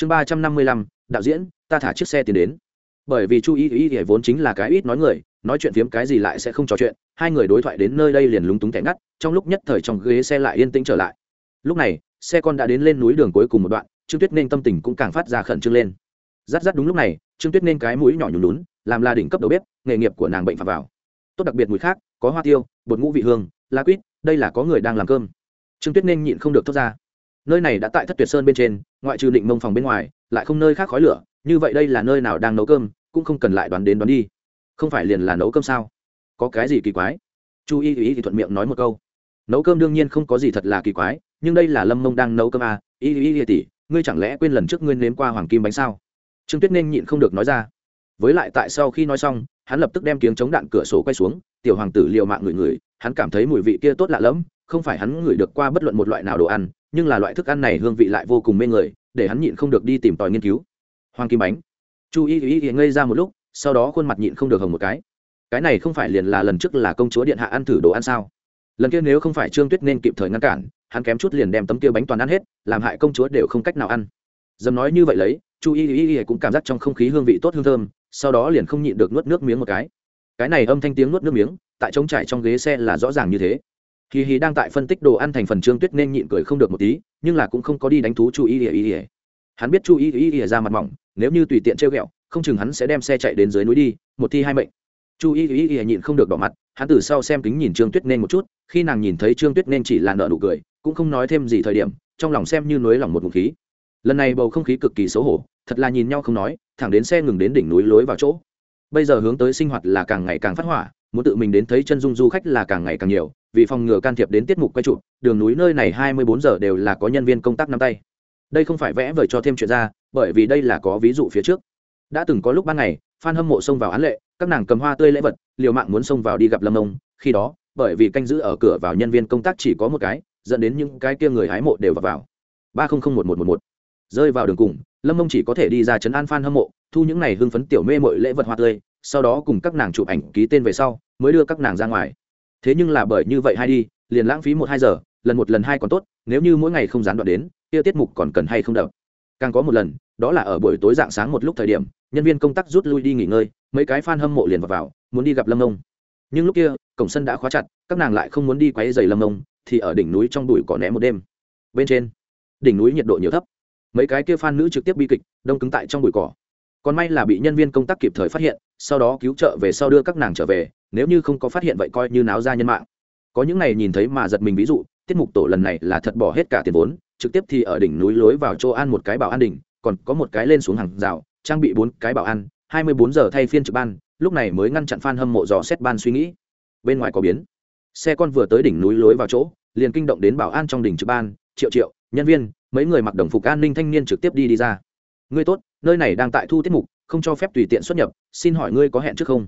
chương ba trăm năm mươi lăm, đạo diễn, ta thả chiếc xe tiến đến. Bởi vì chu y y ý vốn chính là cái ít nói người, nói chuyện phiếm cái gì lại sẽ không trò chuyện, hai người đối thoại đến nơi đây liền lúng túng tẻ ngắt, trong lúc nhất thời trong ghế xe lại yên tĩnh trở lại. Lúc này, xe con đã đến lên núi đường cuối cùng một đoạn, trương tuyết nên tâm tình cũng càng phát ra khẩn trương lên. Rát rát đúng lúc này, trương tuyết nên cái mũi nhỏ nhùn lún làm là đỉnh cấp đầu bếp, nghề nghiệp của nàng bệnh phạm vào. Tốt đặc biệt mùi khác, có hoa tiêu, bột ngũ vị hương, lá quýt, đây là có người đang làm cơm. Trương tuyết nên nhịn không được thốt ra. Nơi này đã tại thất tuyệt sơn bên trên ngoại trừ định mông phòng bên ngoài lại không nơi khác khói lửa như vậy đây là nơi nào đang nấu cơm cũng không cần lại đoán đến đoán đi. Không phải liền là nấu cơm sao? Có cái gì kỳ quái? Chu y y thì thuận miệng nói một câu. Nấu cơm đương nhiên không có gì thật là kỳ quái nhưng đây là lâm mông đang nấu cơm à, y y y tỷ ngươi chẳng lẽ quên lần trước ngươi nếm qua hoàng kim bánh sao? Trương tuyết nên nhịn không được nói ra. Với lại tại sau khi nói xong hắn lập tức đem tiếng chống đạn cửa sổ quay xuống tiểu hoàng tử liều mạng ngửi ngửi hắn cảm thấy mùi vị kia tốt lạ lẫm không phải hắn ngửi được qua bất luận một loại nào đồ ăn nhưng là loại thức ăn này hương vị lại vô cùng mê người, để hắn nhịn không được đi tìm tòi nghiên cứu. Hoàng kim bánh. Chu y y y ngây ra một lúc, sau đó khuôn mặt nhịn không được hồng một cái. Cái này không phải liền là lần trước là công chúa điện hạ ăn thử đồ ăn sao? Lần kia nếu không phải trương tuyết nên kịp thời ngăn cản, hắn kém chút liền đem tấm kia bánh toàn ăn hết, làm hại công chúa đều không cách nào ăn. Dầm nói như vậy lấy, chu y y y cũng cảm giác trong không khí hương vị tốt hương thơm, sau đó liền không nhịn được nuốt nước miếng một cái. Cái này âm thanh tiếng nuốt nước miếng, tại trống trải trong ghế xe là rõ ràng như thế kỳ hì đang tại phân tích đồ ăn thành phần trương tuyết nên nhịn cười không được một tí, nhưng là cũng không có đi đánh thú chu y ý ý. hắn biết chu y ý ý ra mặt mỏng, nếu như tùy tiện trêu ghẹo, không chừng hắn sẽ đem xe chạy đến dưới núi đi, một thi hai mệnh. Chu y ý ý nhịn không được đỏ mặt, hắn từ sau xem kính nhìn trương tuyết nên một chút, khi nàng nhìn thấy trương tuyết nên chỉ là nợ nụ cười, cũng không nói thêm gì thời điểm, trong lòng xem như nối lòng một ngụm khí. Lần này bầu không khí cực kỳ xấu hổ, thật là nhìn nhau không nói, thẳng đến xe ngừng đến đỉnh núi lối vào chỗ. Bây giờ hướng tới sinh hoạt là càng ngày càng phát hỏa, muốn tự mình đến thấy chân dung du khách là càng ngày càng nhiều vì phòng ngừa can thiệp đến tiết mục quay trụ, đường núi nơi này hai mươi bốn giờ đều là có nhân viên công tác nắm tay. Đây không phải vẽ vời cho thêm chuyện ra, bởi vì đây là có ví dụ phía trước. Đã từng có lúc ban ngày f hâm mộ xông vào án lệ, các nàng cầm hoa tươi lễ vật, liều mạng muốn xông vào đi gặp lâm ông. Khi đó, bởi vì canh giữ ở cửa vào nhân viên công tác chỉ có một cái, dẫn đến những cái kia người hái mộ đều vào vào. ba không không một một một một. Rơi vào đường cùng, lâm ông chỉ có thể đi ra chấn an f hâm mộ, thu những này hưng phấn tiểu mê mội lễ vật hoa tươi, sau đó cùng các nàng chụp ảnh ký tên về sau, mới đưa các nàng ra ngoài thế nhưng là bởi như vậy hay đi liền lãng phí một hai giờ lần một lần hai còn tốt nếu như mỗi ngày không gián đoạn đến kia tiết mục còn cần hay không đập? Càng có một lần đó là ở buổi tối dạng sáng một lúc thời điểm nhân viên công tác rút lui đi nghỉ ngơi mấy cái fan hâm mộ liền vào, vào muốn đi gặp lâm ông nhưng lúc kia cổng sân đã khóa chặt các nàng lại không muốn đi quấy dày lâm ông thì ở đỉnh núi trong đùi cỏ né một đêm. Bên trên đỉnh núi nhiệt độ nhiều thấp. Mấy cái kia fan nữ trực tiếp bi kịch đông cứng tại trong bụi cỏ. Còn may là bị nhân viên công tác kịp thời phát hiện sau đó cứu trợ về sau đưa các nàng trở về nếu như không có phát hiện vậy coi như náo ra nhân mạng. Có những này nhìn thấy mà giật mình ví dụ, tiết mục tổ lần này là thật bỏ hết cả tiền vốn, trực tiếp thì ở đỉnh núi lối vào chỗ ăn một cái bảo an đỉnh, còn có một cái lên xuống hàng rào, trang bị bốn cái bảo an, hai mươi bốn giờ thay phiên trực ban, lúc này mới ngăn chặn fan hâm mộ dò xét ban suy nghĩ. Bên ngoài có biến. Xe con vừa tới đỉnh núi lối vào chỗ, liền kinh động đến bảo an trong đỉnh trực ban, triệu triệu, nhân viên, mấy người mặc đồng phục an ninh thanh niên trực tiếp đi đi ra. Ngươi tốt, nơi này đang tại thu tiết mục, không cho phép tùy tiện xuất nhập, xin hỏi ngươi có hẹn trước không?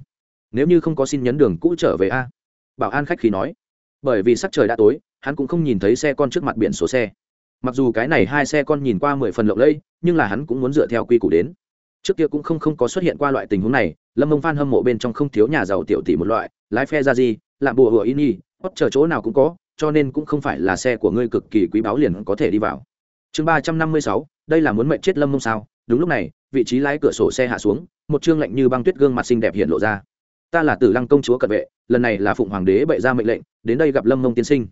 Nếu như không có xin nhấn đường cũ trở về a. Bảo an khách khí nói. Bởi vì sắc trời đã tối, hắn cũng không nhìn thấy xe con trước mặt biển số xe. Mặc dù cái này hai xe con nhìn qua mười phần lộng lẫy, nhưng là hắn cũng muốn dựa theo quy củ đến. Trước kia cũng không không có xuất hiện qua loại tình huống này, lâm mông phan hâm mộ bên trong không thiếu nhà giàu tiểu tỷ một loại, lái phe ra gì làm bùa hựa in y hót chờ chỗ nào cũng có, cho nên cũng không phải là xe của ngươi cực kỳ quý báu liền có thể đi vào. Chương ba trăm năm mươi sáu, đây là muốn mệnh chết lâm mông sao? Đúng lúc này, vị trí lái cửa sổ xe hạ xuống, một chương lạnh như băng tuyết gương mặt xinh đẹp hiện lộ ra ta là tử lăng công chúa cận vệ, lần này là phụng hoàng đế bệ ra mệnh lệnh, đến đây gặp lâm mông tiên sinh.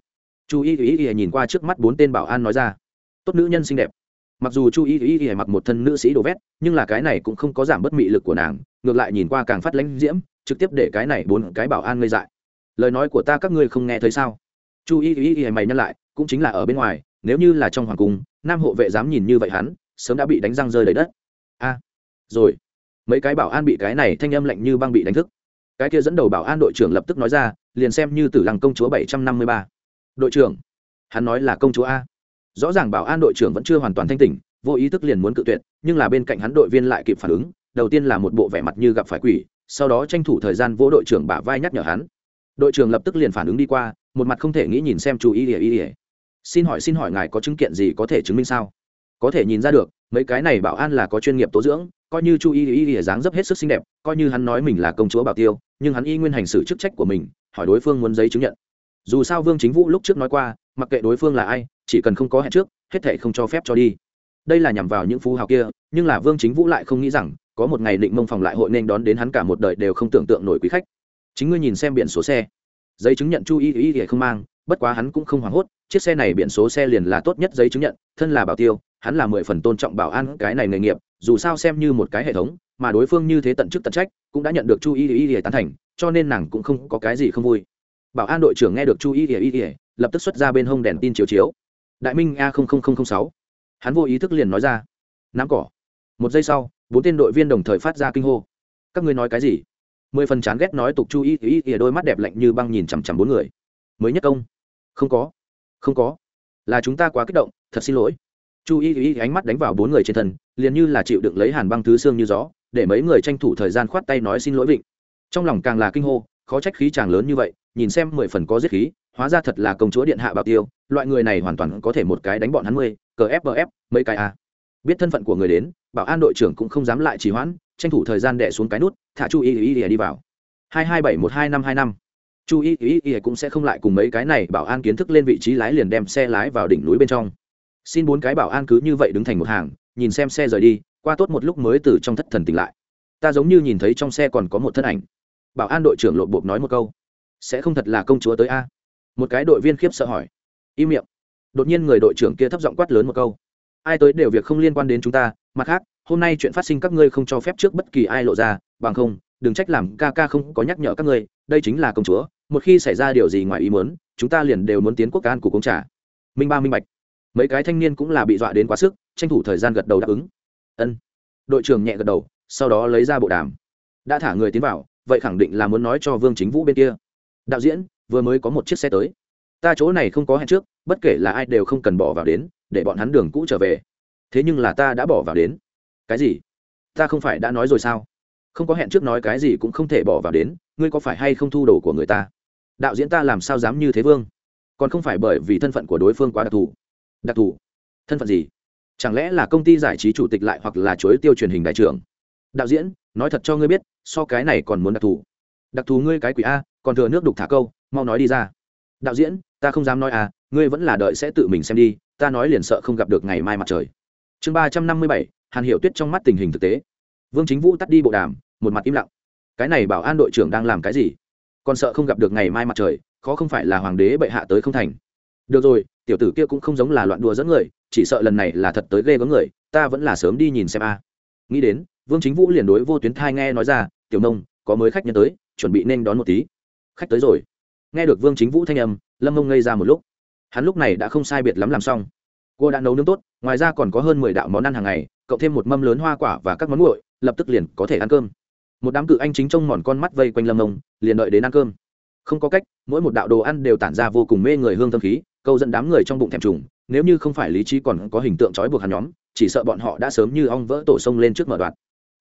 Chu y y y nhìn qua trước mắt bốn tên bảo an nói ra, tốt nữ nhân xinh đẹp. Mặc dù chu y y y mặc một thân nữ sĩ đồ vét, nhưng là cái này cũng không có giảm bất mị lực của nàng, ngược lại nhìn qua càng phát lãnh diễm, trực tiếp để cái này bốn cái bảo an ngây dại. Lời nói của ta các ngươi không nghe thấy sao? Chu y y y mày nhắc lại, cũng chính là ở bên ngoài, nếu như là trong hoàng cung, nam hộ vệ dám nhìn như vậy hắn, sớm đã bị đánh răng rơi đầy đất. A, rồi. Mấy cái bảo an bị cái này thanh âm lạnh như băng bị đánh thức cái kia dẫn đầu bảo an đội trưởng lập tức nói ra, liền xem như tử lăng công chúa bảy trăm năm mươi ba. Đội trưởng, hắn nói là công chúa a. Rõ ràng bảo an đội trưởng vẫn chưa hoàn toàn thanh tỉnh, vô ý thức liền muốn cự tuyệt, nhưng là bên cạnh hắn đội viên lại kịp phản ứng, đầu tiên là một bộ vẻ mặt như gặp phải quỷ, sau đó tranh thủ thời gian vỗ đội trưởng bả vai nhắc nhở hắn. Đội trưởng lập tức liền phản ứng đi qua, một mặt không thể nghĩ nhìn xem chú ý ỉa ỉa xin hỏi xin hỏi ngài có chứng kiện gì có thể chứng minh sao? Có thể nhìn ra được, mấy cái này bảo an là có chuyên nghiệp tố dưỡng coi như chu y y y dáng dấp hết sức xinh đẹp, coi như hắn nói mình là công chúa bảo tiêu, nhưng hắn y nguyên hành xử chức trách của mình, hỏi đối phương muốn giấy chứng nhận. Dù sao vương chính vũ lúc trước nói qua, mặc kệ đối phương là ai, chỉ cần không có hẹn trước, hết thể không cho phép cho đi. Đây là nhằm vào những phú hào kia, nhưng là vương chính vũ lại không nghĩ rằng, có một ngày định mông phòng lại hội nên đón đến hắn cả một đời đều không tưởng tượng nổi quý khách. Chính ngươi nhìn xem biển số xe. Giấy chứng nhận chu y y y không mang, bất quá hắn cũng không hoảng hốt, chiếc xe này biển số xe liền là tốt nhất giấy chứng nhận, thân là bảo tiêu hắn là mười phần tôn trọng bảo an cái này nghề nghiệp, dù sao xem như một cái hệ thống, mà đối phương như thế tận chức tận trách, cũng đã nhận được chu y y y tán thành, cho nên nàng cũng không có cái gì không vui. Bảo an đội trưởng nghe được chu y y y lập tức xuất ra bên hông đèn tin chiếu chiếu. Đại minh a sáu. Hắn vô ý thức liền nói ra nắm cỏ. Một giây sau, bốn tên đội viên đồng thời phát ra kinh hô. Các ngươi nói cái gì? Mười phần chán ghét nói tục chu y y y, đôi mắt đẹp lạnh như băng nhìn chằm chằm bốn người. Mới nhất công. Không có. Không có. Là chúng ta quá kích động, thật xin lỗi chu y y ánh mắt đánh vào bốn người trên thân, liền như là chịu đựng lấy hàn băng thứ xương như gió, để mấy người tranh thủ thời gian khoát tay nói xin lỗi vịnh. Trong lòng càng là kinh hô, khó trách khí chàng lớn như vậy, nhìn xem mười phần có giết khí, hóa ra thật là công chúa điện hạ bảo tiêu, loại người này hoàn toàn có thể một cái đánh bọn hắn mươi cờ fbf mấy cái a. Biết thân phận của người đến, bảo an đội trưởng cũng không dám lại trì hoãn, tranh thủ thời gian đẻ xuống cái nút, thả chu y y y đi vào. Hai hai bảy một hai năm hai năm. Chu y y y cũng sẽ không lại cùng mấy cái này bảo an kiến thức lên vị trí lái liền đem xe lái vào đỉnh núi bên trong xin bốn cái bảo an cứ như vậy đứng thành một hàng, nhìn xem xe rời đi, qua tốt một lúc mới từ trong thất thần tỉnh lại. Ta giống như nhìn thấy trong xe còn có một thân ảnh. Bảo an đội trưởng lộp bộp nói một câu. Sẽ không thật là công chúa tới a? Một cái đội viên khiếp sợ hỏi. Im miệng. Đột nhiên người đội trưởng kia thấp giọng quát lớn một câu. Ai tới đều việc không liên quan đến chúng ta, mặt khác, hôm nay chuyện phát sinh các ngươi không cho phép trước bất kỳ ai lộ ra, bằng không, đừng trách làm ca ca không có nhắc nhở các ngươi, đây chính là công chúa, một khi xảy ra điều gì ngoài ý muốn, chúng ta liền đều muốn tiến quốc can của công trả minh ba minh bạch mấy cái thanh niên cũng là bị dọa đến quá sức, tranh thủ thời gian gật đầu đáp ứng. Ân. Đội trưởng nhẹ gật đầu, sau đó lấy ra bộ đàm. Đã thả người tiến vào, vậy khẳng định là muốn nói cho vương chính vũ bên kia. Đạo diễn, vừa mới có một chiếc xe tới. Ta chỗ này không có hẹn trước, bất kể là ai đều không cần bỏ vào đến, để bọn hắn đường cũ trở về. Thế nhưng là ta đã bỏ vào đến. Cái gì? Ta không phải đã nói rồi sao? Không có hẹn trước nói cái gì cũng không thể bỏ vào đến, ngươi có phải hay không thu đồ của người ta? Đạo diễn ta làm sao dám như thế vương? Còn không phải bởi vì thân phận của đối phương quá đặc thù đặc thù. Thân phận gì? Chẳng lẽ là công ty giải trí chủ tịch lại hoặc là chuối tiêu truyền hình đại trưởng? Đạo diễn, nói thật cho ngươi biết, so cái này còn muốn đặc thù. Đặc thù ngươi cái quỷ a, còn thừa nước đục thả câu, mau nói đi ra. Đạo diễn, ta không dám nói à ngươi vẫn là đợi sẽ tự mình xem đi, ta nói liền sợ không gặp được ngày mai mặt trời. Chương ba trăm năm mươi bảy, hàn hiểu tuyết trong mắt tình hình thực tế. Vương chính vũ tắt đi bộ đàm, một mặt im lặng. Cái này bảo an đội trưởng đang làm cái gì? Còn sợ không gặp được ngày mai mặt trời, khó không phải là hoàng đế bệ hạ tới không thành được rồi, tiểu tử kia cũng không giống là loạn đùa dẫn người, chỉ sợ lần này là thật tới ghê gớm người, ta vẫn là sớm đi nhìn xem a. Nghĩ đến, vương chính vũ liền đối vô tuyến thai nghe nói ra, tiểu nông, có mới khách nhân tới, chuẩn bị nên đón một tí. Khách tới rồi. Nghe được vương chính vũ thanh âm, lâm mông ngây ra một lúc. Hắn lúc này đã không sai biệt lắm làm xong. Cô đã nấu nướng tốt, ngoài ra còn có hơn mười đạo món ăn hàng ngày, cộng thêm một mâm lớn hoa quả và các món nguội, lập tức liền có thể ăn cơm. Một đám cự anh chính trông mòn con mắt vây quanh lâm mông liền đợi đến ăn cơm. Không có cách, mỗi một đạo đồ ăn đều tản ra vô cùng mê người hương thơm khí câu dẫn đám người trong bụng thèm trùng, nếu như không phải lý trí còn có hình tượng trói buộc hắn nhóm, chỉ sợ bọn họ đã sớm như ong vỡ tổ sông lên trước mở đoạn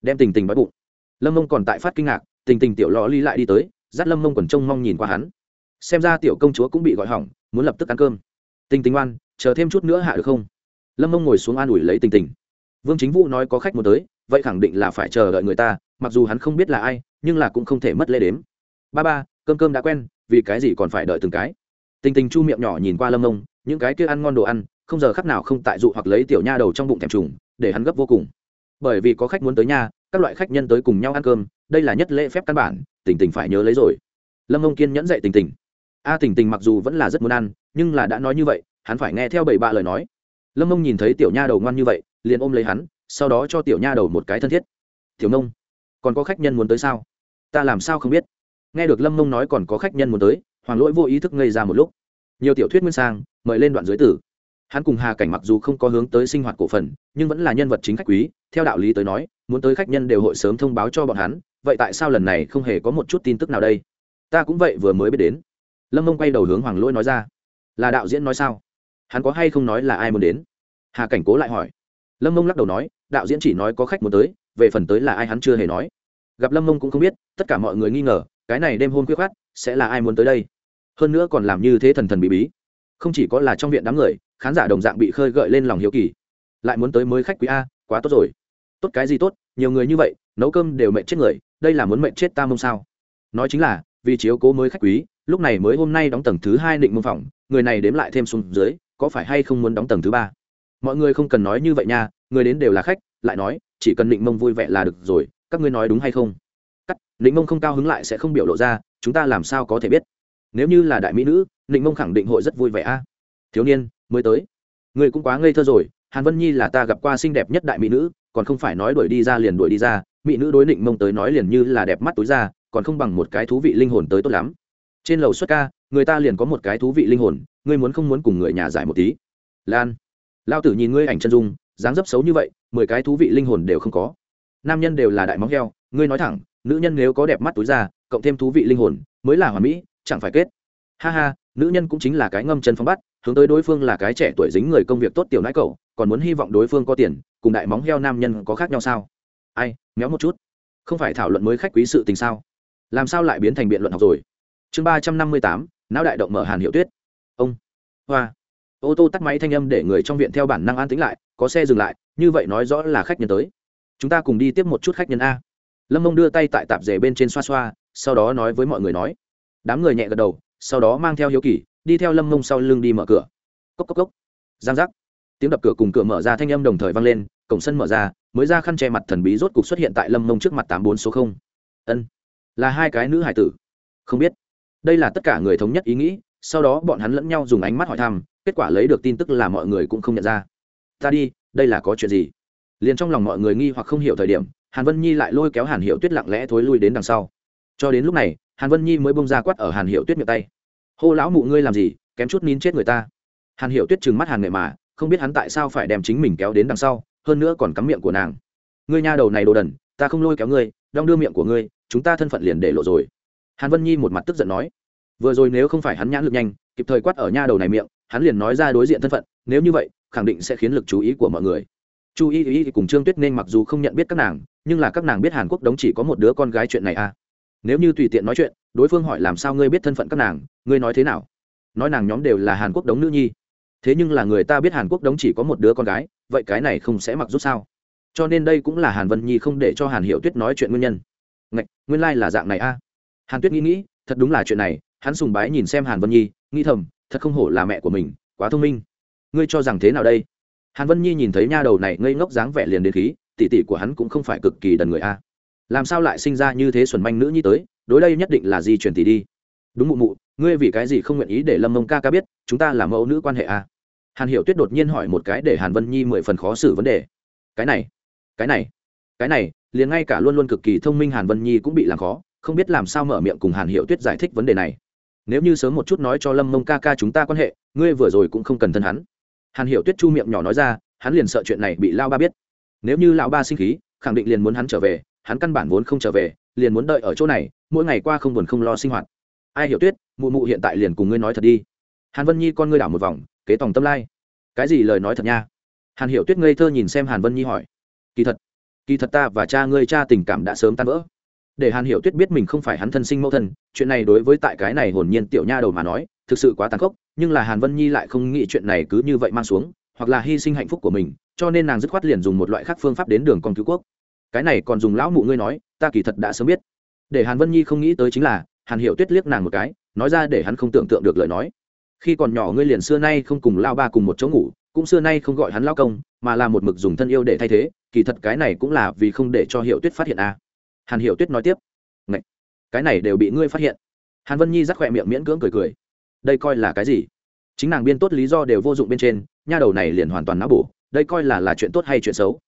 đem tình tình bắt bụng. Lâm mông còn tại phát kinh ngạc, tình tình tiểu lò ly lại đi tới, dắt lâm mông quần trông mong nhìn qua hắn. Xem ra tiểu công chúa cũng bị gọi hỏng, muốn lập tức ăn cơm. Tình tình oan chờ thêm chút nữa hạ được không? Lâm mông ngồi xuống an ủi lấy tình tình. Vương chính vũ nói có khách muốn tới, vậy khẳng định là phải chờ đợi người ta, mặc dù hắn không biết là ai, nhưng là cũng không thể mất lễ đếm. Ba ba, cơm cơm đã quen, vì cái gì còn phải đợi từng cái? Tình tình chu miệng nhỏ nhìn qua lâm Ông, những cái kia ăn ngon đồ ăn không giờ khắc nào không tại dụ hoặc lấy tiểu nha đầu trong bụng thèm trùng để hắn gấp vô cùng. Bởi vì có khách muốn tới nhà các loại khách nhân tới cùng nhau ăn cơm đây là nhất lễ phép căn bản tình tình phải nhớ lấy rồi. Lâm Ông kiên nhẫn dạy tình tình. A tình tình mặc dù vẫn là rất muốn ăn nhưng là đã nói như vậy hắn phải nghe theo bảy bạ lời nói. Lâm Ông nhìn thấy tiểu nha đầu ngoan như vậy liền ôm lấy hắn sau đó cho tiểu nha đầu một cái thân thiết. Tiểu nông còn có khách nhân muốn tới sao? Ta làm sao không biết. Nghe được lâm mông nói còn có khách nhân muốn tới hoàng lỗi vô ý thức ngây ra một lúc. Nhiều tiểu thuyết nguyên sang, mời lên đoạn dưới tử. Hắn cùng hà cảnh mặc dù không có hướng tới sinh hoạt cổ phần, nhưng vẫn là nhân vật chính khách quý, theo đạo lý tới nói, muốn tới khách nhân đều hội sớm thông báo cho bọn hắn, vậy tại sao lần này không hề có một chút tin tức nào đây? Ta cũng vậy vừa mới biết đến. Lâm mông quay đầu hướng hoàng lỗi nói ra. Là đạo diễn nói sao? Hắn có hay không nói là ai muốn đến? Hà cảnh cố lại hỏi. Lâm mông lắc đầu nói, đạo diễn chỉ nói có khách muốn tới, về phần tới là ai hắn chưa hề nói. Gặp lâm mông cũng không biết, tất cả mọi người nghi ngờ, cái này đêm hôn quyết khát sẽ là ai muốn tới đây? Hơn nữa còn làm như thế thần thần bí bí. Không chỉ có là trong viện đám người, khán giả đồng dạng bị khơi gợi lên lòng hiếu kỳ. Lại muốn tới mới khách quý a, quá tốt rồi. Tốt cái gì tốt, nhiều người như vậy, nấu cơm đều mệnh chết người, đây là muốn mệnh chết ta mông sao? Nói chính là, vì chiếu cố mới khách quý, lúc này mới hôm nay đóng tầng thứ hai định mông phòng, người này đếm lại thêm xuống dưới, có phải hay không muốn đóng tầng thứ ba? Mọi người không cần nói như vậy nha, người đến đều là khách, lại nói, chỉ cần định mông vui vẻ là được rồi, các ngươi nói đúng hay không? Cắt, định mông không cao hứng lại sẽ không biểu lộ ra, chúng ta làm sao có thể biết? Nếu như là đại mỹ nữ định mông khẳng định hội rất vui vẻ a. Thiếu niên, mới tới. Người cũng quá ngây thơ rồi, hàn vân nhi là ta gặp qua xinh đẹp nhất đại mỹ nữ, còn không phải nói đuổi đi ra liền đuổi đi ra, mỹ nữ đối định mông tới nói liền như là đẹp mắt túi ra, còn không bằng một cái thú vị linh hồn tới tốt lắm. Trên lầu xuất ca, người ta liền có một cái thú vị linh hồn, ngươi muốn không muốn cùng người nhà giải một tí? Lan lao tử nhìn ngươi ảnh chân dung, dáng dấp xấu như vậy, mười cái thú vị linh hồn đều không có. Nam nhân đều là đại móng heo, ngươi nói thẳng, nữ nhân nếu có đẹp mắt túi ra, cộng thêm thú vị linh hồn, mới là hoàn mỹ chẳng phải kết. Ha ha, nữ nhân cũng chính là cái ngâm chân phóng bắt, hướng tới đối phương là cái trẻ tuổi dính người công việc tốt tiểu nãi cậu, còn muốn hy vọng đối phương có tiền, cùng đại móng heo nam nhân có khác nhau sao? Ai, méo một chút. Không phải thảo luận mới khách quý sự tình sao? Làm sao lại biến thành biện luận học rồi? Chương ba trăm năm mươi tám, não đại động mở hàn hiệu tuyết. Ông. Hoa. Ô tô tắt máy thanh âm để người trong viện theo bản năng an tính lại, có xe dừng lại, như vậy nói rõ là khách nhân tới. Chúng ta cùng đi tiếp một chút khách nhân a. Lâm mông đưa tay tại tạp rể bên trên xoa xoa, sau đó nói với mọi người nói đám người nhẹ gật đầu, sau đó mang theo hiếu kỳ, đi theo lâm mông sau lưng đi mở cửa. Cốc cốc cốc. Giang giác. Tiếng đập cửa cùng cửa mở ra thanh âm đồng thời vang lên, cổng sân mở ra, mới ra khăn che mặt thần bí rốt cục xuất hiện tại lâm mông trước mặt tám bốn số không. Ân, là hai cái nữ hải tử. Không biết. Đây là tất cả người thống nhất ý nghĩ, sau đó bọn hắn lẫn nhau dùng ánh mắt hỏi thăm, kết quả lấy được tin tức là mọi người cũng không nhận ra. Ta đi, đây là có chuyện gì? Liền trong lòng mọi người nghi hoặc không hiểu thời điểm, hàn vân nhi lại lôi kéo hàn hiệu tuyết lặng lẽ thối lui đến đằng sau. Cho đến lúc này hàn vân nhi mới bông ra quát ở hàn hiệu tuyết miệng tay. Hô lão mụ ngươi làm gì? Kém chút nín chết người ta. Hàn hiệu tuyết trừng mắt hàn nghệ mà, không biết hắn tại sao phải đem chính mình kéo đến đằng sau, hơn nữa còn cắm miệng của nàng. Ngươi nha đầu này đồ đần, ta không lôi kéo ngươi, đong đưa miệng của ngươi, chúng ta thân phận liền để lộ rồi. Hàn vân nhi một mặt tức giận nói. Vừa rồi nếu không phải hắn nhãn lực nhanh, kịp thời quát ở nha đầu này miệng, hắn liền nói ra đối diện thân phận, nếu như vậy, khẳng định sẽ khiến lực chú ý của mọi người. Chu y y cùng trương tuyết nên mặc dù không nhận biết các nàng, nhưng là các nàng biết hàn quốc đống chỉ có một đứa con gái chuyện này à nếu như tùy tiện nói chuyện đối phương hỏi làm sao ngươi biết thân phận các nàng ngươi nói thế nào? Nói nàng nhóm đều là hàn quốc đống nữ nhi. Thế nhưng là người ta biết hàn quốc đống chỉ có một đứa con gái vậy cái này không sẽ mặc rút sao? Cho nên đây cũng là hàn vân nhi không để cho hàn hiệu tuyết nói chuyện nguyên nhân. Ngạch, nguyên lai、like、là dạng này a. À. hàn tuyết nghĩ nghĩ thật đúng là chuyện này hắn sùng bái nhìn xem hàn vân nhi nghĩ thầm thật không hổ là mẹ của mình quá thông minh. Ngươi cho rằng thế nào đây? Hàn vân nhi nhìn thấy nha đầu này ngây ngốc dáng vẻ liền đến khí tỉ tỉ của hắn cũng không phải cực kỳ đần người a làm sao lại sinh ra như thế xuẩn manh nữ nhi tới, đối đây nhất định là di chuyển tỷ đi. Đúng mụ mụ, ngươi vì cái gì không nguyện ý để lâm mông ca ca biết, chúng ta là mẫu nữ quan hệ à? Hàn hiểu tuyết đột nhiên hỏi một cái để hàn vân nhi mười phần khó xử vấn đề. Cái này cái này cái này, liền ngay cả luôn luôn cực kỳ thông minh hàn vân nhi cũng bị làm khó, không biết làm sao mở miệng cùng hàn hiệu tuyết giải thích vấn đề này. Nếu như sớm một chút nói cho lâm mông ca ca chúng ta quan hệ, ngươi vừa rồi cũng không cần thân hắn. Hàn hiệu tuyết chu miệng nhỏ nói ra, hắn liền sợ chuyện này bị lao ba biết. Nếu như lão ba sinh khí, khẳng định liền muốn hắn trở về hắn căn bản vốn không trở về, liền muốn đợi ở chỗ này, mỗi ngày qua không buồn không lo sinh hoạt. Ai hiểu tuyết, mụ mụ hiện tại liền cùng ngươi nói thật đi. Hàn vân nhi con ngươi đảo một vòng, kế tòng tâm lai. Cái gì lời nói thật nha? Hàn hiểu tuyết ngây thơ nhìn xem hàn vân nhi hỏi. Kỳ thật kỳ thật ta và cha ngươi cha tình cảm đã sớm tan vỡ. Để hàn hiểu tuyết biết mình không phải hắn thân sinh mẫu thân, chuyện này đối với tại cái này hồn nhiên tiểu nha đầu mà nói, thực sự quá tàn khốc, nhưng là hàn vân nhi lại không nghĩ chuyện này cứ như vậy mang xuống, hoặc là hy sinh hạnh phúc của mình, cho nên nàng dứt khoát liền dùng một loại khác phương pháp đến đường con cứu quốc cái này còn dùng lão mụ ngươi nói, ta kỳ thật đã sớm biết để hàn vân nhi không nghĩ tới chính là, hàn hiểu tuyết liếc nàng một cái, nói ra để hắn không tưởng tượng được lời nói khi còn nhỏ ngươi liền xưa nay không cùng lao ba cùng một chỗ ngủ, cũng xưa nay không gọi hắn lao công, mà là một mực dùng thân yêu để thay thế, kỳ thật cái này cũng là vì không để cho hiệu tuyết phát hiện a à. hàn hiệu tuyết nói tiếp, Ngậy! cái này đều bị ngươi phát hiện hàn vân nhi rắc khỏe miệng miễn cưỡng cười cười, đây coi là cái gì chính nàng biên tốt lý do đều vô dụng bên trên, nha đầu này liền hoàn toàn não bổ, đây coi là là chuyện tốt hay chuyện xấu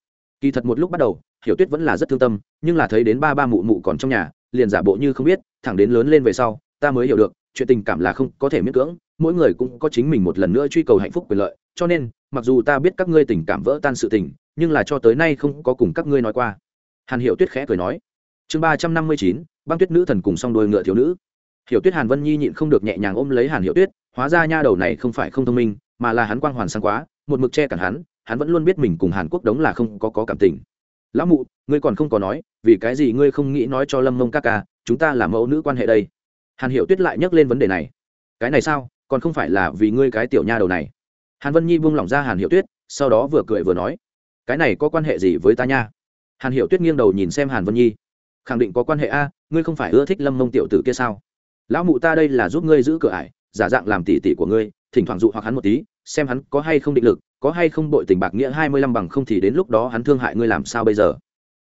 kỳ thật một lúc bắt đầu, hiểu tuyết vẫn là rất thương tâm, nhưng là thấy đến ba ba mụ mụ còn trong nhà, liền giả bộ như không biết, thẳng đến lớn lên về sau, ta mới hiểu được, chuyện tình cảm là không có thể miễn cưỡng, mỗi người cũng có chính mình một lần nữa truy cầu hạnh phúc quyền lợi, cho nên, mặc dù ta biết các ngươi tình cảm vỡ tan sự tình, nhưng là cho tới nay không có cùng các ngươi nói qua. Hàn hiểu tuyết khẽ cười nói. Chương ba trăm năm mươi chín, băng tuyết nữ thần cùng song đôi ngựa thiếu nữ. Hiểu tuyết hàn vân nhi nhịn không được nhẹ nhàng ôm lấy hàn hiểu tuyết, hóa ra nha đầu này không phải không thông minh, mà là hắn quang hoàn sang quá, một mực che cản hắn hắn vẫn luôn biết mình cùng hàn quốc đống là không có, có cảm tình. Lão mụ ngươi còn không có nói vì cái gì ngươi không nghĩ nói cho lâm mông ca ca chúng ta là mẫu nữ quan hệ đây? Hàn Hiệu tuyết lại nhắc lên vấn đề này. Cái này sao? Còn không phải là vì ngươi cái tiểu nha đầu này? Hàn vân nhi buông lỏng ra hàn hiệu tuyết sau đó vừa cười vừa nói cái này có quan hệ gì với ta nha? Hàn hiệu tuyết nghiêng đầu nhìn xem hàn vân nhi khẳng định có quan hệ a ngươi không phải ưa thích lâm mông tiểu tử kia sao? Lão mụ ta đây là giúp ngươi giữ cửa ải giả dạng làm tỉ tỉ của ngươi thỉnh thoảng dụ hoặc hắn một tí xem hắn có hay không định lực có hay không bội tình bạc nghĩa hai mươi lăm bằng không thì đến lúc đó hắn thương hại ngươi làm sao bây giờ?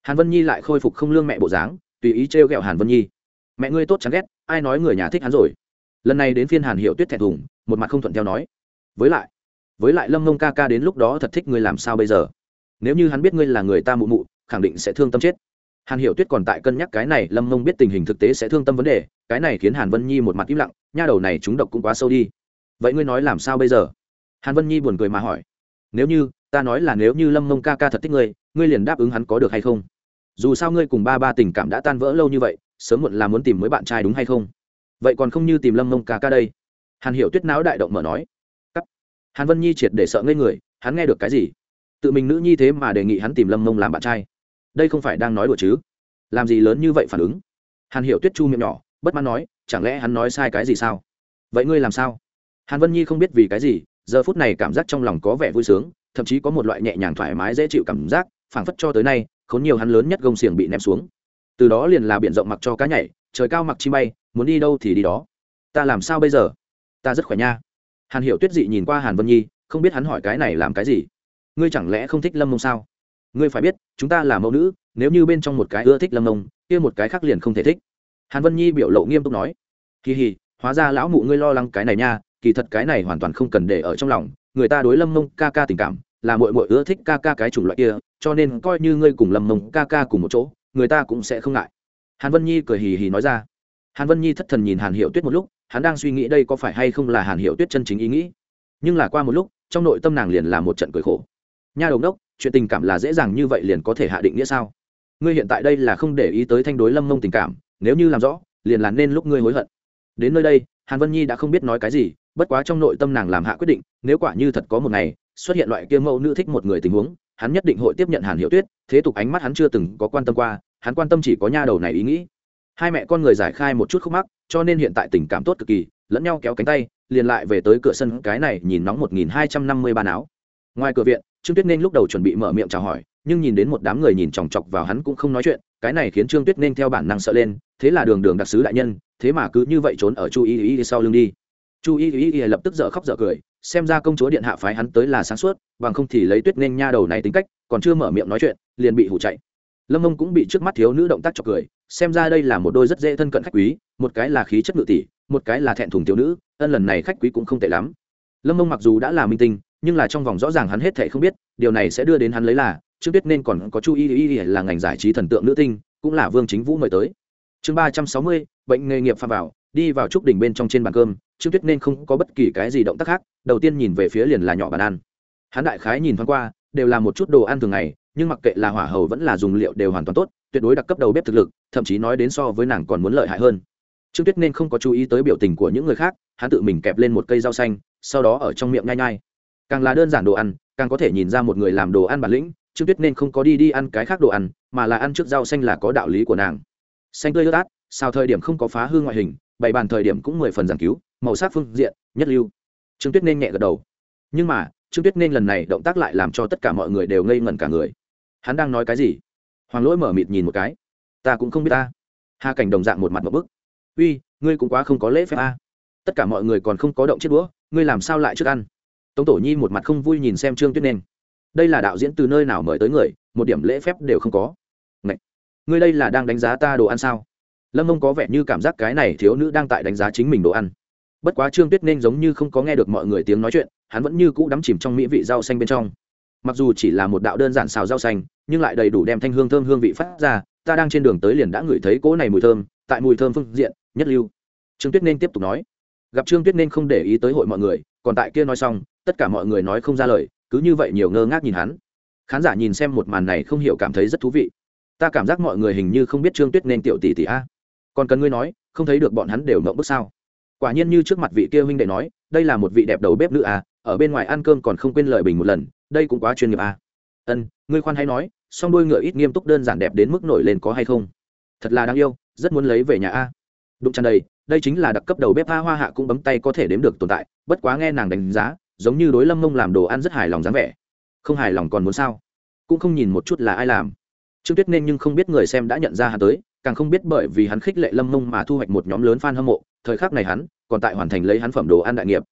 Hàn vân nhi lại khôi phục không lương mẹ bộ dáng, tùy ý trêu ghẹo hàn vân nhi. Mẹ ngươi tốt chán ghét, ai nói người nhà thích hắn rồi? Lần này đến phiên hàn hiệu tuyết thẹn thùng, một mặt không thuận theo nói. Với lại với lại lâm mông ca ca đến lúc đó thật thích ngươi làm sao bây giờ? Nếu như hắn biết ngươi là người ta mụ mụ, khẳng định sẽ thương tâm chết. Hàn hiệu tuyết còn tại cân nhắc cái này, lâm mông biết tình hình thực tế sẽ thương tâm vấn đề, cái này khiến hàn vân nhi một mặt im lặng, nha đầu này chúng độc cũng quá sâu đi. Vậy ngươi nói làm sao bây giờ? Hàn vân nhi buồn cười mà hỏi nếu như, ta nói là nếu như lâm mông ca ca thật thích ngươi ngươi liền đáp ứng hắn có được hay không? Dù sao ngươi cùng ba ba tình cảm đã tan vỡ lâu như vậy, sớm muộn là muốn tìm mới bạn trai đúng hay không? Vậy còn không như tìm lâm mông ca ca đây. Hàn hiểu tuyết não đại động mở nói. Cắt. hàn vân nhi triệt để sợ ngây người, hắn nghe được cái gì? Tự mình nữ nhi thế mà đề nghị hắn tìm lâm mông làm bạn trai. Đây không phải đang nói đùa chứ? Làm gì lớn như vậy phản ứng? Hàn hiểu tuyết chu miệng nhỏ, bất mãn nói, chẳng lẽ hắn nói sai cái gì sao? Vậy ngươi làm sao? Hàn vân nhi không biết vì cái gì giờ phút này cảm giác trong lòng có vẻ vui sướng, thậm chí có một loại nhẹ nhàng thoải mái dễ chịu cảm giác, phảng phất cho tới nay, khốn nhiều hắn lớn nhất gông xiềng bị ném xuống. Từ đó liền là biển rộng mặc cho cá nhảy, trời cao mặc chi bay, muốn đi đâu thì đi đó. Ta làm sao bây giờ? Ta rất khỏe nha. Hàn hiểu tuyết dị nhìn qua hàn vân nhi, không biết hắn hỏi cái này làm cái gì. Ngươi chẳng lẽ không thích lâm mông sao? Ngươi phải biết, chúng ta là mẫu nữ, nếu như bên trong một cái ưa thích lâm mông, kia một cái khác liền không thể thích. Hàn vân nhi biểu lộ nghiêm túc nói. Kỳ hì hóa ra lão mụ ngươi lo lắng cái này nha kỳ thật cái này hoàn toàn không cần để ở trong lòng, người ta đối lâm mông ca ca tình cảm, là mội mội ưa thích ca ca cái chủng loại kia, cho nên coi như ngươi cùng lâm mông ca ca cùng một chỗ, người ta cũng sẽ không ngại. Hàn vân nhi cười hì hì nói ra. Hàn vân nhi thất thần nhìn hàn hiệu tuyết một lúc, hắn đang suy nghĩ đây có phải hay không là hàn hiệu tuyết chân chính ý nghĩ. Nhưng là qua một lúc, trong nội tâm nàng liền là một trận cười khổ. Nha đầu đốc, chuyện tình cảm là dễ dàng như vậy liền có thể hạ định nghĩa sao? Ngươi hiện tại đây là không để ý tới thanh đối lâm mông tình cảm, nếu như làm rõ, liền là nên lúc ngươi hối hận. Đến nơi đây, hàn vân nhi đã không biết nói cái gì bất quá trong nội tâm nàng làm hạ quyết định, nếu quả như thật có một ngày xuất hiện loại kia mẫu nữ thích một người tình huống, hắn nhất định hội tiếp nhận hàn hiệu tuyết, thế tục ánh mắt hắn chưa từng có quan tâm qua, hắn quan tâm chỉ có nha đầu này ý nghĩ. Hai mẹ con người giải khai một chút khúc mắc, cho nên hiện tại tình cảm tốt cực kỳ, lẫn nhau kéo cánh tay, liền lại về tới cửa sân, cái này nhìn nóng một nghìn hai trăm năm mươi ba áo. Ngoài cửa viện, trương tuyết nên lúc đầu chuẩn bị mở miệng chào hỏi, nhưng nhìn đến một đám người nhìn chòng chọc vào hắn cũng không nói chuyện, cái này khiến trương tuyết nên theo bản năng sợ lên, thế là đường đường đặc sứ đại nhân, thế mà cứ như vậy trốn ở chu y y sau lưng đi chu y y lập tức dở khóc dở cười, xem ra công chúa điện hạ phái hắn tới là sáng suốt, bằng không thì lấy tuyết nên nha đầu này tính cách, còn chưa mở miệng nói chuyện, liền bị hủ chạy. Lâm mông cũng bị trước mắt thiếu nữ động tác chọc cười, xem ra đây là một đôi rất dễ thân cận khách quý, một cái là khí chất ngự tỷ, một cái là thẹn thùng thiếu nữ, ân lần này khách quý cũng không tệ lắm. Lâm mông mặc dù đã là minh tinh, nhưng là trong vòng rõ ràng hắn hết thệ không biết, điều này sẽ đưa đến hắn lấy là chưa biết nên còn có chu y y là ngành giải trí thần tượng nữ tinh, cũng là vương chính vũ mời tới. Chương ba trăm sáu mươi, bệnh nghề nghiệp pha vào, đi vào trúc đỉnh bên trong trên bàn cơm trương tuyết nên không có bất kỳ cái gì động tác khác, đầu tiên nhìn về phía liền là nhỏ bàn ăn. Hắn đại khái nhìn thoáng qua, đều là một chút đồ ăn thường ngày, nhưng mặc kệ là hỏa hầu vẫn là dùng liệu đều hoàn toàn tốt, tuyệt đối đặc cấp đầu bếp thực lực, thậm chí nói đến so với nàng còn muốn lợi hại hơn. Trương tuyết nên không có chú ý tới biểu tình của những người khác, hắn tự mình kẹp lên một cây rau xanh, sau đó ở trong miệng nhai nhai. Càng là đơn giản đồ ăn, càng có thể nhìn ra một người làm đồ ăn bản lĩnh, trương tuyết nên không có đi đi ăn cái khác đồ ăn, mà là ăn trước rau xanh là có đạo lý của nàng. Xanh tươi ướt át sao thời điểm không có phá hư ngoại hình bày bàn thời điểm cũng mười phần giảng cứu, màu sắc phương diện, nhất lưu. Trương tuyết nên nhẹ gật đầu. Nhưng mà, trương tuyết nên lần này động tác lại làm cho tất cả mọi người đều ngây ngẩn cả người. Hắn đang nói cái gì? Hoàng lỗi mở mịt nhìn một cái. Ta cũng không biết ta. Hà cảnh đồng dạng một mặt một bức. Uy, ngươi cũng quá không có lễ phép a. Tất cả mọi người còn không có động chiếc đũa, ngươi làm sao lại trước ăn? Tống tổ nhi một mặt không vui nhìn xem trương tuyết nên. Đây là đạo diễn từ nơi nào mời tới người, một điểm lễ phép đều không có. Ngậy! ngươi đây là đang đánh giá ta đồ ăn sao? Lâm mông có vẻ như cảm giác cái này thiếu nữ đang tại đánh giá chính mình đồ ăn. Bất quá trương tuyết nên giống như không có nghe được mọi người tiếng nói chuyện, hắn vẫn như cũ đắm chìm trong mỹ vị rau xanh bên trong. Mặc dù chỉ là một đạo đơn giản xào rau xanh, nhưng lại đầy đủ đem thanh hương thơm hương vị phát ra, ta đang trên đường tới liền đã ngửi thấy cỗ này mùi thơm, tại mùi thơm phương diện, nhất lưu. Trương tuyết nên tiếp tục nói. Gặp trương tuyết nên không để ý tới hội mọi người, còn tại kia nói xong, tất cả mọi người nói không ra lời, cứ như vậy nhiều ngơ ngác nhìn hắn. Khán giả nhìn xem một màn này không hiểu cảm thấy rất thú vị. Ta cảm giác mọi người hình như không biết trương tuyết nên tiểu tỷ tỷ a còn cần ngươi nói, không thấy được bọn hắn đều mộng bức sao? Quả nhiên như trước mặt vị kia huynh đệ nói, đây là một vị đẹp đầu bếp nữ à ở bên ngoài ăn cơm còn không quên lời bình một lần, đây cũng quá chuyên nghiệp à. Ân, ngươi khoan hay nói, song đôi ngựa ít nghiêm túc đơn giản đẹp đến mức nổi lên có hay không? Thật là đáng yêu, rất muốn lấy về nhà a. Đụng chăn đây đây chính là đặc cấp đầu bếp a hoa hạ cũng bấm tay có thể đếm được tồn tại, bất quá nghe nàng đánh giá, giống như đối lâm mông làm đồ ăn rất hài lòng dáng vẻ. Không hài lòng còn muốn sao? Cũng không nhìn một chút là ai làm. Trương tuyết nên nhưng không biết người xem đã nhận ra hà tới càng không biết bởi vì hắn khích lệ lâm mông mà thu hoạch một nhóm lớn f a n hâm mộ, thời khắc này hắn còn tại hoàn thành lấy hắn phẩm đồ ăn đại nghiệp.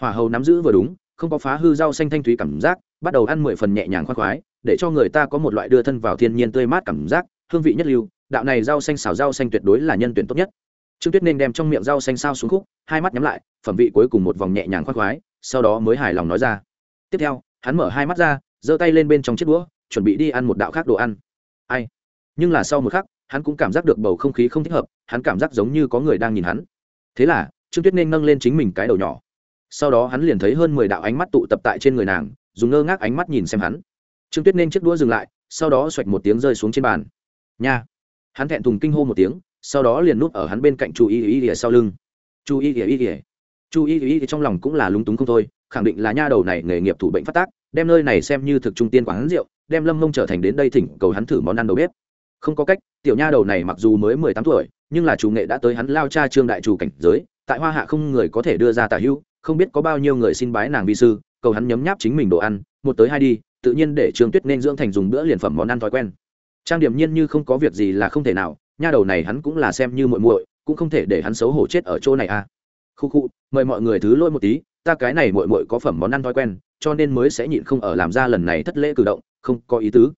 Hỏa hầu nắm giữ vừa đúng, không có phá hư rau xanh thanh thúy cảm giác, bắt đầu ăn mười phần nhẹ nhàng khoan khoái, để cho người ta có một loại đưa thân vào thiên nhiên tươi mát cảm giác, hương vị nhất lưu, đạo này rau xanh xào rau xanh tuyệt đối là nhân tuyển tốt nhất. Trương tuyết nên đem trong miệng rau xanh sao xuống khúc, hai mắt nhắm lại, phẩm vị cuối cùng một vòng nhẹ nhàng khoan khoái, sau đó mới hài lòng nói ra. Tiếp theo, hắn mở hai mắt ra, giơ tay lên bên trong chiếc đũa, chuẩn bị đi ăn một đạo khác đồ ăn. Ai? Nhưng là sau một khắc hắn cũng cảm giác được bầu không khí không thích hợp, hắn cảm giác giống như có người đang nhìn hắn. Thế là, trương tuyết nên nâng lên chính mình cái đầu nhỏ. Sau đó hắn liền thấy hơn mười đạo ánh mắt tụ tập tại trên người nàng, dùng ngơ ngác ánh mắt nhìn xem hắn. Trương tuyết nên chiếc đũa dừng lại, sau đó xoạch một tiếng rơi xuống trên bàn. Nha! Hắn thẹn thùng kinh hô một tiếng, sau đó liền núp ở hắn bên cạnh chu y ý y sau lưng. Chu y y chú chu y y trong lòng cũng là lúng túng không thôi, khẳng định là nha đầu này nghề nghiệp thủ bệnh phát tác, đem nơi này xem như thực trung tiên quán rượu, đem lâm mông trở thành đến đây thỉnh cầu hắn thử món ăn đầu bếp không có cách, tiểu nha đầu này mặc dù mới mười tám tuổi, nhưng là chủ nghệ đã tới hắn lao cha trương đại chủ cảnh giới, tại hoa hạ không người có thể đưa ra tả hữu, không biết có bao nhiêu người xin bái nàng vi sư, cầu hắn nhấm nháp chính mình đồ ăn, một tới hai đi, tự nhiên để trương tuyết nên dưỡng thành dùng bữa liền phẩm món ăn thói quen. Trang điểm nhiên như không có việc gì là không thể nào, nha đầu này hắn cũng là xem như muội muội, cũng không thể để hắn xấu hổ chết ở chỗ này à. Khu khu, mời mọi người thứ lỗi một tí, ta cái này muội muội có phẩm món ăn thói quen, cho nên mới sẽ nhịn không ở làm ra lần này thất lễ cử động, không có ý tứ.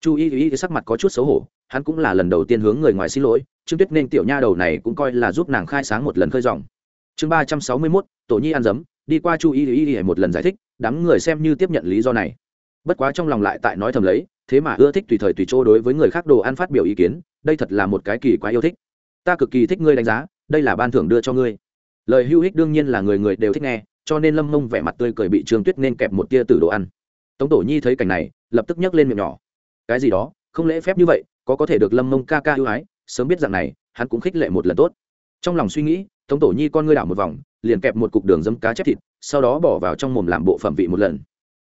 Chu y y sắc mặt có chút xấu hổ hắn cũng là lần đầu tiên hướng người ngoài xin lỗi, trương tuyết nên tiểu nha đầu này cũng coi là giúp nàng khai sáng một lần khơi dòng. Chương ba trăm sáu mươi mốt, tổ nhi ăn dấm, đi qua chu y y y một lần giải thích, đám người xem như tiếp nhận lý do này. Bất quá trong lòng lại tại nói thầm lấy, thế mà ưa thích tùy thời tùy chỗ đối với người khác đồ ăn phát biểu ý kiến, đây thật là một cái kỳ quá yêu thích. Ta cực kỳ thích ngươi đánh giá, đây là ban thưởng đưa cho ngươi. Lời hữu ích đương nhiên là người người đều thích nghe, cho nên lâm mông vẻ mặt tươi cười bị trương tuyết nên kẹp một tia từ đồ ăn. Tống tổ nhi thấy cảnh này, lập tức nhấc lên miệng nhỏ. Cái gì đó, không lễ phép như vậy có có thể được lâm mông ca ca ưu ái sớm biết rằng này hắn cũng khích lệ một lần tốt. Trong lòng suy nghĩ tống tổ nhi con ngươi đảo một vòng liền kẹp một cục đường dấm cá chép thịt sau đó bỏ vào trong mồm làm bộ phẩm vị một lần.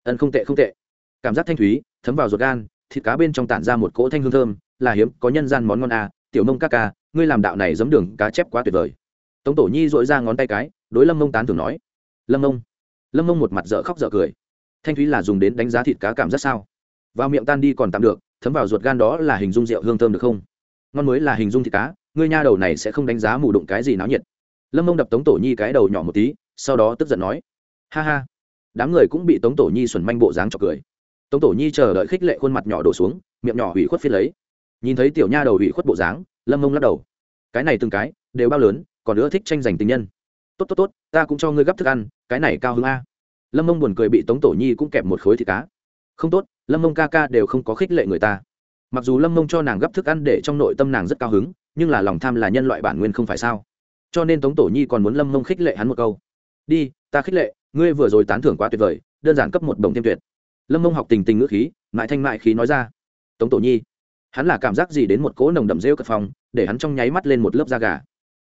Ân không tệ không tệ. Cảm giác thanh thúy thấm vào ruột gan thịt cá bên trong tản ra một cỗ thanh hương thơm là hiếm có nhân gian món ngon à, tiểu mông ca ca ngươi làm đạo này giấm đường cá chép quá tuyệt vời. Tống tổ nhi dội ra ngón tay cái đối lâm mông tán thường nói. Lâm mông. Lâm mông một mặt dở khóc dở cười. Thanh thúy là dùng đến đánh giá thịt cá cảm giác sao? Vào miệng tan đi còn tạm được thấm vào ruột gan đó là hình dung rượu hương thơm được không? Ngon mới là hình dung thịt cá, ngươi nha đầu này sẽ không đánh giá mù đụng cái gì náo nhiệt. Lâm mông đập tống tổ nhi cái đầu nhỏ một tí, sau đó tức giận nói, ha ha. Đám người cũng bị tống tổ nhi xuẩn manh bộ dáng chọc cười. Tống tổ nhi chờ đợi khích lệ khuôn mặt nhỏ đổ xuống, miệng nhỏ hủy khuất phiết lấy. Nhìn thấy tiểu nha đầu hủy khuất bộ dáng, lâm mông lắc đầu. Cái này từng cái, đều bao lớn, còn nữa thích tranh giành tình nhân. Tốt tốt tốt, ta cũng cho ngươi gấp thức ăn, cái này cao hơn a. Lâm mông buồn cười bị tống tổ nhi cũng kẹp một khối thịt cá không tốt, lâm mông ca ca đều không có khích lệ người ta. Mặc dù lâm mông cho nàng gấp thức ăn để trong nội tâm nàng rất cao hứng, nhưng là lòng tham là nhân loại bản nguyên không phải sao? Cho nên tống tổ nhi còn muốn lâm mông khích lệ hắn một câu. Đi, ta khích lệ, ngươi vừa rồi tán thưởng quá tuyệt vời, đơn giản cấp một đồng thêm tuyệt. Lâm mông học tình tình ngữ khí, mại thanh mại khí nói ra. Tống tổ nhi, hắn là cảm giác gì đến một cỗ nồng đậm rêu cật phòng để hắn trong nháy mắt lên một lớp da gà.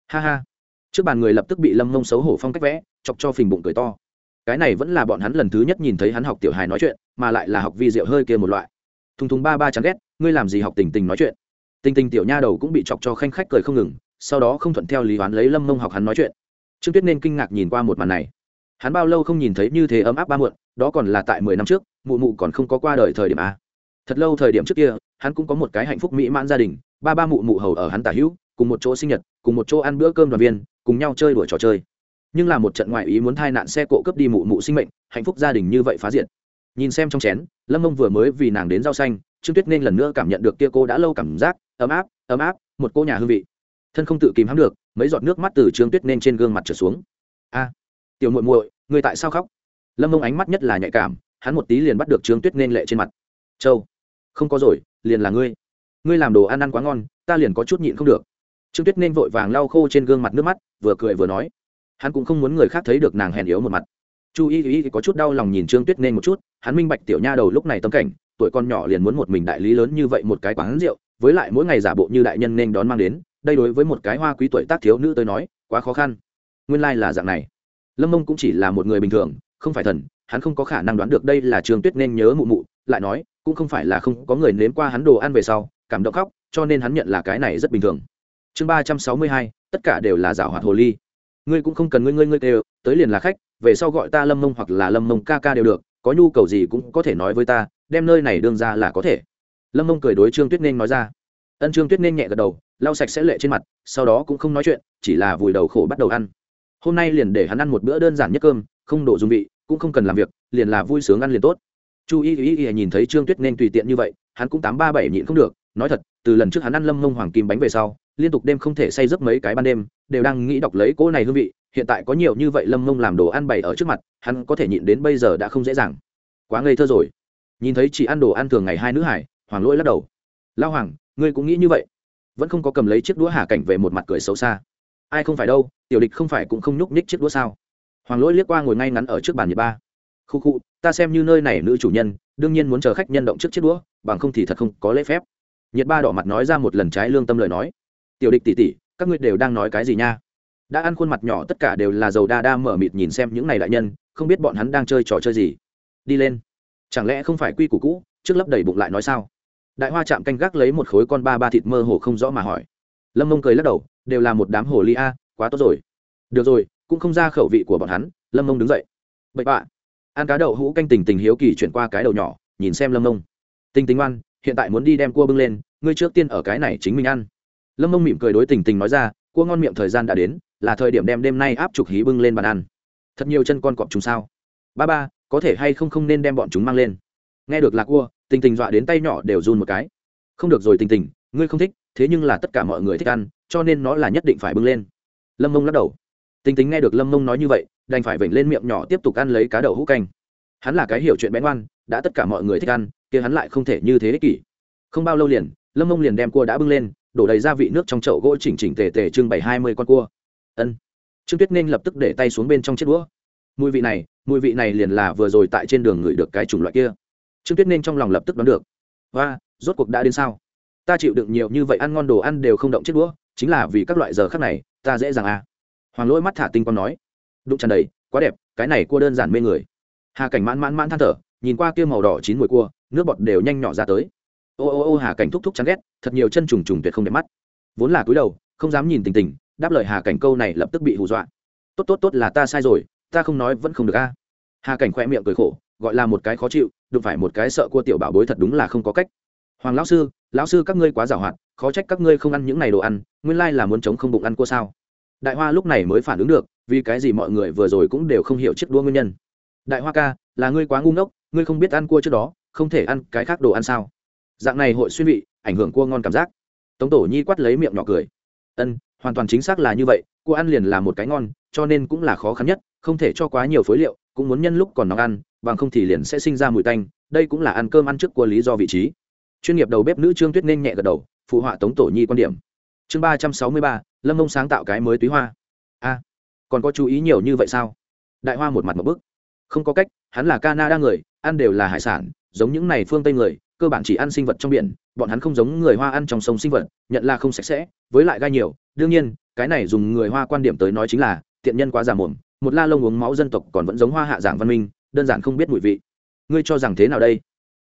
Ha ha. Trước bàn người lập tức bị lâm mông xấu hổ phong cách vẽ, chọc cho phình bụng cười to cái này vẫn là bọn hắn lần thứ nhất nhìn thấy hắn học tiểu hài nói chuyện, mà lại là học vi rượu hơi kia một loại. Thùng thùng ba ba chán ghét, ngươi làm gì học tình tình nói chuyện? Tình tình tiểu nha đầu cũng bị chọc cho khanh khách cười không ngừng, sau đó không thuận theo lý hoán lấy lâm mông học hắn nói chuyện. Trương tuyết nên kinh ngạc nhìn qua một màn này. Hắn bao lâu không nhìn thấy như thế ấm áp ba muộn, đó còn là tại mười năm trước, mụ mụ còn không có qua đời thời điểm a thật lâu thời điểm trước kia, hắn cũng có một cái hạnh phúc mỹ mãn gia đình, ba ba mụ mụ hầu ở hắn tả hữu, cùng một chỗ sinh nhật, cùng một chỗ ăn bữa cơm đoàn viên, cùng nhau chơi đuổi trò chơi nhưng là một trận ngoại ý muốn thai nạn xe cộ cướp đi mụ mụ sinh mệnh, hạnh phúc gia đình như vậy phá diệt. Nhìn xem trong chén, lâm mông vừa mới vì nàng đến rau xanh, trương tuyết nên lần nữa cảm nhận được kia cô đã lâu cảm giác, ấm áp ấm áp, một cô nhà hương vị. Thân không tự kìm hãm được, mấy giọt nước mắt từ trương tuyết nên trên gương mặt trở xuống. A, tiểu muội muội người tại sao khóc? Lâm mông ánh mắt nhất là nhạy cảm, hắn một tí liền bắt được trương tuyết nên lệ trên mặt. Châu, không có rồi, liền là ngươi. Ngươi làm đồ ăn ăn quá ngon, ta liền có chút nhịn không được. Trương tuyết nên vội vàng lau khô trên gương mặt nước mắt, vừa cười vừa nói hắn cũng không muốn người khác thấy được nàng hèn yếu một mặt. Chu y y có chút đau lòng nhìn trương tuyết nên một chút, hắn minh bạch tiểu nha đầu lúc này tâm cảnh, tuổi con nhỏ liền muốn một mình đại lý lớn như vậy một cái quán rượu, với lại mỗi ngày giả bộ như đại nhân nên đón mang đến, đây đối với một cái hoa quý tuổi tác thiếu nữ tới nói, quá khó khăn. Nguyên lai、like、là dạng này. Lâm mông cũng chỉ là một người bình thường, không phải thần, hắn không có khả năng đoán được đây là trương tuyết nên nhớ mụ mụ, lại nói, cũng không phải là không có người nếm qua hắn đồ ăn về sau, cảm động khóc, cho nên hắn nhận là cái này rất bình thường. Chương ba trăm sáu mươi hai, tất cả đều là giả hoạt hồ ly ngươi cũng không cần ngươi ngươi ngươi đều tới liền là khách, về sau gọi ta lâm mông hoặc là lâm mông ca ca đều được, có nhu cầu gì cũng có thể nói với ta, đem nơi này đương ra là có thể. Lâm mông cười đối trương tuyết nên nói ra. Ân trương tuyết nên nhẹ gật đầu, lau sạch sẽ lệ trên mặt, sau đó cũng không nói chuyện, chỉ là vùi đầu khổ bắt đầu ăn. Hôm nay liền để hắn ăn một bữa đơn giản nhất cơm, không đổ dung vị, cũng không cần làm việc, liền là vui sướng ăn liền tốt. Chu y y y nhìn thấy trương tuyết nên tùy tiện như vậy, hắn cũng tám ba bảy nhịn không được, nói thật, từ lần trước hắn ăn lâm mông hoàng kim bánh về sau liên tục đêm không thể say giấc mấy cái ban đêm, đều đang nghĩ đọc lấy cỗ này hương vị, hiện tại có nhiều như vậy lâm mông làm đồ ăn bày ở trước mặt, hắn có thể nhịn đến bây giờ đã không dễ dàng. Quá ngây thơ rồi. Nhìn thấy chị ăn đồ ăn thường ngày hai nữ hải, hoàng lỗi lắc đầu. Lao hoàng, ngươi cũng nghĩ như vậy. Vẫn không có cầm lấy chiếc đũa hà cảnh về một mặt cười xấu xa. Ai không phải đâu, tiểu địch không phải cũng không nhúc nhích chiếc đũa sao? Hoàng lỗi liếc qua ngồi ngay ngắn ở trước bàn nhiệt ba. Khu khu, ta xem như nơi này nữ chủ nhân, đương nhiên muốn chờ khách nhân động trước chiếc đũa, bằng không thì thật không có lễ phép. Nhiệt ba đỏ mặt nói ra một lần trái lương tâm lời nói tiểu địch tỉ tỉ các ngươi đều đang nói cái gì nha? Đã ăn khuôn mặt nhỏ tất cả đều là dầu đa đa mở mịt nhìn xem những này đại nhân, không biết bọn hắn đang chơi trò chơi gì. Đi lên. Chẳng lẽ không phải quy củ cũ, trước lấp đầy bụng lại nói sao? Đại hoa chạm canh gác lấy một khối con ba ba thịt mơ hồ không rõ mà hỏi. Lâm mông cười lắc đầu, đều là một đám hồ ly a, quá tốt rồi. Được rồi, cũng không ra khẩu vị của bọn hắn, lâm mông đứng dậy. Bậy bạ. Ăn cá đậu hũ canh tình tình hiếu kỳ chuyển qua cái đầu nhỏ, nhìn xem lâm mông. Tình tình oan hiện tại muốn đi đem cua bưng lên, ngươi trước tiên ở cái này chính mình ăn lâm mông mỉm cười đối tình tình nói ra, cua ngon miệng thời gian đã đến, là thời điểm đem đêm nay áp trục hí bưng lên bàn ăn. Thật nhiều chân con cọp chúng sao? Ba ba, có thể hay không không nên đem bọn chúng mang lên? Nghe được là cua, tình tình dọa đến tay nhỏ đều run một cái. Không được rồi tình tình, ngươi không thích, thế nhưng là tất cả mọi người thích ăn, cho nên nó là nhất định phải bưng lên. Lâm mông lắc đầu. Tình tình nghe được lâm mông nói như vậy, đành phải vểnh lên miệng nhỏ tiếp tục ăn lấy cá đậu hũ canh. Hắn là cái hiểu chuyện bén ngoan đã tất cả mọi người thích ăn, kia hắn lại không thể như thế ích kỷ. Không bao lâu liền, lâm mông liền đem cua đã bưng lên đổ đầy gia vị nước trong chậu gỗ chỉnh chỉnh tề tề trưng bày hai mươi con cua. Ân. Trương tuyết nên lập tức để tay xuống bên trong chiếc đũa. Mùi vị này, mùi vị này liền là vừa rồi tại trên đường ngửi được cái chủng loại kia. Trương tuyết nên trong lòng lập tức đoán được. Và rốt cuộc đã đến sao? Ta chịu đựng nhiều như vậy ăn ngon đồ ăn đều không động chiếc đũa, chính là vì các loại giờ khác này, ta dễ dàng à. Hoàng lỗi mắt thả tinh con nói. Đụng tràn đầy, quá đẹp, cái này cua đơn giản mê người. Hà cảnh mãn mãn mãn than thở, nhìn qua kia màu đỏ chín mùi cua, nước bọt đều nhanh nhỏ ra tới ô ô ô hà cảnh thúc thúc chán ghét, thật nhiều chân trùng trùng tuyệt không đẹp mắt. Vốn là cúi đầu, không dám nhìn tình tình, đáp lời hà cảnh câu này lập tức bị hù dọa. Tốt tốt tốt là ta sai rồi, ta không nói vẫn không được a. Hà cảnh khoe miệng cười khổ, gọi là một cái khó chịu, đụng phải một cái sợ cua tiểu bảo bối thật đúng là không có cách. Hoàng lão sư lão sư các ngươi quá giàu hoạt khó trách các ngươi không ăn những này đồ ăn, nguyên lai là muốn chống không bụng ăn cua sao? Đại hoa lúc này mới phản ứng được, vì cái gì mọi người vừa rồi cũng đều không hiểu chiếc đua nguyên nhân. Đại hoa ca, là ngươi quá ngu ngốc, ngươi không biết ăn cua trước đó, không thể ăn cái khác đồ ăn sao? Dạng này hội xuyên vị, ảnh hưởng cua ngon cảm giác. Tống tổ nhi quát lấy miệng nhỏ cười. Ân, hoàn toàn chính xác là như vậy, cua ăn liền là một cái ngon, cho nên cũng là khó khăn nhất, không thể cho quá nhiều phối liệu, cũng muốn nhân lúc còn nóng ăn, bằng không thì liền sẽ sinh ra mùi tanh, đây cũng là ăn cơm ăn trước cua lý do vị trí. Chuyên nghiệp đầu bếp nữ trương tuyết nên nhẹ gật đầu, phụ họa tống tổ nhi quan điểm. Chương ba trăm sáu mươi ba, lâm mông sáng tạo cái mới túy hoa. A, còn có chú ý nhiều như vậy sao? Đại hoa một mặt một bức. Không có cách, hắn là canada người, ăn đều là hải sản, giống những này phương tây người cơ bản chỉ ăn sinh vật trong biển, bọn hắn không giống người hoa ăn trong sông sinh vật, nhận là không sạch sẽ, với lại gai nhiều. Đương nhiên, cái này dùng người hoa quan điểm tới nói chính là, tiện nhân quá già mồm, một la lông uống máu dân tộc còn vẫn giống hoa hạ dạng văn minh, đơn giản không biết mùi vị. Ngươi cho rằng thế nào đây?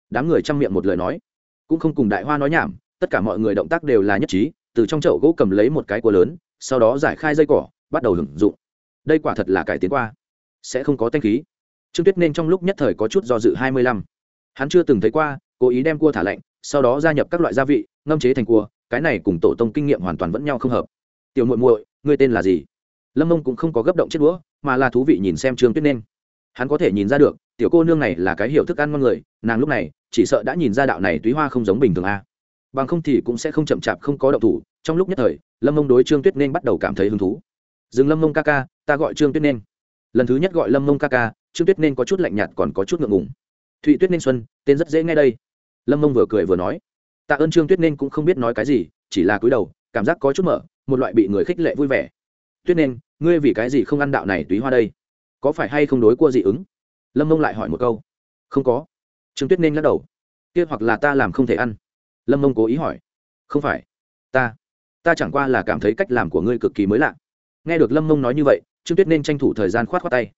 Đám người chăm miệng một lời nói. Cũng không cùng đại hoa nói nhảm, tất cả mọi người động tác đều là nhất trí, từ trong chậu gỗ cầm lấy một cái cua lớn, sau đó giải khai dây cỏ, bắt đầu hưởng dụng. Đây quả thật là cải tiến qua. Sẽ không có thanh khí. Trương tuyết nên trong lúc nhất thời có chút do dự hai mươi lăm. Hắn chưa từng thấy qua cố ý đem cua thả lạnh, sau đó gia nhập các loại gia vị, ngâm chế thành cua, cái này cùng tổ tông kinh nghiệm hoàn toàn vẫn nhau không hợp. Tiểu muội muội, ngươi tên là gì? Lâm mông cũng không có gấp động chết đũa, mà là thú vị nhìn xem trương tuyết nên. Hắn có thể nhìn ra được, tiểu cô nương này là cái hiểu thức ăn ngon người, nàng lúc này, chỉ sợ đã nhìn ra đạo này túy hoa không giống bình thường a. Bằng không thì cũng sẽ không chậm chạp, không có động thủ. Trong lúc nhất thời, lâm mông đối trương tuyết nên bắt đầu cảm thấy hứng thú. Dừng lâm mông ca ca, ta gọi trương tuyết nên. Lần thứ nhất gọi lâm mông ca ca, trương tuyết nên có chút lạnh nhạt còn có chút ngượng ngùng. Thụy tuyết nên xuân, tên rất dễ nghe đây lâm mông vừa cười vừa nói tạ ơn trương tuyết nên cũng không biết nói cái gì chỉ là cúi đầu cảm giác có chút mở một loại bị người khích lệ vui vẻ tuyết nên ngươi vì cái gì không ăn đạo này túy hoa đây có phải hay không đối cua dị ứng lâm mông lại hỏi một câu không có trương tuyết nên lắc đầu kia hoặc là ta làm không thể ăn lâm mông cố ý hỏi không phải ta ta chẳng qua là cảm thấy cách làm của ngươi cực kỳ mới lạ nghe được lâm mông nói như vậy trương tuyết nên tranh thủ thời gian khoát khoát tay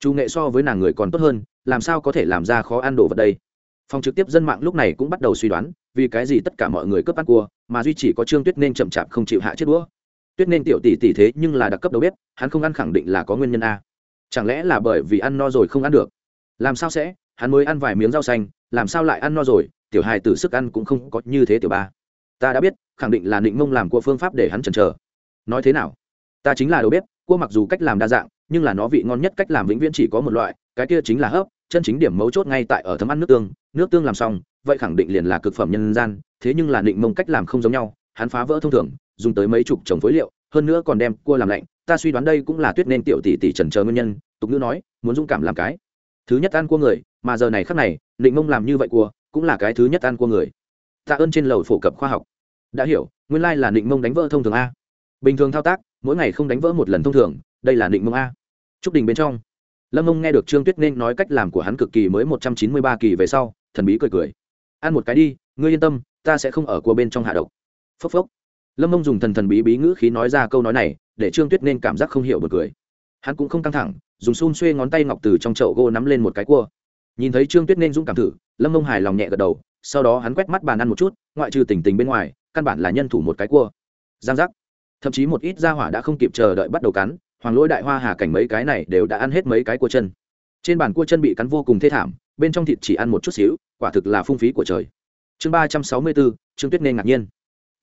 chủ nghệ so với nàng người còn tốt hơn làm sao có thể làm ra khó ăn đồ vật đây phòng trực tiếp dân mạng lúc này cũng bắt đầu suy đoán, vì cái gì tất cả mọi người cướp ăn cua, mà duy chỉ có trương tuyết nên chậm chạp không chịu hạ chết đũa. Tuyết nên tiểu tỷ tỷ thế nhưng là đặc cấp đầu bếp, hắn không ăn khẳng định là có nguyên nhân a. Chẳng lẽ là bởi vì ăn no rồi không ăn được? Làm sao sẽ? Hắn mới ăn vài miếng rau xanh, làm sao lại ăn no rồi? Tiểu hài tử sức ăn cũng không có như thế tiểu ba. Ta đã biết, khẳng định là định mông làm của phương pháp để hắn chần chờ. Nói thế nào? Ta chính là đầu bếp, cua mặc dù cách làm đa dạng, nhưng là nó vị ngon nhất cách làm vĩnh viễn chỉ có một loại, cái kia chính là hấp chân chính điểm mấu chốt ngay tại ở thấm ăn nước tương nước tương làm xong, vậy khẳng định liền là cực phẩm nhân gian, thế nhưng là định mông cách làm không giống nhau, hắn phá vỡ thông thường, dùng tới mấy chục trồng phối liệu, hơn nữa còn đem cua làm lạnh, ta suy đoán đây cũng là tuyết nên tiểu tỷ tỷ trần chờ nguyên nhân, tục ngữ nói, muốn dũng cảm làm cái. Thứ nhất ăn cua người, mà giờ này khắc này định mông làm như vậy cua, cũng là cái thứ nhất ăn cua người. Tạ ơn trên lầu phổ cập khoa học. Đã hiểu, nguyên lai là định mông đánh vỡ thông thường a. Bình thường thao tác, mỗi ngày không đánh vỡ một lần thông thường, đây là định mông a. Trúc đình bên trong lâm ông nghe được trương tuyết nên nói cách làm của hắn cực kỳ mới một trăm chín mươi ba kỳ về sau, thần bí cười cười. Ăn một cái đi, ngươi yên tâm, ta sẽ không ở cua bên trong hạ độc. Phốc phốc. Lâm ông dùng thần thần bí bí ngữ khí nói ra câu nói này, để trương tuyết nên cảm giác không hiểu bật cười. Hắn cũng không căng thẳng, dùng xun xuê ngón tay ngọc từ trong chậu gỗ nắm lên một cái cua. Nhìn thấy trương tuyết nên dũng cảm thử, lâm ông hài lòng nhẹ gật đầu, sau đó hắn quét mắt bàn ăn một chút, ngoại trừ tỉnh tình bên ngoài, căn bản là nhân thủ một cái cua. Giang giác. Thậm chí một ít gia hỏa đã không kịp chờ đợi bắt đầu cắn hoàng lỗi đại hoa hà cảnh mấy cái này đều đã ăn hết mấy cái cua chân. Trên bàn cua chân bị cắn vô cùng thê thảm, bên trong thịt chỉ ăn một chút xíu, quả thực là phung phí của trời. Chương ba trăm sáu mươi bốn, trương tuyết nên ngạc nhiên.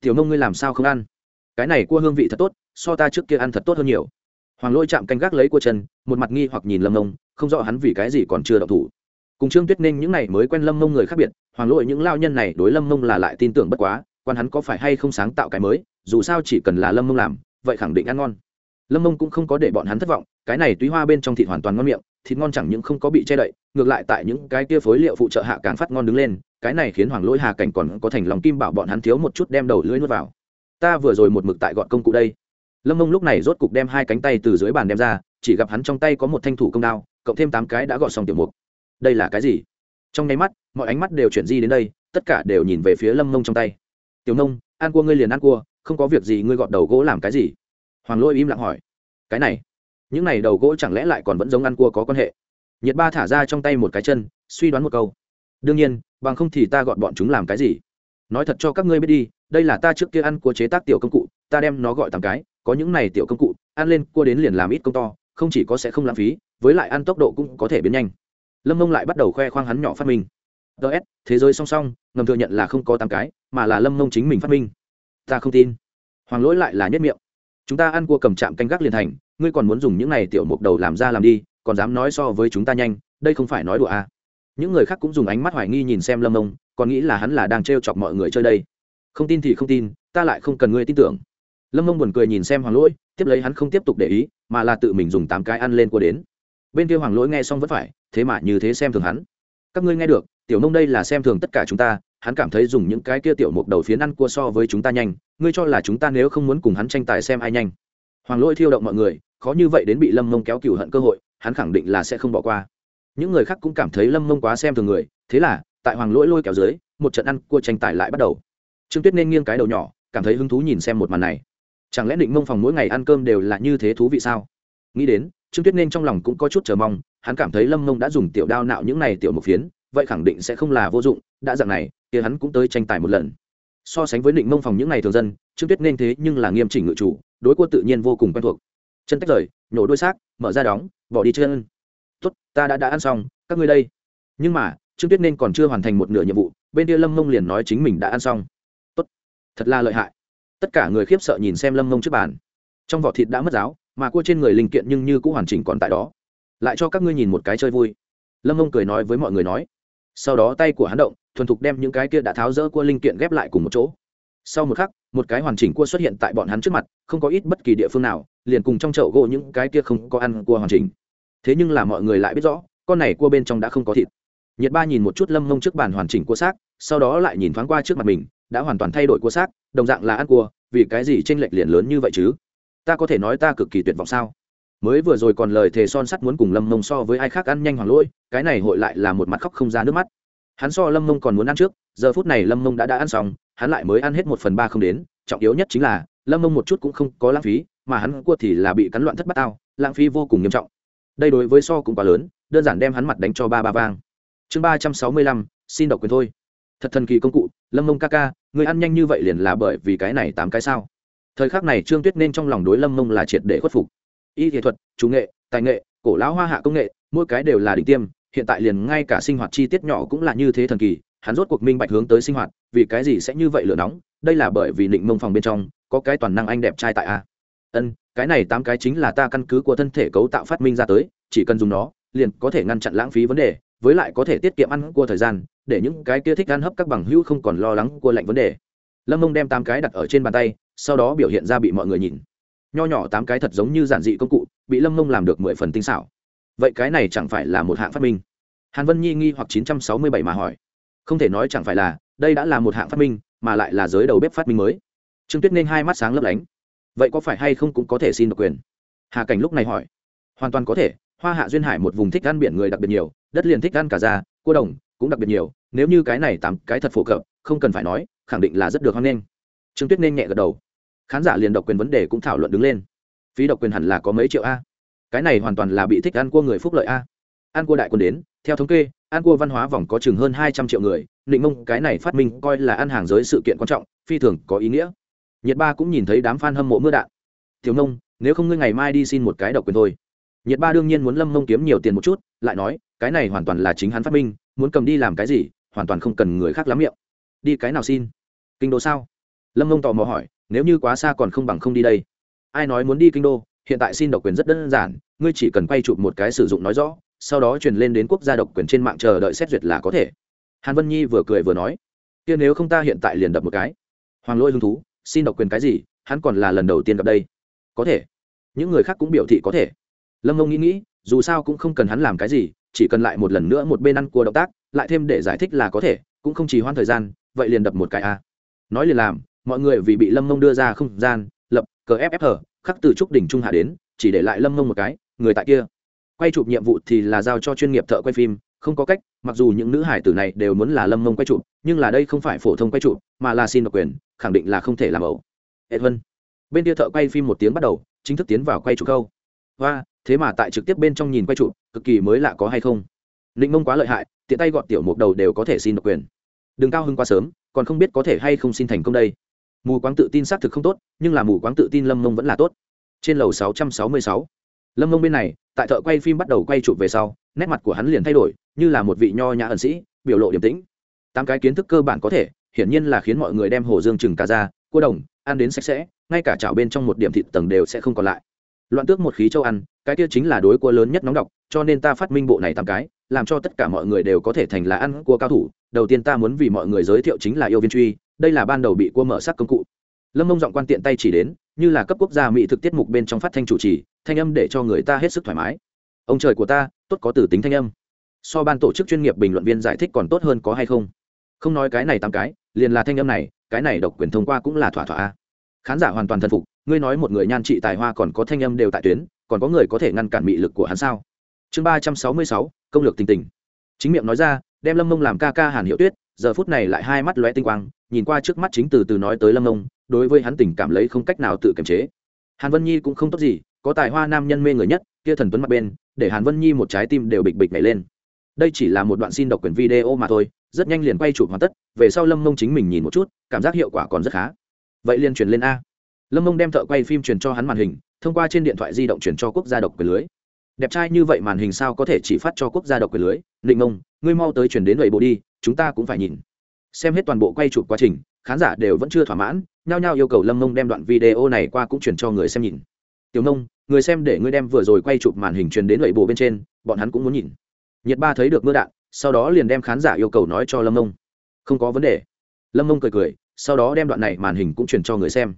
Tiểu nông ngươi làm sao không ăn? Cái này cua hương vị thật tốt, so ta trước kia ăn thật tốt hơn nhiều. Hoàng Lỗi chạm canh gác lấy cua chân, một mặt nghi hoặc nhìn lâm nông, không rõ hắn vì cái gì còn chưa đậu thủ. Cùng trương tuyết nên những này mới quen lâm mông người khác biệt, hoàng lỗi những lao nhân này đối lâm mông là lại tin tưởng bất quá, quan hắn có phải hay không sáng tạo cái mới, dù sao chỉ cần là lâm mông làm, vậy khẳng định ăn ngon lâm mông cũng không có để bọn hắn thất vọng, cái này túy hoa bên trong thịt hoàn toàn ngon miệng, thịt ngon chẳng những không có bị che đậy, ngược lại tại những cái kia phối liệu phụ trợ hạ càng phát ngon đứng lên, cái này khiến hoàng lỗi hà cảnh còn có thành lòng kim bảo bọn hắn thiếu một chút đem đầu lưỡi nuốt vào. Ta vừa rồi một mực tại gọn công cụ đây. Lâm mông lúc này rốt cục đem hai cánh tay từ dưới bàn đem ra, chỉ gặp hắn trong tay có một thanh thủ công đao, cộng thêm tám cái đã gọn xong tiểu mục. Đây là cái gì? Trong nháy mắt, mọi ánh mắt đều chuyển di đến đây, tất cả đều nhìn về phía lâm mông trong tay. Tiểu nông ăn cua ngươi liền ăn cua, không có việc gì ngươi gọt đầu gỗ làm cái gì? Hoàng lôi im lặng hỏi, cái này, những này đầu gỗ chẳng lẽ lại còn vẫn giống ăn cua có quan hệ? Nhiệt ba thả ra trong tay một cái chân, suy đoán một câu, đương nhiên, bằng không thì ta gọi bọn chúng làm cái gì? Nói thật cho các ngươi biết đi, đây là ta trước kia ăn cua chế tác tiểu công cụ, ta đem nó gọi tám cái, có những này tiểu công cụ, ăn lên cua đến liền làm ít công to, không chỉ có sẽ không lãng phí, với lại ăn tốc độ cũng có thể biến nhanh. Lâm mông lại bắt đầu khoe khoang hắn nhỏ phát minh. Ts thế giới song song, ngầm thừa nhận là không có tám cái, mà là lâm mông chính mình phát minh. Ta không tin. Hoàng lỗi lại là nhất miệng chúng ta ăn cua cầm chạm canh gác liền thành, ngươi còn muốn dùng những này tiểu mục đầu làm ra làm đi, còn dám nói so với chúng ta nhanh, đây không phải nói đùa à. những người khác cũng dùng ánh mắt hoài nghi nhìn xem lâm ông, còn nghĩ là hắn là đang t chọc mọi người chơi đây. Không tin thì không tin, ta lại không cần ngươi tin tưởng. Lâm ông buồn cười nhìn xem hoàng lỗi, tiếp lấy hắn không tiếp tục để ý, mà là tự mình dùng tám cái ăn lên cua đến. Bên kia hoàng lỗi nghe xong vẫn phải, thế mà như thế xem thường hắn. Các ngươi nghe được, tiểu nông đây là xem thường tất cả chúng ta, hắn cảm thấy dùng những cái kia tiểu mục đầu phiến ăn cua so với chúng ta nhanh ngươi cho là chúng ta nếu không muốn cùng hắn tranh tài xem ai nhanh. Hoàng lỗi thiêu động mọi người, khó như vậy đến bị lâm mông kéo cựu hận cơ hội, hắn khẳng định là sẽ không bỏ qua. Những người khác cũng cảm thấy lâm mông quá xem thường người, thế là, tại hoàng lỗi lôi kéo dưới, một trận ăn cua tranh tài lại bắt đầu. Trương tuyết nên nghiêng cái đầu nhỏ, cảm thấy hứng thú nhìn xem một màn này. Chẳng lẽ định mông phòng mỗi ngày ăn cơm đều là như thế thú vị sao? Nghĩ đến, trương tuyết nên trong lòng cũng có chút chờ mong, hắn cảm thấy lâm mông đã dùng tiểu đao nạo những này tiểu một phiến, vậy khẳng định sẽ không là vô dụng, đã dạng này thì hắn cũng tới tranh tài một lần so sánh với định mông phòng những ngày thường dân, trương tuyết nên thế nhưng là nghiêm chỉnh ngự chủ, đối quân tự nhiên vô cùng quen thuộc. Chân tách rời, nhổ đôi xác, mở ra đóng, bỏ đi chân. Tốt, ta đã đã ăn xong, các ngươi đây. Nhưng mà, trương tuyết nên còn chưa hoàn thành một nửa nhiệm vụ, bên kia lâm mông liền nói chính mình đã ăn xong. Tốt, thật là lợi hại. Tất cả người khiếp sợ nhìn xem lâm mông trước bàn. Trong vỏ thịt đã mất giáo, mà cua trên người linh kiện nhưng như cũng hoàn chỉnh còn tại đó. Lại cho các ngươi nhìn một cái chơi vui. Lâm mông cười nói với mọi người nói. Sau đó tay của hắn động thuần thục đem những cái kia đã tháo rỡ cua linh kiện ghép lại cùng một chỗ. Sau một khắc, một cái hoàn chỉnh cua xuất hiện tại bọn hắn trước mặt, không có ít bất kỳ địa phương nào, liền cùng trong chậu gỗ những cái kia không có ăn cua hoàn chỉnh. Thế nhưng là mọi người lại biết rõ, con này cua bên trong đã không có thịt. Nhiệt ba nhìn một chút lâm mông trước bàn hoàn chỉnh cua xác, sau đó lại nhìn thoáng qua trước mặt mình, đã hoàn toàn thay đổi cua xác, đồng dạng là ăn cua, vì cái gì tranh lệch liền lớn như vậy chứ? Ta có thể nói ta cực kỳ tuyệt vọng sao? Mới vừa rồi còn lời thề son sắt muốn cùng lâm mông so với ai khác ăn nhanh hoàng lỗi cái này hội lại là một mặt khóc không ra nước mắt hắn so lâm mông còn muốn ăn trước, giờ phút này lâm mông đã đã ăn xong, hắn lại mới ăn hết một phần ba không đến, trọng yếu nhất chính là, lâm mông một chút cũng không có lãng phí, mà hắn cua thì là bị cắn loạn thất bát tao, lãng phí vô cùng nghiêm trọng. Đây đối với so cũng quá lớn, đơn giản đem hắn mặt đánh cho ba ba vang. Chương ba trăm sáu mươi lăm, xin độc quyền thôi. Thật thần kỳ công cụ, lâm mông ca ca, người ăn nhanh như vậy liền là bởi vì cái này tám cái sao? Thời khắc này trương tuyết nên trong lòng đối lâm mông là triệt để khuất phục. Y nghệ thuật, chủ nghệ, tài nghệ, cổ lão hoa hạ công nghệ, mỗi cái đều là đỉnh tiêm hiện tại liền ngay cả sinh hoạt chi tiết nhỏ cũng là như thế thần kỳ, hắn rốt cuộc minh bạch hướng tới sinh hoạt, vì cái gì sẽ như vậy lửa nóng, đây là bởi vì định mông phòng bên trong, có cái toàn năng anh đẹp trai tại a. Ân, cái này tám cái chính là ta căn cứ của thân thể cấu tạo phát minh ra tới, chỉ cần dùng nó, liền có thể ngăn chặn lãng phí vấn đề, với lại có thể tiết kiệm ăn cua thời gian, để những cái kia thích ăn hấp các bằng hữu không còn lo lắng cua lạnh vấn đề. Lâm mông đem tám cái đặt ở trên bàn tay, sau đó biểu hiện ra bị mọi người nhìn. Nho nhỏ tám cái thật giống như giản dị công cụ, bị lâm mông làm được mười phần tinh xảo. Vậy cái này chẳng phải là một hạng phát minh? Hàn vân nhi nghi hoặc chín trăm sáu mươi bảy mà hỏi. Không thể nói chẳng phải là, đây đã là một hạng phát minh, mà lại là giới đầu bếp phát minh mới. Trương tuyết nên hai mắt sáng lấp lánh. Vậy có phải hay không cũng có thể xin độc quyền? Hà cảnh lúc này hỏi. Hoàn toàn có thể, hoa hạ duyên hải một vùng thích ăn biển người đặc biệt nhiều, đất liền thích ăn cả da, cua đồng cũng đặc biệt nhiều, nếu như cái này tám cái thật phổ cập, không cần phải nói, khẳng định là rất được hoan nghênh. Trương tuyết nên nhẹ gật đầu. Khán giả liền độc quyền vấn đề cũng thảo luận đứng lên. Phí độc quyền hẳn là có mấy triệu a? Cái này hoàn toàn là bị thích ăn cua người phúc lợi a. Ăn cua đại quân đến theo thống kê, ăn cua văn hóa vòng có chừng hơn hai trăm triệu người định mông cái này phát minh coi là ăn hàng giới sự kiện quan trọng, phi thường có ý nghĩa. Nhiệt ba cũng nhìn thấy đám f a n hâm mộ mưa đạn. Thiếu nông, nếu không ngươi ngày mai đi xin một cái độc quyền thôi. Nhiệt ba đương nhiên muốn lâm mông kiếm nhiều tiền một chút, lại nói, cái này hoàn toàn là chính hắn phát minh, muốn cầm đi làm cái gì, hoàn toàn không cần người khác lắm miệng. Đi cái nào xin? Kinh đô sao? Lâm mông tò mò hỏi, nếu như quá xa còn không bằng không đi đây. Ai nói muốn đi kinh đô, hiện tại xin độc quyền rất đơn giản, ngươi chỉ cần quay chụp một cái sử dụng nói rõ sau đó truyền lên đến quốc gia độc quyền trên mạng chờ đợi xét duyệt là có thể. Hàn vân nhi vừa cười vừa nói, kia nếu không ta hiện tại liền đập một cái. Hoàng lôi hứng thú, xin độc quyền cái gì? Hắn còn là lần đầu tiên gặp đây. Có thể. Những người khác cũng biểu thị có thể. Lâm mông nghĩ nghĩ, dù sao cũng không cần hắn làm cái gì, chỉ cần lại một lần nữa một bên ăn cua động tác, lại thêm để giải thích là có thể, cũng không chỉ hoãn thời gian, vậy liền đập một cái a. Nói liền làm, mọi người vì bị lâm mông đưa ra không gian, lập, cờ ff khắc từ trúc đỉnh trung hạ đến, chỉ để lại lâm mông một cái, người tại kia quay chụp nhiệm vụ thì là giao cho chuyên nghiệp thợ quay phim không có cách mặc dù những nữ hải tử này đều muốn là lâm mông quay chụp nhưng là đây không phải phổ thông quay chụp mà là xin độc quyền khẳng định là không thể làm ẩu. Ed vân bên kia thợ quay phim một tiếng bắt đầu chính thức tiến vào quay chụp câu. Và thế mà tại trực tiếp bên trong nhìn quay chụp cực kỳ mới lạ có hay không? Định mông quá lợi hại tiện tay gọn tiểu một đầu đều có thể xin độc quyền. Đừng cao hơn quá sớm còn không biết có thể hay không xin thành công đây. Mù quáng tự tin xác thực không tốt nhưng là mù quáng tự tin lâm mông vẫn là tốt. Trên lầu 666, lâm mông bên này tại thợ quay phim bắt đầu quay chụp về sau nét mặt của hắn liền thay đổi như là một vị nho nhã ẩn sĩ biểu lộ điềm tĩnh tám cái kiến thức cơ bản có thể hiển nhiên là khiến mọi người đem hồ dương trừng cà ra cua đồng ăn đến sạch sẽ ngay cả chảo bên trong một điểm thịt tầng đều sẽ không còn lại loạn tước một khí châu ăn cái kia chính là đối cua lớn nhất nóng độc cho nên ta phát minh bộ này tám cái làm cho tất cả mọi người đều có thể thành là ăn cua cao thủ đầu tiên ta muốn vì mọi người giới thiệu chính là yêu viên truy đây là ban đầu bị cua mở sắc công cụ lâm mông giọng quan tiện tay chỉ đến như là cấp quốc gia mỹ thực tiết mục bên trong phát thanh chủ trì, thanh âm để cho người ta hết sức thoải mái. Ông trời của ta, tốt có từ tính thanh âm. So ban tổ chức chuyên nghiệp bình luận viên giải thích còn tốt hơn có hay không? Không nói cái này tám cái, liền là thanh âm này, cái này độc quyền thông qua cũng là thỏa thỏa khán giả hoàn toàn thần phục, ngươi nói một người nhan trị tài hoa còn có thanh âm đều tại tuyến, còn có người có thể ngăn cản mị lực của hắn sao? Chương ba trăm sáu mươi sáu, công lược tình tình. Chính miệng nói ra, đem lâm mông làm ca ca hàn hiệu tuyết, giờ phút này lại hai mắt lóe tinh quang, nhìn qua trước mắt chính từ từ nói tới lâm mông đối với hắn tình cảm lấy không cách nào tự kiềm chế. Hàn vân nhi cũng không tốt gì, có tài hoa nam nhân mê người nhất, kia thần tuấn mặt bên, để hàn vân nhi một trái tim đều bịch bịch nhảy lên. Đây chỉ là một đoạn xin độc quyền video mà thôi, rất nhanh liền quay chụp hoàn tất, về sau lâm mông chính mình nhìn một chút, cảm giác hiệu quả còn rất khá. Vậy liền truyền lên a. Lâm mông đem thợ quay phim truyền cho hắn màn hình, thông qua trên điện thoại di động truyền cho quốc gia độc quyền lưới. Đẹp trai như vậy màn hình sao có thể chỉ phát cho quốc gia độc quyền lưới? Định mông, ngươi mau tới chuyển đến lầy bộ đi, chúng ta cũng phải nhìn. Xem hết toàn bộ quay chụp quá trình khán giả đều vẫn chưa thỏa mãn, nhao nhao yêu cầu lâm mông đem đoạn video này qua cũng chuyển cho người xem nhìn. Tiểu nông, người xem để ngươi đem vừa rồi quay chụp màn hình truyền đến lầy bộ bên trên, bọn hắn cũng muốn nhìn. Nhiệt ba thấy được mưa đạn, sau đó liền đem khán giả yêu cầu nói cho lâm mông không có vấn đề. Lâm mông cười cười, sau đó đem đoạn này màn hình cũng truyền cho người xem.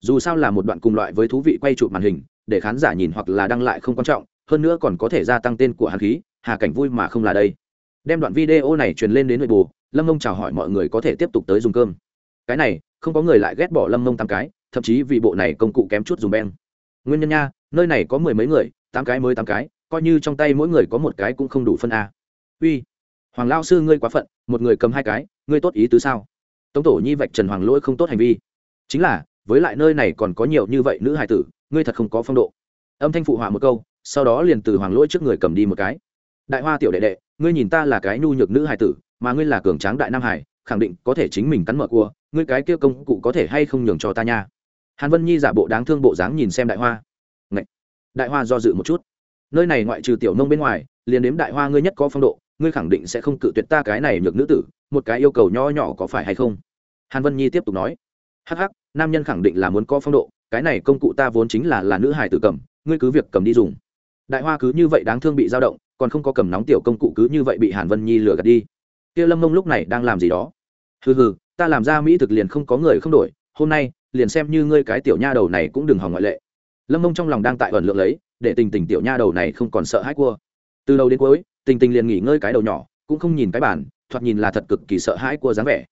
Dù sao là một đoạn cùng loại với thú vị quay chụp màn hình, để khán giả nhìn hoặc là đăng lại không quan trọng, hơn nữa còn có thể gia tăng tên của hàn khí, hà cảnh vui mà không là đây. Đem đoạn video này truyền lên đến nội bù lâm mông chào hỏi mọi người có thể tiếp tục tới dùng cơm cái này, không có người lại ghét bỏ lâm mông tám cái, thậm chí vì bộ này công cụ kém chút dùng beng. Nguyên nhân nha, nơi này có mười mấy người, tám cái mới tám cái, coi như trong tay mỗi người có một cái cũng không đủ phân a. Uy, hoàng lao sư ngươi quá phận, một người cầm hai cái, ngươi tốt ý tứ sao? Tống tổ nhi vạch trần hoàng lỗi không tốt hành vi. Chính là, với lại nơi này còn có nhiều như vậy nữ hài tử, ngươi thật không có phong độ. Âm thanh phụ họa một câu, sau đó liền từ hoàng lỗi trước người cầm đi một cái. Đại hoa tiểu đệ đệ, ngươi nhìn ta là cái nhu nhược nữ hài tử, mà ngươi là cường tráng đại nam hải khẳng định có thể chính mình cắn mở cua, ngươi cái kia công cụ có thể hay không nhường cho ta nha? Hàn vân nhi giả bộ đáng thương bộ dáng nhìn xem đại hoa. Ngậy! đại hoa do dự một chút. Nơi này ngoại trừ tiểu nông bên ngoài, liền đếm đại hoa ngươi nhất có phong độ, ngươi khẳng định sẽ không cự tuyệt ta cái này nhược nữ tử, một cái yêu cầu nho nhỏ có phải hay không? Hàn vân nhi tiếp tục nói. Hắc hắc, nam nhân khẳng định là muốn có phong độ, cái này công cụ ta vốn chính là là nữ hài tử cầm, ngươi cứ việc cầm đi dùng. Đại hoa cứ như vậy đáng thương bị dao động, còn không có cầm nóng tiểu công cụ cứ như vậy bị hàn vân nhi lừa gạt đi kia lâm mông lúc này đang làm gì đó? Hừ hừ, ta làm ra mỹ thực liền không có người không đổi, hôm nay, liền xem như ngươi cái tiểu nha đầu này cũng đừng hòng ngoại lệ. Lâm mông trong lòng đang tại ẩn lượng lấy, để tình tình tiểu nha đầu này không còn sợ hãi cua. Từ đầu đến cuối, tình tình liền nghỉ ngơi cái đầu nhỏ, cũng không nhìn cái bản thoạt nhìn là thật cực kỳ sợ hãi cua dáng vẻ.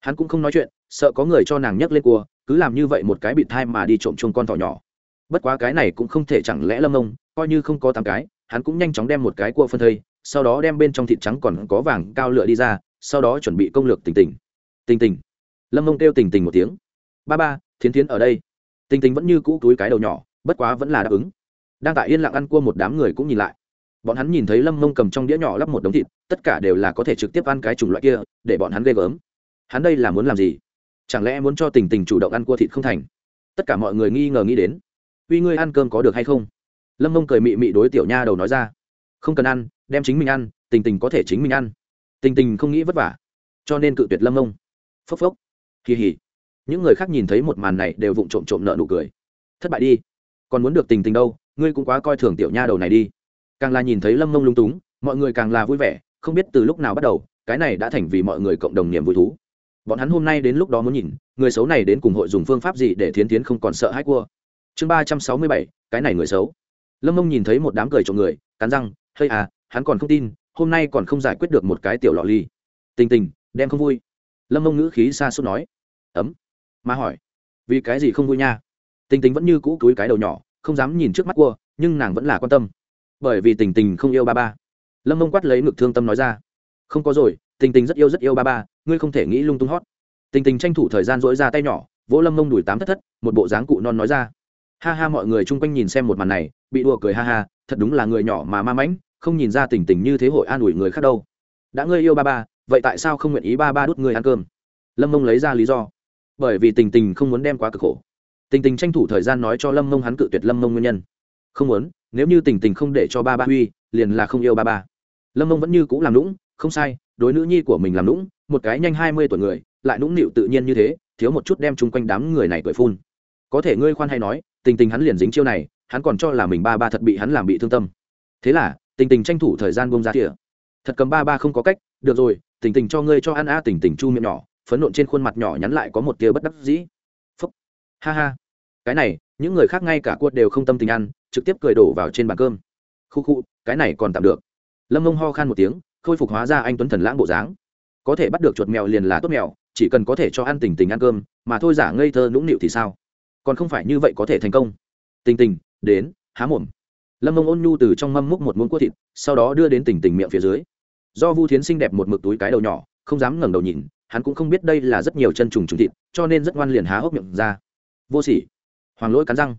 Hắn cũng không nói chuyện, sợ có người cho nàng nhấc lên cua, cứ làm như vậy một cái bị thai mà đi trộm chung con thỏ nhỏ. Bất quá cái này cũng không thể chẳng lẽ lâm ông coi như không có tám cái, hắn cũng nhanh chóng đem một cái cua phân thây sau đó đem bên trong thịt trắng còn có vàng cao lựa đi ra, sau đó chuẩn bị công lược tình tình. Tình tình. Lâm ông kêu tình tình một tiếng. Ba ba, thiến thiến ở đây. Tình tình vẫn như cũ túi cái đầu nhỏ, bất quá vẫn là đáp ứng. Đang tại yên lặng ăn cua một đám người cũng nhìn lại. Bọn hắn nhìn thấy lâm mông cầm trong đĩa nhỏ lắp một đống thịt, tất cả đều là có thể trực tiếp ăn cái chủng loại kia, để bọn hắn ghê gớm. Hắn đây là muốn làm gì? Chẳng lẽ muốn cho tình tình chủ động ăn cua thịt không thành? Tất cả mọi người nghi ngờ nghĩ đến. Uy ngươi ăn cơm có được hay không? Lâm mông cười mị mị đối tiểu nha đầu nói ra không cần ăn, đem chính mình ăn, tình tình có thể chính mình ăn. Tình tình không nghĩ vất vả, cho nên cự tuyệt lâm ông phốc phốc. Kỳ hỉ. Những người khác nhìn thấy một màn này đều vụng trộm trộm nợ nụ cười. Thất bại đi. Còn muốn được tình tình đâu, ngươi cũng quá coi thường tiểu nha đầu này đi. Càng là nhìn thấy lâm mông lung túng, mọi người càng là vui vẻ, không biết từ lúc nào bắt đầu, cái này đã thành vì mọi người cộng đồng niềm vui thú. Bọn hắn hôm nay đến lúc đó muốn nhìn, người xấu này đến cùng hội dùng phương pháp gì để thiến tiến không còn sợ hãi cua. Chương ba trăm sáu mươi bảy, cái này người xấu. Lâm mông nhìn thấy một đám cười trộm người, cắn răng hơi à hắn còn không tin, hôm nay còn không giải quyết được một cái tiểu lọ ly. Tình tình, đem không vui. Lâm mông ngữ khí xa suốt nói. Ấm. Mà hỏi. Vì cái gì không vui nha? Tình tình vẫn như cũ cúi cái đầu nhỏ, không dám nhìn trước mắt cua, nhưng nàng vẫn là quan tâm. Bởi vì tình tình không yêu ba ba. Lâm mông quát lấy ngực thương tâm nói ra. Không có rồi, tình tình rất yêu rất yêu ba ba, ngươi không thể nghĩ lung tung hót. Tình tình tranh thủ thời gian dỗi ra tay nhỏ, vỗ lâm mông đùi tám thất thất, một bộ dáng cụ non nói ra. Ha ha, mọi người chung quanh nhìn xem một màn này, bị đùa cười ha ha, thật đúng là người nhỏ mà ma mãnh không nhìn ra tình tình như thế hội an ủi người khác đâu. Đã ngươi yêu ba ba, vậy tại sao không nguyện ý ba ba đút người ăn cơm? Lâm mông lấy ra lý do. Bởi vì tình tình không muốn đem quá cực khổ. Tình tình tranh thủ thời gian nói cho lâm mông hắn cự tuyệt lâm mông nguyên nhân. Không muốn, nếu như tình tình không để cho ba ba huy, liền là không yêu ba ba. Lâm mông vẫn như c ũ làm lũng không sai, đối nữ nhi của mình làm lũng một cái nhanh hai mươi tuổi người, lại nũng nịu tự nhiên như thế, thiếu một chút đem chung quanh đám người này cười phun. Có thể ngươi khoan hay nói, tình tình hắn liền dính chiêu này, hắn còn cho là mình ba ba thật bị hắn làm bị thương tâm. Thế là tình tình tranh thủ thời gian bông ra thìa thật cầm ba ba không có cách, được rồi, tình tình cho ngươi cho ăn a tình tình chu miệng nhỏ, phấn nộn trên khuôn mặt nhỏ nhắn lại có một tia bất đắc dĩ. Phúc. Ha ha. Cái này, những người khác ngay cả cuột đều không tâm tình ăn, trực tiếp cười đổ vào trên bàn cơm. Khu khu, cái này còn tạm được. Lâm mông ho khan một tiếng, khôi phục hóa ra anh tuấn thần lãng bộ dáng. Có thể bắt được chuột mèo liền là tốt mèo, chỉ cần có thể cho ăn tình tình ăn cơm, mà thôi giả ngây thơ nũng nịu thì sao? Còn không phải như vậy có thể thành công. Tình tình, đến, há mồm lâm mông ôn nhu từ trong mâm múc một muỗng cua thịt, sau đó đưa đến tỉnh tỉnh miệng phía dưới. Do vu thiến xinh đẹp một mực túi cái đầu nhỏ, không dám ngẩng đầu nhìn, hắn cũng không biết đây là rất nhiều chân trùng trùng thịt, cho nên rất ngoan liền há hốc miệng ra. Vô sỉ. Hoàng lỗi cắn răng.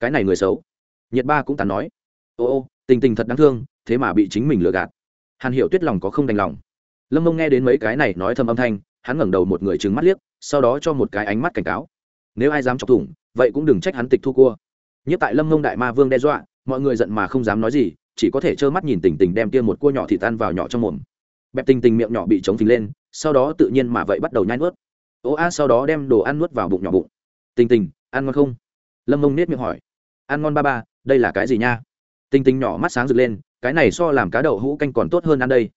Cái này người xấu. Nhiệt ba cũng tàn nói. Ô ô, tình tình thật đáng thương, thế mà bị chính mình lừa gạt. Hàn hiểu tuyết lòng có không đành lòng. Lâm mông nghe đến mấy cái này nói thầm âm thanh, hắn ngẩng đầu một người trừng mắt liếc, sau đó cho một cái ánh mắt cảnh cáo. Nếu ai dám chọc thủng, vậy cũng đừng trách hắn tịch thu cua. Nhất tại lâm mông đại ma vương đe dọa mọi người giận mà không dám nói gì, chỉ có thể trơ mắt nhìn tình tình đem kia một cua nhỏ thì tan vào nhỏ trong mồm. Bẹp tình tình miệng nhỏ bị chống phình lên, sau đó tự nhiên mà vậy bắt đầu nhai nuốt. Ố a, sau đó đem đồ ăn nuốt vào bụng nhỏ bụng. Tình tình, ăn ngon không? Lâm mông nết miệng hỏi. Ăn ngon ba ba, đây là cái gì nha? Tình tình nhỏ mắt sáng rực lên, cái này so làm cá đậu hũ canh còn tốt hơn ăn đây.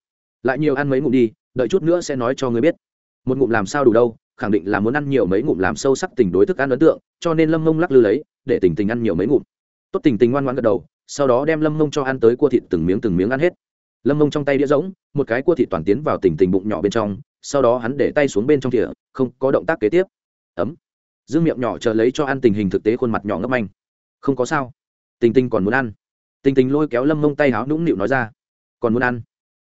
Lại nhiều ăn mấy ngụm đi, đợi chút nữa sẽ nói cho người biết. Một ngụm làm sao đủ đâu, khẳng định là muốn ăn nhiều mấy ngụm làm sâu sắc tình đối thức ăn ấn tượng, cho nên lâm mông lắc lư lấy, để tình tình ăn nhiều mấy ngụm tốt tình tình ngoan ngoan gật đầu, sau đó đem lâm mông cho ăn tới cua thịt từng miếng từng miếng ăn hết. Lâm mông trong tay đĩa rỗng, một cái cua thịt toàn tiến vào tình tình bụng nhỏ bên trong, sau đó hắn để tay xuống bên trong thìa, không có động tác kế tiếp. Ấm. Dương miệng nhỏ chờ lấy cho ăn tình hình thực tế khuôn mặt nhỏ ngấp anh không có sao. Tình tình còn muốn ăn. Tình tình lôi kéo lâm mông tay háo nũng nịu nói ra. Còn muốn ăn?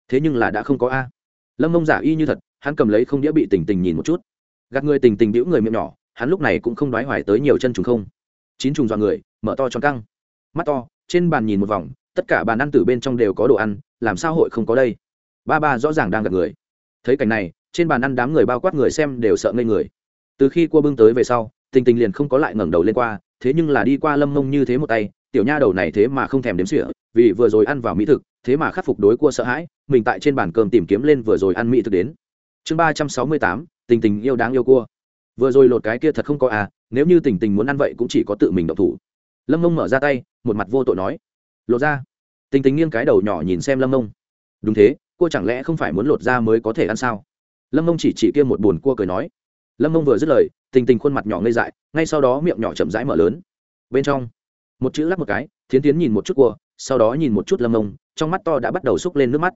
Thế nhưng là đã không có a. Lâm mông giả y như thật, hắn cầm lấy không đĩa bị tình tình nhìn một chút. Gạt người tình tình bĩu người miệng nhỏ, hắn lúc này cũng không đoái hoài tới nhiều chân trùng không. Chín trùng dọa người, mở to tròn căng mắt to, trên bàn nhìn một vòng, tất cả bàn ăn từ bên trong đều có đồ ăn, làm sao hội không có đây? Ba ba rõ ràng đang gặp người. Thấy cảnh này, trên bàn ăn đám người bao quát người xem đều sợ ngây người. Từ khi cua bưng tới về sau, tình tình liền không có lại ngẩng đầu lên qua, thế nhưng là đi qua lâm mông như thế một tay, tiểu nha đầu này thế mà không thèm đếm sỉa vì vừa rồi ăn vào mỹ thực, thế mà khắc phục đối cua sợ hãi, mình tại trên bàn cơm tìm kiếm lên vừa rồi ăn mỹ thực đến. Chương ba trăm sáu mươi tám, tình tình yêu đáng yêu cua. Vừa rồi lột cái kia thật không có à nếu như tình tình muốn ăn vậy cũng chỉ có tự mình động thủ lâm mông mở ra tay, một mặt vô tội nói. Lột ra. Tình tình nghiêng cái đầu nhỏ nhìn xem lâm mông. Đúng thế, cô chẳng lẽ không phải muốn lột ra mới có thể ăn sao? Lâm mông chỉ chỉ kia một bồn cua cười nói. Lâm mông vừa dứt lời, tình tình khuôn mặt nhỏ ngây dại, ngay sau đó miệng nhỏ chậm rãi mở lớn. Bên trong, một chữ lắc một cái, thiến tiến nhìn một chút cua, sau đó nhìn một chút lâm mông, trong mắt to đã bắt đầu xúc lên nước mắt.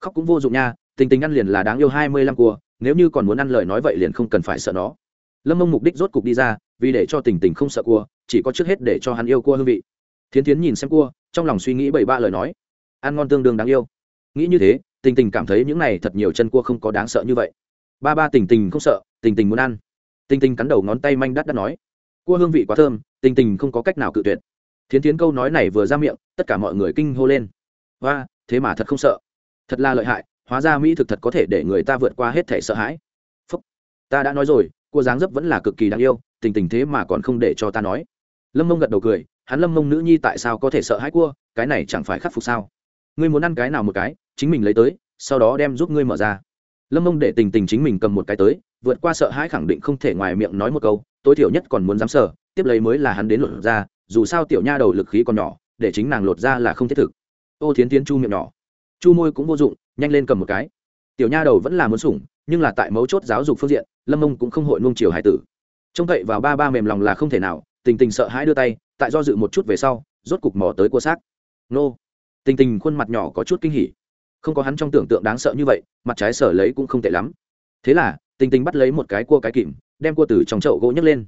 Khóc cũng vô dụng nha, tình tình ăn liền là đáng yêu hai mươi lăm cua, nếu như còn muốn ăn lời nói vậy liền không cần phải sợ nó. Lâm mông mục đích rốt cục đi ra, vì để cho tình tình không sợ cua chỉ có trước hết để cho hắn yêu cua hương vị. Thiến tiến nhìn xem cua, trong lòng suy nghĩ bảy ba lời nói. Ăn ngon tương đương đáng yêu. Nghĩ như thế, tình tình cảm thấy những này thật nhiều chân cua không có đáng sợ như vậy. Ba ba tình tình không sợ, tình tình muốn ăn. Tình tình cắn đầu ngón tay manh đắt đắt nói. Cua hương vị quá thơm, tình tình không có cách nào cự tuyệt. Thiến thiến câu nói này vừa ra miệng, tất cả mọi người kinh hô lên. Và thế mà thật không sợ. Thật là lợi hại, hóa ra mỹ thực thật có thể để người ta vượt qua hết thể sợ hãi. Phúc, ta đã nói rồi, cua dáng dấp vẫn là cực kỳ đáng yêu, tình tình thế mà còn không để cho ta nói lâm mông gật đầu cười, hắn lâm mông nữ nhi tại sao có thể sợ hãi cua, cái này chẳng phải khắc phục sao? Ngươi muốn ăn cái nào một cái, chính mình lấy tới, sau đó đem giúp ngươi mở ra. Lâm mông để tình tình chính mình cầm một cái tới, vượt qua sợ hãi khẳng định không thể ngoài miệng nói một câu, tối thiểu nhất còn muốn dám sợ tiếp lấy mới là hắn đến lột ra, dù sao tiểu nha đầu lực khí còn nhỏ, để chính nàng lột ra là không thiết thực. Ô thiến tiến chu miệng nhỏ. Chu môi cũng vô dụng, nhanh lên cầm một cái. Tiểu nha đầu vẫn là muốn sủng, nhưng là tại mấu chốt giáo dục phương diện, lâm mông cũng không hội nung chiều hải tử. Trông cậy vào ba ba mềm lòng là không thể nào tình tình sợ hãi đưa tay, tại do dự một chút về sau, rốt cục mỏ tới cua xác. Nô. Tình tình khuôn mặt nhỏ có chút kinh hỉ. Không có hắn trong tưởng tượng đáng sợ như vậy, mặt trái sở lấy cũng không tệ lắm. Thế là, tình tình bắt lấy một cái cua cái kìm, đem cua từ trong chậu gỗ nhấc lên.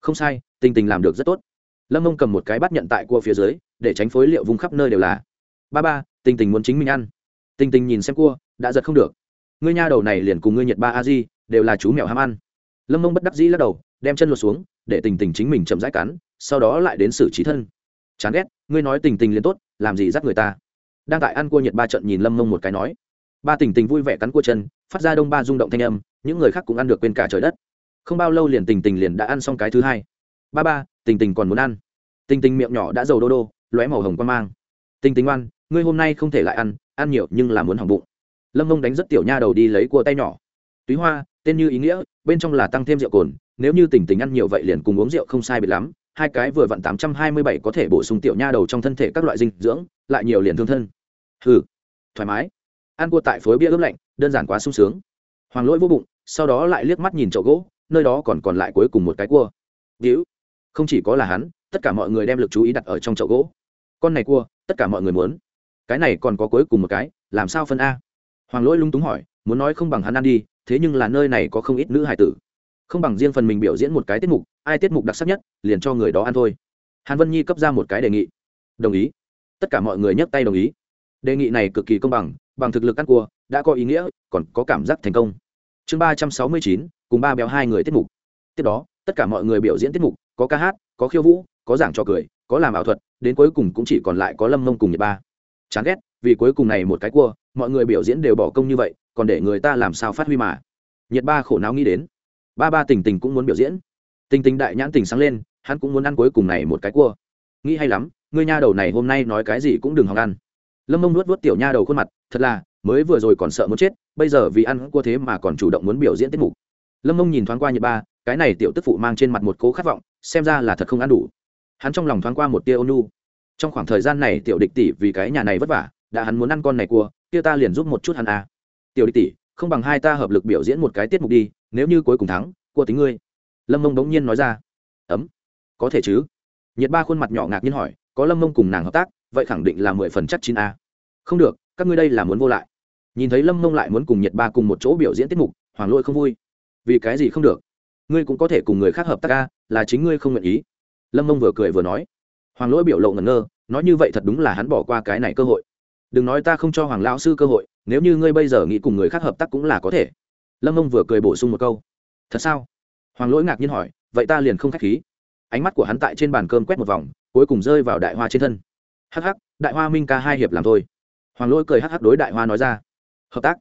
Không sai, tình tình làm được rất tốt. Lâm mông cầm một cái bắt nhận tại cua phía dưới, để tránh phối liệu vùng khắp nơi đều là. Ba ba, tình tình muốn chính mình ăn. Tình tình nhìn xem cua, đã giật không được. Ngươi nha đầu này liền cùng ngươi nhật ba a di, đều là chú mèo ham ăn. Lâm mông bất đắc dĩ lắc đầu đem chân lột xuống để tình tình chính mình chậm rãi cắn sau đó lại đến xử trí thân. Chán ghét ngươi nói tình tình liền tốt làm gì dắt người ta? Đang tại ăn cua nhiệt ba trận nhìn lâm mông một cái nói. Ba tình tình vui vẻ cắn cua chân phát ra đông ba rung động thanh âm những người khác cũng ăn được quên cả trời đất. Không bao lâu liền tình tình liền đã ăn xong cái thứ hai. Ba ba tình tình còn muốn ăn. Tình tình miệng nhỏ đã dầu đô đô lóe màu hồng quan mang. Tình tình ăn, ngươi hôm nay không thể lại ăn ăn nhiều nhưng là muốn hỏng bụng. Lâm mông đánh rất tiểu nha đầu đi lấy cua tay nhỏ. Túy hoa tên như ý nghĩa bên trong là tăng thêm rượu cồn nếu như tình tình ăn nhiều vậy liền cùng uống rượu không sai biệt lắm, hai cái vừa vặn tám trăm hai mươi bảy có thể bổ sung tiểu nha đầu trong thân thể các loại dinh dưỡng, lại nhiều liền thương thân. Hừ, thoải mái. Ăn cua tại phối bia ướp lạnh, đơn giản quá sung sướng. Hoàng lỗi vô bụng, sau đó lại liếc mắt nhìn chậu gỗ, nơi đó còn còn lại cuối cùng một cái cua. Víu không chỉ có là hắn, tất cả mọi người đem lực chú ý đặt ở trong chậu gỗ. Con này cua, tất cả mọi người muốn. Cái này còn có cuối cùng một cái, làm sao phân a? Hoàng lỗi lung túng hỏi, muốn nói không bằng hắn ăn đi, thế nhưng là nơi này có không ít nữ hải tử không bằng riêng phần mình biểu diễn một cái tiết mục, ai tiết mục đặc sắc nhất, liền cho người đó ăn thôi. Hàn vân nhi cấp ra một cái đề nghị. Đồng ý. Tất cả mọi người nhấc tay đồng ý. Đề nghị này cực kỳ công bằng bằng thực lực ăn cua, đã có ý nghĩa, còn có cảm giác thành công. Chương ba trăm sáu mươi chín, cùng ba béo hai người tiết mục. Tiếp đó, tất cả mọi người biểu diễn tiết mục, có ca hát, có khiêu vũ, có giảng trò cười, có làm ảo thuật, đến cuối cùng cũng chỉ còn lại có lâm mông cùng nhật ba. Chán ghét, vì cuối cùng này một cái cua, mọi người biểu diễn đều bỏ công như vậy, còn để người ta làm sao phát huy mà. Nhật ba khổ não nghĩ đến ba ba tình tình cũng muốn biểu diễn. Tình tình đại nhãn tình sáng lên, hắn cũng muốn ăn cuối cùng này một cái cua. Nghĩ hay lắm, ngươi nha đầu này hôm nay nói cái gì cũng đừng hòng ăn. Lâm mông nuốt vớt tiểu nha đầu khuôn mặt, thật là, mới vừa rồi còn sợ muốn chết, bây giờ vì ăn cua thế mà còn chủ động muốn biểu diễn tiết mục. Lâm mông nhìn thoáng qua nhật ba, cái này tiểu tức phụ mang trên mặt một cố khát vọng, xem ra là thật không ăn đủ. Hắn trong lòng thoáng qua một tia ônu trong khoảng thời gian này tiểu địch tỷ vì cái nhà này vất vả, đã hắn muốn ăn con này cua, kia ta liền giúp một chút hắn à. tiểu địch tỷ, không bằng hai ta hợp lực biểu diễn một cái tiết mục đi nếu như cuối cùng thắng cua tính ngươi. Lâm mông đống nhiên nói ra. Ấm, có thể chứ? Nhiệt ba khuôn mặt nhỏ ngạc nhiên hỏi, có lâm mông cùng nàng hợp tác, vậy khẳng định là mười phần chắc chín a. Không được, các ngươi đây là muốn vô lại. Nhìn thấy lâm mông lại muốn cùng nhiệt ba cùng một chỗ biểu diễn tiết mục, hoàng lôi không vui. Vì cái gì không được? Ngươi cũng có thể cùng người khác hợp tác a, là chính ngươi không nguyện ý. Lâm mông vừa cười vừa nói. Hoàng lỗi biểu lộ ngẩn ngơ, nói như vậy thật đúng là hắn bỏ qua cái này cơ hội. Đừng nói ta không cho hoàng lão sư cơ hội, nếu như ngươi bây giờ nghĩ cùng người khác hợp tác cũng là có thể lâm ông vừa cười bổ sung một câu thật sao hoàng lỗi ngạc nhiên hỏi vậy ta liền không k h á c h khí ánh mắt của hắn tại trên bàn cơm quét một vòng cuối cùng rơi vào đại hoa trên thân Hắc hắc, đại hoa minh ca hai hiệp làm thôi hoàng lỗi cười hắc hắc đối đại hoa nói ra hợp tác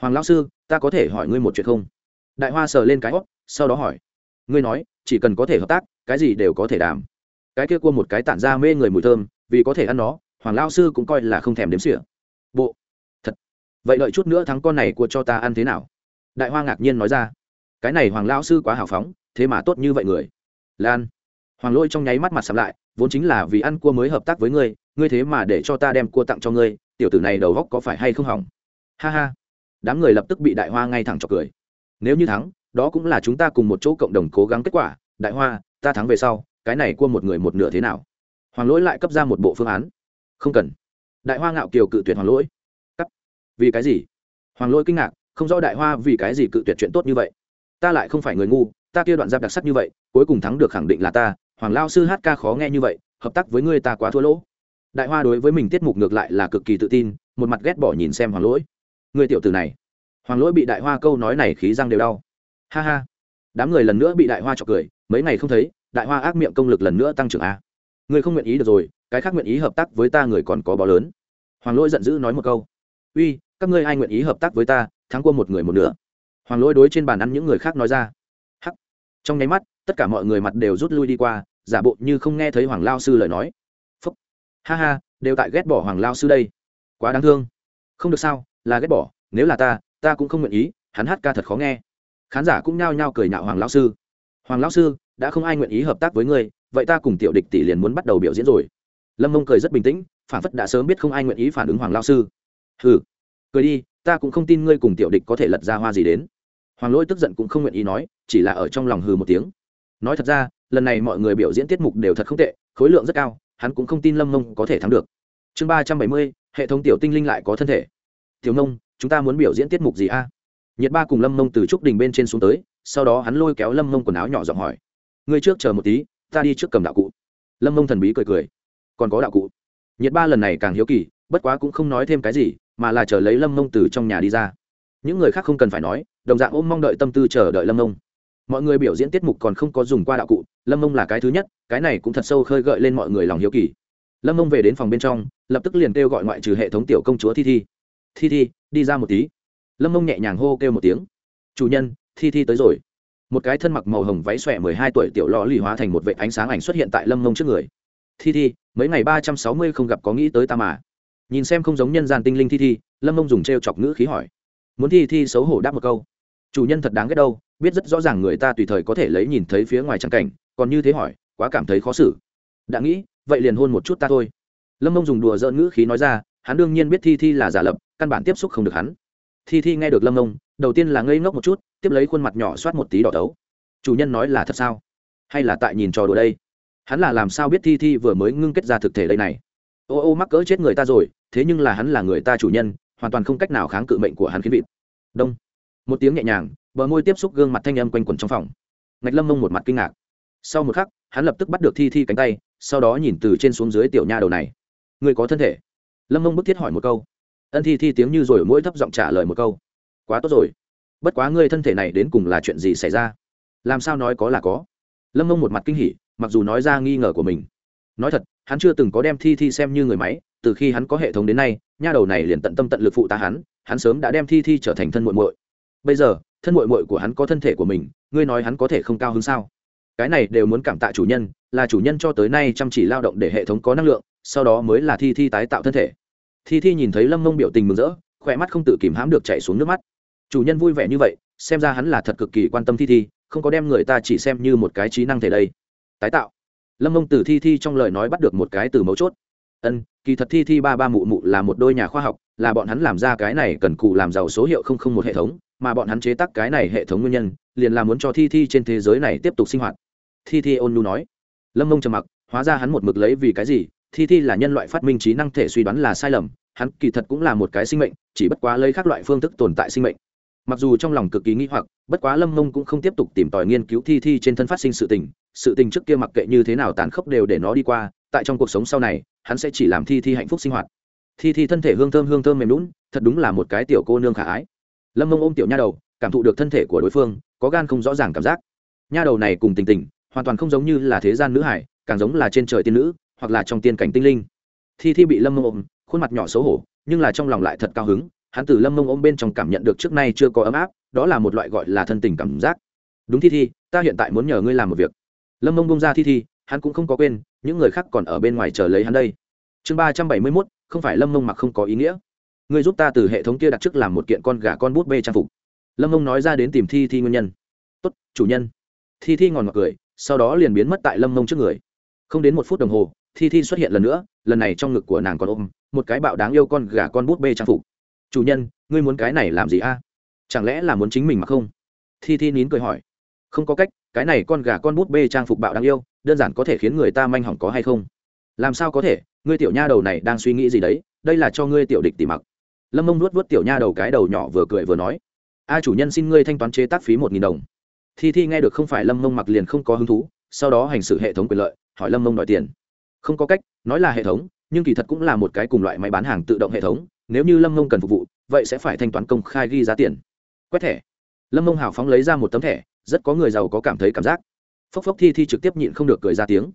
hoàng lão sư ta có thể hỏi ngươi một chuyện không đại hoa sờ lên cái hót sau đó hỏi ngươi nói chỉ cần có thể hợp tác cái gì đều có thể đảm cái kia cua một cái tản ra mê người mùi thơm vì có thể ăn nó hoàng lao sư cũng coi là không thèm đếm sỉa bộ thật vậy đợi chút nữa thắng con này của cho ta ăn thế nào đại hoa ngạc nhiên nói ra, cái này hoàng lao sư quá hào phóng, thế mà tốt như vậy người. Lan. Hoàng lôi trong nháy mắt mặt sập lại, vốn chính là vì ăn cua mới hợp tác với ngươi ngươi thế mà để cho ta đem cua tặng cho ngươi, tiểu tử này đầu góc có phải hay không hỏng? Ha ha. Đám người lập tức bị đại hoa ngay thẳng chọc cười. Nếu như thắng, đó cũng là chúng ta cùng một chỗ cộng đồng cố gắng kết quả, đại hoa, ta thắng về sau, cái này cua một người một nửa thế nào? Hoàng lỗi lại cấp ra một bộ phương án. Không cần. Đại hoa ngạo kiều cự tuyệt hoàng lỗi cắt. Vì cái gì? Hoàng lỗi kinh ngạc không rõ đại hoa vì cái gì cự tuyệt chuyện tốt như vậy. Ta lại không phải người ngu, ta kia đoạn giáp đặc sắc như vậy, cuối cùng thắng được khẳng định là ta, hoàng lao sư hát ca khó nghe như vậy, hợp tác với ngươi ta quá thua lỗ. Đại hoa đối với mình tiết mục ngược lại là cực kỳ tự tin, một mặt ghét bỏ nhìn xem hoàng lỗi. Người tiểu tử này. Hoàng lỗi bị đại hoa câu nói này khí răng đều đau. Ha ha. Đám người lần nữa bị đại hoa chọc cười, mấy ngày không thấy, đại hoa ác miệng công lực lần nữa tăng trưởng a. Người không nguyện ý được rồi, cái khác nguyện ý hợp tác với ta người còn có bó lớn. Hoàng lỗi giận dữ nói một câu. Uy, các ngươi ai nguyện ý hợp tác với ta thắng qua một người một nửa. Hoàng lỗi đối trên bàn ăn những người khác nói ra. Hắc. Trong nháy mắt, tất cả mọi người mặt đều rút lui đi qua, giả bộ như không nghe thấy hoàng lao sư lời nói. Phúc. Ha ha, đều tại ghét bỏ hoàng lao sư đây. Quá đáng thương. Không được sao, là ghét bỏ, nếu là ta ta cũng không nguyện ý, hắn hát ca thật khó nghe. Khán giả cũng nhao nhao cười nhạo hoàng lao sư. Hoàng lao sư, đã không ai nguyện ý hợp tác với ngươi, vậy ta cùng tiểu địch tỷ liền muốn bắt đầu biểu diễn rồi. Lâm mông cười rất bình tĩnh, phản phất đã sớm biết không ai nguyện ý phản ứng hoàng lao sư. Hừ. Cười đi ta cũng không tin ngươi cùng tiểu địch có thể lật ra hoa gì đến. Hoàng lỗi tức giận cũng không nguyện ý nói, chỉ là ở trong lòng hừ một tiếng. Nói thật ra, lần này mọi người biểu diễn tiết mục đều thật không tệ, khối lượng rất cao, hắn cũng không tin lâm mông có thể thắng được. Chương ba trăm bảy mươi, hệ thống tiểu tinh linh lại có thân thể. Tiểu nông, chúng ta muốn biểu diễn tiết mục gì a? Nhiệt ba cùng lâm mông từ trúc đình bên trên xuống tới, sau đó hắn lôi kéo lâm mông quần áo nhỏ giọng hỏi. Ngươi trước chờ một tí, ta đi trước cầm đạo cụ. Lâm mông thần bí cười cười. Còn có đạo cụ. Nhiệt ba lần này càng hiếu kỳ, bất quá cũng không nói thêm cái gì mà là chờ lấy lâm mông từ trong nhà đi ra. Những người khác không cần phải nói, đồng dạng ôm mong đợi tâm tư chờ đợi lâm mông mọi người biểu diễn tiết mục còn không có dùng qua đạo cụ, lâm mông là cái thứ nhất, cái này cũng thật sâu khơi gợi lên mọi người lòng hiếu kỳ. Lâm mông về đến phòng bên trong, lập tức liền kêu gọi ngoại trừ hệ thống tiểu công chúa thi thi. Thi thi, đi ra một tí. Lâm mông nhẹ nhàng hô kêu một tiếng. Chủ nhân, thi thi tới rồi. Một cái thân mặc màu hồng váy xòe mười hai tuổi tiểu lò lì hóa thành một vệ ánh sáng ảnh xuất hiện tại lâm mông trước người. Thi thi, mấy ngày ba trăm sáu mươi không gặp có nghĩ tới ta mà nhìn xem không giống nhân gian tinh linh thi thi, lâm mông dùng t r e o chọc ngữ khí hỏi. Muốn thi thi xấu hổ đáp một câu. Chủ nhân thật đáng ghét đâu, biết rất rõ ràng người ta tùy thời có thể lấy nhìn thấy phía ngoài trắng cảnh, còn như thế hỏi, quá cảm thấy khó xử. Đã nghĩ, vậy liền hôn một chút ta thôi. Lâm mông dùng đùa dợn ngữ khí nói ra, hắn đương nhiên biết thi thi là giả lập, căn bản tiếp xúc không được hắn. Thi thi nghe được lâm mông, đầu tiên là ngây ngốc một chút, tiếp lấy khuôn mặt nhỏ soát một tí đỏ tấu chủ nhân nói là thật sao? Hay là tại nhìn trò đùa đây? Hắn là làm sao biết thi thi vừa mới ngưng kết ra thực thể đây này? Ô ô mắc cỡ chết người ta rồi thế nhưng là hắn là người ta chủ nhân, hoàn toàn không cách nào kháng cự mệnh của hắn khiến vịt. Đông. Một tiếng nhẹ nhàng, bờ môi tiếp xúc gương mặt thanh âm quanh quẩn trong phòng. Ngạch lâm mông một mặt kinh ngạc. Sau một khắc, hắn lập tức bắt được thi thi cánh tay, sau đó nhìn từ trên xuống dưới tiểu nha đầu này. Người có thân thể? Lâm mông bức thiết hỏi một câu. Ân thi thi tiếng như rồi mỗi thấp giọng trả lời một câu. Quá tốt rồi. Bất quá ngươi thân thể này đến cùng là chuyện gì xảy ra? Làm sao nói có là có? Lâm mông một mặt kinh hỉ, mặc dù nói ra nghi ngờ của mình. Nói thật, hắn chưa từng có đem thi thi xem như người máy từ khi hắn có hệ thống đến nay, nha đầu này liền tận tâm tận lực phụ tá hắn hắn sớm đã đem thi thi trở thành thân muội muội. Bây giờ, thân muội muội của hắn có thân thể của mình, ngươi nói hắn có thể không cao hứng sao? Cái này đều muốn cảm tạ chủ nhân, là chủ nhân cho tới nay chăm chỉ lao động để hệ thống có năng lượng, sau đó mới là thi thi tái tạo thân thể. Thi thi nhìn thấy lâm mông biểu tình mừng rỡ, khỏe mắt không tự kìm hãm được chạy xuống nước mắt. Chủ nhân vui vẻ như vậy, xem ra hắn là thật cực kỳ quan tâm thi thi, không có đem người ta chỉ xem như một cái trí năng thể đây. Tái tạo. Lâm mông từ thi thi trong lời nói bắt được một cái từ mấu chốt ân, kỳ thật thi thi ba ba mụ mụ là một đôi nhà khoa học, là bọn hắn làm ra cái này cần cù làm giàu số hiệu không không một hệ thống, mà bọn hắn chế tác cái này hệ thống nguyên nhân, liền là muốn cho thi thi trên thế giới này tiếp tục sinh hoạt. Thi thi ôn nhu nói. Lâm mông trầm mặc, hóa ra hắn một mực lấy vì cái gì, thi thi là nhân loại phát minh trí năng thể suy đoán là sai lầm, hắn kỳ thật cũng là một cái sinh mệnh, chỉ bất quá lấy các loại phương thức tồn tại sinh mệnh. Mặc dù trong lòng cực kỳ nghĩ hoặc, bất quá lâm mông cũng không tiếp tục tìm tòi nghiên cứu thi thi trên thân phát sinh sự tình sự tình trước kia mặc kệ như thế nào tàn khốc đều để nó đi qua, tại trong cuộc sống sau này hắn sẽ chỉ làm thi thi hạnh phúc sinh hoạt. Thi thi thân thể hương thơm hương thơm mềm lún thật đúng là một cái tiểu cô nương khả ái. Lâm mông ôm tiểu nha đầu, cảm thụ được thân thể của đối phương, có gan không rõ ràng cảm giác. Nha đầu này cùng tình tình, hoàn toàn không giống như là thế gian nữ hải, càng giống là trên trời tiên nữ, hoặc là trong tiên cảnh tinh linh. Thi thi bị lâm mông ôm, khuôn mặt nhỏ xấu hổ, nhưng là trong lòng lại thật cao hứng. Hắn từ lâm mông ôm bên trong cảm nhận được trước nay chưa có ấm áp, đó là một loại gọi là thân tình cảm giác. Đúng thi thi, ta hiện tại muốn nhờ ngươi làm một việc. Lâm mông bông ra thi thi hắn cũng không có quên, những người khác còn ở bên ngoài chờ lấy hắn đây. Chương ba trăm bảy mươi mốt, không phải lâm mông mặc không có ý nghĩa. Ngươi giúp ta từ hệ thống kia đặt trước làm một kiện con gà con bút bê trang phục. Lâm mông nói ra đến tìm thi thi nguyên nhân. Tốt, chủ nhân. Thi thi ngòn ngọt cười, sau đó liền biến mất tại lâm mông trước người. Không đến một phút đồng hồ, thi thi xuất hiện lần nữa, lần này trong ngực của nàng còn ôm một cái bạo đáng yêu con gà con bút bê trang phục. Chủ nhân, ngươi muốn cái này làm gì a? Chẳng lẽ là muốn chính mình mà không? Thi thi nín cười hỏi. Không có cách cái này con gà con bút bê trang phục bạo đáng yêu, đơn giản có thể khiến người ta manh hỏng có hay không? Làm sao có thể? Ngươi tiểu nha đầu này đang suy nghĩ gì đấy? Đây là cho ngươi tiểu địch tỉ mặc. Lâm mông nuốt vớt tiểu nha đầu cái đầu nhỏ vừa cười vừa nói, a chủ nhân xin ngươi thanh toán chế tác phí một nghìn đồng. Thi thi nghe được không phải lâm mông mặc liền không có hứng thú, sau đó hành xử hệ thống quyền lợi, hỏi lâm mông đòi tiền. Không có cách, nói là hệ thống, nhưng kỳ thật cũng là một cái cùng loại máy bán hàng tự động hệ thống, nếu như lâm mông cần phục vụ, vậy sẽ phải thanh toán công khai ghi giá tiền. Quét thẻ. Lâm mông hào phóng lấy ra một tấm thẻ rất có người giàu có cảm thấy cảm giác. Phốc phốc thi thi trực tiếp nhịn không được cười ra tiếng.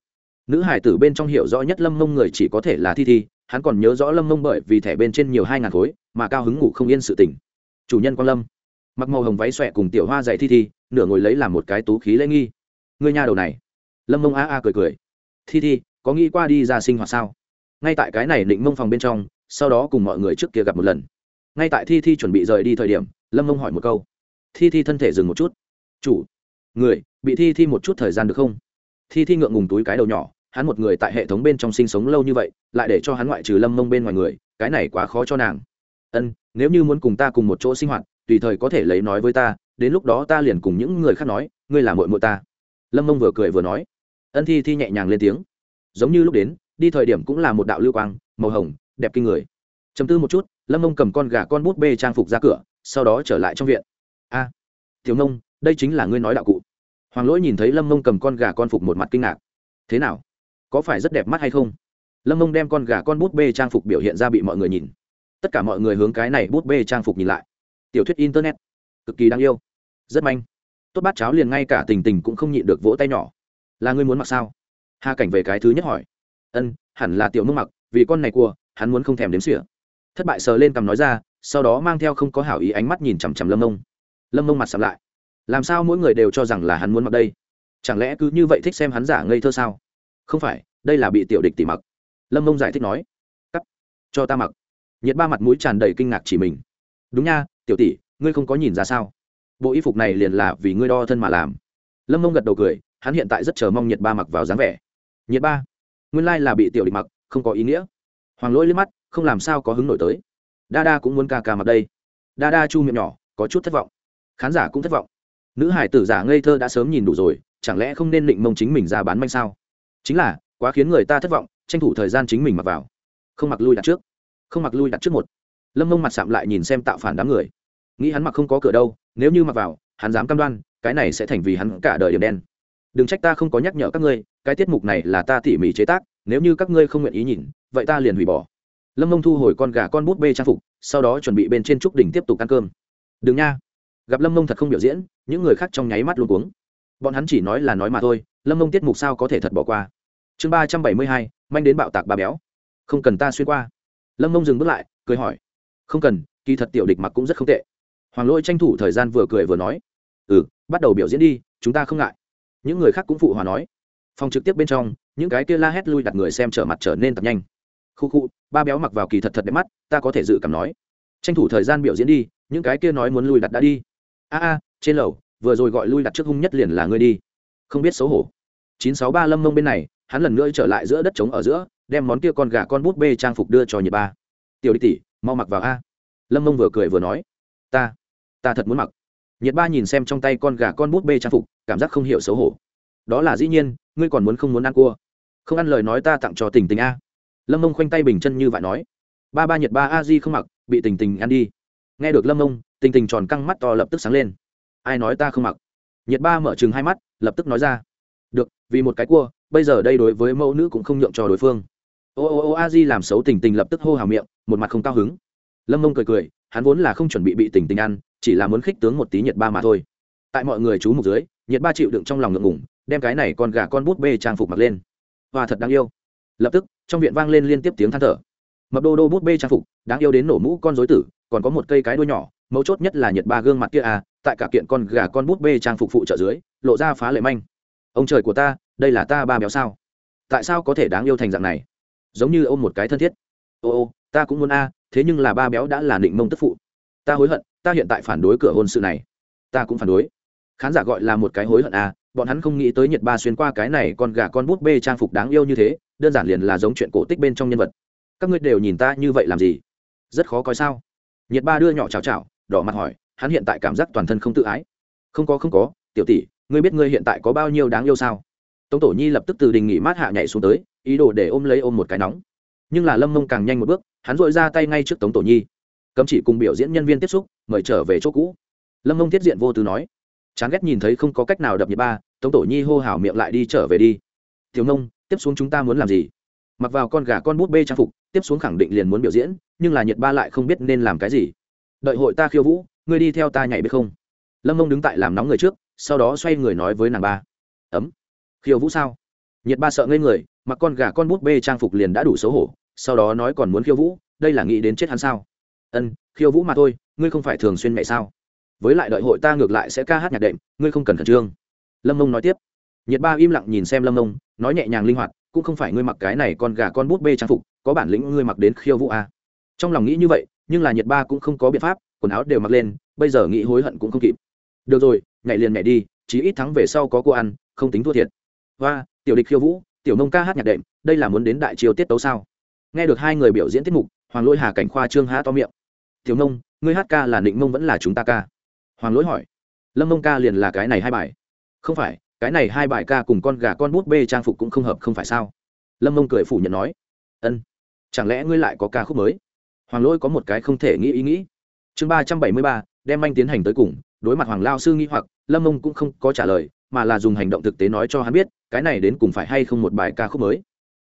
Nữ hải tử bên trong hiểu rõ nhất lâm mông người chỉ có thể là thi thi, hắn còn nhớ rõ lâm mông bởi vì thẻ bên trên nhiều hai ngàn khối, mà cao hứng ngủ không yên sự tỉnh chủ nhân quang lâm. Mặc màu hồng váy xòe cùng tiểu hoa dạy thi thi, nửa ngồi lấy làm một cái tú khí lễ nghi. Ngươi nhà đầu này. Lâm mông a a cười cười. Thi thi, có nghĩ qua đi ra sinh hoạt sao? Ngay tại cái này định mông phòng bên trong, sau đó cùng mọi người trước kia gặp một lần. Ngay tại thi thi chuẩn bị rời đi thời điểm, lâm mông hỏi một câu. Thi thi thân thể dừng một chút chủ người bị thi thi một chút thời gian được không? Thi thi ngượng ngùng túi cái đầu nhỏ hắn một người tại hệ thống bên trong sinh sống lâu như vậy lại để cho hắn ngoại trừ lâm mông bên ngoài người cái này quá khó cho nàng. Ân nếu như muốn cùng ta cùng một chỗ sinh hoạt tùy thời có thể lấy nói với ta đến lúc đó ta liền cùng những người khác nói ngươi là mội mội ta. Lâm mông vừa cười vừa nói. Ân thi thi nhẹ nhàng lên tiếng. Giống như lúc đến đi thời điểm cũng là một đạo lưu quang màu hồng đẹp kinh người. Chấm tư một chút lâm mông cầm con gà con bút bê trang phục ra cửa sau đó trở lại trong viện. A à, thiếu nông đây chính là ngươi nói đạo cụ. Hoàng lỗi nhìn thấy lâm mông cầm con gà con phục một mặt kinh ngạc. Thế nào? Có phải rất đẹp mắt hay không? Lâm mông đem con gà con bút bê trang phục biểu hiện ra bị mọi người nhìn. Tất cả mọi người hướng cái này bút bê trang phục nhìn lại. Tiểu thuyết internet. Cực kỳ đáng yêu. Rất manh. Tốt bát cháo liền ngay cả tình tình cũng không nhịn được vỗ tay nhỏ. Là ngươi muốn mặc sao? Hà cảnh về cái thứ nhất hỏi. Ân, hẳn là tiểu mông mặc, vì con này cua hắn muốn không thèm đếm sỉa thất bại sờ lên cầm nói ra, sau đó mang theo không có hảo ý ánh mắt nhìn chằm chằm lâm mông. Lâm mông mặt sầm lại làm sao mỗi người đều cho rằng là hắn muốn mặc đây? Chẳng lẽ cứ như vậy thích xem hắn giả ngây thơ sao? Không phải, đây là bị tiểu địch tỉ mặc. Lâm mông giải thích nói. Cắt. Cho ta mặc. Nhiệt ba mặt mũi tràn đầy kinh ngạc chỉ mình. Đúng nha, tiểu tỷ, ngươi không có nhìn ra sao? Bộ y phục này liền là vì ngươi đo thân mà làm. Lâm mông gật đầu cười, hắn hiện tại rất chờ mong nhiệt ba mặc vào dáng vẻ. Nhiệt ba. Nguyên lai là bị tiểu địch mặc, không có ý nghĩa. Hoàng lỗi liếc mắt, không làm sao có hứng nổi tới. Đa đa cũng muốn ca ca mặc đây. Đa đa chu miệng nhỏ, có chút thất vọng. Khán giả cũng thất vọng nữ hải tử giả ngây thơ đã sớm nhìn đủ rồi, chẳng lẽ không nên định mông chính mình ra bán manh sao? Chính là, quá khiến người ta thất vọng, tranh thủ thời gian chính mình mặc vào. Không mặc lui đặt trước. Không mặc lui đặt trước một. Lâm mông mặt sạm lại nhìn xem tạo phản đám người. Nghĩ hắn mặc không có cửa đâu, nếu như mặc vào, hắn dám cam đoan, cái này sẽ thành vì hắn cả đời điểm đen. Đừng trách ta không có nhắc nhở các ngươi, cái tiết mục này là ta tỉ mỉ chế tác, nếu như các ngươi không nguyện ý nhìn, vậy ta liền hủy bỏ. Lâm mông thu hồi con gà con bút bê trang phục, sau đó chuẩn bị bên trên trúc đỉnh tiếp tục ăn cơm. Đừng nha gặp lâm mông thật không biểu diễn, những người khác trong nháy mắt luôn cuống. Bọn hắn chỉ nói là nói mà thôi, lâm mông tiết mục sao có thể thật bỏ qua. Chương ba trăm bảy mươi hai, manh đến bạo tạc bà béo. Không cần ta xuyên qua. Lâm mông dừng bước lại, cười hỏi. Không cần, kỳ thật tiểu địch mặc cũng rất không tệ. Hoàng lôi tranh thủ thời gian vừa cười vừa nói. Ừ bắt đầu biểu diễn đi, chúng ta không ngại. Những người khác cũng phụ hòa nói. Phòng trực tiếp bên trong, những cái kia la hét lui đặt người xem trở mặt trở nên tập nhanh. Khu khu, ba béo mặc vào kỳ thật thật đẹp mắt, ta có thể dự cảm nói. Tranh thủ thời gian biểu diễn đi, những cái kia nói muốn lui đặt đã đi a a, trên lầu, vừa rồi gọi lui đặt trước hung nhất liền là ngươi đi. Không biết xấu hổ. chín sáu ba lâm mông bên này, hắn lần nữa trở lại giữa đất trống ở giữa, đem món kia con gà con bút bê trang phục đưa cho nhiệt ba. Tiểu đi tỷ, mau mặc vào a. Lâm mông vừa cười vừa nói. Ta ta thật muốn mặc. Nhiệt ba nhìn xem trong tay con gà con bút bê trang phục, cảm giác không hiểu xấu hổ. Đó là dĩ nhiên, ngươi còn muốn không muốn ăn cua? Không ăn lời nói ta tặng cho tình tình a. Lâm mông khoanh tay bình chân như vậy nói. Ba ba nhiệt ba a di không mặc, bị tình tình ăn đi. Nghe được lâm mông tình tình tròn căng mắt to lập tức sáng lên. Ai nói ta không mặc? Nhiệt ba mở chừng hai mắt, lập tức nói ra. Được, vì một cái cua, bây giờ đây đối với mẫu nữ cũng không nhượng cho đối phương. Ô ô ô, a di làm xấu tình tình lập tức hô hào miệng, một mặt không cao hứng. Lâm mông cười cười, hắn vốn là không chuẩn bị bị tình tình ăn, chỉ là muốn khích tướng một tí nhiệt ba mà thôi. Tại mọi người chú mục dưới, nhiệt ba chịu đựng trong lòng ngượng ngủng đem cái này con gà con bút bê trang phục mặc lên. Và thật đáng yêu. Lập tức, trong viện vang lên liên tiếp tiếng than thở. Mập đô đô bút bê trang phục, đáng yêu đến nổ mũ con dối tử, còn có một cây cái đuôi nhỏ mấu chốt nhất là nhiệt ba gương mặt kia à tại cả kiện con gà con bút bê trang phục phụ trợ dưới, lộ ra phá lệ manh. Ông trời của ta, đây là ta ba béo sao? Tại sao có thể đáng yêu thành dạng này? Giống như ôm một cái thân thiết. Ô ô, ta cũng muốn a, thế nhưng là ba béo đã là định mông tức phụ. Ta hối hận, ta hiện tại phản đối cửa hôn sự này. Ta cũng phản đối. Khán giả gọi là một cái hối hận a bọn hắn không nghĩ tới nhiệt ba xuyên qua cái này con gà con bút bê trang phục đáng yêu như thế, đơn giản liền là giống chuyện cổ tích bên trong nhân vật. Các ngươi đều nhìn ta như vậy làm gì? Rất khó coi sao? Nhiệt ba đưa nhỏ chào chào đỏ mặt hỏi, hắn hiện tại cảm giác toàn thân không tự ái. Không có không có, tiểu tỷ, ngươi biết ngươi hiện tại có bao nhiêu đáng yêu sao? Tống tổ nhi lập tức từ đình nghỉ mát hạ nhảy xuống tới, ý đồ để ôm lấy ôm một cái nóng. Nhưng là lâm mông càng nhanh một bước, hắn dội ra tay ngay trước tống tổ nhi. Cấm chỉ cùng biểu diễn nhân viên tiếp xúc, mời trở về chỗ cũ. Lâm mông tiết diện vô tư nói, chán ghét nhìn thấy không có cách nào đập nhiệt ba, tống tổ nhi hô hào miệng lại đi trở về đi. Thiếu nông tiếp xuống chúng ta muốn làm gì? Mặc vào con gà con bút bê trang phục, tiếp xuống khẳng định liền muốn biểu diễn, nhưng là nhiệt ba lại không biết nên làm cái gì đợi hội ta khiêu vũ, ngươi đi theo ta nhảy biết không? Lâm mông đứng tại làm nóng người trước, sau đó xoay người nói với nàng ba. Ấm. Khiêu vũ sao? Nhiệt ba sợ ngây người, mặc con gà con bút bê trang phục liền đã đủ xấu hổ, sau đó nói còn muốn khiêu vũ, đây là nghĩ đến chết hắn sao? Ân, khiêu vũ mà thôi, ngươi không phải thường xuyên mẹ sao? Với lại đợi hội ta ngược lại sẽ ca hát nhạc đệm, ngươi không cần khẩn trương. Lâm mông nói tiếp. Nhiệt ba im lặng nhìn xem lâm mông, nói nhẹ nhàng linh hoạt, cũng không phải ngươi mặc cái này con gà con bút bê trang phục, có bản lĩnh ngươi mặc đến khiêu vũ à. trong lòng nghĩ như vậy nhưng là nhiệt ba cũng không có biện pháp, quần áo đều mặc lên, bây giờ nghĩ hối hận cũng không kịp. Được rồi, nhảy liền nhảy đi, chí ít thắng về sau có cô ăn, không tính thua thiệt. Và tiểu địch khiêu vũ, tiểu nông ca hát nhạc đệm, đây là muốn đến đại chiều tiết tấu sao? Nghe được hai người biểu diễn tiết mục, hoàng lỗi hà cảnh khoa trương há to miệng. Tiểu nông, ngươi hát ca là định mông vẫn là chúng ta ca? Hoàng lỗi hỏi. Lâm mông ca liền là cái này hai bài. Không phải, cái này hai bài ca cùng con gà con bút bê trang phục cũng không hợp không phải sao? Lâm mông cười phủ nhận nói. Ân, chẳng lẽ ngươi lại có ca khúc mới? Hoàng lỗi có một cái không thể nghĩ ý nghĩ. Chương ba trăm bảy mươi ba, đem anh tiến hành tới cùng, đối mặt hoàng lao sư nghĩ hoặc, lâm mông cũng không có trả lời, mà là dùng hành động thực tế nói cho hắn biết, cái này đến cùng phải hay không một bài ca khúc mới.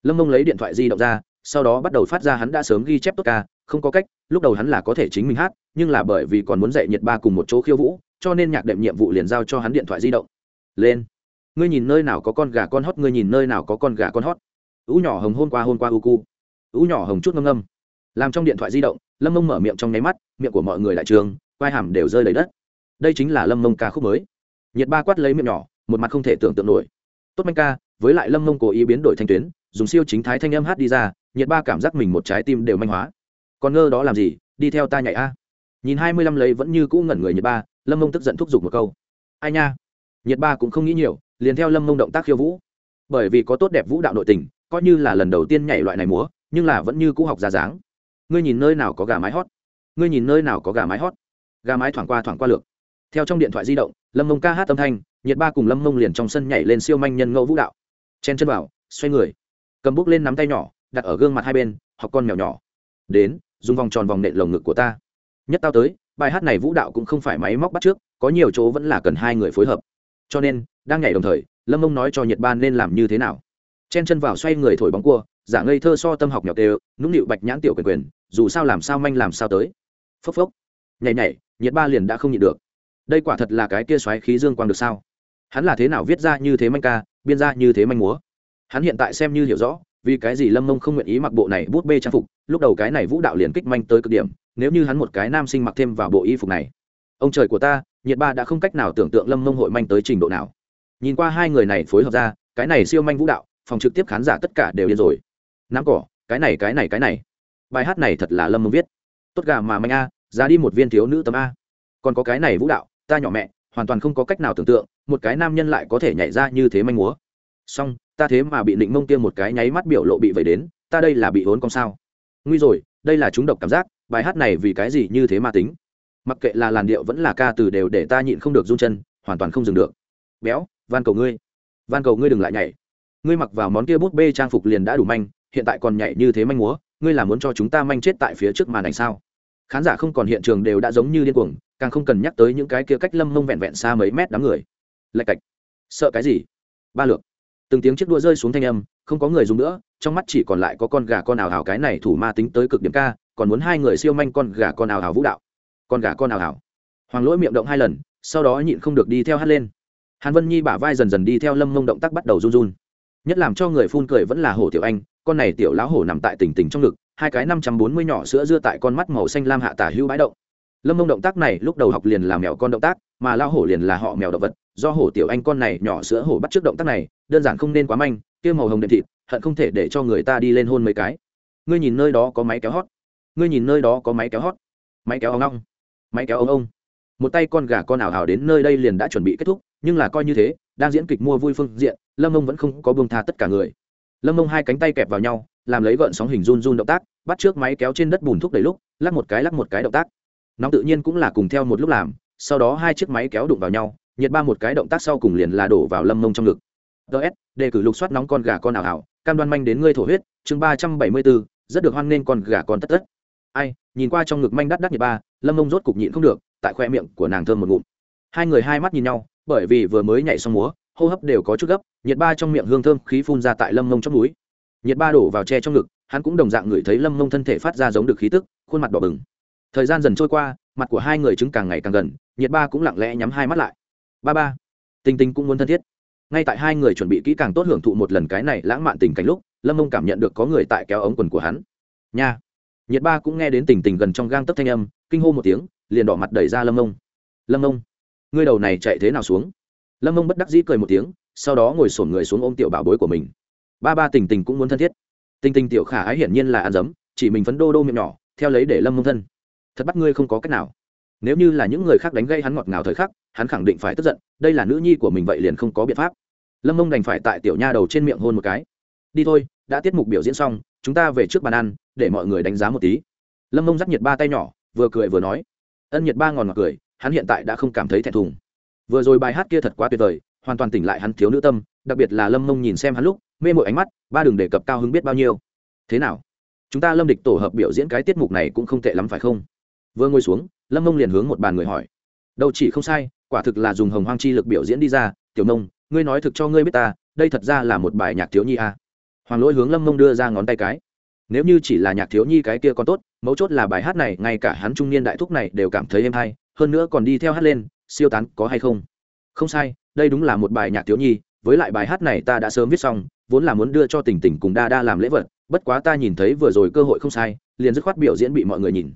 Lâm mông lấy điện thoại di động ra, sau đó bắt đầu phát ra hắn đã sớm ghi chép tốt ca, không có cách, lúc đầu hắn là có thể chính mình hát, nhưng là bởi vì còn muốn dạy nhiệt ba cùng một chỗ khiêu vũ, cho nên nhạc đệm nhiệm vụ liền giao cho hắn điện thoại di động. Lên. Ngươi nhìn nơi nào có con gà con hót, ngươi nhìn nơi nào có con gà con hót. Ú nhỏ hồng hôn qua hôn qua u cu. Ú nhỏ hồng chút ngâm ngâm làm trong điện thoại di động, lâm mông mở miệng trong nháy mắt, miệng của mọi người lại trường vai hàm đều rơi đầy đất. Đây chính là lâm mông ca khúc mới. Nhiệt ba quát lấy miệng nhỏ, một mặt không thể tưởng tượng nổi. Tốt manh ca, với lại lâm mông cố ý biến đổi thanh tuyến, dùng siêu chính thái thanh âm hát đi ra, nhiệt ba cảm giác mình một trái tim đều manh hóa. Còn ngơ đó làm gì, đi theo ta nhảy a. Nhìn hai mươi lăm lấy vẫn như cũ ngẩn người nhiệt ba, lâm mông tức giận thúc giục một câu. Ai nha? Nhiệt ba cũng không nghĩ nhiều, liền theo lâm mông động tác khiêu vũ. Bởi vì có tốt đẹp vũ đạo nội tình, coi như là lần đầu tiên nhảy loại này múa, nhưng là vẫn như cũ học ra dáng ngươi nhìn nơi nào có gà mái hót? Ngươi nhìn nơi nào có gà mái hót? Gà mái thoảng qua thoảng qua lược. Theo trong điện thoại di động, lâm mông ca hát âm thanh, nhiệt ba cùng lâm mông liền trong sân nhảy lên siêu manh nhân ngẫu vũ đạo. Chen chân vào, xoay người. Cầm bút lên nắm tay nhỏ, đặt ở gương mặt hai bên, học con mèo nhỏ. Đến, dùng vòng tròn vòng nện lồng ngực của ta. Nhất tao tới, bài hát này vũ đạo cũng không phải máy móc bắt trước, có nhiều chỗ vẫn là cần hai người phối hợp. Cho nên, đang nhảy đồng thời, lâm mông nói cho nhiệt Ba nên làm như thế nào chen chân vào xoay người thổi bóng cua, giả ngây thơ so tâm học nhọc đều, nũng nịu bạch nhãn tiểu quyền quyền, dù sao làm sao manh làm sao tới. Phốc phốc. Nhảy nhảy, nhiệt ba liền đã không nhịn được. Đây quả thật là cái kia xoáy khí dương quang được sao? Hắn là thế nào viết ra như thế manh ca, biên ra như thế manh múa? Hắn hiện tại xem như hiểu rõ, vì cái gì lâm mông không nguyện ý mặc bộ này bút bê trang phục, lúc đầu cái này vũ đạo liền kích manh tới cực điểm, nếu như hắn một cái nam sinh mặc thêm vào bộ y phục này. Ông trời của ta, nhiệt ba đã không cách nào tưởng tượng lâm mông hội manh tới trình độ nào. Nhìn qua hai người này phối hợp ra, cái này siêu manh vũ đạo phòng trực tiếp khán giả tất cả đều điên rồi. Nắm cỏ, cái này cái này cái này. Bài hát này thật là lâm mông viết. Tốt gà mà manh a, ra đi một viên thiếu nữ tấm a. Còn có cái này vũ đạo, ta nhỏ mẹ, hoàn toàn không có cách nào tưởng tượng, một cái nam nhân lại có thể nhảy ra như thế manh múa. Song ta thế mà bị định mông tiêm một cái nháy mắt biểu lộ bị vẩy đến, ta đây là bị hốn con sao? Nguy rồi, đây là chúng độc cảm giác, bài hát này vì cái gì như thế mà tính? Mặc kệ là làn điệu vẫn là ca từ đều để ta nhịn không được run chân, hoàn toàn không dừng được. Béo, van cầu ngươi. Van cầu ngươi đừng lại nhảy ngươi mặc vào món kia bút bê trang phục liền đã đủ manh, hiện tại còn nhảy như thế manh múa, ngươi là muốn cho chúng ta manh chết tại phía trước màn ảnh sao? Khán giả không còn hiện trường đều đã giống như điên cuồng, càng không cần nhắc tới những cái kia cách lâm mông vẹn vẹn xa mấy mét đám người. Lạch cạch. Sợ cái gì? Ba lượt. Từng tiếng chiếc đua rơi xuống thanh âm, không có người dùng nữa, trong mắt chỉ còn lại có con gà con ảo hảo cái này thủ ma tính tới cực điểm ca, còn muốn hai người siêu manh con gà con ảo hảo vũ đạo. Con gà con ảo hảo hoàng lỗi miệng động hai lần, sau đó nhịn không được đi theo hát lên. Hàn vân nhi bả vai dần dần đi theo lâm mông động tác bắt đầu run run nhất làm cho người phun cười vẫn là hổ tiểu anh, con này tiểu lão hổ nằm tại tỉnh tỉnh trong ngực, hai cái năm trăm bốn mươi nhỏ sữa dưa tại con mắt màu xanh lam hạ tả hữu bãi động. Lâm mông động tác này lúc đầu học liền là mèo con động tác, mà lao hổ liền là họ mèo động vật, do hổ tiểu anh con này nhỏ sữa hổ bắt trước động tác này, đơn giản không nên quá manh, kia màu hồng đệm thịt, hận không thể để cho người ta đi lên hôn mấy cái. Ngươi nhìn nơi đó có máy kéo hót. Ngươi nhìn nơi đó có máy kéo hót. Máy kéo ông long máy kéo ông ông một tay con gà con ảo hào đến nơi đây liền đã chuẩn bị kết thúc, nhưng là coi như thế đang diễn kịch mua vui phương diện, lâm ông vẫn không có buông tha tất cả người. Lâm mông hai cánh tay kẹp vào nhau, làm lấy gợn sóng hình run run động tác, bắt trước máy kéo trên đất bùn thúc đầy lúc, lắc một cái lắc một cái động tác. Nóng tự nhiên cũng là cùng theo một lúc làm, sau đó hai chiếc máy kéo đụng vào nhau, nhiệt ba một cái động tác sau cùng liền là đổ vào lâm mông trong ngực. Ts đề cử lục soát nóng con gà con ảo ảo, cam đoan manh đến ngươi thổ huyết, chương ba trăm bảy mươi bốn rất được hoan nghênh con gà con tất tất. Ai, nhìn qua trong ngực manh đắt đắt nhiệt ba, lâm mông rốt cục nhịn không được, tại khoe miệng của nàng thơm một ngụm. Hai người hai mắt nhìn nhau bởi vì vừa mới nhảy xong múa, hô hấp đều có chút gấp, nhiệt ba trong miệng hương thơm khí phun ra tại lâm mông trong núi. Nhiệt ba đổ vào tre trong ngực, hắn cũng đồng dạng ngửi thấy lâm mông thân thể phát ra giống được khí tức, khuôn mặt đỏ bừng. Thời gian dần trôi qua, mặt của hai người chứng càng ngày càng gần, nhiệt ba cũng lặng lẽ nhắm hai mắt lại. Ba ba, tinh tinh cũng muốn thân thiết. Ngay tại hai người chuẩn bị kỹ càng tốt hưởng thụ một lần cái này lãng mạn tình cảnh lúc, lâm mông cảm nhận được có người tại kéo ống quần của hắn. Nha. Nhiệt ba cũng nghe đến tình tình gần trong gang tấc thanh âm, kinh hô một tiếng, liền đỏ mặt đẩy ra lâm mông. Lâm mông ngươi đầu này chạy thế nào xuống? Lâm mông bất đắc dĩ cười một tiếng, sau đó ngồi sổn người xuống ôm tiểu bảo bối của mình. Ba ba tình tình cũng muốn thân thiết. Tình tình tiểu khả ái hiển nhiên là ăn dấm, chỉ mình phấn đô đô miệng nhỏ, theo lấy để lâm mông thân. Thật bắt ngươi không có cách nào. Nếu như là những người khác đánh gây hắn ngọt ngào thời khắc, hắn khẳng định phải tức giận, đây là nữ nhi của mình vậy liền không có biện pháp. Lâm mông đành phải tại tiểu nha đầu trên miệng hôn một cái. Đi thôi, đã tiết mục biểu diễn xong, chúng ta về trước bàn ăn, để mọi người đánh giá một tí. Lâm mông dắt nhiệt ba tay nhỏ, vừa cười vừa nói. Ân nhiệt ba ngòn ngọt cười hắn hiện tại đã không cảm thấy thẹn thùng. Vừa rồi bài hát kia thật quá tuyệt vời hoàn toàn tỉnh lại hắn thiếu nữ tâm đặc biệt là lâm mông nhìn xem hắn lúc mê mội ánh mắt ba đừng đề cập cao hứng biết bao nhiêu. Thế nào? Chúng ta lâm địch tổ hợp biểu diễn cái tiết mục này cũng không tệ lắm phải không? Vừa ngồi xuống lâm mông liền hướng một bàn người hỏi. Đâu chỉ không sai quả thực là dùng hồng hoang chi lực biểu diễn đi ra tiểu Nông, ngươi nói thực cho ngươi biết ta đây thật ra là một bài nhạc thiếu nhi à. hoàng lỗi hướng lâm mông đưa ra ngón tay cái. Nếu như chỉ là nhạc thiếu nhi cái kia còn tốt mấu chốt là bài hát này ngay cả hắn trung niên đại thúc này đều cảm thấy êm hay hơn nữa còn đi theo hát lên, siêu tán có hay không? Không sai, đây đúng là một bài nhạc thiếu nhi, với lại bài hát này ta đã sớm viết xong, vốn là muốn đưa cho tình tình cùng đa đa làm lễ vật, bất quá ta nhìn thấy vừa rồi cơ hội không sai, liền dứt khoát biểu diễn bị mọi người nhìn.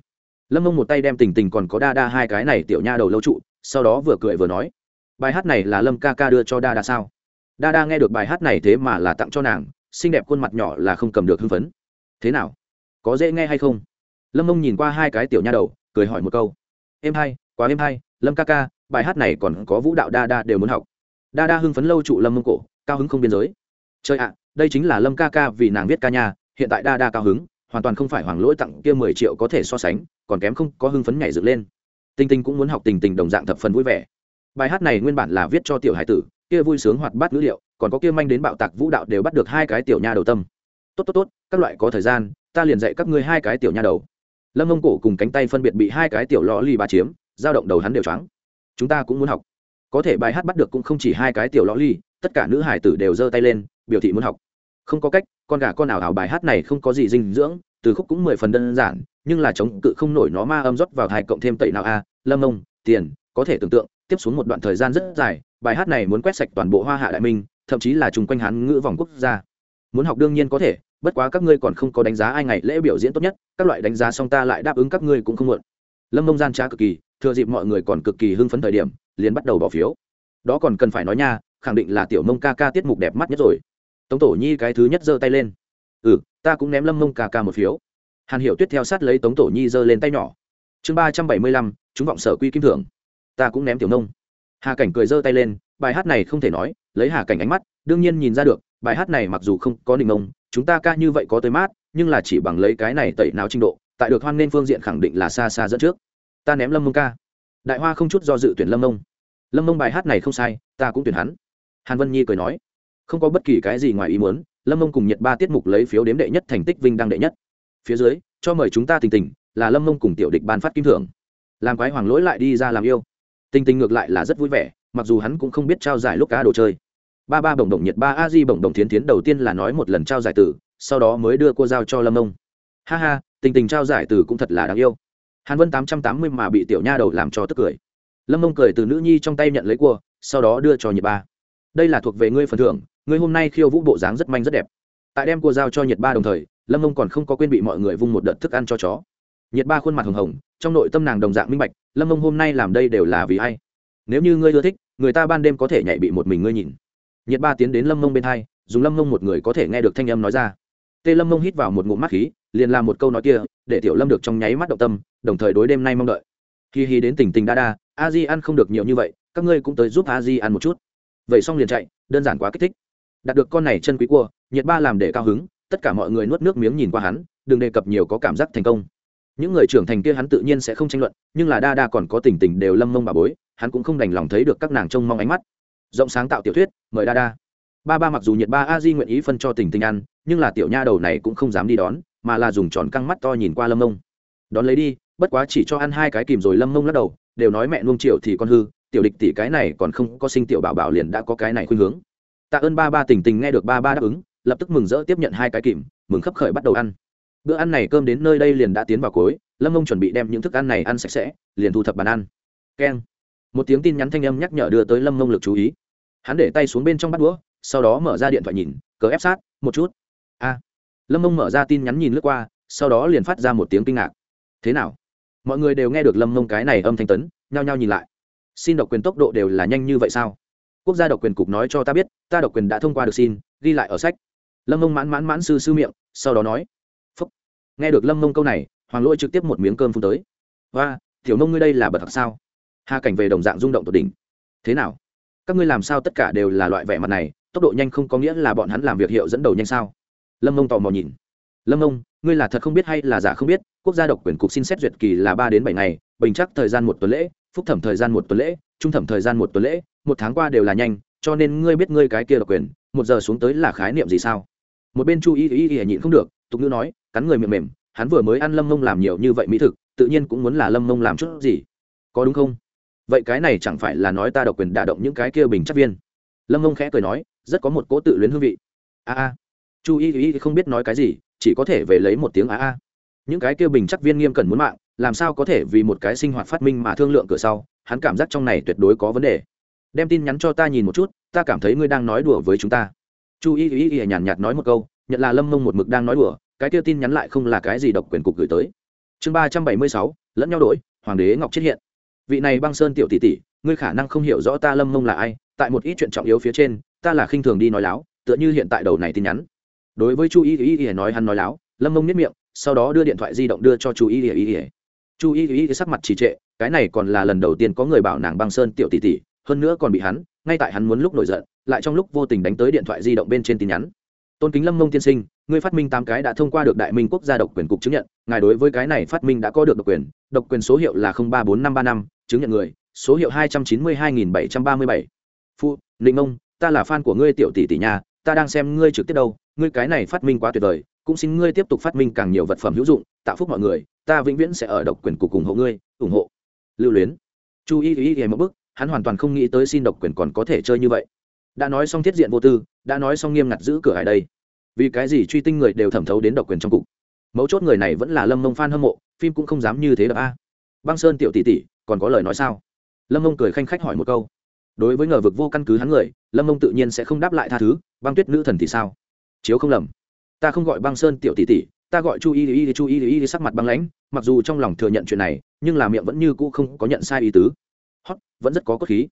Lâm mông một tay đem tình tình còn có đa đa hai cái này tiểu nha đầu lâu trụ, sau đó vừa cười vừa nói, bài hát này là lâm ca ca đưa cho đa đa sao? Đa đa nghe được bài hát này thế mà là tặng cho nàng, xinh đẹp khuôn mặt nhỏ là không cầm được hưng phấn. Thế nào? Có dễ nghe hay không? Lâm mông nhìn qua hai cái tiểu nha đầu, cười hỏi một câu, em hay quá em hai lâm ca ca, bài hát này còn có vũ đạo đa đa đều muốn học. Đa đa hưng phấn lâu trụ lâm mông cổ, cao hứng không biên giới. Chơi ạ, đây chính là lâm ca ca vì nàng viết ca nhà hiện tại đa đa cao hứng, hoàn toàn không phải hoàng lỗi tặng kia mười triệu có thể so sánh, còn kém không có hưng phấn nhảy dựng lên. Tinh tinh cũng muốn học tình tình đồng dạng thập phần vui vẻ. Bài hát này nguyên bản là viết cho tiểu hải tử, kia vui sướng hoạt bát ngữ liệu, còn có kia manh đến bạo tạc vũ đạo đều bắt được hai cái tiểu nha đầu tâm. Tốt tốt tốt, các loại có thời gian, ta liền dạy các ngươi hai cái tiểu nha đầu. Lâm mông cổ cùng cánh tay phân biệt bị hai cái tiểu lò lì bà chiếm dao động đầu hắn đều choáng. Chúng ta cũng muốn học. Có thể bài hát bắt được cũng không chỉ hai cái tiểu lò ly, tất cả nữ hải tử đều giơ tay lên, biểu thị muốn học. Không có cách, con gà con nào ảo bài hát này không có gì dinh dưỡng, từ khúc cũng mười phần đơn giản, nhưng là chống cự không nổi nó ma âm rót vào hai cộng thêm tẩy nào a, lâm ông, tiền, có thể tưởng tượng, tiếp xuống một đoạn thời gian rất dài, bài hát này muốn quét sạch toàn bộ hoa hạ đại minh, thậm chí là chung quanh hán ngữ vòng quốc gia. Muốn học đương nhiên có thể, bất quá các ngươi còn không có đánh giá ai ngày lễ biểu diễn tốt nhất, các loại đánh giá xong ta lại đáp ứng các ngươi cũng không muộn. Lâm mông gian trá cực kỳ thừa dịp mọi người còn cực kỳ hưng phấn thời điểm, liền bắt đầu bỏ phiếu. Đó còn cần phải nói nha, khẳng định là tiểu mông ca ca tiết mục đẹp mắt nhất rồi. Tống tổ nhi cái thứ nhất giơ tay lên. Ừ ta cũng ném lâm mông ca ca một phiếu. Hàn hiểu tuyết theo sát lấy tống tổ nhi giơ lên tay nhỏ. Chương ba trăm bảy mươi lăm, chúng vọng sở quy kim thưởng. Ta cũng ném tiểu nông hà cảnh cười giơ tay lên, bài hát này không thể nói, lấy hà cảnh ánh mắt, đương nhiên nhìn ra được, bài hát này mặc dù không có đình nông chúng ta ca như vậy có tới mát, nhưng là chỉ bằng lấy cái này tẩy nào trình độ, tại được hoan nên phương diện khẳng định là xa xa dẫn trước ta ném lâm mông ca đại hoa không chút do dự tuyển lâm mông lâm mông bài hát này không sai ta cũng tuyển hắn hàn vân nhi cười nói không có bất kỳ cái gì ngoài ý muốn, lâm mông cùng nhật ba tiết mục lấy phiếu đếm đệ nhất thành tích vinh đăng đệ nhất phía dưới cho mời chúng ta tình tình là lâm mông cùng tiểu địch ban phát kim thưởng làm quái hoàng lỗi lại đi ra làm yêu tình tình ngược lại là rất vui vẻ mặc dù hắn cũng không biết trao giải lúc cá đồ chơi ba ba bổng đồng nhiệt ba a di bổng đồng thiến thiến đầu tiên là nói một lần trao giải tử sau đó mới đưa cô giao cho lâm mông ha ha tình tình trao giải tử cũng thật là đáng yêu hàn vân tám trăm tám mươi mà bị tiểu nha đầu làm cho tức cười. Lâm mông cười từ nữ nhi trong tay nhận lấy cua, sau đó đưa cho nhiệt ba. Đây là thuộc về ngươi phần thưởng, ngươi hôm nay khiêu vũ bộ dáng rất manh rất đẹp. Tại đem cua giao cho nhiệt ba đồng thời, lâm mông còn không có quên bị mọi người vung một đợt thức ăn cho chó. Nhiệt ba khuôn mặt hồng hồng, trong nội tâm nàng đồng dạng minh bạch, lâm mông hôm nay làm đây đều là vì ai? Nếu như ngươi ưa thích, người ta ban đêm có thể nhảy bị một mình ngươi nhìn. Nhiệt ba tiến đến lâm mông bên hai, dùng lâm mông một người có thể nghe được thanh âm nói ra tê lâm mông hít vào một ngụm mắt khí, liền làm một câu nói kia, để tiểu lâm được trong nháy mắt động tâm, đồng thời đối đêm nay mong đợi. Khi hi đến tỉnh tình đa đa, a di ăn không được nhiều như vậy, các ngươi cũng tới giúp a di ăn một chút. Vậy xong liền chạy, đơn giản quá kích thích. Đạt được con này chân quý cua, nhiệt ba làm để cao hứng, tất cả mọi người nuốt nước miếng nhìn qua hắn, đừng đề cập nhiều có cảm giác thành công. Những người trưởng thành kia hắn tự nhiên sẽ không tranh luận, nhưng là đa đa còn có tình tình đều lâm mông bà bối, hắn cũng không đành lòng thấy được các nàng trông mong ánh mắt. Rộng sáng tạo tiểu thuyết, mời đa đa ba ba mặc dù nhiệt ba a di nguyện ý phân cho tình tình ăn, nhưng là tiểu nha đầu này cũng không dám đi đón, mà là dùng tròn căng mắt to nhìn qua lâm mông đón lấy đi, bất quá chỉ cho ăn hai cái kìm rồi lâm mông lắc đầu, đều nói mẹ nuông triệu thì con hư, tiểu địch tỷ cái này còn không có sinh tiểu bảo bảo liền đã có cái này khuyên hướng. Tạ ơn ba ba tình tình nghe được ba ba đáp ứng, lập tức mừng rỡ tiếp nhận hai cái kìm, mừng khấp khởi bắt đầu ăn. Bữa ăn này cơm đến nơi đây liền đã tiến vào cối, lâm mông chuẩn bị đem những thức ăn này ăn sạch sẽ, liền thu thập bàn ăn. Keng. Một tiếng tin nhắn thanh âm nhắc nhở đưa tới lâm mông lực chú ý. Hắn để tay xuống bên trong bắt đũa sau đó mở ra điện thoại nhìn, cờ ép sát, một chút. A. Lâm mông mở ra tin nhắn nhìn lướt qua, sau đó liền phát ra một tiếng kinh ngạc. Thế nào? Mọi người đều nghe được lâm mông cái này âm thanh tấn, nhao nhao nhìn lại. Xin độc quyền tốc độ đều là nhanh như vậy sao? Quốc gia độc quyền cục nói cho ta biết, ta độc quyền đã thông qua được xin, ghi lại ở sách. Lâm mông mãn mãn mãn sư sư miệng, sau đó nói. Phúc. Nghe được lâm mông câu này, hoàng lỗi trực tiếp một miếng cơm phun tới. Và tiểu nông ngươi đây là bật thật sao? Hà cảnh về đồng dạng rung động tột đỉnh. Thế nào? Các ngươi làm sao tất cả đều là loại vẻ mặt này? Tốc độ nhanh không có nghĩa là bọn hắn làm việc hiệu dẫn đầu nhanh sao? Lâm mông tò mò nhìn. Lâm mông ngươi là thật không biết hay là giả không biết, quốc gia độc quyền cục xin xét duyệt kỳ là ba đến bảy ngày, bình chắc thời gian một tuần lễ, phúc thẩm thời gian một tuần lễ, trung thẩm thời gian một tuần lễ, một tháng qua đều là nhanh, cho nên ngươi biết ngươi cái kia độc quyền, một giờ xuống tới là khái niệm gì sao? Một bên chu y y y nhịn không được, tục ngữ nói, cắn người miệng mềm, hắn vừa mới ăn lâm mông làm nhiều như vậy mỹ thực, tự nhiên cũng muốn là lâm mông làm chút gì. Có đúng không? Vậy cái này chẳng phải là nói ta độc quyền đả động những cái kia bình chắc viên. Lâm mông khẽ cười nói rất có một cỗ tự luyến hương vị. A a. Chu y y không biết nói cái gì, chỉ có thể về lấy một tiếng a a. Những cái kia bình chắc viên nghiêm cần muốn mạng, làm sao có thể vì một cái sinh hoạt phát minh mà thương lượng cửa sau, hắn cảm giác trong này tuyệt đối có vấn đề. Đem tin nhắn cho ta nhìn một chút, ta cảm thấy ngươi đang nói đùa với chúng ta. Chu y y y nhàn nhạt nói một câu, nhận là lâm mông một mực đang nói đùa, cái kia tin nhắn lại không là cái gì độc quyền cục gửi tới. Chương ba trăm bảy mươi sáu, lẫn nhau đổi, hoàng đế ngọc chết hiện. Vị này băng sơn tiểu tỷ tỷ, ngươi khả năng không hiểu rõ ta lâm mông là ai, tại một ít chuyện trọng yếu phía trên ta là khinh thường đi nói láo, tựa như hiện tại đầu này tin nhắn. Đối với chu y y y nói hắn nói láo, lâm mông nếp miệng, sau đó đưa điện thoại di động đưa cho chu y y y chu y y sắc mặt trì trệ, cái này còn là lần đầu tiên có người bảo nàng băng sơn tiểu tỷ tỷ, hơn nữa còn bị hắn, ngay tại hắn muốn lúc nổi giận, lại trong lúc vô tình đánh tới điện thoại di động bên trên tin nhắn. Tôn kính lâm mông tiên sinh người phát minh tám cái đã thông qua được đại minh quốc gia độc quyền cục chứng nhận, ngài đối với cái này phát minh đã có được độc quyền độc quyền số hiệu là ba bốn năm ba năm, chứng nhận người, số hiệu hai trăm chín mươi hai nghìn bảy trăm ba mươi bảy. Phụ ninh mông ta là fan của ngươi tiểu tỷ tỷ nhà ta đang xem ngươi trực tiếp đâu, ngươi cái này phát minh quá tuyệt vời, cũng xin ngươi tiếp tục phát minh càng nhiều vật phẩm hữu dụng tạo phúc mọi người, ta vĩnh viễn sẽ ở độc quyền cục ủng hộ ngươi, ủng hộ. Lưu luyến. Chu y y y một bức hắn hoàn toàn không nghĩ tới xin độc quyền còn có thể chơi như vậy. Đã nói xong thiết diện vô tư, đã nói xong nghiêm ngặt giữ cửa hải đây. Vì cái gì truy tinh người đều thẩm thấu đến độc quyền trong cục? Mấu chốt người này vẫn là lâm mông Phan hâm mộ, phim cũng không dám như thế đập a. Băng sơn tiểu tỷ tỷ, còn có lời nói sao? Lâm mông cười khanh khách hỏi một câu đối với ngờ vực vô căn cứ hắn người, lâm mông tự nhiên sẽ không đáp lại tha thứ, băng tuyết nữ thần thì sao? Chiếu không lầm. Ta không gọi băng sơn tiểu tỷ tỷ, ta gọi chu y y chu y y sắc mặt băng lãnh, mặc dù trong lòng thừa nhận chuyện này, nhưng là miệng vẫn như cũ không có nhận sai ý tứ. Hót, vẫn rất có cốt khí.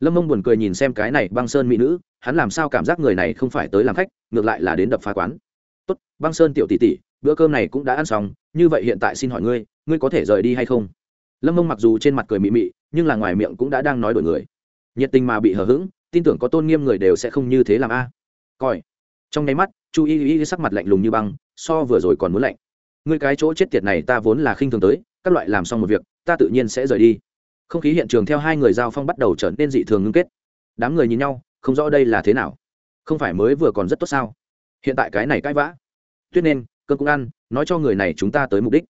Lâm mông buồn cười nhìn xem cái này băng sơn mỹ nữ, hắn làm sao cảm giác người này không phải tới làm khách, ngược lại là đến đập phá quán. Tốt, băng sơn tiểu tỷ tỷ, bữa cơm này cũng đã ăn xong, như vậy hiện tại xin hỏi ngươi ngươi có thể rời đi hay không? Lâm mông mặc dù trên mặt cười mị mị, nhưng là ngoài miệng cũng đã đang nói đổi người nhiệt tình mà bị hờ hững, tin tưởng có tôn nghiêm người đều sẽ không như thế làm a. Coi trong nháy mắt, chu y y sắc mặt lạnh lùng như băng, so vừa rồi còn muốn lạnh. Ngươi cái chỗ chết tiệt này ta vốn là khinh thường tới, các loại làm xong một việc, ta tự nhiên sẽ rời đi. Không khí hiện trường theo hai người giao phong bắt đầu trở nên dị thường ngưng kết. Đám người nhìn nhau, không rõ đây là thế nào. Không phải mới vừa còn rất tốt sao? Hiện tại cái này cãi vã. Tuyết nên cơn cũng ăn, nói cho người này chúng ta tới mục đích.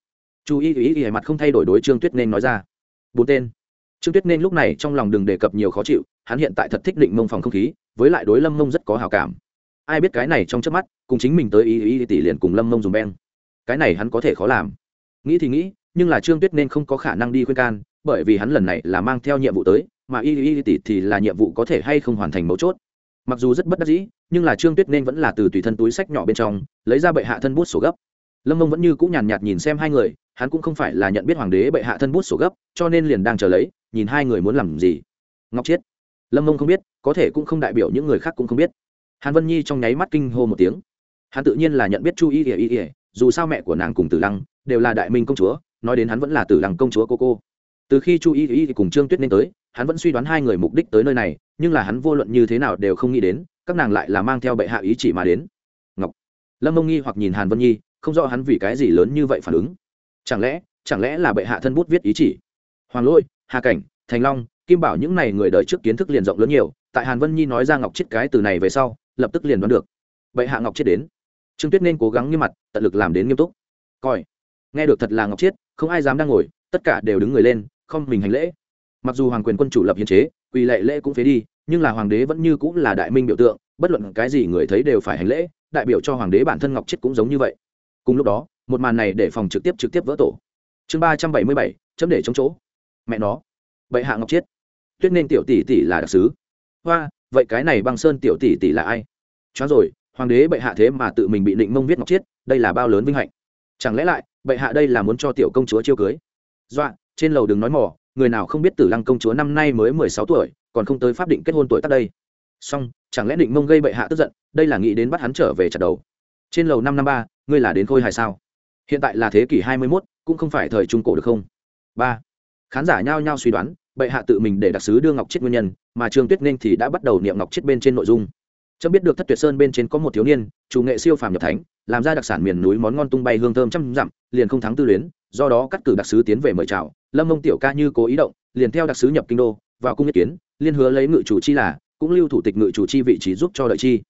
Chú ý ý ý mặt không thay đổi đối trương tuyết nên nói ra. Bốn tên trương tuyết nên lúc này trong lòng đừng đề cập nhiều khó chịu, hắn hiện tại thật thích định mông phòng không khí, với lại đối lâm mông rất có hào cảm. Ai biết cái này trong trước mắt, cùng chính mình tới ý ý tỷ liền cùng lâm mông dùng beng. Cái này hắn có thể khó làm. Nghĩ thì nghĩ, nhưng là trương tuyết nên không có khả năng đi khuyên can, bởi vì hắn lần này là mang theo nhiệm vụ tới, mà y y tỷ thì là nhiệm vụ có thể hay không hoàn thành mấu chốt. Mặc dù rất bất đắc dĩ, nhưng là trương tuyết nên vẫn là từ tùy thân túi sách nhỏ bên trong, lấy ra bệ hạ thân bút sổ gấp lâm mông vẫn như cũng nhàn nhạt nhìn xem hai người hắn cũng không phải là nhận biết hoàng đế bệ hạ thân bút sổ gấp cho nên liền đang chờ lấy nhìn hai người muốn làm gì ngọc chiết lâm mông không biết có thể cũng không đại biểu những người khác cũng không biết hàn vân nhi trong nháy mắt kinh hô một tiếng hắn tự nhiên là nhận biết chu y ỉa y ỉa dù sao mẹ của nàng cùng tử lăng đều là đại minh công chúa nói đến hắn vẫn là tử lăng công chúa cô cô từ khi chu y y cùng trương tuyết nên tới hắn vẫn suy đoán hai người mục đích tới nơi này nhưng là hắn vô luận như thế nào đều không nghĩ đến các nàng lại là mang theo bệ hạ ý chỉ mà đến Ngọc, lâm mông nghi hoặc nhìn hàn vân nhi không rõ hắn vì cái gì lớn như vậy phản ứng. Chẳng lẽ chẳng lẽ là bệ hạ thân bút viết ý chỉ? Hoàng lỗi, hà cảnh, thành long, kim bảo những n à y người đời trước kiến thức liền rộng lớn nhiều, tại hàn vân nhi nói ra ngọc chết cái từ này về sau, lập tức liền đoán được. Bệ hạ ngọc chết đến. Trương tuyết nên cố gắng nghiêm mặt, tận lực làm đến nghiêm túc. Coi. Nghe được thật là ngọc chết không ai dám đang ngồi, tất cả đều đứng người lên, không mình hành lễ. Mặc dù hoàng quyền quân chủ lập hiến chế, quỳ lệ lễ cũng phế đi, nhưng là hoàng đế vẫn như cũng là đại minh biểu tượng, bất luận cái gì người thấy đều phải hành lễ, đại biểu cho hoàng đế bản thân ngọc chết cũng giống như vậy cùng lúc đó, một màn này để phòng trực tiếp trực tiếp vỡ tổ. Chương ba trăm bảy mươi bảy, chấm để chống chỗ. Mẹ nó. Bệ hạ ngọc chết. Tuyết nên tiểu tỷ tỷ là đặc sứ. Hoa, vậy cái này băng sơn tiểu tỷ tỷ là ai? Chó rồi, hoàng đế bệ hạ thế mà tự mình bị định mông viết ngọc chết, đây là bao lớn vinh hạnh. Chẳng lẽ lại, bệ hạ đây là muốn cho tiểu công chúa chiêu cưới? Dọa, trên lầu đừng nói mỏ người nào không biết tử lăng công chúa năm nay mới mười sáu tuổi, còn không tới pháp định kết hôn tuổi tắt đây. Song chẳng lẽ định mông gây bệ hạ tức giận, đây là nghĩ đến bắt hắn trở về chặt đầu. Trên lầu năm năm ba ngươi là đến khôi hài sao? Hiện tại là thế kỷ hai mươi mốt, cũng không phải thời trung cổ được không? Ba. Khán giả nhao nhao suy đoán, bệ hạ tự mình để đặc sứ đưa ngọc chết nguyên nhân, mà trương tuyết ninh thì đã bắt đầu niệm ngọc chết bên trên nội dung. Chấm biết được thất tuyệt sơn bên trên có một thiếu niên, chủ nghệ siêu phàm nhập thánh, làm ra đặc sản miền núi món ngon tung bay hương thơm trăm dặm, liền không thắng tư luyến, do đó cắt cử đặc sứ tiến về mời chào. Lâm mông tiểu ca như cố ý động, liền theo đặc sứ nhập kinh đô, vào cung nhất kiến, liên hứa lấy ngự chủ chi là, cũng lưu thủ tịch ngự chủ chi vị trí giúp cho đợi chi.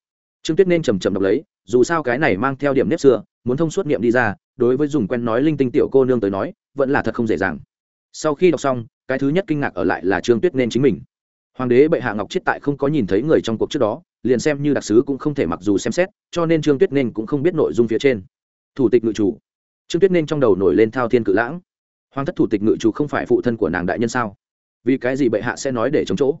Trương tuyết nên trầm trầm đọc lấy dù sao cái này mang theo điểm nếp xưa, muốn thông suốt niệm đi ra, đối với dùng quen nói linh tinh tiểu cô nương tới nói, vẫn là thật không dễ dàng. Sau khi đọc xong, cái thứ nhất kinh ngạc ở lại là trương tuyết nên chính mình. Hoàng đế bệ hạ ngọc chết tại không có nhìn thấy người trong cuộc trước đó, liền xem như đặc sứ cũng không thể mặc dù xem xét, cho nên trương tuyết nên cũng không biết nội dung phía trên. Thủ tịch ngự chủ. Trương tuyết nên trong đầu nổi lên thao thiên cự lãng. Hoàng thất thủ tịch ngự chủ không phải phụ thân của nàng đại nhân sao? Vì cái gì bệ hạ sẽ nói để chống chỗ?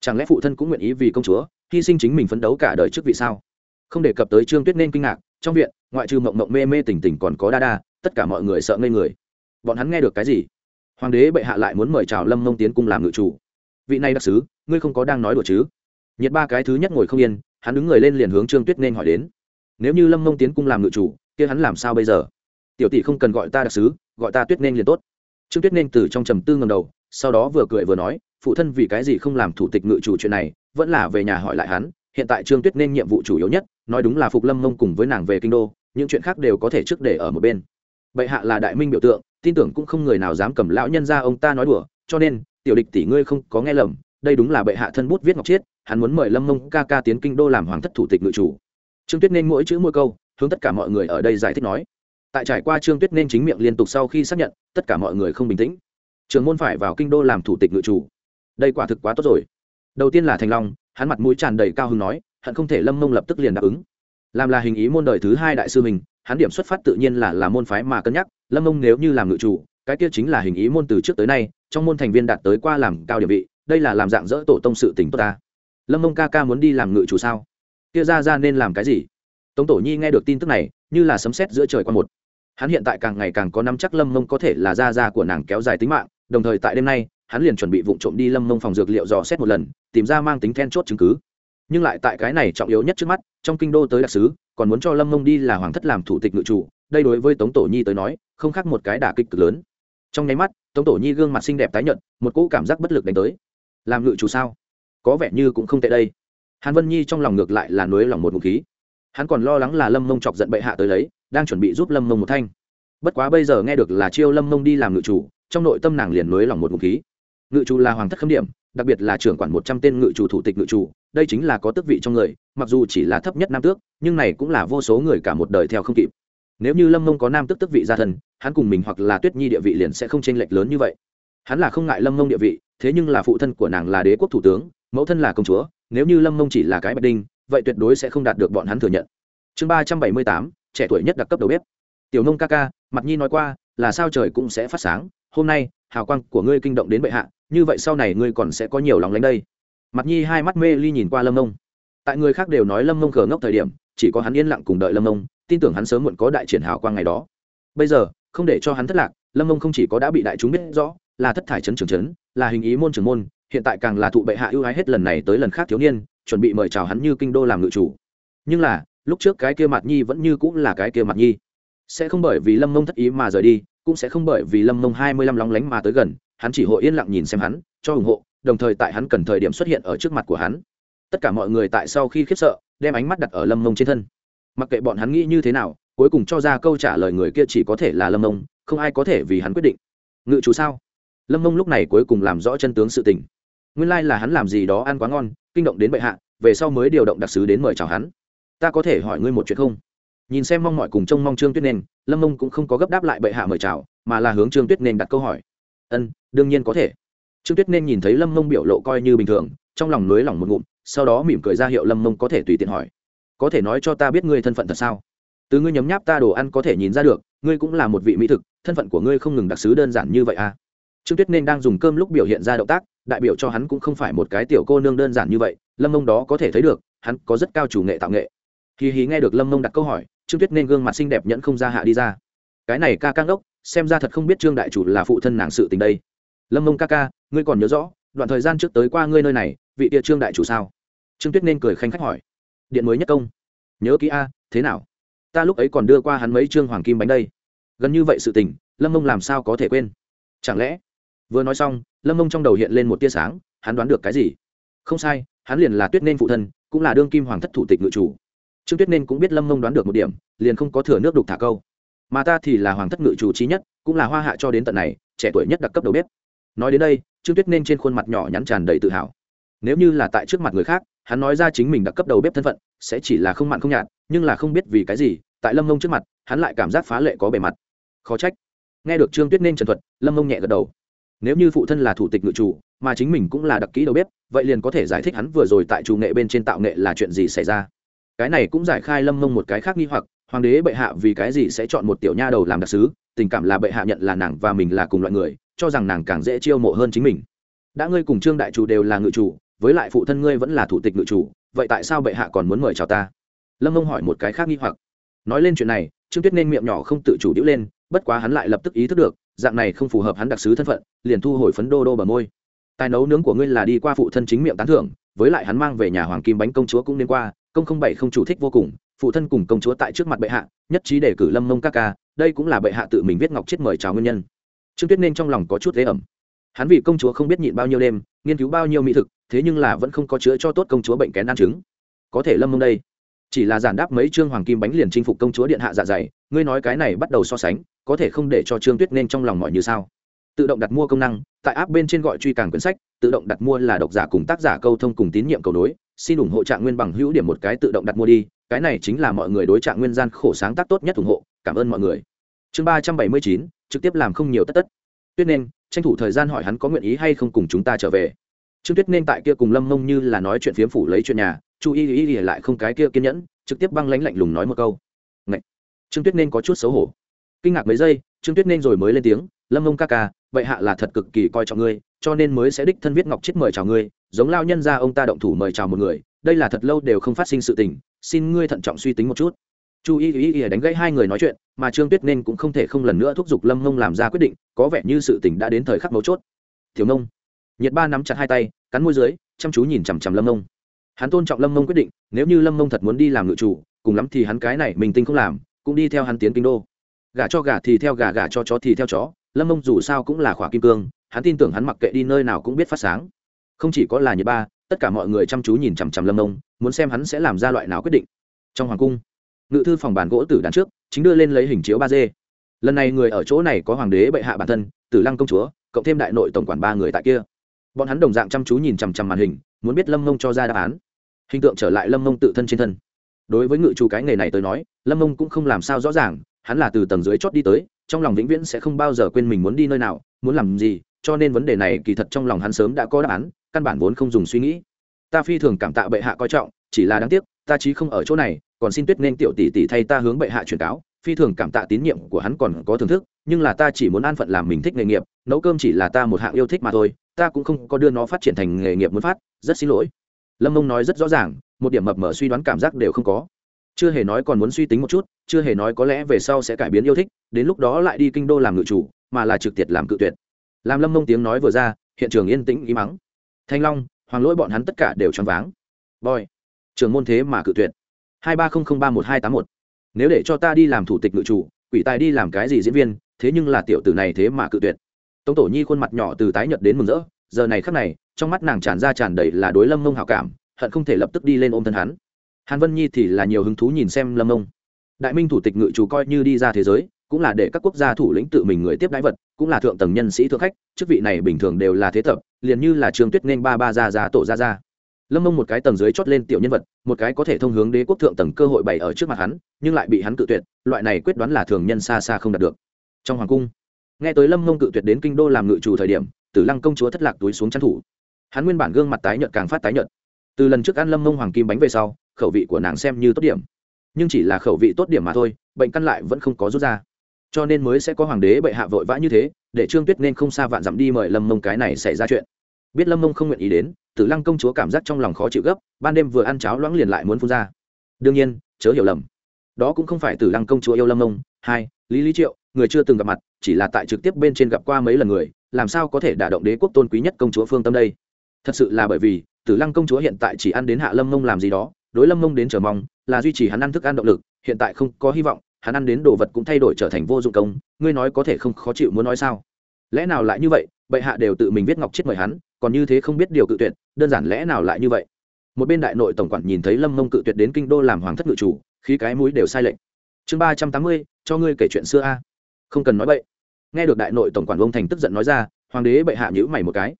Chẳng lẽ phụ thân cũng nguyện ý vì công chúa, hy sinh chính mình phấn đấu cả đời trước vị sao? Không đề cập tới trương tuyết nên kinh ngạc, trong viện, ngoại trừ mộng mộng mê mê tỉnh tỉnh còn có đa đa, tất cả mọi người sợ ngây người. Bọn hắn nghe được cái gì? Hoàng đế bệ hạ lại muốn mời chào lâm mông tiến cung làm ngự chủ. Vị này đặc sứ, ngươi không có đang nói đùa chứ? Nhiệt ba cái thứ nhất ngồi không yên, hắn đứng người lên liền hướng trương tuyết nên hỏi đến. Nếu như lâm mông tiến cung làm ngự chủ, kia hắn làm sao bây giờ? Tiểu tỷ không cần gọi ta đặc sứ, gọi ta tuyết nên liền tốt. Trương tuyết nên từ trong trầm tư ngầm đầu, sau đó vừa cười vừa nói, phụ thân vì cái gì không làm thủ tịch ngự chủ chuyện này, vẫn là về nhà hỏi lại hắn hiện tại trương tuyết nên nhiệm vụ chủ yếu nhất, nói đúng là phục lâm mông cùng với nàng về kinh đô, những chuyện khác đều có thể trước để ở một bên. Bệ hạ là đại minh biểu tượng, tin tưởng cũng không người nào dám cầm lão nhân ra ông ta nói đùa, cho nên, tiểu địch tỷ ngươi không có nghe lầm, đây đúng là bệ hạ thân bút viết ngọc chiết, hắn muốn mời lâm mông ca ca tiến kinh đô làm hoàng thất thủ tịch ngự chủ. Trương tuyết nên mỗi chữ mỗi câu, hướng tất cả mọi người ở đây giải thích nói. Tại trải qua trương tuyết nên chính miệng liên tục sau khi xác nhận, tất cả mọi người không bình tĩnh. Trường môn phải vào kinh đô làm thủ tịch ngự chủ. Đây quả thực quá tốt rồi. Đầu tiên là thành long hắn mặt mũi tràn đầy cao hứng nói, hận không thể lâm mông lập tức liền đáp ứng. Làm là hình ý môn đời thứ hai đại sư mình, hắn điểm xuất phát tự nhiên là là môn phái mà cân nhắc, lâm mông nếu như làm ngự chủ, cái kia chính là hình ý môn từ trước tới nay, trong môn thành viên đạt tới qua làm cao địa vị, đây là làm dạng dỡ tổ tông sự tỉnh tốt ta. Lâm mông ca ca muốn đi làm ngự chủ sao? Kia ra ra nên làm cái gì? Tống tổ nhi nghe được tin tức này, như là sấm sét giữa trời qua một. Hắn hiện tại càng ngày càng có nắm chắc lâm mông có thể là gia gia của nàng kéo dài tính mạng, đồng thời tại đêm nay hắn liền chuẩn bị vụ trộm đi lâm mông phòng dược liệu dò xét một lần, tìm ra mang tính then chốt chứng cứ. Nhưng lại tại cái này trọng yếu nhất trước mắt, trong kinh đô tới đặc sứ, còn muốn cho lâm mông đi là hoàng thất làm thủ tịch ngự chủ, đây đối với tống tổ nhi tới nói, không khác một cái đả kích cực lớn. Trong nháy mắt, tống tổ nhi gương mặt xinh đẹp tái nhợt, một cỗ cảm giác bất lực đánh tới. Làm ngự chủ sao? Có vẻ như cũng không tệ đây. Hàn vân nhi trong lòng ngược lại là nối lòng một ngụ khí. Hắn còn lo lắng là lâm mông chọc giận bệ hạ tới lấy, đang chuẩn bị giúp lâm mông một thanh. Bất quá bây giờ nghe được là chiêu lâm mông đi làm ngự chủ, trong nội tâm nàng liền nối lòng một ngụ khí ngự chủ là hoàng thất khâm điểm, đặc biệt là trưởng quản một trăm tên ngự chủ thủ tịch ngự chủ, đây chính là có tước vị trong người, mặc dù chỉ là thấp nhất nam tước, nhưng này cũng là vô số người cả một đời theo không kịp. Nếu như lâm mông có nam tước tước vị gia thần, hắn cùng mình hoặc là tuyết nhi địa vị liền sẽ không tranh lệch lớn như vậy. Hắn là không ngại lâm mông địa vị, thế nhưng là phụ thân của nàng là đế quốc thủ tướng, mẫu thân là công chúa, nếu như lâm mông chỉ là cái bạch đinh, vậy tuyệt đối sẽ không đạt được bọn hắn thừa nhận. Chương ba trăm bảy mươi tám, trẻ tuổi nhất đặc cấp đầu bếp. Tiểu nông ca ca, mặt nhi nói qua, là sao trời cũng sẽ phát sáng, hôm nay hào quang của ngươi kinh động đến bệ hạ, như vậy sau này ngươi còn sẽ có nhiều lòng lánh đây. Mặt nhi hai mắt mê ly nhìn qua lâm mông tại người khác đều nói lâm mông cờ ngốc thời điểm, chỉ có hắn yên lặng cùng đợi lâm mông tin tưởng hắn sớm muộn có đại triển hào quang ngày đó. Bây giờ, không để cho hắn thất lạc, lâm mông không chỉ có đã bị đại chúng biết rõ, là thất thải chấn trường chấn, là hình ý môn trường môn, hiện tại càng là thụ bệ hạ ưu ái hết lần này tới lần khác thiếu niên, chuẩn bị mời chào hắn như kinh đô làm ngự chủ. Nhưng là, lúc trước cái kia mặt nhi vẫn như cũng là cái kia mặt nhi. Sẽ không bởi vì lâm mông thất ý mà rời đi cũng sẽ không bởi vì lâm mông hai mươi lăm lóng lánh mà tới gần, hắn chỉ hội yên lặng nhìn xem hắn, cho ủng hộ, đồng thời tại hắn cần thời điểm xuất hiện ở trước mặt của hắn. Tất cả mọi người tại sau khi khiếp sợ, đem ánh mắt đặt ở lâm mông trên thân. Mặc kệ bọn hắn nghĩ như thế nào, cuối cùng cho ra câu trả lời người kia chỉ có thể là lâm mông, không ai có thể vì hắn quyết định. Ngự chú sao? Lâm mông lúc này cuối cùng làm rõ chân tướng sự tình. Nguyên lai là hắn làm gì đó ăn quá ngon, kinh động đến bệ hạ, về sau mới điều động đặc sứ đến mời chào hắn. Ta có thể hỏi ngươi một chuyện không? Nhìn xem mong mọi cùng trông mong trương tuyết nên, lâm mông cũng không có gấp đáp lại bệ hạ mời chào, mà là hướng trương tuyết nên đặt câu hỏi. Ân, đương nhiên có thể. Trương tuyết nên nhìn thấy lâm mông biểu lộ coi như bình thường, trong lòng nới lỏng một ngụm, sau đó mỉm cười ra hiệu lâm mông có thể tùy tiện hỏi. Có thể nói cho ta biết ngươi thân phận thật sao? Từ ngươi nhấm nháp ta đồ ăn có thể nhìn ra được, ngươi cũng là một vị mỹ thực, thân phận của ngươi không ngừng đặc sứ đơn giản như vậy à? Trương tuyết nên đang dùng cơm lúc biểu hiện ra động tác, đại biểu cho hắn cũng không phải một cái tiểu cô nương đơn giản như vậy, lâm mông đó có thể thấy được, hắn có rất cao chủ nghệ tạo nghệ hì hì nghe được lâm mông đặt câu hỏi, trương tuyết nên gương mặt xinh đẹp nhẫn không ra hạ đi ra. Cái này ca căng ốc xem ra thật không biết trương đại chủ là phụ thân nàng sự tình đây. Lâm mông ca ca, ngươi còn nhớ rõ, đoạn thời gian trước tới qua ngươi nơi này, vị địa trương đại chủ sao? Trương tuyết nên cười khanh khách hỏi. Điện mới nhất công. Nhớ kỹ a, thế nào? Ta lúc ấy còn đưa qua hắn mấy trương hoàng kim bánh đây. Gần như vậy sự tình, lâm mông làm sao có thể quên? Chẳng lẽ? Vừa nói xong, lâm mông trong đầu hiện lên một tia sáng, hắn đoán được cái gì? Không sai, hắn liền là tuyết nên phụ thân, cũng là đương kim hoàng thất thủ tịch ngự chủ trương tuyết nên cũng biết lâm mông đoán được một điểm, liền không có thừa nước đục thả câu. Mà ta thì là hoàng thất ngự chủ trí nhất, cũng là hoa hạ cho đến tận này, trẻ tuổi nhất đặc cấp đầu bếp. Nói đến đây, trương tuyết nên trên khuôn mặt nhỏ nhắn tràn đầy tự hào. Nếu như là tại trước mặt người khác, hắn nói ra chính mình đặc cấp đầu bếp thân phận, sẽ chỉ là không mặn không nhạt, nhưng là không biết vì cái gì, tại lâm mông trước mặt, hắn lại cảm giác phá lệ có bề mặt. Khó trách. Nghe được trương tuyết nên trần thuật, lâm mông nhẹ gật đầu. Nếu như phụ thân là thủ tịch ngự chủ, mà chính mình cũng là đặc kỹ đầu bếp, vậy liền có thể giải thích hắn vừa rồi tại chủ nghệ bên trên tạo nghệ là chuyện gì xảy ra cái này cũng giải khai lâm mông một cái khác nghi hoặc, hoàng đế bệ hạ vì cái gì sẽ chọn một tiểu nha đầu làm đặc sứ, tình cảm là bệ hạ nhận là nàng và mình là cùng loại người, cho rằng nàng càng dễ chiêu mộ hơn chính mình. Đã ngươi cùng trương đại chủ đều là ngự chủ, với lại phụ thân ngươi vẫn là thủ tịch ngự chủ, vậy tại sao bệ hạ còn muốn mời chào ta? Lâm mông hỏi một cái khác nghi hoặc. Nói lên chuyện này, trương tuyết nên miệng nhỏ không tự chủ đĩu lên, bất quá hắn lại lập tức ý thức được, dạng này không phù hợp hắn đặc sứ thân phận, liền thu hồi phấn đô đô bờ môi. Tài nấu nướng của ngươi là đi qua phụ thân chính miệng tán thưởng, với lại hắn mang về nhà hoàng kim bánh công chúa cũng nên qua công không bảy không chủ thích vô cùng, phụ thân cùng công chúa tại trước mặt bệ hạ, nhất trí để cử lâm mông các ca, đây cũng là bệ hạ tự mình viết ngọc chết mời chào nguyên nhân. Trương tuyết nên trong lòng có chút ghế ẩm. Hắn vì công chúa không biết nhịn bao nhiêu đêm, nghiên cứu bao nhiêu mỹ thực, thế nhưng là vẫn không có chữa cho tốt công chúa bệnh kén ăn trứng. Có thể lâm mông đây, chỉ là giản đáp mấy trương hoàng kim bánh liền chinh phục công chúa điện hạ dạ dày, ngươi nói cái này bắt đầu so sánh, có thể không để cho trương tuyết nên trong lòng mọi như sao? Tự động đặt mua công năng, tại app bên trên gọi truy càng quyển sách, tự động đặt mua là độc giả cùng tác giả câu thông cùng tín nhiệm cầu nối xin ủng hộ trạng nguyên bằng hữu điểm một cái tự động đặt mua đi, cái này chính là mọi người đối trạng nguyên gian khổ sáng tác tốt nhất ủng hộ, cảm ơn mọi người. Chương ba trăm bảy mươi chín, trực tiếp làm không nhiều tất tất. Tuyết nên, tranh thủ thời gian hỏi hắn có nguyện ý hay không cùng chúng ta trở về. Trương tuyết nên tại kia cùng lâm mông như là nói chuyện phiếm phủ lấy chuyện nhà chu y y y lại không cái kia kiên nhẫn, trực tiếp băng lánh lạnh lùng nói một câu. Ngậy! trương tuyết nên có chút xấu hổ. Kinh ngạc mấy giây, trương tuyết nên rồi mới lên tiếng, lâm mông ca ca, vậy hạ là thật cực kỳ coi trọng ngươi, cho nên mới sẽ đích thân viết ngọc chết mời chào ngươi giống lao nhân ra ông ta động thủ mời chào một người, đây là thật lâu đều không phát sinh sự tình, xin ngươi thận trọng suy tính một chút. Chu y y y đánh gãy hai người nói chuyện, mà trương tuyết nên cũng không thể không lần nữa thúc giục lâm mông làm ra quyết định, có vẻ như sự tình đã đến thời khắc mấu chốt. Thiếu mông nhiệt ba nắm chặt hai tay, cắn môi dưới, chăm chú nhìn chằm chằm lâm mông hắn tôn trọng lâm mông quyết định, nếu như lâm mông thật muốn đi làm ngự chủ, cùng lắm thì hắn cái này mình tinh không làm, cũng đi theo hắn tiến kinh đô. Gà cho gà thì theo gà gà cho chó thì theo chó, lâm mông dù sao cũng là khỏa kim cương, hắn tin tưởng hắn mặc kệ đi nơi nào cũng biết phát sáng không chỉ có là nhiệt ba tất cả mọi người chăm chú nhìn chằm chằm lâm Nông, muốn xem hắn sẽ làm ra loại nào quyết định. Trong hoàng cung ngự thư phòng bàn gỗ tử đàn trước chính đưa lên lấy hình chiếu ba d. Lần này người ở chỗ này có hoàng đế bệ hạ bản thân tử lăng công chúa cộng thêm đại nội tổng quản ba người tại kia. Bọn hắn đồng dạng chăm chú nhìn chằm chằm màn hình muốn biết lâm mông cho ra đáp án. Hình tượng trở lại lâm mông tự thân trên thân. Đối với ngự chủ cái nghề này tới nói lâm mông cũng không làm sao rõ ràng hắn là từ tầng dưới chót đi tới trong lòng vĩnh viễn sẽ không bao giờ quên mình muốn đi nơi nào muốn làm gì cho nên vấn đề này kỳ thật trong lòng hắn sớm đã có đáp án, căn bản vốn không dùng suy nghĩ. Ta phi thường cảm tạ bệ hạ coi trọng, chỉ là đáng tiếc, ta chí không ở chỗ này, còn xin tuyết nên tiểu tỷ tỷ thay ta hướng bệ hạ truyền cáo, phi thường cảm tạ tín nhiệm của hắn còn có thưởng thức, nhưng là ta chỉ muốn an phận làm mình thích nghề nghiệp, nấu cơm chỉ là ta một hạng yêu thích mà thôi, ta cũng không có đưa nó phát triển thành nghề nghiệp muốn phát, rất xin lỗi. Lâm mông nói rất rõ ràng, một điểm mập mờ suy đoán cảm giác đều không có. Chưa hề nói còn muốn suy tính một chút, chưa hề nói có lẽ về sau sẽ cải biến yêu thích, đến lúc đó lại đi kinh đô làm ngự chủ, mà là trực tiệt làm cự tuyệt làm lâm mông tiếng nói vừa ra, hiện trường yên tĩnh ý mắng thanh long, hoàng lỗi bọn hắn tất cả đều choáng váng. Voi trường môn thế mà cự tuyệt. Hai ba không không ba một hai tám một. Nếu để cho ta đi làm thủ tịch ngự chủ, quỷ tài đi làm cái gì diễn viên, thế nhưng là tiểu tử này thế mà cự tuyệt. Tống tổ nhi khuôn mặt nhỏ từ tái nhợt đến mừng rỡ, giờ này khắc này, trong mắt nàng tràn ra tràn đầy là đối lâm mông hảo cảm, hận không thể lập tức đi lên ôm thân hắn. Hàn vân nhi thì là nhiều hứng thú nhìn xem lâm mông. Đại minh thủ tịch ngự chủ coi như đi ra thế giới cũng là để các quốc gia thủ lĩnh tự mình người tiếp đãi vật, cũng là thượng tầng nhân sĩ thượng khách, chức vị này bình thường đều là thế tập, liền như là trường tuyết nên ba ba ra ra tổ ra ra. Lâm mông một cái tầng dưới chót lên tiểu nhân vật, một cái có thể thông hướng đế quốc thượng tầng cơ hội bày ở trước mặt hắn, nhưng lại bị hắn cự tuyệt, loại này quyết đoán là thường nhân xa xa không đạt được. Trong hoàng cung, nghe tới lâm mông cự tuyệt đến kinh đô làm ngự chủ thời điểm, tử lăng công chúa thất lạc túi xuống chăn thủ. Hắn nguyên bản gương mặt tái nhợt càng phát tái nhợt. Từ lần trước ăn lâm mông hoàng kim bánh về sau, khẩu vị của nàng xem như tốt điểm. Nhưng chỉ là khẩu vị tốt điểm mà thôi, bệnh căn lại vẫn không có rút ra cho nên mới sẽ có hoàng đế bệ hạ vội vã như thế, để trương tuyết nên không xa vạn dặm đi mời lâm mông cái này xảy ra chuyện. Biết lâm mông không nguyện ý đến, tử lăng công chúa cảm giác trong lòng khó chịu gấp, ban đêm vừa ăn cháo loãng liền lại muốn phun ra. Đương nhiên, chớ hiểu lầm. Đó cũng không phải tử lăng công chúa yêu lâm mông. Hai, lý lý triệu, người chưa từng gặp mặt, chỉ là tại trực tiếp bên trên gặp qua mấy lần người, làm sao có thể đả động đế quốc tôn quý nhất công chúa phương tâm đây? Thật sự là bởi vì, tử lăng công chúa hiện tại chỉ ăn đến hạ lâm mông làm gì đó, đối lâm mông đến chờ mong, là duy trì hắn ăn thức ăn động lực, hiện tại không có hy vọng hắn ăn đến đồ vật cũng thay đổi trở thành vô dụng công, ngươi nói có thể không khó chịu muốn nói sao? Lẽ nào lại như vậy, bệ hạ đều tự mình viết ngọc chết mời hắn, còn như thế không biết điều cự tuyệt, đơn giản lẽ nào lại như vậy? Một bên đại nội tổng quản nhìn thấy lâm mông cự tuyệt đến kinh đô làm hoàng thất ngự chủ khi cái mũi đều sai lệnh chương ba trăm tám mươi, cho ngươi kể chuyện xưa a. Không cần nói vậy. nghe được đại nội tổng quản ông thành tức giận nói ra, hoàng đế bệ hạ nhữ mày một cái.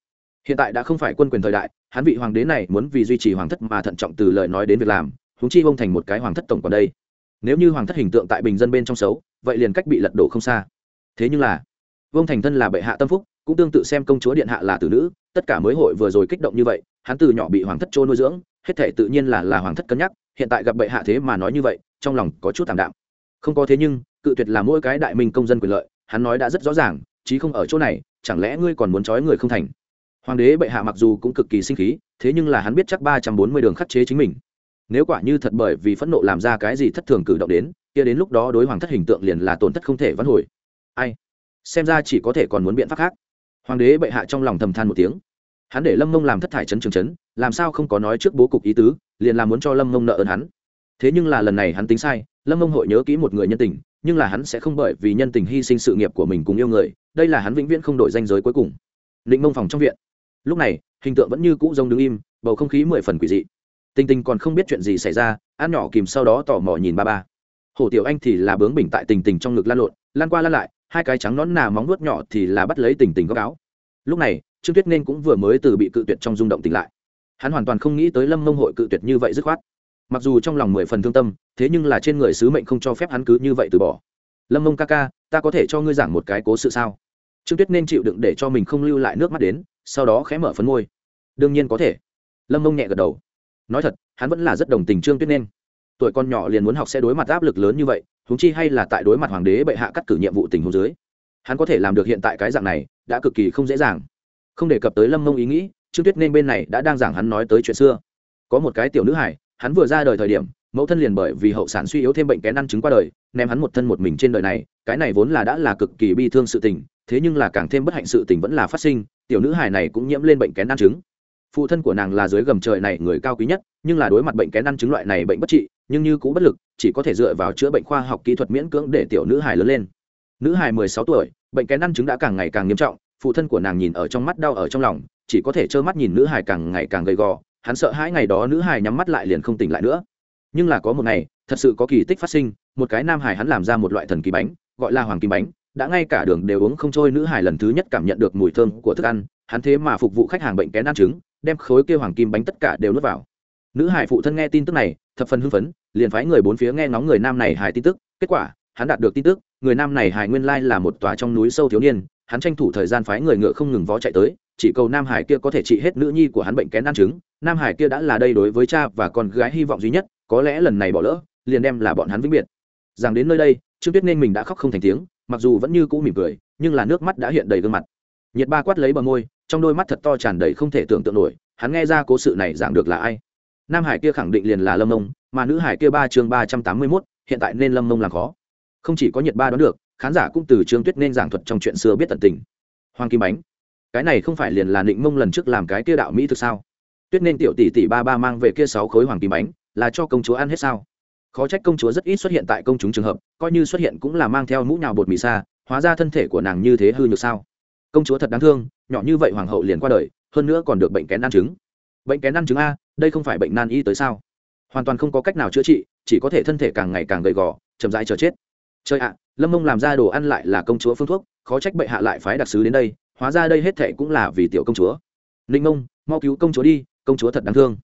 Hiện tại đã không phải quân quyền thời đại, hắn vị hoàng đế này muốn vì duy trì hoàng thất mà thận trọng từ lời nói đến việc làm húng chi ông thành một cái hoàng thất tổng quản đây nếu như hoàng thất hình tượng tại bình dân bên trong xấu, vậy liền cách bị lật đổ không xa. Thế nhưng là, vương thành thân là bệ hạ tâm phúc, cũng tương tự xem công chúa điện hạ là tử nữ, tất cả mới hội vừa rồi kích động như vậy, hắn từ nhỏ bị hoàng thất trôi nuôi dưỡng, hết thể tự nhiên là là hoàng thất cân nhắc, hiện tại gặp bệ hạ thế mà nói như vậy, trong lòng có chút thảm đạm. Không có thế nhưng, cự tuyệt là mỗi cái đại minh công dân quyền lợi, hắn nói đã rất rõ ràng, chí không ở chỗ này, chẳng lẽ ngươi còn muốn trói người không thành? Hoàng đế bệ hạ mặc dù cũng cực kỳ sinh khí, thế nhưng là hắn biết chắc ba trăm bốn mươi đường khắc chế chính mình nếu quả như thật bởi vì phẫn nộ làm ra cái gì thất thường cử động đến, kia đến lúc đó đối hoàng thất hình tượng liền là tổn thất không thể vãn hồi. Ai? Xem ra chỉ có thể còn muốn biện pháp khác. Hoàng đế bệ hạ trong lòng thầm than một tiếng. Hắn để lâm mông làm thất thải chấn trường chấn, làm sao không có nói trước bố cục ý tứ, liền là muốn cho lâm mông nợ ơn hắn. Thế nhưng là lần này hắn tính sai, lâm mông hội nhớ kỹ một người nhân tình, nhưng là hắn sẽ không bởi vì nhân tình hy sinh sự nghiệp của mình cùng yêu người, đây là hắn vĩnh viễn không đổi danh giới cuối cùng. Định mông phòng trong viện. Lúc này, hình tượng vẫn như cũ rông đứng im, bầu không khí mười phần quỷ dị tình tình còn không biết chuyện gì xảy ra ăn nhỏ kìm sau đó tò mò nhìn ba ba. Hổ tiểu anh thì là bướng bình tại tình tình trong ngực lan lộn, lan qua lan lại, hai cái trắng nón nà móng nuốt nhỏ thì là bắt lấy tình tình góc áo. Lúc này, trương tuyết nên cũng vừa mới từ bị cự tuyệt trong rung động tỉnh lại. Hắn hoàn toàn không nghĩ tới lâm mông hội cự tuyệt như vậy dứt khoát. Mặc dù trong lòng mười phần thương tâm, thế nhưng là trên người sứ mệnh không cho phép hắn cứ như vậy từ bỏ. Lâm mông ca ca, ta có thể cho ngươi giảng một cái cố sự sao? Trương tuyết nên chịu đựng để cho mình không lưu lại nước mắt đến, sau đó khẽ mở phấn môi. Đương nhiên có thể. Lâm mông nhẹ gật đầu nói thật, hắn vẫn là rất đồng tình trương tuyết nên. Tuổi con nhỏ liền muốn học sẽ đối mặt áp lực lớn như vậy húng chi hay là tại đối mặt hoàng đế bệ hạ cắt cử nhiệm vụ tình huống dưới. Hắn có thể làm được hiện tại cái dạng này, đã cực kỳ không dễ dàng. Không đề cập tới lâm mông ý nghĩ, trương tuyết nên bên này đã đang giảng hắn nói tới chuyện xưa. Có một cái tiểu nữ hải hắn vừa ra đời thời điểm, mẫu thân liền bởi vì hậu sản suy yếu thêm bệnh kén ăn trứng qua đời, ném hắn một thân một mình trên đời này, cái này vốn là đã là cực kỳ bi thương sự tình, thế nhưng là càng thêm bất hạnh sự tình vẫn là phát sinh, tiểu nữ hải này cũng nhiễm lên bệnh kén ăn trứng phụ thân của nàng là dưới gầm trời này người cao quý nhất, nhưng là đối mặt bệnh kén ăn chứng loại này bệnh bất trị, nhưng như cũng bất lực, chỉ có thể dựa vào chữa bệnh khoa học kỹ thuật miễn cưỡng để tiểu nữ hải lớn lên. Nữ hải mười sáu tuổi, bệnh kén ăn chứng đã càng ngày càng nghiêm trọng, phụ thân của nàng nhìn ở trong mắt đau ở trong lòng, chỉ có thể trơ mắt nhìn nữ hải càng ngày càng gầy gò, hắn sợ hãi ngày đó nữ hải nhắm mắt lại liền không tỉnh lại nữa. Nhưng là có một ngày, thật sự có kỳ tích phát sinh, một cái nam hải hắn làm ra một loại thần kỳ bánh, gọi là hoàng kim bánh, đã ngay cả đường đều uống không trôi, nữ hải lần thứ nhất cảm nhận được mùi thơm của thức ăn, hắn thế mà phục vụ khách hàng bệnh kén ăn trứng đem khối kia hoàng kim bánh tất cả đều nuốt vào. Nữ hải phụ thân nghe tin tức này, thập phần hưng phấn, liền phái người bốn phía nghe ngóng người nam này hải tin tức. Kết quả, hắn đạt được tin tức, người nam này hải nguyên lai là một tòa trong núi sâu thiếu niên, hắn tranh thủ thời gian phái người ngựa không ngừng vó chạy tới, chỉ cầu nam hải kia có thể trị hết nữ nhi của hắn bệnh kén ăn trứng. Nam hải kia đã là đây đối với cha và con gái hy vọng duy nhất, có lẽ lần này bỏ lỡ, liền đem là bọn hắn vĩnh biệt. Rằng đến nơi đây, trương tuyết nên mình đã khóc không thành tiếng, mặc dù vẫn như cũ mỉm cười, nhưng là nước mắt đã hiện đầy gương mặt. Nhiệt ba quát lấy bờ môi trong đôi mắt thật to tràn đầy không thể tưởng tượng nổi, hắn nghe ra cố sự này giảng được là ai. Nam hải kia khẳng định liền là lâm mông mà nữ hải kia ba chương ba trăm tám mươi mốt, hiện tại nên lâm mông làm khó. Không chỉ có nhiệt ba đoán được, khán giả cũng từ trương tuyết nên giảng thuật trong chuyện xưa biết tận tình. Hoàng kim bánh, cái này không phải liền là định mông lần trước làm cái kia đạo mỹ thực sao? Tuyết nên tiểu tỷ tỷ ba ba mang về kia sáu khối hoàng kim bánh, là cho công chúa ăn hết sao? Khó trách công chúa rất ít xuất hiện tại công chúng trường hợp, coi như xuất hiện cũng là mang theo mũ nhào bột mì xa, hóa ra thân thể của nàng như thế hư nhược sao? Công chúa thật đáng thương, nhỏ như vậy hoàng hậu liền qua đời, hơn nữa còn được bệnh kén ăn trứng. Bệnh kén ăn trứng a, đây không phải bệnh nan y tới sao? Hoàn toàn không có cách nào chữa trị, chỉ có thể thân thể càng ngày càng gầy gò, chậm rãi chờ chết. Trời ạ, lâm mông làm ra đồ ăn lại là công chúa phương thuốc, khó trách bệ hạ lại phái đặc sứ đến đây, hóa ra đây hết thệ cũng là vì tiểu công chúa. Ninh mông, mau cứu công chúa đi, công chúa thật đáng thương.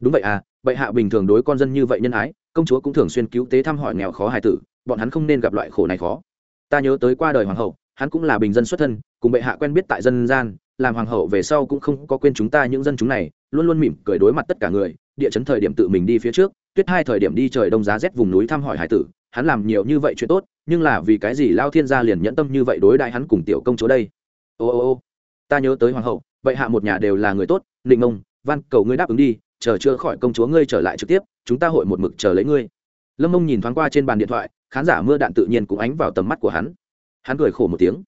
Đúng vậy à bệ hạ bình thường đối con dân như vậy nhân ái, công chúa cũng thường xuyên cứu tế thăm hỏi nghèo khó hài tử, bọn hắn không nên gặp loại khổ này khó. Ta nhớ tới qua đời hoàng hậu hắn cũng là bình dân xuất thân, cùng bệ hạ quen biết tại dân gian, làm hoàng hậu về sau cũng không có quên chúng ta những dân chúng này, luôn luôn mỉm cười đối mặt tất cả người, địa chấn thời điểm tự mình đi phía trước, tuyết hai thời điểm đi trời đông giá rét vùng núi thăm hỏi hải tử, hắn làm nhiều như vậy chuyện tốt, nhưng là vì cái gì lao thiên gia liền nhẫn tâm như vậy đối đại hắn cùng tiểu công chúa đây? Ô ô ô, ta nhớ tới hoàng hậu, bệ hạ một nhà đều là người tốt định ông văn cầu ngươi đáp ứng đi, chờ chưa khỏi công chúa ngươi trở lại trực tiếp, chúng ta hội một mực chờ lấy ngươi. Lâm ông nhìn thoáng qua trên bàn điện thoại, khán giả mưa đạn tự nhiên cũng ánh vào tầm mắt của hắn hắn cười khổ một tiếng.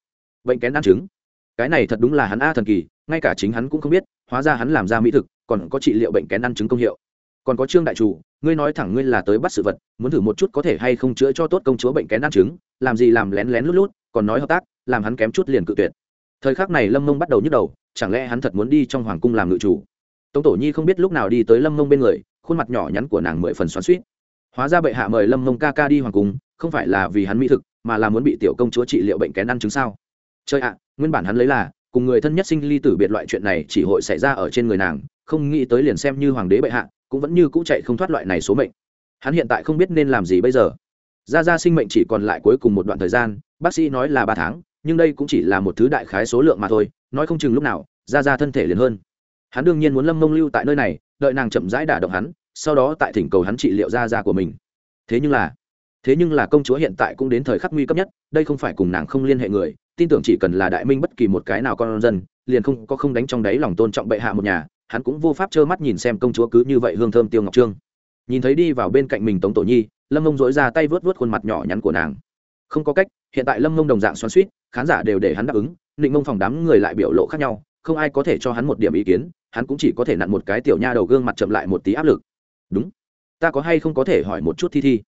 Bệnh kén ăn trứng. Cái này thật đúng là hắn a thần kỳ, ngay cả chính hắn cũng không biết, hóa ra hắn làm ra mỹ thực, còn có trị liệu bệnh kén ăn trứng công hiệu. Còn có trương đại chủ, ngươi nói thẳng ngươi là tới bắt sự vật, muốn thử một chút có thể hay không chữa cho tốt công chúa bệnh kén ăn trứng, làm gì làm lén lén lút lút, còn nói hợp tác, làm hắn kém chút liền cự tuyệt. Thời khắc này lâm mông bắt đầu nhức đầu, chẳng lẽ hắn thật muốn đi trong hoàng cung làm ngự chủ? Tống tổ nhi không biết lúc nào đi tới lâm mông bên người, khuôn mặt nhỏ nhắn của nàng mười phần xoắn suýt hóa ra bệ hạ mời lâm mông ca ca đi hoàng cung, không phải là vì hắn mỹ thực mà là muốn bị tiểu công chúa trị liệu bệnh kén ăn chứng sao? Chơi ạ, nguyên bản hắn lấy là, cùng người thân nhất sinh ly tử biệt loại chuyện này chỉ hội xảy ra ở trên người nàng, không nghĩ tới liền xem như hoàng đế bệ hạ, cũng vẫn như cũ chạy không thoát loại này số mệnh. Hắn hiện tại không biết nên làm gì bây giờ. Ra ra sinh mệnh chỉ còn lại cuối cùng một đoạn thời gian, bác sĩ nói là ba tháng, nhưng đây cũng chỉ là một thứ đại khái số lượng mà thôi, nói không chừng lúc nào ra ra thân thể liền hơn. Hắn đương nhiên muốn lâm mông lưu tại nơi này, đợi nàng chậm rãi đả động hắn, sau đó tại thỉnh cầu hắn trị liệu ra ra của mình. Thế nhưng là thế nhưng là công chúa hiện tại cũng đến thời khắc nguy cấp nhất, đây không phải cùng nàng không liên hệ người, tin tưởng chỉ cần là đại minh bất kỳ một cái nào con dân, liền không có không đánh trong đáy lòng tôn trọng bệ hạ một nhà, hắn cũng vô pháp trơ mắt nhìn xem công chúa cứ như vậy hương thơm tiêu ngọc trương. Nhìn thấy đi vào bên cạnh mình tống tổ nhi, lâm mông dối ra tay vớt vớt khuôn mặt nhỏ nhắn của nàng. Không có cách, hiện tại lâm mông đồng dạng xoắn suýt khán giả đều để hắn đáp ứng định mông phòng đám người lại biểu lộ khác nhau, không ai có thể cho hắn một điểm ý kiến, hắn cũng chỉ có thể nặn một cái tiểu nha đầu gương mặt chậm lại một tí áp lực. Đúng, ta có hay không có thể hỏi một chút thi thi?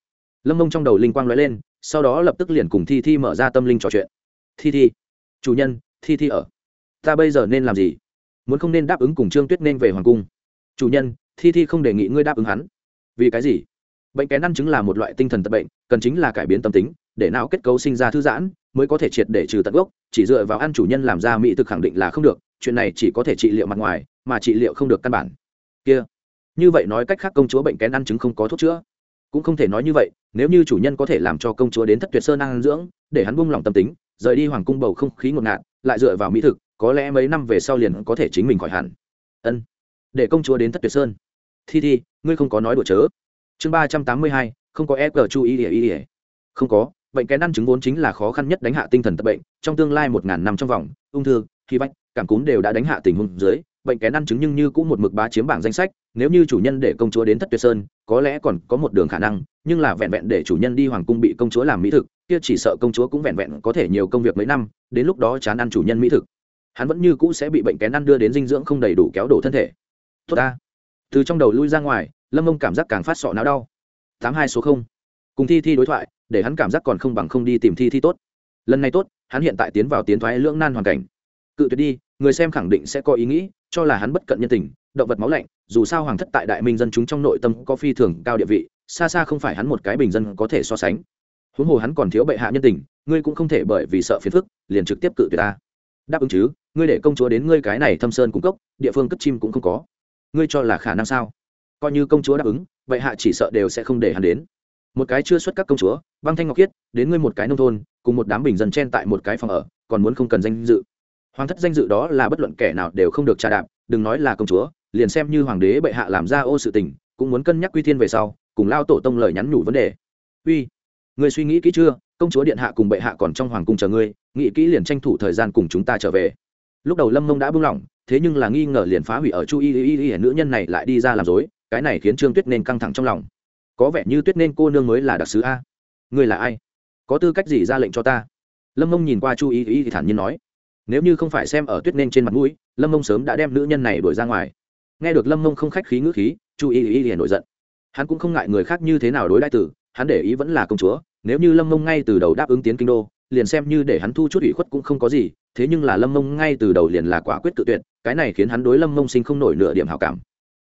Lâm mông trong đầu linh quang l ó e lên, sau đó lập tức liền cùng thi thi mở ra tâm linh trò chuyện. Thi thi, chủ nhân, thi thi ở. Ta bây giờ nên làm gì? Muốn không nên đáp ứng cùng trương tuyết nên về hoàng cung? Chủ nhân, thi thi không đề nghị ngươi đáp ứng hắn. Vì cái gì? Bệnh kén ăn chứng là một loại tinh thần tật bệnh, cần chính là cải biến tâm tính, để não kết cấu sinh ra thư giãn, mới có thể triệt để trừ tận gốc, chỉ dựa vào ăn chủ nhân làm ra mỹ thực khẳng định là không được, chuyện này chỉ có thể trị liệu mặt ngoài, mà trị liệu không được căn bản. Kia. Như vậy nói cách khác công chúa bệnh kén ăn chứng không có thuốc chữa. Cũng không thể nói như vậy nếu như chủ nhân có thể làm cho công chúa đến thất tuyệt sơn ăn dưỡng, để hắn buông lòng tâm tính, rời đi hoàng cung bầu không khí ngột ngạt, lại dựa vào mỹ thực, có lẽ mấy năm về sau liền có thể chính mình khỏi hẳn. Ân, để công chúa đến thất tuyệt sơn. Thi thi, ngươi không có nói đùa chớ. Chương ba trăm tám mươi hai, không có e cờ chu ý ỉa ỉa không có, bệnh kén ăn chứng vốn chính là khó khăn nhất đánh hạ tinh thần tật bệnh, trong tương lai một ngàn năm trong vòng, ung thư khi bách cảm cúm đều đã đánh hạ tình huống dưới, bệnh kén ăn chứng nhưng như cũng một mực bá chiếm bảng danh sách, nếu như chủ nhân để công chúa đến thất tuyệt sơn có lẽ còn có một đường khả năng, nhưng là vẹn vẹn để chủ nhân đi hoàng cung bị công chúa làm mỹ thực, kia chỉ sợ công chúa cũng vẹn vẹn có thể nhiều công việc mấy năm, đến lúc đó chán ăn chủ nhân mỹ thực. Hắn vẫn như cũ sẽ bị bệnh kén ăn đưa đến dinh dưỡng không đầy đủ kéo đổ thân thể. Tốt ta. Từ trong đầu lui ra ngoài, lâm ông cảm giác càng phát sọ não đau. Tám hai số không. Cùng thi thi đối thoại, để hắn cảm giác còn không bằng không đi tìm thi thi tốt. Lần này tốt, hắn hiện tại tiến vào tiến thoái lưỡng nan hoàn cảnh cự tuyệt đi, người xem khẳng định sẽ có ý nghĩ, cho là hắn bất cận nhân tình, động vật máu lạnh, dù sao hoàng thất tại đại minh dân chúng trong nội tâm có phi thường cao địa vị, xa xa không phải hắn một cái bình dân có thể so sánh. Huống hồ hắn còn thiếu bệ hạ nhân tình, ngươi cũng không thể bởi vì sợ phiền phức, liền trực tiếp cự tuyệt ta. Đáp ứng chứ, ngươi để công chúa đến ngươi cái này thâm sơn cung cấp địa phương cất chim cũng không có. Ngươi cho là khả năng sao? Coi như công chúa đáp ứng bệ hạ chỉ sợ đều sẽ không để hắn đến. Một cái chưa xuất các công chúa, băng thanh ngọc khiết, đến ngươi một cái nông thôn, cùng một đám bình dân chen tại một cái phòng ở, còn muốn không cần danh dự hoàng thất danh dự đó là bất luận kẻ nào đều không được tra đạp, đừng nói là công chúa, liền xem như hoàng đế bệ hạ làm ra ô sự tình, cũng muốn cân nhắc quy thiên về sau, cùng lao tổ tông lời nhắn nhủ vấn đề. Uy người suy nghĩ kỹ chưa? Công chúa điện hạ cùng bệ hạ còn trong hoàng cung chờ ngươi, nghĩ kỹ liền tranh thủ thời gian cùng chúng ta trở về. Lúc đầu lâm mông đã buông lỏng, thế nhưng là nghi ngờ liền phá hủy ở chu y y y nữ nhân này lại đi ra làm dối cái này khiến trương tuyết nên căng thẳng trong lòng. Có vẻ như tuyết nên cô nương mới là đặc sứ a. Ngươi là ai? Có tư cách gì ra lệnh cho ta? Lâm mông nhìn qua chu y y thì thản nhiên nói nếu như không phải xem ở tuyết nên trên mặt mũi, lâm mông sớm đã đem nữ nhân này đuổi ra ngoài. Nghe được lâm mông không khách khí ngữ khí, chu y y liền nổi giận. Hắn cũng không ngại người khác như thế nào đối đại tử, hắn để ý vẫn là công chúa. Nếu như lâm mông ngay từ đầu đáp ứng tiến kinh đô, liền xem như để hắn thu chút ủy khuất cũng không có gì, thế nhưng là lâm mông ngay từ đầu liền là quả quyết tự tuyệt, cái này khiến hắn đối lâm mông sinh không nổi nửa điểm hảo cảm.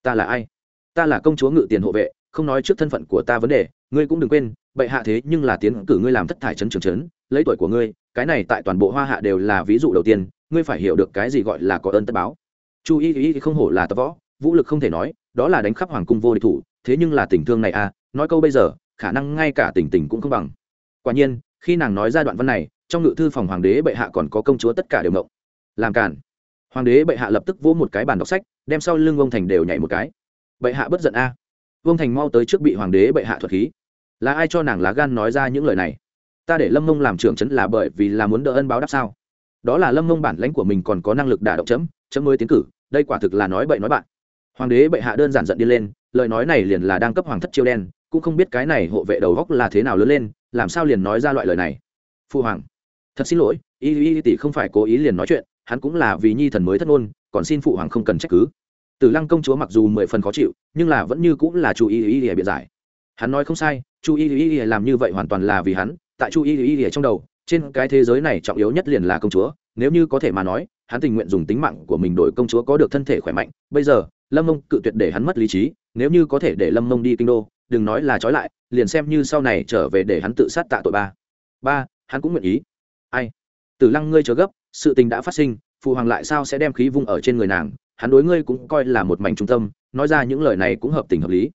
Ta là ai? Ta là công chúa ngự tiền hộ vệ, không nói trước thân phận của ta vấn đề, ngươi cũng đừng quên, bệ hạ thế nhưng là tiến cử ngươi làm thất thải trấn trường trấn, lấy tuổi của ngươi cái này tại toàn bộ hoa hạ đều là ví dụ đầu tiên, ngươi phải hiểu được cái gì gọi là có ơn tất báo. Chu y y không hổ là tập võ, vũ lực không thể nói, đó là đánh khắp hoàng cung vô địch thủ, thế nhưng là tình thương này à nói câu bây giờ, khả năng ngay cả tình tình cũng không bằng. Quả nhiên, khi nàng nói ra đoạn văn này, trong ngự thư phòng hoàng đế bệ hạ còn có công chúa tất cả đều mộng làm cản hoàng đế bệ hạ lập tức vỗ một cái bàn đọc sách, đem sau lưng ông thành đều nhảy một cái. Bệ hạ bất giận a. À. vương thành mau tới trước bị hoàng đế bệ hạ thuật khí. Là ai cho nàng lá gan nói ra những lời này? Ta để lâm mông làm trưởng trấn là bởi vì là muốn đỡ ân báo đáp sao đó là lâm mông bản lãnh của mình còn có năng lực đả động chấm chấm mới tiến cử đây quả thực là nói bậy nói bạn hoàng đế bệ hạ đơn giản giận đi lên lời nói này liền là đang cấp hoàng thất chiêu đen cũng không biết cái này hộ vệ đầu góc là thế nào lớn lên làm sao liền nói ra loại lời này phu hoàng thật xin lỗi y y tỷ không phải cố ý liền nói chuyện hắn cũng là vì nhi thần mới thất ngôn còn xin phụ hoàng không cần trách cứ tử lăng công chúa mặc dù mười phần khó chịu nhưng là vẫn như cũng là chu y y y biện giải hắn nói không sai chu y y y làm như vậy hoàn toàn là vì hắn tại chu y y y trong đầu, trên cái thế giới này trọng yếu nhất liền là công chúa. Nếu như có thể mà nói, hắn tình nguyện dùng tính mạng của mình đổi công chúa có được thân thể khỏe mạnh. Bây giờ, lâm mông cự tuyệt để hắn mất lý trí. Nếu như có thể để lâm mông đi kinh đô, đừng nói là trói lại, liền xem như sau này trở về để hắn tự sát tạ tội ba. Ba, hắn cũng nguyện ý. Ai? Tử lăng ngươi chờ gấp, sự tình đã phát sinh, phụ hoàng lại sao sẽ đem khí vung ở trên người nàng? Hắn đối ngươi cũng coi là một mảnh trung tâm, nói ra những lời này cũng hợp tình hợp lý.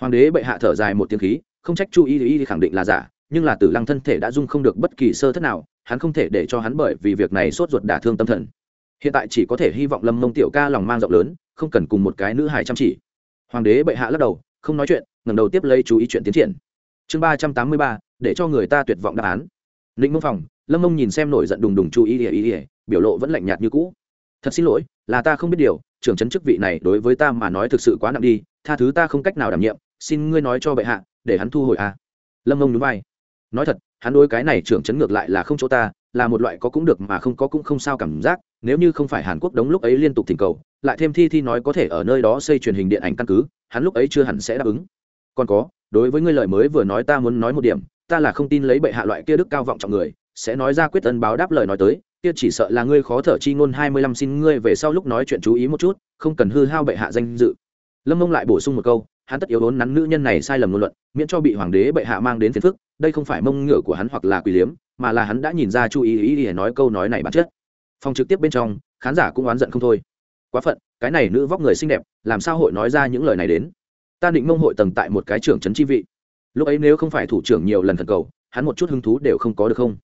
Hoàng đế bệ hạ thở dài một tiếng khí, không trách chu y thì khẳng định là giả nhưng là tử lăng thân thể đã dung không được bất kỳ sơ thất nào, hắn không thể để cho hắn bởi vì việc này sốt ruột đả thương tâm thần. Hiện tại chỉ có thể hy vọng lâm mông tiểu ca lòng mang rộng lớn, không cần cùng một cái nữ hài chăm chỉ. Hoàng đế bệ hạ lắc đầu, không nói chuyện, ngẩng đầu tiếp lấy chú ý chuyện tiến triển. Chương ba trăm tám mươi ba, để cho người ta tuyệt vọng đáp án. Lĩnh mông phòng, lâm mông nhìn xem nổi giận đùng đùng chú ý ỉa ỉa biểu lộ vẫn lạnh nhạt như cũ. Thật xin lỗi, là ta không biết điều, trưởng trấn chức vị này đối với ta mà nói thực sự quá nặng đi, tha thứ ta không cách nào đảm nhiệm, xin ngươi nói cho bệ hạ, để hắn thu hồi a à. lâm mông nhún vai nói thật, hắn đối cái này trưởng chấn ngược lại là không chỗ ta, là một loại có cũng được mà không có cũng không sao cảm giác, nếu như không phải hàn quốc đống lúc ấy liên tục thỉnh cầu, lại thêm thi thi nói có thể ở nơi đó xây truyền hình điện ảnh căn cứ, hắn lúc ấy chưa hẳn sẽ đáp ứng. Còn có, đối với ngươi lời mới vừa nói ta muốn nói một điểm, ta là không tin lấy bệ hạ loại kia đức cao vọng trọng người, sẽ nói ra quyết tân báo đáp lời nói tới, kia chỉ sợ là ngươi khó thở chi ngôn hai mươi lăm xin ngươi về sau lúc nói chuyện chú ý một chút, không cần hư hao bệ hạ danh dự. Lâm mông lại bổ sung một câu, hắn tất yếu vốn nắn nữ nhân này sai lầm ngôn luận, miễn cho bị hoàng đế bệ hạ mang đến phiền phức đây không phải mông ngựa của hắn hoặc là quỷ liếm, mà là hắn đã nhìn ra chu ý ý để nói câu nói này bản chất. Phòng trực tiếp bên trong, khán giả cũng oán giận không thôi. Quá phận, cái này nữ vóc người xinh đẹp, làm sao hội nói ra những lời này đến? Ta định mông hội tầng tại một cái trưởng trấn chi vị. Lúc ấy nếu không phải thủ trưởng nhiều lần thần cầu, hắn một chút hứng thú đều không có được không?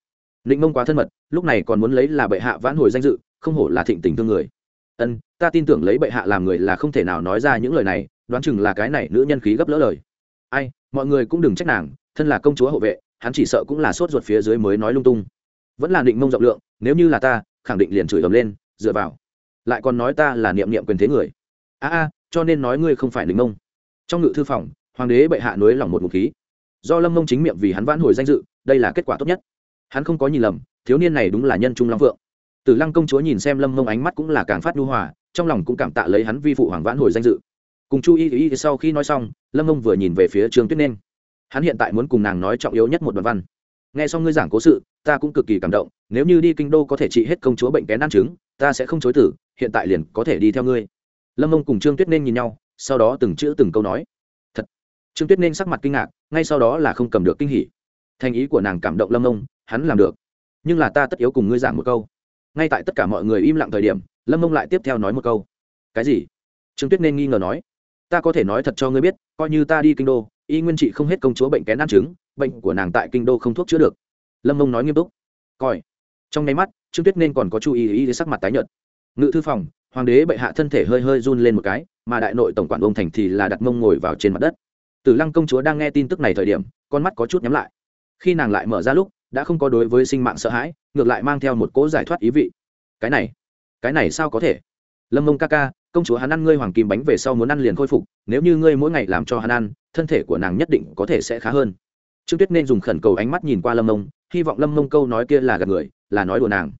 Định mông quá thân mật, lúc này còn muốn lấy là bệ hạ vãn hồi danh dự, không hổ là thịnh tình thương người. Ân, ta tin tưởng lấy bệ hạ làm người là không thể nào nói ra những lời này, đoán chừng là cái này nữ nhân khí gấp lỡ lời. Ai, mọi người cũng đừng trách nàng thân là công chúa hộ vệ, hắn chỉ sợ cũng là sốt ruột phía dưới mới nói lung tung. Vẫn là định mông rộng lượng, nếu như là ta, khẳng định liền chửi ầm lên, dựa vào. Lại còn nói ta là niệm niệm quyền thế người. A a, cho nên nói ngươi không phải định mông. Trong ngự thư phòng, hoàng đế bệ hạ nối lòng một ngụ khí. Do lâm mông chính miệng vì hắn vãn hồi danh dự, đây là kết quả tốt nhất. Hắn không có nhìn lầm, thiếu niên này đúng là nhân trung long phượng. Tử lăng công chúa nhìn xem lâm mông ánh mắt cũng là càng phát nhu hòa, trong lòng cũng cảm tạ lấy hắn vi phụ hoàng vãn hồi danh dự. Cùng chu y y sau khi nói xong, lâm mông vừa nhìn về phía trường tuyết nên hắn hiện tại muốn cùng nàng nói trọng yếu nhất một đoạn văn. Nghe xong ngươi giảng cố sự, ta cũng cực kỳ cảm động, nếu như đi kinh đô có thể trị hết công chúa bệnh kén ăn trứng, ta sẽ không chối tử, hiện tại liền có thể đi theo ngươi. Lâm mông cùng trương tuyết nên nhìn nhau, sau đó từng chữ từng câu nói. Thật. Trương tuyết nên sắc mặt kinh ngạc, ngay sau đó là không cầm được kinh hỉ. Thành ý của nàng cảm động lâm mông, hắn làm được. Nhưng là ta tất yếu cùng ngươi giảng một câu. Ngay tại tất cả mọi người im lặng thời điểm, lâm mông lại tiếp theo nói một câu. Cái gì? Trương tuyết nên nghi ngờ nói. Ta có thể nói thật cho ngươi biết, coi như ta đi kinh đô y nguyên trị không hết công chúa bệnh kén ăn trứng, bệnh của nàng tại kinh đô không thuốc chữa được. Lâm mông nói nghiêm túc. Coi trong nháy mắt, trương tuyết nên còn có chú ý ý sắc mặt tái nhợt. Ngự thư phòng, hoàng đế bệ hạ thân thể hơi hơi run lên một cái, mà đại nội tổng quản ông thành thì là đặt mông ngồi vào trên mặt đất. Tử lăng công chúa đang nghe tin tức này thời điểm, con mắt có chút nhắm lại. Khi nàng lại mở ra lúc, đã không có đối với sinh mạng sợ hãi, ngược lại mang theo một cỗ giải thoát ý vị. Cái này cái này sao có thể? Lâm mông ca ca, công chúa hắn ăn ngươi hoàng kim bánh về sau muốn ăn liền khôi phục, nếu như ngươi mỗi ngày làm cho hắn ăn thân thể của nàng nhất định có thể sẽ khá hơn. Trương tuyết nên dùng khẩn cầu ánh mắt nhìn qua lâm mông, hy vọng lâm mông câu nói kia là gạt người, là nói đùa nàng.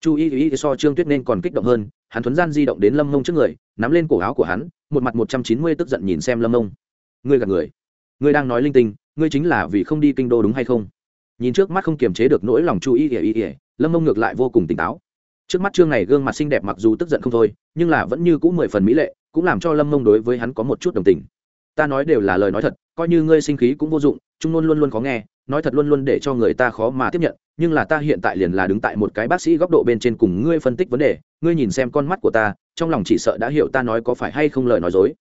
Chu y y so trương tuyết nên còn kích động hơn, hắn thuấn gian di động đến lâm mông trước người, nắm lên cổ áo của hắn, một mặt một trăm chín mươi tức giận nhìn xem lâm mông. Ngươi gạt người. Ngươi đang nói linh tinh, ngươi chính là vì không đi kinh đô đúng hay không? Nhìn trước mắt không kiềm chế được nỗi lòng chu y y y lâm mông ngược lại vô cùng tỉnh táo. Trước mắt trương này gương mặt xinh đẹp mặc dù tức giận không thôi, nhưng là vẫn như cũng mười phần mỹ lệ, cũng làm cho lâm mông đối với hắn có một chút đồng tình ta nói đều là lời nói thật, coi như ngươi sinh khí cũng vô dụng trung luôn luôn luôn có nghe, nói thật luôn luôn để cho người ta khó mà tiếp nhận, nhưng là ta hiện tại liền là đứng tại một cái bác sĩ góc độ bên trên cùng ngươi phân tích vấn đề, ngươi nhìn xem con mắt của ta, trong lòng chỉ sợ đã hiểu ta nói có phải hay không lời nói dối.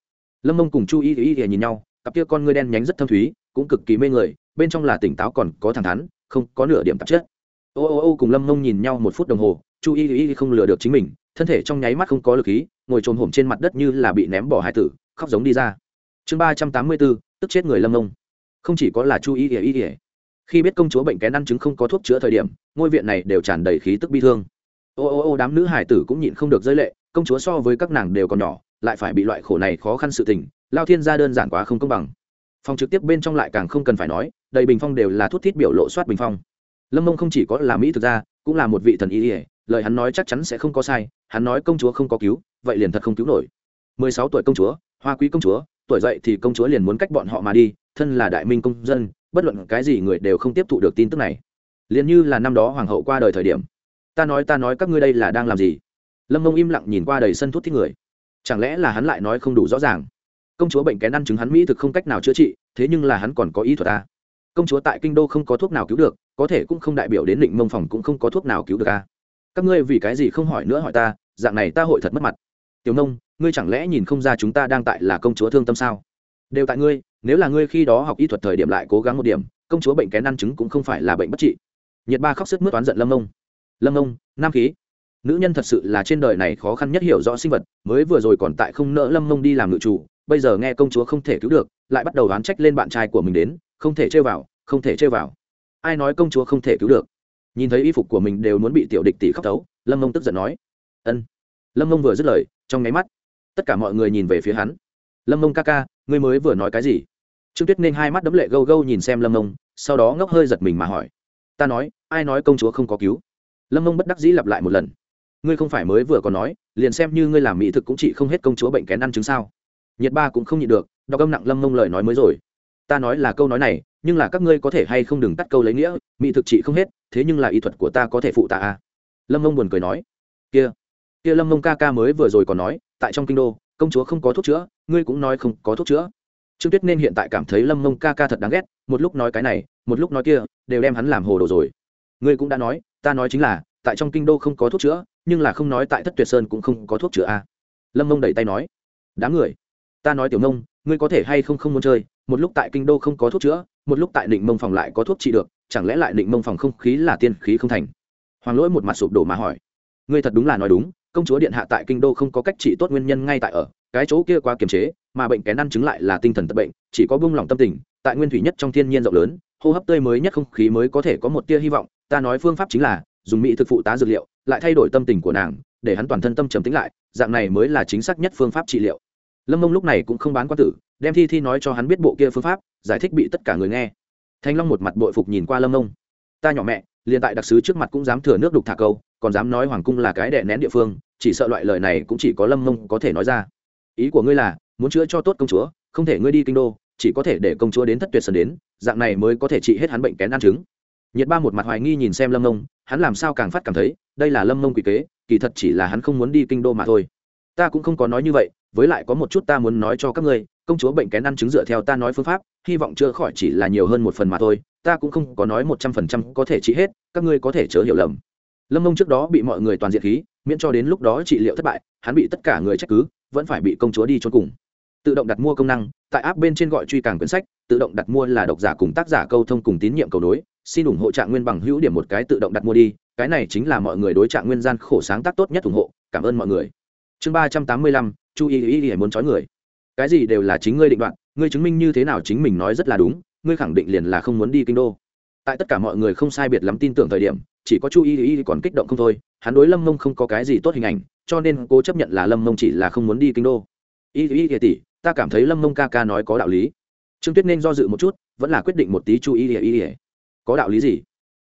Lâm mông cùng chu y y y nhìn nhau, cặp kia con ngươi đen nhánh rất thâm thúy, cũng cực kỳ mê người, bên trong là tỉnh táo còn có thẳng thắn, không có nửa điểm tạp chất. Ô ô ô cùng lâm mông nhìn nhau một phút đồng hồ, chu y y không lừa được chính mình, thân thể trong nháy mắt không có lực khí, ngồi trồm hổm trên mặt đất như là bị ném bỏ hải tử, khóc giống đi ra chương ba trăm tám mươi bốn tức chết người lâm mông không chỉ có là chu ý y y khi biết công chúa bệnh kén ăn chứng không có thuốc chữa thời điểm, ngôi viện này đều tràn đầy khí tức bi thương. Ô ô ô, đám nữ hải tử cũng nhịn không được rơi lệ, công chúa so với các nàng đều còn nhỏ, lại phải bị loại khổ này khó khăn sự tình, lao thiên gia đơn giản quá không công bằng. Phòng trực tiếp bên trong lại càng không cần phải nói, đầy bình phong đều là thuốc thiết biểu lộ soát bình phong. Lâm mông không chỉ có là mỹ thực ra cũng là một vị thần ý ỉa lời hắn nói chắc chắn sẽ không có sai, hắn nói công chúa không có cứu, vậy liền thật không cứu nổi. Mười sáu tuổi công chúa, hoa quý công chúa tuổi dậy thì công chúa liền muốn cách bọn họ mà đi, thân là đại minh công dân, bất luận cái gì người đều không tiếp thụ được tin tức này. Liền như là năm đó hoàng hậu qua đời thời điểm. Ta nói ta nói, các ngươi đây là đang làm gì? Lâm mông im lặng nhìn qua đầy sân thuốc thích người. Chẳng lẽ là hắn lại nói không đủ rõ ràng? Công chúa bệnh kén ăn chứng hắn mỹ thực không cách nào chữa trị, thế nhưng là hắn còn có ý thuật ta công chúa tại kinh đô không có thuốc nào cứu được, có thể cũng không đại biểu đến định mông phòng cũng không có thuốc nào cứu được ta các ngươi vì cái gì không hỏi nữa hỏi ta, dạng này ta hội thật mất mặt. Tiểu nông ngươi chẳng lẽ nhìn không ra chúng ta đang tại là công chúa thương tâm sao? Đều tại ngươi, nếu là ngươi khi đó học y thuật thời điểm lại cố gắng một điểm, công chúa bệnh kén ăn chứng cũng không phải là bệnh bất trị. Nhiệt ba khóc sức mướt oán giận lâm ông lâm ông nam khí. Nữ nhân thật sự là trên đời này khó khăn nhất hiểu rõ sinh vật, mới vừa rồi còn tại không nỡ lâm mông đi làm ngự chủ, bây giờ nghe công chúa không thể cứu được, lại bắt đầu oán trách lên bạn trai của mình đến, không thể chơi vào, không thể chơi vào. Ai nói công chúa không thể cứu được? Nhìn thấy y phục của mình đều muốn bị tiểu địch tỷ khóc tấu lâm mông tức giận nói. Ân. Lâm mông vừa dứt lời, trong nháy mắt tất cả mọi người nhìn về phía hắn. Lâm mông ca ca, ngươi mới vừa nói cái gì? Trương tuyết nên hai mắt đấm lệ gâu gâu nhìn xem lâm mông, sau đó ngốc hơi giật mình mà hỏi. Ta nói, ai nói công chúa không có cứu? Lâm mông bất đắc dĩ lặp lại một lần. Ngươi không phải mới vừa còn nói, liền xem như ngươi làm mỹ thực cũng chỉ không hết công chúa bệnh kén ăn chứng sao. Nhiệt ba cũng không nhịn được, đọc âm nặng lâm mông lời nói mới rồi. Ta nói là câu nói này, nhưng là các ngươi có thể hay không đừng tắt câu lấy nghĩa, mỹ thực trị không hết, thế nhưng là y thuật của ta có thể phụ ta à? Lâm mông buồn cười nói. Kia kia lâm mông ca ca mới vừa rồi còn nói, tại trong kinh đô, công chúa không có thuốc chữa, ngươi cũng nói không có thuốc chữa. Trương tuyết nên hiện tại cảm thấy lâm mông ca ca thật đáng ghét, một lúc nói cái này, một lúc nói kia, đều đem hắn làm hồ đồ rồi. Ngươi cũng đã nói, ta nói chính là, tại trong kinh đô không có thuốc chữa, nhưng là không nói tại thất tuyệt sơn cũng không có thuốc chữa a à. lâm mông đẩy tay nói, đám người, ta nói tiểu mông, ngươi có thể hay không không muốn chơi, một lúc tại kinh đô không có thuốc chữa, một lúc tại định mông phòng lại có thuốc trị được, chẳng lẽ lại định mông phòng không khí là tiên khí không thành? Hoàng lỗi một mặt sụp đổ mà hỏi, ngươi thật đúng là nói đúng công chúa điện hạ tại kinh đô không có cách trị tốt nguyên nhân ngay tại ở, cái chỗ kia quá kiềm chế, mà bệnh kén ăn chứng lại là tinh thần tật bệnh, chỉ có buông lỏng tâm tình, tại nguyên thủy nhất trong thiên nhiên rộng lớn, hô hấp tươi mới nhất không khí mới có thể có một tia hy vọng, ta nói phương pháp chính là, dùng mỹ thực phụ tá dược liệu, lại thay đổi tâm tình của nàng, để hắn toàn thân tâm trầm tính lại, dạng này mới là chính xác nhất phương pháp trị liệu. Lâm mông lúc này cũng không bán quan tử, đem thi thi nói cho hắn biết bộ kia phương pháp, giải thích bị tất cả người nghe. Thanh long một mặt bội phục nhìn qua lâm mông. Ta nhỏ mẹ liền tại đặc sứ trước mặt cũng dám thừa nước đục thả câu, còn dám nói hoàng cung là cái đè nén địa phương, chỉ sợ loại lời này cũng chỉ có lâm mông có thể nói ra. Ý của ngươi là, muốn chữa cho tốt công chúa, không thể ngươi đi kinh đô, chỉ có thể để công chúa đến thất tuyệt sơn đến, dạng này mới có thể trị hết hắn bệnh kén ăn trứng. Nhiệt ba một mặt hoài nghi nhìn xem lâm mông, hắn làm sao càng phát cảm thấy, đây là lâm mông quỷ kế, kỳ thật chỉ là hắn không muốn đi kinh đô mà thôi. Ta cũng không có nói như vậy, với lại có một chút ta muốn nói cho các ngươi, công chúa bệnh kén ăn trứng dựa theo ta nói phương pháp, hy vọng chữa khỏi chỉ là nhiều hơn một phần mà thôi ta cũng không có nói một trăm phần trăm có thể trị hết, các ngươi có thể chớ hiểu lầm. Lâm mông trước đó bị mọi người toàn diện khí, miễn cho đến lúc đó trị liệu thất bại, hắn bị tất cả người trách cứ, vẫn phải bị công chúa đi chôn cùng. Tự động đặt mua công năng, tại app bên trên gọi truy càng quyển sách, tự động đặt mua là độc giả cùng tác giả câu thông cùng tín nhiệm cầu đối xin ủng hộ trạng nguyên bằng hữu điểm một cái tự động đặt mua đi, cái này chính là mọi người đối trạng nguyên gian khổ sáng tác tốt nhất ủng hộ, cảm ơn mọi người. Chương ba trăm tám mươi lăm chu y y y muốn trói người. Cái gì đều là chính ngươi định đoạn ngươi chứng minh như thế nào chính mình nói rất là đúng ngươi khẳng định liền là không muốn đi kinh đô. Tại tất cả mọi người không sai biệt lắm tin tưởng thời điểm, chỉ có chu y y còn kích động không thôi, hắn đối lâm mông không có cái gì tốt hình ảnh, cho nên cô chấp nhận là lâm mông chỉ là không muốn đi kinh đô. Y y y tỷ, ta cảm thấy lâm mông ca ca nói có đạo lý. Trương tuyết nên do dự một chút, vẫn là quyết định một tí chu y y y có đạo lý gì?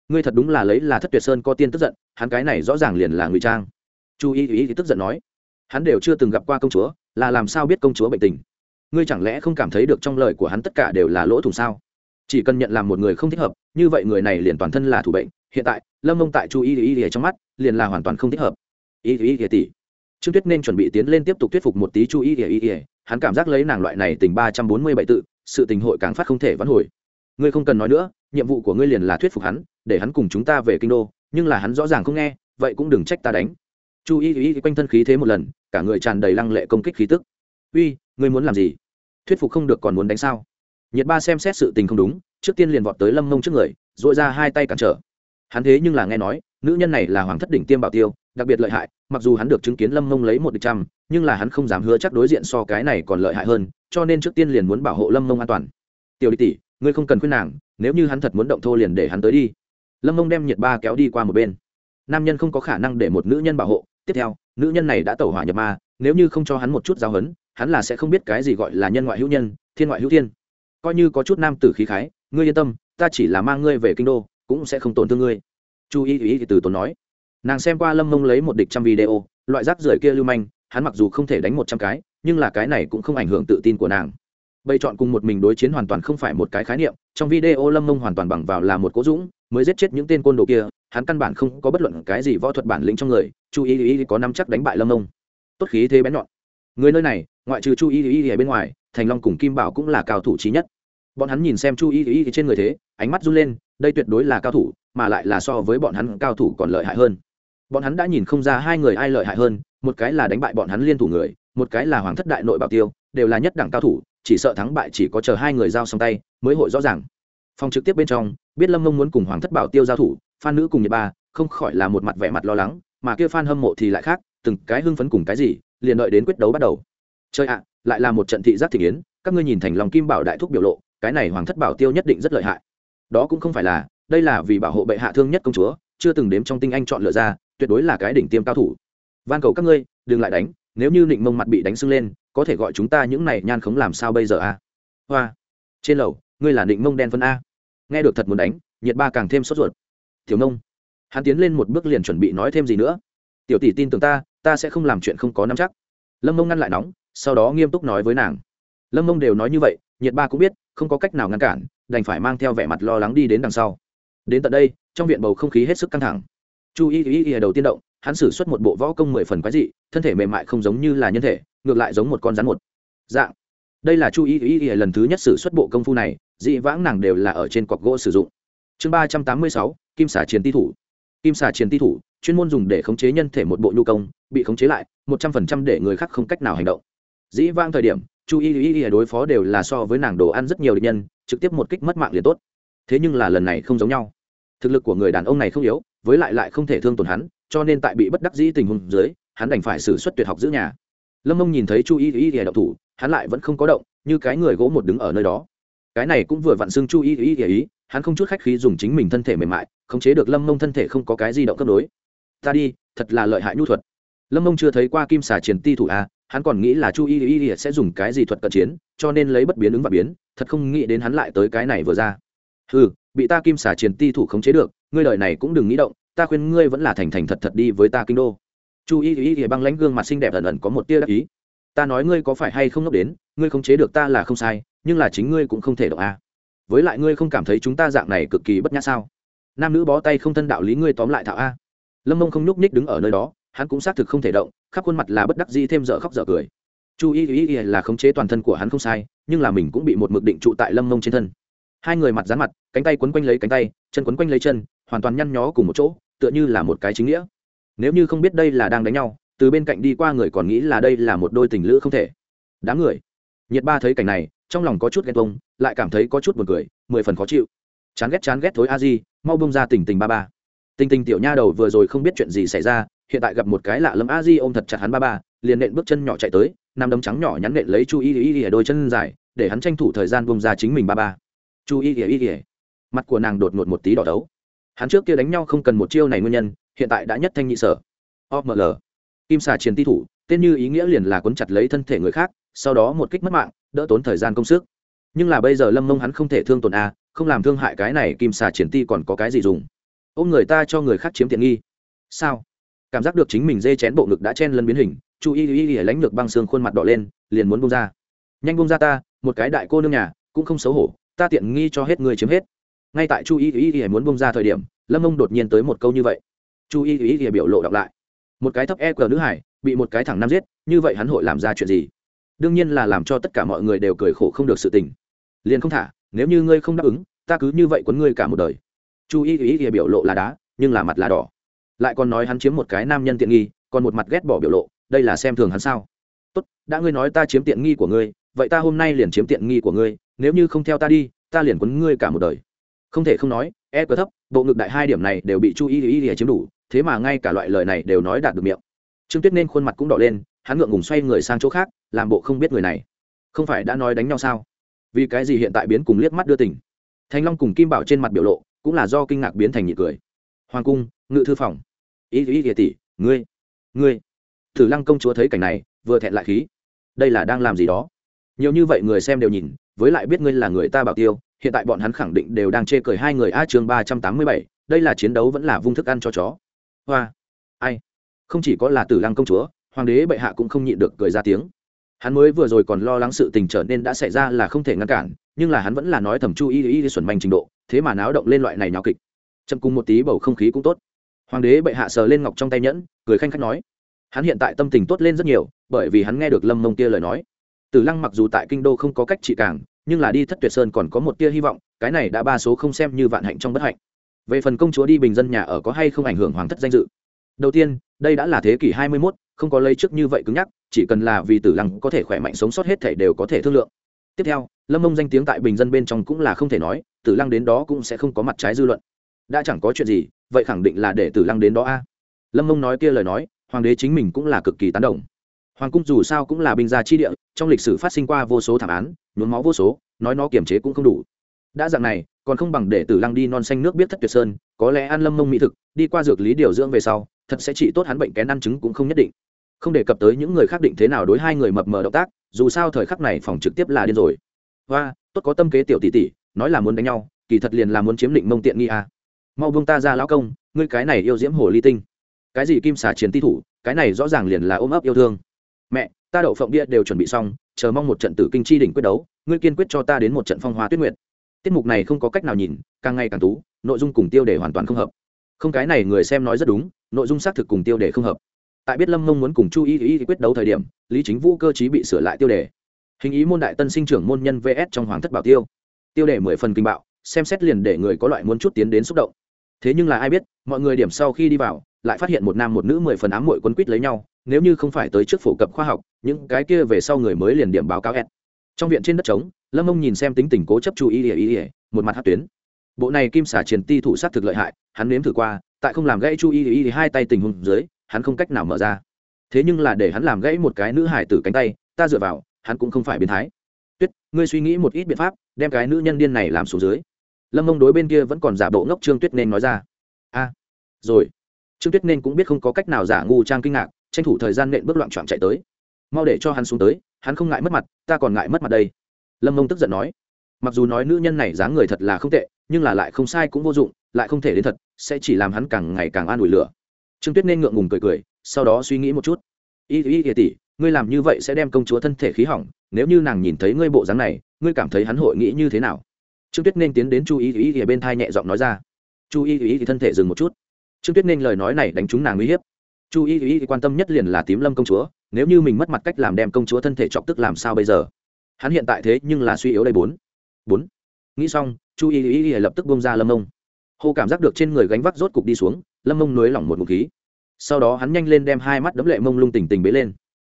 Ngươi thật đúng là lấy là thất tuyệt sơn có tiên tức giận, hắn cái này rõ ràng liền là ngụy trang. Chu y y tức giận nói. Hắn đều chưa từng gặp qua công chúa, là làm sao biết công chúa bệnh tình? Ngươi chẳng lẽ không cảm thấy được trong lời của hắn tất cả đều là lỗ thủng sao? Chỉ cần nhận làm một người không thích hợp như vậy người này liền toàn thân là thủ bệnh hiện tại lâm mông tại chu y y y trong mắt liền là hoàn toàn không thích hợp y y y tỷ trương tuyết nên chuẩn bị tiến lên tiếp tục thuyết phục một tí chu y y y hắn cảm giác lấy nàng loại này tình ba trăm bốn mươi bảy tự sự tình hội càng phát không thể vãn hồi ngươi không cần nói nữa nhiệm vụ của ngươi liền là thuyết phục hắn để hắn cùng chúng ta về kinh đô nhưng là hắn rõ ràng không nghe vậy cũng đừng trách ta đánh chu y y quanh thân khí thế một lần cả người tràn đầy lăng lệ công kích khí tức uy ngươi muốn làm gì thuyết phục không được còn muốn đánh sao nhiệt ba xem xét sự tình không đúng, trước tiên liền vọt tới lâm mông trước người dội ra hai tay cản trở. Hắn thế nhưng là nghe nói, nữ nhân này là hoàng thất đỉnh tiêm bảo tiêu, đặc biệt lợi hại, mặc dù hắn được chứng kiến lâm mông lấy một địch trăm, nhưng là hắn không dám hứa chắc đối diện so cái này còn lợi hại hơn, cho nên trước tiên liền muốn bảo hộ lâm mông an toàn. Tiểu Lý tỷ, ngươi không cần khuyên nàng, nếu như hắn thật muốn động thô liền để hắn tới đi. Lâm mông đem nhiệt ba kéo đi qua một bên. Nam nhân không có khả năng để một nữ nhân bảo hộ. Tiếp theo, nữ nhân này đã tẩu hỏa nhập ma, nếu như không cho hắn một chút giáo hấn hắn là sẽ không biết cái gì gọi là nhân ngoại hữu nhân, thiên ngoại hữu thiên coi như có chút nam tử khí khái, ngươi yên tâm, ta chỉ là mang ngươi về kinh đô, cũng sẽ không tổn thương ngươi. Chu y ý thì từ tốn nói. Nàng xem qua lâm mông lấy một địch trăm video, loại rác rưởi kia lưu manh, hắn mặc dù không thể đánh một trăm cái, nhưng là cái này cũng không ảnh hưởng tự tin của nàng. Bày chọn cùng một mình đối chiến hoàn toàn không phải một cái khái niệm, trong video lâm mông hoàn toàn bằng vào là một cố dũng, mới giết chết những tên côn đồ kia, hắn căn bản không có bất luận cái gì võ thuật bản lĩnh trong người, chu y y có năm chắc đánh bại lâm mông. Tốt khí thế bén nhọn. Người nơi này, ngoại trừ chu y y ở bên ngoài, thành long cùng kim bảo cũng là cao thủ trí nhất bọn hắn nhìn xem chu y y trên người thế, ánh mắt run lên, đây tuyệt đối là cao thủ, mà lại là so với bọn hắn cao thủ còn lợi hại hơn. Bọn hắn đã nhìn không ra hai người ai lợi hại hơn, một cái là đánh bại bọn hắn liên thủ người, một cái là hoàng thất đại nội bảo tiêu, đều là nhất đẳng cao thủ, chỉ sợ thắng bại chỉ có chờ hai người giao xong tay mới hội rõ ràng. Phòng trực tiếp bên trong, biết lâm mông muốn cùng hoàng thất bảo tiêu giao thủ, phan nữ cùng nhật ba, không khỏi là một mặt vẻ mặt lo lắng, mà kia phan hâm mộ thì lại khác, từng cái hưng phấn cùng cái gì, liền đợi đến quyết đấu bắt đầu. Chơi ạ, lại là một trận thị giác thị kiến, các ngươi nhìn thành lòng kim bảo đại thúc biểu lộ cái này hoàng thất bảo tiêu nhất định rất lợi hại. Đó cũng không phải là, đây là vì bảo hộ bệ hạ thương nhất công chúa, chưa từng đếm trong tinh anh chọn lựa ra, tuyệt đối là cái đỉnh tiêm cao thủ. Van cầu các ngươi, đừng lại đánh, nếu như định mông mặt bị đánh sưng lên, có thể gọi chúng ta những này nhan khống làm sao bây giờ a hoa, trên lầu, ngươi là định mông đen phân a. Nghe được thật muốn đánh, nhiệt ba càng thêm sốt ruột. Thiếu nông, hắn tiến lên một bước liền chuẩn bị nói thêm gì nữa. Tiểu tỷ tin tưởng ta ta sẽ không làm chuyện không có nắm chắc. Lâm mông ngăn lại nóng, sau đó nghiêm túc nói với nàng. Lâm mông đều nói như vậy, nhiệt ba cũng biết không có cách nào ngăn cản, đành phải mang theo vẻ mặt lo lắng đi đến đằng sau. Đến tận đây, trong viện bầu không khí hết sức căng thẳng. Chu y y y đầu tiên động, hắn xử suất một bộ võ công mười phần quái dị, thân thể mềm mại không giống như là nhân thể, ngược lại giống một con rắn một dạng. Đây là chu y y y lần thứ nhất xử suất bộ công phu này, dị vãng nàng đều là ở trên cọc gỗ sử dụng. Chương ba trăm tám mươi sáu, kim xả chiến ti thủ. Kim xả chiến ti thủ, chuyên môn dùng để khống chế nhân thể một bộ nhu công, bị khống chế lại, một trăm phần trăm để người khác không cách nào hành động. Dĩ vãng thời điểm chu y y y đối phó đều là so với nàng đồ ăn rất nhiều địch nhân, trực tiếp một kích mất mạng liền tốt. Thế nhưng là lần này không giống nhau. Thực lực của người đàn ông này không yếu, với lại lại không thể thương tổn hắn, cho nên tại bị bất đắc dĩ tình huống dưới, hắn đành phải xử suất tuyệt học giữ nhà. Lâm mông nhìn thấy chu y y y động thủ, hắn lại vẫn không có động, như cái người gỗ một đứng ở nơi đó. Cái này cũng vừa vặn xưng chu y y y ý hắn không chút khách khí dùng chính mình thân thể mềm mại, khống chế được lâm mông thân thể không có cái gì động cấp đối. Ta đi, thật là lợi hại nhu thuật. Lâm mông chưa thấy qua kim xà triển ti thủ a hắn còn nghĩ là chu y y y sẽ dùng cái gì thuật cận chiến, cho nên lấy bất biến ứng và biến, thật không nghĩ đến hắn lại tới cái này vừa ra. Ừ bị ta kim xà triển ti thủ khống chế được, ngươi lời này cũng đừng nghĩ động, ta khuyên ngươi vẫn là thành thành thật thật đi với ta kinh đô. Chu y y y băng lãnh gương mặt xinh đẹp ẩn ẩn có một tia đắc ý. Ta nói ngươi có phải hay không ngốc đến, ngươi khống chế được ta là không sai, nhưng là chính ngươi cũng không thể động a. Với lại ngươi không cảm thấy chúng ta dạng này cực kỳ bất nhã sao? Nam nữ bó tay không thân đạo lý ngươi tóm lại thạo a. Lâm mông không nhúc nhích đứng ở nơi đó hắn cũng xác thực không thể động, khắp khuôn mặt là bất đắc dĩ thêm dở khóc dở cười. Chu y y y là khống chế toàn thân của hắn không sai, nhưng là mình cũng bị một mực định trụ tại lâm mông trên thân. Hai người mặt dán mặt, cánh tay quấn quanh lấy cánh tay, chân quấn quanh lấy chân, hoàn toàn nhăn nhó cùng một chỗ, tựa như là một cái chính nghĩa. Nếu như không biết đây là đang đánh nhau, từ bên cạnh đi qua người còn nghĩ là đây là một đôi tình lữ không thể. Đám người. Nhiệt ba thấy cảnh này, trong lòng có chút ghen bông lại cảm thấy có chút buồn cười, mười phần khó chịu. Chán ghét chán ghét thối a di, mau bông ra tình tình ba ba. Tình tình tiểu nha đầu vừa rồi không biết chuyện gì xảy ra hiện tại gặp một cái lạ lẫm a di ôm thật chặt hắn ba ba, liền nện bước chân nhỏ chạy tới nằm đấm trắng nhỏ nhắn nện lấy chu y y y ở đôi chân dài, để hắn tranh thủ thời gian bông ra chính mình ba ba. Chu y y y mặt của nàng đột ngột một tí đỏ đấu hắn trước kia đánh nhau không cần một chiêu này nguyên nhân, hiện tại đã nhất thanh nhị sở. Oml kim xà chiến ti thủ, tên như ý nghĩa liền là cuốn chặt lấy thân thể người khác, sau đó một kích mất mạng, đỡ tốn thời gian công sức. Nhưng là bây giờ lâm mông hắn không thể thương tổn a, không làm thương hại cái này, kim xà triển ti còn có cái gì dùng? Ôm người ta cho người khác chiếm tiện nghi. Sao? Cảm giác được chính mình dê chén bộ ngực đã chen lấn biến hình, chu y y y lánh được băng xương khuôn mặt đỏ lên, liền muốn bông ra. Nhanh bông ra ta, một cái đại cô nương nhà, cũng không xấu hổ, ta tiện nghi cho hết người chiếm hết. Ngay tại chu y y y muốn bông ra thời điểm, lâm ông đột nhiên tới một câu như vậy. Chu y y y biểu lộ đọc lại. Một cái thấp e cờ nữ hải, bị một cái thẳng nam giết, như vậy hắn hội làm ra chuyện gì? Đương nhiên là làm cho tất cả mọi người đều cười khổ không được sự tình. Liền không thả, nếu như ngươi không đáp ứng, ta cứ như vậy quấn ngươi cả một đời. Chu y ý ý biểu lộ là đá, nhưng là mặt là đỏ lại còn nói hắn chiếm một cái nam nhân tiện nghi, còn một mặt ghét bỏ biểu lộ, đây là xem thường hắn sao? Tốt, đã ngươi nói ta chiếm tiện nghi của ngươi, vậy ta hôm nay liền chiếm tiện nghi của ngươi, nếu như không theo ta đi, ta liền quấn ngươi cả một đời. Không thể không nói e cờ thấp, bộ ngực đại hai điểm này đều bị chu y y y chiếm đủ, thế mà ngay cả loại lời này đều nói đạt được miệng. Trương tuyết nên khuôn mặt cũng đỏ lên, hắn ngượng ngùng xoay người sang chỗ khác, làm bộ không biết người này. Không phải đã nói đánh nhau sao? Vì cái gì hiện tại biến cùng liếc mắt đưa tỉnh thành long cùng kim bảo trên mặt biểu lộ, cũng là do kinh ngạc biến thành nhị cười hoàng cung, ngự thư phòng. Y y y tỷ, ngươi ngươi. Thử lăng công chúa thấy cảnh này, vừa thẹn lại khí. Đây là đang làm gì đó? Nhiều như vậy người xem đều nhìn, với lại biết ngươi là người ta bảo tiêu, hiện tại bọn hắn khẳng định đều đang chê cười hai người a chương ba trăm tám mươi bảy, đây là chiến đấu vẫn là vung thức ăn cho chó. Hoa, ai? Không chỉ có là tử lăng công chúa, hoàng đế bệ hạ cũng không nhịn được cười ra tiếng. Hắn mới vừa rồi còn lo lắng sự tình trở nên đã xảy ra là không thể ngăn cản, nhưng là hắn vẫn là nói thầm chu y y xuẩn manh trình độ, thế mà náo động lên loại này nháo kịch chậm cùng một tí bầu không khí cũng tốt. Hoàng đế bệ hạ sờ lên ngọc trong tay nhẫn cười khanh khách nói hắn hiện tại tâm tình tốt lên rất nhiều bởi vì hắn nghe được lâm mông kia lời nói. Tử lăng mặc dù tại kinh đô không có cách trị cảng, nhưng là đi thất tuyệt sơn còn có một tia hy vọng cái này đã ba số không xem như vạn hạnh trong bất hạnh. Về phần công chúa đi bình dân nhà ở có hay không ảnh hưởng hoàng thất danh dự? Đầu tiên đây đã là thế kỷ hai mươi 21, không có lấy trước như vậy cứng nhắc chỉ cần là vì tử lăng có thể khỏe mạnh sống sót hết thể đều có thể thương lượng. Tiếp theo lâm mông danh tiếng tại bình dân bên trong cũng là không thể nói tử lăng đến đó cũng sẽ không có mặt trái dư luận đã chẳng có chuyện gì, vậy khẳng định là để tử lăng đến đó a. Lâm mông nói kia lời nói, hoàng đế chính mình cũng là cực kỳ tán đồng. Hoàng cung dù sao cũng là binh gia chi địa, trong lịch sử phát sinh qua vô số thảm án, nhuốm máu vô số, nói nó kiềm chế cũng không đủ. Đã dạng này, còn không bằng để tử lăng đi non xanh nước biết thất tuyệt sơn, có lẽ ăn lâm mông mỹ thực, đi qua dược lý điều dưỡng về sau, thật sẽ trị tốt hắn bệnh kén ăn chứng cũng không nhất định. Không đề cập tới những người khác định thế nào đối hai người mập mờ động tác, dù sao thời khắc này phòng trực tiếp là điên rồi. Và tốt có tâm kế tiểu tỷ tỷ, nói là muốn đánh nhau, kỳ thật liền là muốn chiếm định mông tiện nghi à mau buông ta ra lão công, ngươi cái này yêu diễm hồ ly tinh. Cái gì kim xà chiến ti thủ, cái này rõ ràng liền là ôm ấp yêu thương. Mẹ, ta đậu phộng bia đều chuẩn bị xong, chờ mong một trận tử kinh chi đỉnh quyết đấu, ngươi kiên quyết cho ta đến một trận phong hoa tuyết nguyệt. Tiết mục này không có cách nào nhìn, càng ngày càng tú, nội dung cùng tiêu đề hoàn toàn không hợp. Không, cái này người xem nói rất đúng, nội dung xác thực cùng tiêu đề không hợp. Tại biết lâm mông muốn cùng chu y ý quyết đấu thời điểm, lý chính vũ cơ chí bị sửa lại tiêu đề. Hình ý môn đại tân sinh trưởng môn nhân vs trong hoàng thất bảo tiêu. Tiêu đề mười phần kinh bạo, xem xét liền để người có loại muốn chút tiến đến xúc động thế nhưng là ai biết, mọi người điểm sau khi đi vào, lại phát hiện một nam một nữ mười phần ám mội quấn quýt lấy nhau, nếu như không phải tới trước phổ cập khoa học, những cái kia về sau người mới liền điểm báo cáo ed trong viện trên đất trống, lâm ông nhìn xem tính tình cố chấp chú ý ỉa ỉa một mặt hát tuyến. Bộ này kim xả triền ti thủ sát thực lợi hại, hắn nếm thử qua, tại không làm gãy chu y y hai tay tình huống dưới, hắn không cách nào mở ra. Thế nhưng là để hắn làm gãy một cái nữ hải tử cánh tay, ta dựa vào, hắn cũng không phải biến thái. Tuyết, ngươi suy nghĩ một ít biện pháp, đem cái nữ nhân điên này làm xuống dưới lâm mông đối bên kia vẫn còn giả bộ ngốc trương tuyết nên nói ra. A, rồi. Trương tuyết nên cũng biết không có cách nào giả ngu trang kinh ngạc, tranh thủ thời gian nện bước loạn trọn chạy tới. Mau để cho hắn xuống tới, hắn không ngại mất mặt, ta còn ngại mất mặt đây. Lâm mông tức giận nói. Mặc dù nói nữ nhân này dáng người thật là không tệ, nhưng là lại không sai cũng vô dụng, lại không thể đến thật, sẽ chỉ làm hắn càng ngày càng an ủi lửa. Trương tuyết nên ngượng ngùng cười cười, sau đó suy nghĩ một chút. Y y y, tỷ, ngươi làm như vậy sẽ đem công chúa thân thể khí hỏng, nếu như nàng nhìn thấy ngươi bộ dáng này, ngươi cảm thấy hắn hội nghĩ như thế nào? Trương tuyết nên tiến đến chu y ý y bên thai nhẹ giọng nói ra. Chu y ý thì thân thể dừng một chút. Trương tuyết nên lời nói này đánh trúng nàng uy hiếp. Chu y thì quan tâm nhất liền là tím lâm công chúa, nếu như mình mất mặt cách làm đem công chúa thân thể chọc tức làm sao bây giờ? Hắn hiện tại thế nhưng là suy yếu đây bốn. Bốn. Nghĩ xong, chu y y lập tức bông ra lâm mông. Hô cảm giác được trên người gánh vác rốt cục đi xuống, lâm mông nới lỏng một ngụm khí. Sau đó hắn nhanh lên đem hai mắt đấm lệ mông lung tình tình bế lên.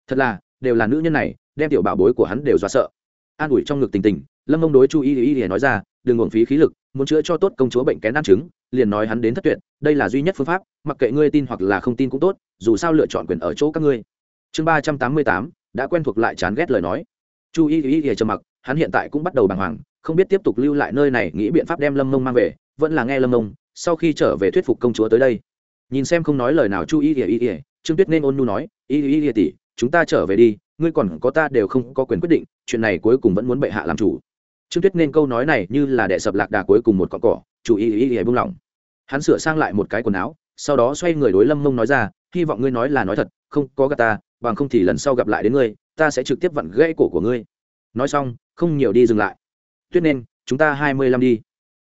Thật là, đều là nữ nhân này, đem tiểu bảo bối của hắn đều dọa sợ. An ủi trong ngực tình tình lâm mông đối chu y y y nói ra, đừng uổng phí khí lực, muốn chữa cho tốt công chúa bệnh kén ăn trứng, liền nói hắn đến thất tuyệt, đây là duy nhất phương pháp, mặc kệ ngươi tin hoặc là không tin cũng tốt, dù sao lựa chọn quyền ở chỗ các ngươi. Chương ba trăm tám mươi tám, đã quen thuộc lại chán ghét lời nói. Chu y y y trầm mặc, hắn hiện tại cũng bắt đầu bàng hoàng, không biết tiếp tục lưu lại nơi này nghĩ biện pháp đem lâm mông mang về, vẫn là nghe lâm mông, sau khi trở về thuyết phục công chúa tới đây. Nhìn xem không nói lời nào chu y y y trương tuyết nên ôn nhu nói, y y y tỷ, chúng ta trở về đi, ngươi còn có ta đều không có quyền quyết định, chuyện này cuối cùng vẫn muốn bệ hạ làm chủ trương tuyết nên câu nói này như là đệ sập lạc đà cuối cùng một cọn cỏ, chủ y y y buông lỏng hắn sửa sang lại một cái quần áo, sau đó xoay người đối lâm mông nói ra, hy vọng ngươi nói là nói thật, không có gà ta, bằng không thì lần sau gặp lại đến ngươi, ta sẽ trực tiếp vặn gãy cổ của ngươi. Nói xong, không nhiều đi dừng lại. Tuyết nên, chúng ta hai mươi lăm đi.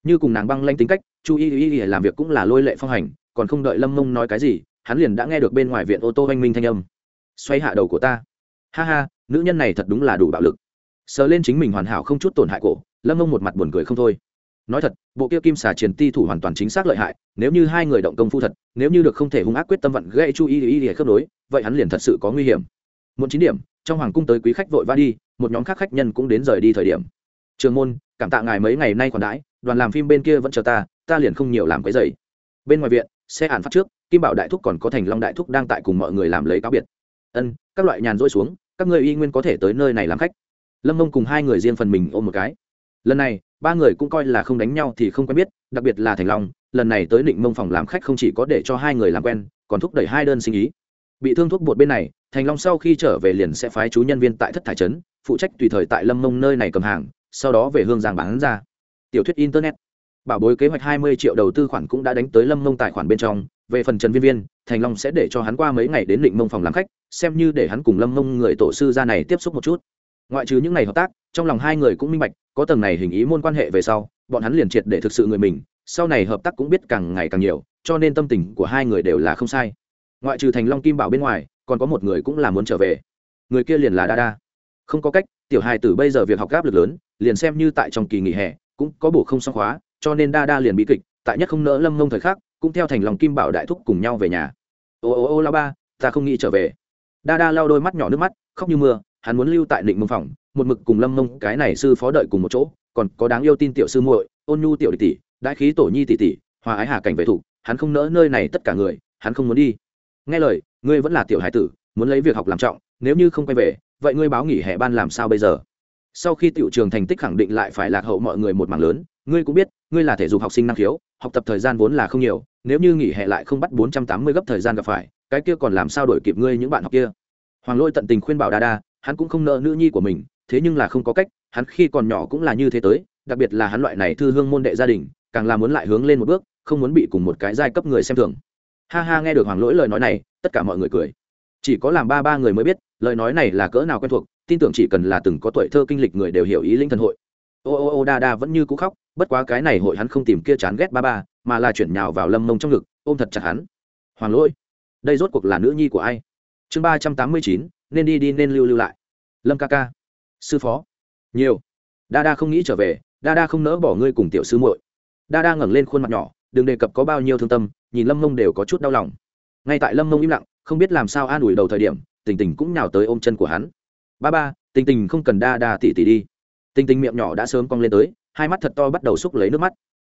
Như cùng nàng băng lanh tính cách, chu y y y làm việc cũng là lôi lệ phong hành, còn không đợi lâm mông nói cái gì, hắn liền đã nghe được bên ngoài viện ô tô oanh minh thanh âm. Xoay hạ đầu của ta. Ha ha, nữ nhân này thật đúng là đủ bạo lực sờ lên chính mình hoàn hảo không chút tổn hại cổ, lâm mông một mặt buồn cười không thôi. Nói thật, bộ kia kim xà triền ti thủ hoàn toàn chính xác lợi hại, nếu như hai người động công phu thật, nếu như được không thể hung ác quyết tâm vận gây chú ý ý ý khớp đối vậy hắn liền thật sự có nguy hiểm. Một chín điểm, trong hoàng cung tới quý khách vội va đi, một nhóm khác khách nhân cũng đến rời đi thời điểm. Trường môn, cảm tạ ngài mấy ngày nay còn đãi, đoàn làm phim bên kia vẫn chờ ta ta liền không nhiều làm cái giày. Bên ngoài viện, xe hàn phát trước, kim bảo đại thúc còn có thành long đại thúc đang tại cùng mọi người làm lấy cáo biệt. Ân, các loại nhàn rỗi xuống, các người y nguyên có thể tới nơi này làm khách lâm mông cùng hai người riêng phần mình ôm một cái. Lần này, ba người cũng coi là không đánh nhau thì không quen biết, đặc biệt là thành long, lần này tới định mông phòng làm khách không chỉ có để cho hai người làm quen, còn thúc đẩy hai đơn sinh ý. Bị thương thuốc bột bên này, thành long sau khi trở về liền sẽ phái chú nhân viên tại thất thải trấn, phụ trách tùy thời tại lâm mông nơi này cầm hàng, sau đó về hương giang bán ra. Tiểu thuyết internet. Bảo bối kế hoạch hai mươi triệu đầu tư khoản cũng đã đánh tới lâm mông tài khoản bên trong. Về phần trần viên viên, thành long sẽ để cho hắn qua mấy ngày đến định mông phòng làm khách, xem như để hắn cùng lâm mông người tổ sư ra này tiếp xúc một chút ngoại trừ những ngày hợp tác, trong lòng hai người cũng minh bạch, có tầng này hình ý môn quan hệ về sau, bọn hắn liền triệt để thực sự người mình, sau này hợp tác cũng biết càng ngày càng nhiều, cho nên tâm tình của hai người đều là không sai. Ngoại trừ thành long kim bảo bên ngoài, còn có một người cũng là muốn trở về. Người kia liền là đa đa. Không có cách, tiểu hài tử bây giờ việc học gáp lực lớn, liền xem như tại trong kỳ nghỉ hè, cũng có bổ không xong khóa, cho nên đa đa liền bị kịch, tại nhất không nỡ lâm ngông thời khắc, cũng theo thành lòng kim bảo đại thúc cùng nhau về nhà. Ô ô ô la ba, ta không nghĩ trở về. Đa đa lau đôi mắt nhỏ nước mắt, khóc như mưa hắn muốn lưu tại định mông phòng, một mực cùng lâm mông, cái này sư phó đợi cùng một chỗ, còn có đáng yêu tin tiểu sư muội, ôn nhu tiểu tỷ, đại khí tổ nhi tỷ tỷ, hòa ái hà cảnh vệ thủ, hắn không nỡ nơi này tất cả người, hắn không muốn đi. Nghe lời, ngươi vẫn là tiểu hải tử, muốn lấy việc học làm trọng, nếu như không quay về, vậy ngươi báo nghỉ hè ban làm sao bây giờ? Sau khi tiểu trường thành tích khẳng định lại phải lạc hậu mọi người một mảng lớn, ngươi cũng biết, ngươi là thể dục học sinh năng khiếu, học tập thời gian vốn là không nhiều, nếu như nghỉ hè lại không bắt bốn trăm tám mươi gấp thời gian gặp phải, cái kia còn làm sao đổi kịp ngươi những bạn học kia? Hoàng lôi tận tình khuyên bảo đa đa hắn cũng không nợ nữ nhi của mình, thế nhưng là không có cách, hắn khi còn nhỏ cũng là như thế tới, đặc biệt là hắn loại này thư hương môn đệ gia đình, càng là muốn lại hướng lên một bước, không muốn bị cùng một cái giai cấp người xem thường. Ha ha, nghe được hoàng lỗi lời nói này, tất cả mọi người cười. Chỉ có làm ba ba người mới biết, lời nói này là cỡ nào quen thuộc, tin tưởng chỉ cần là từng có tuổi thơ kinh lịch người đều hiểu ý linh thần hội. Ô ô ô, đa đa vẫn như cũ khóc, bất quá cái này hội hắn không tìm kia chán ghét ba ba, mà là chuyển nhào vào lâm mông trong ngực, ôm thật chặt hắn. Hoàng lỗi, đây rốt cuộc là nữ nhi của ai? Chương ba trăm tám mươi chín nên đi đi nên lưu lưu lại. Lâm ca ca. Sư phó. Nhiều. Đa đa không nghĩ trở về, đa đa không nỡ bỏ ngươi cùng tiểu sư muội. Đa đa ngẩng lên khuôn mặt nhỏ, đừng đề cập có bao nhiêu thương tâm, nhìn lâm mông đều có chút đau lòng. Ngay tại lâm mông im lặng, không biết làm sao an ủi đầu thời điểm, tình tình cũng nhào tới ôm chân của hắn. Ba ba, tình tình không cần đa đa tỉ tỉ đi. Tình tình miệng nhỏ đã sớm cong lên tới, hai mắt thật to bắt đầu xúc lấy nước mắt.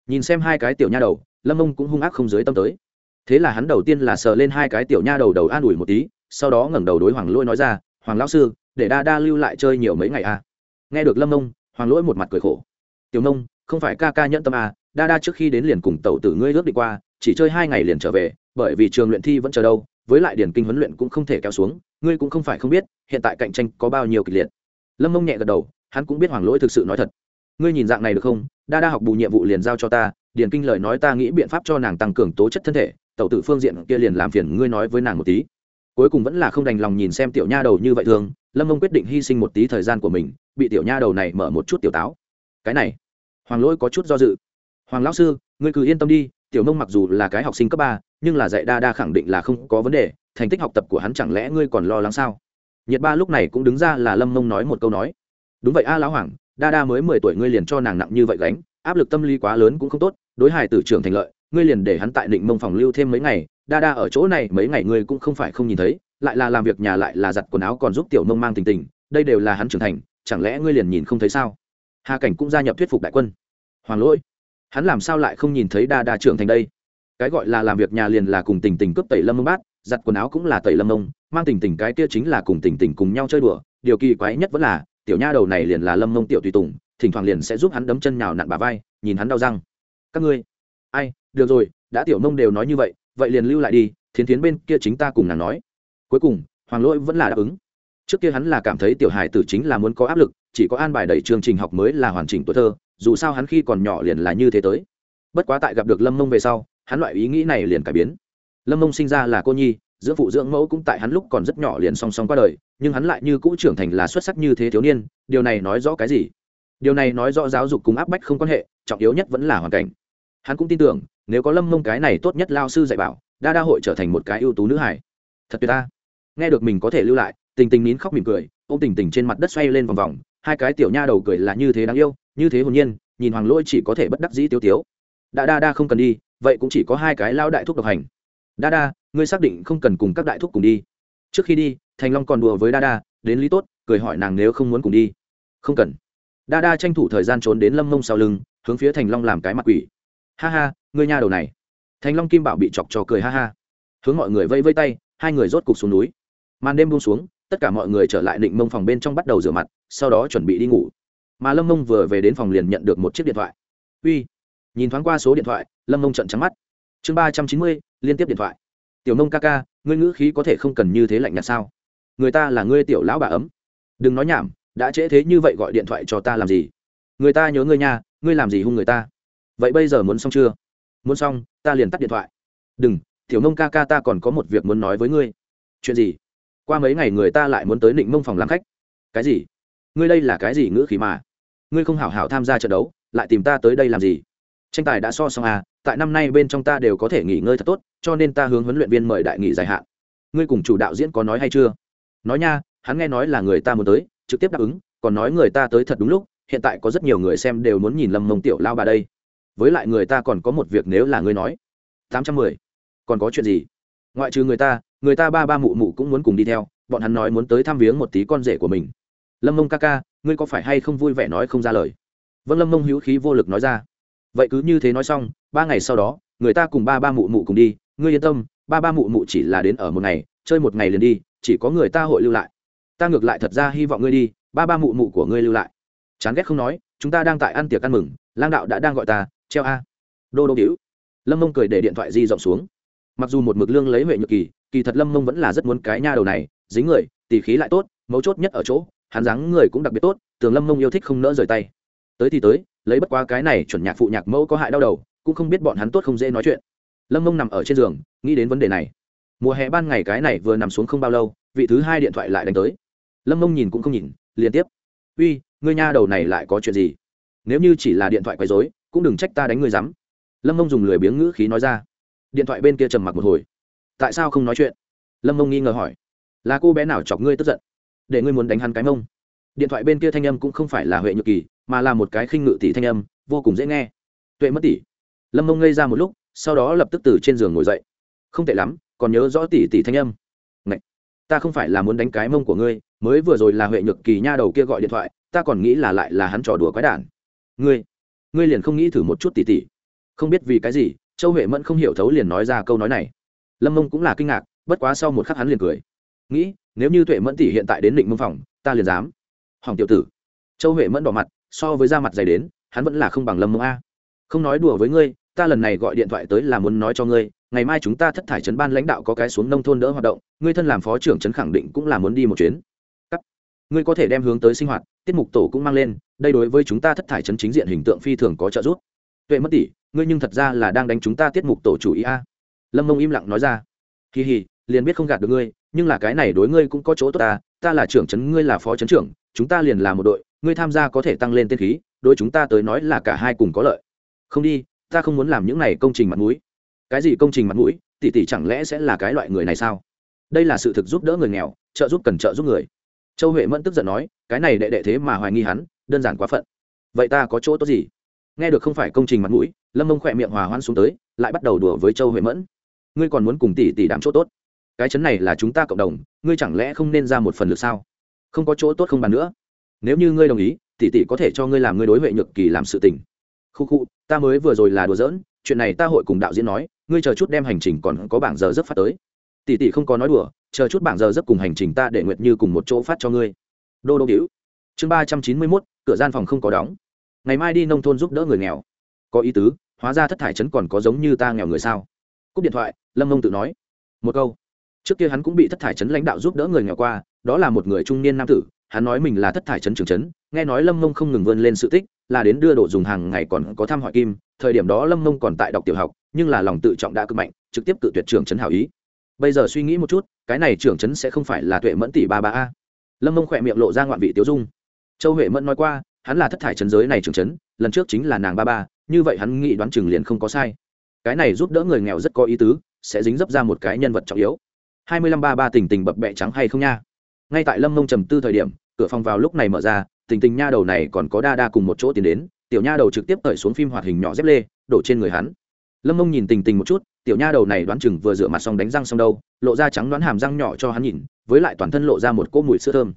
Nhìn xem hai cái tiểu nha đầu, lâm mông cũng hung ác không dưới tâm tới. Thế là hắn đầu tiên là sờ lên hai cái tiểu nha đầu đầu an ủi một tí sau đó ngẩng đầu đối hoàng lỗi nói ra hoàng lão sư để đa đa lưu lại chơi nhiều mấy ngày à. nghe được lâm nông, hoàng lỗi một mặt cười khổ. Tiểu nông không phải ca ca nhẫn tâm à, đa đa trước khi đến liền cùng tàu tử ngươi ước đi qua chỉ chơi hai ngày liền trở về bởi vì trường luyện thi vẫn chờ đâu với lại điển kinh huấn luyện cũng không thể kéo xuống ngươi cũng không phải không biết hiện tại cạnh tranh có bao nhiêu kịch liệt. Lâm mông nhẹ gật đầu hắn cũng biết hoàng lỗi thực sự nói thật. Ngươi nhìn dạng này được không? Đa đa học bù nhiệm vụ liền giao cho ta điển kinh lời nói ta nghĩ biện pháp cho nàng tăng cường tố chất thân thể tàu tử phương diện kia liền làm phiền ngươi nói với nàng một tí cuối cùng vẫn là không đành lòng nhìn xem tiểu nha đầu như vậy thường, lâm mông quyết định hy sinh một tí thời gian của mình, bị tiểu nha đầu này mở một chút tiểu táo. Cái này, hoàng lỗi có chút do dự. Hoàng lão sư, ngươi cứ yên tâm đi, tiểu mông mặc dù là cái học sinh cấp ba, nhưng là dạy đa đa khẳng định là không có vấn đề, thành tích học tập của hắn chẳng lẽ ngươi còn lo lắng sao? Nhiệt ba lúc này cũng đứng ra là lâm mông nói một câu nói. Đúng vậy a, lão hoàng, đa đa mới mười tuổi ngươi liền cho nàng nặng như vậy gánh, áp lực tâm lý quá lớn cũng không tốt, đối hài tử trưởng thành lợi ngươi liền để hắn tại định mông phòng lưu thêm mấy ngày, đa đa ở chỗ này mấy ngày ngươi cũng không phải không nhìn thấy, lại là làm việc nhà lại là giặt quần áo còn giúp tiểu mông mang tình tình, đây đều là hắn trưởng thành, chẳng lẽ ngươi liền nhìn không thấy sao? Hà cảnh cũng gia nhập thuyết phục đại quân. Hoàng lỗi, hắn làm sao lại không nhìn thấy đa đa trưởng thành đây? Cái gọi là làm việc nhà liền là cùng tình tình cướp tẩy lâm mông bát, giặt quần áo cũng là tẩy lâm mông, mang tình tình cái kia chính là cùng tình tình cùng nhau chơi đùa, điều kỳ quái nhất vẫn là, tiểu nha đầu này liền là lâm mông tiểu tùy tùng, thỉnh thoảng liền sẽ giúp hắn đấm chân nhào nặn bà vai, nhìn hắn đau răng. Các ngươi, ai? Được rồi, đã tiểu mông đều nói như vậy vậy liền lưu lại đi, thiến thiến bên kia chính ta cùng nàng nói. Cuối cùng, hoàng lỗi vẫn là đáp ứng. Trước kia hắn là cảm thấy tiểu hài tử chính là muốn có áp lực, chỉ có an bài đẩy chương trình học mới là hoàn chỉnh tuổi thơ, dù sao hắn khi còn nhỏ liền là như thế tới. Bất quá tại gặp được lâm mông về sau, hắn loại ý nghĩ này liền cải biến. Lâm mông sinh ra là cô nhi, dưỡng phụ dưỡng mẫu cũng tại hắn lúc còn rất nhỏ liền song song qua đời, nhưng hắn lại như cũ trưởng thành là xuất sắc như thế thiếu niên, điều này nói rõ cái gì? Điều này nói rõ giáo dục cùng áp bách không quan hệ, trọng yếu nhất vẫn là hoàn cảnh hắn cũng tin tưởng, nếu có lâm mông cái này tốt nhất lao sư dạy bảo, đa đa hội trở thành một cái ưu tú nữ hải thật tuyệt ta. Nghe được mình có thể lưu lại, tình tình nín khóc mỉm cười ô m tình tình trên mặt đất xoay lên vòng vòng, hai cái tiểu nha đầu cười là như thế đáng yêu, như thế hồn nhiên, nhìn hoàng lỗi chỉ có thể bất đắc dĩ tiêu tiếu. Đa đa đa không cần đi, vậy cũng chỉ có hai cái lao đại thúc độc hành. Đa đa, ngươi xác định không cần cùng các đại thúc cùng đi. Trước khi đi, thành long còn đùa với đa đa, đến lý tốt, cười hỏi nàng nếu không muốn cùng đi. Không cần. Đa đa tranh thủ thời gian trốn đến lâm mông sau lưng, hướng phía thành long làm cái mặt quỷ ha ha, ngươi nhà đầu này. Thành long kim bảo bị chọc trò cười ha ha. Hướng mọi người vây vây tay, hai người rốt cục xuống núi. Màn đêm buông xuống, tất cả mọi người trở lại định mông phòng bên trong bắt đầu rửa mặt, sau đó chuẩn bị đi ngủ. Mà lâm mông vừa về đến phòng liền nhận được một chiếc điện thoại. Uy, nhìn thoáng qua số điện thoại, lâm mông trận trắng mắt. Chương ba trăm chín mươi, liên tiếp điện thoại. Tiểu mông ca ca, ngươi ngữ khí có thể không cần như thế lạnh nhạt sao? Người ta là ngươi tiểu lão bà ấm. Đừng nói nhảm, đã trễ thế như vậy gọi điện thoại cho ta làm gì? Người ta nhớ ngươi nha, ngươi làm gì hung người ta? Vậy bây giờ muốn xong chưa? Muốn xong, ta liền tắt điện thoại. Đừng, tiểu nông ca ca ta còn có một việc muốn nói với ngươi. Chuyện gì? Qua mấy ngày người ta lại muốn tới định mông phòng làm khách. Cái gì? Ngươi đây là cái gì ngữ khí mà? Ngươi không hảo hảo tham gia trận đấu, lại tìm ta tới đây làm gì? Tranh tài đã so xong à tại năm nay bên trong ta đều có thể nghỉ ngơi thật tốt, cho nên ta hướng huấn luyện viên mời đại nghị dài hạn. Ngươi cùng chủ đạo diễn có nói hay chưa? Nói nha, hắn nghe nói là người ta muốn tới, trực tiếp đáp ứng, còn nói người ta tới thật đúng lúc, hiện tại có rất nhiều người xem đều muốn nhìn lâm mông tiểu lao bà đây với lại người ta còn có một việc nếu là ngươi nói. Tám trăm mười. Còn có chuyện gì? Ngoại trừ người ta người ta ba ba mụ mụ cũng muốn cùng đi theo. Bọn hắn nói muốn tới thăm viếng một tí con rể của mình. Lâm mông ca ca, ngươi có phải hay không vui vẻ nói không ra lời? Vâng lâm mông hữu khí vô lực nói ra. Vậy cứ như thế nói xong, ba ngày sau đó, người ta cùng ba ba mụ mụ cùng đi. Ngươi yên tâm, ba ba mụ mụ chỉ là đến ở một ngày, chơi một ngày liền đi, chỉ có người ta hội lưu lại. Ta ngược lại thật ra hy vọng ngươi đi, ba ba mụ mụ của ngươi lưu lại. Chán ghét không nói, chúng ta đang tại ăn tiệc ăn mừng, lang đạo đã đang gọi ta treo a. Đô đô đĩu lâm mông cười để điện thoại di rộng xuống. Mặc dù một mực lương lấy huệ nhược kỳ kỳ thật lâm mông vẫn là rất muốn cái nha đầu này, dính người tỉ khí lại tốt, mấu chốt nhất ở chỗ, hắn dáng người cũng đặc biệt tốt tường lâm mông yêu thích không nỡ rời tay. Tới thì tới, lấy bất quá cái này chuẩn nhạc phụ nhạc mẫu có hại đau đầu, cũng không biết bọn hắn tốt không dễ nói chuyện. Lâm mông nằm ở trên giường, nghĩ đến vấn đề này. Mùa hè ban ngày cái này vừa nằm xuống không bao lâu, vị thứ hai điện thoại lại đánh tới. Lâm mông nhìn cũng không nhìn liên tiếp. Uy, ngươi nha đầu này lại có chuyện gì? Nếu như chỉ là điện thoại quấy dối cũng đừng trách ta đánh ngươi dám. Lâm mông dùng lười biếng ngữ khí nói ra. Điện thoại bên kia trầm mặc một hồi. Tại sao không nói chuyện? Lâm mông nghi ngờ hỏi. Là cô bé nào chọc ngươi tức giận? Để ngươi muốn đánh hắn cái mông. Điện thoại bên kia thanh âm cũng không phải là huệ nhược kỳ, mà là một cái khinh ngự tỷ thanh âm, vô cùng dễ nghe. Tuệ mất tỷ. Lâm mông ngây ra một lúc, sau đó lập tức từ trên giường ngồi dậy. Không tệ lắm, còn nhớ rõ tỷ tỷ thanh âm. Ngậy! ta không phải là muốn đánh cái mông của ngươi, mới vừa rồi là huệ nhược kỳ nha đầu kia gọi điện thoại, ta còn nghĩ là lại là hắn trò đùa quái đản. Ngươi ngươi liền không nghĩ thử một chút tỷ tỷ không biết vì cái gì, châu huệ mẫn không hiểu thấu liền nói ra câu nói này. Lâm mông cũng là kinh ngạc, bất quá sau một khắc hắn liền cười. Nghĩ, nếu như tuệ mẫn tỷ hiện tại đến định mông phòng, ta liền dám. Hoàng tiểu tử. Châu huệ mẫn đỏ mặt, so với da mặt dày đến, hắn vẫn là không bằng lâm mông a. Không nói đùa với ngươi, ta lần này gọi điện thoại tới là muốn nói cho ngươi, ngày mai chúng ta thất thải trấn ban lãnh đạo có cái xuống nông thôn đỡ hoạt động, ngươi thân làm phó trưởng trấn khẳng định cũng là muốn đi một chuyến ngươi có thể đem hướng tới sinh hoạt tiết mục tổ cũng mang lên đây đối với chúng ta thất thải chấn chính diện hình tượng phi thường có trợ giúp. Tuệ mất tỷ ngươi nhưng thật ra là đang đánh chúng ta tiết mục tổ chủ ý a. Lâm mông im lặng nói ra. Kỳ hì liền biết không gạt được ngươi nhưng là cái này đối ngươi cũng có chỗ tốt ta ta là trưởng chấn, ngươi là phó chấn trưởng chúng ta liền là một đội ngươi tham gia có thể tăng lên tên khí đối chúng ta tới nói là cả hai cùng có lợi. Không đi ta không muốn làm những này công trình mặt mũi. Cái gì công trình mặt mũi? Tỷ tỷ chẳng lẽ sẽ là cái loại người này sao? Đây là sự thực giúp đỡ người nghèo trợ giúp cần trợ giúp người châu huệ mẫn tức giận nói, cái này đệ đệ thế mà hoài nghi hắn, đơn giản quá phận. Vậy ta có chỗ tốt gì? Nghe được không phải công trình mặt mũi, lâm mông khỏe miệng hòa hoan xuống tới, lại bắt đầu đùa với châu huệ mẫn. Ngươi còn muốn cùng tỷ tỷ đảm chỗ tốt? Cái chấn này là chúng ta cộng đồng, ngươi chẳng lẽ không nên ra một phần lực sao? Không có chỗ tốt không bàn nữa. Nếu như ngươi đồng ý, tỷ tỷ có thể cho ngươi làm ngươi đối huệ nhược kỳ làm sự tình. Khu khu, ta mới vừa rồi là đùa giỡn, chuyện này ta hội cùng đạo diễn nói, ngươi chờ chút đem hành trình còn có bảng giờ giấc phát tới tỷ tỷ không có nói đùa, chờ chút bảng giờ giấc cùng hành trình ta để nguyệt như cùng một chỗ phát cho ngươi. Đô đô hữu chương ba trăm chín mươi mốt, cửa gian phòng không có đóng. Ngày mai đi nông thôn giúp đỡ người nghèo. Có ý tứ, hóa ra thất thải trấn còn có giống như ta nghèo người sao? Cúp điện thoại, lâm mông tự nói. Một câu. Trước kia hắn cũng bị thất thải trấn lãnh đạo giúp đỡ người nghèo qua, đó là một người trung niên nam tử, hắn nói mình là thất thải trấn trường trấn, nghe nói lâm mông không ngừng vươn lên sự tích, là đến đưa đồ dùng hàng ngày còn có thăm hỏi kim, thời điểm đó lâm mông còn tại đọc tiểu học, nhưng là lòng tự trọng đã cực mạnh, trực tiếp cự tuyệt trưởng trấn hảo ý bây giờ suy nghĩ một chút, cái này trưởng trấn sẽ không phải là tuệ mẫn tỷ ba ba a. Lâm mông khỏe miệng lộ ra ngoạn vị tiêu dung. Châu huệ mẫn nói qua, hắn là thất thải trấn giới này trưởng trấn, lần trước chính là nàng ba ba, như vậy hắn nghĩ đoán chừng liền không có sai. Cái này giúp đỡ người nghèo rất có ý tứ, sẽ dính dấp ra một cái nhân vật trọng yếu. Hai mươi lăm ba ba tình tình bập bẹ trắng hay không nha? Ngay tại lâm mông trầm tư thời điểm, cửa phòng vào lúc này mở ra, tình tình nha đầu này còn có đa đa cùng một chỗ tiến đến, tiểu nha đầu trực tiếp cởi xuống phim hoạt hình nhỏ dép lê, đổ trên người hắn lâm mông nhìn tình tình một chút, tiểu nha đầu này đoán chừng vừa rửa mặt xong đánh răng xong đâu, lộ ra trắng đoán hàm răng nhỏ cho hắn nhìn, với lại toàn thân lộ ra một cỗ mùi sữa thơm.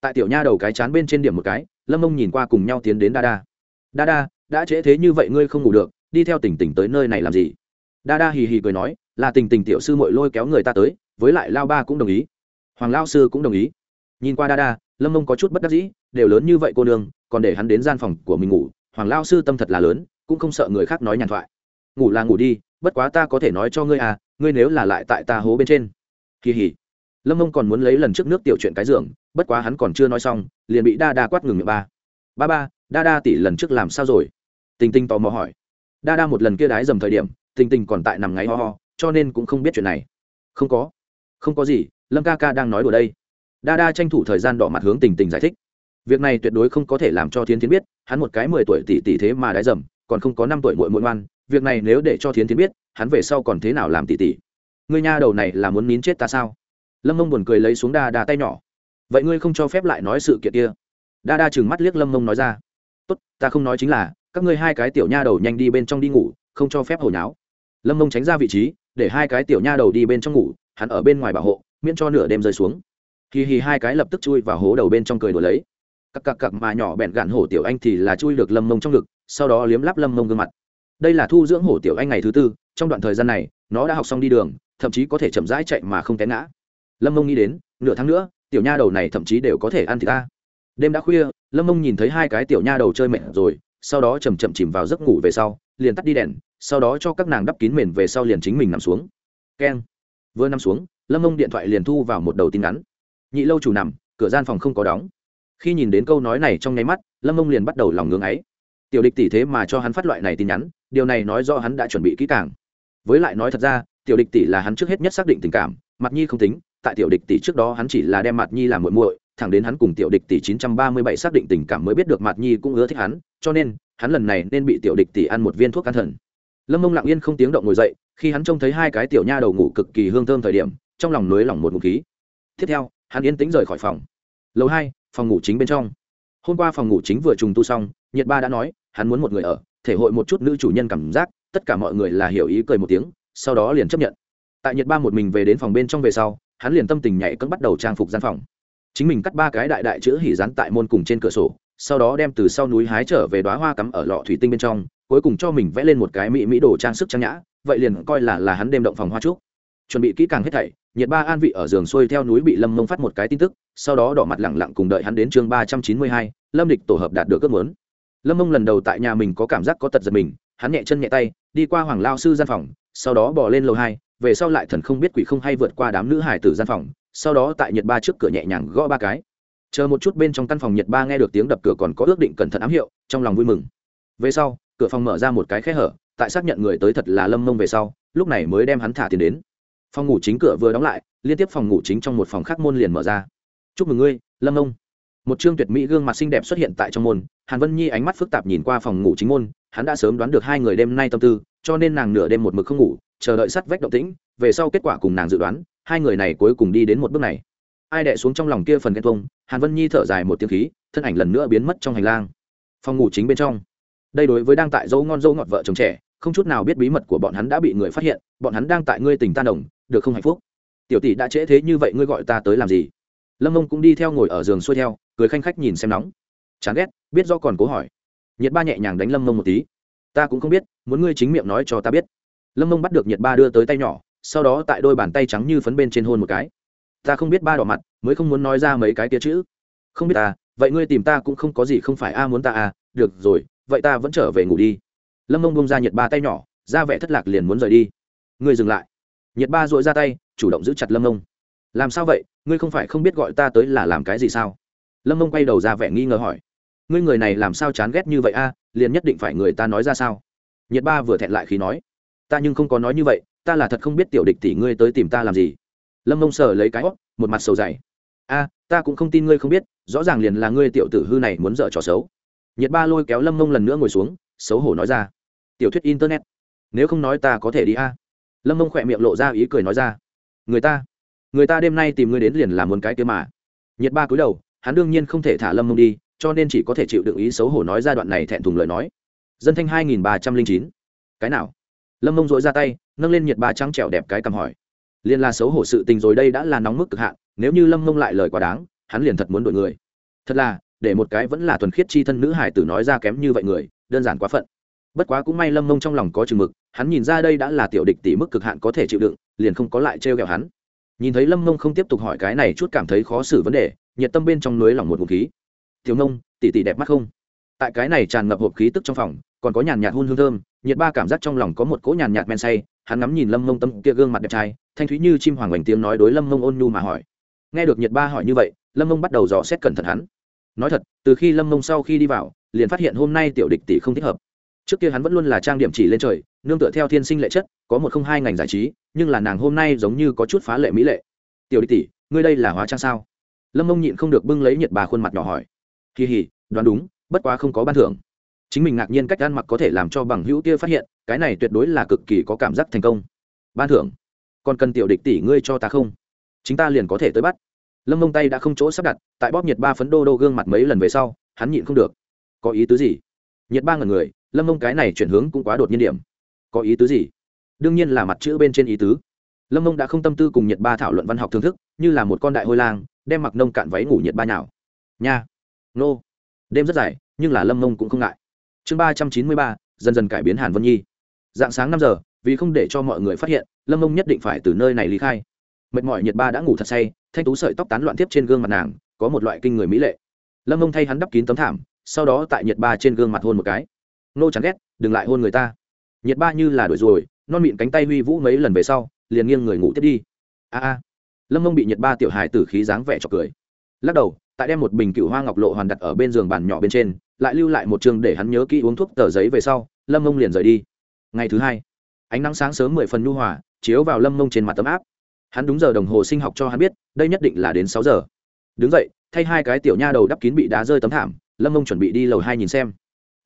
Tại tiểu nha đầu cái chán bên trên điểm một cái, lâm mông nhìn qua cùng nhau tiến đến đa đa đa đa đã trễ thế như vậy ngươi không ngủ được, đi theo tình tình tới nơi này làm gì? Đa đa hì hì cười nói, là tình tình tiểu sư mội lôi kéo người ta tới, với lại lao ba cũng đồng ý. Hoàng lao sư cũng đồng ý. Nhìn qua đa đa lâm mông có chút bất đắc dĩ, đều lớn như vậy cô nương, còn để hắn đến gian phòng của mình ngủ, hoàng lao sư tâm thật là lớn, cũng không sợ người khác nói nhàn thoại ngủ là ngủ đi, bất quá ta có thể nói cho ngươi à ngươi nếu là lại tại ta hố bên trên. Kỳ hỉ. Lâm mông còn muốn lấy lần trước nước tiểu chuyện cái giường, bất quá hắn còn chưa nói xong, liền bị đa đa quát ngừng miệng ba. Ba ba, đa đa tỷ lần trước làm sao rồi? Tình tình tò mò hỏi. Đa đa một lần kia đái dầm thời điểm, tình tình còn tại nằm ngáy ho ho, cho nên cũng không biết chuyện này. Không có. Không có gì, lâm ca ca đang nói đùa đây. Đa đa tranh thủ thời gian đỏ mặt hướng tình tình giải thích. Việc này tuyệt đối không có thể làm cho thiến Thiên biết, hắn một cái mười tuổi tỷ tỷ thế mà đái dầm, còn không có năm tuổi muội muội ngoan việc này nếu để cho thiến thiến biết, hắn về sau còn thế nào làm tỷ tỷ ngươi nha đầu này là muốn nín chết ta sao? Lâm mông buồn cười lấy xuống đa đa tay nhỏ. Vậy ngươi không cho phép lại nói sự kiện kia. Đa đa chừng mắt liếc lâm mông nói ra. Tốt, ta không nói chính là, các ngươi hai cái tiểu nha đầu nhanh đi bên trong đi ngủ, không cho phép hồi náo lâm mông tránh ra vị trí, để hai cái tiểu nha đầu đi bên trong ngủ, hắn ở bên ngoài bảo hộ, miễn cho nửa đêm rơi xuống. Hì hì, hai cái lập tức chui vào hố đầu bên trong cười đổi lấy. Cặc cặc cặc mà nhỏ bẹn gạn hổ tiểu anh thì là chui được lâm mông trong ngực, sau đó liếm lắp lâm mông gương mặt đây là thu dưỡng hổ tiểu anh ngày thứ tư, trong đoạn thời gian này, nó đã học xong đi đường, thậm chí có thể chậm rãi chạy mà không té ngã. Lâm mông nghĩ đến, nửa tháng nữa, tiểu nha đầu này thậm chí đều có thể ăn thịt ta. Đêm đã khuya, lâm mông nhìn thấy hai cái tiểu nha đầu chơi mệt rồi, sau đó chầm chậm chìm vào giấc ngủ về sau, liền tắt đi đèn, sau đó cho các nàng đắp kín mền về sau liền chính mình nằm xuống. Keng. Vừa nằm xuống, lâm mông điện thoại liền thu vào một đầu tin ngắn nhị lâu chủ nằm, cửa gian phòng không có đóng. Khi nhìn đến câu nói này trong nháy mắt, lâm mông liền bắt đầu lòng ngưng ấy tiểu địch tỷ thế mà cho hắn phát loại này tin nhắn, điều này nói do hắn đã chuẩn bị kỹ càng. Với lại nói thật ra, tiểu địch tỷ là hắn trước hết nhất xác định tình cảm, mặt nhi không tính, tại tiểu địch tỷ trước đó hắn chỉ là đem mặt nhi làm muội muội, thẳng đến hắn cùng tiểu địch tỷ 937 xác định tình cảm mới biết được mặt nhi cũng ưa thích hắn, cho nên, hắn lần này nên bị tiểu địch tỷ ăn một viên thuốc an thần. Lâm mông lặng yên không tiếng động ngồi dậy, khi hắn trông thấy hai cái tiểu nha đầu ngủ cực kỳ hương thơm thời điểm, trong lòng nới lỏng một ngụm khí. Tiếp theo, hắn yên tĩnh rời khỏi phòng. Lầu hai, phòng ngủ chính bên trong. Hôm qua phòng ngủ chính vừa trùng tu xong, nhiệt ba đã nói hắn muốn một người ở, thể hội một chút nữ chủ nhân cảm giác, tất cả mọi người là hiểu ý cười một tiếng, sau đó liền chấp nhận. Tại nhiệt ba một mình về đến phòng bên trong về sau, hắn liền tâm tình nhảy cấm bắt đầu trang phục gian phòng. Chính mình cắt ba cái đại đại chữ hỉ rán tại môn cùng trên cửa sổ, sau đó đem từ sau núi hái trở về đoá hoa cắm ở lọ thủy tinh bên trong, cuối cùng cho mình vẽ lên một cái mỹ mỹ đồ trang sức trang nhã, vậy liền coi là là hắn đêm động phòng hoa trúc. Chuẩn bị kỹ càng hết thảy nhiệt ba an vị ở giường xuôi theo núi bị lâm mông phát một cái tin tức, sau đó đỏ mặt lẳng lặng cùng đợi hắn đến chương ba trăm chín mươi hai, lâm địch tổ hợp đạt được ước muốn lâm mông lần đầu tại nhà mình có cảm giác có tật giật mình, hắn nhẹ chân nhẹ tay, đi qua hoàng lao sư gian phòng, sau đó bỏ lên lầu hai, về sau lại thần không biết quỷ không hay vượt qua đám nữ hải tử gian phòng, sau đó tại nhiệt ba trước cửa nhẹ nhàng gõ ba cái. Chờ một chút bên trong căn phòng nhiệt ba nghe được tiếng đập cửa còn có ước định cẩn thận ám hiệu, trong lòng vui mừng. Về sau, cửa phòng mở ra một cái khe hở, tại xác nhận người tới thật là lâm mông về sau, lúc này mới đem hắn thả tiền đến. Phòng ngủ chính cửa vừa đóng lại, liên tiếp phòng ngủ chính trong một phòng khác môn liền mở ra. Chúc mừng ngươi, lâm mông một chương tuyệt mỹ gương mặt xinh đẹp xuất hiện tại trong môn, hàn vân nhi ánh mắt phức tạp nhìn qua phòng ngủ chính môn, hắn đã sớm đoán được hai người đêm nay tâm tư, cho nên nàng nửa đêm một mực không ngủ, chờ đợi sắt vách động tĩnh, về sau kết quả cùng nàng dự đoán, hai người này cuối cùng đi đến một bước này. Ai đẻ xuống trong lòng kia phần ghen thông hàn vân nhi thở dài một tiếng khí, thân ảnh lần nữa biến mất trong hành lang. Phòng ngủ chính bên trong. Đây đối với đang tại dấu ngon dấu ngọt vợ chồng trẻ, không chút nào biết bí mật của bọn hắn đã bị người phát hiện, bọn hắn đang tại ngươi tình tan đồng, được không hạnh phúc? Tiểu tỷ đã trễ thế như vậy, ngươi gọi ta tới làm gì? Lâm mông cũng đi theo ngồi ở giường xuôi theo cười khanh khách nhìn xem nóng. Chán ghét, biết do còn cố hỏi. Nhiệt ba nhẹ nhàng đánh lâm mông một tí. Ta cũng không biết, muốn ngươi chính miệng nói cho ta biết. Lâm mông bắt được nhiệt ba đưa tới tay nhỏ, sau đó tại đôi bàn tay trắng như phấn bên trên hôn một cái. Ta không biết ba đỏ mặt, mới không muốn nói ra mấy cái kia chữ. Không biết ta, vậy ngươi tìm ta cũng không có gì không phải a à muốn ta à được rồi, vậy ta vẫn trở về ngủ đi. Lâm mông bông ra nhiệt ba tay nhỏ, ra vẻ thất lạc liền muốn rời đi. Ngươi dừng lại. Nhiệt ba dội ra tay, chủ động giữ chặt lâm mông. Làm sao vậy? Ngươi không phải không biết gọi ta tới là làm cái gì sao? Lâm mông quay đầu ra vẻ nghi ngờ hỏi ngươi người này làm sao chán ghét như vậy a liền nhất định phải người ta nói ra sao nhiệt ba vừa thẹn lại khi nói ta nhưng không có nói như vậy ta là thật không biết tiểu địch tỷ ngươi tới tìm ta làm gì lâm mông sờ lấy cái hót một mặt sầu dày a ta cũng không tin ngươi không biết rõ ràng liền là ngươi tiểu tử hư này muốn dở trò xấu nhiệt ba lôi kéo lâm mông lần nữa ngồi xuống xấu hổ nói ra tiểu thuyết internet nếu không nói ta có thể đi a lâm mông khỏe miệng lộ ra ý cười nói ra người ta người ta đêm nay tìm ngươi đến liền làm muốn cái kia mà nhiệt ba cúi đầu hắn đương nhiên không thể thả lâm mông đi, cho nên chỉ có thể chịu đựng ý xấu hổ nói ra đoạn này thẹn thùng lời nói. Dân thanh hai nghìn ba trăm linh chín. Cái nào? Lâm mông dội ra tay, nâng lên nhiệt ba trắng trẻo đẹp cái cầm hỏi. Liên là xấu hổ sự tình rồi đây đã là nóng mức cực hạn, nếu như lâm mông lại lời quá đáng, hắn liền thật muốn đổi người. Thật là, để một cái vẫn là thuần khiết chi thân nữ hải tử nói ra kém như vậy người, đơn giản quá phận. Bất quá cũng may lâm mông trong lòng có chừng mực, hắn nhìn ra đây đã là tiểu địch tỷ mức cực hạn có thể chịu đựng, liền không có lại trêu ghẹo hắn. Nhìn thấy lâm mông không tiếp tục hỏi cái này chút cảm thấy khó xử vấn đề nhiệt tâm bên trong núi lòng một ngụ khí. Thiếu nông, tỷ tỷ đẹp mắt không? Tại cái này tràn ngập hộp khí tức trong phòng, còn có nhàn nhạt hun hương thơm, nhiệt ba cảm giác trong lòng có một cỗ nhàn nhạt men say, hắn ngắm nhìn lâm mông tâm kia gương mặt đẹp trai, thanh thúy như chim hoàng oành tiếng nói đối lâm mông ôn nhu mà hỏi. Nghe được nhiệt ba hỏi như vậy, lâm mông bắt đầu dò xét cẩn thận hắn. Nói thật, từ khi lâm mông sau khi đi vào, liền phát hiện hôm nay tiểu địch tỷ không thích hợp. Trước kia hắn vẫn luôn là trang điểm chỉ lên trời, nương tựa theo thiên sinh lệ chất, có một không hai ngành giải trí, nhưng là nàng hôm nay giống như có chút phá lệ mỹ lệ. Tiểu địch tỷ, ngươi đây là hóa trang sao? Lâm mông nhịn không được bưng lấy nhiệt bà khuôn mặt nhỏ hỏi. Kỳ hỉ, đoán đúng, bất quá không có ban thưởng. Chính mình ngạc nhiên cách ăn mặc có thể làm cho bằng hữu kia phát hiện, cái này tuyệt đối là cực kỳ có cảm giác thành công. Ban thưởng. Còn cần tiểu địch tỷ ngươi cho ta không? Chính ta liền có thể tới bắt. Lâm mông tay đã không chỗ sắp đặt, tại bóp nhiệt ba phấn đô đô gương mặt mấy lần về sau, hắn nhịn không được. Có ý tứ gì? Nhiệt ba ngần người, lâm mông cái này chuyển hướng cũng quá đột nhiên điểm. Có ý tứ gì? Đương nhiên là mặt chữ bên trên ý tứ. Lâm mông đã không tâm tư cùng nhiệt ba thảo luận văn học thưởng thức, như là một con đại hôi lang đem mặc nông cạn váy ngủ nhiệt ba nhào. Nha. Nô. Đêm rất dài, nhưng là lâm mông cũng không ngại. Chương ba trăm chín mươi ba, dần dần cải biến hàn vân nhi. Dạng sáng năm giờ, vì không để cho mọi người phát hiện, lâm mông nhất định phải từ nơi này lý khai. Mệt mỏi nhiệt ba đã ngủ thật say, thanh tú sợi tóc tán loạn tiếp trên gương mặt nàng, có một loại kinh người mỹ lệ. Lâm mông thay hắn đắp kín tấm thảm, sau đó tại nhiệt ba trên gương mặt hôn một cái. Nô chẳng ghét, đừng lại hôn người ta. Nhiệt ba như là đuổi rồi non mịn cánh tay huy vũ mấy lần về sau, liền nghiêng người ngủ tiếp đi. A a lâm mông bị nhiệt ba tiểu hài tử khí dáng vẻ chọc cười. Lắc đầu, tại đem một bình cựu hoa ngọc lộ hoàn đặt ở bên giường bàn nhỏ bên trên, lại lưu lại một chương để hắn nhớ kỹ uống thuốc tờ giấy về sau, lâm mông liền rời đi. Ngày thứ hai, ánh nắng sáng sớm mười phần nhu hòa, chiếu vào lâm mông trên mặt tấm áp. Hắn đúng giờ đồng hồ sinh học cho hắn biết, đây nhất định là đến sáu giờ. Đứng dậy, thay hai cái tiểu nha đầu đắp kín bị đá rơi tấm thảm, lâm mông chuẩn bị đi lầu hai nhìn xem.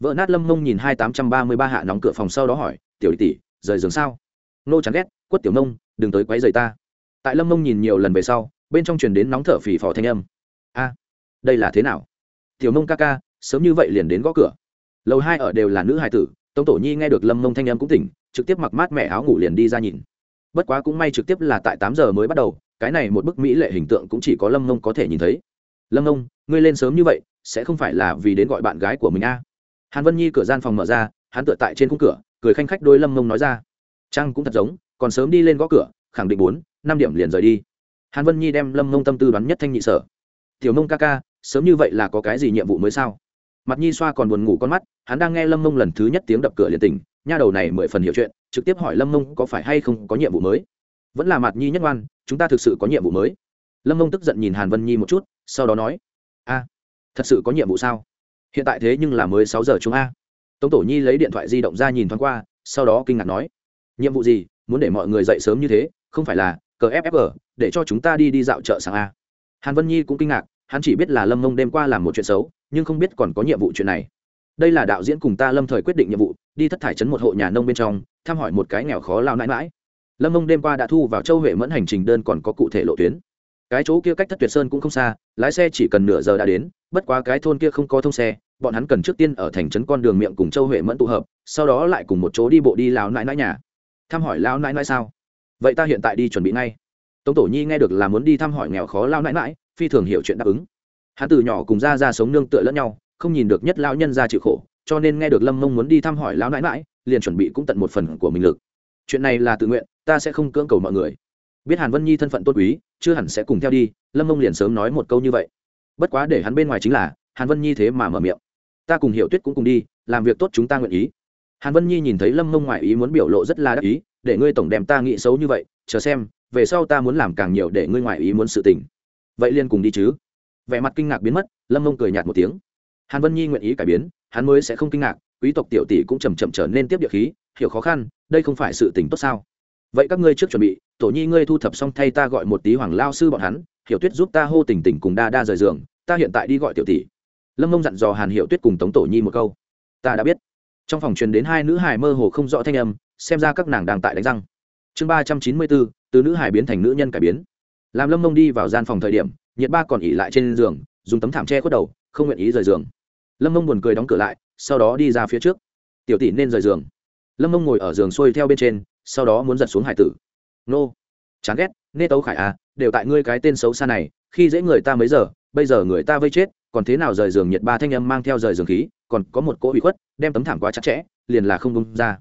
Vợ nát lâm mông nhìn hai tám trăm ba mươi ba hạ nóng cửa phòng sau đó hỏi, tiểu tỷ, rời giường sao? Nô chắn ghét, quất tiểu nông đừng tới quấy rầy ta tại lâm mông nhìn nhiều lần về sau, bên trong truyền đến nóng thở phì phò thanh âm. A, đây là thế nào? Tiểu nông ca ca, sớm như vậy liền đến gõ cửa. Lầu hai ở đều là nữ hài tử, tống tổ nhi nghe được lâm mông thanh âm cũng tỉnh, trực tiếp mặc mát mẹ áo ngủ liền đi ra nhìn. Bất quá cũng may trực tiếp là tại tám giờ mới bắt đầu, cái này một bức mỹ lệ hình tượng cũng chỉ có lâm mông có thể nhìn thấy. Lâm mông, ngươi lên sớm như vậy, sẽ không phải là vì đến gọi bạn gái của mình a? Hàn vân nhi cửa gian phòng mở ra, hắn tựa tại trên khung cửa, cười khanh khách đôi lâm mông nói ra. Trăng cũng thật giống, còn sớm đi lên gõ cửa, khẳng định bốn năm điểm liền rời đi. Hàn vân nhi đem lâm mông tâm tư đoán nhất thanh nhị sở. Tiểu mông ca ca, sớm như vậy là có cái gì nhiệm vụ mới sao? Mặt nhi xoa còn buồn ngủ con mắt, hắn đang nghe lâm mông lần thứ nhất tiếng đập cửa liền tỉnh, nha đầu này mười phần hiểu chuyện, trực tiếp hỏi lâm mông có phải hay không có nhiệm vụ mới. Vẫn là mặt nhi nhất ngoan, chúng ta thực sự có nhiệm vụ mới. Lâm mông tức giận nhìn hàn vân nhi một chút, sau đó nói, a, thật sự có nhiệm vụ sao? Hiện tại thế nhưng là mới sáu giờ chúng a. Tống tổ nhi lấy điện thoại di động ra nhìn thoáng qua, sau đó kinh ngạc nói, nhiệm vụ gì? Muốn để mọi người dậy sớm như thế, không phải là cờ ffg để cho chúng ta đi đi dạo chợ sáng a. Hàn vân nhi cũng kinh ngạc, hắn chỉ biết là lâm mông đêm qua làm một chuyện xấu, nhưng không biết còn có nhiệm vụ chuyện này. Đây là đạo diễn cùng ta lâm thời quyết định nhiệm vụ, đi thất thải chấn một hộ nhà nông bên trong, thăm hỏi một cái nghèo khó lao nãi mãi. Lâm mông đêm qua đã thu vào châu huệ mẫn hành trình đơn còn có cụ thể lộ tuyến. Cái chỗ kia cách thất tuyệt sơn cũng không xa, lái xe chỉ cần nửa giờ đã đến, bất quá cái thôn kia không có thông xe, bọn hắn cần trước tiên ở thành trấn con đường miệng cùng châu huệ mẫn tụ hợp, sau đó lại cùng một chỗ đi bộ đi lao nãi nãi nhà. Thăm hỏi lao nãi nãi sao? Vậy ta hiện tại đi chuẩn bị ngay. Tống tổ nhi nghe được là muốn đi thăm hỏi nghèo khó lao nãi nãi, phi thường hiểu chuyện đáp ứng. Hắn từ nhỏ cùng ra ra sống nương tựa lẫn nhau, không nhìn được nhất lao nhân ra chịu khổ, cho nên nghe được lâm mông muốn đi thăm hỏi lão nãi mãi liền chuẩn bị cũng tận một phần của mình lực. Chuyện này là tự nguyện, ta sẽ không cưỡng cầu mọi người. Biết hàn vân nhi thân phận tốt quý, chưa hẳn sẽ cùng theo đi, lâm mông liền sớm nói một câu như vậy. Bất quá để hắn bên ngoài chính là, hàn vân nhi thế mà mở miệng. Ta cùng hiểu tuyết cũng cùng đi, làm việc tốt chúng ta nguyện ý hàn vân nhi nhìn thấy lâm mông ngoại ý muốn biểu lộ rất là đắc ý, để ngươi tổng đem ta nghĩ xấu như vậy, chờ xem, về sau ta muốn làm càng nhiều để ngươi ngoại ý muốn sự tình. Vậy liền cùng đi chứ. Vẻ mặt kinh ngạc biến mất, lâm mông cười nhạt một tiếng. Hàn vân nhi nguyện ý cải biến, hắn mới sẽ không kinh ngạc, quý tộc tiểu tỷ cũng chầm chậm trở nên tiếp địa khí, hiểu khó khăn, đây không phải sự tình tốt sao? Vậy các ngươi trước chuẩn bị, tổ nhi ngươi thu thập xong thay ta gọi một tí hoàng lao sư bọn hắn, hiểu tuyết giúp ta hô tình tình cùng đa đa rời giường, ta hiện tại đi gọi tiểu tỷ. Lâm mông dặn dò hàn hiểu tuyết cùng tống tổ nhi một câu. Ta đã biết trong phòng truyền đến hai nữ hải mơ hồ không rõ thanh âm, xem ra các nàng đang tại đánh răng. Chương ba trăm chín mươi bốn, từ nữ hải biến thành nữ nhân cải biến. Làm lâm mông đi vào gian phòng thời điểm, nhiệt ba còn ỉ lại trên giường, dùng tấm thảm tre khuất đầu, không nguyện ý rời giường. Lâm mông buồn cười đóng cửa lại, sau đó đi ra phía trước. Tiểu tỷ nên rời giường. Lâm mông ngồi ở giường xuôi theo bên trên, sau đó muốn giật xuống hải tử. Nô, chán ghét, nê tấu khải à đều tại ngươi cái tên xấu xa này, khi dễ người ta mấy giờ, bây giờ người ta vây chết, còn thế nào rời giường? Nhiệt ba thanh âm mang theo rời giường khí còn có một cỗ bị khuất, đem tấm thảm quá chặt chẽ, liền là không bung ra.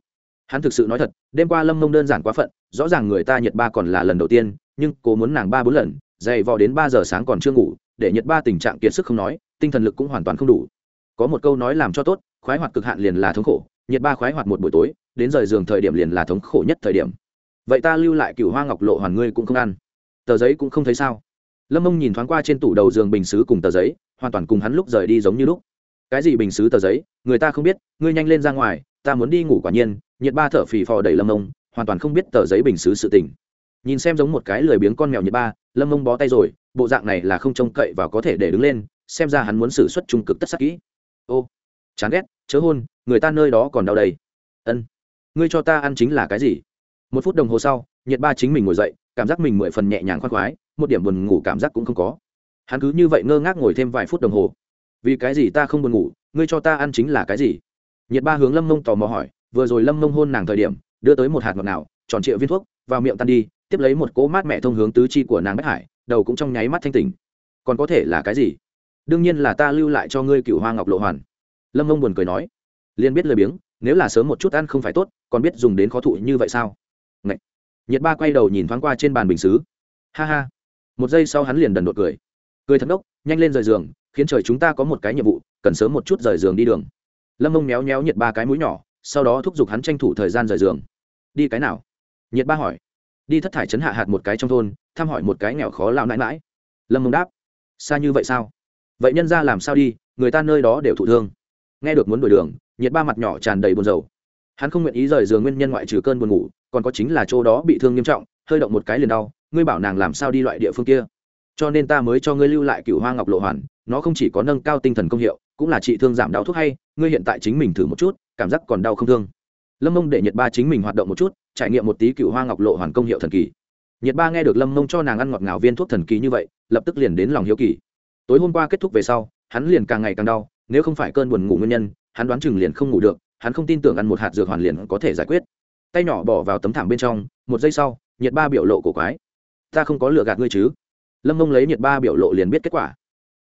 Hắn thực sự nói thật, đêm qua lâm mông đơn giản quá phận, rõ ràng người ta nhiệt ba còn là lần đầu tiên, nhưng cố muốn nàng ba bốn lần dày vò đến ba giờ sáng còn chưa ngủ, để nhiệt ba tình trạng kiệt sức không nói, tinh thần lực cũng hoàn toàn không đủ. Có một câu nói làm cho tốt, khoái hoạt cực hạn liền là thống khổ nhiệt ba khoái hoạt một buổi tối, đến rời giường thời điểm liền là thống khổ nhất thời điểm. Vậy ta lưu lại cửu hoa ngọc lộ hoàn ngươi cũng không ăn. Tờ giấy cũng không thấy sao. Lâm mông nhìn thoáng qua trên tủ đầu giường bình xứ cùng tờ giấy, hoàn toàn cùng hắn lúc rời đi giống như lúc cái gì bình xứ tờ giấy, người ta không biết, ngươi nhanh lên ra ngoài, ta muốn đi ngủ quả nhiên, nhiệt ba thở phì phò đẩy lâm ông hoàn toàn không biết tờ giấy bình xứ sự tình. Nhìn xem giống một cái lười biếng con mèo nhiệt ba, lâm ông bó tay rồi, bộ dạng này là không trông cậy và có thể để đứng lên, xem ra hắn muốn xử suất trung cực tất sắc kỹ. Ô, chán ghét, chớ hôn, người ta nơi đó còn đau đầy. Ân, ngươi cho ta ăn chính là cái gì? Một phút đồng hồ sau, nhiệt ba chính mình ngồi dậy, cảm giác mình mười phần nhẹ nhàng khoan khoái, một điểm buồn ngủ cảm giác cũng không có. Hắn cứ như vậy ngơ ngác ngồi thêm vài phút đồng hồ vì cái gì ta không buồn ngủ, ngươi cho ta ăn chính là cái gì? Nhiệt ba hướng lâm mông tò mò hỏi, vừa rồi lâm mông hôn nàng thời điểm, đưa tới một hạt ngọt nào, tròn triệu viên thuốc, vào miệng tan đi, tiếp lấy một cỗ mát mẹ thông hướng tứ chi của nàng bách hải, đầu cũng trong nháy mắt thanh tỉnh. Còn có thể là cái gì? Đương nhiên là ta lưu lại cho ngươi cựu hoa ngọc lộ hoàn. Lâm mông buồn cười nói, liền biết lời biếng, nếu là sớm một chút ăn không phải tốt, còn biết dùng đến khó thụ như vậy sao? Ngậy. nhiệt ba quay đầu nhìn thoáng qua trên bàn bình xứ. Ha ha. Một giây sau hắn liền đần đột cười. Cười thật đốc nhanh lên rời giường khiến trời chúng ta có một cái nhiệm vụ, cần sớm một chút rời giường đi đường. Lâm mông méo méo nhiệt ba cái mũi nhỏ, sau đó thúc giục hắn tranh thủ thời gian rời giường. Đi cái nào? Nhiệt ba hỏi. Đi thất thải chấn hạ hạt một cái trong thôn, thăm hỏi một cái nghèo khó lao nãi mãi lâm mông đáp. Xa như vậy sao? Vậy nhân ra làm sao đi, người ta nơi đó đều thụ thương. Nghe được muốn đổi đường, nhiệt ba mặt nhỏ tràn đầy buồn rầu. Hắn không nguyện ý rời giường nguyên nhân ngoại trừ cơn buồn ngủ, còn có chính là chỗ đó bị thương nghiêm trọng, hơi động một cái liền đau, ngươi bảo nàng làm sao đi loại địa phương kia? Cho nên ta mới cho ngươi lưu lại cựu hoa ngọc lộ hoàn, nó không chỉ có nâng cao tinh thần công hiệu, cũng là trị thương giảm đau thuốc hay, ngươi hiện tại chính mình thử một chút, cảm giác còn đau không thương. Lâm mông để nhiệt ba chính mình hoạt động một chút, trải nghiệm một tí cựu hoa ngọc lộ hoàn công hiệu thần kỳ. Nhiệt ba nghe được lâm mông cho nàng ăn ngọt ngào viên thuốc thần kỳ như vậy, lập tức liền đến lòng hiếu kỳ. Tối hôm qua kết thúc về sau, hắn liền càng ngày càng đau, nếu không phải cơn buồn ngủ nguyên nhân, hắn đoán chừng liền không ngủ được, hắn không tin tưởng ăn một hạt dược hoàn liền có thể giải quyết. Tay nhỏ bỏ vào tấm thảm bên trong, một giây sau nhiệt ba biểu lộ cổ quái. Ta không có lựa gạt ngươi chứ? Lâm mông lấy nhiệt ba biểu lộ liền biết kết quả.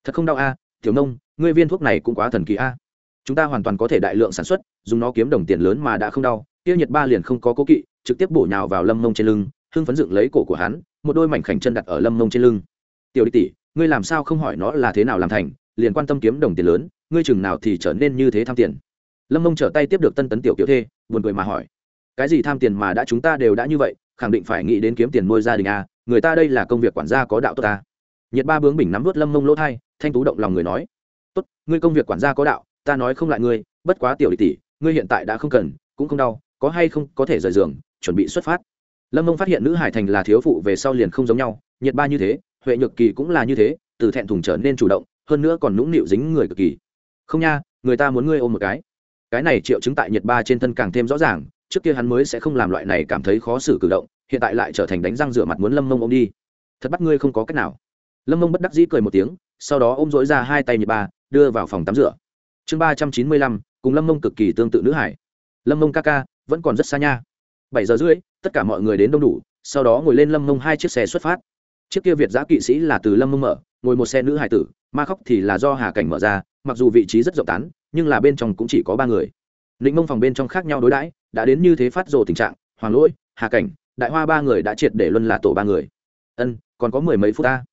Thật không đau a, tiểu nông ngươi viên thuốc này cũng quá thần kỳ a. Chúng ta hoàn toàn có thể đại lượng sản xuất, dùng nó kiếm đồng tiền lớn mà đã không đau tiêu nhiệt ba liền không có cố kỵ, trực tiếp bổ nhào vào lâm mông trên lưng, hưng phấn dựng lấy cổ của hắn, một đôi mảnh khảnh chân đặt ở lâm mông trên lưng. Tiểu đi tỷ, ngươi làm sao không hỏi nó là thế nào làm thành, liền quan tâm kiếm đồng tiền lớn, ngươi chừng nào thì trở nên như thế tham tiền? Lâm mông trở tay tiếp được tân tấn tiểu kiểu thê, buồn cười mà hỏi. Cái gì tham tiền mà đã chúng ta đều đã như vậy, khẳng định phải nghĩ đến kiếm tiền nuôi gia đình a người ta đây là công việc quản gia có đạo tốt ta. Nhiệt ba bướng bình nắm vớt lâm mông lỗ thai, thanh tú động lòng người nói, tốt, ngươi công việc quản gia có đạo, ta nói không lại ngươi, bất quá tiểu tỷ tỷ, ngươi hiện tại đã không cần, cũng không đau, có hay không có thể rời giường, chuẩn bị xuất phát. Lâm mông phát hiện nữ hải thành là thiếu phụ về sau liền không giống nhau, nhiệt ba như thế, huệ nhược kỳ cũng là như thế, từ thẹn thùng trở nên chủ động, hơn nữa còn nũng nịu dính người cực kỳ. Không nha, người ta muốn ngươi ôm một cái. Cái này triệu chứng tại nhiệt ba trên thân càng thêm rõ ràng, trước kia hắn mới sẽ không làm loại này cảm thấy khó xử cử động hiện tại lại trở thành đánh răng rửa mặt muốn lâm mông ôm đi. Thật bắt ngươi không có cách nào. Lâm mông bất đắc dĩ cười một tiếng, sau đó ôm dỗi ra hai tay nhiệt ba, đưa vào phòng tắm rửa. Chương ba trăm chín mươi lăm, cùng lâm mông cực kỳ tương tự nữ hải. Lâm mông ca ca, vẫn còn rất xa nha. Bảy giờ rưỡi, tất cả mọi người đến đông đủ, sau đó ngồi lên lâm mông hai chiếc xe xuất phát. Chiếc kia việt giã kỵ sĩ là từ lâm mông mở, ngồi một xe nữ hải tử, ma khóc thì là do hà cảnh mở ra, mặc dù vị trí rất rộng tán, nhưng là bên trong cũng chỉ có ba người. Lĩnh mông phòng bên trong khác nhau đối đãi, đã đến như thế phát rồ tình trạng, hoàng lỗi, hà cảnh đại hoa ba người đã triệt để luân là tổ ba người. Ân, còn có mười mấy phút ta.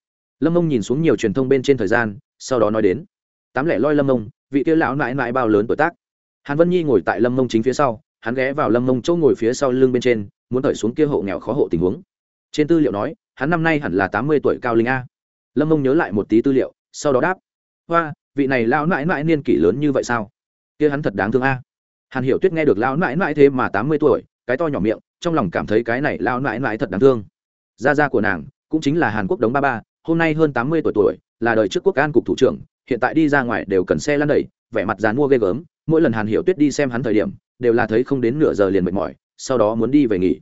Lâm mông nhìn xuống nhiều truyền thông bên trên thời gian, sau đó nói đến. Tám lẻ loi lâm mông, vị kia lão mãi mãi bao lớn tuổi tác. Hàn vân nhi ngồi tại lâm mông chính phía sau, hắn ghé vào lâm mông chỗ ngồi phía sau lưng bên trên, muốn thởi xuống kia hộ nghèo khó hộ tình huống. Trên tư liệu nói, hắn năm nay hẳn là tám mươi tuổi cao linh a. Lâm mông nhớ lại một tí tư liệu, sau đó đáp. Hoa, vị này lão mãi mãi niên kỷ lớn như vậy sao? Kia hắn thật đáng thương a. Hàn hiểu tuyết nghe được lão mãi mãi thế mà tám mươi tuổi cái to nhỏ miệng, trong lòng cảm thấy cái này lão mãi mãi thật đáng thương. Gia gia của nàng cũng chính là hàn quốc đống ba ba, hôm nay hơn tám mươi tuổi tuổi, là đời trước quốc an cục thủ trưởng, hiện tại đi ra ngoài đều cần xe lăn đẩy, vẻ mặt dán mua ghê gớm, mỗi lần hàn hiểu tuyết đi xem hắn thời điểm, đều là thấy không đến nửa giờ liền mệt mỏi, sau đó muốn đi về nghỉ.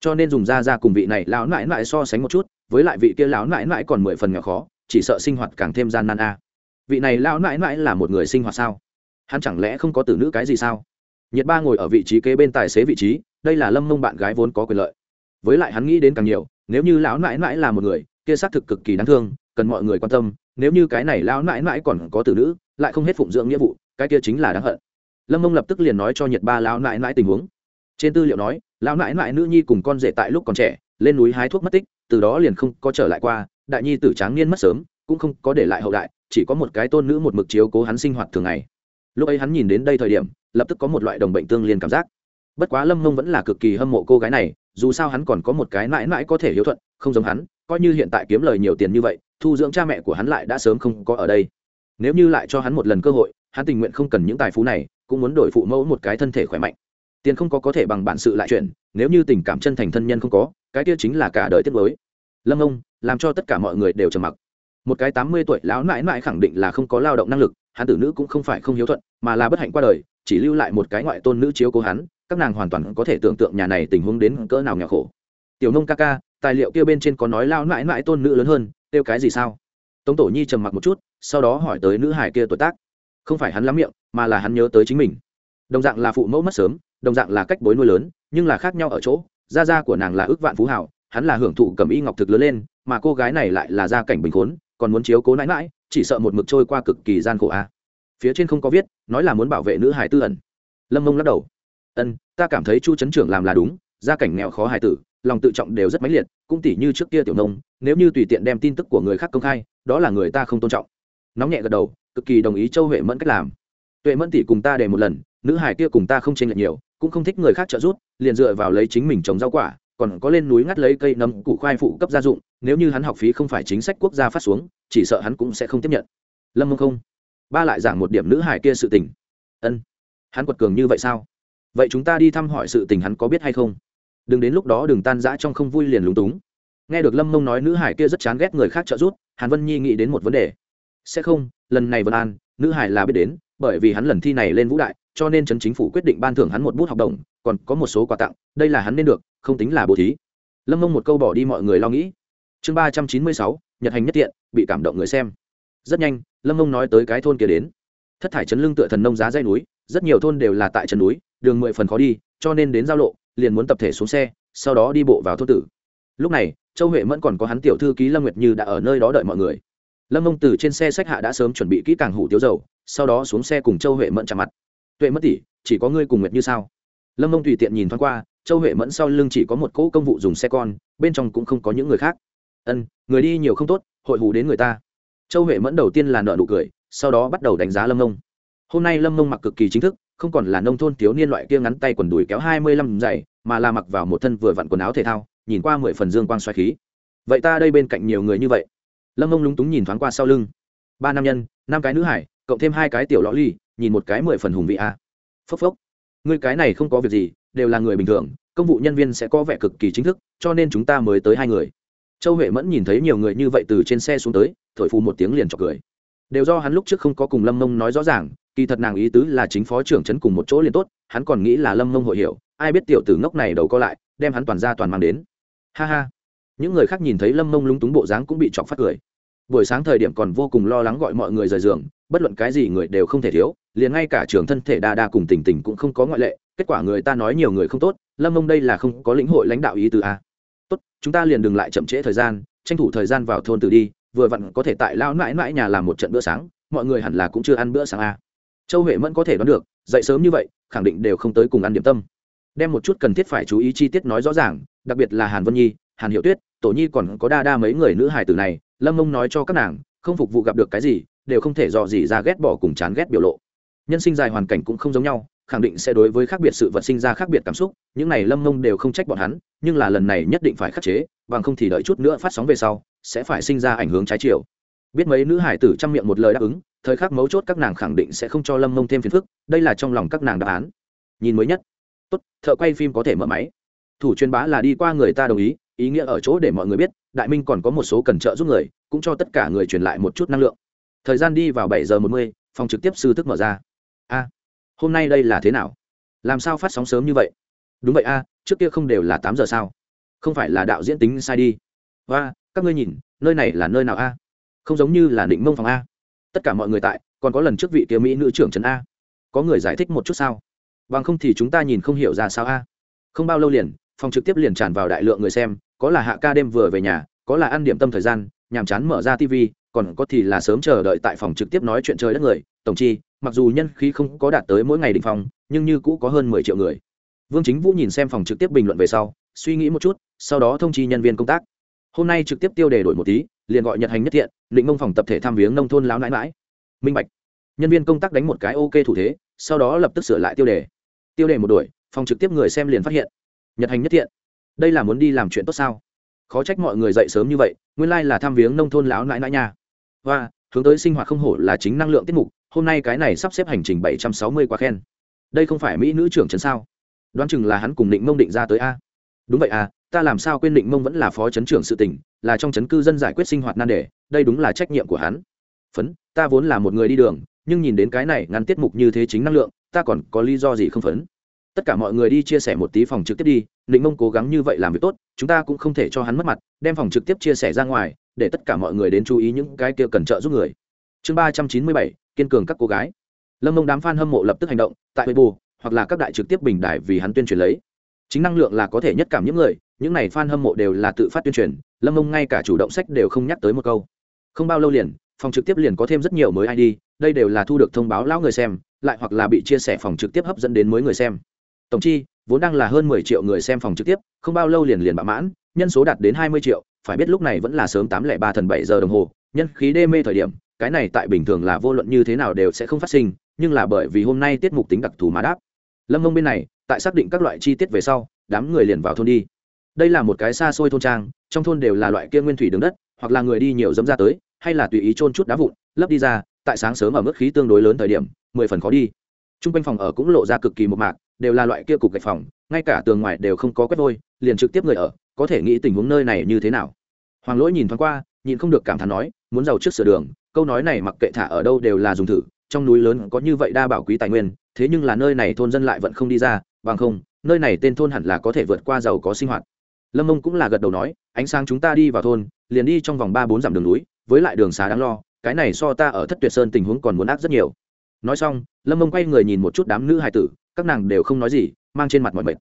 Cho nên dùng ra ra cùng vị này lão nãi nãi so sánh một chút, với lại vị kia lão nãi nãi còn mười phần nhỏ khó, chỉ sợ sinh hoạt càng thêm gian nan a. Vị này lão mãi mãi là một người sinh hoạt sao? Hắn chẳng lẽ không có tử nữ cái gì sao? Nhiệt ba ngồi ở vị trí kế bên tài xế vị trí đây là lâm mông bạn gái vốn có quyền lợi. Với lại hắn nghĩ đến càng nhiều, nếu như lão mãi mãi là một người, kia xác thực cực kỳ đáng thương, cần mọi người quan tâm, nếu như cái này lão mãi mãi còn có tử nữ, lại không hết phụng dưỡng nghĩa vụ, cái kia chính là đáng hận. Lâm mông lập tức liền nói cho nhiệt ba lão mãi mãi tình huống. Trên tư liệu nói, lão mãi mãi nữ nhi cùng con rể tại lúc còn trẻ, lên núi hái thuốc mất tích, từ đó liền không có trở lại qua, đại nhi tử tráng niên mất sớm, cũng không có để lại hậu đại, chỉ có một cái tôn nữ một mực chiếu cố hắn sinh hoạt thường ngày. Lúc ấy hắn nhìn đến đây thời điểm, lập tức có một loại đồng bệnh tương liên cảm giác bất quá lâm mông vẫn là cực kỳ hâm mộ cô gái này, dù sao hắn còn có một cái mãi mãi có thể hiếu thuận, không giống hắn, coi như hiện tại kiếm lời nhiều tiền như vậy, thu dưỡng cha mẹ của hắn lại đã sớm không có ở đây. Nếu như lại cho hắn một lần cơ hội, hắn tình nguyện không cần những tài phú này, cũng muốn đổi phụ mẫu một cái thân thể khỏe mạnh. Tiền không có có thể bằng bản sự lại chuyện nếu như tình cảm chân thành thân nhân không có, cái kia chính là cả đời tiết mới lâm ông làm cho tất cả mọi người đều trầm mặc. Một cái tám mươi tuổi lão mãi mãi khẳng định là không có lao động năng lực, hắn tử nữ cũng không phải không hiếu thuận, mà là bất hạnh qua đời, chỉ lưu lại một cái ngoại tôn nữ chiếu cố hắn các nàng hoàn toàn có thể tưởng tượng nhà này tình huống đến cỡ nào nghèo khổ. Tiểu nông ca ca, tài liệu kia bên trên có nói lao mãi mãi tôn nữ lớn hơn, kêu cái gì sao? Tống tổ nhi trầm mặc một chút, sau đó hỏi tới nữ hải kia tuổi tác. Không phải hắn lắm miệng, mà là hắn nhớ tới chính mình. Đồng dạng là phụ mẫu mất sớm, đồng dạng là cách bối nuôi lớn, nhưng là khác nhau ở chỗ, gia gia của nàng là ước vạn phú hảo, hắn là hưởng thụ cầm y ngọc thực lớn lên, mà cô gái này lại là gia cảnh bình khốn, còn muốn chiếu cố nãi mãi chỉ sợ một mực trôi qua cực kỳ gian khổ a. Phía trên không có viết, nói là muốn bảo vệ nữ hải tư ẩn. Lâm mông lắc đầu ân, ta cảm thấy chu trấn trưởng làm là đúng, gia cảnh nghèo khó hải tử, lòng tự trọng đều rất mãnh liệt, cũng tỉ như trước kia tiểu nông, nếu như tùy tiện đem tin tức của người khác công khai, đó là người ta không tôn trọng. Nóng nhẹ gật đầu, cực kỳ đồng ý châu huệ mẫn cách làm. Tuệ mẫn tỷ cùng ta để một lần, nữ hải kia cùng ta không tranh lệch nhiều, cũng không thích người khác trợ giúp, liền dựa vào lấy chính mình trồng rau quả, còn có lên núi ngắt lấy cây nấm củ khoai phụ cấp gia dụng, nếu như hắn học phí không phải chính sách quốc gia phát xuống, chỉ sợ hắn cũng sẽ không tiếp nhận. Lâm mông không? Ba lại giảng một điểm nữ hải kia sự tình. Ân. Hắn quật cường như vậy sao? Vậy chúng ta đi thăm hỏi sự tình hắn có biết hay không? Đừng đến lúc đó đừng tan rã trong không vui liền lúng túng. Nghe được lâm mông nói nữ hải kia rất chán ghét người khác trợ giúp, hàn vân nhi nghĩ đến một vấn đề. Sẽ không, lần này vân an, nữ hải là biết đến, bởi vì hắn lần thi này lên vũ đại, cho nên trấn chính phủ quyết định ban thưởng hắn một bút học đồng, còn có một số quà tặng, đây là hắn nên được, không tính là bố thí. Lâm mông một câu bỏ đi mọi người lo nghĩ. Chương ba trăm chín mươi sáu, nhật hành nhất tiện, bị cảm động người xem. Rất nhanh, lâm mông nói tới cái thôn kia đến. Thất thải trấn lưng tựa thần nông giá dây núi, rất nhiều thôn đều là tại chân núi đường mười phần khó đi, cho nên đến giao lộ, liền muốn tập thể xuống xe, sau đó đi bộ vào thôn tử. Lúc này, châu huệ mẫn còn có hắn tiểu thư ký lâm nguyệt như đã ở nơi đó đợi mọi người. Lâm mông từ trên xe sách hạ đã sớm chuẩn bị kỹ càng hủ tiếu dầu, sau đó xuống xe cùng châu huệ mẫn chạm mặt. Tuệ mất tỷ, chỉ có ngươi cùng nguyệt như sao? Lâm mông tùy tiện nhìn thoáng qua, châu huệ mẫn sau lưng chỉ có một cỗ công vụ dùng xe con, bên trong cũng không có những người khác. Ân, người đi nhiều không tốt, hội hù đến người ta. Châu huệ mẫn đầu tiên là nợ nụ cười, sau đó bắt đầu đánh giá lâm mông. Hôm nay lâm mông mặc cực kỳ chính thức không còn là nông thôn thiếu niên loại kia ngắn tay quần đùi kéo hai mươi lăm giày, mà là mặc vào một thân vừa vặn quần áo thể thao, nhìn qua mười phần dương quang xoáy khí. Vậy ta đây bên cạnh nhiều người như vậy? Lâm ông lúng túng nhìn thoáng qua sau lưng. Ba nam nhân, năm cái nữ hải, cộng thêm hai cái tiểu lõ ly, nhìn một cái mười phần hùng vị a. Phốc phốc. Ngươi cái này không có việc gì, đều là người bình thường, công vụ nhân viên sẽ có vẻ cực kỳ chính thức, cho nên chúng ta mới tới hai người. Châu huệ mẫn nhìn thấy nhiều người như vậy từ trên xe xuống tới, thổi phù một tiếng liền chọc cười. Đều do hắn lúc trước không có cùng lâm mông nói rõ ràng kỳ thật nàng ý tứ là chính phó trưởng trấn cùng một chỗ liền tốt, hắn còn nghĩ là lâm mông hội hiểu, ai biết tiểu tử ngốc này đầu co lại, đem hắn toàn ra toàn mang đến. Ha ha. Những người khác nhìn thấy lâm mông lúng túng bộ dáng cũng bị chọc phát cười. Buổi sáng thời điểm còn vô cùng lo lắng gọi mọi người rời giường, bất luận cái gì người đều không thể thiếu, liền ngay cả trường thân thể đa đa cùng tình tình cũng không có ngoại lệ, kết quả người ta nói nhiều người không tốt, lâm mông đây là không có lĩnh hội lãnh đạo ý từ a à. tốt, chúng ta liền đừng lại chậm trễ thời gian, tranh thủ thời gian vào thôn từ đi, vừa vặn có thể tại lao mãi mãi nhà làm một trận bữa sáng, mọi người hẳn là cũng chưa ăn bữa sáng a châu huệ mẫn có thể đoán được, dậy sớm như vậy, khẳng định đều không tới cùng ăn điểm tâm. Đem một chút cần thiết phải chú ý chi tiết nói rõ ràng, đặc biệt là hàn vân nhi, hàn hiệu tuyết, tổ nhi còn có đa đa mấy người nữ hài tử này, lâm mông nói cho các nàng, không phục vụ gặp được cái gì, đều không thể dò gì ra ghét bỏ cùng chán ghét biểu lộ. Nhân sinh dài hoàn cảnh cũng không giống nhau, khẳng định sẽ đối với khác biệt sự vật sinh ra khác biệt cảm xúc, những này lâm mông đều không trách bọn hắn, nhưng là lần này nhất định phải khắc chế, bằng không thì đợi chút nữa phát sóng về sau, sẽ phải sinh ra ảnh hưởng trái chiều. Biết mấy nữ hải tử trong miệng một lời đáp ứng thời khắc mấu chốt các nàng khẳng định sẽ không cho lâm mông thêm phiền phức, đây là trong lòng các nàng đáp án. Nhìn mới nhất. Tốt, thợ quay phim có thể mở máy. Thủ truyền bá là đi qua người ta đồng ý ý nghĩa ở chỗ để mọi người biết, đại minh còn có một số cần trợ giúp người, cũng cho tất cả người truyền lại một chút năng lượng. Thời gian đi vào bảy giờ một mươi, phòng trực tiếp sư thức mở ra. A, hôm nay đây là thế nào? Làm sao phát sóng sớm như vậy? Đúng vậy a, trước kia không đều là tám giờ sao? Không phải là đạo diễn tính sai đi. Và các ngươi nhìn, nơi này là nơi nào a? Không giống như là định mông phòng a tất cả mọi người tại, còn có lần trước vị kia mỹ nữ trưởng trần a. Có người giải thích một chút sao? Bằng không thì chúng ta nhìn không hiểu ra sao a. Không bao lâu liền, phòng trực tiếp liền tràn vào đại lượng người xem, có là hạ ca đêm vừa về nhà, có là ăn điểm tâm thời gian, nhàm chán mở ra tv còn có thì là sớm chờ đợi tại phòng trực tiếp nói chuyện trời đất người. Tổng chi, mặc dù nhân khí không có đạt tới mỗi ngày định phòng nhưng như cũ có hơn mười triệu người. Vương chính vũ nhìn xem phòng trực tiếp bình luận về sau, suy nghĩ một chút, sau đó thông chi nhân viên công tác. Hôm nay trực tiếp tiêu đề đổi một tí liền gọi nhật hành nhất thiện định mông phòng tập thể tham viếng nông thôn láo nãi mãi minh bạch. Nhân viên công tác đánh một cái ok thủ thế, sau đó lập tức sửa lại tiêu đề. Tiêu đề một đuổi, phòng trực tiếp người xem liền phát hiện. Nhật hành nhất thiện. Đây là muốn đi làm chuyện tốt sao? Khó trách mọi người dậy sớm như vậy, nguyên lai là tham viếng nông thôn láo nãi nãi nha. Và hướng tới sinh hoạt không hổ là chính năng lượng tiết mục, hôm nay cái này sắp xếp hành trình bảy trăm sáu mươi quá khen. Đây không phải mỹ nữ trưởng trấn sao? Đoán chừng là hắn cùng định mông định ra tới a. Đúng vậy à ta làm sao quên định mông vẫn là phó chấn trưởng sự tỉnh là trong chấn cư dân giải quyết sinh hoạt nan đề, đây đúng là trách nhiệm của hắn. Phấn, ta vốn là một người đi đường, nhưng nhìn đến cái này ngăn tiết mục như thế chính năng lượng, ta còn có lý do gì không phấn? Tất cả mọi người đi chia sẻ một tí phòng trực tiếp đi, định mông cố gắng như vậy làm việc tốt, chúng ta cũng không thể cho hắn mất mặt, đem phòng trực tiếp chia sẻ ra ngoài, để tất cả mọi người đến chú ý những cái kia cần trợ giúp người. Chương ba trăm chín mươi bảy, kiên cường các cô gái. Lâm mông đám f a n hâm mộ lập tức hành động, tại weibo, hoặc là các đại trực tiếp bình đại vì hắn tuyên truyền lấy. Chính năng lượng là có thể nhất cảm những người những này fan hâm mộ đều là tự phát tuyên truyền, lâm mông ngay cả chủ động sách đều không nhắc tới một câu. Không bao lâu liền, phòng trực tiếp liền có thêm rất nhiều mới id đây đều là thu được thông báo lão người xem, lại hoặc là bị chia sẻ phòng trực tiếp hấp dẫn đến mới người xem. Tổng chi, vốn đang là hơn mười triệu người xem phòng trực tiếp, không bao lâu liền liền bạ mãn, nhân số đạt đến hai mươi triệu, phải biết lúc này vẫn là sớm tám lẻ ba thần bảy giờ đồng hồ, nhân khí đê mê thời điểm, cái này tại bình thường là vô luận như thế nào đều sẽ không phát sinh, nhưng là bởi vì hôm nay tiết mục tính đặc thù mà đáp. Lâm mông bên này, tại xác định các loại chi tiết về sau, đám người liền vào thôn đi đây là một cái xa xôi thôn trang, trong thôn đều là loại kia nguyên thủy đường đất, hoặc là người đi nhiều dẫm ra tới, hay là tùy ý trôn chút đá vụn, lấp đi ra, tại sáng sớm ở mức khí tương đối lớn thời điểm, mười phần khó đi. T r u n g quanh phòng ở cũng lộ ra cực kỳ một mạc, đều là loại kia cục gạch phòng, ngay cả tường ngoài đều không có quét vôi, liền trực tiếp người ở, có thể nghĩ tình huống nơi này như thế nào. Hoàng lỗi nhìn thoáng qua nhìn không được cảm thán nói, muốn giàu trước sửa đường, câu nói này mặc kệ thả ở đâu đều là dùng thử, trong núi lớn có như vậy đa bảo quý tài nguyên, thế nhưng là nơi này thôn dân lại vẫn không đi ra, bằng không, nơi này tên thôn hẳn là có thể vượt qua giàu có sinh hoạt lâm mông cũng là gật đầu nói, ánh sáng chúng ta đi vào thôn, liền đi trong vòng ba bốn dặm đường núi, với lại đường xá đáng lo, cái này so ta ở thất tuyệt sơn tình huống còn muốn ác rất nhiều. Nói xong, lâm mông quay người nhìn một chút đám nữ hải tử, các nàng đều không nói gì, mang trên mặt mọi mệt.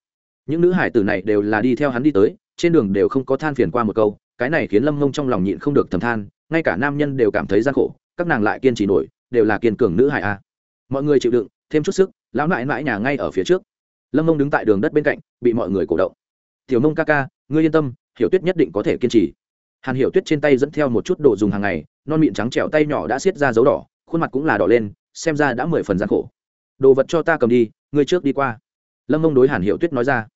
Những nữ hải tử này đều là đi theo hắn đi tới, trên đường đều không có than phiền qua một câu, cái này khiến lâm mông trong lòng nhịn không được thầm than, ngay cả nam nhân đều cảm thấy gian khổ, các nàng lại kiên trì nổi, đều là kiên cường nữ hải a. Mọi người chịu đựng, thêm chút sức, lão nại mãi nhà ngay ở phía trước. Lâm mông đứng tại đường đất bên cạnh, bị mọi người cổ động. Tiểu mông ca ca ngươi yên tâm, hiểu tuyết nhất định có thể kiên trì. Hàn hiểu tuyết trên tay dẫn theo một chút đồ dùng hàng ngày, non miệng trắng trẻo tay nhỏ đã xiết ra dấu đỏ, khuôn mặt cũng là đỏ lên, xem ra đã mười phần gian khổ. Đồ vật cho ta cầm đi, ngươi trước đi qua. Lâm mông đối hàn hiểu tuyết nói ra.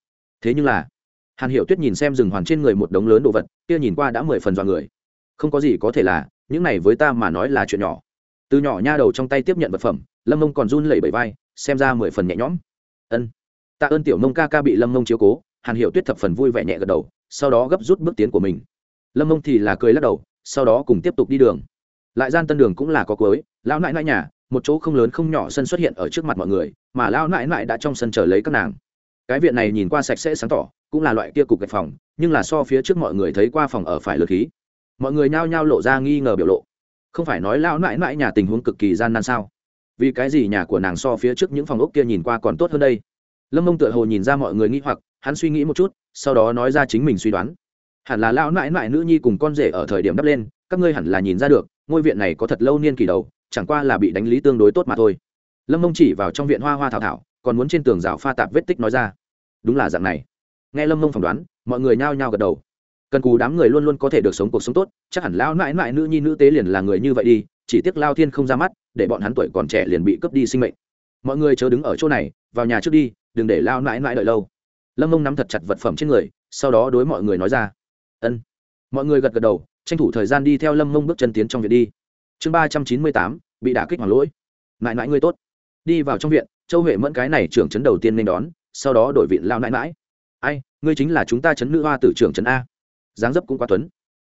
Thế nhưng là, hàn hiểu tuyết nhìn xem rừng hoàn trên người một đống lớn đồ vật, kia nhìn qua đã mười phần dọa người. Không có gì có thể là, những này với ta mà nói là chuyện nhỏ. Từ nhỏ nha đầu trong tay tiếp nhận vật phẩm, lâm mông còn run lẩy bẩy vai, xem ra mười phần nhẹ nhõm. Ân, tạ ơn tiểu mông ca ca bị lâm mông chiếu cố hàn hiệu tuyết thập phần vui vẻ nhẹ gật đầu, sau đó gấp rút bước tiến của mình. Lâm mông thì là cười lắc đầu, sau đó cùng tiếp tục đi đường. Lại gian tân đường cũng là có cuối, lão nại nại nhà, một chỗ không lớn không nhỏ sân xuất hiện ở trước mặt mọi người, mà lão nại nại đã trong sân chờ lấy các nàng. Cái viện này nhìn qua sạch sẽ sáng tỏ, cũng là loại kia cục gạch phòng, nhưng là so phía trước mọi người thấy qua phòng ở phải lượt khí. Mọi người nhao nhao lộ ra nghi ngờ biểu lộ. Không phải nói lão nại nại nhà tình huống cực kỳ gian nan sao? Vì cái gì nhà của nàng so phía trước những phòng ốc kia nhìn qua còn tốt hơn đây? Lâm mông tựa hồ nhìn ra mọi người nghĩ hoặc hắn suy nghĩ một chút, sau đó nói ra chính mình suy đoán. Hẳn là lão nại mãi nữ nhi cùng con rể ở thời điểm đắp lên, các ngươi hẳn là nhìn ra được, ngôi viện này có thật lâu niên kỳ đầu, chẳng qua là bị đánh lý tương đối tốt mà thôi. Lâm mông chỉ vào trong viện hoa hoa thảo thảo, còn muốn trên tường rào pha tạp vết tích nói ra. Đúng là dạng này. Nghe lâm mông phỏng đoán, mọi người nhao nhao gật đầu. Cần cù đám người luôn luôn có thể được sống cuộc sống tốt, chắc hẳn lão nại mãi nữ nhi nữ tế liền là người như vậy đi, chỉ tiếc lao thiên không ra mắt, để bọn hắn tuổi còn trẻ liền bị cướp đi sinh mệnh. Mọi người chớ đứng ở chỗ này, vào nhà trước đi, đừng để lao mãi mãi đợi lâu lâm mông nắm thật chặt vật phẩm trên người, sau đó đối mọi người nói ra. Ân. Mọi người gật gật đầu, tranh thủ thời gian đi theo lâm mông bước chân tiến trong viện đi. Chương ba trăm chín mươi tám, bị đả kích hoàng lỗi mãi mãi ngươi tốt. Đi vào trong viện, châu huệ mẫn cái này trưởng trấn đầu tiên nên đón, sau đó đổi viện lao nãi mãi ai, ngươi chính là chúng ta trấn nữ hoa tử trưởng trấn a. Dáng dấp cũng quá tuấn.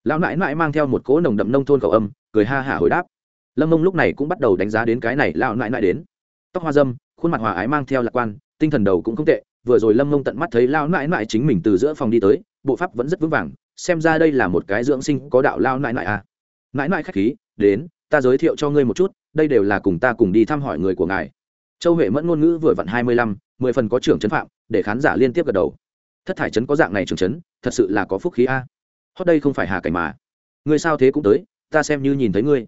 Lão nãi mãi mang theo một cỗ nồng đậm nông thôn cầu âm, cười ha hả hồi đáp. Lâm mông lúc này cũng bắt đầu đánh giá đến cái này lão nãi nãi đến. Tóc hoa dâm, khuôn mặt hòa ái mang theo lạc quan, tinh thần đầu cũng không tệ vừa rồi lâm mông tận mắt thấy lao nãi nãi chính mình từ giữa phòng đi tới, bộ pháp vẫn rất vững vàng, xem ra đây là một cái dưỡng sinh có đạo lao nãi nãi à. Mãi mãi khách khí, đến, ta giới thiệu cho ngươi một chút, đây đều là cùng ta cùng đi thăm hỏi người của ngài. Châu huệ mẫn ngôn ngữ vừa vặn hai mươi lăm, mười phần có trưởng chấn phạm, để khán giả liên tiếp gật đầu. Thất thải chấn có dạng này trưởng chấn, thật sự là có phúc khí a. Hót đây không phải hà cảnh mà. Ngươi sao thế cũng tới, ta xem như nhìn thấy ngươi.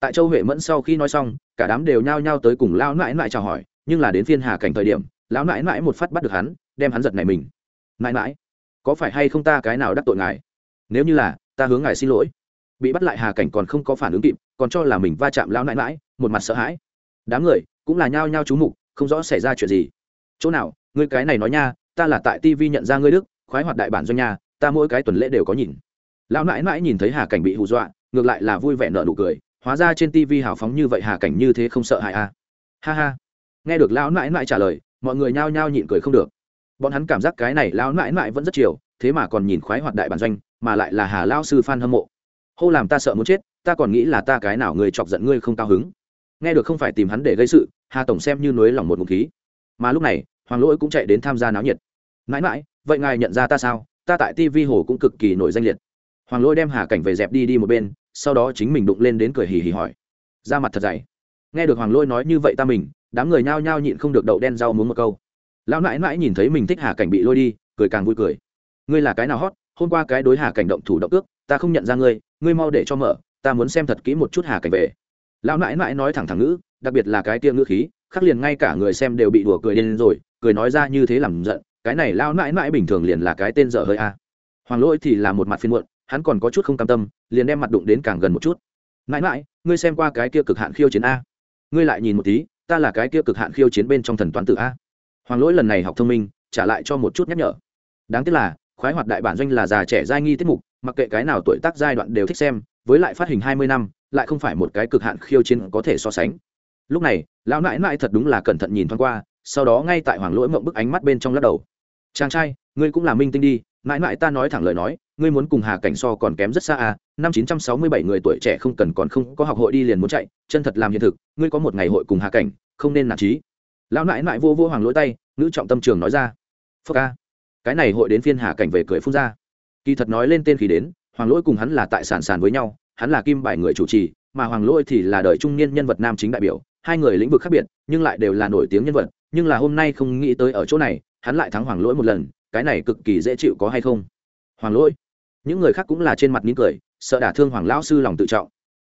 Tại châu huệ mẫn sau khi nói xong, cả đám đều nhao nhao tới cùng lao nãi nãi chào hỏi, nhưng là đến phiên hà cảnh thời điểm lão nãi nãi một phát bắt được hắn đem hắn giật này mình. Nãi nãi, có phải hay không ta cái nào đắc tội ngài? Nếu như là ta hướng ngài xin lỗi. Bị bắt lại hà cảnh còn không có phản ứng kịp còn cho là mình va chạm lão nãi nãi, một mặt sợ hãi. Đám người cũng là nhao nhao chú mục không rõ xảy ra chuyện gì. Chỗ nào ngươi cái này nói nha ta là tại tv nhận ra ngươi đức khoái hoạt đại bản doanh nhà ta mỗi cái tuần lễ đều có nhìn. Lão nãi nãi nhìn thấy hà cảnh bị hù dọa ngược lại là vui vẻ nợ nụ cười hóa ra trên tv hào phóng như vậy hà cảnh như thế không sợ hại a à. ha ha. Nghe được lão nãi nãi trả lời mọi người nhao nhao nhịn cười không được. Bọn hắn cảm giác cái này lao mãi mãi vẫn rất chiều, thế mà còn nhìn khoái hoạt đại bản doanh, mà lại là hà lao sư f hâm mộ. Hô làm ta sợ muốn chết, ta còn nghĩ là ta cái nào người chọc giận ngươi không cao hứng. Nghe được không phải tìm hắn để gây sự, hà tổng xem như nối lòng một ngụ khí. Mà lúc này, hoàng lỗi cũng chạy đến tham gia náo nhiệt. Mãi mãi, vậy ngài nhận ra ta sao? Ta tại tv hồ cũng cực kỳ nổi danh liệt. Hoàng lỗi đem hà cảnh về dẹp đi đi một bên, sau đó chính mình đụng lên đến cười hì hì hỏi. Ra mặt thật dày. Nghe được hoàng lỗi nói như vậy ta mình đám người nhao nhao nhịn không được đậu đen rau muốn một câu. Lão nãi nãi nhìn thấy mình thích hà cảnh bị lôi đi, cười càng vui cười. Ngươi là cái nào hót hôm qua cái đối hà cảnh động thủ động ước, ta không nhận ra ngươi ngươi mau để cho mở, ta muốn xem thật kỹ một chút hà cảnh về. Lão nãi nãi nói thẳng thẳng ngữ, đặc biệt là cái tia ngữ khí khắc liền ngay cả người xem đều bị đùa cười lên rồi, cười nói ra như thế làm giận, cái này lão nãi nãi bình thường liền là cái tên dở hơi a. Hoàng lỗi thì là một mặt phiên muộn, hắn còn có chút không cam tâm, liền đem mặt đụng đến càng gần một chút. Nãi nãi ngươi xem qua cái kia cực hạn khiêu chiến a. Ngươi lại nhìn một tí ta là cái kia cực hạn khiêu chiến bên trong thần toán tử a. Hoàng lỗi lần này học thông minh, trả lại cho một chút nhắc nhở. Đáng tiếc là, khoái hoạt đại bản doanh là già trẻ giai nghi tiết mục, mặc kệ cái nào tuổi tác giai đoạn đều thích xem, với lại phát hình hai mươi năm, lại không phải một cái cực hạn khiêu chiến có thể so sánh. Lúc này, lão nãi nãi thật đúng là cẩn thận nhìn thoáng qua, sau đó ngay tại hoàng lỗi mộng bức ánh mắt bên trong lắc đầu. Chàng trai, ngươi cũng là minh tinh đi mãi mãi ta nói thẳng lời nói, ngươi muốn cùng hà cảnh so còn kém rất xa à năm chín trăm sáu mươi bảy người tuổi trẻ không cần còn không có học hội đi liền muốn chạy, chân thật làm hiện thực, ngươi có một ngày hội cùng hà cảnh, không nên nản trí. Lão nãi nãi vô vô hoàng lỗi tay nữ trọng tâm trường nói ra. Phước ca, cái này hội đến phiên hà cảnh về cười phun ra. Kỳ thật nói lên tên khi đến, hoàng lỗi cùng hắn là tại sản sản với nhau, hắn là kim bài người chủ trì, mà hoàng lỗi thì là đời trung niên nhân vật nam chính đại biểu, hai người lĩnh vực khác biệt, nhưng lại đều là nổi tiếng nhân vật, nhưng là hôm nay không nghĩ tới ở chỗ này, hắn lại thắng hoàng lỗi một lần cái này cực kỳ dễ chịu có hay không? Hoàng lỗi. Những người khác cũng là trên mặt nín cười, sợ đả thương hoàng lão sư lòng tự trọng.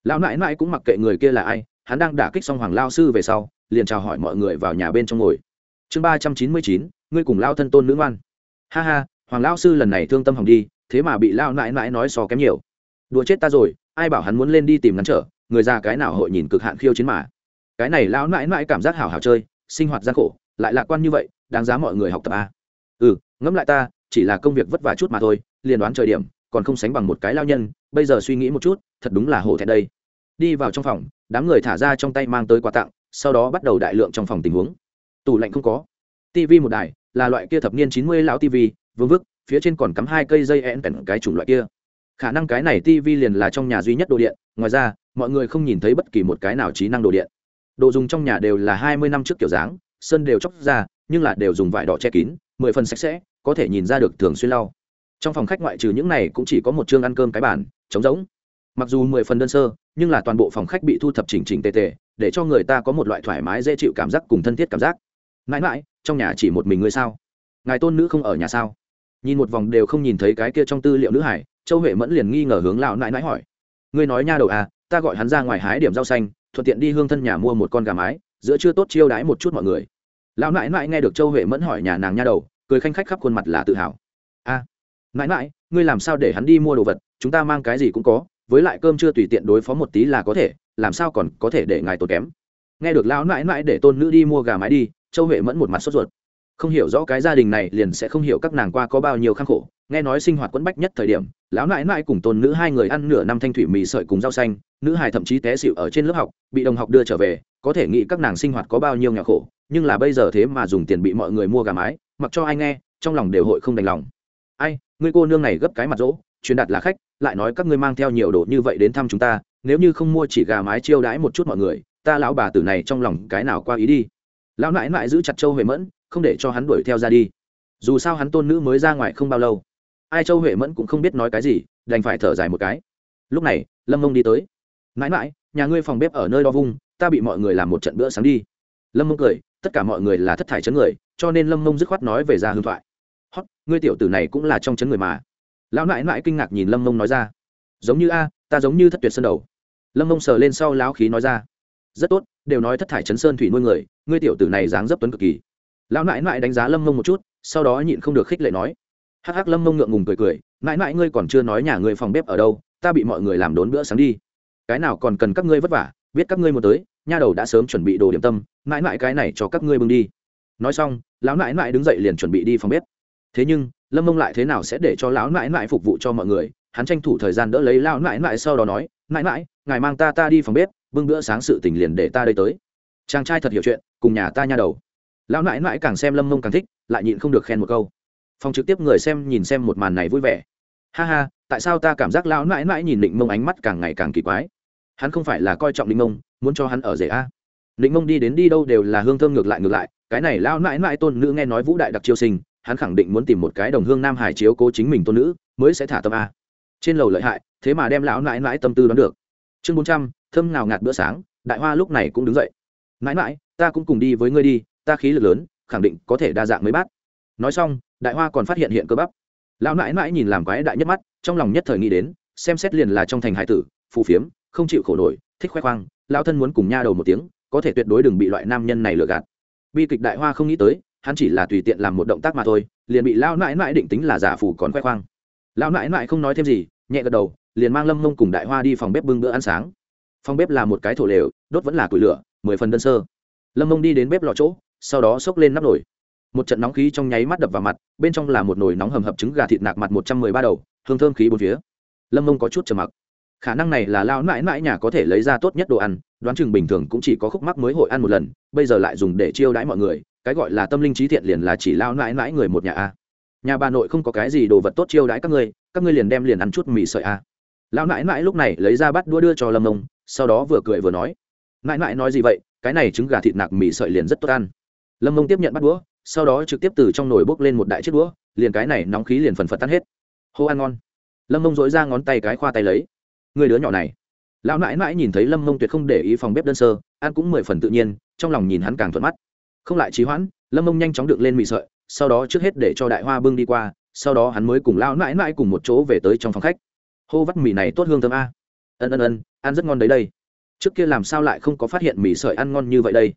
Lão nãi nãi cũng mặc kệ người kia là ai, hắn đang đả kích xong hoàng lao sư về sau, liền chào hỏi mọi người vào nhà bên trong ngồi. Chương ba trăm chín mươi chín, ngươi cùng lao thân tôn nữ ngoan. Ha ha, hoàng lao sư lần này thương tâm hỏng đi, thế mà bị lao nãi nãi nói so kém nhiều. Đùa chết ta rồi, ai bảo hắn muốn lên đi tìm ngắn trở, người già cái nào hội nhìn cực hạn khiêu chiến mà. Cái này lão nãi nãi cảm giác hảo hảo chơi, sinh hoạt gian khổ, lại lạc quan như vậy, đáng giá mọi người học tập a ừ ngẫm lại ta, chỉ là công việc vất vả chút mà thôi, liền đoán trời điểm, còn không sánh bằng một cái lao nhân, bây giờ suy nghĩ một chút, thật đúng là hổ thẹn đây. Đi vào trong phòng, đám người thả ra trong tay mang tới quà tặng, sau đó bắt đầu đại lượng trong phòng tình huống. Tủ lạnh không có. Tv một đài, là loại kia thập niên chín mươi lão tv vương vức, phía trên còn cắm hai cây dây én cảnh cái chủng loại kia. Khả năng cái này tv liền là trong nhà duy nhất đồ điện, ngoài ra, mọi người không nhìn thấy bất kỳ một cái nào trí năng đồ điện. Đồ dùng trong nhà đều là hai mươi năm trước kiểu dáng, sơn đều chóc ra, nhưng là đều dùng vải đỏ che kín mười phần sạch sẽ, có thể nhìn ra được thường xuyên lau. Trong phòng khách ngoại trừ những này cũng chỉ có một chương ăn cơm cái bàn, trống rỗng. Mặc dù mười phần đơn sơ, nhưng là toàn bộ phòng khách bị thu thập chỉnh chỉnh tề tề, để cho người ta có một loại thoải mái dễ chịu cảm giác cùng thân thiết cảm giác. Mãi mãi, trong nhà chỉ một mình ngươi sao? Ngài tôn nữ không ở nhà sao? Nhìn một vòng đều không nhìn thấy cái kia trong tư liệu nữ hải, châu huệ mẫn liền nghi ngờ hướng lão nãi nãi hỏi. Ngươi nói nha đầu à ta gọi hắn ra ngoài hái điểm rau xanh, thuận tiện đi hương thân nhà mua một con gà mái, giữa chưa tốt chiêu đái một chút mọi người lão nãi nãi nghe được châu huệ mẫn hỏi nhà nàng nha đầu cười khanh khách khắp khuôn mặt là tự hào. A à, nãi nãi ngươi làm sao để hắn đi mua đồ vật chúng ta mang cái gì cũng có với lại cơm chưa tùy tiện đối phó một tí là có thể làm sao còn có thể để ngài tốn kém? Nghe được lão nãi nãi để tôn nữ đi mua gà mái đi châu huệ mẫn một mặt sốt ruột. Không hiểu rõ cái gia đình này liền sẽ không hiểu các nàng qua có bao nhiêu khang khổ nghe nói sinh hoạt quẫn bách nhất thời điểm lão nãi nãi cùng tôn nữ hai người ăn nửa năm thanh thủy mì sợi cùng rau xanh nữ hài thậm chí té xịu ở trên lớp học bị đồng học đưa trở về có thể nghĩ các nàng sinh hoạt có bao nhiêu nhà khổ, nhưng là bây giờ thế mà dùng tiền bị mọi người mua gà mái, mặc cho ai nghe, trong lòng đều hội không đành lòng. Ai người cô nương này gấp cái mặt rỗ, truyền đạt là khách, lại nói các ngươi mang theo nhiều đồ như vậy đến thăm chúng ta, nếu như không mua chỉ gà mái chiêu đãi một chút mọi người, ta lão bà tử này trong lòng cái nào qua ý đi. Lão nãi nãi giữ chặt châu huệ mẫn, không để cho hắn đuổi theo ra đi. Dù sao hắn tôn nữ mới ra ngoài không bao lâu. Ai châu huệ mẫn cũng không biết nói cái gì, đành phải thở dài một cái. Lúc này, lâm mông đi tới. Nãi nãi, nhà ngươi phòng bếp ở nơi đo vung ta bị mọi người làm một trận bữa sáng đi. Lâm mông cười, tất cả mọi người là thất thải chấn người, cho nên lâm mông dứt khoát nói về ra hương thoại. Hót, ngươi tiểu tử này cũng là trong chấn người mà. Lão nại nại kinh ngạc nhìn lâm mông nói ra. Giống như a, ta giống như thất tuyệt sân đầu. Lâm mông sờ lên sau lão khí nói ra. Rất tốt, đều nói thất thải chấn sơn thủy nuôi người, ngươi tiểu tử này dáng dấp tuấn cực kỳ. Lão nại nại đánh giá lâm mông một chút, sau đó nhịn không được khích lệ nói. Hắc hắc, lâm mông ngượng ngùng cười cười mãi mãi ngươi còn chưa nói nhà ngươi phòng bếp ở đâu, ta bị mọi người làm đốn bữa sáng đi. Cái nào còn cần các ngươi vất vả, biết các ngươi muốn tới nha đầu đã sớm chuẩn bị đồ điểm tâm, mãi mãi cái này cho các ngươi bưng đi. Nói xong, lão nãi nãi đứng dậy liền chuẩn bị đi phòng bếp. Thế nhưng, lâm mông lại thế nào sẽ để cho lão nãi nãi phục vụ cho mọi người? Hắn tranh thủ thời gian đỡ lấy lão nãi nãi sau đó nói nãi nãi ngài mang ta ta đi phòng bếp, bưng bữa sáng sự tình liền để ta đây tới. Chàng trai thật hiểu chuyện, cùng nhà ta nha đầu. Lão nãi nãi càng xem lâm mông càng thích, lại nhịn không được khen một câu. Phòng trực tiếp người xem nhìn xem một màn này vui vẻ. Ha ha, tại sao ta cảm giác lão nãi nãi nhìn định mông ánh mắt càng ngày càng kỳ quái? Hắn không phải là coi trọng Ninh mông, muốn cho hắn ở rể a. Ninh mông đi đến đi đâu đều là hương thơm ngược lại ngược lại, cái này lão nãi nãi tôn nữ nghe nói vũ đại đặc chiêu sinh, hắn khẳng định muốn tìm một cái đồng hương nam hải chiếu cố chính mình tôn nữ, mới sẽ thả tâm a. Trên lầu lợi hại, thế mà đem lão nãi nãi tâm tư đoán được. Chương bốn trăm, thơm nào ngạt bữa sáng, đại hoa lúc này cũng đứng dậy. Nãi nãi ta cũng cùng đi với ngươi đi, ta khí lực lớn, khẳng định có thể đa dạng mấy bát. Nói xong, đại hoa còn phát hiện hiện cơ bắp. Lão nãi nãi nhìn làm quái đại nhất mắt, trong lòng nhất thời nghĩ đến, xem xét liền là trong thành hải tử, phù phiếm không chịu khổ nổi, thích khoe khoang, lão thân muốn cùng nha đầu một tiếng, có thể tuyệt đối đừng bị loại nam nhân này lừa gạt. Bi kịch đại hoa không nghĩ tới, hắn chỉ là tùy tiện làm một động tác mà thôi, liền bị lão nãi nãi định tính là giả phù còn khoe khoang. Lão nãi nãi không nói thêm gì, nhẹ gật đầu, liền mang lâm mông cùng đại hoa đi phòng bếp bưng bữa ăn sáng. Phòng bếp là một cái thổ lều, đốt vẫn là củi lửa, mười phần đơn sơ. Lâm mông đi đến bếp lò chỗ, sau đó xốc lên nắp nồi. Một trận nóng khí trong nháy mắt đập vào mặt, bên trong là một nồi nóng hầm hập trứng gà thịt nạc mặt một trăm mười ba đầu, hương thơm khí bốn phía. Lâm mông có chút trầm mặc khả năng này là lao mãi mãi nhà có thể lấy ra tốt nhất đồ ăn đoán chừng bình thường cũng chỉ có khúc mắc mới hội ăn một lần bây giờ lại dùng để chiêu đãi mọi người cái gọi là tâm linh trí thiện liền là chỉ lao mãi mãi người một nhà a. Nhà bà nội không có cái gì đồ vật tốt chiêu đãi các ngươi các ngươi liền đem liền ăn chút mì sợi a. Lão nãi nãi lúc này lấy ra bắt đua đưa cho lâm ông, sau đó vừa cười vừa nói nãi nãi nói gì vậy cái này trứng gà thịt nạc mì sợi liền rất tốt ăn. Lâm ông tiếp nhận bắt đũa sau đó trực tiếp từ trong nồi bốc lên một đại chiếc đũa liền cái này nóng khí liền phần phật tan hết. Hô ăn ngon. Lâm ông dối ra ngón tay cái khoa tay lấy người đứa nhỏ này. Lão nãi nãi nhìn thấy lâm mông tuyệt không để ý phòng bếp đơn sơ, ăn cũng mười phần tự nhiên, trong lòng nhìn hắn càng thuận mắt. Không lại trí hoãn, lâm mông nhanh chóng được lên mì sợi, sau đó trước hết để cho đại hoa bưng đi qua, sau đó hắn mới cùng lão nãi nãi cùng một chỗ về tới trong phòng khách. Hô, vắt mì này tốt hương thơm a. Ân ân ân, ăn rất ngon đấy đây. Trước kia làm sao lại không có phát hiện mì sợi ăn ngon như vậy đây?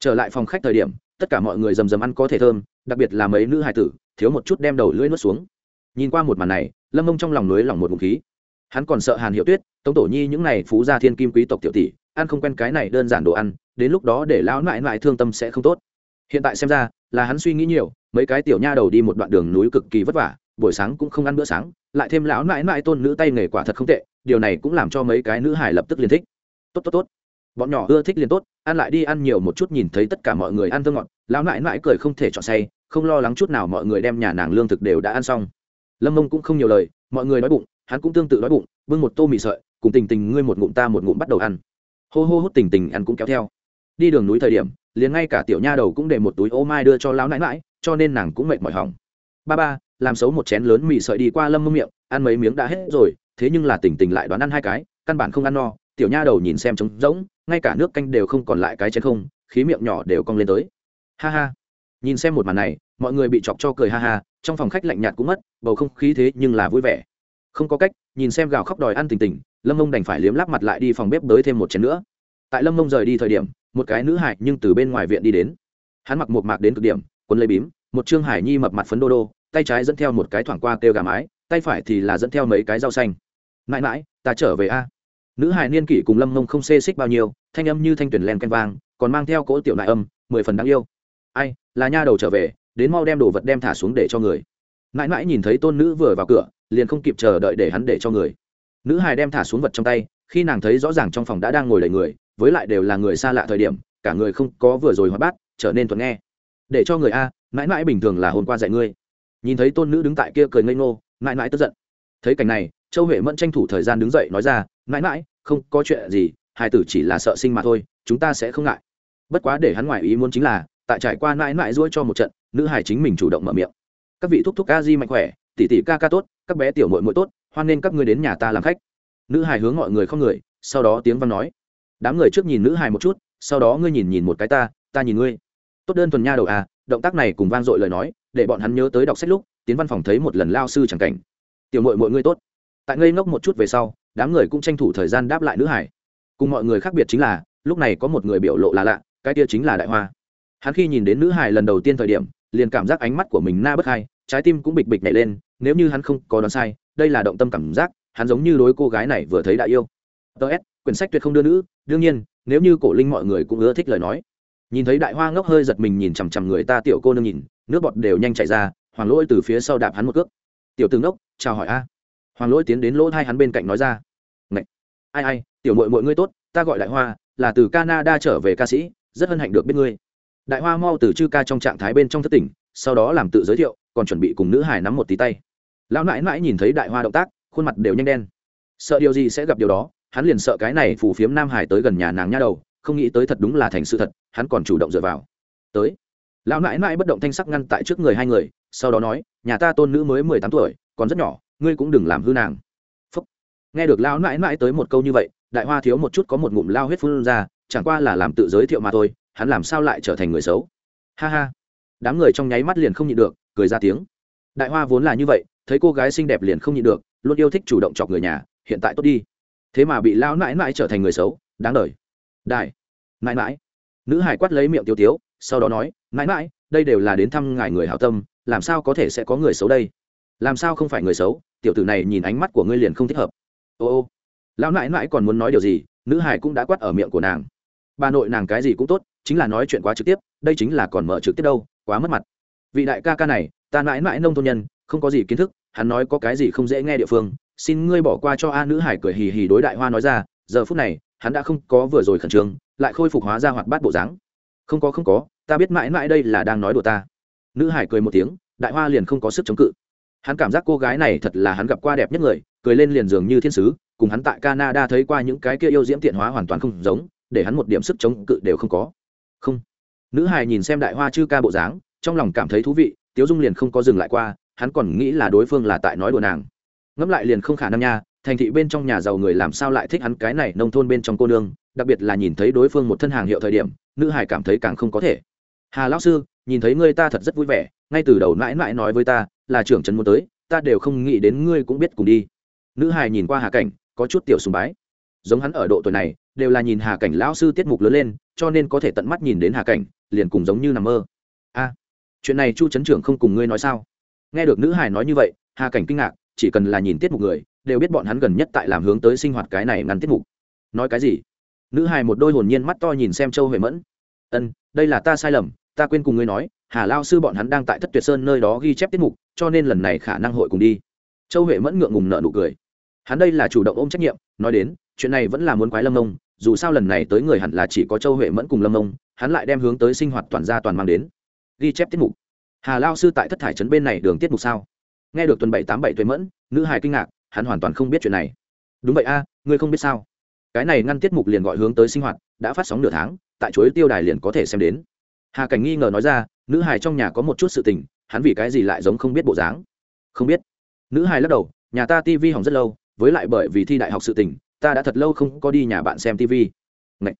Trở lại phòng khách thời điểm, tất cả mọi người rầm rầm ăn có thể thơm, đặc biệt là mấy nữ hài tử, thiếu một chút đem đầu lưỡi nuốt xuống. Nhìn qua một màn này, lâm mông trong lòng lưới lòng một ngụm khí hắn còn sợ hàn hiệu tuyết, tống tổ nhi những này phú gia thiên kim quý tộc tiểu tỷ, ăn không quen cái này đơn giản đồ ăn, đến lúc đó để lão nại nại thương tâm sẽ không tốt. Hiện tại xem ra, là hắn suy nghĩ nhiều, mấy cái tiểu nha đầu đi một đoạn đường núi cực kỳ vất vả, buổi sáng cũng không ăn bữa sáng, lại thêm lão nại nại tôn nữ tay nghề quả thật không tệ, điều này cũng làm cho mấy cái nữ hải lập tức liền thích. Tốt tốt tốt. Bọn nhỏ ưa thích liền tốt, ăn lại đi ăn nhiều một chút nhìn thấy tất cả mọi người ăn thơ ngọt, lão nại nại cười không thể chọn say, không lo lắng chút nào mọi người đem nhà nàng lương thực đều đã ăn xong. Lâm mông cũng không nhiều lời, mọi người nói bụng hắn cũng tương tự đói bụng, bưng một tô mì sợi, cùng tình tình ngươi một ngụm ta một ngụm bắt đầu ăn. Hô hô hút tình tình ăn cũng kéo theo. Đi đường núi thời điểm, liền ngay cả tiểu nha đầu cũng để một túi ô mai đưa cho lão nãi nãi, cho nên nàng cũng mệt mỏi hỏng. Ba ba, làm xấu một chén lớn mì sợi đi qua lâm mâm miệng, ăn mấy miếng đã hết rồi, thế nhưng là tình tình lại đoán ăn hai cái, căn bản không ăn no, tiểu nha đầu nhìn xem trống rỗng, ngay cả nước canh đều không còn lại cái chén không, khí miệng nhỏ đều cong lên tới. Ha ha. Nhìn xem một màn này, mọi người bị chọc cho cười ha ha, trong phòng khách lạnh nhạt cũng mất, bầu không khí thế nhưng là vui vẻ không có cách, nhìn xem gào khóc đòi ăn tình tình, lâm mông đành phải liếm lắp mặt lại đi phòng bếp tới thêm một chén nữa. Tại lâm mông rời đi thời điểm, một cái nữ hải nhưng từ bên ngoài viện đi đến. Hắn mặc một mạc đến cực điểm quấn lấy bím, một trương hải nhi mập mặt phấn đô đô, tay trái dẫn theo một cái thoảng qua kêu gà mái, tay phải thì là dẫn theo mấy cái rau xanh. Mãi mãi, ta trở về a. Nữ hải niên kỷ cùng lâm mông không xê xích bao nhiêu, thanh âm như thanh tuyển len canh vang, còn mang theo cỗ tiểu nại âm, mười phần đáng yêu. Ai, là nha đầu trở về, đến mau đem đồ vật đem thả xuống để cho người. Mãi mãi nhìn thấy tôn nữ vừa vào cửa liền không kịp chờ đợi để hắn để cho người. Nữ hài đem thả xuống vật trong tay, khi nàng thấy rõ ràng trong phòng đã đang ngồi đầy người, với lại đều là người xa lạ thời điểm, cả người không có vừa rồi hóa bát, trở nên thuận nghe. Để cho người a, mãi mãi bình thường là hôm qua dạy ngươi. Nhìn thấy tôn nữ đứng tại kia cười ngây ngô, mãi mãi tức giận. Thấy cảnh này, châu huệ mẫn tranh thủ thời gian đứng dậy nói ra, mãi mãi, không có chuyện gì, hai tử chỉ là sợ sinh mà thôi, chúng ta sẽ không ngại. Bất quá để hắn ngoài ý muốn chính là, tại trải qua mãi mãi ruỗi cho một trận, nữ hải chính mình chủ động mở miệng. Các vị thúc thúc ca di mạnh khỏe tỷ tỷ ca ca tốt, các bé tiểu mội mội tốt, hoan nên các ngươi đến nhà ta làm khách. Nữ hải hướng mọi người không người, sau đó tiếng văn nói. Đám người trước nhìn nữ hải một chút, sau đó ngươi nhìn nhìn một cái ta ta nhìn ngươi. Tốt đơn thuần nha đầu à động tác này cùng vang dội lời nói, để bọn hắn nhớ tới đọc sách lúc, tiến văn phòng thấy một lần lao sư chẳng cảnh. Tiểu mội mọi ngươi tốt. Tại ngây ngốc một chút về sau, đám người cũng tranh thủ thời gian đáp lại nữ hải cùng mọi người khác biệt chính là, lúc này có một người biểu lộ là lạ, cái kia chính là đại hoa. Hắn khi nhìn đến nữ hải lần đầu tiên thời điểm, liền cảm giác ánh mắt của mình na bất hai trái tim cũng bịch bịch nhảy lên, nếu như hắn không có đoán sai, đây là động tâm cảm giác, hắn giống như đối cô gái này vừa thấy đã yêu. Ts quyển sách tuyệt không đưa nữ, đương nhiên, nếu như cổ linh mọi người cũng ưa thích lời nói. Nhìn thấy đại hoa ngốc hơi giật mình nhìn chằm chằm người ta tiểu cô nương nhìn, nước bọt đều nhanh chạy ra, hoàng lỗi từ phía sau đạp hắn một cước. Tiểu tướng đốc, chào hỏi a. Hoàng lỗi tiến đến lỗ hai hắn bên cạnh nói ra. Ngậy! ai ai, tiểu mội mọi ngươi tốt, ta gọi đại hoa, là từ canada trở về ca sĩ, rất hân hạnh được biết ngươi. Đại hoa mau từ chư ca trong trạng thái bên trong thất tỉnh sau đó làm tự giới thiệu, còn chuẩn bị cùng nữ hải nắm một tí tay. Lão nãi nãi nhìn thấy đại hoa động tác, khuôn mặt đều nhanh đen. Sợ điều gì sẽ gặp điều đó, hắn liền sợ cái này phù phiếm nam hải tới gần nhà nàng nha đầu, không nghĩ tới thật đúng là thành sự thật, hắn còn chủ động dựa vào. Tới. Lão nãi nãi bất động thanh sắc ngăn tại trước người hai người, sau đó nói, nhà ta tôn nữ mới mười tám tuổi, còn rất nhỏ, ngươi cũng đừng làm hư nàng. Phúc. nghe được lão nãi nãi tới một câu như vậy, đại hoa thiếu một chút có một ngụm lao huyết phun ra, chẳng qua là làm tự giới thiệu mà thôi, hắn làm sao lại trở thành người xấu? Ha ha đám người trong nháy mắt liền không nhịn được, cười ra tiếng. Đại hoa vốn là như vậy, thấy cô gái xinh đẹp liền không nhịn được, luôn yêu thích chủ động chọc người nhà, hiện tại tốt đi. Thế mà bị lão nãi nãi trở thành người xấu, đáng đời. Đại, nãi nãi. Nữ hải quát lấy miệng tiêu tiếu, sau đó nói, nãi nãi, đây đều là đến thăm ngài người hảo tâm, làm sao có thể sẽ có người xấu đây? Làm sao không phải người xấu? Tiểu tử này nhìn ánh mắt của ngươi liền không thích hợp. Ô ô. Lão nãi nãi còn muốn nói điều gì, nữ hải cũng đã quát ở miệng của nàng. Bà nội nàng cái gì cũng tốt, chính là nói chuyện quá trực tiếp, đây chính là còn mở trực tiếp đâu quá mất mặt. Vị đại ca ca này, ta mãi mãi nông thôn nhân, không có gì kiến thức, hắn nói có cái gì không dễ nghe địa phương, xin ngươi bỏ qua cho a nữ hải cười hì hì đối đại hoa nói ra, giờ phút này, hắn đã không có vừa rồi khẩn trương, lại khôi phục hóa ra hoạt bát bộ dáng. Không có không có, ta biết mãi mãi đây là đang nói đùa ta. Nữ hải cười một tiếng, đại hoa liền không có sức chống cự. Hắn cảm giác cô gái này thật là hắn gặp qua đẹp nhất người, cười lên liền dường như thiên sứ, cùng hắn tại canada thấy qua những cái kia yêu diễm tiện hóa hoàn toàn không giống, để hắn một điểm sức chống cự đều không có. Không nữ hài nhìn xem đại hoa chư ca bộ dáng, trong lòng cảm thấy thú vị, tiếu dung liền không có dừng lại qua, hắn còn nghĩ là đối phương là tại nói đùa nàng. Ngẫm lại liền không khả năng nha, thành thị bên trong nhà giàu người làm sao lại thích hắn cái này nông thôn bên trong cô nương, đặc biệt là nhìn thấy đối phương một thân hàng hiệu thời điểm, nữ hải cảm thấy càng không có thể. Hà lão sư, nhìn thấy ngươi ta thật rất vui vẻ, ngay từ đầu mãi mãi nói với ta, là trưởng trấn muốn tới, ta đều không nghĩ đến ngươi cũng biết cùng đi. Nữ hải nhìn qua hà cảnh, có chút tiểu sùng bái giống hắn ở độ tuổi này, đều là nhìn hà cảnh lão sư tiết mục lớn lên, cho nên có thể tận mắt nhìn đến hà cảnh, liền cùng giống như nằm mơ. A, chuyện này chu trấn trưởng không cùng ngươi nói sao? Nghe được nữ hải nói như vậy, hà cảnh kinh ngạc, chỉ cần là nhìn tiết mục người, đều biết bọn hắn gần nhất tại làm hướng tới sinh hoạt cái này ngắn tiết mục. Nói cái gì? Nữ hải một đôi hồn nhiên mắt to nhìn xem châu huệ mẫn. Ân, đây là ta sai lầm, ta quên cùng ngươi nói, hà lao sư bọn hắn đang tại thất tuyệt sơn nơi đó ghi chép tiết mục, cho nên lần này khả năng hội cùng đi. Châu huệ mẫn ngượng ngùng nợ nụ cười hắn đây là chủ động ôm trách nhiệm, nói đến, chuyện này vẫn là muốn quái lâm nông dù sao lần này tới người hẳn là chỉ có châu huệ mẫn cùng lâm nông hắn lại đem hướng tới sinh hoạt toàn gia toàn mang đến. Ghi chép tiết mục. Hà lao sư tại thất thải trấn bên này đường tiết mục sao? Nghe được tuần bảy tám bảy tuệ mẫn, nữ hài kinh ngạc, hắn hoàn toàn không biết chuyện này. Đúng vậy a, ngươi không biết sao? Cái này ngăn tiết mục liền gọi hướng tới sinh hoạt, đã phát sóng nửa tháng, tại chuối tiêu đài liền có thể xem đến. Hà cảnh nghi ngờ nói ra, nữ hài trong nhà có một chút sự tình, hắn vì cái gì lại giống không biết bộ dáng? Không biết. Nữ hài lắc đầu, nhà ta tivi hỏng rất lâu với lại bởi vì thi đại học sự tình ta đã thật lâu không có đi nhà bạn xem tv Ngậy!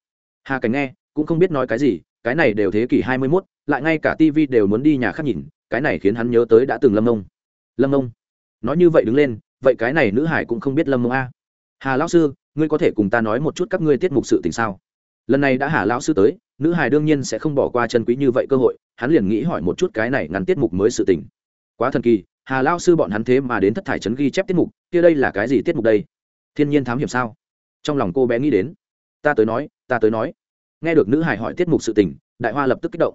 hà cảnh nghe cũng không biết nói cái gì cái này đều thế kỷ hai mươi 21, lại ngay cả tv đều muốn đi nhà khác nhìn cái này khiến hắn nhớ tới đã từng lâm ông. Lâm ông. Nói như vậy đứng lên vậy cái này nữ hải cũng không biết lâm ông a. Hà lão sư ngươi có thể cùng ta nói một chút các ngươi tiết mục sự tình sao? Lần này đã hà lão sư tới nữ hải đương nhiên sẽ không bỏ qua chân quý như vậy cơ hội hắn liền nghĩ hỏi một chút cái này ngắn tiết mục mới sự tình. Quá thần kỳ hà lão sư bọn hắn thế mà đến thất thải trấn ghi chép tiết mục, kia đây là cái gì tiết mục đây? Thiên nhiên thám hiểm sao? Trong lòng cô bé nghĩ đến. Ta tới nói, ta tới nói. Nghe được nữ hải hỏi tiết mục sự tình, đại hoa lập tức kích động.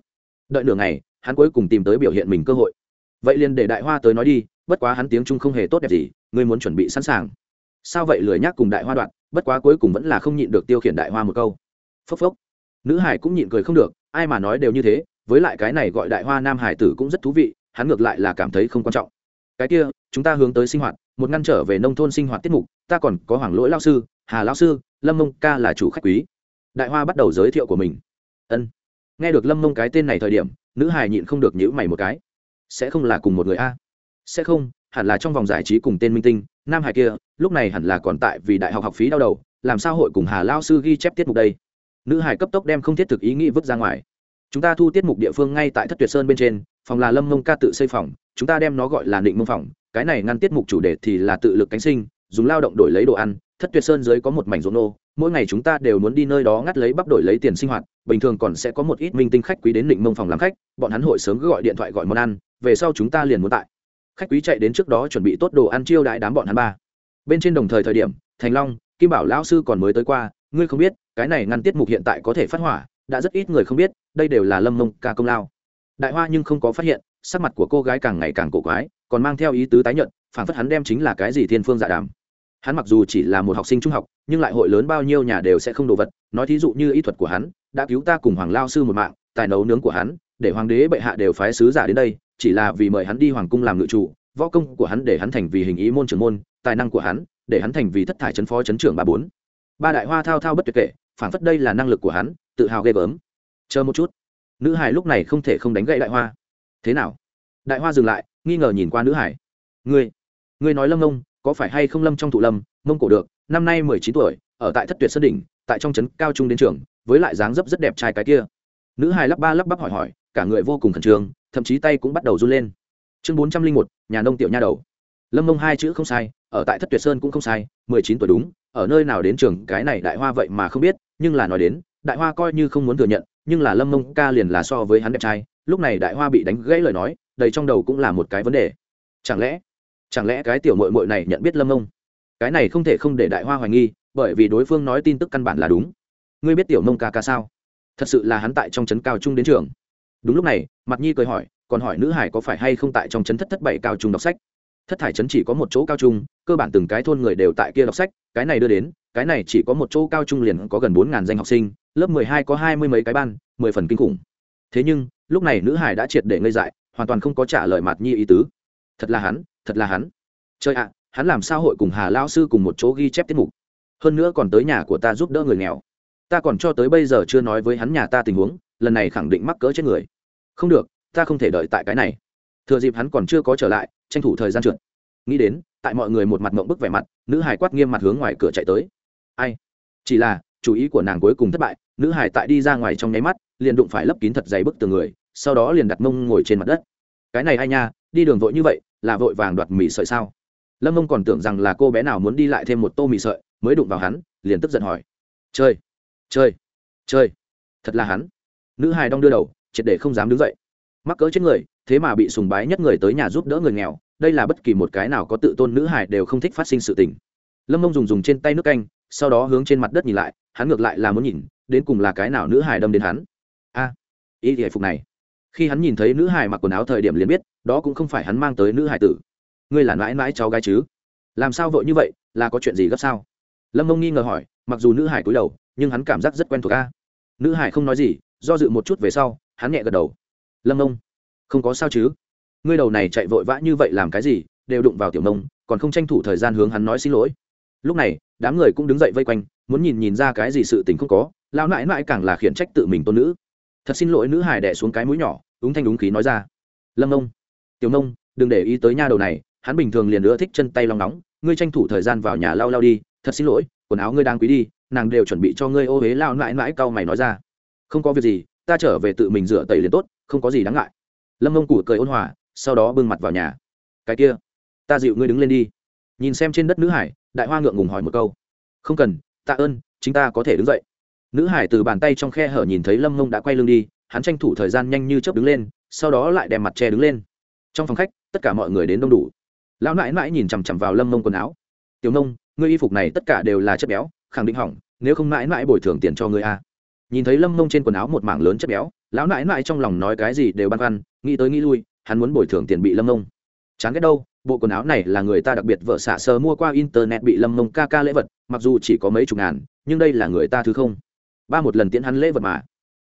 Đợi nửa ngày, hắn cuối cùng tìm tới biểu hiện mình cơ hội. Vậy liền để đại hoa tới nói đi, bất quá hắn tiếng trung không hề tốt đẹp gì, ngươi muốn chuẩn bị sẵn sàng. Sao vậy lười nhắc cùng đại hoa đoạn, bất quá cuối cùng vẫn là không nhịn được tiêu khiển đại hoa một câu. Phốc phốc. Nữ hải cũng nhịn cười không được, ai mà nói đều như thế, với lại cái này gọi đại hoa nam hải tử cũng rất thú vị, hắn ngược lại là cảm thấy không quan trọng cái kia, chúng ta hướng tới sinh hoạt, một ngăn trở về nông thôn sinh hoạt tiết mục, ta còn có hoàng lỗi lao sư, hà lao sư, lâm mông ca là chủ khách quý. Đại hoa bắt đầu giới thiệu của mình. Ân. Nghe được lâm mông cái tên này thời điểm, nữ hài nhịn không được nhữ mày một cái. Sẽ không là cùng một người a? Sẽ không, hẳn là trong vòng giải trí cùng tên minh tinh, nam hải kia, lúc này hẳn là còn tại vì đại học học phí đau đầu, làm sao hội cùng hà lao sư ghi chép tiết mục đây? Nữ hải cấp tốc đem không thiết thực ý nghĩ vứt ra ngoài. Chúng ta thu tiết mục địa phương ngay tại thất tuyệt sơn bên trên, phòng là lâm mông ca tự xây phòng chúng ta đem nó gọi là định mông phòng cái này ngăn tiết mục chủ đề thì là tự lực cánh sinh, dùng lao động đổi lấy đồ ăn, thất tuyệt sơn dưới có một mảnh ruộng nô, mỗi ngày chúng ta đều muốn đi nơi đó ngắt lấy bắp đổi lấy tiền sinh hoạt, bình thường còn sẽ có một ít minh tinh khách quý đến định mông phòng làm khách, bọn hắn hội sớm cứ gọi điện thoại gọi món ăn, về sau chúng ta liền muốn tại. Khách quý chạy đến trước đó chuẩn bị tốt đồ ăn chiêu đãi đám bọn hắn ba. Bên trên đồng thời thời điểm, thành long, kim bảo lão sư còn mới tới qua, ngươi không biết, cái này ngăn tiết mục hiện tại có thể phát hỏa, đã rất ít người không biết, đây đều là lâm mông ca công lao. Đại hoa nhưng không có phát hiện sắc mặt của cô gái càng ngày càng cổ quái, còn mang theo ý tứ tái nhận phản phất hắn đem chính là cái gì thiên phương dạ đàm. Hắn mặc dù chỉ là một học sinh trung học, nhưng lại hội lớn bao nhiêu nhà đều sẽ không đồ vật, nói thí dụ như ý thuật của hắn, đã cứu ta cùng hoàng lao sư một mạng, tài nấu nướng của hắn, để hoàng đế bệ hạ đều phái sứ giả đến đây, chỉ là vì mời hắn đi hoàng cung làm ngự chủ, võ công của hắn để hắn thành vì hình ý môn trưởng môn, tài năng của hắn để hắn thành vì thất thải chấn phó chấn trưởng ba bốn. Ba đại hoa thao thao bất tuyệt kể phản phất đây là năng lực của hắn, tự hào ghê gớm. Chờ một chút. Nữ hài lúc này không thể không đánh gậy đại hoa thế nào? Đại hoa dừng lại, nghi ngờ nhìn qua nữ hải. Ngươi ngươi nói lâm mông có phải hay không lâm trong thụ lâm? Mông cổ được, năm nay mười chín tuổi, ở tại thất tuyệt sơn đỉnh, tại trong trấn cao trung đến trường, với lại dáng dấp rất đẹp trai cái kia. Nữ hải lắp ba lắp bắp hỏi hỏi, cả người vô cùng khẩn trương, thậm chí tay cũng bắt đầu run lên. Chương bốn trăm linh một, nhà nông tiểu nha đầu. Lâm mông hai chữ không sai, ở tại thất tuyệt sơn cũng không sai, mười chín tuổi đúng, ở nơi nào đến trường, cái này đại hoa vậy mà không biết, nhưng là nói đến, đại hoa coi như không muốn thừa nhận, nhưng là lâm mông ca liền là so với hắn đẹp trai lúc này đại hoa bị đánh gãy lời nói, đầy trong đầu cũng là một cái vấn đề. Chẳng lẽ chẳng lẽ cái tiểu mội mội này nhận biết lâm nông cái này không thể không để đại hoa hoài nghi, bởi vì đối phương nói tin tức căn bản là đúng. Ngươi biết tiểu mông ca ca sao? Thật sự là hắn tại trong trấn cao trung đến trường. Đúng lúc này mặt nhi cười hỏi, còn hỏi nữ hải có phải hay không tại trong trấn thất thất bảy cao trung đọc sách? Thất thải trấn chỉ có một chỗ cao trung, cơ bản từng cái thôn người đều tại kia đọc sách, cái này đưa đến, cái này chỉ có một chỗ cao trung liền có gần bốn ngàn danh học sinh, lớp mười hai có hai mươi mấy cái ban, mười phần kinh khủng. Thế nhưng lúc này nữ hải đã triệt để ngây dại, hoàn toàn không có trả lời mặt nhi ý tứ. Thật là hắn, thật là hắn. Chơi ạ, hắn làm sao hội cùng hà lao sư cùng một chỗ ghi chép tiết mục? Hơn nữa còn tới nhà của ta giúp đỡ người nghèo. Ta còn cho tới bây giờ chưa nói với hắn nhà ta tình huống, lần này khẳng định mắc cỡ chết người. Không được, ta không thể đợi tại cái này. Thừa dịp hắn còn chưa có trở lại, tranh thủ thời gian trượt. Nghĩ đến, tại mọi người một mặt mộng bức vẻ mặt, nữ hải quát nghiêm mặt hướng ngoài cửa chạy tới. Ai? Chỉ là, chủ ý của nàng cuối cùng thất bại, nữ hải tại đi ra ngoài trong nháy mắt, liền đụng phải lấp kín thật dày bức từ người sau đó liền đặt mông ngồi trên mặt đất. Cái này ai nha, đi đường vội như vậy, là vội vàng đoạt mì sợi sao? Lâm mông còn tưởng rằng là cô bé nào muốn đi lại thêm một tô mì sợi, mới đụng vào hắn, liền tức giận hỏi. Chơi chơi chơi thật là hắn. Nữ hài đong đưa đầu, triệt để không dám đứng dậy. Mắc cỡ chết người, thế mà bị sùng bái nhất người tới nhà giúp đỡ người nghèo, đây là bất kỳ một cái nào có tự tôn nữ hài đều không thích phát sinh sự tình. Lâm mông dùng dùng trên tay nước canh, sau đó hướng trên mặt đất nhìn lại, hắn ngược lại là muốn nhìn, đến cùng là cái nào nữ hài đâm đến hắn. A, ý thì phục này khi hắn nhìn thấy nữ hải mặc quần áo thời điểm liền biết, đó cũng không phải hắn mang tới nữ hải tử. Ngươi là mãi mãi cháu gái chứ? Làm sao vội như vậy, là có chuyện gì gấp sao? Lâm mông nghi ngờ hỏi, mặc dù nữ hải cúi đầu, nhưng hắn cảm giác rất quen thuộc ca nữ hải không nói gì, do dự một chút về sau, hắn nhẹ gật đầu. Lâm mông, không có sao chứ? Ngươi đầu này chạy vội vã như vậy làm cái gì, đều đụng vào tiểu mông, còn không tranh thủ thời gian hướng hắn nói xin lỗi. Lúc này, đám người cũng đứng dậy vây quanh, muốn nhìn nhìn ra cái gì sự tình không có lao mãi mãi càng là khiển trách tự mình tôn nữ thật xin lỗi nữ hải đẻ xuống cái mũi nhỏ úng thanh đúng khí nói ra. Lâm nông, tiểu nông, đừng để ý tới nha đầu này hắn bình thường liền ưa thích chân tay lòng nóng ngươi tranh thủ thời gian vào nhà lau lau đi thật xin lỗi quần áo ngươi đang quý đi nàng đều chuẩn bị cho ngươi ô huế lao mãi mãi cau mày nói ra. Không có việc gì ta trở về tự mình rửa tẩy liền tốt không có gì đáng ngại. Lâm mông củ cười ôn hòa sau đó bưng mặt vào nhà. Cái kia ta dịu ngươi đứng lên đi. Nhìn xem trên đất nữ hải đại hoa ngượng ngùng hỏi một câu. Không cần tạ ơn chính ta có thể đứng dậy nữ hải từ bàn tay trong khe hở nhìn thấy lâm mông đã quay lưng đi, hắn tranh thủ thời gian nhanh như chớp đứng lên, sau đó lại đem mặt che đứng lên. Trong phòng khách, tất cả mọi người đến đông đủ. Lão nãi nãi nhìn chằm chằm vào lâm mông quần áo. Tiểu mông ngươi y phục này tất cả đều là chất béo, khẳng định hỏng, nếu không mãi mãi bồi thường tiền cho ngươi a. À. nhìn thấy lâm mông trên quần áo một mảng lớn chất béo, lão nãi nãi trong lòng nói cái gì đều băn khoăn, nghĩ tới nghĩ lui, hắn muốn bồi thường tiền bị lâm mông chán ghét đâu, bộ quần áo này là người ta đặc biệt vợ xạ sờ mua qua internet bị lâm mông ca ca lễ vật, mặc dù chỉ có mấy chục ngàn, nhưng đây là người ta thứ không ba một lần tiễn hắn lễ vật mà.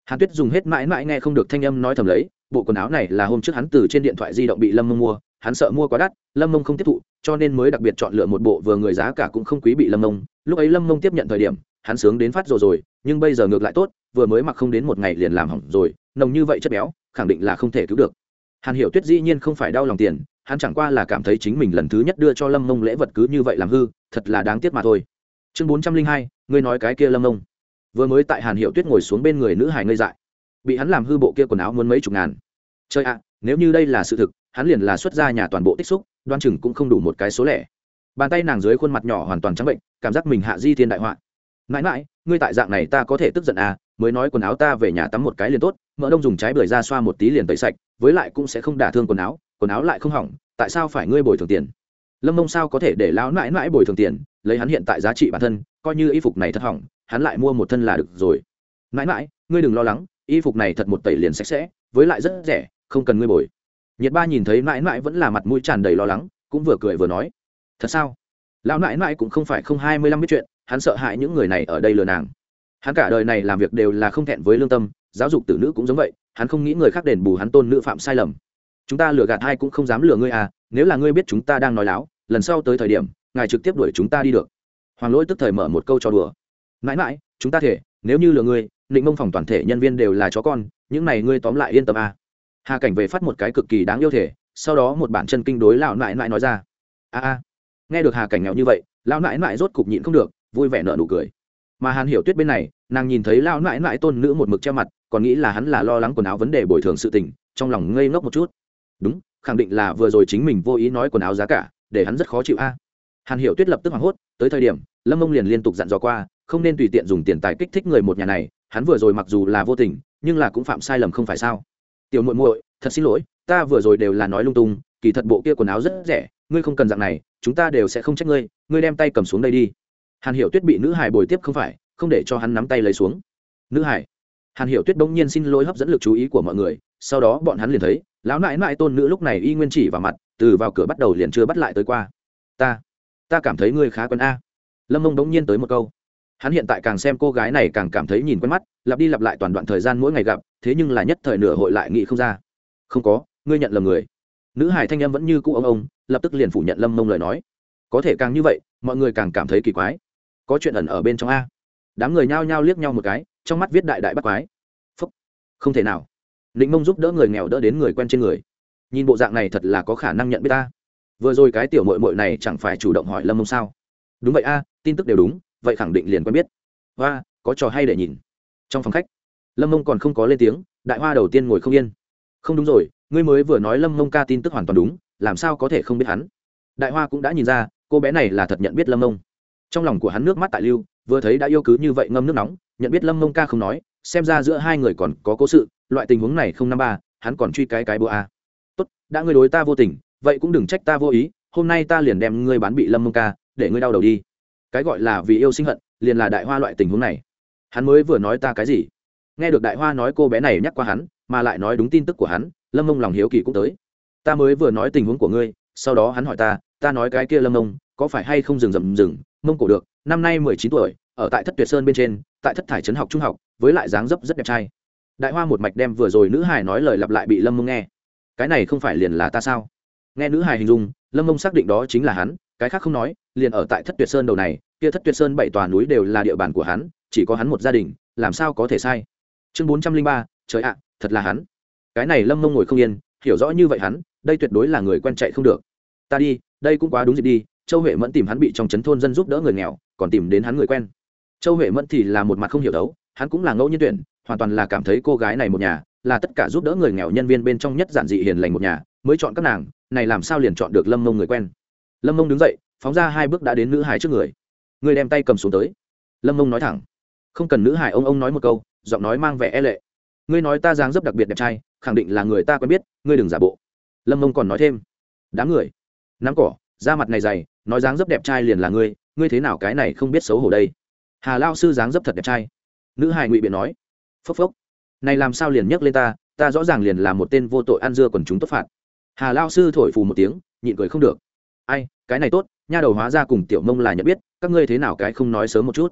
Hàn tuyết dùng hết mãi mãi nghe không được thanh âm nói thầm lấy, bộ quần áo này là hôm trước hắn từ trên điện thoại di động bị lâm mông mua, hắn sợ mua quá đắt, lâm mông không tiếp thụ, cho nên mới đặc biệt chọn lựa một bộ vừa người giá cả cũng không quý bị lâm mông. Lúc ấy lâm mông tiếp nhận thời điểm, hắn sướng đến phát rồi rồi, nhưng bây giờ ngược lại tốt, vừa mới mặc không đến một ngày liền làm hỏng rồi, nồng như vậy chất béo, khẳng định là không thể cứu được. Hàn hiểu tuyết dĩ nhiên không phải đau lòng tiền, hắn chẳng qua là cảm thấy chính mình lần thứ nhất đưa cho lâm mông lễ vật cứ như vậy làm hư, thật là đáng tiếc mà thôi. Chương bốn trăm linh hai, ngươi nói cái kia lâm mông vừa mới tại hàn hiệu tuyết ngồi xuống bên người nữ hải ngây dại bị hắn làm hư bộ kia quần áo muốn mấy chục ngàn chơi ạ à, nếu như đây là sự thực hắn liền là xuất ra nhà toàn bộ tích xúc đoan chừng cũng không đủ một cái số lẻ bàn tay nàng dưới khuôn mặt nhỏ hoàn toàn trắng bệnh cảm giác mình hạ di thiên đại họa mãi mãi ngươi tại dạng này ta có thể tức giận à mới nói quần áo ta về nhà tắm một cái liền tốt mỡ đông dùng trái bưởi ra xoa một tí liền tẩy sạch với lại cũng sẽ không đả thương quần áo quần áo lại không hỏng tại sao phải ngươi bồi thường tiền lâm mông sao có thể để lão mãi mãi bồi thường tiền, lấy hắn hiện tại giá trị bản thân, coi như y phục này thật hỏng, hắn lại mua một thân là được rồi. Mãi mãi, ngươi đừng lo lắng, y phục này thật một tẩy liền sạch sẽ, với lại rất rẻ, không cần ngươi bồi. Nhiệt ba nhìn thấy mãi mãi vẫn là mặt mũi tràn đầy lo lắng, cũng vừa cười vừa nói, thật sao? Lão mãi mãi cũng không phải không hai mươi lăm biết chuyện, hắn sợ hãi những người này ở đây lừa nàng. Hắn cả đời này làm việc đều là không thẹn với lương tâm, giáo dục tử nữ cũng giống vậy, hắn không nghĩ người khác đền bù hắn tôn nữ phạm sai lầm. Chúng ta lừa gạt hai cũng không dám lừa ngươi à nếu là ngươi biết chúng ta đang nói láo lần sau tới thời điểm, ngài trực tiếp đuổi chúng ta đi được. Hoàng lỗi tức thời mở một câu cho đùa. Mãi mãi, chúng ta thể, nếu như lừa ngươi định mông phòng toàn thể nhân viên đều là chó con, những này ngươi tóm lại yên tâm à. hà cảnh về phát một cái cực kỳ đáng yêu thể, sau đó một bản chân kinh đối lão nại nại nói ra. A a nghe được hà cảnh nghèo như vậy, lão nại nại rốt cục nhịn không được, vui vẻ nở nụ cười. Mà hàn hiểu tuyết bên này, nàng nhìn thấy lão nại nại tôn nữ một mực che mặt, còn nghĩ là hắn là lo lắng quần áo vấn đề bồi thường sự tình, trong lòng ngây ngốc một chút. Đúng, khẳng định là vừa rồi chính mình vô ý nói quần áo giá cả để hắn rất khó chịu a. Hàn hiểu tuyết lập tức hoảng hốt, tới thời điểm, lâm mông liền liên tục dặn dò qua, không nên tùy tiện dùng tiền tài kích thích người một nhà này, hắn vừa rồi mặc dù là vô tình, nhưng là cũng phạm sai lầm không phải sao? Tiểu muội muội, thật xin lỗi, ta vừa rồi đều là nói lung tung, kỳ thật bộ kia quần áo rất rẻ, ngươi không cần dạng này, chúng ta đều sẽ không trách ngươi ngươi đem tay cầm xuống đây đi. Hàn hiểu tuyết bị nữ hải bồi tiếp không phải, không để cho hắn nắm tay lấy xuống. Nữ hải hàn hiểu tuyết bỗng nhiên xin lỗi hấp dẫn lực chú ý của mọi người sau đó bọn hắn liền thấy, lão nại nại tôn nữ lúc này y nguyên chỉ vào mặt, từ vào cửa bắt đầu liền chưa bắt lại tới qua. Ta ta cảm thấy ngươi khá quen a. Lâm mông đống nhiên tới một câu. Hắn hiện tại càng xem cô gái này càng cảm thấy nhìn quen mắt, lặp đi lặp lại toàn đoạn thời gian mỗi ngày gặp, thế nhưng là nhất thời nửa hội lại nghĩ không ra. Không có, ngươi nhận lầm người. Nữ hải thanh em vẫn như cũ ông ông, lập tức liền phủ nhận lâm mông lời nói. Có thể càng như vậy, mọi người càng cảm thấy kỳ quái. Có chuyện ẩn ở bên trong a. Đám người nhao nhao liếc nhau một cái, trong mắt viết đại đại bắt quái. Phúc. Không thể nào định mông giúp đỡ người nghèo đỡ đến người quen trên người. Nhìn bộ dạng này thật là có khả năng nhận biết ta. Vừa rồi cái tiểu mội mội này chẳng phải chủ động hỏi lâm mông sao? Đúng vậy a, tin tức đều đúng, vậy khẳng định liền quen biết. Hoa, có trò hay để nhìn. Trong phòng khách, lâm mông còn không có lên tiếng, đại hoa đầu tiên ngồi không yên. Không đúng rồi, ngươi mới vừa nói lâm mông ca tin tức hoàn toàn đúng, làm sao có thể không biết hắn? Đại hoa cũng đã nhìn ra, cô bé này là thật nhận biết lâm mông. Trong lòng của hắn nước mắt tại lưu, vừa thấy đã yêu cứ như vậy ngâm nước nóng, nhận biết lâm mông ca không nói, xem ra giữa hai người còn có cố sự loại tình huống này không năm ba, hắn còn truy cái cái bữa a. Tốt, đã ngươi đối ta vô tình, vậy cũng đừng trách ta vô ý, hôm nay ta liền đem ngươi bán bị lâm mông ca, để ngươi đau đầu đi. Cái gọi là vì yêu sinh hận, liền là đại hoa loại tình huống này. Hắn mới vừa nói ta cái gì? Nghe được đại hoa nói cô bé này nhắc qua hắn, mà lại nói đúng tin tức của hắn, lâm mông lòng hiếu kỳ cũng tới. Ta mới vừa nói tình huống của ngươi, sau đó hắn hỏi ta ta nói cái kia lâm mông, có phải hay không dừng dầm dừng mông cổ được, năm nay mười chín tuổi, ở tại thất tuyệt sơn bên trên, tại thất thải trấn học trung học, với lại dáng dấp rất đẹp trai đại hoa một mạch đem vừa rồi nữ hài nói lời lặp lại bị lâm mông nghe. Cái này không phải liền là ta sao? Nghe nữ hài hình dung, lâm mông xác định đó chính là hắn, cái khác không nói, liền ở tại thất tuyệt sơn đầu này, kia thất tuyệt sơn bảy tòa núi đều là địa bàn của hắn, chỉ có hắn một gia đình, làm sao có thể sai? Chương bốn trăm linh ba, trời ạ, thật là hắn. Cái này lâm mông ngồi không yên, hiểu rõ như vậy hắn, đây tuyệt đối là người quen chạy không được. Ta đi, đây cũng quá đúng dịp đi, châu huệ mẫn tìm hắn bị trong trấn thôn dân giúp đỡ người nghèo, còn tìm đến hắn người quen. Châu huệ mẫn thì là một mặt không hiểu đấu, hắn cũng là ngẫu nhiên tuyển hoàn toàn là cảm thấy cô gái này một nhà, là tất cả giúp đỡ người nghèo nhân viên bên trong nhất giản dị hiền lành một nhà, mới chọn các nàng, này làm sao liền chọn được lâm mông người quen? Lâm mông đứng dậy, phóng ra hai bước đã đến nữ hải trước người. Người đem tay cầm xuống tới. Lâm mông nói thẳng. Không cần nữ hải ông ông nói một câu, giọng nói mang vẻ e lệ. Ngươi nói ta dáng dấp đặc biệt đẹp trai, khẳng định là người ta quen biết, ngươi đừng giả bộ. Lâm mông còn nói thêm. Đám người. Nắm cỏ, da mặt này dày, nói dáng dấp đẹp trai liền là ngươi ngươi thế nào cái này không biết xấu hổ đây. Hà lao sư dáng dấp thật đẹp trai. Nữ hài ngụy biện nói phốc phốc. Này làm sao liền nhấc lên ta ta rõ ràng liền là một tên vô tội ăn dưa còn chúng tốt phạt. Hà lao sư thổi phù một tiếng, nhịn cười không được. Ai, cái này tốt, nha đầu hóa ra cùng tiểu mông là nhận biết, các ngươi thế nào cái không nói sớm một chút.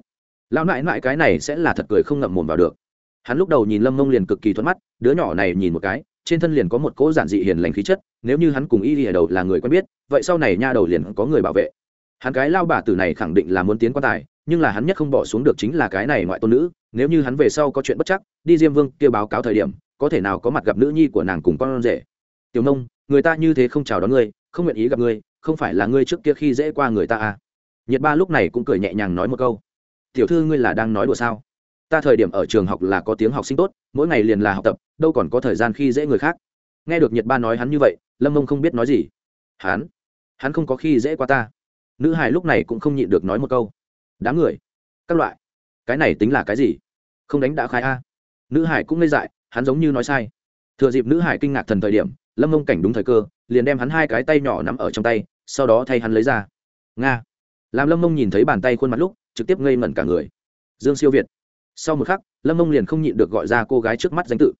Lão nại nại cái này sẽ là thật cười không ngậm mồm vào được. Hắn lúc đầu nhìn lâm mông liền cực kỳ thuận mắt, đứa nhỏ này nhìn một cái, trên thân liền có một cỗ giản dị hiền lành khí chất, nếu như hắn cùng y đi ở đầu là người quen biết, vậy sau này nha đầu liền có người bảo vệ. Hắn cái lao bà tử này khẳng định là muốn tiến quan tài nhưng là hắn nhất không bỏ xuống được chính là cái này ngoại tôn nữ, nếu như hắn về sau có chuyện bất chắc, đi diêm vương kia báo cáo thời điểm, có thể nào có mặt gặp nữ nhi của nàng cùng con rể. Tiểu nông, người ta như thế không chào đón ngươi, không nguyện ý gặp ngươi, không phải là ngươi trước kia khi dễ qua người ta à? Nhiệt ba lúc này cũng cười nhẹ nhàng nói một câu. Tiểu thư ngươi là đang nói đùa sao? Ta thời điểm ở trường học là có tiếng học sinh tốt, mỗi ngày liền là học tập, đâu còn có thời gian khi dễ người khác. Nghe được nhiệt ba nói hắn như vậy, lâm mông không biết nói gì. Hắn? Hắn không có khi dễ qua ta. Nữ hải lúc này cũng không nhịn được nói một câu đám người. Các loại. Cái này tính là cái gì? Không đánh đã khai a. Nữ hải cũng ngây dại, hắn giống như nói sai. Thừa dịp nữ hải kinh ngạc thần thời điểm, lâm mông cảnh đúng thời cơ, liền đem hắn hai cái tay nhỏ nắm ở trong tay, sau đó thay hắn lấy ra. Nga. Làm lâm mông nhìn thấy bàn tay khuôn mặt lúc, trực tiếp ngây mẩn cả người. Dương siêu việt. Sau một khắc, lâm mông liền không nhịn được gọi ra cô gái trước mắt danh tự.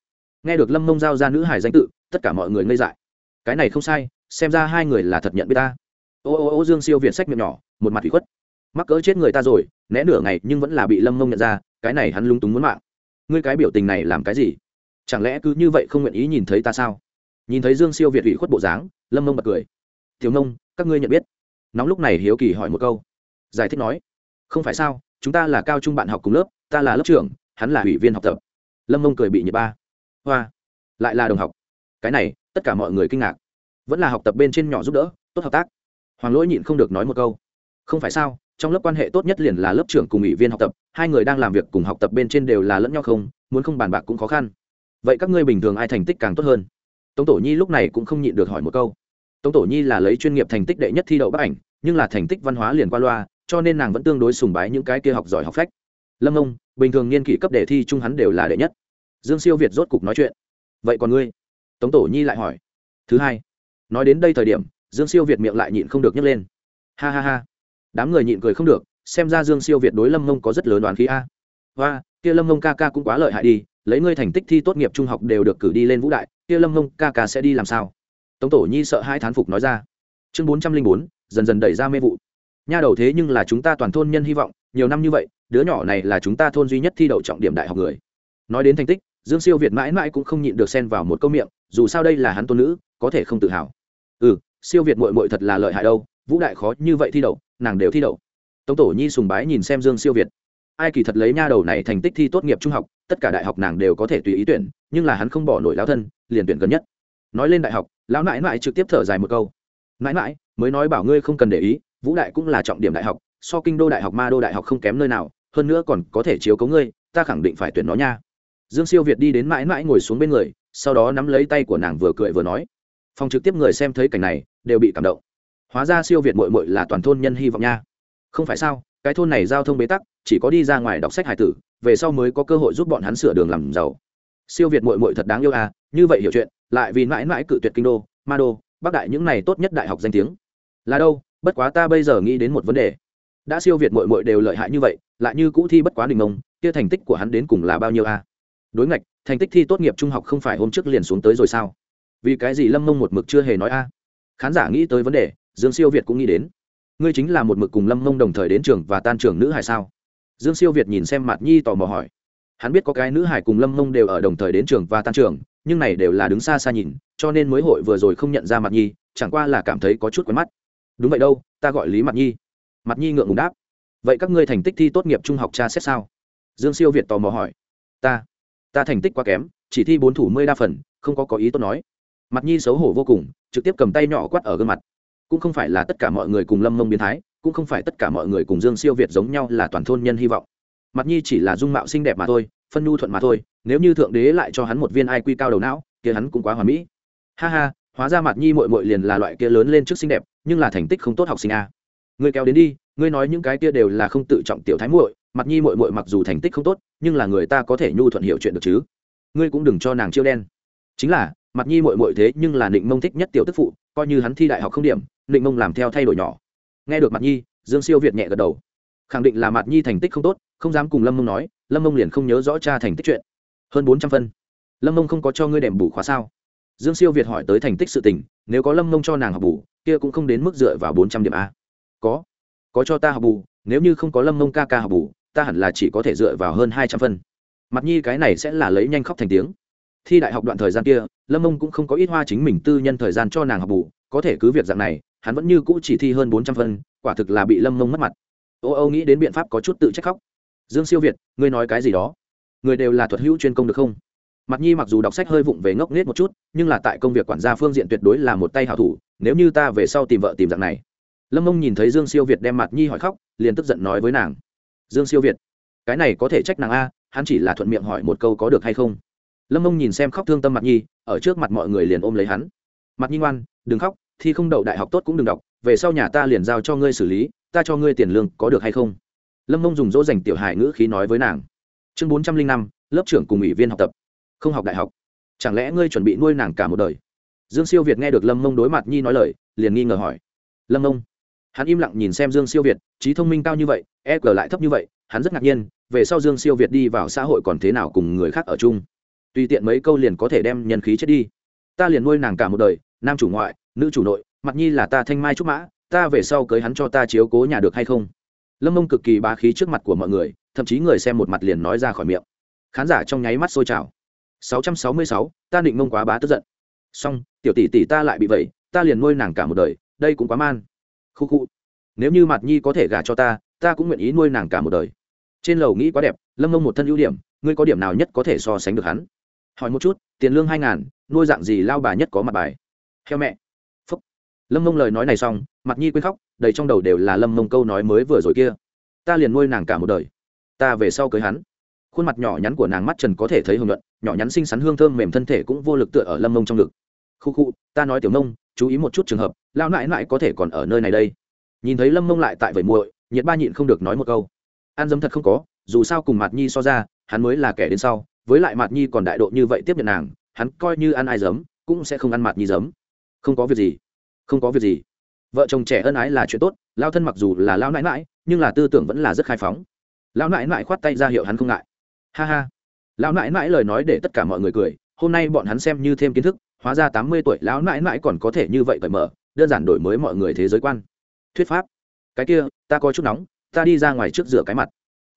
Nghe được lâm mông giao ra nữ hải danh tự, tất cả mọi người ngây dại. Cái này không sai, xem ra hai người là thật nhận biết ta. Ô ô ô dương siêu việt sách miệng nhỏ, một mặt thủy khuất mắc cỡ chết người ta rồi né nửa ngày nhưng vẫn là bị lâm mông nhận ra cái này hắn lung túng muốn mạng. Ngươi cái biểu tình này làm cái gì? Chẳng lẽ cứ như vậy không nguyện ý nhìn thấy ta sao? Nhìn thấy dương siêu việt ủy khuất bộ dáng lâm mông bật cười. Thiếu Nông, các ngươi nhận biết. Nóng lúc này hiếu kỳ hỏi một câu. Giải thích nói. Không phải sao chúng ta là cao trung bạn học cùng lớp ta là lớp trưởng hắn là ủy viên học tập. Lâm mông cười bị nhiệt ba. Hoa. Lại là đồng học. Cái này tất cả mọi người kinh ngạc. Vẫn là học tập bên trên nhỏ giúp đỡ tốt hợp tác. Hoàng lỗi nhịn không được nói một câu. Không phải sao trong lớp quan hệ tốt nhất liền là lớp trưởng cùng ủy viên học tập, hai người đang làm việc cùng học tập bên trên đều là lẫn nhau không, muốn không bàn bạc cũng khó khăn. Vậy các ngươi bình thường ai thành tích càng tốt hơn? Tống tổ nhi lúc này cũng không nhịn được hỏi một câu. Tống tổ nhi là lấy chuyên nghiệp thành tích đệ nhất thi đậu bác ảnh, nhưng là thành tích văn hóa liền qua loa, cho nên nàng vẫn tương đối sùng bái những cái kia học giỏi học phách. Lâm ông, bình thường niên kỷ cấp đề thi chung hắn đều là đệ nhất. Dương siêu việt rốt cục nói chuyện. Vậy còn ngươi? Tống tổ nhi lại hỏi. Thứ hai, nói đến đây thời điểm, dương siêu việt miệng lại nhịn không được nhấc lên. Ha ha ha đám người nhịn cười không được, xem ra dương siêu việt đối lâm mông có rất lớn đoán khí a. Và kia lâm mông ca ca cũng quá lợi hại đi, lấy ngươi thành tích thi tốt nghiệp trung học đều được cử đi lên vũ đại, kia lâm mông ca ca sẽ đi làm sao? Tống tổ nhi sợ hai thán phục nói ra. Chương bốn trăm linh bốn, dần dần đẩy ra mê vụ. Nha đầu thế nhưng là chúng ta toàn thôn nhân hy vọng, nhiều năm như vậy, đứa nhỏ này là chúng ta thôn duy nhất thi đậu trọng điểm đại học người. Nói đến thành tích, dương siêu việt mãi mãi cũng không nhịn được xen vào một câu miệng, dù sao đây là hắn tôn nữ, có thể không tự hào. Ừ siêu việt mội mội thật là lợi hại đâu, vũ đại khó như vậy thi đậu nàng đều thi đậu. Tống tổ nhi sùng bái nhìn xem dương siêu việt. Ai kỳ thật lấy nha đầu này thành tích thi tốt nghiệp trung học, tất cả đại học nàng đều có thể tùy ý tuyển, nhưng là hắn không bỏ nổi lao thân, liền tuyển gần nhất. Nói lên đại học, lão nãi nãi trực tiếp thở dài một câu. Nãi nãi mới nói bảo ngươi không cần để ý, vũ đại cũng là trọng điểm đại học, so kinh đô đại học, ma đô đại học không kém nơi nào, hơn nữa còn có thể chiếu cấu ngươi, ta khẳng định phải tuyển nó nha. Dương siêu việt đi đến mãi mãi ngồi xuống bên người, sau đó nắm lấy tay của nàng vừa cười vừa nói. Phòng trực tiếp người xem thấy cảnh này, đều bị cảm động hóa ra siêu việt mội mội là toàn thôn nhân hy vọng nha. Không phải sao cái thôn này giao thông bế tắc chỉ có đi ra ngoài đọc sách hải tử về sau mới có cơ hội giúp bọn hắn sửa đường làm giàu. Siêu việt mội mội thật đáng yêu à như vậy hiểu chuyện lại vì mãi mãi cự tuyệt kinh đô ma đô bắc đại những này tốt nhất đại học danh tiếng. Là đâu bất quá ta bây giờ nghĩ đến một vấn đề. Đã siêu việt mội mội đều lợi hại như vậy lại như cũ thi bất quá đình ngông, kia thành tích của hắn đến cùng là bao nhiêu a đối ngạch thành tích thi tốt nghiệp trung học không phải hôm trước liền xuống tới rồi sao? Vì cái gì lâm mông một mực chưa hề nói a? Khán giả nghĩ tới vấn đề dương siêu việt cũng nghĩ đến. Ngươi chính là một mực cùng lâm mông đồng thời đến trường và tan trường nữ hải sao? Dương siêu việt nhìn xem mặt nhi tò mò hỏi. Hắn biết có cái nữ hải cùng lâm mông đều ở đồng thời đến trường và tan trường, nhưng này đều là đứng xa xa nhìn, cho nên mới hội vừa rồi không nhận ra mặt nhi, chẳng qua là cảm thấy có chút quen mắt. Đúng vậy đâu, ta gọi lý mặt nhi. Mặt nhi ngượng ngùng đáp. Vậy các ngươi thành tích thi tốt nghiệp trung học tra xét sao? Dương siêu việt tò mò hỏi. Ta ta thành tích quá kém, chỉ thi bốn thủ mươi đa phần, không có có ý tốt nói. Mặt nhi xấu hổ vô cùng, trực tiếp cầm tay nhỏ quát ở gương mặt cũng không phải là tất cả mọi người cùng lâm mông biến thái, cũng không phải tất cả mọi người cùng dương siêu việt giống nhau là toàn thôn nhân hy vọng. Mặt nhi chỉ là dung mạo xinh đẹp mà thôi, phân nhu thuận mà thôi, nếu như thượng đế lại cho hắn một viên ai quy cao đầu não, kia hắn cũng quá hoà mỹ. Ha ha, hóa ra mặt nhi mội mội liền là loại kia lớn lên trước xinh đẹp, nhưng là thành tích không tốt học sinh a. À. người kéo đến đi, ngươi nói những cái kia đều là không tự trọng tiểu thái muội, mặt nhi mội mội mặc dù thành tích không tốt, nhưng là người ta có thể nhu thuận hiểu chuyện được chứ. Ngươi cũng đừng cho nàng chiêu đen. Chính là, mặt nhi mội mội thế nhưng là định mông thích nhất tiểu tức phụ, coi như hắn thi đại học không điểm định mông làm theo thay đổi nhỏ. Nghe được mặt nhi, dương siêu việt nhẹ gật đầu. Khẳng định là mặt nhi thành tích không tốt, không dám cùng lâm mông nói, lâm mông liền không nhớ rõ cha thành tích chuyện. Hơn bốn trăm phân. Lâm mông không có cho ngươi đệm bù khóa sao? Dương siêu việt hỏi tới thành tích sự tình, nếu có lâm mông cho nàng học bù, kia cũng không đến mức dựa vào bốn trăm điểm a. Có. Có cho ta học bù, nếu như không có lâm mông ca ca học bù, ta hẳn là chỉ có thể dựa vào hơn hai trăm phân. Mặt nhi cái này sẽ là lấy nhanh khóc thành tiếng. Thi đại học đoạn thời gian kia, lâm mông cũng không có ít hoa chính mình tư nhân thời gian cho nàng học bù, có thể cứ việc dạng này hắn vẫn như cũ chỉ thi hơn bốn trăm phân, quả thực là bị lâm mông mất mặt. Ô ô, nghĩ đến biện pháp có chút tự trách khóc. Dương siêu việt, ngươi nói cái gì đó? Người đều là thuật hữu chuyên công được không? Mặt nhi mặc dù đọc sách hơi vụng về ngốc nghếch một chút, nhưng là tại công việc quản gia phương diện tuyệt đối là một tay hảo thủ, nếu như ta về sau tìm vợ tìm dạng này. Lâm mông nhìn thấy dương siêu việt đem mặt nhi hỏi khóc, liền tức giận nói với nàng. Dương siêu việt, cái này có thể trách nàng a, hắn chỉ là thuận miệng hỏi một câu có được hay không? Lâm mông nhìn xem khóc thương tâm mặt nhi, ở trước mặt mọi người liền ôm lấy hắn. Mặt nhi ngoan, đừng khóc thi không đậu đại học tốt cũng đừng đọc, về sau nhà ta liền giao cho ngươi xử lý, ta cho ngươi tiền lương có được hay không? Lâm mông dùng dỗ dành tiểu hải ngữ khí nói với nàng. Chương bốn trăm linh năm, lớp trưởng cùng ủy viên học tập. Không học đại học. Chẳng lẽ ngươi chuẩn bị nuôi nàng cả một đời? Dương siêu việt nghe được lâm mông đối mặt nhi nói lời, liền nghi ngờ hỏi. Lâm mông. Hắn im lặng nhìn xem dương siêu việt, trí thông minh cao như vậy e g lại thấp như vậy, hắn rất ngạc nhiên, về sau dương siêu việt đi vào xã hội còn thế nào cùng người khác ở chung? Tùy tiện mấy câu liền có thể đem nhân khí chết đi. Ta liền nuôi nàng cả một đời, nam chủ ngoại nữ chủ nội mặt nhi là ta thanh mai trúc mã ta về sau cưới hắn cho ta chiếu cố nhà được hay không? Lâm mông cực kỳ bá khí trước mặt của mọi người thậm chí người xem một mặt liền nói ra khỏi miệng. Khán giả trong nháy mắt sôi trào. 666, ta định mông quá bá tức giận. Xong tiểu tỷ tỷ ta lại bị vậy ta liền nuôi nàng cả một đời đây cũng quá man. Khu khu. Nếu như mặt nhi có thể gả cho ta ta cũng nguyện ý nuôi nàng cả một đời. Trên lầu nghĩ quá đẹp lâm mông một thân ưu điểm ngươi có điểm nào nhất có thể so sánh được hắn? Hỏi một chút tiền lương hai ngàn nuôi dạng gì lao bà nhất có mặt bài? Theo mẹ lâm mông lời nói này xong mặt nhi quên khóc, đầy trong đầu đều là lâm mông câu nói mới vừa rồi kia. Ta liền nuôi nàng cả một đời. Ta về sau cưới hắn. Khuôn mặt nhỏ nhắn của nàng mắt trần có thể thấy hưởng luận nhỏ nhắn xinh xắn hương thơm mềm thân thể cũng vô lực tựa ở lâm mông trong ngực. Khu khu, ta nói tiểu mông, chú ý một chút trường hợp lao nại nại có thể còn ở nơi này đây. Nhìn thấy lâm mông lại tại vẩy muội, nhiệt ba nhịn không được nói một câu. Ăn dấm thật không có, dù sao cùng mạt nhi so ra, hắn mới là kẻ đến sau, với lại mạt nhi còn đại độ như vậy tiếp nhận nàng, hắn coi như ăn ai dấm, cũng sẽ không ăn mạt nhi dấm. Không có việc gì không có việc gì. Vợ chồng trẻ ân ái là chuyện tốt, lao thân mặc dù là lao nãi nãi, nhưng là tư tưởng vẫn là rất khai phóng. Lao nãi nãi khoát tay ra hiệu hắn không ngại. Ha ha. Lão nãi nãi lời nói để tất cả mọi người cười, hôm nay bọn hắn xem như thêm kiến thức, hóa ra tám mươi tuổi, lão nãi nãi còn có thể như vậy cởi mở, đơn giản đổi mới mọi người thế giới quan. Thuyết pháp. Cái kia, ta có chút nóng, ta đi ra ngoài trước rửa cái mặt.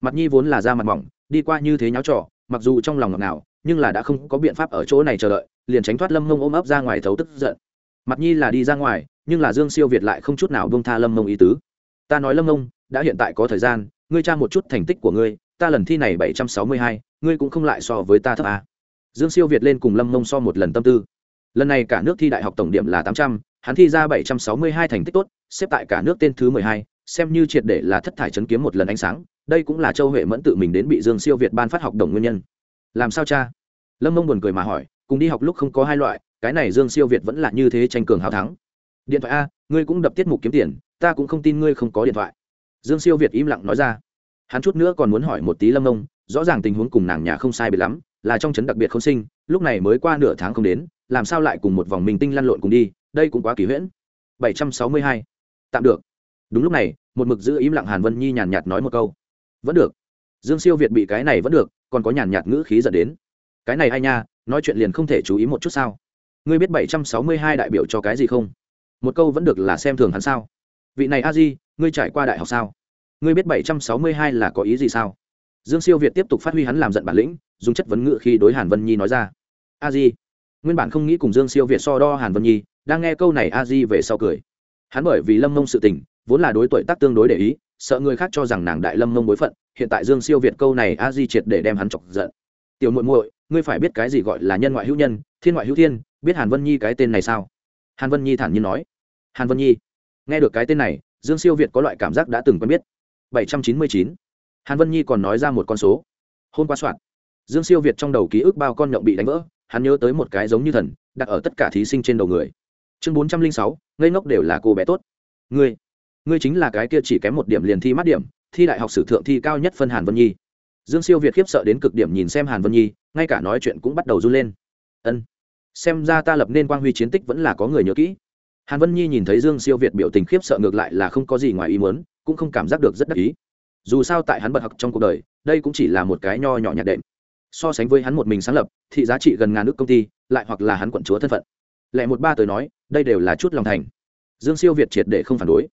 Mặt nhi vốn là da mặt mỏng, đi qua như thế nháo trò, mặc dù trong lòng ngọt nào nhưng là đã không có biện pháp ở chỗ này chờ đợi, liền tránh thoát lâm mông ôm ấp ra ngoài thấu tức giận mặt nhi là đi ra ngoài, nhưng là dương siêu việt lại không chút nào bông tha lâm mông ý tứ. Ta nói lâm mông, đã hiện tại có thời gian, ngươi tra một chút thành tích của ngươi, ta lần thi này bảy trăm sáu mươi hai, ngươi cũng không lại so với ta thấp à. dương siêu việt lên cùng lâm mông so một lần tâm tư. Lần này cả nước thi đại học tổng điểm là tám trăm, hắn thi ra bảy trăm sáu mươi hai thành tích tốt, xếp tại cả nước tên thứ mười hai, xem như triệt để là thất thải chấn kiếm một lần ánh sáng. Đây cũng là châu huệ mẫn tự mình đến bị dương siêu việt ban phát học đồng nguyên nhân. Làm sao cha? Lâm mông buồn cười mà hỏi, cùng đi học lúc không có hai loại cái này dương siêu việt vẫn là như thế tranh cường hào thắng. Điện thoại a, ngươi cũng đập tiết mục kiếm tiền, ta cũng không tin ngươi không có điện thoại. Dương siêu việt im lặng nói ra. Hắn chút nữa còn muốn hỏi một tí lâm nông, rõ ràng tình huống cùng nàng nhà không sai biệt lắm, là trong trấn đặc biệt không sinh, lúc này mới qua nửa tháng không đến, làm sao lại cùng một vòng minh tinh lăn lộn cùng đi, đây cũng quá kỳ huyễn. Bảy trăm sáu mươi hai. Tạm được. Đúng lúc này, một mực giữ im lặng hàn vân nhi nhàn nhạt nói một câu. Vẫn được. Dương siêu việt bị cái này vẫn được, còn có nhàn nhạt ngữ khí dẫn đến. Cái này hay nha, nói chuyện liền không thể chú ý một chút sao? Ngươi biết bảy trăm sáu mươi hai đại biểu cho cái gì không? Một câu vẫn được là xem thường hắn sao? Vị này a di, ngươi trải qua đại học sao? Ngươi biết bảy trăm sáu mươi hai là có ý gì sao? Dương siêu việt tiếp tục phát huy hắn làm giận bản lĩnh, dùng chất vấn ngữ khi đối hàn vân nhi nói ra. A di, nguyên bản không nghĩ cùng dương siêu việt so đo hàn vân nhi, đang nghe câu này a di về sau cười. Hắn bởi vì lâm mông sự tình, vốn là đối tuổi tác tương đối để ý, sợ người khác cho rằng nàng đại lâm mông bối phận, hiện tại dương siêu việt câu này a di triệt để đem hắn chọc giận. Tiểu muội muội, ngươi phải biết cái gì gọi là nhân ngoại hữu nhân, thiên ngoại hữu thiên biết hàn vân nhi cái tên này sao? Hàn vân nhi thản nhiên nói. Hàn vân nhi, nghe được cái tên này, dương siêu việt có loại cảm giác đã từng quen biết. Bảy trăm chín mươi chín. Hàn vân nhi còn nói ra một con số. Hôn qua soạn. Dương siêu việt trong đầu ký ức bao con nhộng bị đánh vỡ, hắn nhớ tới một cái giống như thần, đặt ở tất cả thí sinh trên đầu người. Chương bốn trăm linh sáu, ngây ngốc đều là cô bé tốt. Ngươi ngươi chính là cái kia chỉ kém một điểm liền thi mát điểm, thi đại học sử thượng thi cao nhất phân hàn vân nhi. Dương siêu việt khiếp sợ đến cực điểm nhìn xem hàn vân nhi, ngay cả nói chuyện cũng bắt đầu run lên. Ân xem ra ta lập nên quang huy chiến tích vẫn là có người nhớ kỹ. Hàn vân nhi nhìn thấy dương siêu việt biểu tình khiếp sợ ngược lại là không có gì ngoài ý muốn, cũng không cảm giác được rất đắc ý. Dù sao tại hắn bật học trong cuộc đời, đây cũng chỉ là một cái nho nhỏ nhạc đệm. So sánh với hắn một mình sáng lập, thì giá trị gần ngàn nước công ty, lại hoặc là hắn quận chúa thân phận. Lẽ một ba tới nói, đây đều là chút lòng thành. Dương siêu việt triệt để không phản đối.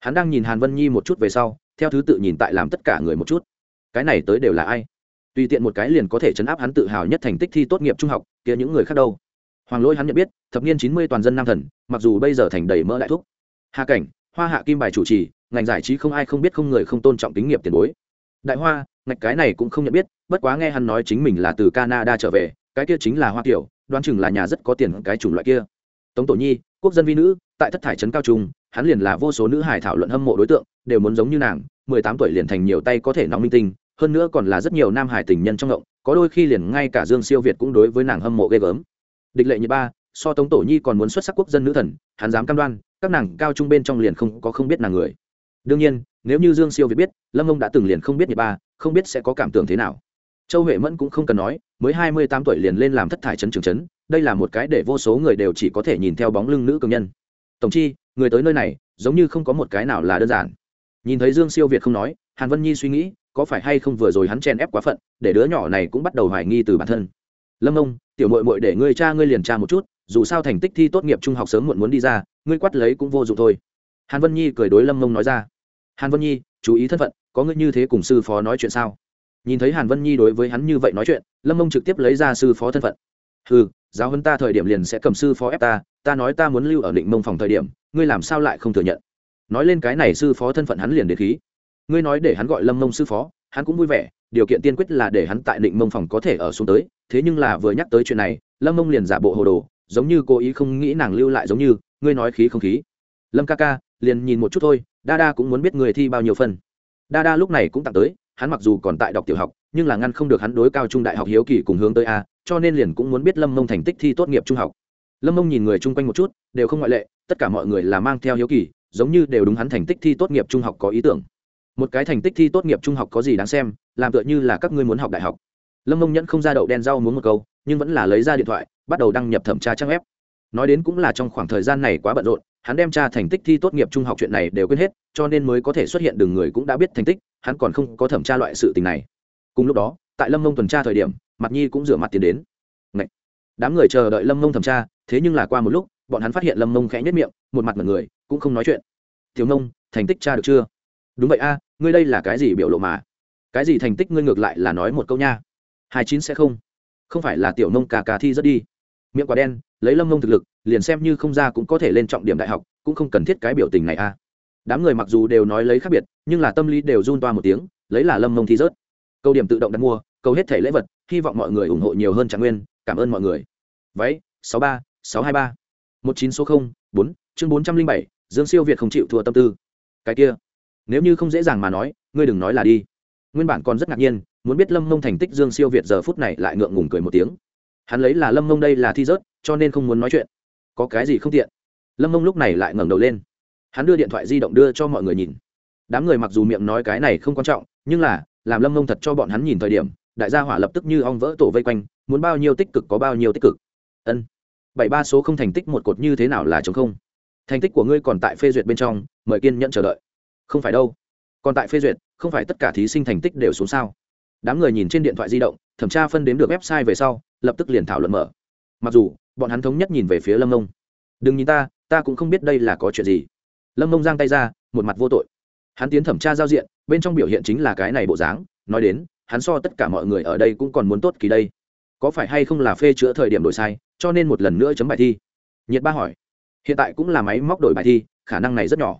Hắn đang nhìn hàn vân nhi một chút về sau, theo thứ tự nhìn tại làm tất cả người một chút. Cái này tới đều là ai? Tùy tiện một cái liền có thể chấn áp hắn tự hào nhất thành tích thi tốt nghiệp trung học, kia những người khác đâu? Hoàng lỗi hắn nhận biết, thập niên chín mươi toàn dân nam thần, mặc dù bây giờ thành đầy mỡ đại thúc. Hà cảnh, hoa hạ kim bài chủ trì, ngành giải trí không ai không biết không người không tôn trọng tính nghiệp tiền bối. Đại hoa, ngạch cái này cũng không nhận biết, bất quá nghe hắn nói chính mình là từ canada trở về, cái kia chính là hoa kiểu đoán chừng là nhà rất có tiền cái chủng loại kia. Tống tổ nhi, quốc dân vi nữ, tại thất thải trấn cao trung, hắn liền là vô số nữ hải thảo luận hâm mộ đối tượng, đều muốn giống như nàng, mười tám tuổi liền thành nhiều tay có thể nóng minh tinh, hơn nữa còn là rất nhiều nam hải tình nhân trong ngộng, có đôi khi liền ngay cả dương siêu việt cũng đối với nàng hâm mộ ghê gớm địch lệ như ba, so tống tổ nhi còn muốn xuất sắc quốc dân nữ thần, hắn dám cam đoan, các nàng cao trung bên trong liền không có không biết nàng người. Đương nhiên, nếu như dương siêu việt biết, lâm ông đã từng liền không biết nhật ba, không biết sẽ có cảm tưởng thế nào. Châu huệ mẫn cũng không cần nói, mới hai mươi tám tuổi liền lên làm thất thải chấn trường chấn, đây là một cái để vô số người đều chỉ có thể nhìn theo bóng lưng nữ cường nhân. Tổng chi, người tới nơi này, giống như không có một cái nào là đơn giản. Nhìn thấy dương siêu việt không nói, hàn vân nhi suy nghĩ, có phải hay không vừa rồi hắn chen ép quá phận, để đứa nhỏ này cũng bắt đầu hoài nghi từ bản thân lâm ông tiểu mội mội để ngươi cha ngươi liền tra một chút, dù sao thành tích thi tốt nghiệp trung học sớm muộn muốn đi ra, ngươi quát lấy cũng vô dụng thôi. Hàn vân nhi cười đối lâm mông nói ra. Hàn vân nhi, chú ý thân phận, có ngươi như thế cùng sư phó nói chuyện sao? Nhìn thấy hàn vân nhi đối với hắn như vậy nói chuyện, lâm mông trực tiếp lấy ra sư phó thân phận. Ừ giáo hơn ta thời điểm liền sẽ cầm sư phó ép ta ta nói ta muốn lưu ở định mông phòng thời điểm, ngươi làm sao lại không thừa nhận? Nói lên cái này sư phó thân phận hắn liền để khí. Ngươi nói để hắn gọi lâm mông sư phó, hắn cũng vui vẻ, điều kiện tiên quyết là để hắn tại định mông phòng có thể ở xuống tới thế nhưng là vừa nhắc tới chuyện này, lâm mông liền giả bộ hồ đồ, giống như cố ý không nghĩ nàng lưu lại giống như, ngươi nói khí không khí. Lâm ca ca, liền nhìn một chút thôi, đa đa cũng muốn biết người thi bao nhiêu phân. Đa đa lúc này cũng tặng tới, hắn mặc dù còn tại đọc tiểu học, nhưng là ngăn không được hắn đối cao trung đại học hiếu kỳ cùng hướng tới a, cho nên liền cũng muốn biết lâm mông thành tích thi tốt nghiệp trung học. Lâm mông nhìn người chung quanh một chút, đều không ngoại lệ, tất cả mọi người là mang theo hiếu kỳ, giống như đều đúng hắn thành tích thi tốt nghiệp trung học có ý tưởng. Một cái thành tích thi tốt nghiệp trung học có gì đáng xem, làm tựa như là các ngươi muốn học đại học lâm mông nhẫn không ra đậu đen rau muốn một câu, nhưng vẫn là lấy ra điện thoại, bắt đầu đăng nhập thẩm tra trang web. Nói đến cũng là trong khoảng thời gian này quá bận rộn, hắn đem tra thành tích thi tốt nghiệp trung học chuyện này đều quên hết, cho nên mới có thể xuất hiện đường người cũng đã biết thành tích, hắn còn không có thẩm tra loại sự tình này. Cùng lúc đó, tại lâm mông tuần tra thời điểm, mặt nhi cũng rửa mặt tiến đến. Ngậy! đám người chờ đợi lâm mông thẩm tra, thế nhưng là qua một lúc, bọn hắn phát hiện lâm mông khẽ nhất miệng, một mặt mật người cũng không nói chuyện. Thiếu mông, thành tích tra được chưa? Đúng vậy a, ngươi đây là cái gì biểu lộ mà? Cái gì thành tích ngươi ngược lại là nói một câu nha hai chín sẽ không. Không phải là tiểu nông cà cà thi rất đi. Miệng quả đen, lấy lâm nông thực lực, liền xem như không ra cũng có thể lên trọng điểm đại học, cũng không cần thiết cái biểu tình này a đám người mặc dù đều nói lấy khác biệt, nhưng là tâm lý đều run toa một tiếng, lấy là lâm nông thi rớt. Câu điểm tự động đặt mua, câu hết thẻ lễ vật, hy vọng mọi người ủng hộ nhiều hơn trạng nguyên, cảm ơn mọi người. Váy, sáu ba, sáu hai ba. Một chín số không, bốn, chương bốn trăm linh bảy, dương siêu việt không chịu thua tâm tư. Cái kia, nếu như không dễ dàng mà nói, ngươi đừng nói là đi nguyên bản còn rất ngạc nhiên, muốn biết lâm mông thành tích dương siêu việt giờ phút này lại ngượng ngùng cười một tiếng. Hắn lấy là lâm mông đây là thi rớt, cho nên không muốn nói chuyện. Có cái gì không tiện? Lâm mông lúc này lại ngẩng đầu lên. Hắn đưa điện thoại di động đưa cho mọi người nhìn. Đám người mặc dù miệng nói cái này không quan trọng, nhưng là, làm lâm mông thật cho bọn hắn nhìn thời điểm, đại gia hỏa lập tức như ong vỡ tổ vây quanh, muốn bao nhiêu tích cực có bao nhiêu tích cực. Ân. Bảy ba số không thành tích một cột như thế nào là chống không? Thành tích của ngươi còn tại phê duyệt bên trong, mời kiên nhẫn chờ đợi. Không phải đâu. Còn tại phê duyệt không phải tất cả thí sinh thành tích đều xuống sao? Đám người nhìn trên điện thoại di động, thẩm tra phân đếm được website về sau, lập tức liền thảo luận mở. Mặc dù, bọn hắn thống nhất nhìn về phía lâm mông đừng nhìn ta ta cũng không biết đây là có chuyện gì. Lâm mông giang tay ra, một mặt vô tội. Hắn tiến thẩm tra giao diện, bên trong biểu hiện chính là cái này bộ dáng, nói đến, hắn so tất cả mọi người ở đây cũng còn muốn tốt kỳ đây. Có phải hay không là phê chữa thời điểm đổi sai, cho nên một lần nữa chấm bài thi? Nhiệt ba hỏi. Hiện tại cũng là máy móc đổi bài thi, khả năng này rất nhỏ.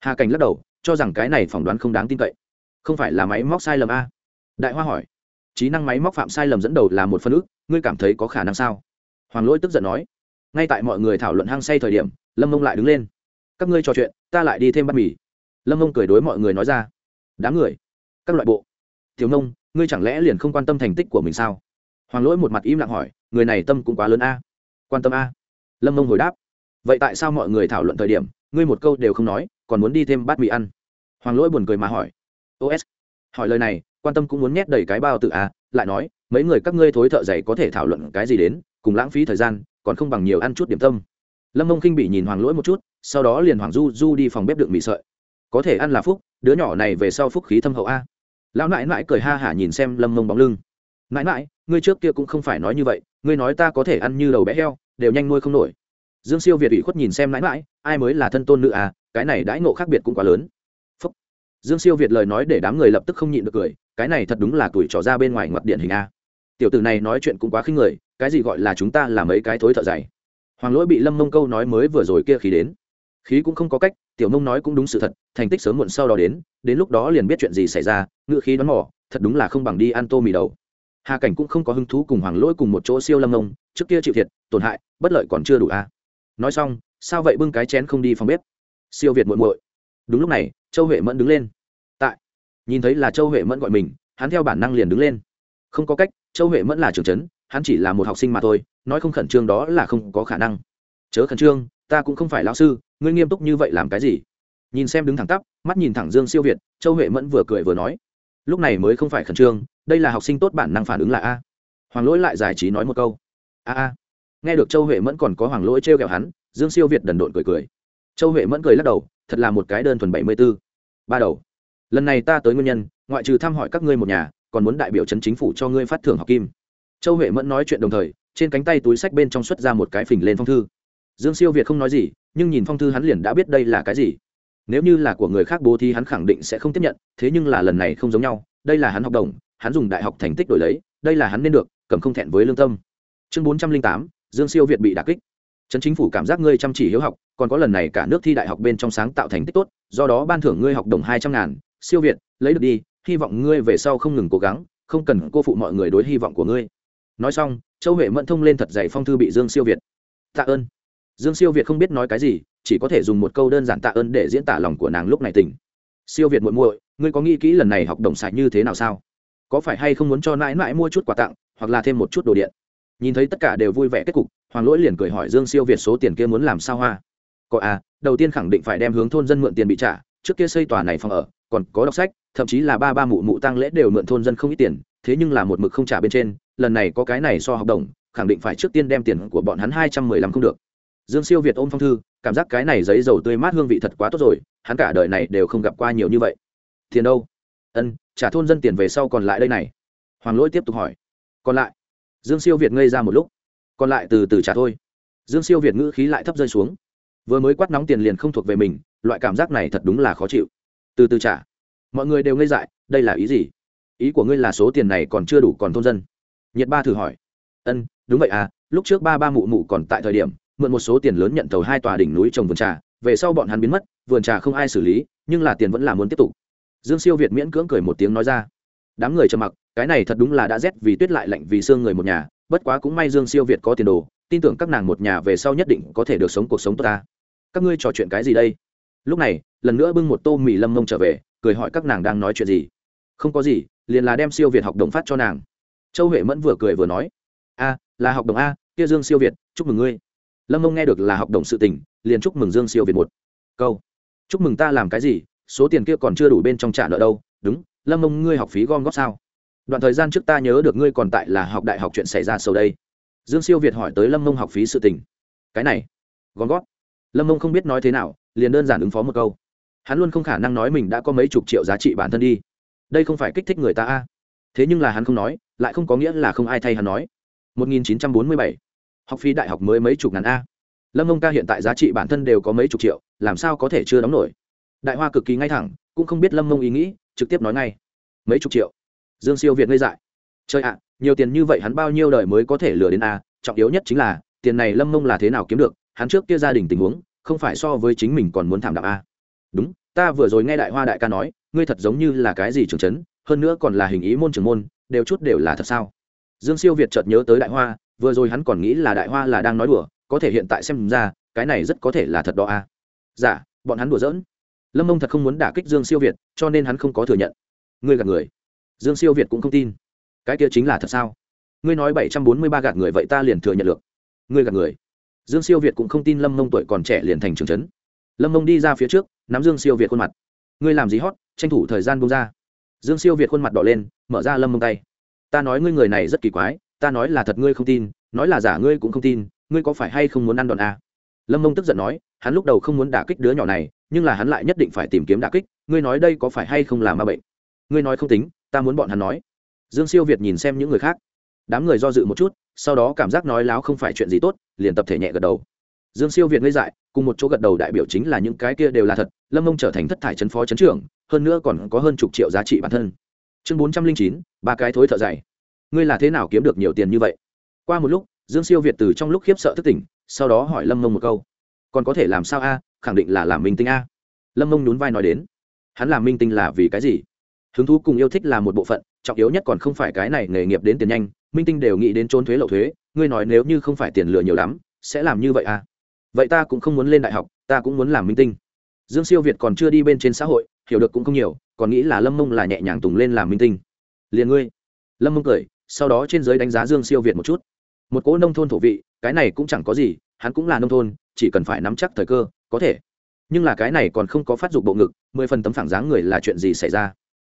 Hà cảnh lắc đầu, cho rằng cái này phỏng đoán không đáng tin cậy không phải là máy móc sai lầm a? Đại hoa hỏi. Trí năng máy móc phạm sai lầm dẫn đầu là một phân ước, ngươi cảm thấy có khả năng sao? Hoàng lỗi tức giận nói. Ngay tại mọi người thảo luận hăng say thời điểm, lâm mông lại đứng lên. Các ngươi trò chuyện, ta lại đi thêm bát mì. Lâm mông cười đối mọi người nói ra. Đám người, các loại bộ. Tiểu nông ngươi chẳng lẽ liền không quan tâm thành tích của mình sao? Hoàng lỗi một mặt im lặng hỏi. Người này tâm cũng quá lớn a. Quan tâm a. Lâm mông hồi đáp. Vậy tại sao mọi người thảo luận thời điểm, ngươi một câu đều không nói, còn muốn đi thêm bát mì ăn? Hoàng lỗi buồn cười mà hỏi os hỏi lời này quan tâm cũng muốn nhét đầy cái bao tự à lại nói mấy người các ngươi thối thợ dày có thể thảo luận cái gì đến cùng lãng phí thời gian còn không bằng nhiều ăn chút điểm tâm. Lâm mông khinh bị nhìn hoàng lỗi một chút sau đó liền hoàng du du đi phòng bếp đựng mì sợi. Có thể ăn là phúc đứa nhỏ này về sau phúc khí thâm hậu a. Lão nãi nãi cười ha hả nhìn xem lâm mông bóng lưng. Nãi nãi, ngươi trước kia cũng không phải nói như vậy ngươi nói ta có thể ăn như đầu bé heo đều nhanh nuôi không nổi. Dương siêu việt ủy khuất nhìn xem nãi nãi, ai mới là thân tôn nữ à cái này đãi ngộ khác biệt cũng quá lớn dương siêu việt lời nói để đám người lập tức không nhịn được cười cái này thật đúng là tuổi trò ra bên ngoài ngoặt điện hình a. Tiểu tử này nói chuyện cũng quá khinh người cái gì gọi là chúng ta là mấy cái thối thợ dày. Hoàng lỗi bị lâm mông câu nói mới vừa rồi kia khí đến. Khí cũng không có cách tiểu mông nói cũng đúng sự thật thành tích sớm muộn sau đó đến đến lúc đó liền biết chuyện gì xảy ra ngự khí đoán mỏ thật đúng là không bằng đi ăn tô mì đầu. Hà cảnh cũng không có hứng thú cùng hoàng lỗi cùng một chỗ siêu lâm Mông, trước kia chịu thiệt tổn hại bất lợi còn chưa đủ a. À. nói xong sao vậy bưng cái chén không đi phòng bếp? Siêu việt muội muội đúng lúc này, châu huệ mẫn đứng lên. Tại. Nhìn thấy là châu huệ mẫn gọi mình, hắn theo bản năng liền đứng lên. Không có cách, châu huệ mẫn là trưởng trấn, hắn chỉ là một học sinh mà thôi, nói không khẩn trương đó là không có khả năng. Chớ khẩn trương, ta cũng không phải lão sư, ngươi nghiêm túc như vậy làm cái gì? Nhìn xem đứng thẳng tắp, mắt nhìn thẳng dương siêu việt, châu huệ mẫn vừa cười vừa nói, lúc này mới không phải khẩn trương, đây là học sinh tốt bản năng phản ứng là a. Hoàng lỗi lại giải trí nói một câu, a a. Nghe được châu huệ mẫn còn có hoàng lỗi t r e o kẹo hắn, dương siêu việt đần độn cười cười. Châu huệ mẫn cười lắc đầu thật là một cái đơn thuần bảy mươi b ố ba đầu. Lần này ta tới nguyên nhân, ngoại trừ thăm hỏi các ngươi một nhà, còn muốn đại biểu chấn chính phủ cho ngươi phát thưởng học kim. Châu huệ mẫn nói chuyện đồng thời, trên cánh tay túi sách bên trong xuất ra một cái phình lên phong thư. Dương siêu việt không nói gì, nhưng nhìn phong thư hắn liền đã biết đây là cái gì. Nếu như là của người khác bố thì hắn khẳng định sẽ không tiếp nhận, thế nhưng là lần này không giống nhau, đây là hắn học đồng, hắn dùng đại học thành tích đổi lấy, đây là hắn nên được, cầm không thẹn với lương tâm. Chương bốn trăm linh tám, dương siêu việt bị đà kích. Trấn chính phủ cảm giác ngươi chăm chỉ hiếu học còn có lần này cả nước thi đại học bên trong sáng tạo thành tích tốt, do đó ban thưởng ngươi học đồng hai trăm ngàn. Siêu việt, lấy được đi, hy vọng ngươi về sau không ngừng cố gắng, không cần cô phụ mọi người đối hy vọng của ngươi. Nói xong, châu huệ mẫn thông lên thật dày phong thư bị dương siêu việt. Tạ ơn. Dương siêu việt không biết nói cái gì, chỉ có thể dùng một câu đơn giản tạ ơn để diễn tả lòng của nàng lúc này tỉnh. Siêu việt muội muội, ngươi có nghĩ kỹ lần này học đồng sải như thế nào sao? Có phải hay không muốn cho nãi nãi mua chút quà tặng, hoặc là thêm một chút đồ điện? Nhìn thấy tất cả đều vui vẻ kết cục, hoàng lỗi liền cười hỏi dương siêu việt số tiền kia muốn làm sao hoa? Có à đầu tiên khẳng định phải đem hướng thôn dân mượn tiền bị trả, trước kia xây tòa này phòng ở, còn có đọc sách, thậm chí là ba ba mụ mụ tăng lễ đều mượn thôn dân không ít tiền, thế nhưng là một mực không trả bên trên, lần này có cái này so học đồng, khẳng định phải trước tiên đem tiền của bọn hắn hai trăm mười lăm không được. Dương siêu việt ôm phong thư, cảm giác cái này giấy dầu tươi mát hương vị thật quá tốt rồi, hắn cả đời này đều không gặp qua nhiều như vậy. Tiền đâu? Ân, trả thôn dân tiền về sau còn lại đây này. Hoàng lỗi tiếp tục hỏi. Còn lại? Dương siêu việt ngây ra một lúc. Còn lại từ từ trả thôi. Dương siêu việt ngữ khí lại thấp rơi xuống vừa mới quát nóng tiền liền không thuộc về mình, loại cảm giác này thật đúng là khó chịu. Từ từ trả. Mọi người đều ngây dại, đây là ý gì? Ý của ngươi là số tiền này còn chưa đủ còn thôn dân. Nhiệt ba thử hỏi. Ân, đúng vậy à lúc trước ba ba mụ mụ còn tại thời điểm, mượn một số tiền lớn nhận thầu hai tòa đỉnh núi trồng vườn trà, về sau bọn hắn biến mất, vườn trà không ai xử lý, nhưng là tiền vẫn là muốn tiếp tục. Dương siêu việt miễn cưỡng cười một tiếng nói ra. Đám người trầm mặc, cái này thật đúng là đã rét vì tuyết lại lạnh vì xương người một nhà bất quá cũng may dương siêu việt có tiền đồ, tin tưởng các nàng một nhà về sau nhất định có thể được sống cuộc sống tốt ta. Các ngươi trò chuyện cái gì đây? Lúc này, lần nữa bưng một tô mì lâm mông trở về, cười hỏi các nàng đang nói chuyện gì. Không có gì, liền là đem siêu việt học đồng phát cho nàng. Châu huệ mẫn vừa cười vừa nói, a, là học đồng a, kia dương siêu việt, chúc mừng ngươi. Lâm mông nghe được là học đồng sự tình, liền chúc mừng dương siêu việt một câu. Chúc mừng ta làm cái gì? Số tiền kia còn chưa đủ bên trong trả nợ đâu. Đúng, lâm mông ngươi học phí gom góp sao? Đoạn thời gian trước ta nhớ được ngươi còn tại là học đại học chuyện xảy ra sầu đây. Dương siêu việt hỏi tới lâm mông học phí sự tình. Cái này gom gót, lâm mông không biết nói thế nào liền đơn giản ứng phó một câu. Hắn luôn không khả năng nói mình đã có mấy chục triệu giá trị bản thân đi. Đây không phải kích thích người ta a. Thế nhưng là hắn không nói lại không có nghĩa là không ai thay hắn nói. 1947 học phí đại học mới mấy chục ngàn a. Lâm mông ca hiện tại giá trị bản thân đều có mấy chục triệu làm sao có thể chưa đóng nổi? Đại hoa cực kỳ ngay thẳng cũng không biết lâm mông ý nghĩ trực tiếp nói ngay. Mấy chục triệu? Dương siêu việt ngây dại. Chơi ạ, nhiều tiền như vậy hắn bao nhiêu đời mới có thể lừa đến a? Trọng yếu nhất chính là, tiền này lâm mông là thế nào kiếm được? Hắn trước kia gia đình tình huống, không phải so với chính mình còn muốn thảm đạo a. Đúng, ta vừa rồi nghe đại hoa đại ca nói, ngươi thật giống như là cái gì trưởng trấn, hơn nữa còn là hình ý môn trưởng môn, đều chút đều là thật sao? Dương siêu việt chợt nhớ tới đại hoa, vừa rồi hắn còn nghĩ là đại hoa là đang nói đùa, có thể hiện tại xem ra, cái này rất có thể là thật đó a. Dạ bọn hắn đùa giỡn. Lâm mông thật không muốn đả kích dương siêu việt, cho nên hắn không có thừa nhận. Ngươi gạt người dương siêu việt cũng không tin. Cái kia chính là thật sao? Ngươi nói bảy trăm bốn mươi ba gạt người vậy ta liền thừa nhận được ngươi gạt người. Dương siêu việt cũng không tin lâm mông tuổi còn trẻ liền thành trường trấn lâm mông đi ra phía trước, nắm dương siêu việt khuôn mặt. Ngươi làm gì hót tranh thủ thời gian bông ra. Dương siêu việt khuôn mặt đỏ lên, mở ra lâm mông tay. Ta nói ngươi người này rất kỳ quái, ta nói là thật ngươi không tin, nói là giả ngươi cũng không tin, ngươi có phải hay không muốn ăn đòn à? lâm mông tức giận nói, hắn lúc đầu không muốn đả kích đứa nhỏ này, nhưng là hắn lại nhất định phải tìm kiếm đả kích, ngươi nói đây có phải hay không là ma bệnh? Ngươi nói không tính ta muốn bọn hắn nói. Dương siêu việt nhìn xem những người khác. Đám người do dự một chút, sau đó cảm giác nói láo không phải chuyện gì tốt, liền tập thể nhẹ gật đầu. Dương siêu việt ngây dại, cùng một chỗ gật đầu đại biểu chính là những cái kia đều là thật, lâm mông trở thành thất thải chấn phó chấn trưởng, hơn nữa còn có hơn chục triệu giá trị bản thân. Chương bốn trăm linh chín, ba cái thối thợ dày. Ngươi là thế nào kiếm được nhiều tiền như vậy? Qua một lúc, dương siêu việt từ trong lúc khiếp sợ thức tỉnh, sau đó hỏi lâm mông một câu. Còn có thể làm sao a? Khẳng định là làm minh tinh a. Lâm mông nhún vai nói đến. Hắn làm minh tinh là vì cái gì? Hứng thú cùng yêu thích là một bộ phận, trọng yếu nhất còn không phải cái này nghề nghiệp đến tiền nhanh, minh tinh đều nghĩ đến trốn thuế lậu thuế, ngươi nói nếu như không phải tiền lừa nhiều lắm, sẽ làm như vậy à? Vậy ta cũng không muốn lên đại học, ta cũng muốn làm minh tinh. Dương siêu việt còn chưa đi bên trên xã hội, hiểu được cũng không nhiều, còn nghĩ là lâm mông là nhẹ nhàng tùng lên làm minh tinh. Liền ngươi. Lâm mông cười, sau đó trên giới đánh giá dương siêu việt một chút. Một cỗ nông thôn thổ vị, cái này cũng chẳng có gì, hắn cũng là nông thôn, chỉ cần phải nắm chắc thời cơ, có thể. Nhưng là cái này còn không có phát dục bộ ngực, mười phần tấm phẳng dáng người là chuyện gì xảy ra?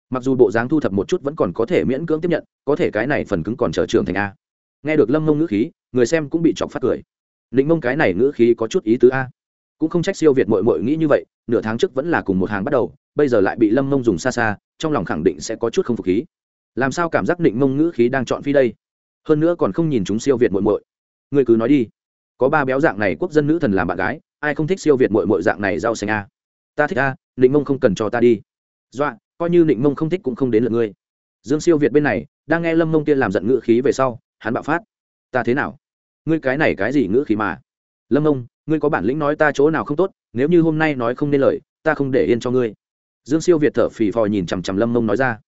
Mặc dù bộ dáng thu thập một chút vẫn còn có thể miễn cưỡng tiếp nhận, có thể cái này phần cứng còn chờ trưởng thành a. Nghe được lâm mông ngữ khí, người xem cũng bị chọc phát cười. Định mông cái này ngữ khí có chút ý tứ a. Cũng không trách siêu việt mội mội nghĩ như vậy, nửa tháng trước vẫn là cùng một hàng bắt đầu, bây giờ lại bị lâm mông dùng xa xa, trong lòng khẳng định sẽ có chút không phục khí. Làm sao cảm giác định mông ngữ khí đang chọn phi đây? Hơn nữa còn không nhìn chúng siêu việt mội mội người cứ nói đi. Có ba béo dạng này quốc dân nữ thần làm bạn gái, ai không thích siêu việt mội mội dạng này rau xanh a? Ta thích a định mông không cần cho ta đi. Dọa coi như định mông không thích cũng không đến lượt ngươi. Dương siêu việt bên này, đang nghe lâm mông tiên làm giận ngữ khí về sau, hắn bạo phát. Ta thế nào? Ngươi cái này cái gì ngữ khí mà? Lâm mông, ngươi có bản lĩnh nói ta chỗ nào không tốt, nếu như hôm nay nói không nên lời, ta không để yên cho ngươi. Dương siêu việt thở phì phò nhìn chằm chằm lâm mông nói ra.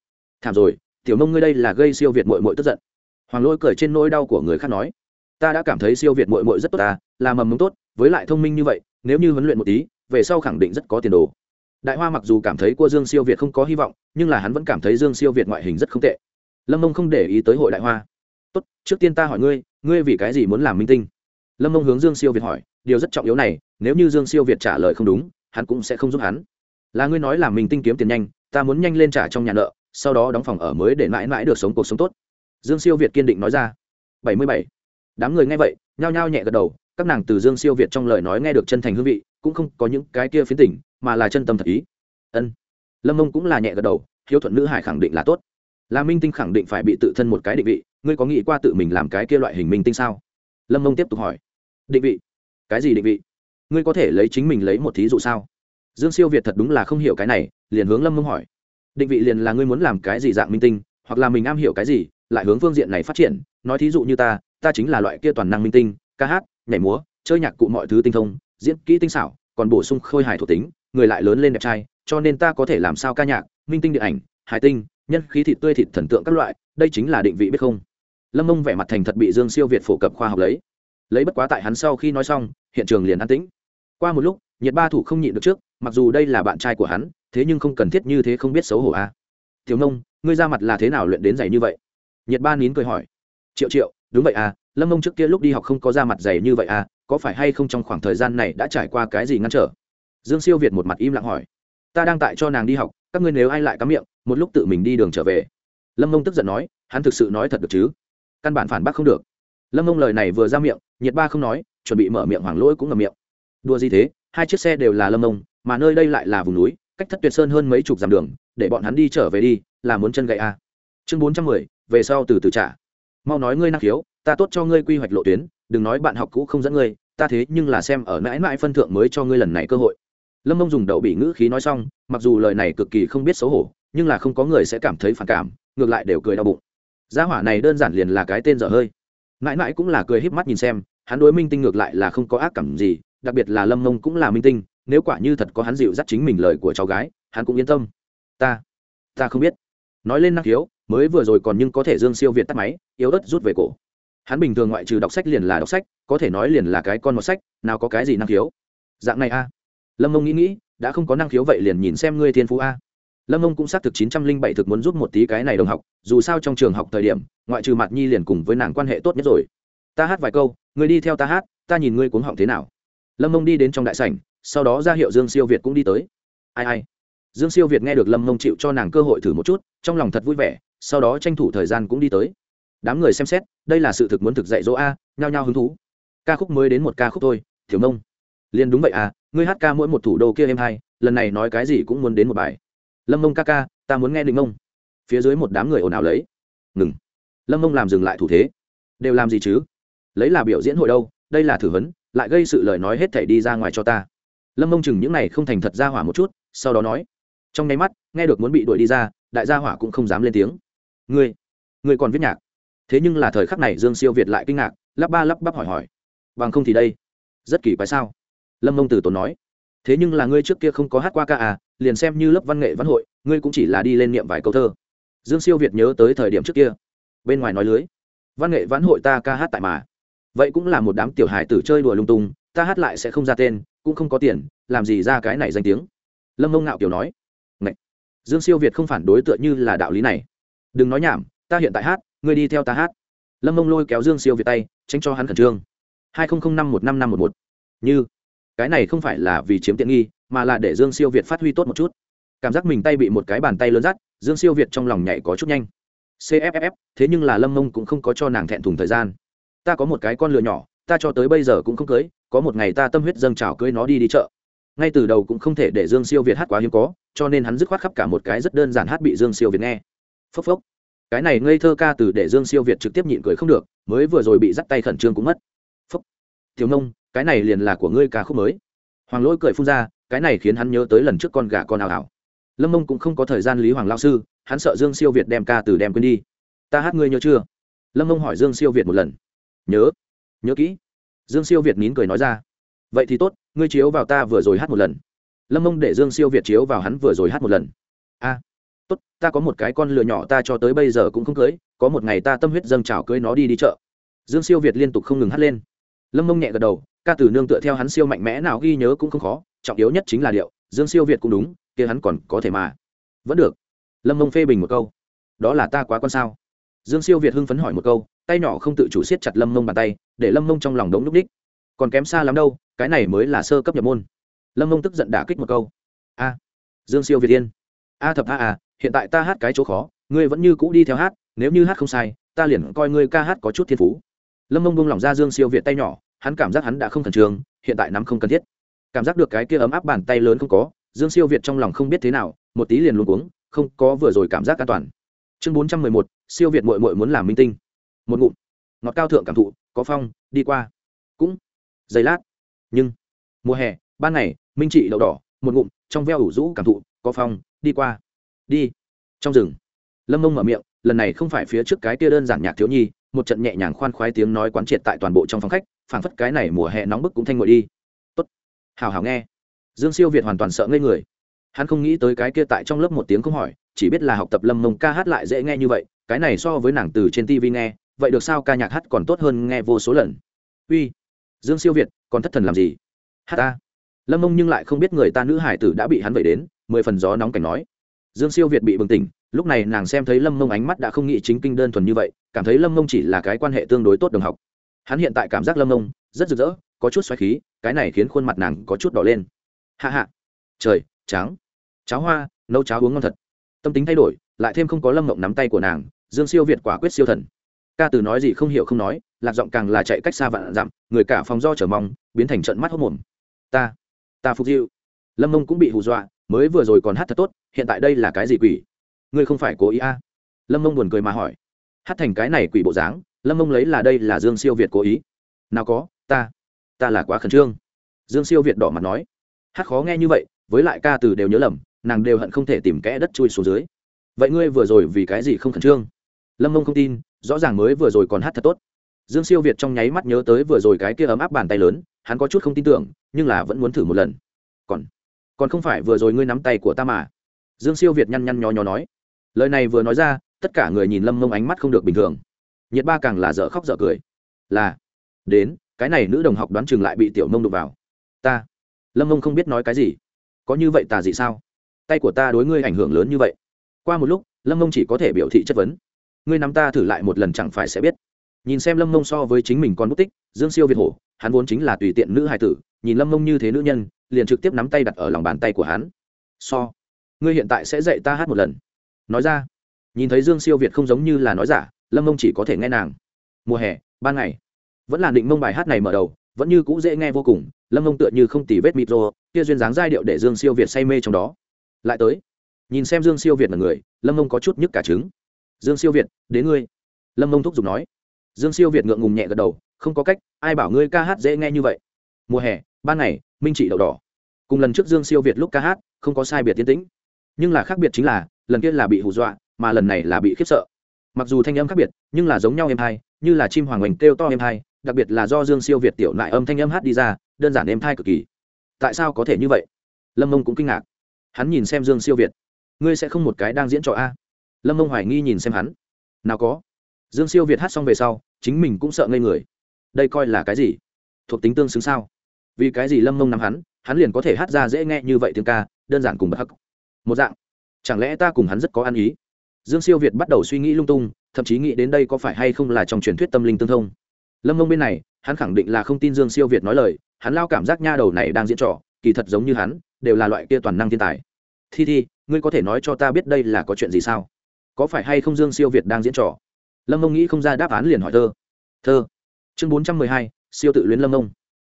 Thảm rồi, tiểu mông ngươi đây là gây siêu việt mội mội tức giận. Hoàng lỗi cười trên nỗi đau của người khác nói. Ta đã cảm thấy siêu việt mội mội rất tốt ta, là mầm mống tốt, với lại thông minh như vậy, nếu như huấn luyện một tí, về sau khẳng định rất có tiền đồ đại hoa mặc dù cảm thấy cua dương siêu việt không có hy vọng, nhưng là hắn vẫn cảm thấy dương siêu việt ngoại hình rất không tệ. Lâm mông không để ý tới hội đại hoa. Tốt, trước tiên ta hỏi ngươi ngươi vì cái gì muốn làm minh tinh? Lâm mông hướng dương siêu việt hỏi, điều rất trọng yếu này, nếu như dương siêu việt trả lời không đúng, hắn cũng sẽ không giúp hắn. Là ngươi nói là mình tinh kiếm tiền nhanh, ta muốn nhanh lên trả trong nhà nợ, sau đó đóng phòng ở mới để mãi mãi được sống cuộc sống tốt. Dương siêu việt kiên định nói ra. Bảy mươi bảy. Đám người nghe vậy, nhao nhao nhẹ gật đầu, các nàng từ dương siêu việt trong lời nói nghe được chân thành hương vị cũng không có những cái kia phiến tỉnh mà là chân tâm thật ý. Ân. Lâm mông cũng là nhẹ gật đầu, hiếu thuận nữ hải khẳng định là tốt. Là minh tinh khẳng định phải bị tự thân một cái định vị, ngươi có nghĩ qua tự mình làm cái kia loại hình minh tinh sao? Lâm mông tiếp tục hỏi. Định vị? Cái gì định vị? Ngươi có thể lấy chính mình lấy một thí dụ sao? Dương siêu việt thật đúng là không hiểu cái này, liền hướng lâm mông hỏi. Định vị liền là ngươi muốn làm cái gì dạng minh tinh, hoặc là mình am hiểu cái gì, lại hướng phương diện này phát triển. Nói thí dụ như ta ta chính là loại kia toàn năng minh tinh, ca hát, nhảy múa, chơi nhạc cụ mọi thứ tinh thông diễn kỹ tinh xảo, còn bổ sung khôi hài thuộc tính, người lại lớn lên đẹp trai, cho nên ta có thể làm sao ca nhạc, minh tinh điện ảnh hải tinh, nhân khí thịt tươi thịt thần tượng các loại, đây chính là định vị biết không? Lâm mông vẻ mặt thành thật bị dương siêu việt phổ cập khoa học lấy. Lấy bất quá tại hắn sau khi nói xong, hiện trường liền an tĩnh. Qua một lúc, nhiệt ba thủ không nhịn được trước, mặc dù đây là bạn trai của hắn, thế nhưng không cần thiết như thế không biết xấu hổ a à. tiểu nông ngươi ra mặt là thế nào luyện đến dày như vậy? Nhiệt ba nín cười hỏi. Triệu triệu, đúng vậy à lâm mông trước kia lúc đi học không có ra mặt dày như vậy à có phải hay không trong khoảng thời gian này đã trải qua cái gì ngăn trở? Dương siêu việt một mặt im lặng hỏi. Ta đang tại cho nàng đi học, các ngươi nếu ai lại cắm miệng, một lúc tự mình đi đường trở về. Lâm mông tức giận nói, hắn thực sự nói thật được chứ? Căn bản phản bác không được. Lâm mông lời này vừa ra miệng, nhiệt ba không nói, chuẩn bị mở miệng hoàng lỗi cũng ngầm miệng. Đua gì thế, hai chiếc xe đều là lâm mông mà nơi đây lại là vùng núi, cách thất tuyệt sơn hơn mấy chục dặm đường, để bọn hắn đi trở về đi, là muốn chân gậy a chương bốn trăm mười, về sau từ từ trả. Mau nói ngươi năng khiếu, ta tốt cho ngươi quy hoạch lộ tuyến đừng nói bạn học cũ không dẫn ngươi, ta thế nhưng là xem ở mãi mãi phân thượng mới cho ngươi lần này cơ hội. Lâm mông dùng đậu bị ngữ khí nói xong, mặc dù lời này cực kỳ không biết xấu hổ, nhưng là không có người sẽ cảm thấy phản cảm, ngược lại đều cười đau bụng. Gia hỏa này đơn giản liền là cái tên dở hơi. Mãi mãi cũng là cười híp mắt nhìn xem, hắn đối minh tinh ngược lại là không có ác cảm gì, đặc biệt là lâm mông cũng là minh tinh, nếu quả như thật có hắn dịu dắt chính mình lời của cháu gái, hắn cũng yên tâm. Ta ta không biết. Nói lên năng khiếu, mới vừa rồi còn nhưng có thể dương siêu việt tắt máy, yếu ớt rút về cổ hắn bình thường ngoại trừ đọc sách liền là đọc sách, có thể nói liền là cái con một sách, nào có cái gì năng khiếu. Dạng này a. Lâm mông nghĩ nghĩ, đã không có năng khiếu vậy liền nhìn xem ngươi thiên phú a. Lâm mông cũng xác thực chín trăm linh bảy thực muốn giúp một tí cái này đồng học, dù sao trong trường học thời điểm, ngoại trừ mạt nhi liền cùng với nàng quan hệ tốt nhất rồi. Ta hát vài câu, ngươi đi theo ta hát, ta nhìn ngươi cuống họng thế nào. Lâm mông đi đến trong đại sảnh, sau đó ra hiệu dương siêu việt cũng đi tới. Ai ai. Dương siêu việt nghe được lâm mông chịu cho nàng cơ hội thử một chút, trong lòng thật vui vẻ, sau đó tranh thủ thời gian cũng đi tới đám người xem xét, đây là sự thực muốn thực dạy dỗ a, nhao nhao hứng thú. Ca khúc mới đến một ca khúc thôi thiếu mông liền đúng vậy à ngươi hát ca mỗi một thủ đô kia em hai lần này nói cái gì cũng muốn đến một bài. Lâm mông ca ca, ta muốn nghe định mông. Phía dưới một đám người ồn ào lấy. Ngừng. Lâm mông làm dừng lại thủ thế. Đều làm gì chứ? Lấy là biểu diễn hội đâu, đây là thử vấn lại gây sự lời nói hết thảy đi ra ngoài cho ta. Lâm mông chừng những này không thành thật ra hỏa một chút, sau đó nói. Trong nháy mắt, nghe được muốn bị đuổi đi ra, đại gia hỏa cũng không dám lên tiếng. Ngươi ngươi còn viết nhạc thế nhưng là thời khắc này dương siêu việt lại kinh ngạc, lắp ba lắp bắp hỏi hỏi. Bằng không thì đây, rất kỳ quái sao? Lâm mông Tử tốn nói. Thế nhưng là ngươi trước kia không có hát qua ca à liền xem như lớp văn nghệ văn hội, ngươi cũng chỉ là đi lên niệm vài câu thơ. Dương siêu việt nhớ tới thời điểm trước kia. Bên ngoài nói lưới. Văn nghệ văn hội ta ca hát tại mà. Vậy cũng là một đám tiểu hài tử chơi đùa lung tung, ta hát lại sẽ không ra tên, cũng không có tiền, làm gì ra cái này danh tiếng. Lâm mông ngạo kiểu nói. Ngậy! dương siêu việt không phản đối tựa như là đạo lý này. Đừng nói nhảm, ta hiện tại hát ngươi đi theo ta hát. Lâm mông lôi kéo dương siêu việt tay, tránh cho hắn khẩn trương. Hai nghìn năm một năm năm một một. Như, cái này không phải là vì chiếm tiện nghi, mà là để dương siêu việt phát huy tốt một chút. Cảm giác mình tay bị một cái bàn tay lớn rắt dương siêu việt trong lòng nhảy có chút nhanh. Cff thế nhưng là lâm mông cũng không có cho nàng thẹn thùng thời gian. Ta có một cái con lừa nhỏ, ta cho tới bây giờ cũng không cưới, có một ngày ta tâm huyết dâng trào cưới nó đi đi chợ. Ngay từ đầu cũng không thể để dương siêu việt hát quá hiếm có, cho nên hắn dứt khoát khắp cả một cái rất đơn giản hát bị dương siêu việt nghe. Phốc phốc cái này ngây thơ ca từ để dương siêu việt trực tiếp nhịn cười không được, mới vừa rồi bị dắt tay khẩn trương cũng mất. Phúc. Thiếu nông, cái này liền là của ngươi ca khúc mới. Hoàng lỗi cười phun ra, cái này khiến hắn nhớ tới lần trước con gà con ảo ảo lâm mông cũng không có thời gian lý hoàng lao sư, hắn sợ dương siêu việt đem ca từ đem quên đi. Ta hát ngươi nhớ chưa? Lâm mông hỏi dương siêu việt một lần. Nhớ. Nhớ kỹ. Dương siêu việt nín cười nói ra. Vậy thì tốt, ngươi chiếu vào ta vừa rồi hát một lần. Lâm mông để dương siêu việt chiếu vào hắn vừa rồi hát một lần. A tốt, ta có một cái con lừa nhỏ ta cho tới bây giờ cũng không cưới, có một ngày ta tâm huyết dâng trào cưới nó đi đi chợ. Dương siêu việt liên tục không ngừng hắt lên. Lâm mông nhẹ gật đầu, ca từ nương tựa theo hắn siêu mạnh mẽ nào ghi nhớ cũng không khó, trọng yếu nhất chính là điệu, dương siêu việt cũng đúng, kia hắn còn có thể mà. Vẫn được. Lâm mông phê bình một câu. Đó là ta quá con sao? Dương siêu việt hưng phấn hỏi một câu, tay nhỏ không tự chủ siết chặt lâm mông bàn tay, để lâm mông trong lòng đống núp đích còn kém xa lắm đâu, cái này mới là sơ cấp nhập môn. Lâm mông tức giận đả kích một câu. A, dương siêu việt yên. A thập a à hiện tại ta hát cái chỗ khó ngươi vẫn như cũ đi theo hát nếu như hát không sai ta liền coi ngươi ca hát có chút thiên phú. Lâm mông bông lỏng ra dương siêu việt tay nhỏ hắn cảm giác hắn đã không khẩn trương hiện tại nắm không cần thiết. Cảm giác được cái kia ấm áp bàn tay lớn không có dương siêu việt trong lòng không biết thế nào một tí liền luôn cuống, không có vừa rồi cảm giác an toàn. Chương bốn trăm mười một siêu việt mội mội muốn làm minh tinh. Một ngụm. Ngọt cao thượng cảm thụ có phong đi qua. Cũng. Giây lát. Nhưng. Mùa hè ban ngày minh trị đậu đỏ một ngụm trong veo ủ rũ cảm thụ có phong đi qua đi. Trong rừng, lâm mông mở miệng, lần này không phải phía trước cái kia đơn giản nhạc thiếu nhi, một trận nhẹ nhàng khoan khoái tiếng nói quán triệt tại toàn bộ trong phòng khách, phảng phất cái này mùa hè nóng bức cũng thanh ngồi đi. Tốt. Hào hào nghe. Dương siêu việt hoàn toàn sợ ngây người. Hắn không nghĩ tới cái kia tại trong lớp một tiếng không hỏi, chỉ biết là học tập lâm mông ca hát lại dễ nghe như vậy, cái này so với nàng từ trên tv nghe, vậy được sao ca nhạc hát còn tốt hơn nghe vô số lần. Uy. Dương siêu việt, còn thất thần làm gì? Hát ta. Lâm mông nhưng lại không biết người ta nữ hải tử đã bị hắn vẩy đến, mười phần gió nóng cảnh nói dương siêu việt bị bừng tỉnh lúc này nàng xem thấy lâm mông ánh mắt đã không nghĩ chính kinh đơn thuần như vậy cảm thấy lâm mông chỉ là cái quan hệ tương đối tốt đồng học. Hắn hiện tại cảm giác lâm mông rất rực rỡ có chút xoáy khí cái này khiến khuôn mặt nàng có chút đỏ lên. Hạ hạ. Trời tráng, cháo hoa nấu cháo uống ngon thật. Tâm tính thay đổi lại thêm không có lâm mộng nắm tay của nàng dương siêu việt quả quyết siêu thần. Ca từ nói gì không hiểu không nói lạc giọng càng là chạy cách xa vạn dặm người cả phòng do trở mong biến thành trận mắt hốc mồm. Ta ta phục diệu lâm mông cũng bị hù dọa mới vừa rồi còn hát thật tốt hiện tại đây là cái gì quỷ? Ngươi không phải cố ý à? lâm mông buồn cười mà hỏi. Hát thành cái này quỷ bộ dáng, lâm mông lấy là đây là dương siêu việt cố ý. Nào có, ta ta là quá khẩn trương. Dương siêu việt đỏ mặt nói. Hát khó nghe như vậy, với lại ca từ đều nhớ lầm, nàng đều hận không thể tìm kẽ đất chui xuống dưới. Vậy ngươi vừa rồi vì cái gì không khẩn trương? Lâm mông không tin, rõ ràng mới vừa rồi còn hát thật tốt. Dương siêu việt trong nháy mắt nhớ tới vừa rồi cái kia ấm áp bàn tay lớn, hắn có chút không tin tưởng, nhưng là vẫn muốn thử một lần. Còn còn không phải vừa rồi ngươi nắm tay của ta mà dương siêu việt nhăn nhăn nhó nhó nói. Lời này vừa nói ra, tất cả người nhìn lâm mông ánh mắt không được bình thường. Nhiệt ba càng là dở khóc dở cười. Là, đến, cái này nữ đồng học đoán chừng lại bị tiểu mông đụng vào. Ta, lâm mông không biết nói cái gì. Có như vậy tà gì sao? Tay của ta đối ngươi ảnh hưởng lớn như vậy. Qua một lúc, lâm mông chỉ có thể biểu thị chất vấn. Ngươi nắm ta thử lại một lần chẳng phải sẽ biết. Nhìn xem lâm mông so với chính mình còn mất tích, dương siêu việt hổ, hắn vốn chính là tùy tiện nữ hài tử, nhìn lâm mông như thế nữ nhân, liền trực tiếp nắm tay đặt ở lòng bàn tay của hắn. So ngươi hiện tại sẽ dạy ta hát một lần. Nói ra. Nhìn thấy dương siêu việt không giống như là nói giả, lâm mông chỉ có thể nghe nàng. Mùa hè, ban ngày. Vẫn là định mông bài hát này mở đầu, vẫn như cũ dễ nghe vô cùng, lâm mông tựa như không tì vết mịt rô, kia duyên dáng giai điệu để dương siêu việt say mê trong đó. Lại tới. Nhìn xem dương siêu việt là người, lâm mông có chút nhức cả trứng. Dương siêu việt, đến ngươi. Lâm mông thúc giục nói. Dương siêu việt ngượng ngùng nhẹ gật đầu, không có cách, ai bảo ngươi ca hát dễ nghe như vậy. Mùa hè, ban ngày, minh trị đậu đỏ. Cùng lần trước dương siêu việt lúc ca hát, không có sai biệt tiến tĩnh nhưng là khác biệt chính là, lần kia là bị hù dọa, mà lần này là bị khiếp sợ. Mặc dù thanh âm khác biệt, nhưng là giống nhau em hai như là chim hoàng oanh kêu to em hai đặc biệt là do dương siêu việt tiểu lại âm thanh âm hát đi ra, đơn giản em hai cực kỳ. Tại sao có thể như vậy? Lâm mông cũng kinh ngạc. Hắn nhìn xem dương siêu việt. Ngươi sẽ không một cái đang diễn trò a. Lâm mông hoài nghi nhìn xem hắn. Nào có. Dương siêu việt hát xong về sau, chính mình cũng sợ ngây người. Đây coi là cái gì? Thuộc tính tương xứng sao? Vì cái gì lâm mông nắm hắn hắn liền có thể hát ra dễ nghe như vậy tiếng ca, đơn giản cùng bậc hắc một dạng. Chẳng lẽ ta cùng hắn rất có ăn ý? Dương siêu việt bắt đầu suy nghĩ lung tung, thậm chí nghĩ đến đây có phải hay không là trong truyền thuyết tâm linh tương thông. Lâm mông bên này, hắn khẳng định là không tin dương siêu việt nói lời, hắn lao cảm giác nha đầu này đang diễn trò, kỳ thật giống như hắn, đều là loại kia toàn năng thiên tài. Thi thi, ngươi có thể nói cho ta biết đây là có chuyện gì sao? Có phải hay không dương siêu việt đang diễn trò? Lâm mông nghĩ không ra đáp án liền hỏi thơ. Thơ. Chương bốn trăm mười hai, siêu tự luyến lâm mông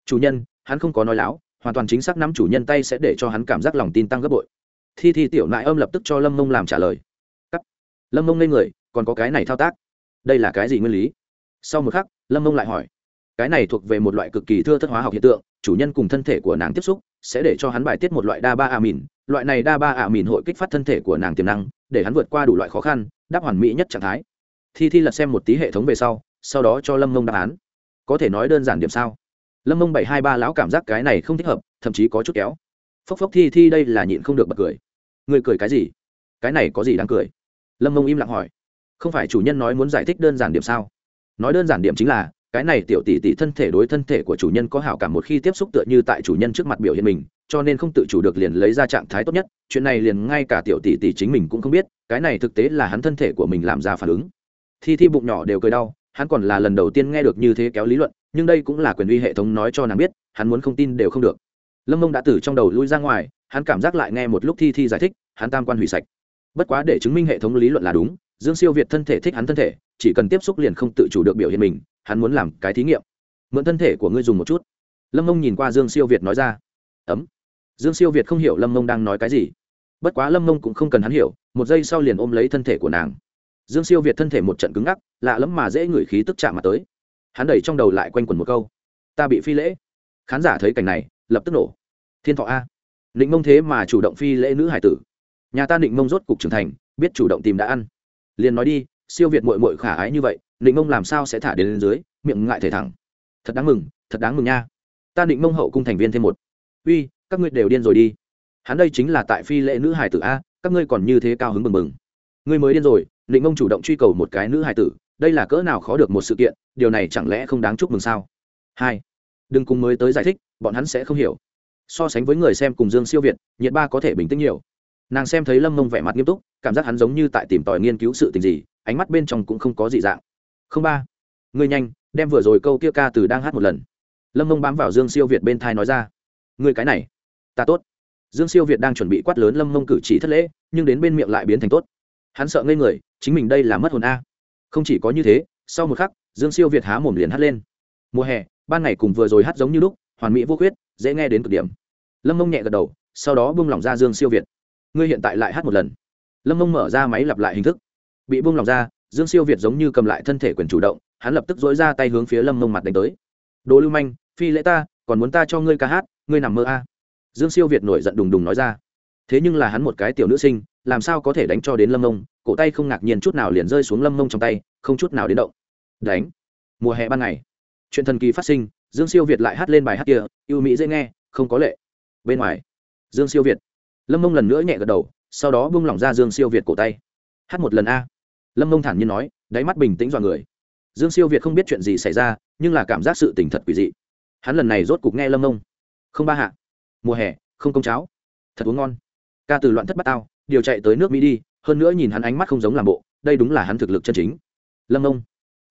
chủ nhân, hắn không có nói láo, hoàn toàn chính xác nắm chủ nhân tay sẽ để cho hắn cảm giác lòng tin tăng gấp bội thi thi tiểu nại âm lập tức cho lâm mông làm trả lời. Cắt. Lâm mông lên người còn có cái này thao tác. Đây là cái gì nguyên lý? Sau một khắc lâm mông lại hỏi. Cái này thuộc về một loại cực kỳ thưa thất hóa học hiện tượng chủ nhân cùng thân thể của nàng tiếp xúc sẽ để cho hắn bài tiết một loại đa ba amin, mìn loại này đa ba amin mìn hội kích phát thân thể của nàng tiềm năng để hắn vượt qua đủ loại khó khăn đáp hoàn mỹ nhất trạng thái. Thi thi lật xem một tí hệ thống về sau sau đó cho lâm mông đáp án. Có thể nói đơn giản điểm sao? Lâm mông bảy hai ba lão cảm giác cái này không thích hợp thậm chí có chút kéo phốc phốc thi thi đây là nhịn không được bật cười. Người cười cái gì? Cái này có gì đáng cười? Lâm mông im lặng hỏi. Không phải chủ nhân nói muốn giải thích đơn giản điểm sao? Nói đơn giản điểm chính là, cái này tiểu tỷ tỷ thân thể đối thân thể của chủ nhân có hảo cảm một khi tiếp xúc tựa như tại chủ nhân trước mặt biểu hiện mình, cho nên không tự chủ được liền lấy ra trạng thái tốt nhất. Chuyện này liền ngay cả tiểu tỷ tỷ chính mình cũng không biết, cái này thực tế là hắn thân thể của mình làm ra phản ứng. Thi thi bụng nhỏ đều cười đau, hắn còn là lần đầu tiên nghe được như thế kéo lý luận, nhưng đây cũng là quyền uy hệ thống nói cho nàng biết, hắn muốn không tin đều không được lâm mông đã từ trong đầu lui ra ngoài, hắn cảm giác lại nghe một lúc thi thi giải thích, hắn tam quan hủy sạch. Bất quá để chứng minh hệ thống lý luận là đúng, dương siêu việt thân thể thích hắn thân thể, chỉ cần tiếp xúc liền không tự chủ được biểu hiện mình, hắn muốn làm cái thí nghiệm. Mượn thân thể của ngươi dùng một chút. Lâm mông nhìn qua dương siêu việt nói ra. Ấm. Dương siêu việt không hiểu lâm mông đang nói cái gì. Bất quá lâm mông cũng không cần hắn hiểu, một giây sau liền ôm lấy thân thể của nàng. Dương siêu việt thân thể một trận cứng ngắc, lạ lẫm mà dễ ngửi khí tức chạm mặt tới. Hắn đẩy trong đầu lại quanh quần một câu. Ta bị phi lễ. Khán giả thấy cảnh này lập tức nổ. Thiên thọ a. Định mông thế mà chủ động phi lễ nữ hải tử. Nhà ta định mông rốt cục trưởng thành, biết chủ động tìm đã ăn. Liền nói đi, siêu việt mội mội khả ái như vậy định mông làm sao sẽ thả đến dưới, miệng ngại thể thẳng. Thật đáng mừng, thật đáng mừng nha. Ta định mông hậu cung thành viên thêm một. Uy, các ngươi đều điên rồi đi. Hắn đây chính là tại phi lễ nữ hải tử a, các ngươi còn như thế cao hứng mừng mừng ngươi mới điên rồi định mông chủ động truy cầu một cái nữ hải tử, đây là cỡ nào khó được một sự kiện, điều này chẳng lẽ không đáng chúc mừng sao? Hai đừng cùng mới tới giải thích, bọn hắn sẽ không hiểu. So sánh với người xem cùng dương siêu việt, nhiệt ba có thể bình tĩnh nhiều. Nàng xem thấy lâm mông vẻ mặt nghiêm túc, cảm giác hắn giống như tại tìm tòi nghiên cứu sự tình gì, ánh mắt bên trong cũng không có gì dạng. Không ba. Ngươi nhanh, đem vừa rồi câu kia ca từ đang hát một lần. Lâm mông bám vào dương siêu việt bên thai nói ra. Ngươi cái này, ta tốt. Dương siêu việt đang chuẩn bị quát lớn lâm mông cử chỉ thất lễ, nhưng đến bên miệng lại biến thành tốt. Hắn sợ ngây người, chính mình đây là mất hồn a. Không chỉ có như thế, sau một khắc, dương siêu việt há mồm liền hát lên. Mùa hè ban ngày cùng vừa rồi hát giống như lúc, hoàn mỹ vô khuyết, dễ nghe đến cực điểm. Lâm mông nhẹ gật đầu, sau đó bung lỏng ra dương siêu việt. Ngươi hiện tại lại hát một lần. Lâm mông mở ra máy lặp lại hình thức. Bị bung lỏng ra, dương siêu việt giống như cầm lại thân thể quyền chủ động, hắn lập tức dối ra tay hướng phía lâm mông mặt đánh tới. Đồ lưu manh, phi lễ ta, còn muốn ta cho ngươi ca hát, ngươi nằm mơ a. Dương siêu việt nổi giận đùng đùng nói ra. Thế nhưng là hắn một cái tiểu nữ sinh, làm sao có thể đánh cho đến lâm mông, cổ tay không ngạc nhiên chút nào liền rơi xuống lâm mông trong tay, không chút nào đến động. Đánh. Mùa hè ban ngày chuyện thần kỳ phát sinh, dương siêu việt lại hát lên bài hát kia, yêu mỹ dễ nghe, không có lệ. Bên ngoài, dương siêu việt. Lâm mông lần nữa nhẹ gật đầu, sau đó bung lỏng ra dương siêu việt cổ tay. Hát một lần a. Lâm mông thản nhiên nói, đáy mắt bình tĩnh dọa người. Dương siêu việt không biết chuyện gì xảy ra, nhưng là cảm giác sự tỉnh thật quỷ dị. Hắn lần này rốt cục nghe lâm mông. Không ba hạ. Mùa hè, không công cháo. Thật uống ngon. Ca từ loạn thất bắt tao, điều chạy tới nước mỹ đi, hơn nữa nhìn hắn ánh mắt không giống làm bộ, đây đúng là hắn thực lực chân chính. Lâm mông.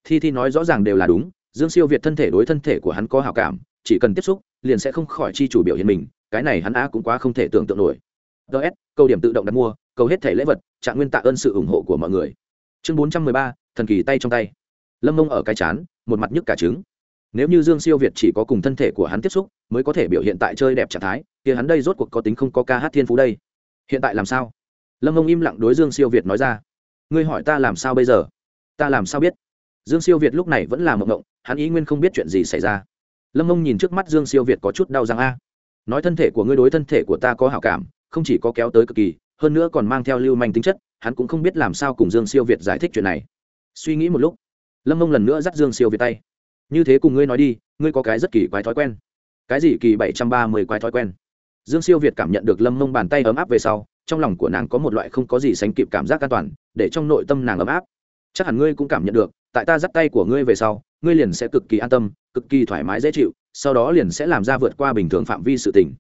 Thi thi nói rõ ràng đều là đúng dương siêu việt thân thể đối thân thể của hắn có hào cảm, chỉ cần tiếp xúc, liền sẽ không khỏi chi chủ biểu hiện mình, cái này hắn á cũng quá không thể tưởng tượng nổi. Ts câu điểm tự động đặt mua câu hết thẻ lễ vật, trạng nguyên tạ ơn sự ủng hộ của mọi người. Chương bốn trăm mười ba, thần kỳ tay trong tay. Lâm mông ở cái chán, một mặt nhức cả trứng. Nếu như dương siêu việt chỉ có cùng thân thể của hắn tiếp xúc, mới có thể biểu hiện tại chơi đẹp trạng thái thì hắn đây rốt cuộc có tính không có ca hát thiên phú đây. Hiện tại làm sao? Lâm mông im lặng đối dương siêu việt nói ra. Ngươi hỏi ta làm sao bây giờ? Ta làm sao biết? Dương siêu việt lúc này vẫn là mộng mộng, hắn ý nguyên không biết chuyện gì xảy ra. Lâm ông nhìn trước mắt dương siêu việt có chút đau răng a. Nói thân thể của ngươi đối thân thể của ta có hảo cảm, không chỉ có kéo tới cực kỳ, hơn nữa còn mang theo lưu manh tính chất, hắn cũng không biết làm sao cùng dương siêu việt giải thích chuyện này. Suy nghĩ một lúc, lâm ông lần nữa dắt dương siêu việt tay. Như thế cùng ngươi nói đi, ngươi có cái rất kỳ quái thói quen. Cái gì kỳ bảy trăm ba mươi quái thói quen? Dương siêu việt cảm nhận được lâm mông bàn tay ấm áp về sau, trong lòng của nàng có một loại không có gì sánh kịp cảm giác an toàn, để trong nội tâm nàng ấm áp. Chắc hẳn ngươi cũng cảm nhận được tại ta dắt tay của ngươi về sau, ngươi liền sẽ cực kỳ an tâm, cực kỳ thoải mái dễ chịu, sau đó liền sẽ làm ra vượt qua bình thường phạm vi sự tình.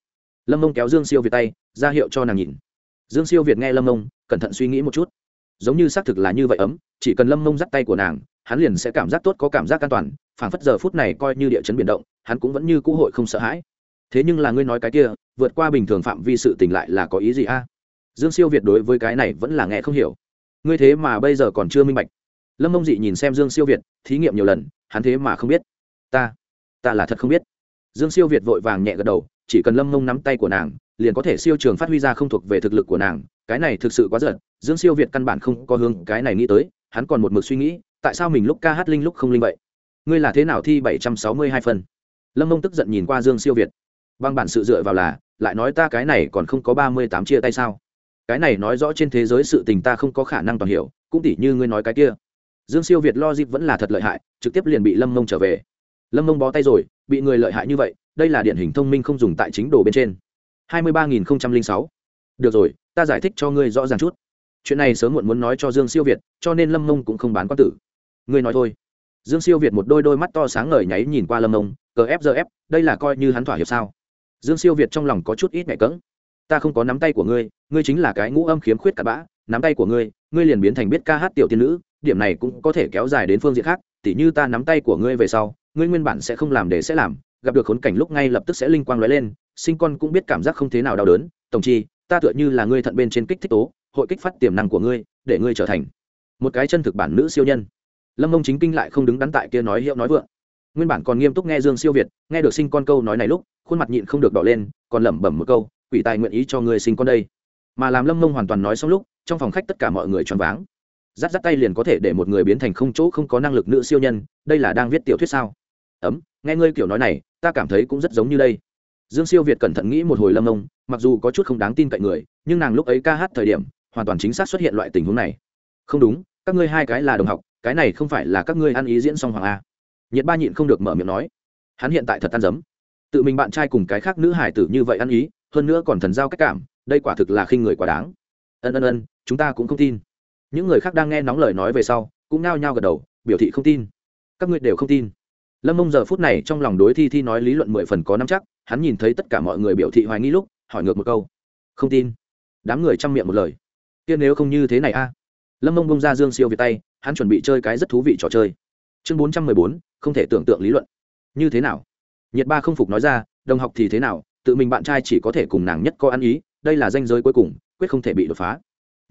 Lâm mông kéo dương siêu việt tay, ra hiệu cho nàng nhìn. Dương siêu việt nghe lâm mông, cẩn thận suy nghĩ một chút. Giống như xác thực là như vậy ấm, chỉ cần lâm mông dắt tay của nàng, hắn liền sẽ cảm giác tốt, có cảm giác an toàn, phảng phất giờ phút này coi như địa chấn biển động, hắn cũng vẫn như cũ hội không sợ hãi. Thế nhưng là ngươi nói cái kia, vượt qua bình thường phạm vi sự tình lại là có ý gì a? Dương siêu việt đối với cái này vẫn là nghe không hiểu. Ngươi thế mà bây giờ còn chưa minh bạch lâm mông dị nhìn xem dương siêu việt, thí nghiệm nhiều lần, hắn thế mà không biết. Ta ta là thật không biết. Dương siêu việt vội vàng nhẹ gật đầu, chỉ cần lâm mông nắm tay của nàng, liền có thể siêu trường phát huy ra không thuộc về thực lực của nàng. Cái này thực sự quá giật, dương siêu việt căn bản không có hướng cái này nghĩ tới, hắn còn một mực suy nghĩ, tại sao mình lúc ca hát linh lúc không linh vậy? Ngươi là thế nào thi bảy trăm sáu mươi hai phân lâm mông tức giận nhìn qua dương siêu việt. Bằng bản sự dựa vào là, lại nói ta cái này còn không có ba mươi tám chia tay sao? Cái này nói rõ trên thế giới sự tình ta không có khả năng toàn hiểu, cũng tỉ như ngươi nói cái kia dương siêu việt lo dịp vẫn là thật lợi hại, trực tiếp liền bị lâm mông trở về. Lâm mông bó tay rồi, bị người lợi hại như vậy, đây là điển hình thông minh không dùng tại chính đồ bên trên. Hai mươi ba nghìn sáu. Được rồi, ta giải thích cho ngươi rõ ràng chút. Chuyện này sớm muộn muốn nói cho dương siêu việt, cho nên lâm mông cũng không bán quan tử. Ngươi nói thôi. Dương siêu việt một đôi đôi mắt to sáng ngời nháy nhìn qua lâm mông, cờ fgf đây là coi như hắn thỏa hiệp sao? Dương siêu việt trong lòng có chút ít mẹ cỡng ta không có nắm tay của ngươi ngươi chính là cái ngũ âm khiếm khuyết cặp bã, nắm tay của ngươi ngươi liền biến thành biết ca hát tiểu tiên nữ điểm này cũng có thể kéo dài đến phương diện khác, tỉ như ta nắm tay của ngươi về sau, ngươi nguyên bản sẽ không làm để sẽ làm, gặp được khốn cảnh lúc ngay lập tức sẽ linh quang lóe lên, sinh con cũng biết cảm giác không thế nào đau đớn, tổng chi, ta tựa như là ngươi thận bên trên kích thích tố, hội kích phát tiềm năng của ngươi, để ngươi trở thành một cái chân thực bản nữ siêu nhân. Lâm mông chính kinh lại không đứng đắn tại kia nói hiệu nói vượng. Nguyên bản còn nghiêm túc nghe dương siêu việt, nghe được sinh con câu nói này lúc, khuôn mặt nhịn không được đỏ lên, còn lẩm bẩm một câu, quỷ tài nguyện ý cho ngươi sinh con đây. Mà làm lâm mông hoàn toàn nói xong lúc, trong phòng khách tất cả mọi người choáng váng dắt dắt tay liền có thể để một người biến thành không chỗ không có năng lực nữ siêu nhân, đây là đang viết tiểu thuyết sao? Ấm, nghe ngươi kiểu nói này, ta cảm thấy cũng rất giống như đây. Dương siêu việt cẩn thận nghĩ một hồi lâm ông, mặc dù có chút không đáng tin cậy người, nhưng nàng lúc ấy ca hát thời điểm, hoàn toàn chính xác xuất hiện loại tình huống này. Không đúng, các ngươi hai cái là đồng học, cái này không phải là các ngươi ăn ý diễn song hoàng a. Nhiệt ba nhịn không được mở miệng nói. Hắn hiện tại thật ăn dấm. Tự mình bạn trai cùng cái khác nữ hải tử như vậy ăn ý, hơn nữa còn thần giao cách cảm, đây quả thực là khinh người quá đáng. Ân ân ân, chúng ta cũng không tin những người khác đang nghe nóng lời nói về sau, cũng nao nhao gật đầu, biểu thị không tin. Các ngươi đều không tin. Lâm mông giờ phút này trong lòng đối thi thi nói lý luận mười phần có năm chắc, hắn nhìn thấy tất cả mọi người biểu thị hoài nghi lúc, hỏi ngược một câu. Không tin. Đám người chăm miệng một lời. Tiên nếu không như thế này a? Lâm mông bông ra dương siêu về tay, hắn chuẩn bị chơi cái rất thú vị trò chơi. Chương bốn trăm mười bốn, không thể tưởng tượng lý luận. Như thế nào? Nhiệt ba không phục nói ra, đồng học thì thế nào, tự mình bạn trai chỉ có thể cùng nàng nhất có ăn ý, đây là danh giới cuối cùng, quyết không thể bị đột phá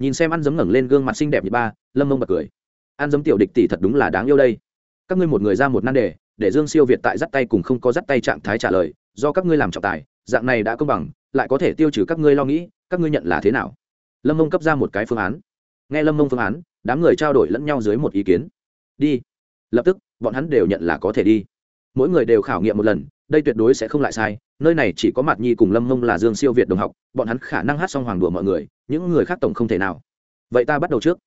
nhìn xem ăn Dấm ngẩng lên gương mặt xinh đẹp như ba, lâm mông bật cười. Ăn Dấm tiểu địch tỷ thật đúng là đáng yêu đây. Các ngươi một người ra một nan đề, để dương siêu việt tại dắt tay cùng không có dắt tay trạng thái trả lời, do các ngươi làm trọng tài, dạng này đã công bằng, lại có thể tiêu trừ các ngươi lo nghĩ, các ngươi nhận là thế nào? Lâm mông cấp ra một cái phương án. Nghe lâm mông phương án, đám người trao đổi lẫn nhau dưới một ý kiến. Đi. Lập tức, bọn hắn đều nhận là có thể đi. Mỗi người đều khảo nghiệm một lần, đây tuyệt đối sẽ không lại sai nơi này chỉ có mặt nhi cùng lâm mông là dương siêu việt đồng học, bọn hắn khả năng hát xong hoàng đùa mọi người, những người khác tổng không thể nào. Vậy ta bắt đầu trước.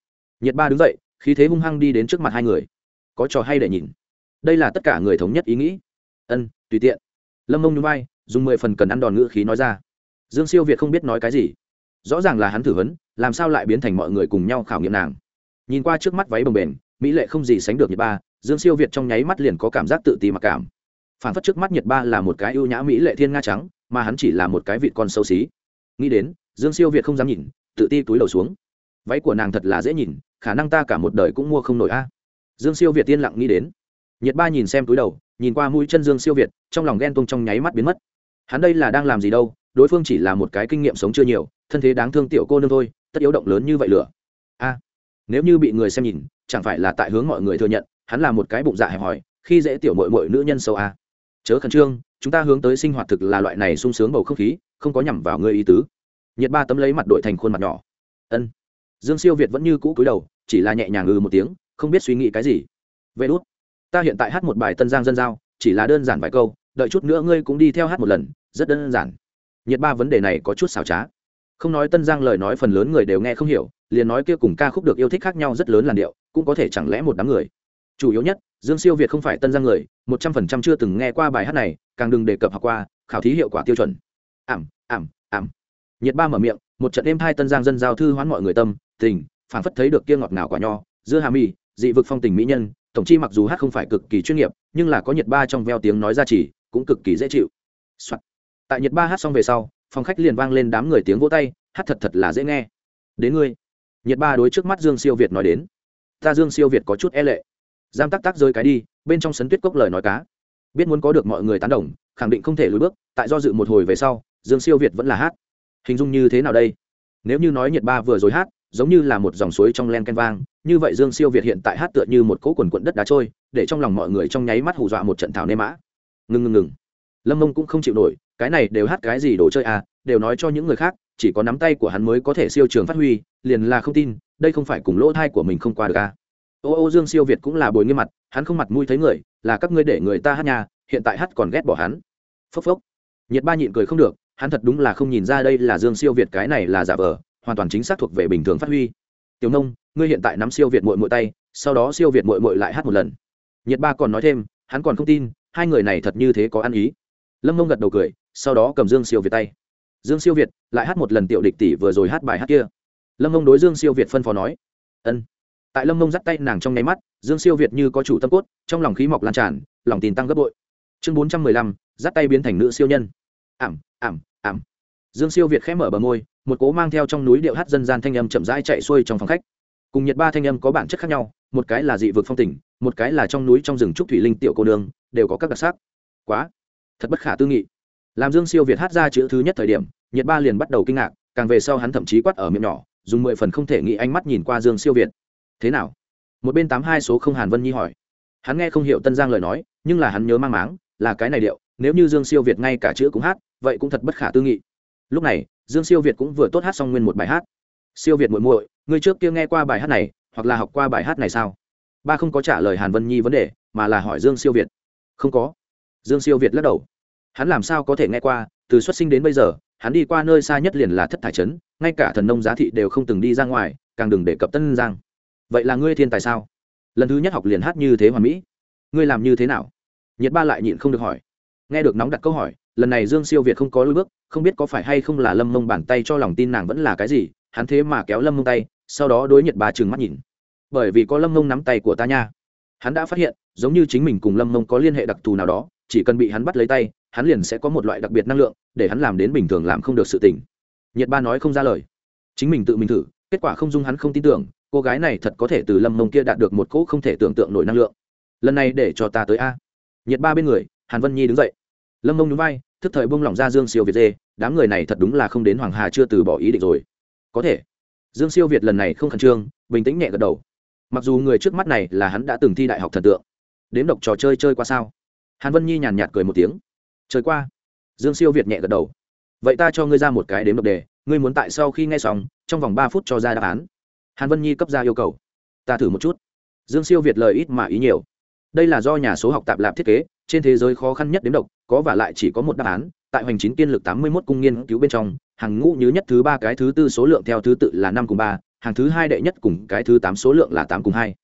Nhiệt ba đứng dậy, khí thế hung hăng đi đến trước mặt hai người. Có trò hay để nhìn. Đây là tất cả người thống nhất ý nghĩ. Ân, tùy tiện. Lâm mông núi bay dùng mười phần cần ăn đòn ngữ khí nói ra. Dương siêu việt không biết nói cái gì. Rõ ràng là hắn thử vấn làm sao lại biến thành mọi người cùng nhau khảo nghiệm nàng. Nhìn qua trước mắt váy bồng bềnh, mỹ lệ không gì sánh được nhiệt ba, dương siêu việt trong nháy mắt liền có cảm giác tự ti mặc cảm phản phất trước mắt nhiệt ba là một cái ưu nhã mỹ lệ thiên nga trắng, mà hắn chỉ là một cái vịt con xấu xí. Nghĩ đến, dương siêu việt không dám nhìn, tự ti túi đầu xuống. Váy của nàng thật là dễ nhìn, khả năng ta cả một đời cũng mua không nổi a. Dương siêu việt tiên lặng nghĩ đến. Nhiệt ba nhìn xem túi đầu, nhìn qua mũi chân dương siêu việt, trong lòng ghen tuông trong nháy mắt biến mất. Hắn đây là đang làm gì đâu, đối phương chỉ là một cái kinh nghiệm sống chưa nhiều, thân thế đáng thương tiểu cô nương thôi, tất yếu động lớn như vậy lửa. A, nếu như bị người xem nhìn, chẳng phải là tại hướng mọi người thừa nhận, hắn là một cái bụng dạ hẹp hòi, khi dễ tiểu mội mội nữ nhân sâu a chớ khẩn trương, chúng ta hướng tới sinh hoạt thực là loại này sung sướng bầu không khí, không có nhằm vào ngươi ý tứ. Nhiệt ba tấm lấy mặt đội thành khuôn mặt nhỏ. Ân. Dương siêu việt vẫn như cũ cúi đầu, chỉ là nhẹ nhàng ngừ một tiếng, không biết suy nghĩ cái gì. Vê đốt ta hiện tại hát một bài tân giang dân giao, chỉ là đơn giản vài câu, đợi chút nữa ngươi cũng đi theo hát một lần, rất đơn giản. Nhiệt ba vấn đề này có chút xảo trá. Không nói tân giang lời nói phần lớn người đều nghe không hiểu, liền nói kia cùng ca khúc được yêu thích khác nhau rất lớn làn điệu, cũng có thể chẳng lẽ một đám người chủ yếu nhất, dương siêu việt không phải tân giang người, một trăm phần trăm chưa từng nghe qua bài hát này, càng đừng đề cập học qua, khảo thí hiệu quả tiêu chuẩn. Ảm ảm ảm. Nhiệt ba mở miệng, một trận đêm hai tân giang dân giao thư hoán mọi người tâm, tình, phảng phất thấy được kia ngọt ngào quả nho, dưa hà mì, dị vực phong tình mỹ nhân, tổng chi mặc dù hát không phải cực kỳ chuyên nghiệp, nhưng là có nhiệt ba trong veo tiếng nói ra chỉ, cũng cực kỳ dễ chịu、Soạn. tại nhiệt ba hát xong về sau, phòng khách liền vang lên đám người tiếng vỗ tay, hát thật thật là dễ nghe. Đến ngươi. Nhiệt ba đối trước mắt dương siêu việt nói đến. Ta dương siêu việt có chút e lệ giam tắc tắc rơi cái đi, bên trong sấn tuyết cốc lời nói cá. Biết muốn có được mọi người tán đồng, khẳng định không thể lùi bước, tại do dự một hồi về sau, dương siêu việt vẫn là hát. Hình dung như thế nào đây? Nếu như nói nhiệt ba vừa rồi hát, giống như là một dòng suối trong len ken vang, như vậy dương siêu việt hiện tại hát tựa như một cỗ quần quận đất đá trôi, để trong lòng mọi người trong nháy mắt hù dọa một trận thảo nê mã. Ngừng ngừng ngừng. Lâm mông cũng không chịu nổi, cái này đều hát cái gì đồ chơi à đều nói cho những người khác, chỉ có nắm tay của hắn mới có thể siêu trường phát huy, liền là không tin, đây không phải cùng lỗ thai của mình không qua được à ô ô dương siêu việt cũng là bồi nghiêm mặt, hắn không mặt mũi thấy người, là các ngươi để người ta hát nhà hiện tại hát còn ghét bỏ hắn. Phốc phốc. Nhiệt ba nhịn cười không được, hắn thật đúng là không nhìn ra đây là dương siêu việt cái này là giả vờ, hoàn toàn chính xác thuộc về bình thường phát huy. Tiểu nông, ngươi hiện tại nắm siêu việt mội mội tay, sau đó siêu việt mội mội lại hát một lần. Nhiệt ba còn nói thêm, hắn còn không tin, hai người này thật như thế có ăn ý. Lâm mông gật đầu cười, sau đó cầm dương siêu việt tay. Dương siêu việt lại hát một lần tiểu địch tỷ vừa rồi hát bài hát kia. Lâm mông đối dương siêu việt phân phó nói, ân tại lâm mông dắt tay nàng trong nháy mắt dương siêu việt như có chủ tâm cốt trong lòng khí mọc lan tràn lòng tin tăng gấp bội. Chương bốn trăm mười lăm dắt tay biến thành nữ siêu nhân. Ảm ảm ảm. Dương siêu việt khẽ mở bờ môi một cố mang theo trong núi điệu hát dân gian thanh âm chậm rãi chạy xuôi trong phòng khách. Cùng nhiệt ba thanh âm có bản chất khác nhau một cái là dị vực phong tỉnh một cái là trong núi trong rừng trúc thủy linh tiểu cô đường, đều có các đặc sắc. Quá thật bất khả tư nghị. Làm dương siêu việt hát ra chữ thứ nhất thời điểm nhiệt ba liền bắt đầu kinh ngạc càng về sau hắn thậm chí quát ở miệng nhỏ dùng mười phần không thể nghĩ ánh mắt nhìn qua dương siêu việt thế nào? Một bên tám hai số không hàn vân nhi hỏi. Hắn nghe không hiểu tân giang lời nói, nhưng là hắn nhớ mang máng, là cái này điệu, nếu như dương siêu việt ngay cả chữ cũng hát, vậy cũng thật bất khả tư nghị. Lúc này, dương siêu việt cũng vừa tốt hát xong nguyên một bài hát. Siêu việt muội muội, ngươi trước kia nghe qua bài hát này, hoặc là học qua bài hát này sao? Ba không có trả lời hàn vân nhi vấn đề, mà là hỏi dương siêu việt. Không có. Dương siêu việt lắc đầu. Hắn làm sao có thể nghe qua, từ xuất sinh đến bây giờ, hắn đi qua nơi xa nhất liền là thất thải trấn, ngay cả thần nông giá thị đều không từng đi ra ngoài, càng đừng để cập tân giang vậy là ngươi thiên tài sao? Lần thứ nhất học liền hát như thế hoàn mỹ. Ngươi làm như thế nào? Nhiệt ba lại nhịn không được hỏi. Nghe được nóng đặt câu hỏi, lần này dương siêu việt không có lối bước, không biết có phải hay không là lâm mông bàn tay cho lòng tin nàng vẫn là cái gì, hắn thế mà kéo lâm mông tay, sau đó đối nhiệt ba trừng mắt nhìn. Bởi vì có lâm mông nắm tay của ta nha. Hắn đã phát hiện, giống như chính mình cùng lâm mông có liên hệ đặc thù nào đó, chỉ cần bị hắn bắt lấy tay, hắn liền sẽ có một loại đặc biệt năng lượng, để hắn làm đến bình thường làm không được sự tỉnh nhiệt ba nói không ra lời. Chính mình tự mình thử, kết quả không dung hắn không tin tưởng cô gái này thật có thể từ lâm mông kia đạt được một cỗ không thể tưởng tượng nổi năng lượng. Lần này để cho ta tới a. Nhiệt ba bên người, hàn vân nhi đứng dậy. Lâm mông nhún vai, thức thời bông lỏng ra dương siêu việt dê, đám người này thật đúng là không đến hoàng hà chưa từ bỏ ý định rồi. Có thể, dương siêu việt lần này không khẩn trương, bình tĩnh nhẹ gật đầu. Mặc dù người trước mắt này là hắn đã từng thi đại học thần tượng đếm độc trò chơi chơi qua sao? Hàn vân nhi nhàn nhạt cười một tiếng. Chơi qua. Dương siêu việt nhẹ gật đầu. Vậy ta cho ngươi ra một cái đếm độc đề, ngươi muốn tại sau khi nghe xong, trong vòng ba phút cho ra đáp án hàn vân nhi cấp ra yêu cầu. Ta thử một chút. Dương siêu việt lời ít mà ý nhiều. Đây là do nhà số học tạp lạp thiết kế, trên thế giới khó khăn nhất đến độc, có và lại chỉ có một đáp án, tại hoành chín tiên lực tám mươi mốt cung nghiên cứu bên trong, hàng ngũ như nhất thứ ba cái thứ tư số lượng theo thứ tự là năm cùng ba, hàng thứ hai đệ nhất cùng cái thứ tám số lượng là tám cùng hai.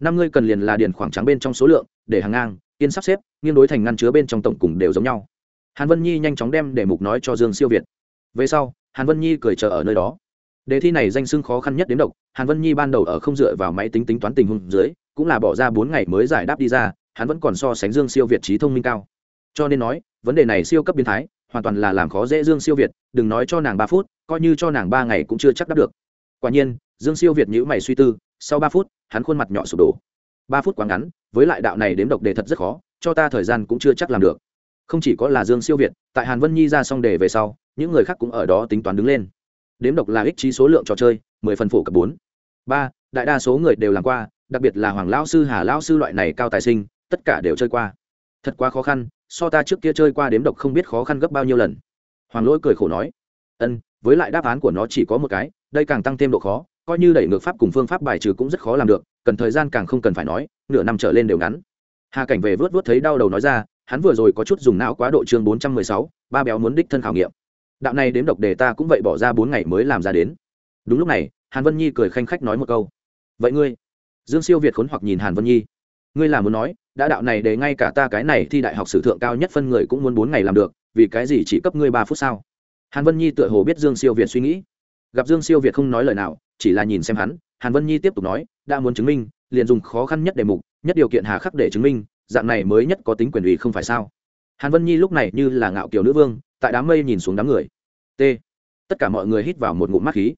Năm ngươi cần liền là điền khoảng trắng bên trong số lượng, để hàng ngang yên sắp xếp nghiên đối thành ngăn chứa bên trong tổng cùng đều giống nhau. Hàn vân nhi nhanh chóng đem đề mục nói cho dương siêu việt. Về sau, hàn vân nhi cười chờ ở nơi đó đề thi này danh xưng khó khăn nhất đến độc, hàn vân nhi ban đầu ở không dựa vào máy tính tính toán tình huống dưới, cũng là bỏ ra bốn ngày mới giải đáp đi ra, hắn vẫn còn so sánh dương siêu việt trí thông minh cao. Cho nên nói, vấn đề này siêu cấp biến thái, hoàn toàn là làm khó dễ dương siêu việt, đừng nói cho nàng ba phút, coi như cho nàng ba ngày cũng chưa chắc đáp được. Quả nhiên, dương siêu việt nhữ mày suy tư, sau ba phút, hắn khuôn mặt nhỏ sụp đổ. Ba phút quá ngắn, với lại đạo này đếm độc đề thật rất khó, cho ta thời gian cũng chưa chắc làm được. Không chỉ có là dương siêu việt, tại hàn vân nhi ra xong đề về sau, những người khác cũng ở đó tính toán đứng lên đếm độc là ích trí số lượng trò chơi, mười phần phổ cập bốn. Ba, đại đa số người đều làm qua, đặc biệt là hoàng lão sư, hà lão sư loại này cao tài sinh, tất cả đều chơi qua. Thật quá khó khăn, so ta trước kia chơi qua đếm độc không biết khó khăn gấp bao nhiêu lần. Hoàng lỗi cười khổ nói, ân, với lại đáp án của nó chỉ có một cái, đây càng tăng thêm độ khó, coi như đẩy ngược pháp cùng phương pháp bài trừ cũng rất khó làm được, cần thời gian càng không cần phải nói, nửa năm trở lên đều ngắn. Hà cảnh về vớt vớt thấy đau đầu nói ra, hắn vừa rồi có chút dùng não quá độ chương bốn trăm mười sáu, ba béo muốn đích thân khảo nghiệm đạo này đếm độc đề ta cũng vậy bỏ ra bốn ngày mới làm ra đến. Đúng lúc này, hàn vân nhi cười khanh khách nói một câu. Vậy ngươi, dương siêu việt khốn hoặc nhìn hàn vân nhi. Ngươi là muốn nói, đã đạo này để ngay cả ta cái này thi đại học sử thượng cao nhất phân người cũng muốn bốn ngày làm được, vì cái gì chỉ cấp ngươi ba phút sao? Hàn vân nhi tựa hồ biết dương siêu việt suy nghĩ. Gặp dương siêu việt không nói lời nào, chỉ là nhìn xem hắn, hàn vân nhi tiếp tục nói, đã muốn chứng minh, liền dùng khó khăn nhất đề mục, nhất điều kiện hà khắc để chứng minh, dạng này mới nhất có tính quyền ủy không phải sao? Hàn vân nhi lúc này như là ngạo kiều nữ vương tại đám mây nhìn xuống đám người. T. Tất cả mọi người hít vào một ngụm mắt khí.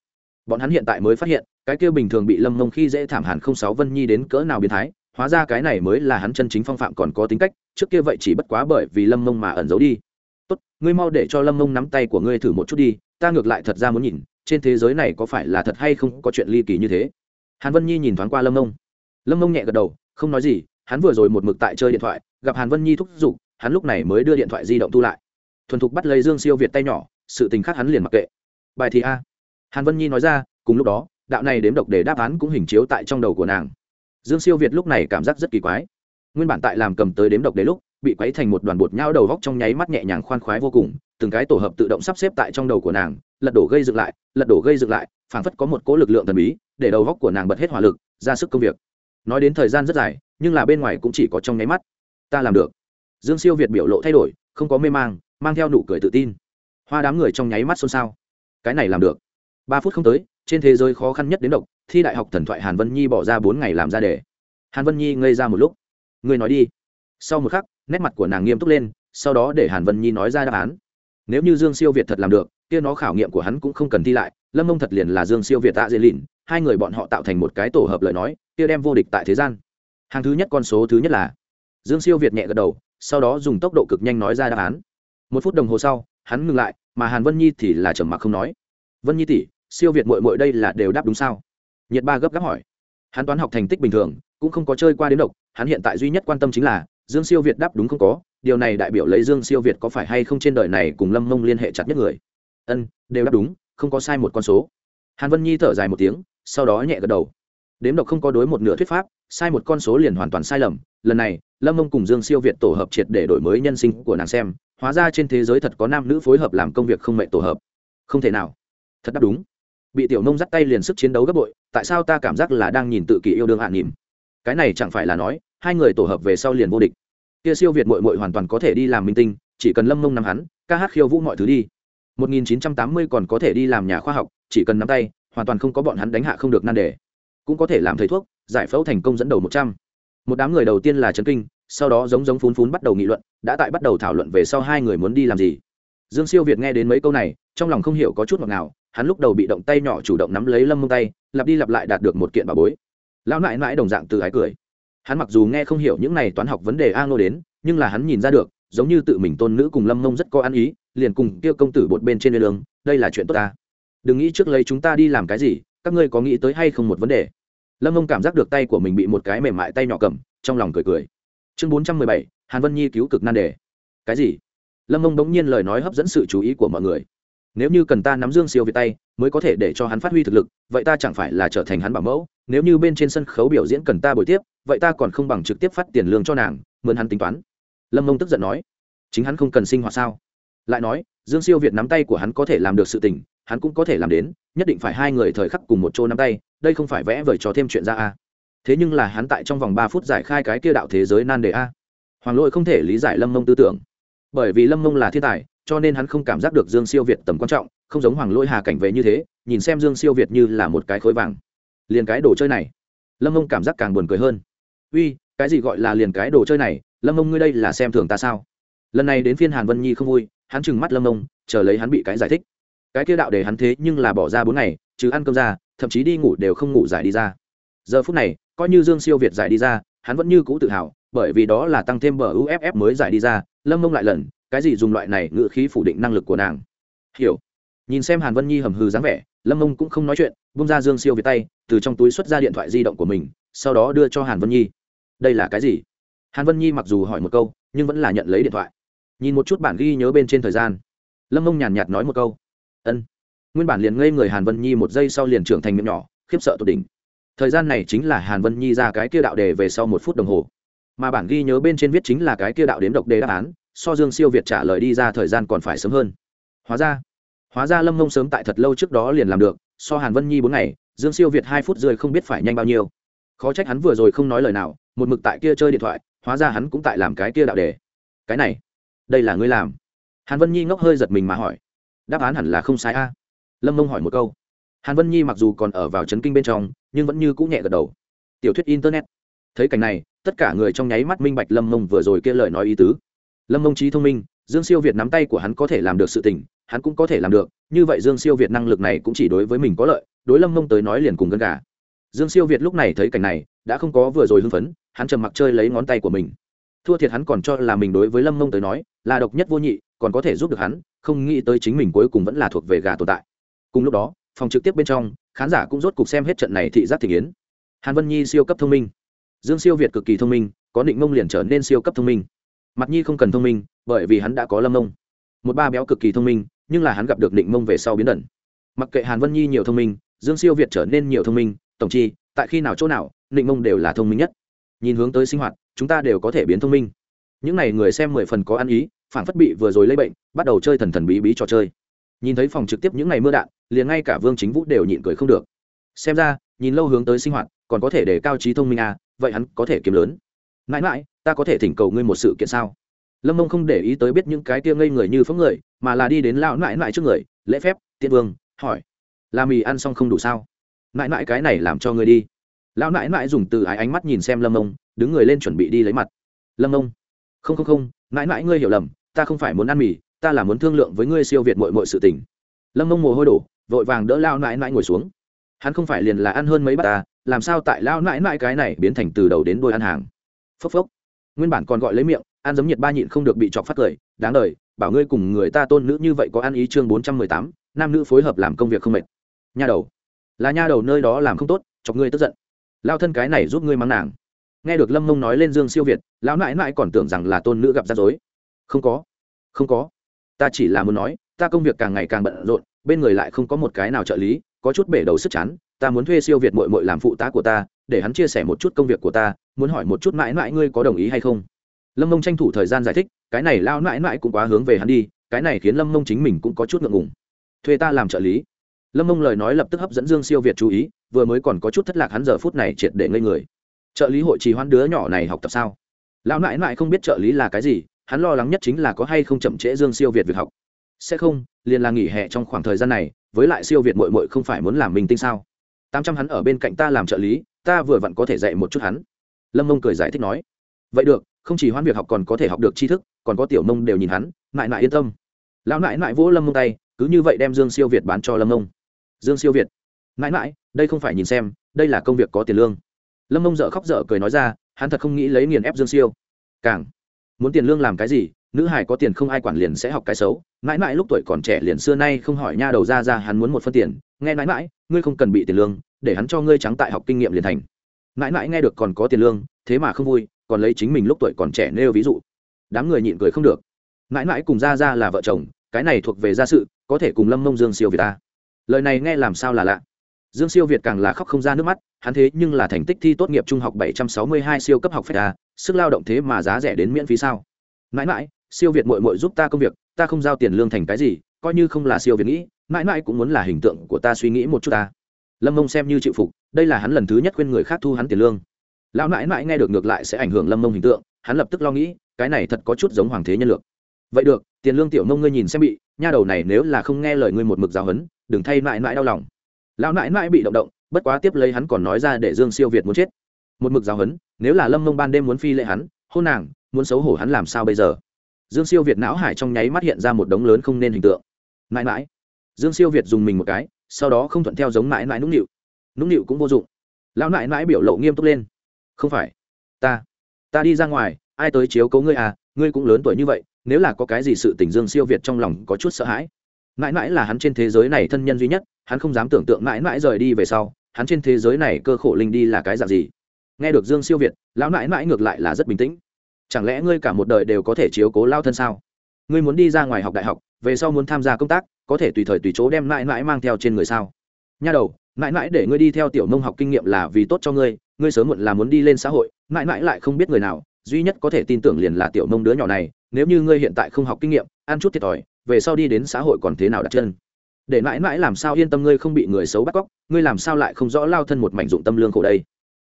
Bọn hắn hiện tại mới phát hiện, cái kia bình thường bị lâm mông khi dễ thảm hàn không sáu vân nhi đến cỡ nào biến thái, hóa ra cái này mới là hắn chân chính phong phạm còn có tính cách, trước kia vậy chỉ bất quá bởi vì lâm mông mà ẩn giấu đi. Tốt, ngươi mau để cho lâm mông nắm tay của ngươi thử một chút đi, ta ngược lại thật ra muốn nhìn, trên thế giới này có phải là thật hay không có chuyện ly kỳ như thế? Hàn vân nhi nhìn thoáng qua lâm mông. Lâm mông nhẹ gật đầu, không nói gì, hắn vừa rồi một mực tại chơi điện thoại, gặp hàn vân nhi thúc giục, hắn lúc này mới đưa điện thoại di động thu lại thuần thục bắt lấy dương siêu việt tay nhỏ, sự tình khác hắn liền mặc kệ. Bài thì a. Hàn vân nhi nói ra, cùng lúc đó, đạo này đếm độc để đáp án cũng hình chiếu tại trong đầu của nàng. Dương siêu việt lúc này cảm giác rất kỳ quái. Nguyên bản tại làm cầm tới đếm độc đế lúc, bị quấy thành một đoàn bột nhau đầu góc trong nháy mắt nhẹ nhàng khoan khoái vô cùng, từng cái tổ hợp tự động sắp xếp tại trong đầu của nàng, lật đổ gây dựng lại, lật đổ gây dựng lại, phảng phất có một cỗ lực lượng thần bí, để đầu góc của nàng bật hết hỏa lực, ra sức công việc. Nói đến thời gian rất dài, nhưng là bên ngoài cũng chỉ có trong nháy mắt. Ta làm được. Dương siêu việt biểu lộ thay đổi, không có mê mang mang theo nụ cười tự tin. Hoa đám người trong nháy mắt xôn xao. Cái này làm được. Ba phút không tới, trên thế giới khó khăn nhất đến độc, thi đại học thần thoại hàn vân nhi bỏ ra bốn ngày làm ra đề. Hàn vân nhi ngây ra một lúc. Người nói đi. Sau một khắc, nét mặt của nàng nghiêm túc lên, sau đó để hàn vân nhi nói ra đáp án. Nếu như dương siêu việt thật làm được, kia nó khảo nghiệm của hắn cũng không cần thi lại, lâm mông thật liền là dương siêu việt tạ dễ lìn hai người bọn họ tạo thành một cái tổ hợp lời nói, kia đem vô địch tại thế gian. Hàng thứ nhất con số thứ nhất là, dương siêu việt nhẹ gật đầu, sau đó dùng tốc độ cực nhanh nói ra đáp án một phút đồng hồ sau, hắn ngừng lại, mà hàn vân nhi thì là trầm mặc không nói. Vân nhi tỷ, siêu việt mội mội đây là đều đáp đúng sao? Nhiệt ba gấp gáp hỏi. Hắn toán học thành tích bình thường, cũng không có chơi qua đến độc, hắn hiện tại duy nhất quan tâm chính là, dương siêu việt đáp đúng không có, điều này đại biểu lấy dương siêu việt có phải hay không trên đời này cùng lâm mông liên hệ chặt nhất người? Ân, đều đáp đúng, không có sai một con số. Hàn vân nhi thở dài một tiếng, sau đó nhẹ gật đầu. Đếm độc không có đối một nửa thuyết pháp, sai một con số liền hoàn toàn sai lầm. Lần này, lâm mông cùng dương siêu việt tổ hợp triệt để đổi mới nhân sinh của nàng xem hóa ra trên thế giới thật có nam nữ phối hợp làm công việc không mệnh tổ hợp. Không thể nào. Thật đáp đúng. Bị tiểu nông dắt tay liền sức chiến đấu gấp bội, tại sao ta cảm giác là đang nhìn tự kỷ yêu đương hạ à cái này chẳng phải là nói, hai người tổ hợp về sau liền vô địch. Kia siêu việt mội mội hoàn toàn có thể đi làm minh tinh, chỉ cần lâm mông nắm hắn, ca hát khiêu vũ mọi thứ đi. 1980 còn có thể đi làm nhà khoa học, chỉ cần nắm tay, hoàn toàn không có bọn hắn đánh hạ không được nan đề. Cũng có thể làm thầy thuốc, giải phẫu thành công dẫn đầu một trăm. Một đám người đầu tiên là trấn kinh sau đó giống giống phún phún bắt đầu nghị luận, đã tại bắt đầu thảo luận về sau hai người muốn đi làm gì. Dương siêu việt nghe đến mấy câu này, trong lòng không hiểu có chút ngọt nào hắn lúc đầu bị động tay nhỏ chủ động nắm lấy lâm mông tay, lặp đi lặp lại đạt được một kiện bà bối. Lão nại nãi đồng dạng từ ái cười. Hắn mặc dù nghe không hiểu những này toán học vấn đề a ngô đến, nhưng là hắn nhìn ra được, giống như tự mình tôn nữ cùng lâm mông rất có ăn ý, liền cùng kêu công tử bột bên trên lương, đây là chuyện tốt ta. Đừng nghĩ trước lấy chúng ta đi làm cái gì, các ngươi có nghĩ tới hay không một vấn đề? Lâm mông cảm giác được tay của mình bị một cái mềm mại tay nhỏ cầm, trong lòng cười cười chương bốn trăm mười bảy, hàn vân nhi cứu cực nan đề. Cái gì? Lâm mông bỗng nhiên lời nói hấp dẫn sự chú ý của mọi người. Nếu như cần ta nắm dương siêu về tay, mới có thể để cho hắn phát huy thực lực, vậy ta chẳng phải là trở thành hắn bảo mẫu. Nếu như bên trên sân khấu biểu diễn cần ta buổi tiếp, vậy ta còn không bằng trực tiếp phát tiền lương cho nàng, mượn hắn tính toán. Lâm mông tức giận nói. Chính hắn không cần sinh hoạt sao? Lại nói, dương siêu việt nắm tay của hắn có thể làm được sự tình, hắn cũng có thể làm đến, nhất định phải hai người thời khắc cùng một chỗ nắm tay, đây không phải vẽ vời trò thêm chuyện ra à thế nhưng là hắn tại trong vòng ba phút giải khai cái kia đạo thế giới nan đề a. Hoàng lỗi không thể lý giải lâm mông tư tưởng. Bởi vì lâm mông là thiên tài, cho nên hắn không cảm giác được dương siêu việt tầm quan trọng, không giống hoàng lỗi hà cảnh vệ như thế, nhìn xem dương siêu việt như là một cái khối vàng. Liền cái đồ chơi này, lâm mông cảm giác càng buồn cười hơn. Uy, cái gì gọi là liền cái đồ chơi này? Lâm mông ngươi đây là xem thường ta sao? Lần này đến phiên hàn vân nhi không vui, hắn trừng mắt lâm mông, chờ lấy hắn bị cái giải thích. Cái kia đạo để hắn thế nhưng là bỏ ra bốn ngày chứ ăn cơm ra, thậm chí đi ngủ đều không ngủ giải đi ra. Giờ phút này coi như dương siêu việt giải đi ra, hắn vẫn như cũ tự hào, bởi vì đó là tăng thêm bờ uff mới giải đi ra, lâm mông lại lần, cái gì dùng loại này ngự khí phủ định năng lực của nàng. Hiểu. Nhìn xem hàn vân nhi hầm hừ dáng vẻ, lâm mông cũng không nói chuyện bung ra dương siêu việt tay, từ trong túi xuất ra điện thoại di động của mình, sau đó đưa cho hàn vân nhi. Đây là cái gì? Hàn vân nhi mặc dù hỏi một câu, nhưng vẫn là nhận lấy điện thoại. Nhìn một chút bản ghi nhớ bên trên thời gian. Lâm mông nhàn nhạt nói một câu. Ân. Nguyên bản liền ngây người hàn vân nhi một giây sau liền trưởng thành miệng nhỏ, khiếp sợ tột đỉnh thời gian này chính là hàn vân nhi ra cái kia đạo đề về sau một phút đồng hồ. Mà bản ghi nhớ bên trên viết chính là cái kia đạo đếm độc đề đáp án, so dương siêu việt trả lời đi ra thời gian còn phải sớm hơn. Hóa ra hóa ra lâm mông sớm tại thật lâu trước đó liền làm được, so hàn vân nhi bốn ngày, dương siêu việt hai phút rơi không biết phải nhanh bao nhiêu. Khó trách hắn vừa rồi không nói lời nào, một mực tại kia chơi điện thoại, hóa ra hắn cũng tại làm cái kia đạo đề. Cái này, đây là ngươi làm. Hàn vân nhi ngốc hơi giật mình mà hỏi. Đáp án hẳn là không sai a. Lâm mông hỏi một câu hàn vân nhi mặc dù còn ở vào c kinh bên trong, nhưng vẫn như cũng nhẹ gật đầu. Tiểu thuyết internet. Thấy cảnh này, tất cả người trong nháy mắt minh bạch lâm mông vừa rồi kia lời nói ý tứ. Lâm mông trí thông minh, dương siêu việt nắm tay của hắn có thể làm được sự tình, hắn cũng có thể làm được, như vậy dương siêu việt năng lực này cũng chỉ đối với mình có lợi, đối lâm mông tới nói liền cùng gân gà. Dương siêu việt lúc này thấy cảnh này, đã không có vừa rồi hưng phấn, hắn trầm mặc chơi lấy ngón tay của mình. Thua thiệt hắn còn cho là mình đối với lâm mông tới nói, là độc nhất vô nhị, còn có thể giúp được hắn, không nghĩ tới chính mình cuối cùng vẫn là thuộc về gà tồn tại. Cùng lúc đó phòng trực tiếp bên trong, khán giả cũng rốt cục xem hết trận này thị giác thị kiến hàn vân nhi siêu cấp thông minh. Dương siêu việt cực kỳ thông minh, có định mông liền trở nên siêu cấp thông minh. Mặt nhi không cần thông minh, bởi vì hắn đã có lâm mông. Một ba béo cực kỳ thông minh, nhưng là hắn gặp được định mông về sau biến đẩn mặc kệ hàn vân nhi nhiều thông minh, dương siêu việt trở nên nhiều thông minh, tổng chi, tại khi nào chỗ nào định mông đều là thông minh nhất. Nhìn hướng tới sinh hoạt, chúng ta đều có thể biến thông minh. Những n à y người xem mười phần có ăn ý phản phất bị vừa rồi lấy bệnh, bắt đầu chơi thần thần bí bí trò chơi nhìn thấy phòng trực tiếp những ngày mưa đạn, liền ngay cả vương chính vũ đều nhịn cười không được. Xem ra, nhìn lâu hướng tới sinh hoạt, còn có thể để cao trí thông minh à vậy hắn có thể kiếm lớn. Mãi mãi, ta có thể thỉnh cầu ngươi một sự kiện sao? Lâm mông không để ý tới biết những cái tia ngây người như phóng người, mà là đi đến lão mãi mãi trước người, lễ phép tiện vương, hỏi, là mì ăn xong không đủ sao? Mãi mãi cái này làm cho ngươi đi. Lão mãi mãi dùng từ ái ánh mắt nhìn xem lâm mông, đứng người lên chuẩn bị đi lấy mặt. Lâm mông, không không không, mãi mãi ngươi hiểu lầm, ta không phải muốn ăn mì ta là muốn thương lượng với ngươi siêu việt mội mội sự tình. Lâm mông mồ hôi đổ, vội vàng đỡ lao nãi nãi ngồi xuống. Hắn không phải liền là ăn hơn mấy bát ta, làm sao tại lao nãi nãi cái này biến thành từ đầu đến đôi ăn hàng? Phốc phốc. Nguyên bản còn gọi lấy miệng, ăn giống nhiệt ba nhịn không được bị chọc phát cười, đáng đời, bảo ngươi cùng người ta tôn nữ như vậy có ăn ý chương bốn trăm mười tám, nam nữ phối hợp làm công việc không mệt. Nha đầu. Là nha đầu nơi đó làm không tốt, chọc ngươi tức giận. Lao thân cái này giúp ngươi mắng nàng. Nghe được lâm mông nói lên dương siêu việt lão nãi nãi còn tưởng rằng là tôn nữ gặp rắc rối. Không có. Không có ta chỉ là muốn nói, ta công việc càng ngày càng bận rộn, bên người lại không có một cái nào trợ lý, có chút bể đầu sức chán, ta muốn thuê siêu việt mội mội làm phụ tá của ta, để hắn chia sẻ một chút công việc của ta, muốn hỏi một chút mãi mãi ngươi có đồng ý hay không? Lâm mông tranh thủ thời gian giải thích, cái này lao mãi mãi cũng quá hướng về hắn đi, cái này khiến lâm mông chính mình cũng có chút ngượng ngùng. Thuê ta làm trợ lý. Lâm mông lời nói lập tức hấp dẫn dương siêu việt chú ý, vừa mới còn có chút thất lạc hắn giờ phút này triệt để ngây người. Trợ lý hội trì hoãn đứa nhỏ này học tập sao? Lão nãi nãi không biết trợ lý là cái gì hắn lo lắng nhất chính là có hay không chậm trễ dương siêu việt việc học. Sẽ không, liền là nghỉ hè trong khoảng thời gian này, với lại siêu việt mội mội không phải muốn làm mình tinh sao? Tám trăm hắn ở bên cạnh ta làm trợ lý, ta vừa vặn có thể dạy một chút hắn. Lâm mông cười giải thích nói. Vậy được, không chỉ hoãn việc học còn có thể học được tri thức, còn có tiểu mông đều nhìn hắn mại mại yên tâm. Lão nại nại vỗ lâm mông tay, cứ như vậy đem dương siêu việt bán cho lâm mông. Dương siêu việt. Mãi mãi, đây không phải nhìn xem, đây là công việc có tiền lương. Lâm mông dợ khóc dở cười nói ra, hắn thật không nghĩ lấy nghiền ép dương siêu. Càng muốn tiền lương làm cái gì, nữ hải có tiền không ai quản liền sẽ học cái xấu. Mãi mãi lúc tuổi còn trẻ liền xưa nay không hỏi nha đầu ra ra hắn muốn một phân tiền. Nghe mãi mãi, ngươi không cần bị tiền lương, để hắn cho ngươi trắng tại học kinh nghiệm liền thành. Mãi mãi nghe được còn có tiền lương, thế mà không vui, còn lấy chính mình lúc tuổi còn trẻ nêu ví dụ. Đám người nhịn cười không được. Mãi mãi cùng ra ra là vợ chồng, cái này thuộc về gia sự, có thể cùng lâm mông dương siêu việt ta. Lời này nghe làm sao là lạ. Dương siêu việt càng là khóc không ra nước mắt hắn thế nhưng là thành tích thi tốt nghiệp trung học 762 siêu cấp học phép a sức lao động thế mà giá rẻ đến miễn phí sao? Mãi mãi, siêu việt muội muội giúp ta công việc, ta không giao tiền lương thành cái gì, coi như không là siêu việt nghĩ, mãi mãi cũng muốn là hình tượng của ta suy nghĩ một chút ta. Lâm mông xem như chịu phục, đây là hắn lần thứ nhất khuyên người khác thu hắn tiền lương. Lão mãi mãi nghe được ngược lại sẽ ảnh hưởng lâm mông hình tượng, hắn lập tức lo nghĩ, cái này thật có chút giống hoàng thế nhân lược. Vậy được, tiền lương tiểu nông ngươi nhìn xem bị, nha đầu này nếu là không nghe lời ngươi một mực giáo hấn đừng thay mãi mãi đau lòng. Lão mãi mãi bị động động bất quá tiếp lấy hắn còn nói ra để dương siêu việt muốn chết. Một mực giáo hấn, nếu là lâm mông ban đêm muốn phi lệ hắn, hôn nàng, muốn xấu hổ hắn làm sao bây giờ? Dương siêu việt não hải trong nháy mắt hiện ra một đống lớn không nên hình tượng. Mãi mãi. Dương siêu việt dùng mình một cái, sau đó không thuận theo giống mãi mãi nũng nịu. Nũng nịu cũng vô dụng. Lão mãi mãi biểu lộ nghiêm túc lên. Không phải. Ta. Ta đi ra ngoài, ai tới chiếu cố ngươi à? Ngươi cũng lớn tuổi như vậy, nếu là có cái gì sự tình dương siêu việt trong lòng có chút sợ hãi. Mãi mãi là hắn trên thế giới này thân nhân duy nhất, hắn không dám tưởng tượng mãi mãi rời đi về sau hắn trên thế giới này cơ khổ linh đi là cái dạng gì? Nghe được dương siêu việt, lão mãi mãi ngược lại là rất bình tĩnh. Chẳng lẽ ngươi cả một đời đều có thể chiếu cố lao thân sao? Ngươi muốn đi ra ngoài học đại học, về sau muốn tham gia công tác, có thể tùy thời tùy chỗ đem mãi mãi mang theo trên người sao? Nha đầu mãi mãi để ngươi đi theo tiểu nông học kinh nghiệm là vì tốt cho ngươi ngươi sớm muộn là muốn đi lên xã hội mãi mãi lại không biết người nào, duy nhất có thể tin tưởng liền là tiểu nông đứa nhỏ này, nếu như ngươi hiện tại không học kinh nghiệm, ăn chút thiệt thòi, về sau đi đến xã hội còn thế nào đặt chân? Để mãi mãi làm sao yên tâm ngươi không bị người xấu bắt cóc, ngươi làm sao lại không rõ lao thân một mảnh dụng tâm lương khổ đây?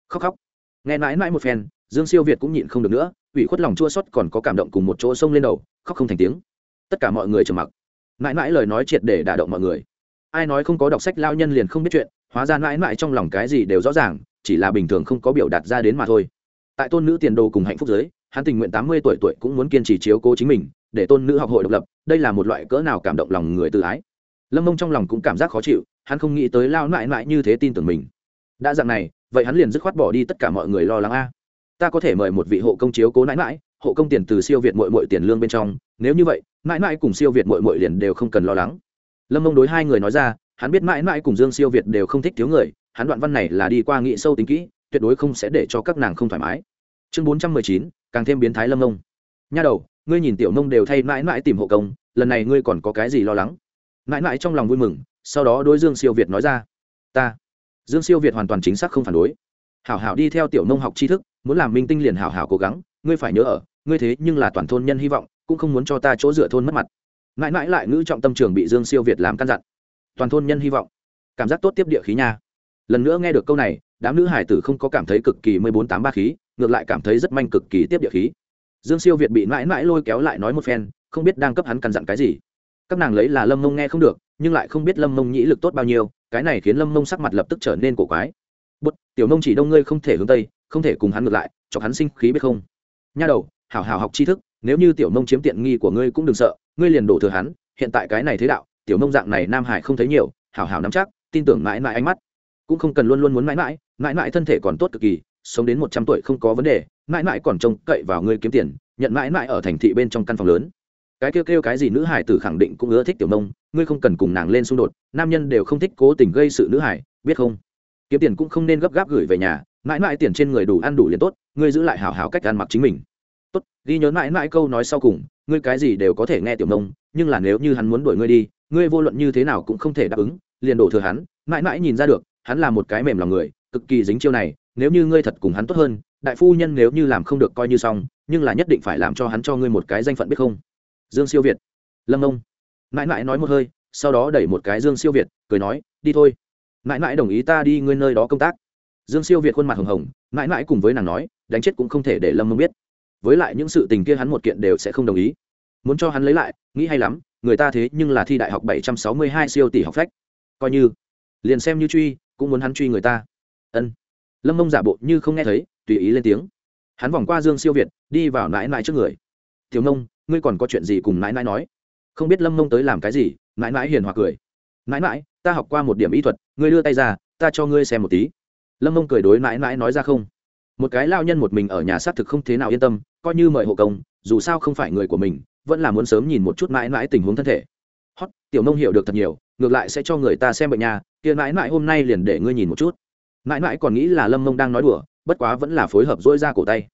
Khóc khóc. Nghe mãi mãi một phen, dương siêu việt cũng nhịn không được nữa, ủy khuất lòng chua xót còn có cảm động cùng một chỗ sông lên đầu, khóc không thành tiếng. Tất cả mọi người trầm mặc. Mãi mãi lời nói triệt để đả động mọi người. Ai nói không có đọc sách lao nhân liền không biết chuyện, hóa ra mãi mãi trong lòng cái gì đều rõ ràng, chỉ là bình thường không có biểu đạt ra đến mà thôi. Tại tôn nữ tiền đồ cùng hạnh phúc giới, hắn tình nguyện tám mươi tuổi tuổi cũng muốn kiên trì chiếu cố chính mình, để tôn nữ học hội độc lập, đây là một loại cỡ nào cảm động lòng người tự ái lâm mông trong lòng cũng cảm giác khó chịu, hắn không nghĩ tới lao mãi mãi như thế tin tưởng mình. Đã dạng này, vậy hắn liền dứt khoát bỏ đi tất cả mọi người lo lắng a. Ta có thể mời một vị hộ công chiếu cố nãi mãi, hộ công tiền từ siêu việt mội mội tiền lương bên trong. Nếu như vậy, mãi mãi cùng siêu việt mội mội liền đều không cần lo lắng. Lâm mông đối hai người nói ra, hắn biết mãi mãi cùng dương siêu việt đều không thích thiếu người, hắn đoạn văn này là đi qua nghị sâu tính kỹ, tuyệt đối không sẽ để cho các nàng không thoải mái. Chương bốn trăm mười chín, càng thêm biến thái lâm mông. Nha đầu, ngươi nhìn tiểu mông đều thay mãi mãi tìm hộ công, lần này ngươi còn có cái gì lo lắng? Mãi mãi trong lòng vui mừng, sau đó đối dương siêu việt nói ra, ta, dương siêu việt hoàn toàn chính xác không phản đối. Hảo hảo đi theo tiểu nông học tri thức, muốn làm minh tinh liền hảo hảo cố gắng, ngươi phải nhớ ở, ngươi thế nhưng là toàn thôn nhân hy vọng, cũng không muốn cho ta chỗ dựa thôn mất mặt. Mãi mãi lại ngữ trọng tâm trường bị dương siêu việt làm căn dặn. Toàn thôn nhân hy vọng, cảm giác tốt tiếp địa khí nha. Lần nữa nghe được câu này, đám nữ hải tử không có cảm thấy cực kỳ mười bốn tám ba khí, ngược lại cảm thấy rất manh cực kỳ tiếp địa khí. Dương siêu việt bị mãi mãi lôi kéo lại nói một phen, không biết đang cấp hắn căn dặn cái gì các nàng lấy là lâm mông nghe không được, nhưng lại không biết lâm mông nhĩ lực tốt bao nhiêu, cái này khiến lâm mông sắc mặt lập tức trở nên cổ quái. Bút tiểu mông chỉ đông ngươi không thể hướng tây, không thể cùng hắn ngược lại cho hắn sinh khí biết không? Nha đầu, hảo hảo học tri thức, nếu như tiểu mông chiếm tiện nghi của ngươi cũng đừng sợ, ngươi liền đổ thừa hắn, hiện tại cái này thế đạo, tiểu mông dạng này nam hải không thấy nhiều, hảo hảo nắm chắc, tin tưởng mãi mãi ánh mắt. Cũng không cần luôn luôn muốn mãi mãi mãi mãi thân thể còn tốt cực kỳ, sống đến một trăm tuổi không có vấn đề, mãi mãi còn trông cậy vào ngươi kiếm tiền, nhận mãi mãi ở thành thị bên trong căn phòng lớn cái kêu kêu cái gì nữ hải tử khẳng định cũng ưa thích tiểu mông ngươi không cần cùng nàng lên xung đột, nam nhân đều không thích cố tình gây sự nữ hải, biết không? Kiếm tiền cũng không nên gấp gáp gửi về nhà, mãi mãi tiền trên người đủ ăn đủ liền tốt, ngươi giữ lại hào hào cách ăn mặc chính mình. Tốt, ghi nhớ mãi mãi câu nói sau cùng, ngươi cái gì đều có thể nghe tiểu mông nhưng là nếu như hắn muốn đuổi ngươi đi, ngươi vô luận như thế nào cũng không thể đáp ứng, liền đổ thừa hắn, mãi mãi nhìn ra được, hắn là một cái mềm lòng người, cực kỳ dính chiêu này, nếu như ngươi thật cùng hắn tốt hơn, đại phu nhân nếu như làm không được coi như xong, nhưng là nhất định phải làm cho hắn cho ngươi một cái danh phận biết không? Dương siêu việt. Lâm ông mãi mãi nói một hơi, sau đó đẩy một cái dương siêu việt, cười nói, đi thôi. Mãi mãi đồng ý ta đi ngươi nơi đó công tác. Dương siêu việt khuôn mặt hồng hồng mãi mãi cùng với nàng nói, đánh chết cũng không thể để lâm mông biết. Với lại những sự tình kia hắn một kiện đều sẽ không đồng ý. Muốn cho hắn lấy lại, nghĩ hay lắm, người ta thế nhưng là thi đại học bảy trăm sáu mươi hai siêu tỷ học phách. Coi như, liền xem như truy, cũng muốn hắn truy người ta. Ân. Lâm mông giả bộ như không nghe thấy, tùy ý lên tiếng. Hắn vòng qua dương siêu việt, đi vào nãi nãi trước người. Thiếu nông ngươi còn có chuyện gì cùng nãi nãi nói? Không biết lâm mông tới làm cái gì nãi nãi hiền hòa cười. Nãi nãi ta học qua một điểm y thuật, ngươi đưa tay ra, ta cho ngươi xem một tí. Lâm mông cười đối nãi nãi nói ra không. Một cái lao nhân một mình ở nhà xác thực không thế nào yên tâm, coi như mời hộ công, dù sao không phải người của mình, vẫn là muốn sớm nhìn một chút mãi mãi tình huống thân thể. Hót, tiểu nông hiểu được thật nhiều, ngược lại sẽ cho người ta xem bệnh nhà, kia mãi mãi hôm nay liền để ngươi nhìn một chút. Mãi mãi còn nghĩ là lâm mông đang nói đùa, bất quá vẫn là phối hợp dỗi ra cổ tay.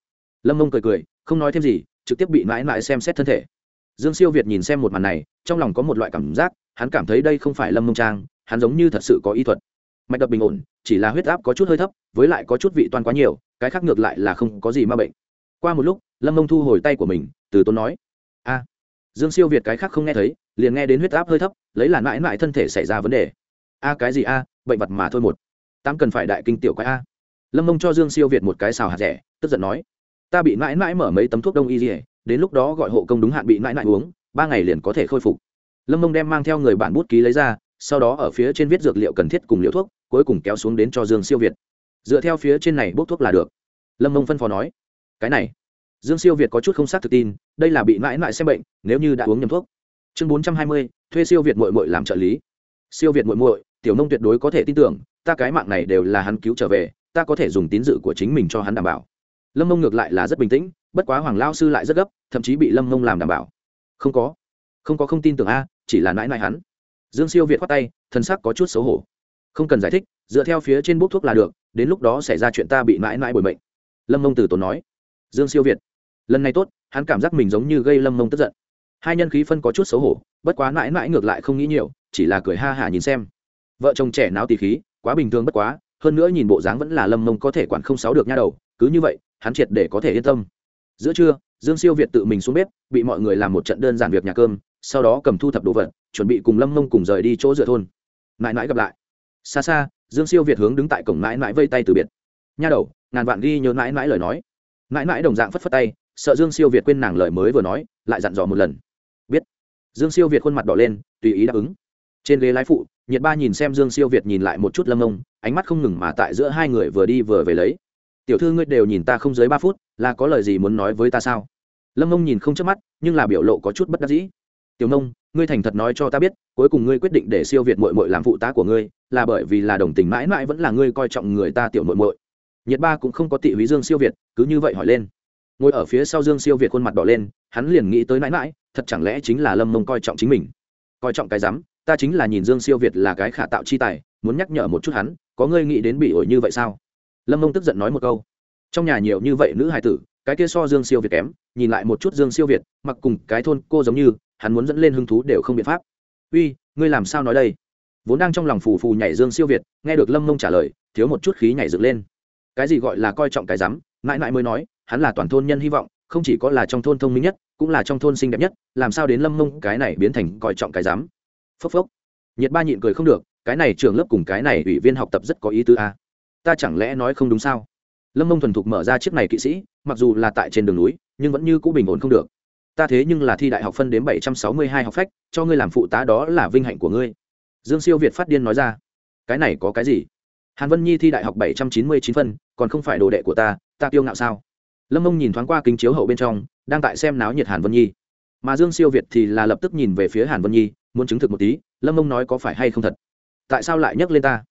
Lâm mông cười cười, không nói thêm gì trực tiếp bị mãi mãi xem xét thân thể. Dương siêu việt nhìn xem một màn này, trong lòng có một loại cảm giác, hắn cảm thấy đây không phải lâm mông trang, hắn giống như thật sự có y thuật. Mạch đập bình ổn, chỉ là huyết áp có chút hơi thấp, với lại có chút vị toan quá nhiều, cái khác ngược lại là không có gì ma bệnh. Qua một lúc, lâm mông thu hồi tay của mình, từ tốn nói, a. Dương siêu việt cái khác không nghe thấy, liền nghe đến huyết áp hơi thấp, lấy là mãi mãi thân thể xảy ra vấn đề. A, cái gì a? Bệnh vật mà thôi một. Tám cần phải đại kinh tiểu quái a. Lâm mông cho dương siêu việt một cái xào hạt rẻ, tức giận nói ta bị mãi mãi mở mấy tấm thuốc đông y dỉa đến lúc đó gọi hộ công đúng hạn bị mãi mãi uống, ba ngày liền có thể khôi phục. Lâm mông đem mang theo người bạn bút ký lấy ra, sau đó ở phía trên viết dược liệu cần thiết cùng liệu thuốc, cuối cùng kéo xuống đến cho dương siêu việt. Dựa theo phía trên này bốc thuốc là được. Lâm mông phân phó nói, cái này. Dương siêu việt có chút không xác thực tin, đây là bị mãi mãi xem bệnh, nếu như đã uống nhầm thuốc. Chương bốn trăm hai mươi, thuê siêu việt mội mội làm trợ lý. Siêu việt mội mội tiểu nông tuyệt đối có thể tin tưởng, ta cái mạng này đều là hắn cứu trở về, ta có thể dùng tín dự của chính mình cho hắn đảm bảo lâm mông ngược lại là rất bình tĩnh, bất quá hoàng lao sư lại rất gấp, thậm chí bị lâm mông làm đảm bảo. Không có. Không có không tin tưởng a, chỉ là nãi nãi hắn. Dương siêu việt khoát tay thân sắc có chút xấu hổ. Không cần giải thích, dựa theo phía trên bút thuốc là được, đến lúc đó xảy ra chuyện ta bị mãi mãi bồi mệnh. Lâm mông từ tốn nói. Dương siêu việt. Lần này tốt, hắn cảm giác mình giống như gây lâm mông tức giận. Hai nhân khí phân có chút xấu hổ, bất quá mãi mãi ngược lại không nghĩ nhiều, chỉ là cười ha hả nhìn xem. Vợ chồng trẻ náo tỉ khí, quá bình thường bất quá, hơn nữa nhìn bộ dáng vẫn là lâm mông có thể quản không sáu được nha đầu, cứ như vậy hắn triệt để có thể yên tâm. Giữa trưa, dương siêu việt tự mình xuống bếp, bị mọi người làm một trận đơn giản việc nhà cơm, sau đó cầm thu thập đồ vật, chuẩn bị cùng lâm mông cùng rời đi chỗ dựa thôn. Mãi mãi gặp lại. Xa xa, dương siêu việt hướng đứng tại cổng mãi mãi vây tay từ biệt. Nha đầu, ngàn vạn ghi nhớ mãi mãi lời nói. Mãi mãi đồng dạng phất phất tay, sợ dương siêu việt quên nàng lời mới vừa nói, lại dặn dò một lần. Biết. Dương siêu việt khuôn mặt đỏ lên, tùy ý đáp ứng. Trên ghế lái phụ, nhiệt ba nhìn xem dương siêu việt nhìn lại một chút lâm ông ánh mắt không ngừng mà tại giữa hai người vừa đi vừa về lấy tiểu thư ngươi đều nhìn ta không dưới ba phút, là có lời gì muốn nói với ta sao? Lâm mông nhìn không chớp mắt, nhưng là biểu lộ có chút bất đắc dĩ. Tiểu nông ngươi thành thật nói cho ta biết, cuối cùng ngươi quyết định để siêu việt mội mội làm phụ tá của ngươi, là bởi vì là đồng tình mãi mãi vẫn là ngươi coi trọng người ta tiểu mội mội nhiệt ba cũng không có tị húy dương siêu việt, cứ như vậy hỏi lên. Ngồi ở phía sau dương siêu việt khuôn mặt đỏ lên, hắn liền nghĩ tới mãi mãi, thật chẳng lẽ chính là lâm mông coi trọng chính mình? Coi trọng cái rắm, ta chính là nhìn dương siêu việt là cái khả tạo chi tài, muốn nhắc nhở một chút hắn, có ngươi nghĩ đến bị ổi như vậy sao? Lâm mông tức giận nói một câu trong nhà nhiều như vậy nữ hài tử cái kia so dương siêu việt kém nhìn lại một chút dương siêu việt mặc cùng cái thôn cô giống như hắn muốn dẫn lên hứng thú đều không biện pháp uy ngươi làm sao nói đây vốn đang trong lòng phù phù nhảy dương siêu việt nghe được lâm mông trả lời thiếu một chút khí nhảy dựng lên cái gì gọi là coi trọng cái rắm mãi mãi mới nói hắn là toàn thôn nhân hy vọng không chỉ có là trong thôn thông minh nhất cũng là trong thôn xinh đẹp nhất làm sao đến lâm mông cái này biến thành coi trọng cái rắm phốc phốc nhiệt ba nhịn cười không được cái này trường lớp cùng cái này ủy viên học tập rất có ý tứ a à ta chẳng lẽ nói không đúng sao? Lâm mông thuần thục mở ra chiếc này kỵ sĩ, mặc dù là tại trên đường núi, nhưng vẫn như cũ bình ổn không được. Ta thế nhưng là thi đại học phân đến bảy trăm sáu mươi hai học phách, cho ngươi làm phụ tá đó là vinh hạnh của ngươi. Dương siêu việt phát điên nói ra. Cái này có cái gì? Hàn vân nhi thi đại học bảy trăm chín mươi chín phân, còn không phải đồ đệ của ta ta tiêu ngạo sao? Lâm mông nhìn thoáng qua kính chiếu hậu bên trong, đang tại xem náo nhiệt hàn vân nhi. Mà dương siêu việt thì là lập tức nhìn về phía hàn vân nhi, muốn chứng thực một tí, lâm mông nói có phải hay không thật? Tại sao lại nhắc lên ta?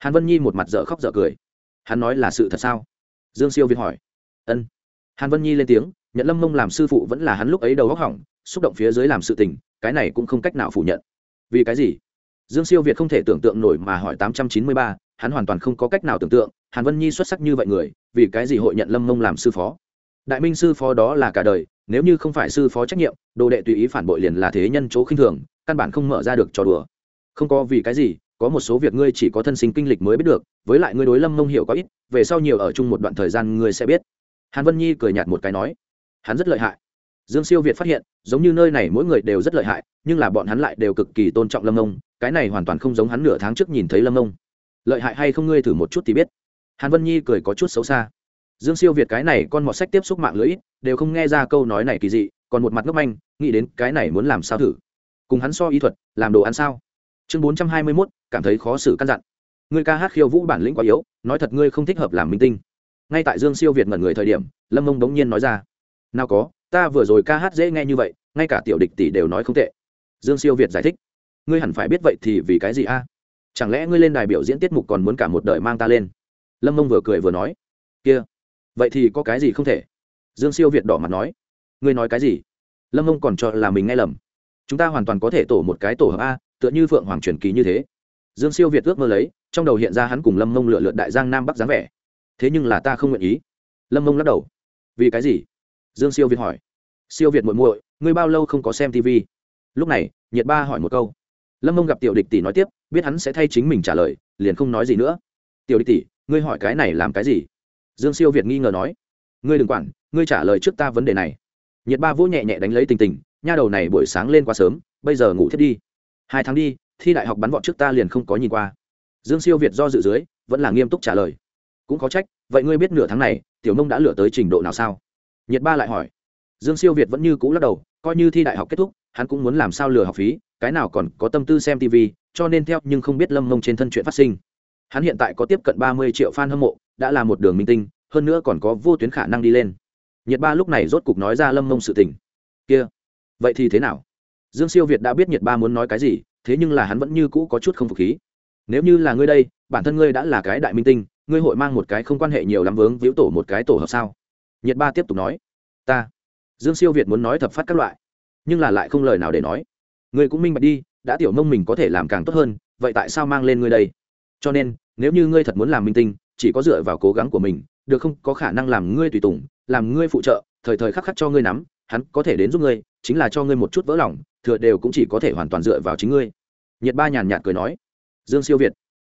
Hàn vân nhi một mặt dở khóc dở cười. Hắn nói là sự thật sao? Dương siêu việt hỏi. Ân. Hàn vân nhi lên tiếng nhận lâm mông làm sư phụ vẫn là hắn lúc ấy đầu góc hỏng, xúc động phía dưới làm sự tình, cái này cũng không cách nào phủ nhận. Vì cái gì? Dương siêu việt không thể tưởng tượng nổi mà hỏi tám trăm chín mươi ba, hắn hoàn toàn không có cách nào tưởng tượng, hàn vân nhi xuất sắc như vậy người, vì cái gì hội nhận lâm mông làm sư phó? Đại minh sư phó đó là cả đời, nếu như không phải sư phó trách nhiệm, đồ đệ tùy ý phản bội liền là thế nhân chỗ khinh thường, căn bản không mở ra được trò đùa. Không có vì cái gì có một số việc ngươi chỉ có thân sinh kinh lịch mới biết được, với lại ngươi đối lâm mông hiểu có ít, về sau nhiều ở chung một đoạn thời gian ngươi sẽ biết. Hàn vân nhi cười nhạt một cái nói, hắn rất lợi hại. Dương siêu việt phát hiện, giống như nơi này mỗi người đều rất lợi hại, nhưng là bọn hắn lại đều cực kỳ tôn trọng lâm mông, cái này hoàn toàn không giống hắn nửa tháng trước nhìn thấy lâm mông. Lợi hại hay không ngươi thử một chút thì biết. Hàn vân nhi cười có chút xấu xa. Dương siêu việt cái này con mọt sách tiếp xúc mạng lưỡi đều không nghe ra câu nói này kỳ dị, còn một mặt ngốc manh, nghĩ đến cái này muốn làm sao thử. Cùng hắn so y thuật, làm đồ ăn sao? Chương bốn trăm hai mươi mốt cảm thấy khó xử căn dặn. Ngươi ca hát khiêu vũ bản lĩnh quá yếu, nói thật ngươi không thích hợp làm minh tinh. Ngay tại dương siêu việt ngẩn người thời điểm, lâm mông bỗng nhiên nói ra. Nào có, ta vừa rồi ca hát dễ nghe như vậy, ngay cả tiểu địch tỷ đều nói không tệ. Dương siêu việt giải thích. Ngươi hẳn phải biết vậy thì vì cái gì a? Chẳng lẽ ngươi lên đài biểu diễn tiết mục còn muốn cả một đời mang ta lên? Lâm mông vừa cười vừa nói. Kia, vậy thì có cái gì không thể? Dương siêu việt đỏ mặt nói. Ngươi nói cái gì? Lâm mông còn cho là mình nghe lầm. Chúng ta hoàn toàn có thể tổ một cái tổ hợp a, tựa như phượng hoàng truyền kỳ như thế dương siêu việt ước mơ lấy, trong đầu hiện ra hắn cùng lâm mông lựa lượt đại giang nam bắc dáng vẻ. Thế nhưng là ta không nguyện ý. Lâm mông lắc đầu. Vì cái gì? Dương siêu việt hỏi. Siêu việt muội muội, ngươi bao lâu không có xem tv lúc này, nhiệt ba hỏi một câu. Lâm mông gặp tiểu địch tỷ nói tiếp, biết hắn sẽ thay chính mình trả lời, liền không nói gì nữa. Tiểu địch tỷ, ngươi hỏi cái này làm cái gì? Dương siêu việt nghi ngờ nói. Ngươi đừng quản, ngươi trả lời trước ta vấn đề này. Nhiệt ba vỗ nhẹ nhẹ đánh lấy tình tình, nha đầu này buổi sáng lên quá sớm, bây giờ ngủ thiết đi. Hai tháng đi thi đại học bắn vọt trước ta liền không có nhìn qua. Dương siêu việt do dự dưới, vẫn là nghiêm túc trả lời. Cũng có trách, vậy ngươi biết nửa tháng này, tiểu nông đã lửa tới trình độ nào sao? Nhiệt ba lại hỏi. Dương siêu việt vẫn như cũ lắc đầu, coi như thi đại học kết thúc, hắn cũng muốn làm sao lừa học phí, cái nào còn có tâm tư xem tv cho nên theo nhưng không biết lâm mông trên thân chuyện phát sinh. Hắn hiện tại có tiếp cận ba mươi triệu f a n hâm mộ, đã là một đường minh tinh, hơn nữa còn có vô tuyến khả năng đi lên. Nhiệt ba lúc này rốt cục nói ra lâm mông sự tình. Kia, vậy thì thế nào? Dương siêu việt đã biết nhiệt ba muốn nói cái gì thế nhưng là hắn vẫn như cũ có chút không phục khí. Nếu như là ngươi đây, bản thân ngươi đã là cái đại minh tinh, ngươi hội mang một cái không quan hệ nhiều lắm vướng víu tổ một cái tổ hợp sao? Nhiệt ba tiếp tục nói. Ta, dương siêu việt muốn nói thập phát các loại, nhưng là lại không lời nào để nói. Ngươi cũng minh bạch đi, đã tiểu mông mình có thể làm càng tốt hơn, vậy tại sao mang lên ngươi đây? Cho nên, nếu như ngươi thật muốn làm minh tinh, chỉ có dựa vào cố gắng của mình, được không? Có khả năng làm ngươi tùy tùng, làm ngươi phụ trợ, thời thời khắc khắc cho ngươi nắm, hắn có thể đến giúp ngươi, chính là cho ngươi một chút vỡ lòng thừa đều cũng chỉ có thể hoàn toàn dựa vào chính ngươi. Nhiệt ba nhàn nhạt cười nói, dương siêu việt.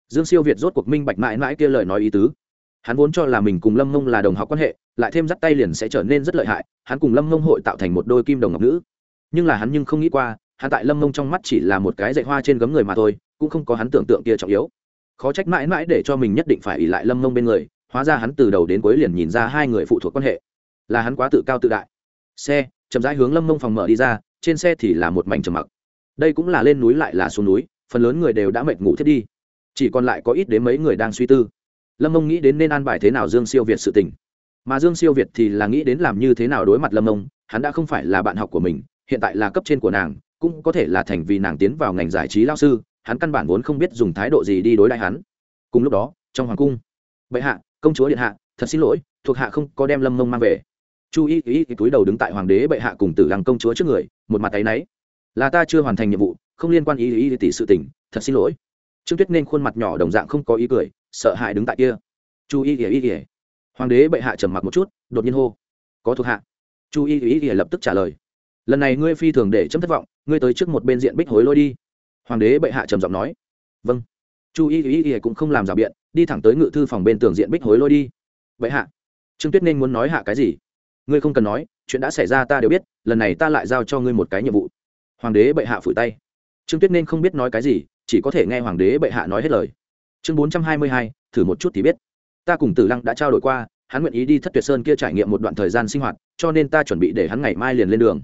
Dương siêu việt rốt cuộc minh bạch mãi mãi kia lời nói ý tứ. Hắn vốn cho là mình cùng lâm mông là đồng học quan hệ, lại thêm dắt tay liền sẽ trở nên rất lợi hại, hắn cùng lâm mông hội tạo thành một đôi kim đồng ngọc nữ. Nhưng là hắn nhưng không nghĩ qua, hắn tại lâm mông trong mắt chỉ là một cái dạy hoa trên gấm người mà thôi, cũng không có hắn tưởng tượng kia trọng yếu. Khó trách mãi mãi để cho mình nhất định phải ỉ lại lâm mông bên người, hóa ra hắn từ đầu đến cuối liền nhìn ra hai người phụ thuộc quan hệ. Là hắn quá tự cao tự đại. Xe, chậm rãi hướng lâm mông phòng mở đi ra trên xe thì là một mảnh trầm mặc. Đây cũng là lên núi lại là xuống núi, phần lớn người đều đã mệt ngủ thiết đi. Chỉ còn lại có ít đến mấy người đang suy tư. Lâm mông nghĩ đến nên an bài thế nào dương siêu việt sự tình. Mà dương siêu việt thì là nghĩ đến làm như thế nào đối mặt lâm mông, hắn đã không phải là bạn học của mình, hiện tại là cấp trên của nàng, cũng có thể là thành vì nàng tiến vào ngành giải trí lao sư, hắn căn bản vốn không biết dùng thái độ gì đi đối đại hắn. Cùng lúc đó, trong hoàng cung, bệ hạ, công chúa điện hạ, thật xin lỗi, thuộc hạ không có đem lâm mông mang về chu y ý túi đầu đứng tại hoàng đế bệ hạ cùng tử lăng công chúa trước người, một mặt tay náy. Là ta chưa hoàn thành nhiệm vụ, không liên quan ý ý tỷ sự tình, thật xin lỗi. Trương tuyết nên khuôn mặt nhỏ đồng dạng không có ý cười, sợ hãi đứng tại kia. Chu y ý ý hoàng đế bệ hạ trầm mặc một chút, đột nhiên hô. Có thuộc hạ. Chu y ý ý lập tức trả lời. Lần này ngươi phi thường để chấm thất vọng, ngươi tới trước một bên diện bích hối lôi đi. Hoàng đế bệ hạ trầm giọng nói. Vâng. Chu y y y cũng không làm rào biện, đi thẳng tới ngự thư phòng bên tường diện bích hối lôi đi. Vậy hạ. Trương tuyết nên muốn nói hạ cái gì? Ngươi không cần nói, chuyện đã xảy ra ta đều biết, lần này ta lại giao cho ngươi một cái nhiệm vụ. Hoàng đế bệ hạ phủi tay. Trương tuyết nên không biết nói cái gì, chỉ có thể nghe hoàng đế bệ hạ nói hết lời. Chương bốn trăm hai mươi hai, thử một chút thì biết. Ta cùng tử lăng đã trao đổi qua, hắn nguyện ý đi thất tuyệt sơn kia trải nghiệm một đoạn thời gian sinh hoạt, cho nên ta chuẩn bị để hắn ngày mai liền lên đường.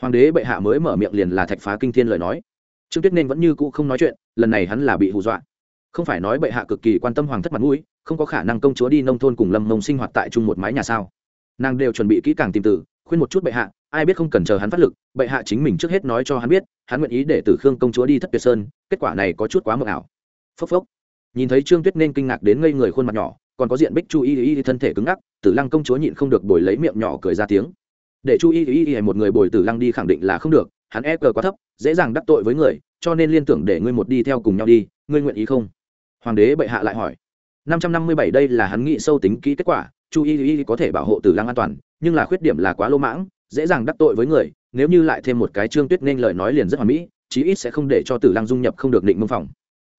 Hoàng đế bệ hạ mới mở miệng liền là thạch phá kinh thiên lời nói. Trương tuyết nên vẫn như cũ không nói chuyện, lần này hắn là bị hù dọa. Không phải nói bệ hạ cực kỳ quan tâm hoàng thất mặt mũi, không có khả năng công chúa đi nông thôn cùng lâm mông sinh hoạt tại chung một mái nhà sao nàng đều chuẩn bị kỹ càng tìm tử khuyên một chút bệ hạ, ai biết không cần chờ hắn phát lực, bệ hạ chính mình trước hết nói cho hắn biết, hắn nguyện ý để tử khương công chúa đi thất tuyệt sơn, kết quả này có chút quá mờ ảo. Phốc phốc. Nhìn thấy trương tuyết nên kinh ngạc đến ngây người khuôn mặt nhỏ, còn có diện bích chu y y thân thể cứng ngắc, tử lăng công chúa nhịn không được bồi lấy miệng nhỏ cười ra tiếng. Để chu y y y một người bồi tử lăng đi khẳng định là không được, hắn e cờ quá thấp, dễ dàng đắc tội với người, cho nên liên tưởng để ngươi một đi theo cùng nhau đi, ngươi nguyện ý không? Hoàng đế bệ hạ lại hỏi. Năm trăm năm mươi bảy đây là hắn nghĩ sâu tính kỹ kết quả chu y y có thể bảo hộ tử Lang an toàn, nhưng là khuyết điểm là quá lô mãng, dễ dàng đắc tội với người, nếu như lại thêm một cái trương tuyết nên lời nói liền rất hoàn mỹ, chí ít sẽ không để cho tử Lang dung nhập không được định mông phòng.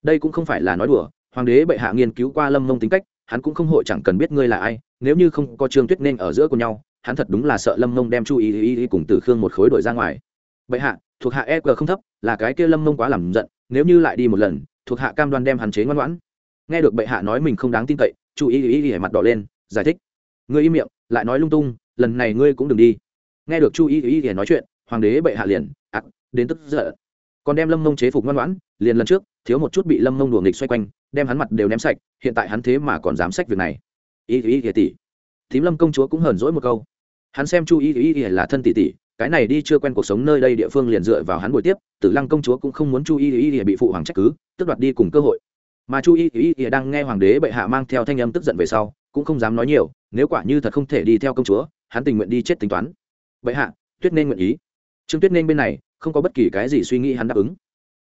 Đây cũng không phải là nói đùa, hoàng đế bệ hạ nghiên cứu qua lâm mông tính cách, hắn cũng không hội chẳng cần biết ngươi là ai, nếu như không có trương tuyết nên ở giữa của nhau, hắn thật đúng là sợ lâm mông đem chu y y y cùng tử khương một khối đổi ra ngoài. Bệ hạ, thuộc hạ e g không thấp, là cái kia lâm mông quá làm giận, nếu như lại đi một lần, thuộc hạ cam đoan đem hạn chế ngoan ngoãn. Nghe được bệ hạ nói mình không đáng tin cậy, chu y y y mặt đỏ lên giải thích. Ngươi im miệng, lại nói lung tung, lần này ngươi cũng đừng đi. Nghe được chu y y y nói chuyện, hoàng đế bệ hạ liền ặc đến tức giận. Còn đem lâm mông chế phục ngoan ngoãn, liền lần trước, thiếu một chút bị lâm mông đùa nghịch xoay quanh, đem hắn mặt đều ném sạch, hiện tại hắn thế mà còn dám sách việc này. Y y y tỷ. Thím lâm công chúa cũng hờn dỗi một câu. Hắn xem chu y y y là thân tỷ tỷ, cái này đi chưa quen cuộc sống nơi đây địa phương liền dựa vào hắn buổi tiếp, tử lăng công chúa cũng không muốn chu y y y bị phụ hoàng trách cứ, tức đoạt đi cùng cơ hội mà chu y y y đang nghe hoàng đế bệ hạ mang theo thanh âm tức giận về sau, cũng không dám nói nhiều, nếu quả như thật không thể đi theo công chúa, hắn tình nguyện đi chết tính toán. Bệ hạ, tuyết nên nguyện ý. Trương tuyết nên bên này, không có bất kỳ cái gì suy nghĩ hắn đáp ứng.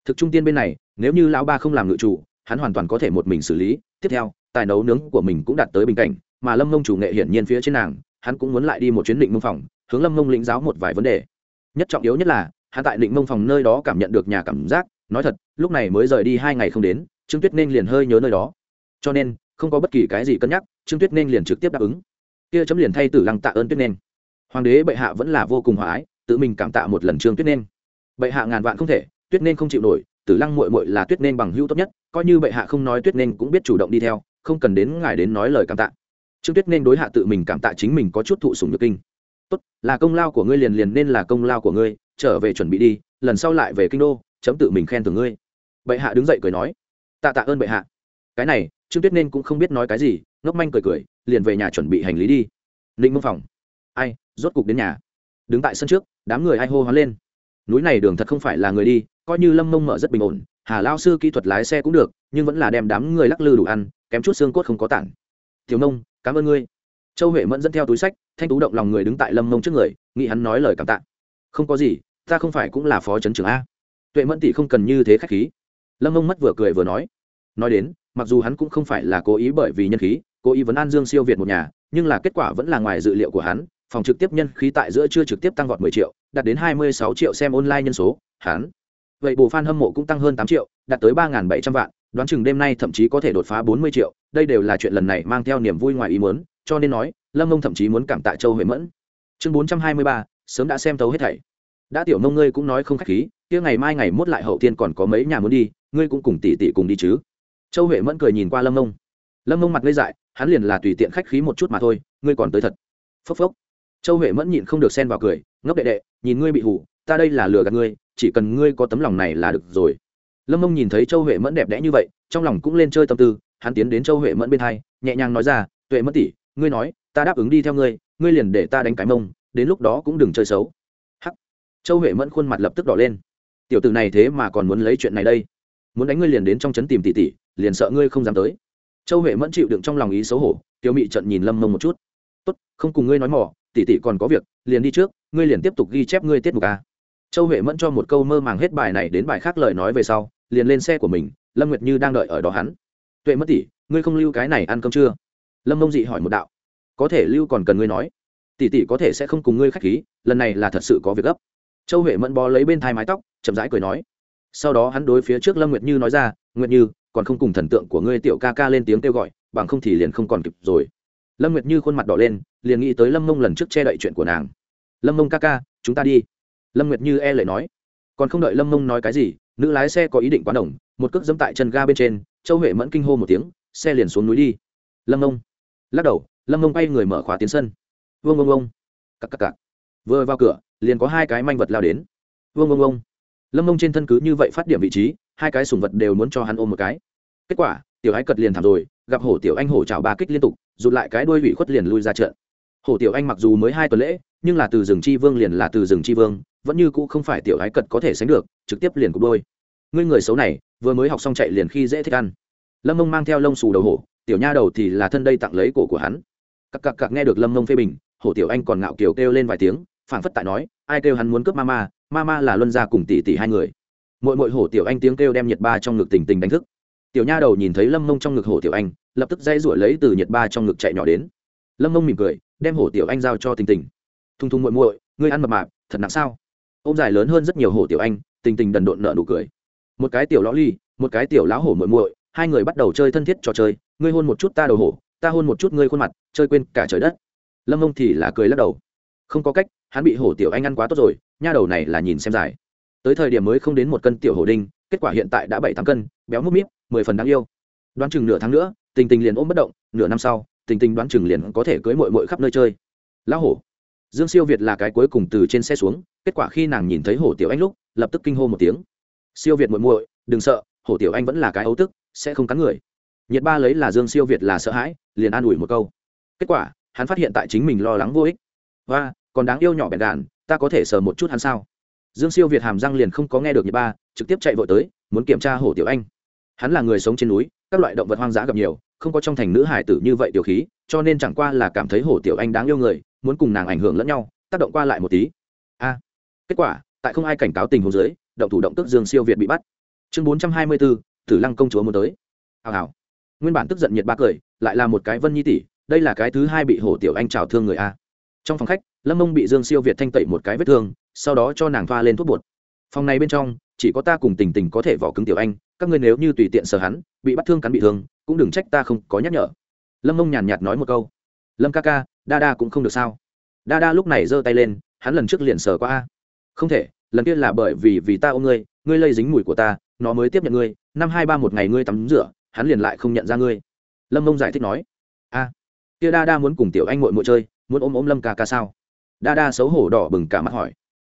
Thực trung tiên bên này, nếu như lão ba không làm ngự chủ, hắn hoàn toàn có thể một mình xử lý. Tiếp theo, tài nấu nướng của mình cũng đạt tới bình cảnh, mà lâm mông chủ nghệ hiển nhiên phía trên nàng, hắn cũng muốn lại đi một chuyến định mông phòng, hướng lâm mông lĩnh giáo một vài vấn đề. Nhất trọng yếu nhất là, hắn tại định mông phòng nơi đó cảm nhận được nhà cảm giác. Nói thật, lúc này mới rời đi hai ngày không đến trương tuyết nên liền hơi nhớ nơi đó. Cho nên, không có bất kỳ cái gì cân nhắc, trương tuyết nên liền trực tiếp đáp ứng. Kia chấm liền thay tử lăng tạ ơn tuyết nên. Hoàng đế bệ hạ vẫn là vô cùng hòa ái, tự mình cảm tạ một lần trương tuyết nên. Bệ hạ ngàn vạn không thể, tuyết nên không chịu nổi, tử lăng muội muội là tuyết nên bằng hữu tốt nhất, coi như bệ hạ không nói tuyết nên cũng biết chủ động đi theo, không cần đến ngài đến nói lời cảm tạ. Trương tuyết nên đối hạ tự mình cảm tạ chính mình có chút thụ sùng nhược kinh. Tốt, là công lao của ngươi liền liền nên là công lao của ngươi, trở về chuẩn bị đi, lần sau lại về kinh đô, chấm tự mình khen thưởng ngươi. Bệ hạ đứng dậy cười nói tạ tạ ơn bệ hạ. Cái này, trương tuyết nên cũng không biết nói cái gì, ngốc manh cười cười, liền về nhà chuẩn bị hành lý đi. Ninh mông phòng. Ai, rốt cục đến nhà. Đứng tại sân trước, đám người ai hô hoán lên. Núi này đường thật không phải là người đi, coi như lâm mông mở rất bình ổn, hà lao sư kỹ thuật lái xe cũng được, nhưng vẫn là đem đám người lắc lư đủ ăn, kém chút xương cốt không có tản. Tiểu nông, cảm ơn ngươi. Châu huệ mẫn dẫn theo túi sách, thanh tú động lòng người đứng tại lâm mông trước người, nghĩ hắn nói lời cảm tạ. Không có gì, ta không phải cũng là phó trấn trưởng a. Tuệ mẫn tỷ không cần như thế khách khí lâm ông mất vừa cười vừa nói. Nói đến mặc dù hắn cũng không phải là cố ý bởi vì nhân khí cố ý vấn an dương siêu việt một nhà nhưng là kết quả vẫn là ngoài dự liệu của hắn phòng trực tiếp nhân khí tại giữa chưa trực tiếp tăng vọt 10 triệu đạt đến 26 triệu xem online nhân số hắn. Vậy bù fan hâm mộ cũng tăng hơn 8 triệu đạt tới 3.700 vạn đoán chừng đêm nay thậm chí có thể đột phá 40 triệu đây đều là chuyện lần này mang theo niềm vui ngoài ý muốn cho nên nói lâm ông thậm chí muốn cảm tạ châu huệ mẫn. Chương 423, sớm đã xem thấu hết thảy. Đã tiểu mông ngươi cũng nói không khách khí kia ngày mai ngày mốt lại hậu tiên còn có mấy nhà muốn đi ngươi cũng cùng tỷ tỷ cùng đi chứ? Châu huệ mẫn cười nhìn qua lâm mông lâm mông mặt ngây dại, hắn liền là tùy tiện khách khí một chút mà thôi, ngươi còn tới thật. Phốc phốc. Châu huệ mẫn nhịn không được xen vào cười, ngốc đệ đệ, nhìn ngươi bị hủ, ta đây là lừa gạt ngươi, chỉ cần ngươi có tấm lòng này là được rồi. Lâm mông nhìn thấy châu huệ mẫn đẹp đẽ như vậy, trong lòng cũng lên chơi tâm tư, hắn tiến đến châu huệ mẫn bên hai, nhẹ nhàng nói ra, tuệ mẫn tỷ, ngươi nói, ta đáp ứng đi theo ngươi ngươi liền để ta đánh cái mông, đến lúc đó cũng đừng chơi xấu. Hắc. Châu huệ mẫn khuôn mặt lập tức đỏ lên. Tiểu tử này thế mà còn muốn lấy chuyện này đây? Muốn đánh ngươi liền đến trong trấn tìm tỷ tỷ, liền sợ ngươi không dám tới. Châu huệ mẫn chịu đựng trong lòng ý xấu hổ, tiêu mị trận nhìn lâm mông một chút. Tốt, không cùng ngươi nói mỏ, tỷ tỷ còn có việc, liền đi trước, ngươi liền tiếp tục ghi chép ngươi tiết mục a. Châu huệ mẫn cho một câu mơ màng hết bài này đến bài khác lời nói về sau, liền lên xe của mình, lâm nguyệt như đang đợi ở đó hắn. Tuệ mất tỷ, ngươi không lưu cái này ăn cơm chưa? Lâm mông dị hỏi một đạo. Có thể lưu còn cần ngươi nói. Tỷ tỷ có thể sẽ không cùng ngươi khách khí, lần này là thật sự có việc gấp. Châu huệ mẫn bó lấy bên thai mái tóc, chậm rãi cười nói sau đó hắn đối phía trước lâm nguyệt như nói ra, nguyệt như, còn không cùng thần tượng của ngươi tiểu ca ca lên tiếng kêu gọi, bằng không thì liền không còn kịp rồi. Lâm nguyệt như khuôn mặt đỏ lên, liền nghĩ tới lâm mông lần trước che đậy chuyện của nàng. Lâm mông ca ca, chúng ta đi. Lâm nguyệt như e lệ nói. Còn không đợi lâm mông nói cái gì, nữ lái xe có ý định quán đồng, một cước dẫm tại chân ga bên trên, châu huệ mẫn kinh hô một tiếng, xe liền xuống núi đi. Lâm mông lắc đầu, lâm mông bay người mở khóa tiến sân. Vương vương vương cặp cặp cặp vừa vào cửa, liền có hai cái manh vật lao đến. Vương vương vương lâm mông trên thân cứ như vậy phát điểm vị trí, hai cái sùng vật đều muốn cho hắn ôm một cái. Kết quả, tiểu ái cật liền thảm rồi, gặp hổ tiểu anh hổ chảo ba kích liên tục, rụt lại cái đuôi bị khuất liền lui ra trận. Hổ tiểu anh mặc dù mới hai tuần lễ, nhưng là từ rừng chi vương liền là từ rừng chi vương, vẫn như cũ không phải tiểu ái cật có thể sánh được, trực tiếp liền cục đôi. Ngươi người xấu này, vừa mới học xong chạy liền khi dễ thích ăn. Lâm mông mang theo lông xù đầu hổ, tiểu nha đầu thì là thân đây tặng lấy cổ của hắn. Cặc cặc cặc nghe được lâm mông phê bình, hổ tiểu anh còn ngạo kiều kêu lên vài tiếng, phảng phất tại nói, ai kêu hắn muốn cướp mama ma là luân gia cùng tỷ tỷ hai người. Mỗi mỗi hổ tiểu anh tiếng kêu đem nhiệt ba trong ngực tình tình đánh thức. Tiểu nha đầu nhìn thấy lâm mông trong ngực hổ tiểu anh, lập tức dây rủi lấy từ nhiệt ba trong ngực chạy nhỏ đến. Lâm mông mỉm cười, đem hổ tiểu anh giao cho tình tình. Thung thung muội muội, ngươi ăn mập mạp, thật nặng sao? Ô m dài lớn hơn rất nhiều hổ tiểu anh, tình tình đần độn nợ nụ cười. Một cái tiểu lõ ly, một cái tiểu lão hổ muội muội, hai người bắt đầu chơi thân thiết trò chơi, ngươi hôn một chút ta đầu hổ, ta hôn một chút ngươi khuôn mặt, chơi quên cả trời đất. Lâm mông thì là cười lắc đầu. Không có cách, hắn bị hổ tiểu anh ăn quá tốt rồi nha đầu này là nhìn xem dài. Tới thời điểm mới không đến một cân tiểu hổ đinh, kết quả hiện tại đã bảy tám cân, béo múp míp, mười phần đáng yêu. Đoán chừng nửa tháng nữa, tình tình liền ôm bất động, nửa năm sau, tình tình đoán chừng liền có thể cưới mội mội khắp nơi chơi. Lão hổ. Dương siêu việt là cái cuối cùng từ trên xe xuống, kết quả khi nàng nhìn thấy hổ tiểu anh lúc, lập tức kinh hô một tiếng. Siêu việt muội muội, đừng sợ, hổ tiểu anh vẫn là cái ấu tức, sẽ không cắn người. Nhiệt ba lấy là dương siêu việt là sợ hãi, liền an ủi một câu. Kết quả, hắn phát hiện tại chính mình lo lắng vô ích. Và còn đáng yêu nhỏ bẹn đàn ta có thể sờ một chút hắn sao? Dương siêu việt hàm răng liền không có nghe được nhiệt ba, trực tiếp chạy vội tới, muốn kiểm tra hổ tiểu anh. Hắn là người sống trên núi, các loại động vật hoang dã gặp nhiều, không có trong thành nữ hải tử như vậy tiểu khí, cho nên chẳng qua là cảm thấy hổ tiểu anh đáng yêu người, muốn cùng nàng ảnh hưởng lẫn nhau, tác động qua lại một tí. A. Kết quả, tại không ai cảnh cáo tình hồ dưới, động thủ động tức dương siêu việt bị bắt. Chương bốn trăm hai mươi bốn tử lăng công chúa muốn tới. Hào hào. Nguyên bản tức giận nhiệt ba cười, lại là một cái vân nhi tỷ, đây là cái thứ hai bị hổ tiểu anh trào thương người a. Trong phòng khách lâm mông bị dương siêu việt thanh tẩy một cái vết thương, sau đó cho nàng thoa lên thuốc bột. Phòng này bên trong, chỉ có ta cùng tình tình có thể vỏ cứng tiểu anh, các ngươi nếu như tùy tiện sờ hắn, bị bắt thương cắn bị thương, cũng đừng trách ta không có nhắc nhở. Lâm mông nhàn nhạt nói một câu. Lâm ca ca, đa đa cũng không được sao? Đa đa lúc này giơ tay lên, hắn lần trước liền sờ qua a. Không thể, lần kia là bởi vì vì ta ôm ngươi ngươi lây dính mùi của ta, nó mới tiếp nhận ngươi, năm hai ba một ngày ngươi tắm rửa, hắn liền lại không nhận ra ngươi. Lâm mông giải thích nói. A, kia đa đa muốn cùng tiểu anh mội mội chơi, muốn ôm ôm lâm ca ca sao? Đa đa xấu hổ đỏ bừng cả mặt hỏi.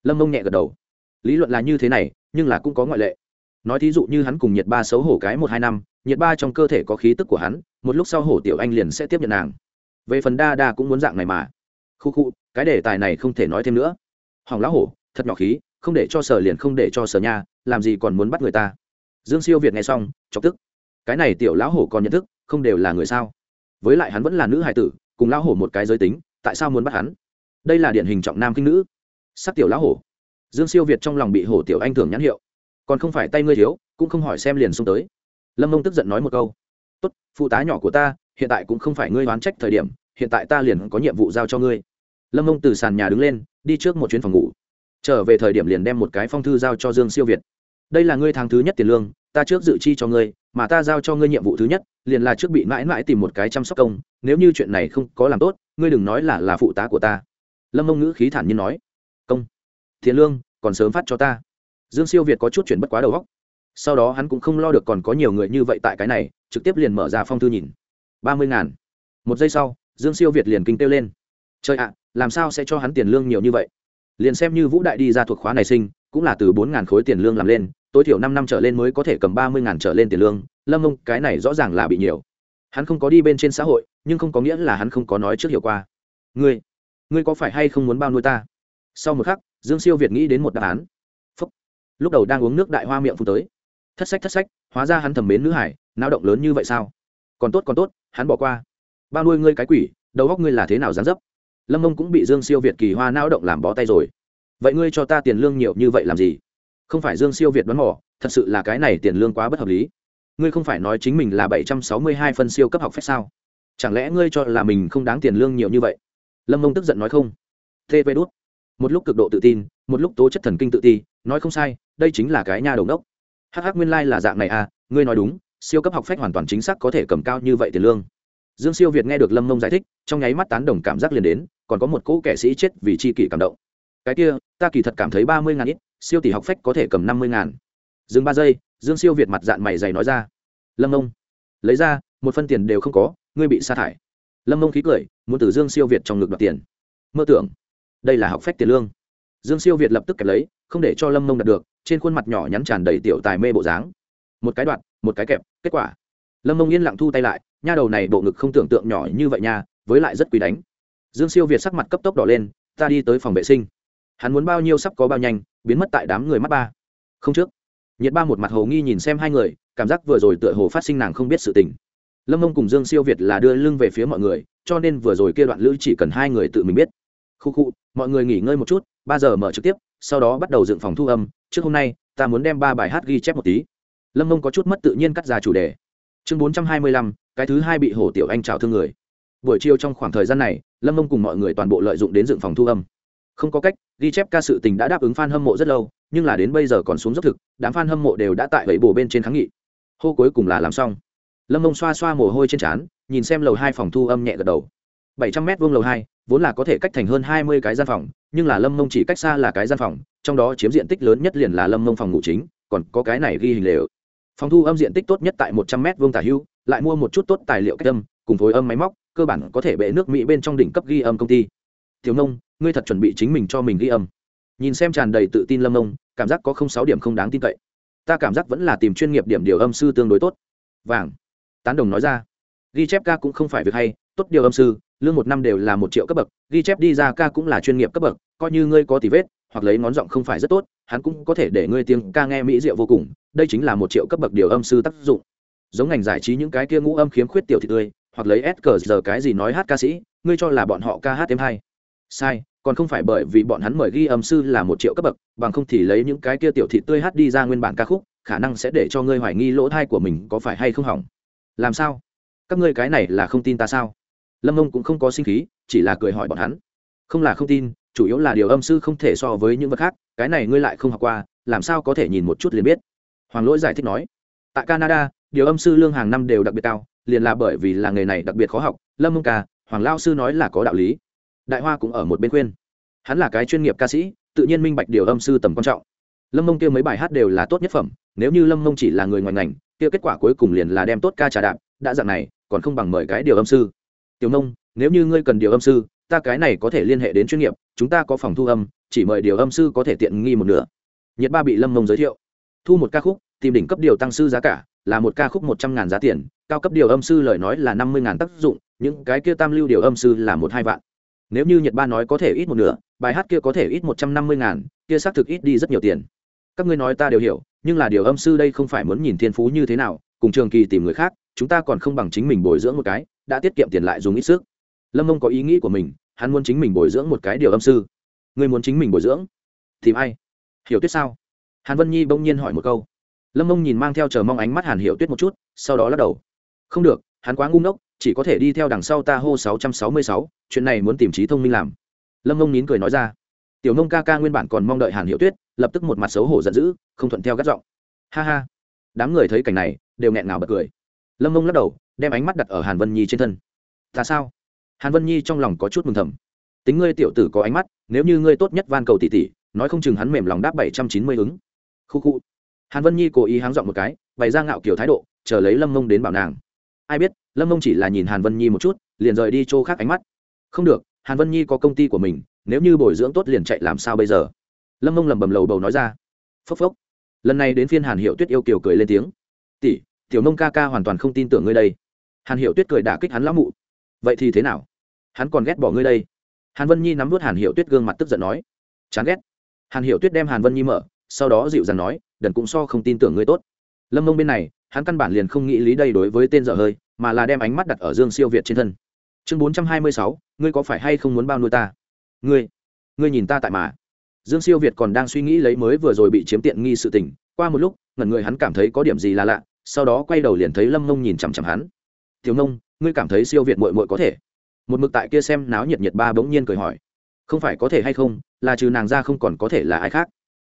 Lâm mông nhẹ gật đầu. Lý luận là như thế này, nhưng là cũng có ngoại lệ. Nói thí dụ như hắn cùng nhiệt ba xấu hổ cái một hai năm, nhiệt ba trong cơ thể có khí tức của hắn, một lúc sau hổ tiểu anh liền sẽ tiếp nhận nàng. Về phần đa đa cũng muốn dạng này mà. Khu khu, cái đề tài này không thể nói thêm nữa. Hỏng lão hổ, thật nhỏ khí, không để cho sở liền không để cho sở nha, làm gì còn muốn bắt người ta. Dương siêu việt nghe xong, chọc tức. Cái này tiểu lão hổ còn nhận thức, không đều là người sao? Với lại hắn vẫn là nữ hài tử, cùng lão hổ một cái giới tính, tại sao muốn bắt hắn? Đây là điển hình trọng nam kinh nữ. Sắc tiểu lão hổ. Dương siêu việt trong lòng bị hổ tiểu anh thường nhãn hiệu. Còn không phải tay ngươi thiếu, cũng không hỏi xem liền xông tới. Lâm mông tức giận nói một câu. Tốt, phụ tá nhỏ của ta, hiện tại cũng không phải ngươi oán trách thời điểm, hiện tại ta liền có nhiệm vụ giao cho ngươi. Lâm mông từ sàn nhà đứng lên, đi trước một chuyến phòng ngủ. Trở về thời điểm liền đem một cái phong thư giao cho dương siêu việt. Đây là ngươi tháng thứ nhất tiền lương, ta trước dự chi cho ngươi, mà ta giao cho ngươi nhiệm vụ thứ nhất, liền là trước bị mãi mãi tìm một cái chăm sóc công, nếu như chuyện này không có làm tốt, ngươi đừng nói là là phụ tá của ta lâm mông ngữ khí thản nhiên nói, công tiền lương, còn sớm phát cho ta. Dương siêu việt có chút chuyển bất quá đầu góc sau đó hắn cũng không lo được còn có nhiều người như vậy tại cái này, trực tiếp liền mở ra phong thư nhìn. Ba mươi ngàn. Một giây sau, dương siêu việt liền kinh kêu lên. Trời ạ, làm sao sẽ cho hắn tiền lương nhiều như vậy? Liền xem như vũ đại đi ra thuộc khóa này sinh, cũng là từ bốn ngàn khối tiền lương làm lên, tối thiểu năm năm trở lên mới có thể cầm ba mươi ngàn trở lên tiền lương, lâm mông cái này rõ ràng là bị nhiều. Hắn không có đi bên trên xã hội, nhưng không có nghĩa là hắn không có nói trước hiệu qua ngươi ngươi có phải hay không muốn bao nuôi ta? Sau một khắc, dương siêu việt nghĩ đến một đáp án. Phúc. lúc đầu đang uống nước đại hoa miệng phun tới. Thất sách thất sách, hóa ra hắn thầm mến nữ hải nao động lớn như vậy sao? Còn tốt còn tốt, hắn bỏ qua. Bao nuôi ngươi cái quỷ, đầu góc ngươi là thế nào dán dấp? Lâm mông cũng bị dương siêu việt kỳ hoa nao động làm bó tay rồi. Vậy ngươi cho ta tiền lương nhiều như vậy làm gì? Không phải dương siêu việt đoán mỏ thật sự là cái này tiền lương quá bất hợp lý. Ngươi không phải nói chính mình là bảy trăm sáu mươi hai phân siêu cấp học phép sao? Chẳng lẽ ngươi cho là mình không đáng tiền lương nhiều như vậy? Lâm mông tức giận nói không. Tv đốt một lúc cực độ tự tin, một lúc tố chất thần kinh tự ti, nói không sai, đây chính là cái nha đầu đốc. Hh nguyên lai、like、là dạng này à ngươi nói đúng, siêu cấp học phép hoàn toàn chính xác có thể cầm cao như vậy tiền lương. Dương siêu việt nghe được lâm mông giải thích, trong nháy mắt tán đồng cảm giác liền đến, còn có một cỗ kẻ sĩ chết vì c h i kỷ cảm động. Cái kia, ta kỳ thật cảm thấy ba mươi ngàn ít, siêu tỷ học phách có thể cầm năm mươi ngàn. Dừng ba giây, dương siêu việt mặt dạng mày dày nói ra. Lâm mông. Lấy ra, một phân tiền đều không có, ngươi bị sa thải lâm mông khí cười, muốn từ dương siêu việt trong ngực đoạt tiền. Mơ tưởng, đây là học phách tiền lương. Dương siêu việt lập tức kẹp lấy, không để cho lâm mông đạt được, trên khuôn mặt nhỏ nhắn tràn đầy tiểu tài mê bộ dáng. Một cái đoạn một cái kẹp, kết quả. Lâm mông yên lặng thu tay lại, nha đầu này bộ ngực không tưởng tượng nhỏ như vậy nha, với lại rất quý đánh. Dương siêu việt sắc mặt cấp tốc đỏ lên, ta đi tới phòng vệ sinh. Hắn muốn bao nhiêu sắp có bao nhanh, biến mất tại đám người mắt ba. Không trước. Nhiệt ba một mặt hồ nghi nhìn xem hai người, cảm giác vừa rồi tựa hồ phát sinh nàng không biết sự tình lâm mông cùng dương siêu việt là đưa lưng về phía mọi người, cho nên vừa rồi kia đoạn lữ chỉ cần hai người tự mình biết. Khu khu, mọi người nghỉ ngơi một chút, ba giờ mở trực tiếp, sau đó bắt đầu dựng phòng thu âm, trước hôm nay, ta muốn đem ba bài hát ghi chép một tí. Lâm mông có chút mất tự nhiên cắt ra chủ đề. Chương bốn trăm hai mươi lăm, cái thứ hai bị hồ tiểu anh trào thương người. Buổi chiều trong khoảng thời gian này, lâm mông cùng mọi người toàn bộ lợi dụng đến dựng phòng thu âm. Không có cách, ghi chép ca sự tình đã đáp ứng f a n hâm mộ rất lâu, nhưng là đến bây giờ còn xuống dốc thực, đám f a n hâm mộ đều đã tại vẫy bồ bên trên kháng nghị. Hô cuối cùng là làm xong lâm mông xoa xoa mồ hôi trên trán, nhìn xem lầu hai phòng thu âm nhẹ gật đầu. Bảy trăm m vuông lầu hai, vốn là có thể cách thành hơn hai mươi cái gian phòng, nhưng là lâm mông chỉ cách xa là cái gian phòng, trong đó chiếm diện tích lớn nhất liền là lâm mông phòng ngủ chính, còn có cái này ghi hình lều. Phòng thu âm diện tích tốt nhất tại một trăm m vuông tả hưu, lại mua một chút tốt tài liệu cách âm, cùng phối âm máy móc, cơ bản có thể bệ nước mỹ bên trong đỉnh cấp ghi âm công ty. Thiếu nông, ngươi thật chuẩn bị chính mình cho mình ghi âm. Nhìn xem tràn đầy tự tin lâm nông cảm giác có không sáu điểm không đáng tin cậy. Ta cảm giác vẫn là tìm chuyên nghiệp điểm điều âm sư tương đối tốt. Vàng tán đồng nói ra. Ghi chép ca cũng không phải việc hay, tốt điều âm sư, lương một năm đều là một triệu cấp bậc, ghi chép đi ra ca cũng là chuyên nghiệp cấp bậc, coi như ngươi có tỷ vết, hoặc lấy ngón giọng không phải rất tốt, hắn cũng có thể để ngươi tiếng ca nghe mỹ diệu vô cùng, đây chính là một triệu cấp bậc điều âm sư tác dụng. Giống ngành giải trí những cái kia ngũ âm khiếm khuyết tiểu thị tươi, hoặc lấy s cờ giờ cái gì nói hát ca sĩ, ngươi cho là bọn họ ca hát thêm hay. Sai, còn không phải bởi vì bọn hắn mời ghi âm sư là một triệu cấp bậc, bằng không thì lấy những cái kia tiểu thị tươi hát đi ra nguyên bản ca khúc, khả năng sẽ để cho ngươi hoài nghi lỗ thai của mình có phải hay không hỏng làm sao? Các ngươi cái này là không tin ta sao? Lâm ông cũng không có sinh khí, chỉ là cười hỏi bọn hắn. Không là không tin, chủ yếu là điều âm sư không thể so với những vật khác, cái này ngươi lại không học qua, làm sao có thể nhìn một chút liền biết? Hoàng lỗi giải thích nói. Tại canada, điều âm sư lương hàng năm đều đặc biệt cao, liền là bởi vì là nghề này đặc biệt khó học. Lâm mông ca, hoàng lao sư nói là có đạo lý. Đại hoa cũng ở một bên khuyên. Hắn là cái chuyên nghiệp ca sĩ, tự nhiên minh bạch điều âm sư tầm quan trọng. Lâm mông kêu mấy bài hát đều là tốt nhất phẩm, nếu như lâm mông chỉ là người ngoài ngành kia kết quả cuối cùng liền là đem tốt ca trà đạp đã dạng này còn không bằng mời cái điều âm sư. Tiểu nông, nếu như ngươi cần điều âm sư ta cái này có thể liên hệ đến chuyên nghiệp chúng ta có phòng thu âm chỉ mời điều âm sư có thể tiện nghi một nửa. Nhiệt ba bị lâm mông giới thiệu. Thu một ca khúc tìm đỉnh cấp điều tăng sư giá cả là một ca khúc một trăm ngàn giá tiền cao cấp điều âm sư lời nói là năm mươi ngàn tác dụng những cái kia tam lưu điều âm sư là một hai vạn. Nếu như nhật ba nói có thể ít một nửa bài hát kia có thể ít một trăm năm mươi ngàn kia xác thực ít đi rất nhiều tiền. Các ngươi nói ta đều hiểu nhưng là điều âm sư đây không phải muốn nhìn thiên phú như thế nào, cùng trường kỳ tìm người khác, chúng ta còn không bằng chính mình bồi dưỡng một cái, đã tiết kiệm tiền lại dùng ít sức. Lâm mông có ý nghĩ của mình, hắn muốn chính mình bồi dưỡng một cái điều âm sư. Ngươi muốn chính mình bồi dưỡng? Tìm ai? Hiểu tuyết sao? Hàn vân nhi bỗng nhiên hỏi một câu. Lâm mông nhìn mang theo chờ mong ánh mắt hàn hiểu tuyết một chút, sau đó lắc đầu. Không được, hắn quá ngu ngốc, chỉ có thể đi theo đằng sau ta hô sáu trăm sáu mươi sáu, chuyện này muốn tìm trí thông minh làm. Lâm mông nín cười nói ra. Tiểu mông ca ca nguyên bản còn mong đợi hàn hiệu tuyết lập tức một mặt xấu hổ giận dữ, không thuận theo gắt giọng. Ha ha. Đám người thấy cảnh này, đều nghẹn ngào bật cười. Lâm mông lắc đầu, đem ánh mắt đặt ở hàn vân nhi trên thân. Ta sao? Hàn vân nhi trong lòng có chút mừng thầm. Tính ngươi tiểu tử có ánh mắt, nếu như ngươi tốt nhất van cầu tỷ tỷ nói không chừng hắn mềm lòng đáp bảy trăm chín mươi ứng. Khu khu. Hàn vân nhi cố ý háng dọn một cái, bày ra ngạo kiểu thái độ, chờ lấy lâm mông đến bảo nàng. Ai biết, lâm mông chỉ là nhìn hàn vân nhi một chút, liền rời đi chỗ khác ánh mắt. Không được, hàn vân nhi có công ty của mình, nếu như bồi dưỡng tốt liền chạy làm sao bây giờ? Lâm mông lẩm bẩm lầu bầu nói ra phốc phốc lần này đến phiên hàn hiệu tuyết yêu kiều cười lên tiếng tỷ tiểu nông ca ca hoàn toàn không tin tưởng ngươi đây hàn hiệu tuyết cười đả kích hắn lão mụ vậy thì thế nào hắn còn ghét bỏ ngươi đây hàn vân nhi nắm vút hàn hiệu tuyết gương mặt tức giận nói chán ghét hàn hiệu tuyết đem hàn vân nhi mở sau đó dịu dàng nói đần cũng so không tin tưởng ngươi tốt lâm mông bên này hắn căn bản liền không nghĩ lý đây đối với tên dở hơi mà là đem ánh mắt đặt ở dương siêu việt trên thân chương bốn trăm hai mươi sáu ngươi có phải hay không muốn bao nuôi ta ngươi ngươi nhìn ta tại mà dương siêu việt còn đang suy nghĩ lấy mới vừa rồi bị chiếm tiện nghi sự tình, qua một lúc, ngẩn người hắn cảm thấy có điểm gì là lạ, sau đó quay đầu liền thấy lâm mông nhìn chằm chằm hắn. Thiếu nông ngươi cảm thấy siêu việt mội mội có thể? Một mực tại kia xem náo nhiệt nhiệt ba bỗng nhiên cười hỏi. Không phải có thể hay không, là trừ nàng ra không còn có thể là ai khác?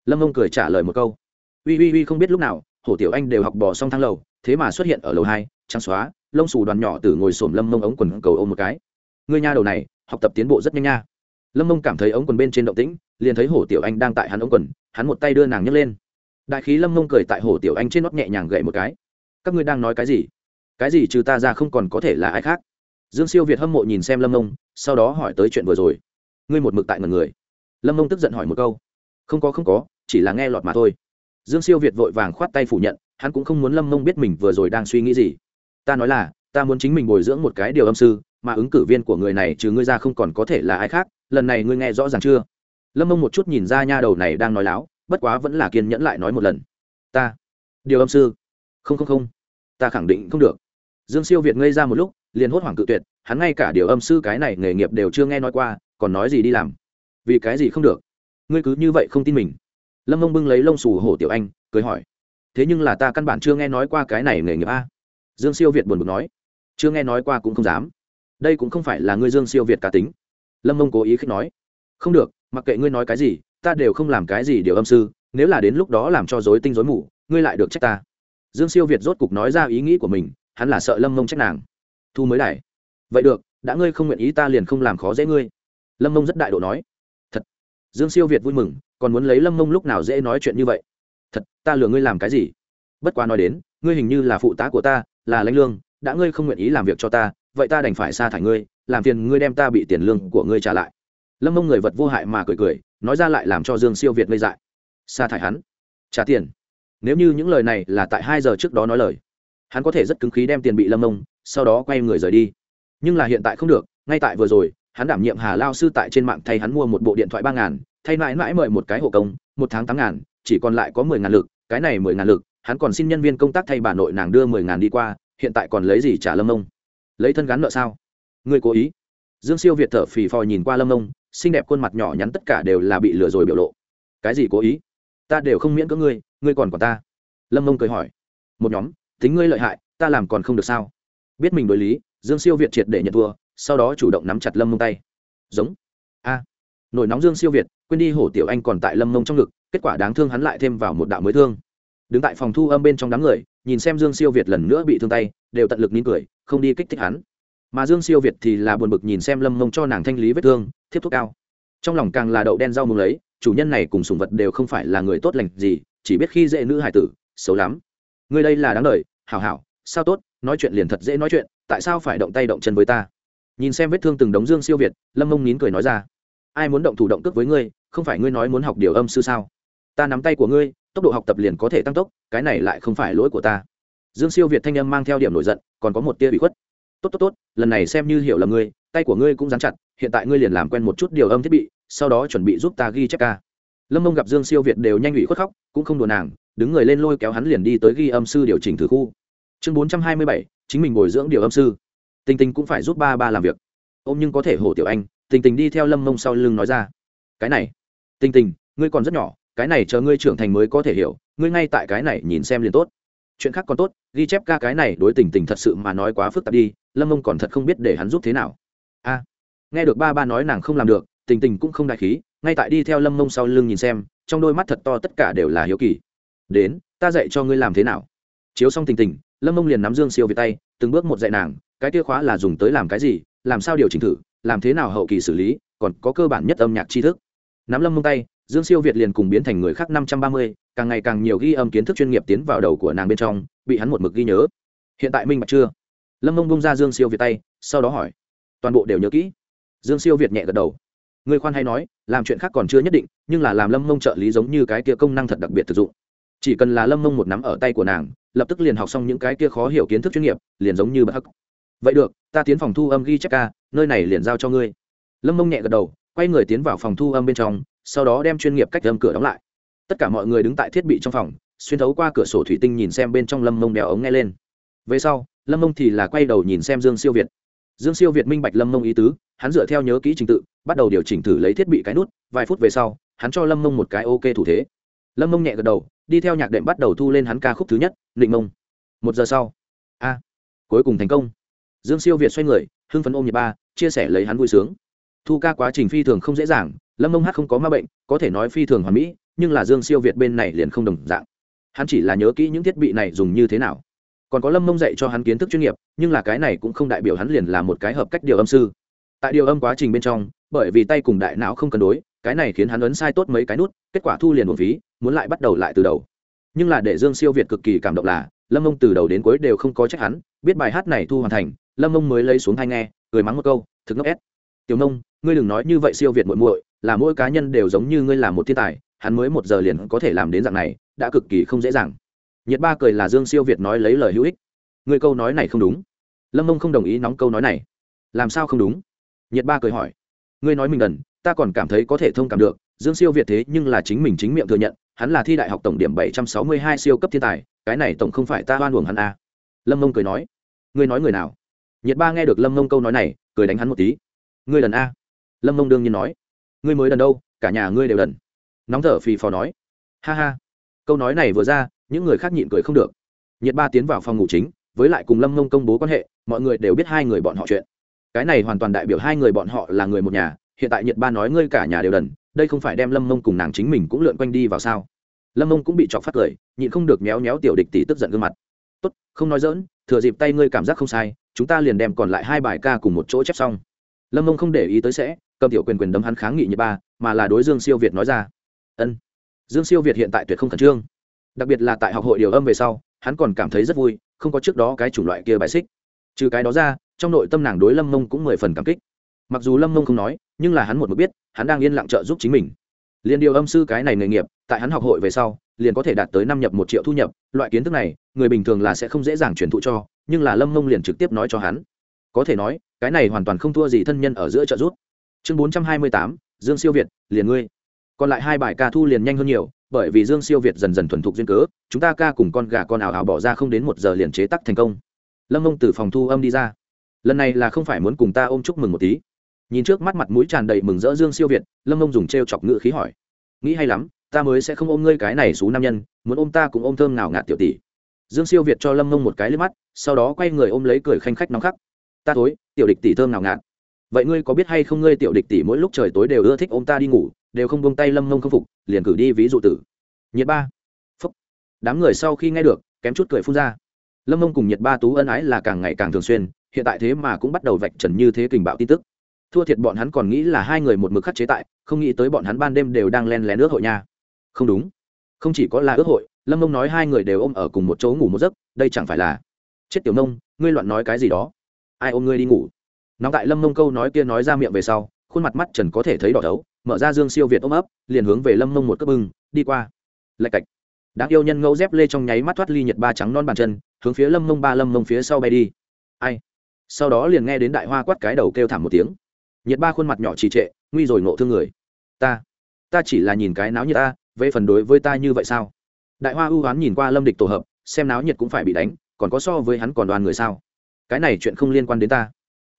Lâm mông cười trả lời một câu. Uy uy uy không biết lúc nào, hổ tiểu anh đều học bò xong thang lầu, thế mà xuất hiện ở lầu hai, trắng xóa, lông xù đoàn nhỏ từ ngồi xổm lâm mông ống quần cầu ôm một cái. Ngươi nha đầu này, học tập tiến bộ rất nhanh nha lâm mông cảm thấy ống quần bên trên động tĩnh, liền thấy hổ tiểu anh đang tại hắn ống quần, hắn một tay đưa nàng nhấc lên. Đại khí lâm mông cười tại hổ tiểu anh trên nót nhẹ nhàng gậy một cái. Các ngươi đang nói cái gì? Cái gì trừ ta ra không còn có thể là ai khác? Dương siêu việt hâm mộ nhìn xem lâm mông, sau đó hỏi tới chuyện vừa rồi. Ngươi một mực tại ngần người. Lâm mông tức giận hỏi một câu. Không có không có, chỉ là nghe lọt mà thôi. Dương siêu việt vội vàng khoát tay phủ nhận, hắn cũng không muốn lâm mông biết mình vừa rồi đang suy nghĩ gì. Ta nói là, ta muốn chính mình bồi dưỡng một cái điều âm sư, mà ứng cử viên của người này trừ ngươi ra không còn có thể là ai khác lần này ngươi nghe rõ ràng chưa? Lâm mông một chút nhìn ra nha đầu này đang nói láo, bất quá vẫn là kiên nhẫn lại nói một lần. Ta. Điều âm sư. Không không không. Ta khẳng định không được. Dương siêu việt ngây ra một lúc, liền hốt hoảng cự tuyệt, hắn ngay cả điều âm sư cái này nghề nghiệp đều chưa nghe nói qua, còn nói gì đi làm? Vì cái gì không được? Ngươi cứ như vậy không tin mình. Lâm mông bưng lấy lông xù hổ tiểu anh, cười hỏi. Thế nhưng là ta căn bản chưa nghe nói qua cái này nghề nghiệp a. Dương siêu việt buồn bực nói. Chưa nghe nói qua cũng không dám. Đây cũng không phải là ngươi dương siêu việt cá tính lâm mông cố ý khích nói. Không được, mặc kệ ngươi nói cái gì, ta đều không làm cái gì điều âm sư, nếu là đến lúc đó làm cho dối tinh dối mù, ngươi lại được trách ta. Dương siêu việt rốt cục nói ra ý nghĩ của mình, hắn là sợ lâm mông trách nàng. Thu mới đài. Vậy được, đã ngươi không nguyện ý ta liền không làm khó dễ ngươi. Lâm mông rất đại độ nói. Thật. Dương siêu việt vui mừng, còn muốn lấy lâm mông lúc nào dễ nói chuyện như vậy? Thật, ta lừa ngươi làm cái gì? Bất quá nói đến, ngươi hình như là phụ tá của ta, là lãnh lương, đã ngươi không nguyện ý làm việc cho ta, vậy ta đành phải sa thải ngươi làm phiền ngươi đem ta bị tiền lương của ngươi trả lại. Lâm mông người vật vô hại mà cười cười, nói ra lại làm cho dương siêu việt ngây dại. Sa thải hắn. Trả tiền. Nếu như những lời này là tại hai giờ trước đó nói lời, hắn có thể rất cứng khí đem tiền bị lâm mông, sau đó quay người rời đi. Nhưng là hiện tại không được, ngay tại vừa rồi, hắn đảm nhiệm hà lao sư tại trên mạng thay hắn mua một bộ điện thoại ba ngàn, thay mãi mãi mời một cái hộ công, một tháng tám ngàn, chỉ còn lại có mười ngàn lực, cái này mười ngàn lực, hắn còn xin nhân viên công tác thay bà nội nàng đưa mười ngàn đi qua, hiện tại còn lấy gì trả lâm mông? Lấy thân gắn nợ sao? Ngươi cố ý. Dương siêu việt thở phì phò nhìn qua lâm ông xinh đẹp khuôn mặt nhỏ nhắn tất cả đều là bị lừa rồi biểu lộ. Cái gì cố ý? Ta đều không miễn có ngươi ngươi còn còn ta? Lâm ông cười hỏi. Một nhóm, tính ngươi lợi hại, ta làm còn không được sao? Biết mình đối lý, dương siêu việt triệt để nhận thua, sau đó chủ động nắm chặt lâm mông tay. Giống. A. Nổi nóng dương siêu việt, quên đi hổ tiểu anh còn tại lâm mông trong ngực, kết quả đáng thương hắn lại thêm vào một đạo mới thương. Đứng tại phòng thu âm bên trong đám người, nhìn xem dương siêu việt lần nữa bị thương tay, đều tận lực nín cười, không đi kích thích hắn mà dương siêu việt thì là buồn bực nhìn xem lâm mông cho nàng thanh lý vết thương, thiếp thuốc cao. Trong lòng càng là đậu đen rau mừng lấy, chủ nhân này cùng sùng vật đều không phải là người tốt lành gì, chỉ biết khi dễ nữ hải tử, xấu lắm. Người đây là đáng đời, hảo hảo, sao tốt, nói chuyện liền thật dễ nói chuyện, tại sao phải động tay động chân với ta? Nhìn xem vết thương từng đống dương siêu việt, lâm mông nín cười nói ra. Ai muốn động thủ động cước với ngươi, không phải ngươi nói muốn học điều âm sư sao? Ta nắm tay của ngươi, tốc độ học tập liền có thể tăng tốc, cái này lại không phải lỗi của ta. Dương siêu việt thanh âm mang theo điểm nổi giận, còn có một tia bị khuất tốt tốt tốt, lần này xem như hiểu là ngươi, tay của ngươi cũng dán chặt, hiện tại ngươi liền làm quen một chút điều âm thiết bị, sau đó chuẩn bị giúp ta ghi chép ca. Lâm mông gặp dương siêu việt đều nhanh ủy khuất khóc, cũng không đùa nàng, đứng người lên lôi kéo hắn liền đi tới ghi âm sư điều chỉnh thử khu. Chương bốn trăm hai mươi bảy, chính mình bồi dưỡng điều âm sư. Tình tình cũng phải giúp ba ba làm việc. Ôm nhưng có thể hổ tiểu anh, tình tình đi theo lâm mông sau lưng nói ra. Cái này, tình tình, ngươi còn rất nhỏ, cái này chờ ngươi trưởng thành mới có thể hiểu, ngươi ngay tại cái này nhìn xem liền tốt. Chuyện khác còn tốt, ghi chép ca cái này đối tình tình thật sự mà nói quá phức tạp đi lâm mông còn thật không biết để hắn giúp thế nào. A, nghe được ba ba nói nàng không làm được, tình tình cũng không đại khí, ngay tại đi theo lâm mông sau lưng nhìn xem, trong đôi mắt thật to tất cả đều là hiếu kỳ. Đến, ta dạy cho ngươi làm thế nào. Chiếu xong tình tình, lâm mông liền nắm dương siêu về tay, từng bước một dạy nàng, cái kia khóa là dùng tới làm cái gì, làm sao điều chỉnh thử, làm thế nào hậu kỳ xử lý, còn có cơ bản nhất âm nhạc tri thức. Nắm lâm mông tay, dương siêu việt liền cùng biến thành người khác năm trăm ba mươi, càng ngày càng nhiều ghi âm kiến thức chuyên nghiệp tiến vào đầu của nàng bên trong, bị hắn một mực ghi nhớ. Hiện tại minh bạch chưa? Lâm mông bông ra dương siêu việt tay, sau đó hỏi, toàn bộ đều nhớ kỹ? Dương siêu việt nhẹ gật đầu. Người khoan hay nói, làm chuyện khác còn chưa nhất định, nhưng là làm lâm mông trợ lý giống như cái kia công năng thật đặc biệt thực dụng. Chỉ cần là lâm mông một nắm ở tay của nàng, lập tức liền học xong những cái kia khó hiểu kiến thức chuyên nghiệp, liền giống như bất hắc. Vậy được, ta tiến phòng thu âm ghi chép ca, nơi này liền giao cho ngươi. Lâm mông nhẹ gật đầu, quay người tiến vào phòng thu âm bên trong, sau đó đem chuyên nghiệp cách âm cửa đóng lại. Tất cả mọi người đứng tại thiết bị trong phòng, xuyên thấu qua cửa sổ thủy tinh nhìn xem bên trong lâm mông đeo ống nghe lên về sau, lâm mông thì là quay đầu nhìn xem dương siêu việt. Dương siêu việt minh bạch lâm mông ý tứ, hắn dựa theo nhớ kỹ trình tự, bắt đầu điều chỉnh thử lấy thiết bị cái nút, vài phút về sau, hắn cho lâm mông một cái ok thủ thế. Lâm mông nhẹ gật đầu, đi theo nhạc đệm bắt đầu thu lên hắn ca khúc thứ nhất định mông. Một giờ sau. A. Cuối cùng thành công. Dương siêu việt xoay người, hưng phấn ôm nhật ba, chia sẻ lấy hắn vui sướng. Thu ca quá trình phi thường không dễ dàng, lâm mông hát không có ma bệnh, có thể nói phi thường hoàn mỹ, nhưng là dương siêu việt bên này liền không đồng dạng. Hắn chỉ là nhớ kỹ những thiết bị này dùng như thế nào còn có lâm mông dạy cho hắn kiến thức chuyên nghiệp, nhưng là cái này cũng không đại biểu hắn liền là một cái hợp cách điều âm sư. Tại điều âm quá trình bên trong, bởi vì tay cùng đại não không cân đối, cái này khiến hắn ấn sai tốt mấy cái nút, kết quả thu liền một phí, muốn lại bắt đầu lại từ đầu. Nhưng là để dương siêu việt cực kỳ cảm động là, lâm mông từ đầu đến cuối đều không có trách hắn, biết bài hát này thu hoàn thành, lâm mông mới lấy xuống hai nghe, cười mắng một câu, thực ngốc ép. Tiểu mông, ngươi đừng nói như vậy siêu việt muội muội, là mỗi cá nhân đều giống như ngươi là một thiên tài, hắn mới một giờ liền có thể làm đến dạng này, đã cực kỳ không dễ dàng nhiệt ba cười là dương siêu việt nói lấy lời hữu ích. Ngươi câu nói này không đúng. Lâm mông không đồng ý nóng câu nói này. Làm sao không đúng? Nhiệt ba cười hỏi. Ngươi nói mình đần ta còn cảm thấy có thể thông cảm được. Dương siêu việt thế nhưng là chính mình chính miệng thừa nhận, hắn là thi đại học tổng điểm bảy trăm sáu mươi hai siêu cấp thiên tài, cái này tổng không phải ta oan uổng hắn à. lâm mông cười nói. Ngươi nói người nào? Nhiệt ba nghe được lâm mông câu nói này, cười đánh hắn một tí. Ngươi đần a. Lâm mông đương nhiên nói. Ngươi mới đần đâu, cả nhà ngươi đều đần nóng thở phì phò nói. Ha ha. Câu nói này vừa ra những người khác nhịn cười không được. Nhiệt ba tiến vào phòng ngủ chính, với lại cùng lâm mông công bố quan hệ, mọi người đều biết hai người bọn họ chuyện. Cái này hoàn toàn đại biểu hai người bọn họ là người một nhà, hiện tại nhiệt ba nói ngươi cả nhà đều đần, đây không phải đem lâm mông cùng nàng chính mình cũng lượn quanh đi vào sao? Lâm mông cũng bị chọc phát cười, nhịn không được méo méo tiểu địch tỷ tức giận gương mặt. Tốt, không nói dỡn thừa dịp tay ngươi cảm giác không sai, chúng ta liền đem còn lại hai bài ca cùng một chỗ chép xong. Lâm mông không để ý tới sẽ, cầm tiểu quyền quyền đấm hắn kháng nghị nhiệt ba, mà là đối dương siêu việt nói ra. Ân. Dương siêu việt hiện tại tuyệt không khẩn trương đặc biệt là tại học hội điều âm về sau, hắn còn cảm thấy rất vui, không có trước đó cái chủng loại kia bài xích. Trừ cái đó ra, trong nội tâm nàng đối lâm mông cũng mười phần cảm kích. Mặc dù lâm mông không nói, nhưng là hắn một mực biết, hắn đang yên lặng trợ giúp chính mình. Liền điều âm sư cái này nghề nghiệp, tại hắn học hội về sau, liền có thể đạt tới năm nhập một triệu thu nhập, loại kiến thức này, người bình thường là sẽ không dễ dàng truyền thụ cho, nhưng là lâm mông liền trực tiếp nói cho hắn. Có thể nói, cái này hoàn toàn không thua gì thân nhân ở giữa trợ giúp. Chương bốn trăm hai mươi tám, dương siêu việt, liền ngươi. Còn lại hai bài ca thu liền nhanh hơn nhiều bởi vì dương siêu việt dần dần thuần thục duyên cớ, chúng ta ca cùng con gà con ảo ảo bỏ ra không đến một giờ liền chế tắc thành công. Lâm mông từ phòng thu âm đi ra. Lần này là không phải muốn cùng ta ôm chúc mừng một tí. Nhìn trước mắt mặt mũi tràn đầy mừng rỡ dương siêu việt, lâm mông dùng t r e o chọc ngự khí hỏi. Nghĩ hay lắm, ta mới sẽ không ôm ngươi cái này xú nam nhân, muốn ôm ta cũng ôm thơm nào ngạt tiểu tỷ. Dương siêu việt cho lâm mông một cái lên mắt, sau đó quay người ôm lấy cười khanh khách nóng khắc. Ta tối tiểu địch tỷ thơm nào ngạt. Vậy ngươi có biết hay không ngươi tiểu địch tỷ mỗi lúc trời tối đều ưa thích ôm ta đi ngủ đều không buông tay lâm mông không phục, liền cử đi ví dụ tử. Nhiệt ba. Phúc. Đám người sau khi nghe được, kém chút cười phun ra. Lâm mông cùng nhiệt ba tú ân ái là càng ngày càng thường xuyên, hiện tại thế mà cũng bắt đầu vạch trần như thế kình bạo tin tức. Thua thiệt bọn hắn còn nghĩ là hai người một mực khắc chế tại, không nghĩ tới bọn hắn ban đêm đều đang len lén ước hội nha. Không đúng. Không chỉ có là ước hội, lâm mông nói hai người đều ôm ở cùng một chỗ ngủ một giấc, đây chẳng phải là chết tiểu nông, ngươi loạn nói cái gì đó. Ai ôm ngươi đi ngủ? Nóng tại lâm mông câu nói kia nói ra miệng về sau khuôn mặt mắt trần có thể thấy đỏ thấu, mở ra dương siêu việt ôm ấp, liền hướng về lâm mông một cấp bưng, đi qua. Lạch cạch. Đáng yêu nhân ngẫu dép lê trong nháy mắt thoát ly nhiệt ba trắng non bàn chân, hướng phía lâm mông ba, lâm mông phía sau bay đi. Ai? Sau đó liền nghe đến đại hoa quát cái đầu kêu thảm một tiếng. Nhiệt ba khuôn mặt nhỏ trì trệ, nguy rồi nộ thương người. Ta ta chỉ là nhìn cái náo nhiệt ta, về phần đối với ta như vậy sao? Đại hoa ưu oán nhìn qua lâm địch tổ hợp, xem náo nhiệt cũng phải bị đánh, còn có so với hắn còn đoàn người sao? Cái này chuyện không liên quan đến ta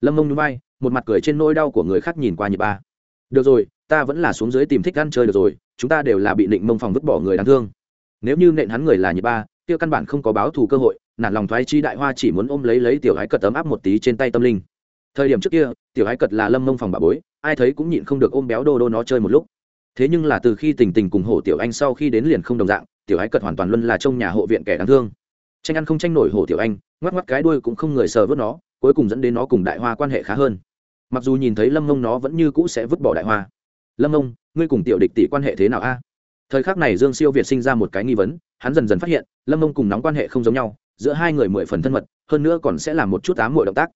lâm mông núi bay, một mặt cười trên nỗi đau của người khác nhìn qua nhịp ba. Được rồi, ta vẫn là xuống dưới tìm thích ăn chơi được rồi, chúng ta đều là bị định mông phòng vứt bỏ người đáng thương. Nếu như nện hắn người là nhịp ba, kia căn bản không có báo thù cơ hội, nản lòng thoái chi đại hoa chỉ muốn ôm lấy lấy tiểu hái cật tấm áp một tí trên tay tâm linh. Thời điểm trước kia, tiểu hái cật là lâm mông phòng bà bối, ai thấy cũng nhịn không được ôm béo đô đô nó chơi một lúc. Thế nhưng là từ khi tình tình cùng hổ tiểu anh sau khi đến liền không đồng dạng, tiểu hái cật hoàn toàn luôn là trong nhà hộ viện kẻ đáng thương. Tranh ăn không tranh nổi hổ tiểu anh, ngoắc ngoắc cái đuôi cũng không người sờ vớt nó cuối cùng dẫn đến nó cùng đại hoa quan hệ khá hơn. Mặc dù nhìn thấy lâm mông nó vẫn như cũ sẽ vứt bỏ đại hoa. Lâm mông ngươi cùng tiểu địch tỷ quan hệ thế nào a? Thời khắc này dương siêu việt sinh ra một cái nghi vấn, hắn dần dần phát hiện, lâm mông cùng nóng quan hệ không giống nhau, giữa hai người mười phần thân mật, hơn nữa còn sẽ làm một chút ám mội động tác.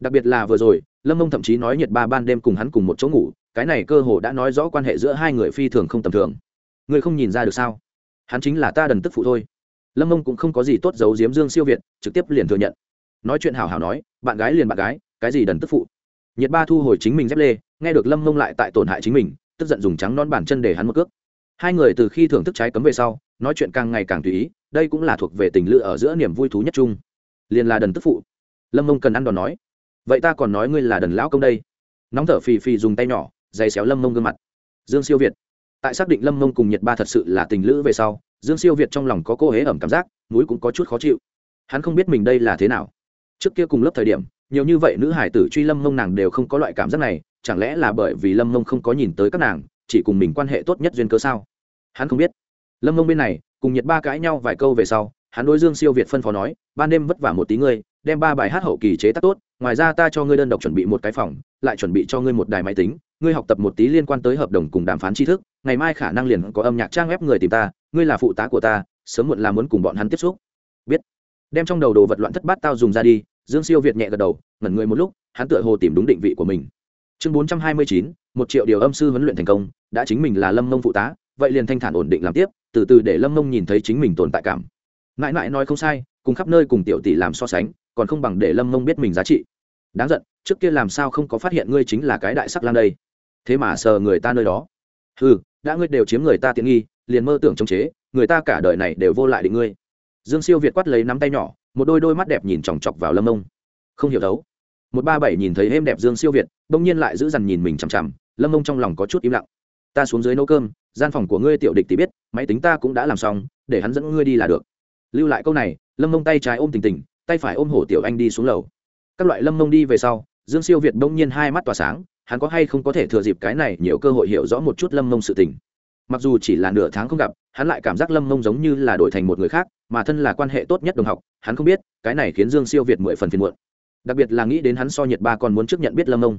Đặc biệt là vừa rồi, lâm mông thậm chí nói nhiệt ba ban đêm cùng hắn cùng một chỗ ngủ, cái này cơ hồ đã nói rõ quan hệ giữa hai người phi thường không tầm thường. Ngươi không nhìn ra được sao? Hắn chính là ta đần tức phụ thôi. Lâm mông cũng không có gì tốt giấu giếm dương siêu việt, trực tiếp liền thừa nhận nói chuyện hảo hảo nói, bạn gái liền bạn gái, cái gì đần tức phụ. Nhiệt ba thu hồi chính mình dép lê, nghe được lâm mông lại tại tổn hại chính mình, tức giận dùng trắng non bàn chân để hắn một cước. Hai người từ khi thưởng thức trái cấm về sau, nói chuyện càng ngày càng tùy ý, đây cũng là thuộc về tình lự ở giữa niềm vui thú nhất chung. Liền là đần tức phụ. Lâm mông cần ăn đòn nói, vậy ta còn nói ngươi là đần lão công đây. Nóng thở phì phì dùng tay nhỏ dày xéo lâm mông gương mặt. Dương siêu việt. Tại xác định lâm mông cùng nhiệt ba thật sự là tình lữ về sau, dương siêu việt trong lòng có cô hế ẩm cảm giác mũi cũng có chút khó chịu. Hắn không biết mình đây là thế nào trước kia cùng lớp thời điểm, nhiều như vậy nữ hải tử truy lâm mông nàng đều không có loại cảm giác này, chẳng lẽ là bởi vì lâm mông không có nhìn tới các nàng, chỉ cùng mình quan hệ tốt nhất duyên cớ sao? Hắn không biết. Lâm mông bên này, cùng nhiệt ba cãi nhau vài câu về sau, hắn đối dương siêu việt phân phó nói, ban đêm vất vả một tí ngươi, đem ba bài hát hậu kỳ chế tác tốt, ngoài ra ta cho ngươi đơn độc chuẩn bị một cái phòng, lại chuẩn bị cho ngươi một đài máy tính, ngươi học tập một tí liên quan tới hợp đồng cùng đàm phán tri thức, ngày mai khả năng liền có âm nhạc trang web người tìm ta, ngươi là phụ tá của ta, sớm muộn là muốn cùng bọn hắn tiếp xúc. Biết đem trong đầu đồ vật loạn thất bát tao dùng ra đi, dương siêu việt nhẹ gật đầu, ngẩn người một lúc, hắn tựa hồ tìm đúng định vị của mình. Chương bốn trăm hai mươi chín, một triệu điều âm sư huấn luyện thành công, đã chính mình là lâm mông phụ tá, vậy liền thanh thản ổn định làm tiếp, từ từ để lâm mông nhìn thấy chính mình tồn tại cảm. Mãi mãi nói không sai, cùng khắp nơi cùng tiểu tỷ làm so sánh, còn không bằng để lâm mông biết mình giá trị. Đáng giận, trước kia làm sao không có phát hiện ngươi chính là cái đại sắc lan đây? Thế mà sờ người ta nơi đó. Ừ đã ngươi đều chiếm người ta tiện nghi, liền mơ tưởng chống chế, người ta cả đời này đều vô lại định ngươi dương siêu việt quát lấy nắm tay nhỏ, một đôi đôi mắt đẹp nhìn chòng chọc vào lâm ông. Không hiểu đấu. Một ba bảy nhìn thấy êm đẹp dương siêu việt bỗng nhiên lại giữ dằn nhìn mình chằm chằm, lâm ông trong lòng có chút im lặng. Ta xuống dưới nấu cơm, gian phòng của ngươi tiểu địch thì biết, máy tính ta cũng đã làm xong, để hắn dẫn ngươi đi là được. Lưu lại câu này, lâm mông tay trái ôm tình tình, tay phải ôm hổ tiểu anh đi xuống lầu. Các loại lâm mông đi về sau, dương siêu việt bỗng nhiên hai mắt tỏa sáng, hắn có hay không có thể thừa dịp cái này nhiều cơ hội hiểu rõ một chút lâm mông sự tình mặc dù chỉ là nửa tháng không gặp, hắn lại cảm giác lâm mông giống như là đổi thành một người khác, mà thân là quan hệ tốt nhất đồng học, hắn không biết, cái này khiến dương siêu việt mười phần phiền muộn. Đặc biệt là nghĩ đến hắn so nhiệt ba còn muốn trước nhận biết lâm mông.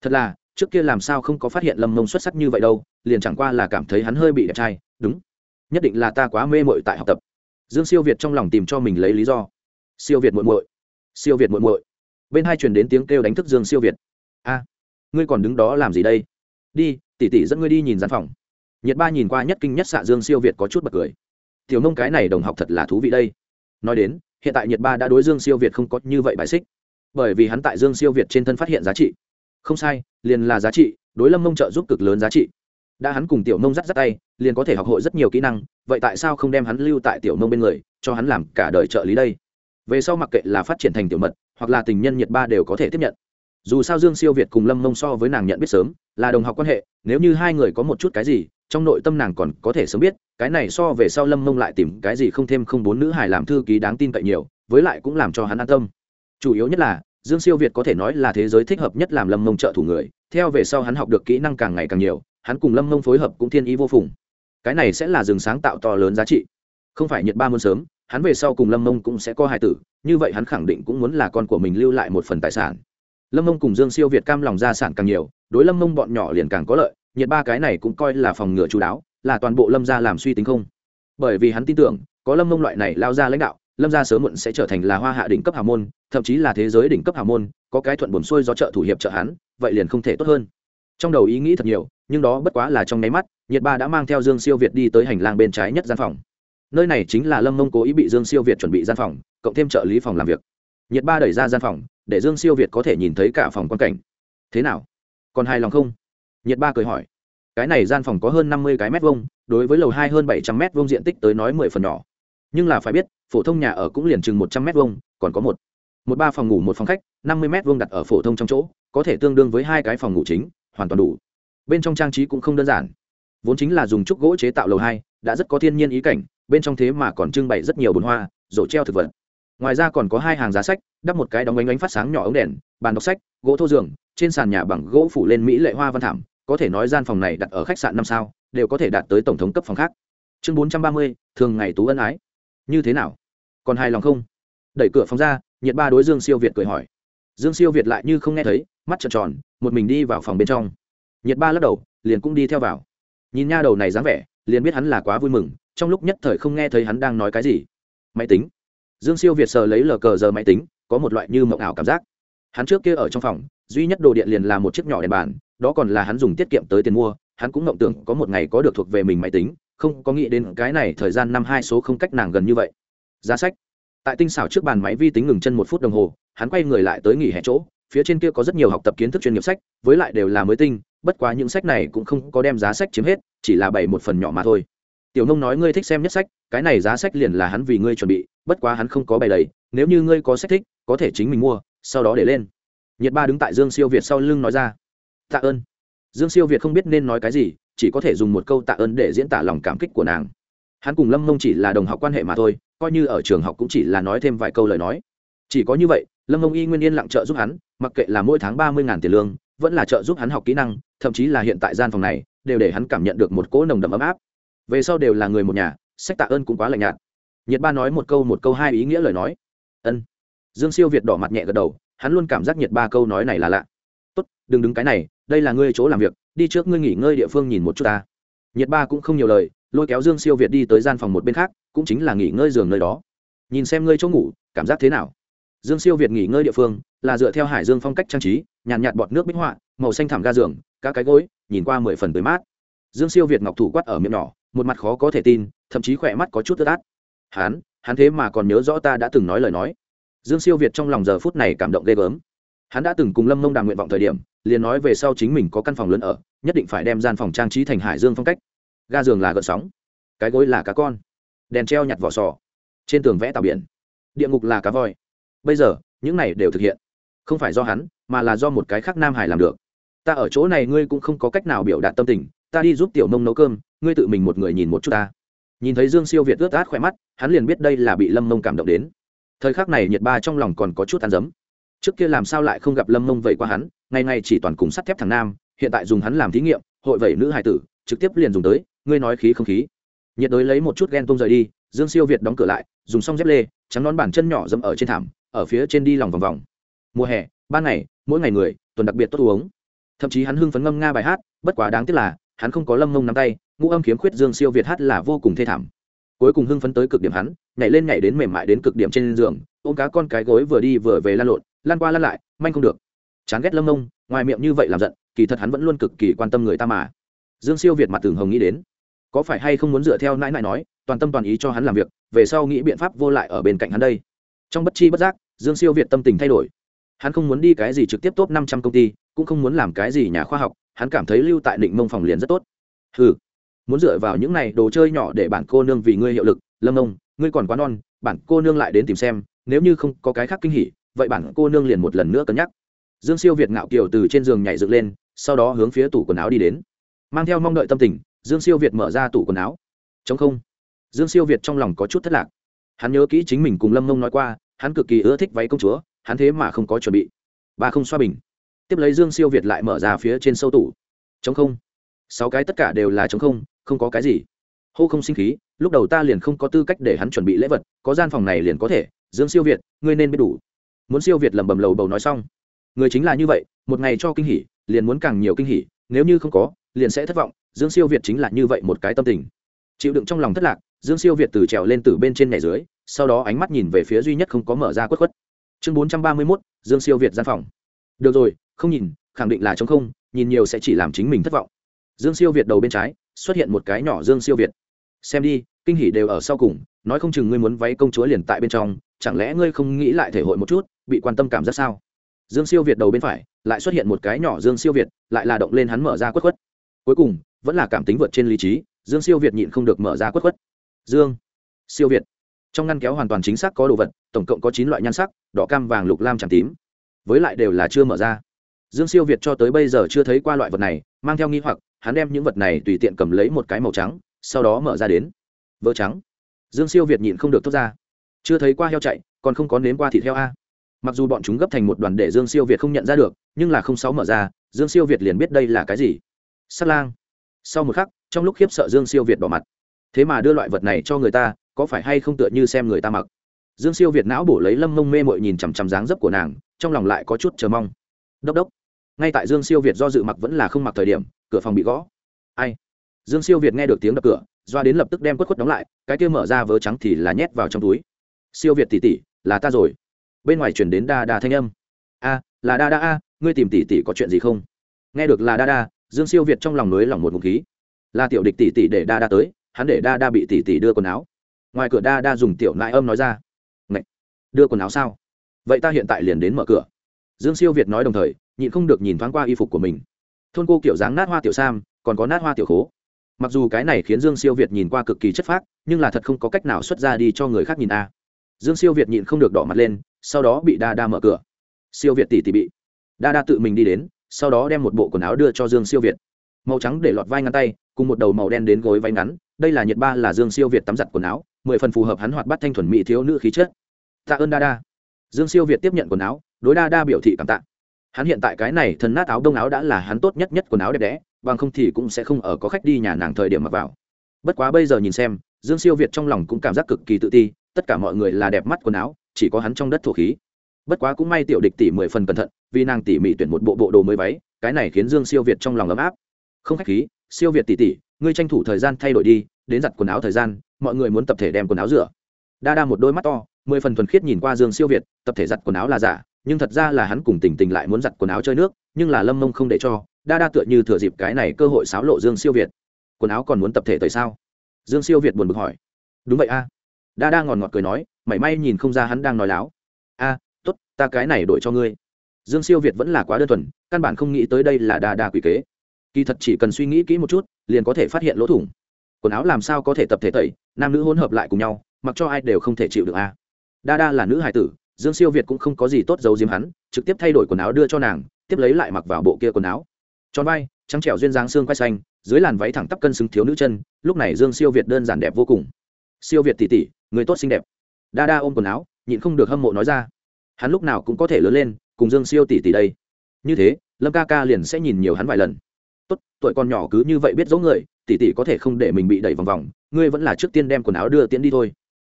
Thật là, trước kia làm sao không có phát hiện lâm mông xuất sắc như vậy đâu, liền chẳng qua là cảm thấy hắn hơi bị đẹp trai, đúng. Nhất định là ta quá mê mội tại học tập. Dương siêu việt trong lòng tìm cho mình lấy lý do. Siêu việt muội muội. Siêu việt muội muội. Bên hai truyền đến tiếng kêu đánh thức dương siêu việt. A, ngươi còn đứng đó làm gì đây? Đi tỉ tỉ dẫn ngươi đi nhìn gian phòng nhiệt ba nhìn qua nhất kinh nhất xạ dương siêu việt có chút bật cười. Tiểu nông, cái này đồng học thật là thú vị đây. Nói đến, hiện tại nhiệt ba đã đối dương siêu việt không có như vậy bài xích. Bởi vì hắn tại dương siêu việt trên thân phát hiện giá trị. Không sai, liền là giá trị, đối lâm mông trợ giúp cực lớn giá trị. Đã hắn cùng tiểu Nông dắt dắt tay, liền có thể học hội rất nhiều kỹ năng, vậy tại sao không đem hắn lưu tại tiểu Nông bên người, cho hắn làm cả đời trợ lý đây? Về sau mặc kệ là phát triển thành tiểu mật, hoặc là tình nhân nhiệt ba đều có thể tiếp nhận. Dù sao dương siêu việt cùng lâm mông so với nàng nhận biết sớm, là đồng học quan hệ, nếu như hai người có một chút cái gì trong nội tâm nàng còn có thể sớm biết, cái này so về sau lâm mông lại tìm cái gì không thêm không bốn nữ hài làm thư ký đáng tin cậy nhiều, với lại cũng làm cho hắn an tâm. Chủ yếu nhất là, dương siêu việt có thể nói là thế giới thích hợp nhất làm lâm mông trợ thủ người, theo về sau hắn học được kỹ năng càng ngày càng nhiều, hắn cùng lâm mông phối hợp cũng thiên ý vô phùng. Cái này sẽ là rừng sáng tạo to lớn giá trị. Không phải nhiệt ba muốn sớm, hắn về sau cùng lâm mông cũng sẽ có hài tử, như vậy hắn khẳng định cũng muốn là con của mình lưu lại một phần tài sản. Lâm mông cùng dương siêu việt cam lòng gia sản càng nhiều, đối lâm mông bọn nhỏ liền càng có lợi nhiệt ba cái này cũng coi là phòng ngừa chú đáo, là toàn bộ lâm gia làm suy tính không. Bởi vì hắn tin tưởng, có lâm mông loại này lao ra lãnh đạo, lâm gia sớm muộn sẽ trở thành là hoa hạ đỉnh cấp hào môn, thậm chí là thế giới đỉnh cấp hào môn, có cái thuận buồn xuôi do trợ thủ hiệp trợ hắn, vậy liền không thể tốt hơn. Trong đầu ý nghĩ thật nhiều, nhưng đó bất quá là trong nháy mắt, nhiệt ba đã mang theo dương siêu việt đi tới hành lang bên trái nhất gian phòng. Nơi này chính là lâm mông cố ý bị dương siêu việt chuẩn bị gian phòng, cộng thêm trợ lý phòng làm việc. Nhiệt ba đẩy ra gian phòng, để dương siêu việt có thể nhìn thấy cả phòng quan cảnh. Thế nào? Còn hài lòng không? Nhiệt ba cười hỏi, cái này gian phòng có hơn năm mươi cái mét vuông, đối với lầu hai hơn bảy trăm mét vuông diện tích tới nói mười phần nhỏ. Nhưng là phải biết, phổ thông nhà ở cũng liền chừng một trăm mét vuông, còn có một một ba phòng ngủ, một phòng khách, năm mươi mét vuông đặt ở phổ thông trong chỗ, có thể tương đương với hai cái phòng ngủ chính, hoàn toàn đủ. Bên trong trang trí cũng không đơn giản. Vốn chính là dùng trúc gỗ chế tạo lầu hai, đã rất có thiên nhiên ý cảnh, bên trong thế mà còn trưng bày rất nhiều bồn hoa, rổ treo thực vật. Ngoài ra còn có hai hàng giá sách, đắp một cái đóng ánh ánh phát sáng nhỏ ống đèn, bàn đọc sách, gỗ thô giường, trên sàn nhà bằng gỗ phủ lên mỹ lệ hoa văn thảm có thể nói gian phòng này đặt ở khách sạn năm sao, đều có thể đạt tới tổng thống cấp phòng khác. Chương bốn trăm ba mươi, thường ngày tú ân ái. Như thế nào? Còn hài lòng không? Đẩy cửa phòng ra, nhiệt ba đối dương siêu việt cười hỏi. Dương siêu việt lại như không nghe thấy, mắt trợn tròn, một mình đi vào phòng bên trong. Nhiệt ba lắc đầu, liền cũng đi theo vào. Nhìn nha đầu này dáng vẻ, liền biết hắn là quá vui mừng, trong lúc nhất thời không nghe thấy hắn đang nói cái gì. Máy tính. Dương siêu việt sờ lấy lờ cờ giờ máy tính, có một loại như mộng ảo cảm giác. Hắn trước kia ở trong phòng, duy nhất đồ điện liền là một chiếc nhỏ đèn bàn đó còn là hắn dùng tiết kiệm tới tiền mua, hắn cũng mộng tưởng có một ngày có được thuộc về mình máy tính, không có nghĩ đến cái này thời gian năm hai số không cách nàng gần như vậy. Giá sách. Tại tinh xảo trước bàn máy vi tính ngừng chân một phút đồng hồ, hắn quay người lại tới nghỉ hè chỗ, phía trên kia có rất nhiều học tập kiến thức chuyên nghiệp sách, với lại đều là mới tinh, bất quá những sách này cũng không có đem giá sách chiếm hết, chỉ là bảy một phần nhỏ mà thôi. Tiểu nông nói, ngươi thích xem nhất sách, cái này giá sách liền là hắn vì ngươi chuẩn bị, bất quá hắn không có bày đầy, nếu như ngươi có sách thích, có thể chính mình mua, sau đó để lên. Nhiệt ba đứng tại dương siêu việt sau lưng nói ra tạ ơn. Dương siêu việt không biết nên nói cái gì, chỉ có thể dùng một câu tạ ơn để diễn tả lòng cảm kích của nàng. Hắn cùng lâm mông chỉ là đồng học quan hệ mà thôi, coi như ở trường học cũng chỉ là nói thêm vài câu lời nói. Chỉ có như vậy, lâm mông y nguyên yên lặng trợ giúp hắn, mặc kệ là mỗi tháng ba mươi tiền lương, vẫn là trợ giúp hắn học kỹ năng, thậm chí là hiện tại gian phòng này, đều để hắn cảm nhận được một cỗ nồng đậm ấm áp. Về sau đều là người một nhà, sách tạ ơn cũng quá lạnh nhạt. Nhiệt ba nói một câu một câu hai ý nghĩa lời nói. Ân. Dương siêu việt đỏ mặt nhẹ gật đầu, hắn luôn cảm giác nhiệt ba câu nói này là lạ. Tốt, đừng đứng cái này đây là ngươi chỗ làm việc đi trước ngươi nghỉ ngơi địa phương nhìn một chút ta. Nhiệt ba cũng không nhiều lời lôi kéo dương siêu việt đi tới gian phòng một bên khác cũng chính là nghỉ ngơi giường nơi đó. Nhìn xem ngươi chỗ ngủ cảm giác thế nào? Dương siêu việt nghỉ ngơi địa phương là dựa theo hải dương phong cách trang trí nhàn nhạt, nhạt bọt nước bích họa màu xanh thảm ga giường các cái gối nhìn qua mười phần tới mát. Dương siêu việt ngọc thủ quát ở miệng nhỏ một mặt khó có thể tin thậm chí khỏe mắt có chút tức át. Hán, hắn thế mà còn nhớ rõ ta đã từng nói lời nói. Dương siêu việt trong lòng giờ phút này cảm động ghê gớm hắn đã từng cùng lâm mông đàm nguyện vọng thời điểm, liền nói về sau chính mình có căn phòng lớn ở, nhất định phải đem gian phòng trang trí thành hải dương phong cách. Ga giường là gợn sóng, cái gối là cá con, đèn treo nhặt vỏ sò, trên tường vẽ tàu biển, địa ngục là cá voi. Bây giờ, những này đều thực hiện. Không phải do hắn, mà là do một cái khác nam hải làm được. Ta ở chỗ này ngươi cũng không có cách nào biểu đạt tâm tình, ta đi giúp tiểu nông nấu cơm, ngươi tự mình một người nhìn một chút ta. Nhìn thấy dương siêu việt ướt át khỏe mắt, hắn liền biết đây là bị lâm mông cảm động đến. Thời khắc này nhiệt ba trong lòng còn có chút ăn dấm trước kia làm sao lại không gặp lâm mông vậy qua hắn, ngày ngày chỉ toàn cùng sắt thép thằng nam, hiện tại dùng hắn làm thí nghiệm, hội vẩy nữ hải tử, trực tiếp liền dùng tới, ngươi nói khí không khí. Nhiệt đới lấy một chút ghen tông rời đi, dương siêu việt đóng cửa lại, dùng xong dép lê, trắng nón bàn chân nhỏ dẫm ở trên thảm, ở phía trên đi lòng vòng vòng. Mùa hè, ban ngày, mỗi ngày người, tuần đặc biệt tốt uống. Thậm chí hắn hưng phấn ngâm nga bài hát, bất quá đáng tiếc là, hắn không có lâm mông nắm tay, ngũ âm khiếm khuyết dương siêu việt hát là vô cùng thê thảm. Cuối cùng hưng phấn tới cực điểm hắn, nhảy lên nhảy đến mềm mại đến cực điểm trên giường, ôm cá con cái gối vừa đi vừa về lan lộn lan qua lan lại, manh không được. Chán ghét lâm mông ngoài miệng như vậy làm giận, kỳ thật hắn vẫn luôn cực kỳ quan tâm người ta mà. Dương siêu việt mặt tường hồng nghĩ đến. Có phải hay không muốn dựa theo nãi nãi nói, toàn tâm toàn ý cho hắn làm việc, về sau nghĩ biện pháp vô lại ở bên cạnh hắn đây. Trong bất chi bất giác, dương siêu việt tâm tình thay đổi. Hắn không muốn đi cái gì trực tiếp top năm trăm công ty, cũng không muốn làm cái gì nhà khoa học, hắn cảm thấy lưu tại định mông phòng liền rất tốt. Ừ muốn dựa vào những này đồ chơi nhỏ để bản cô nương vì ngươi hiệu lực, lâm ông ngươi còn quá non, bản cô nương lại đến tìm xem, nếu như không có cái khác kinh hỉ vậy bản cô nương liền một lần nữa cân nhắc. Dương siêu việt ngạo kiều từ trên giường nhảy dựng lên, sau đó hướng phía tủ quần áo đi đến. Mang theo mong đợi tâm tình, dương siêu việt mở ra tủ quần áo. Chống không. Dương siêu việt trong lòng có chút thất lạc. Hắn nhớ kỹ chính mình cùng lâm mông nói qua, hắn cực kỳ ưa thích váy công chúa, hắn thế mà không có chuẩn bị. Ba không xoa bình. Tiếp lấy dương siêu việt lại mở ra phía trên sâu tủ. Chống không. Sáu cái tất cả đều là chống không không có cái gì. Hô không sinh khí, lúc đầu ta liền không có tư cách để hắn chuẩn bị lễ vật, có gian phòng này liền có thể. Dương siêu việt, ngươi nên biết đủ muốn siêu việt lầm bầm lầu bầu nói xong. Người chính là như vậy, một ngày cho kinh hỉ, liền muốn càng nhiều kinh hỉ, nếu như không có, liền sẽ thất vọng, dương siêu việt chính là như vậy một cái tâm tình. Chịu đựng trong lòng thất lạc, dương siêu việt từ trèo lên từ bên trên nhảy dưới, sau đó ánh mắt nhìn về phía duy nhất không có mở ra quất khuất. Chương bốn trăm ba mươi mốt, dương siêu việt gian phòng. Được rồi, không nhìn, khẳng định là chống không, nhìn nhiều sẽ chỉ làm chính mình thất vọng. Dương siêu việt đầu bên trái, xuất hiện một cái nhỏ dương siêu việt. Xem đi, kinh hỉ đều ở sau cùng, nói không chừng ngươi muốn váy công chúa liền tại bên trong chẳng lẽ ngươi không nghĩ lại thể hội một chút, bị quan tâm cảm giác sao? Dương siêu việt đầu bên phải, lại xuất hiện một cái nhỏ dương siêu việt, lại là động lên hắn mở ra quất quất. cuối cùng, vẫn là cảm tính vượt trên lý trí, dương siêu việt nhịn không được mở ra quất quất. dương siêu việt. Trong ngăn kéo hoàn toàn chính xác có đồ vật, tổng cộng có chín loại nhan sắc, đỏ, cam, vàng, lục, lam tràm tím. Với lại đều là chưa mở ra. Dương siêu việt cho tới bây giờ chưa thấy qua loại vật này, mang theo nghi hoặc, hắn đem những vật này tùy tiện cầm lấy một cái màu trắng, sau đó mở ra đến. Vỡ trắng. Dương siêu việt nhịn không được thốt ra chưa thấy qua heo chạy, còn không có nếm qua thịt heo a. Mặc dù bọn chúng gấp thành một đoàn để dương siêu việt không nhận ra được, nhưng là không sáu mở ra, dương siêu việt liền biết đây là cái gì. Sắt lang. Sau một khắc, trong lúc khiếp sợ dương siêu việt bỏ mặt. Thế mà đưa loại vật này cho người ta, có phải hay không tựa như xem người ta mặc? Dương siêu việt não bổ lấy lâm mông mê mội nhìn chằm chằm dáng dấp của nàng, trong lòng lại có chút chờ mong. Đốc đốc. Ngay tại dương siêu việt do dự mặc vẫn là không mặc thời điểm, cửa phòng bị gõ. Ai? Dương siêu việt nghe được tiếng đập cửa, doa đến lập tức đem quất quất đóng lại, cái kia mở ra vớ trắng thì là nhét vào trong túi siêu việt tỷ tỷ, là ta rồi. Bên ngoài chuyển đến đa đa thanh âm. A là đa đa a ngươi tìm tỷ tỷ có chuyện gì không? Nghe được là đa đa dương siêu việt trong lòng nới lỏng một ngụm khí. Là tiểu địch tỷ tỷ để đa đa tới hắn để đa đa bị tỷ tỷ đưa quần áo. Ngoài cửa đa đa dùng tiểu nại âm nói ra. Ngậy! đưa quần áo sao? Vậy ta hiện tại liền đến mở cửa. Dương siêu việt nói đồng thời nhịn không được nhìn thoáng qua y phục của mình. Thôn cô kiểu dáng nát hoa tiểu sam còn có nát hoa tiểu khố. Mặc dù cái này khiến dương siêu việt nhìn qua cực kỳ chất phác nhưng là thật không có cách nào xuất ra đi cho người khác nhìn a dương siêu việt nhịn không được đỏ mặt lên, sau đó bị đa đa mở cửa. Siêu việt tỷ tỉ bị. Đa đa tự mình đi đến, sau đó đem một bộ quần áo đưa cho dương siêu việt. Màu trắng để lọt vai ngăn tay, cùng một đầu màu đen đến gối váy ngắn, đây là nhiệt ba là dương siêu việt tắm giặt quần áo, mười phần phù hợp hắn hoạt bắt thanh thuần mỹ thiếu nữ khí chất. Tạ ơn đa đa. Dương siêu việt tiếp nhận quần áo, đối đa đa biểu thị cảm tạ. Hắn hiện tại cái này thân nát áo đông áo đã là hắn tốt nhất nhất quần áo đẹp đẽ, bằng không thì cũng sẽ không ở có khách đi nhà nàng thời điểm mặc vào. Bất quá bây giờ nhìn xem, dương siêu việt trong lòng cũng cảm giác cực kỳ tự ti tất cả mọi người là đẹp mắt quần áo, chỉ có hắn trong đất thổ khí. Bất quá cũng may tiểu địch tỉ mười phần cẩn thận, vì nàng tỉ mỉ tuyển một bộ bộ đồ mới váy, cái này khiến dương siêu việt trong lòng ấm áp. Không khách khí, siêu việt tỉ tỉ ngươi tranh thủ thời gian thay đổi đi, đến giặt quần áo thời gian, mọi người muốn tập thể đem quần áo rửa. Đa đa một đôi mắt to, mười phần thuần khiết nhìn qua dương siêu việt, tập thể giặt quần áo là giả, nhưng thật ra là hắn cùng tình tình lại muốn giặt quần áo chơi nước, nhưng là lâm mông không để cho, đa đa tựa như thừa dịp cái này cơ hội xáo lộ dương siêu việt. Quần áo còn muốn tập thể tại sao? Dương siêu việt buồn bực hỏi. Đúng vậy a đa đa ngòn ngọt cười nói mảy may nhìn không ra hắn đang nói láo. A à, t ố t ta cái này đổi cho ngươi. Dương siêu việt vẫn là quá đơn thuần căn bản không nghĩ tới đây là đa đa quỷ kế. Kỳ thật chỉ cần suy nghĩ kỹ một chút liền có thể phát hiện lỗ thủng. Quần áo làm sao có thể tập thể tẩy nam nữ hỗn hợp lại cùng nhau mặc cho ai đều không thể chịu được a. Đa đa là nữ hải tử dương siêu việt cũng không có gì tốt giấu diếm hắn trực tiếp thay đổi quần áo đưa cho nàng tiếp lấy lại mặc vào bộ kia quần áo. Tròn vai trắng trẻo duyên dáng xương quay xanh dưới làn váy thẳng tắp cân xứng thiếu nữ chân lúc này dương siêu việt đơn giản đẹp vô cùng. Siêu việt tỉ tỉ người tốt xinh đẹp. Đa đa ôm quần áo, nhịn không được hâm mộ nói ra. Hắn lúc nào cũng có thể lớn lên, cùng dương siêu tỷ tỷ đây. Như thế, lâm ca ca liền sẽ nhìn nhiều hắn vài lần. Tốt, tuổi còn nhỏ cứ như vậy biết dấu người, tỷ tỷ có thể không để mình bị đẩy vòng vòng, ngươi vẫn là trước tiên đem quần áo đưa tiễn đi thôi.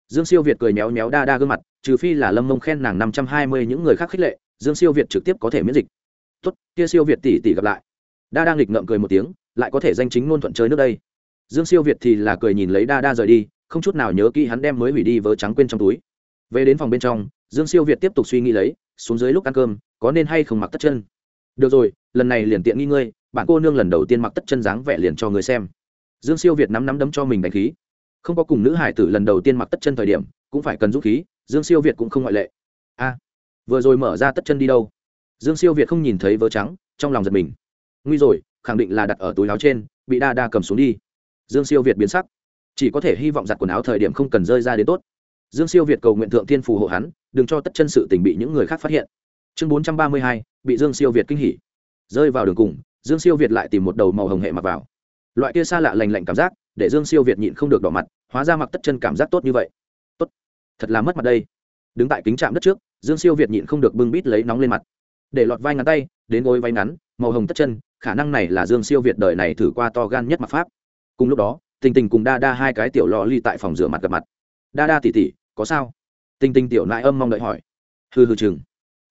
Dương siêu việt cười méo méo đa đa gương mặt, trừ phi là lâm mông khen nàng năm trăm hai mươi những người khác khích lệ, dương siêu việt trực tiếp có thể miễn dịch. Tốt, kia siêu việt tỷ tỷ gặp lại. Đa đang nghịch ngợm cười một tiếng, lại có thể danh chính ngôn thuận chơi nước đây. Dương siêu việt thì là cười nhìn lấy đa đa rời đi không chút nào nhớ kỹ hắn đem mới hủy đi vớ trắng quên trong túi. Về đến phòng bên trong, dương siêu việt tiếp tục suy nghĩ lấy, xuống dưới lúc ăn cơm, có nên hay không mặc tất chân? Được rồi, lần này liền tiện nghi ngươi, bạn cô nương lần đầu tiên mặc tất chân dáng vẻ liền cho người xem. Dương siêu việt nắm nắm đấm cho mình đánh khí. Không có cùng nữ hải tử lần đầu tiên mặc tất chân thời điểm, cũng phải cần dũng khí, dương siêu việt cũng không ngoại lệ. A, vừa rồi mở ra tất chân đi đâu? Dương siêu việt không nhìn thấy vớ trắng, trong lòng giật mình. Nguy rồi, khẳng định là đặt ở túi áo trên, bị đa đa cầm xuống đi. Dương siêu việt biến sắc chỉ có thể hy vọng giặt quần áo thời điểm không cần rơi ra đến tốt. Dương siêu việt cầu nguyện thượng thiên phù hộ hắn, đừng cho tất chân sự tình bị những người khác phát hiện. Chương bốn trăm ba mươi hai, bị dương siêu việt kinh hỉ. Rơi vào đường cùng, dương siêu việt lại tìm một đầu màu hồng hệ mặc vào. Loại kia xa lạ lành lạnh cảm giác, để dương siêu việt nhịn không được đỏ mặt, hóa ra mặc tất chân cảm giác tốt như vậy. Tốt. Thật là mất mặt đây. Đứng tại kính trạm đất trước, dương siêu việt nhịn không được bưng bít lấy nóng lên mặt. Để lọt vai ngắn tay, đến gối vai ngắn, màu hồng tất chân, khả năng này là dương siêu việt đời này thử qua to gan nhất mặc pháp. Cùng lúc đó tình tình cùng đa đa hai cái tiểu lò ly tại phòng rửa mặt gặp mặt. Đa đa tỉ tỉ, có sao? Tình tình tiểu nại âm mong đợi hỏi. Hừ hừ chừng.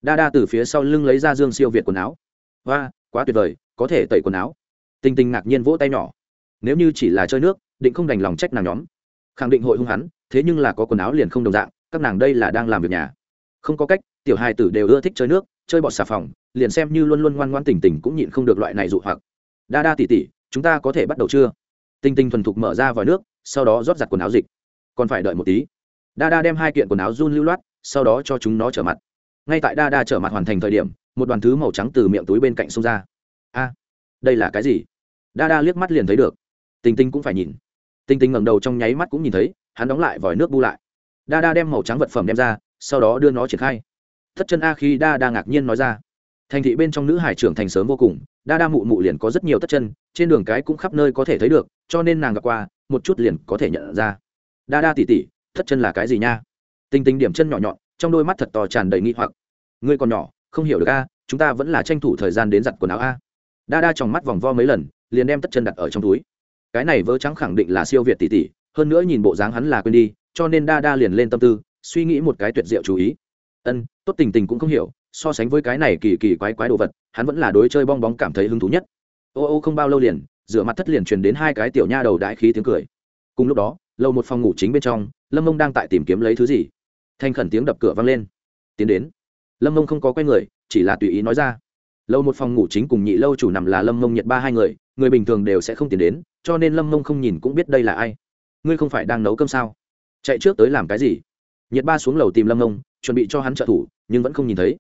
Đa đa từ phía sau lưng lấy ra dương siêu việt quần áo. Và quá tuyệt vời, có thể tẩy quần áo. Tình tình ngạc nhiên vỗ tay nhỏ. Nếu như chỉ là chơi nước, định không đành lòng trách nàng nhóm. Khẳng định hội hung hắn, thế nhưng là có quần áo liền không đồng dạng, các nàng đây là đang làm việc nhà. Không có cách, tiểu hài tử đều ưa thích chơi nước, chơi bọt xà phòng, liền xem như luôn luôn ngoan ngoan tỉnh tỉnh cũng nhịn không được loại này dụ hoặc. Đa đa tỉ tỉ, chúng ta có thể bắt đầu chưa? Tinh tinh thuần thục mở ra vòi nước, sau đó rót giặt quần áo dịch. Còn phải đợi một tí. Đa đa đem hai kiện quần áo run lưu loát, sau đó cho chúng nó trở mặt. Ngay tại đa đa trở mặt hoàn thành thời điểm, một đoàn thứ màu trắng từ miệng túi bên cạnh xông ra. A, đây là cái gì? Đa đa liếc mắt liền thấy được. Tinh tinh cũng phải nhìn. Tinh tinh ngẩng đầu trong nháy mắt cũng nhìn thấy, hắn đóng lại vòi nước bu lại. Đa đa đem màu trắng vật phẩm đem ra, sau đó đưa nó triển khai. Thất chân a khi đa đa ngạc nhiên nói ra. Thành thị bên trong nữ hải trưởng thành sớm vô cùng đa đa mụ mụ liền có rất nhiều tất chân, trên đường cái cũng khắp nơi có thể thấy được cho nên nàng gặp qua, một chút liền có thể nhận ra. Đa đa tỉ tỉ, thất chân là cái gì nha? Tinh tinh điểm chân nhỏ nhọn, trong đôi mắt thật to tràn đầy nghi hoặc. Ngươi còn nhỏ, không hiểu được a, chúng ta vẫn là tranh thủ thời gian đến giặt quần áo a. Đa đa trong mắt vòng vo mấy lần, liền đem tất chân đặt ở trong túi. Cái này vớ trắng khẳng định là siêu việt tỷ tỷ hơn nữa nhìn bộ dáng hắn là quên đi, cho nên đa đa liền lên tâm tư, suy nghĩ một cái tuyệt diệu chú ý. Ân, tốt tình tình cũng không hiểu, so sánh với cái này kỳ kỳ quái quái đồ vật, hắn vẫn là đối chơi bong bóng cảm thấy hứng thú nhất. Ô ô không bao lâu liền rửa mặt thất liền truyền đến hai cái tiểu nha đầu đại khí tiếng cười. Cùng lúc đó lâu một phòng ngủ chính bên trong, lâm mông đang tại tìm kiếm lấy thứ gì. Thanh khẩn tiếng đập cửa vang lên. Tiến đến. Lâm mông không có quay người, chỉ là tùy ý nói ra. Lâu một phòng ngủ chính cùng nhị lâu chủ nằm là lâm mông nhiệt ba hai người người bình thường đều sẽ không tiến đến, cho nên lâm mông không nhìn cũng biết đây là ai. Ngươi không phải đang nấu cơm sao? Chạy trước tới làm cái gì? Nhiệt ba xuống lầu tìm lâm mông, chuẩn bị cho hắn trợ thủ, nhưng vẫn không nhìn thấy.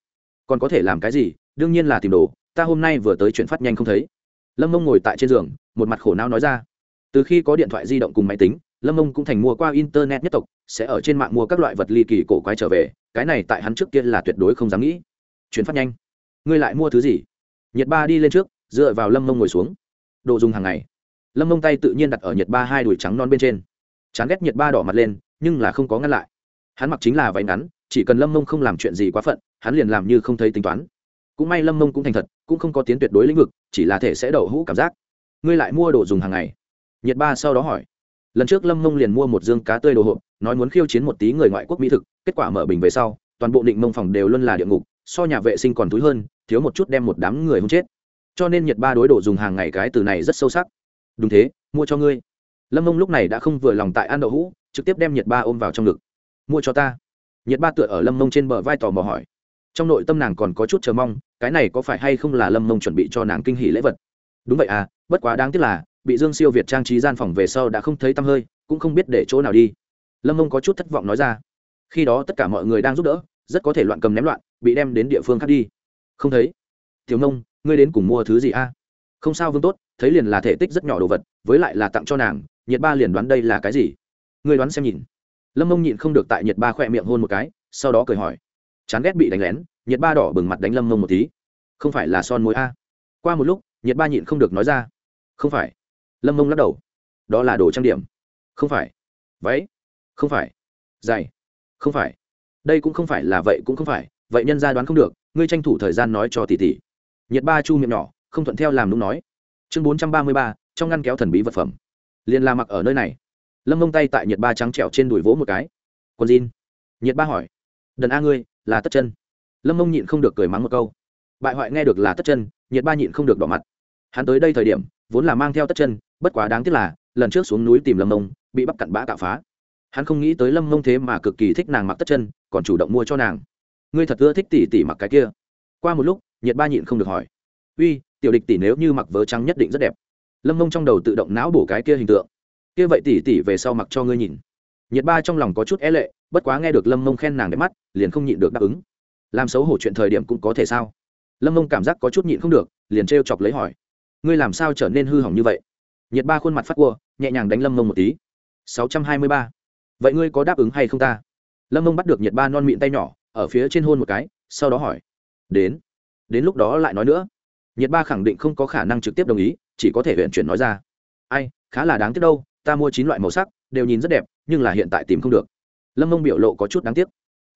Còn có thể làm cái gì? Đương nhiên là tìm đồ, ta hôm nay vừa tới chuyện phát nhanh không thấy lâm mông ngồi tại trên giường, một mặt khổ não nói ra. Từ khi có điện thoại di động cùng máy tính, lâm mông cũng thành mua qua internet nhất tộc, sẽ ở trên mạng mua các loại vật ly kỳ cổ quái trở về, cái này tại hắn trước kia là tuyệt đối không dám nghĩ. Chuyển phát nhanh. Ngươi lại mua thứ gì? Nhật ba đi lên trước, dựa vào lâm mông ngồi xuống. Đồ dùng hàng ngày. Lâm mông tay tự nhiên đặt ở Nhật ba hai đùi trắng non bên trên. Chán ghét Nhật ba đỏ mặt lên, nhưng là không có ngăn lại. Hắn mặc chính là váy ngắn, chỉ cần lâm mông không làm chuyện gì quá phận, hắn liền làm như không thấy tính toán cũng may lâm mông cũng thành thật, cũng không có tiến tuyệt đối lĩnh vực, chỉ là thể sẽ đậu hũ cảm giác. Ngươi lại mua đồ dùng hàng ngày? Nhiệt ba sau đó hỏi. Lần trước lâm mông liền mua một dương cá tươi đồ hộp, nói muốn khiêu chiến một tí người ngoại quốc mỹ thực, kết quả mở bình về sau, toàn bộ định mông phòng đều luôn là địa ngục, so nhà vệ sinh còn túi hơn, thiếu một chút đem một đám người không chết. Cho nên nhiệt ba đối đồ dùng hàng ngày cái từ này rất sâu sắc. Đúng thế, mua cho ngươi. Lâm mông lúc này đã không vừa lòng tại ăn đậu hũ, trực tiếp đem nhiệt ba ôm vào trong ngực. Mua cho ta. Nhiệt ba tựa ở lâm mông trên bờ vai tò mò hỏi trong nội tâm nàng còn có chút chờ mong, cái này có phải hay không là lâm mông chuẩn bị cho nàng kinh hỷ lễ vật? Đúng vậy à bất quá đáng tiếc là, bị dương siêu việt trang trí gian phòng về sau đã không thấy tăm hơi, cũng không biết để chỗ nào đi. Lâm mông có chút thất vọng nói ra. Khi đó tất cả mọi người đang giúp đỡ, rất có thể loạn cầm ném loạn, bị đem đến địa phương khác đi. Không thấy. Thiếu nông ngươi đến cùng mua thứ gì a? Không sao vương tốt, thấy liền là thể tích rất nhỏ đồ vật, với lại là tặng cho nàng nhiệt ba liền đoán đây là cái gì? Ngươi đoán xem nhìn. Lâm mông nhịn không được tại nhiệt ba khỏe miệng hôn một cái, sau đó cười hỏi chán ghét bị đánh lén, nhiệt ba đỏ bừng mặt đánh lâm mông một tí. Không phải là son mối a? Qua một lúc, nhiệt ba nhịn không được nói ra. Không phải. Lâm mông lắc đầu. Đó là đồ trang điểm. Không phải. Váy. Không phải. Dày không phải. Đây cũng không phải là vậy cũng không phải. Vậy nhân gia đoán không được, ngươi tranh thủ thời gian nói cho tỷ tỷ. Nhiệt ba chu miệng nhỏ, không thuận theo làm đúng nói. Chương bốn trăm ba mươi ba, trong ngăn kéo thần bí vật phẩm. Liền la mặc ở nơi này. Lâm mông tay tại nhiệt ba trắng trẹo trên đùi vỗ một cái. Còn jean. Nhiệt ba hỏi. Đần a ngươi là tất chân. Lâm mông nhịn không được cười mắng một câu. Bại hoại nghe được là tất chân, nhiệt ba nhịn không được đỏ mặt. Hắn tới đây thời điểm, vốn là mang theo tất chân, bất quá đáng tiếc là, lần trước xuống núi tìm lâm mông, bị bắp cặn bã tạo phá. Hắn không nghĩ tới lâm mông thế mà cực kỳ thích nàng mặc tất chân, còn chủ động mua cho nàng. Ngươi thật ưa thích tỉ tỉ mặc cái kia. Qua một lúc, nhiệt ba nhịn không được hỏi. Uy, tiểu địch tỉ nếu như mặc vớ trắng nhất định rất đẹp. Lâm mông trong đầu tự động não bổ cái kia hình tượng. Kia vậy tỉ tỉ về sau mặc cho ngươi nhìn nhiệt ba trong lòng có chút é lệ, bất quá nghe được lâm mông khen nàng đẹp mắt, liền không nhịn được đáp ứng. Làm xấu hổ chuyện thời điểm cũng có thể sao? Lâm mông cảm giác có chút nhịn không được, liền trêu chọc lấy hỏi. Ngươi làm sao trở nên hư hỏng như vậy? Nhiệt ba khuôn mặt phát cua nhẹ nhàng đánh lâm mông một tí. Sáu trăm hai mươi ba. Vậy ngươi có đáp ứng hay không ta? Lâm mông bắt được nhiệt ba non mịn tay nhỏ, ở phía trên hôn một cái, sau đó hỏi. Đến. Đến lúc đó lại nói nữa. Nhiệt ba khẳng định không có khả năng trực tiếp đồng ý, chỉ có thể huyện chuyển nói ra. Ai, khá là đáng tiếc đâu, ta mua chín loại màu sắc đều nhìn rất đẹp, nhưng là hiện tại tìm không được. Lâm mông biểu lộ có chút đáng tiếc.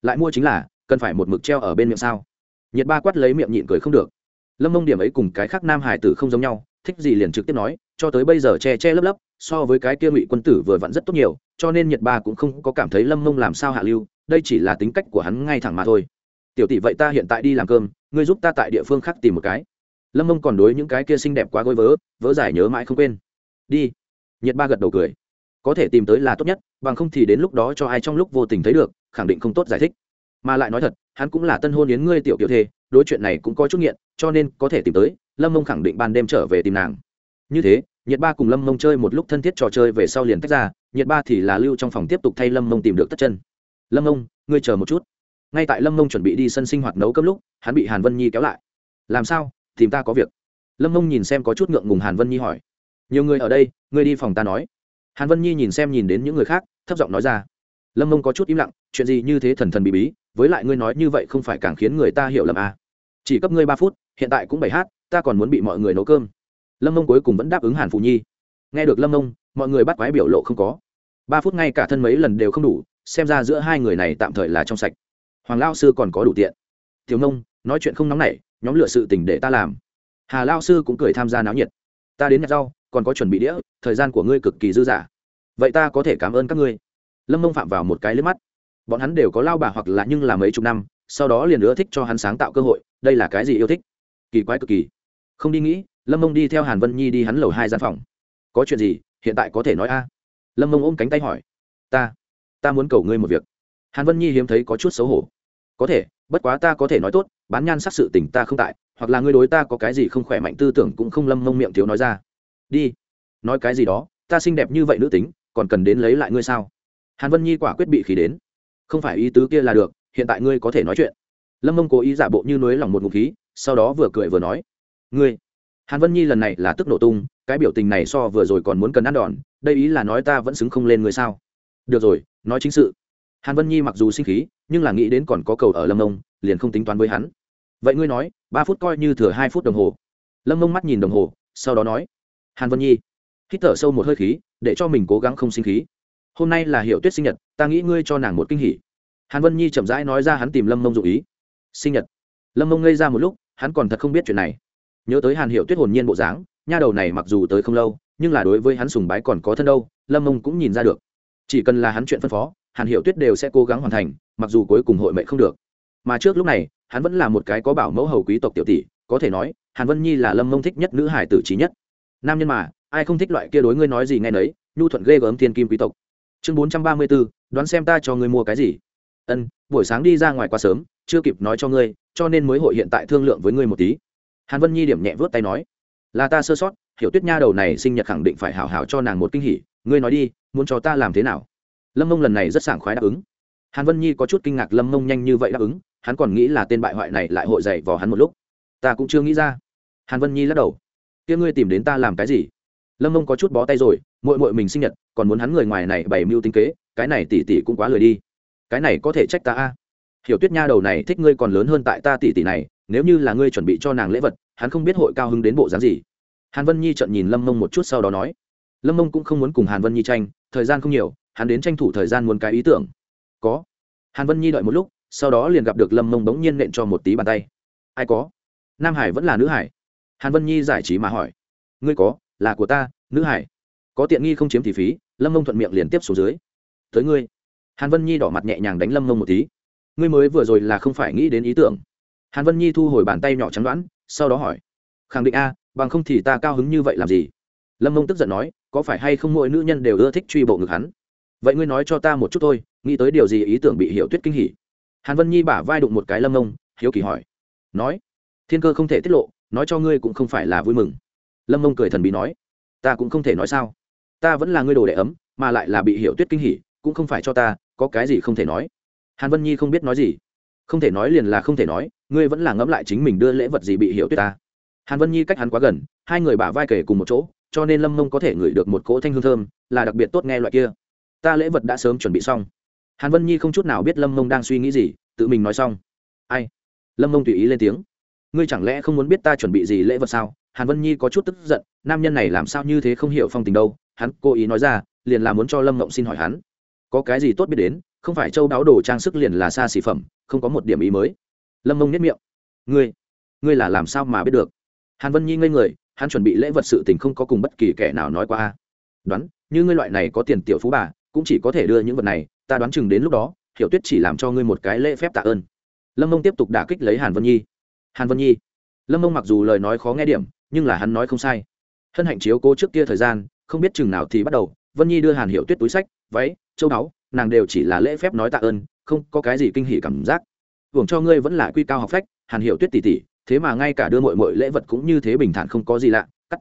Lại mua chính là, cần phải một mực treo ở bên miệng sao? Nhiệt ba quát lấy miệng nhịn cười không được. Lâm mông điểm ấy cùng cái khác nam hải tử không giống nhau, thích gì liền trực tiếp nói, cho tới bây giờ che che lấp lấp, so với cái kia ngụy quân tử vừa vặn rất tốt nhiều, cho nên nhiệt ba cũng không có cảm thấy lâm mông làm sao hạ lưu, đây chỉ là tính cách của hắn ngay thẳng mà thôi. Tiểu tỷ vậy ta hiện tại đi làm cơm, ngươi giúp ta tại địa phương khác tìm một cái. Lâm mông còn đối những cái kia xinh đẹp quá gối vớ vớ giải nhớ mãi không quên. Đi. Nhiệt ba gật đầu cười có thể tìm tới là tốt nhất, bằng không thì đến lúc đó cho ai trong lúc vô tình thấy được, khẳng định không tốt giải thích. Mà lại nói thật, hắn cũng là tân hôn yến ngươi tiểu kiểu thê, đối chuyện này cũng có chút nghiện, cho nên có thể tìm tới, lâm mông khẳng định ban đêm trở về tìm nàng. Như thế nhiệt ba cùng lâm mông chơi một lúc thân thiết trò chơi về sau liền tách ra nhiệt ba thì là lưu trong phòng tiếp tục thay lâm mông tìm được tất chân. Lâm mông, ngươi chờ một chút. Ngay tại lâm mông chuẩn bị đi sân sinh hoạt nấu cơm lúc, hắn bị hàn vân nhi kéo lại. Làm sao? Tìm ta có việc. Lâm mông nhìn xem có chút ngượng ngùng hàn vân nhi hỏi. Nhiều người ở đây, ngươi đi phòng ta nói hàn vân nhi nhìn xem nhìn đến những người khác, thấp giọng nói ra. Lâm mông có chút im lặng, chuyện gì như thế thần thần bị bí, với lại ngươi nói như vậy không phải càng khiến người ta hiểu lầm à. chỉ cấp ngươi ba phút, hiện tại cũng bảy hát, ta còn muốn bị mọi người nấu cơm. Lâm mông cuối cùng vẫn đáp ứng hàn phụ nhi. Nghe được lâm mông, mọi người bắt quái biểu lộ không có. Ba phút ngay cả thân mấy lần đều không đủ, xem ra giữa hai người này tạm thời là trong sạch. Hoàng lao sư còn có đủ tiện. Thiếu nông, nói chuyện không nóng nảy, nhóm lựa sự tình để ta làm. Hà lao sư cũng cười tham gia náo nhiệt. Ta đến nhặt rau còn có chuẩn bị đĩa, thời gian của ngươi cực kỳ dư dả. Vậy ta có thể cảm ơn các ngươi. Lâm mông phạm vào một cái liếc mắt. Bọn hắn đều có lao bà hoặc là nhưng là mấy chục năm, sau đó liền ưa thích cho hắn sáng tạo cơ hội, đây là cái gì yêu thích? Kỳ quái cực kỳ. Không đi nghĩ, lâm mông đi theo hàn vân nhi đi hắn lầu hai gian phòng. Có chuyện gì, hiện tại có thể nói a? Lâm mông ôm cánh tay hỏi. Ta ta muốn cầu ngươi một việc. Hàn vân nhi hiếm thấy có chút xấu hổ. Có thể, bất quá ta có thể nói tốt, bán nhan sắc sự tình ta không tại, hoặc là ngươi đối ta có cái gì không khỏe mạnh tư tưởng cũng không lâm mông miệng thiếu nói ra đi. Nói cái gì đó, ta xinh đẹp như vậy nữ tính, còn cần đến lấy lại ngươi sao? Hàn vân nhi quả quyết bị khí đến. Không phải ý tứ kia là được, hiện tại ngươi có thể nói chuyện. Lâm mông cố ý giả bộ như nuối lòng một ngụ khí, sau đó vừa cười vừa nói. Ngươi. Hàn vân nhi lần này là tức nổ tung, cái biểu tình này so vừa rồi còn muốn cần ăn đòn, đây ý là nói ta vẫn xứng không lên ngươi sao? Được rồi, nói chính sự. Hàn vân nhi mặc dù sinh khí, nhưng là nghĩ đến còn có cầu ở lâm mông, liền không tính toán với hắn. Vậy ngươi nói, ba phút coi như thừa hai phút đồng hồ. Lâm mông mắt nhìn đồng hồ, sau đó nói hàn vân nhi, hít thở sâu một hơi khí, để cho mình cố gắng không sinh khí. Hôm nay là hiệu tuyết sinh nhật, ta nghĩ ngươi cho nàng một kinh hỉ. Hàn vân nhi chậm rãi nói ra hắn tìm lâm mông dụ ý. Sinh nhật. Lâm mông ngây ra một lúc, hắn còn thật không biết chuyện này. Nhớ tới hàn hiệu tuyết hồn nhiên bộ dáng, nha đầu này mặc dù tới không lâu, nhưng là đối với hắn sùng bái còn có thân đâu, lâm mông cũng nhìn ra được. Chỉ cần là hắn chuyện phân phó, hàn hiệu tuyết đều sẽ cố gắng hoàn thành, mặc dù cuối cùng hội mệnh không được. Mà trước lúc này, hắn vẫn là một cái có bảo mẫu hầu quý tộc tiểu tỷ, có thể nói, hàn vân nhi là lâm mông thích nhất nữ hải tử trí nhất nam nhân mà, ai không thích loại kia đối ngươi nói gì nghe nấy, nhu thuận ghê gớm thiên kim quý tộc. Chương bốn trăm ba mươi b ố đoán xem ta cho ngươi mua cái gì? Ân, buổi sáng đi ra ngoài quá sớm, chưa kịp nói cho ngươi, cho nên mới hội hiện tại thương lượng với ngươi một tí. Hàn vân nhi điểm nhẹ vớt tay nói, là ta sơ sót, hiểu tuyết nha đầu này sinh nhật khẳng định phải hảo hảo cho nàng một kinh hỉ, ngươi nói đi, muốn cho ta làm thế nào? Lâm mông lần này rất sảng khoái đáp ứng. Hàn vân nhi có chút kinh ngạc lâm mông nhanh như vậy đáp ứng, hắn còn nghĩ là tên bại hoại này lại hội dậy vào hắn một lúc. Ta cũng chưa nghĩ ra. Hàn vân nhi lắc đầu kia ngươi tìm đến ta làm cái gì? Lâm mông có chút bó tay rồi mội mội mình sinh nhật, còn muốn hắn người ngoài này bày mưu tính kế, cái này tỉ tỉ cũng quá lười đi. Cái này có thể trách ta a? Hiểu tuyết nha đầu này thích ngươi còn lớn hơn tại ta tỉ tỉ này, nếu như là ngươi chuẩn bị cho nàng lễ vật, hắn không biết hội cao hứng đến bộ dáng gì. Hàn vân nhi trận nhìn lâm mông một chút sau đó nói. Lâm mông cũng không muốn cùng hàn vân nhi tranh, thời gian không nhiều, hắn đến tranh thủ thời gian muốn cái ý tưởng. Có. Hàn vân nhi đợi một lúc, sau đó liền gặp được lâm mông bỗng nhiên nện cho một tí bàn tay. Ai có? Nam hải vẫn là nữ hải hàn vân nhi giải trí mà hỏi. Ngươi có, là của ta, nữ hải. Có tiện nghi không chiếm thì phí, lâm mông thuận miệng liền tiếp xuống dưới. Tới ngươi. Hàn vân nhi đỏ mặt nhẹ nhàng đánh lâm mông một tí. Ngươi mới vừa rồi là không phải nghĩ đến ý tưởng. Hàn vân nhi thu hồi bàn tay nhỏ trắng đoán, sau đó hỏi. Khẳng định a, bằng không thì ta cao hứng như vậy làm gì? Lâm mông tức giận nói, có phải hay không mỗi nữ nhân đều ưa thích truy bộ ngực hắn? Vậy ngươi nói cho ta một chút thôi, nghĩ tới điều gì ý tưởng bị hiểu tuyết kinh hỉ? Hàn vân nhi bả vai đụng một cái lâm mông hiếu kỳ hỏi. Nói. Thiên cơ không thể tiết lộ nói cho ngươi cũng không phải là vui mừng. Lâm mông cười thần bí nói, ta cũng không thể nói sao. Ta vẫn là ngươi đồ đệ ấm, mà lại là bị hiểu tuyết kinh hỉ, cũng không phải cho ta, có cái gì không thể nói. Hàn vân nhi không biết nói gì. Không thể nói liền là không thể nói, ngươi vẫn là ngẫm lại chính mình đưa lễ vật gì bị hiểu tuyết ta. Hàn vân nhi cách hắn quá gần, hai người bả vai kể cùng một chỗ, cho nên lâm mông có thể ngửi được một cỗ thanh hương thơm, là đặc biệt tốt nghe loại kia. Ta lễ vật đã sớm chuẩn bị xong. Hàn vân nhi không chút nào biết lâm mông đang suy nghĩ gì, tự mình nói xong. Ai? Lâm mông tùy ý lên tiếng ngươi chẳng lẽ không muốn biết ta chuẩn bị gì lễ vật sao? Hàn vân nhi có chút tức giận, nam nhân này làm sao như thế không hiểu phong tình đâu, hắn cố ý nói ra, liền là muốn cho lâm mộng xin hỏi hắn. Có cái gì tốt biết đến, không phải châu đáo đồ trang sức liền là xa xỉ phẩm, không có một điểm ý mới. Lâm mông nhất miệng. Ngươi ngươi là làm sao mà biết được? Hàn vân nhi ngây người, hắn chuẩn bị lễ vật sự tình không có cùng bất kỳ kẻ nào nói qua. Đoán, như ngươi loại này có tiền tiểu phú bà, cũng chỉ có thể đưa những vật này, ta đoán chừng đến lúc đó, hiểu tuyết chỉ làm cho ngươi một cái lễ phép tạ ơn. Lâm mông tiếp tục đả kích lấy hàn vân nhi hàn vân nhi. Lâm mông mặc dù lời nói khó nghe điểm, nhưng là hắn nói không sai. Hân hạnh chiếu cố trước kia thời gian, không biết chừng nào thì bắt đầu, vân nhi đưa hàn hiệu tuyết túi sách, váy, châu báu, nàng đều chỉ là lễ phép nói tạ ơn, không có cái gì kinh hỉ cảm giác. Hưởng cho ngươi vẫn là quy cao học phách, hàn hiệu tuyết tỷ tỷ thế mà ngay cả đưa mội mội lễ vật cũng như thế bình thản không có gì lạ, cắt.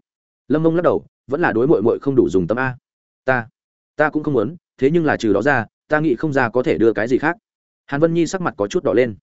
Lâm mông lắc đầu, vẫn là đối mội mội không đủ dùng tâm a. Ta ta cũng không muốn, thế nhưng là trừ đó ra, ta nghĩ không ra có thể đưa cái gì khác. Hàn vân nhi sắc mặt có chút đỏ lên.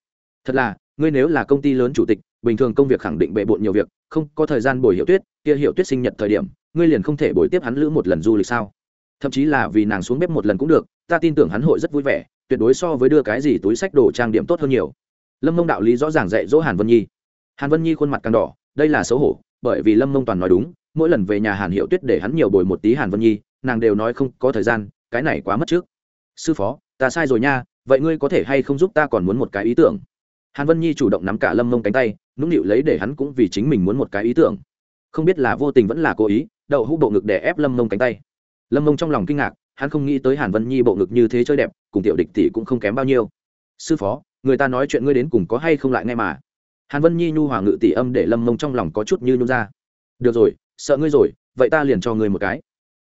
Thật là ngươi nếu là công ty lớn chủ tịch, bình thường công việc khẳng định bệ bộn nhiều việc, không có thời gian bồi hiệu tuyết, kia hiệu tuyết sinh nhật thời điểm, ngươi liền không thể bồi tiếp hắn lữ một lần du lịch sao? Thậm chí là vì nàng xuống bếp một lần cũng được, ta tin tưởng hắn hội rất vui vẻ, tuyệt đối so với đưa cái gì túi sách đồ trang điểm tốt hơn nhiều. Lâm mông đạo lý rõ ràng dạy dỗ hàn vân nhi. Hàn vân nhi khuôn mặt càng đỏ, đây là xấu hổ, bởi vì lâm mông toàn nói đúng, mỗi lần về nhà hàn hiệu tuyết để hắn nhiều bồi một tí hàn vân nhi, nàng đều nói không có thời gian, cái này quá mất trước. Sư phó, ta sai rồi nha, vậy ngươi có thể hay không giúp ta còn muốn một cái ý tưởng? Hàn vân nhi chủ động nắm cả lâm mông cánh tay, nũng nịu lấy để hắn cũng vì chính mình muốn một cái ý tưởng. Không biết là vô tình vẫn là cố ý, đậu hũ bộ ngực để ép lâm mông cánh tay. Lâm mông trong lòng kinh ngạc, hắn không nghĩ tới hàn vân nhi bộ ngực như thế chơi đẹp, cùng tiểu địch tỷ cũng không kém bao nhiêu. Sư phó, người ta nói chuyện ngươi đến cùng có hay không lại nghe mà. Hàn vân nhi nhu hòa ngự tỷ âm để lâm mông trong lòng có chút như nhung ra. Được rồi, sợ ngươi rồi, vậy ta liền cho ngươi một cái.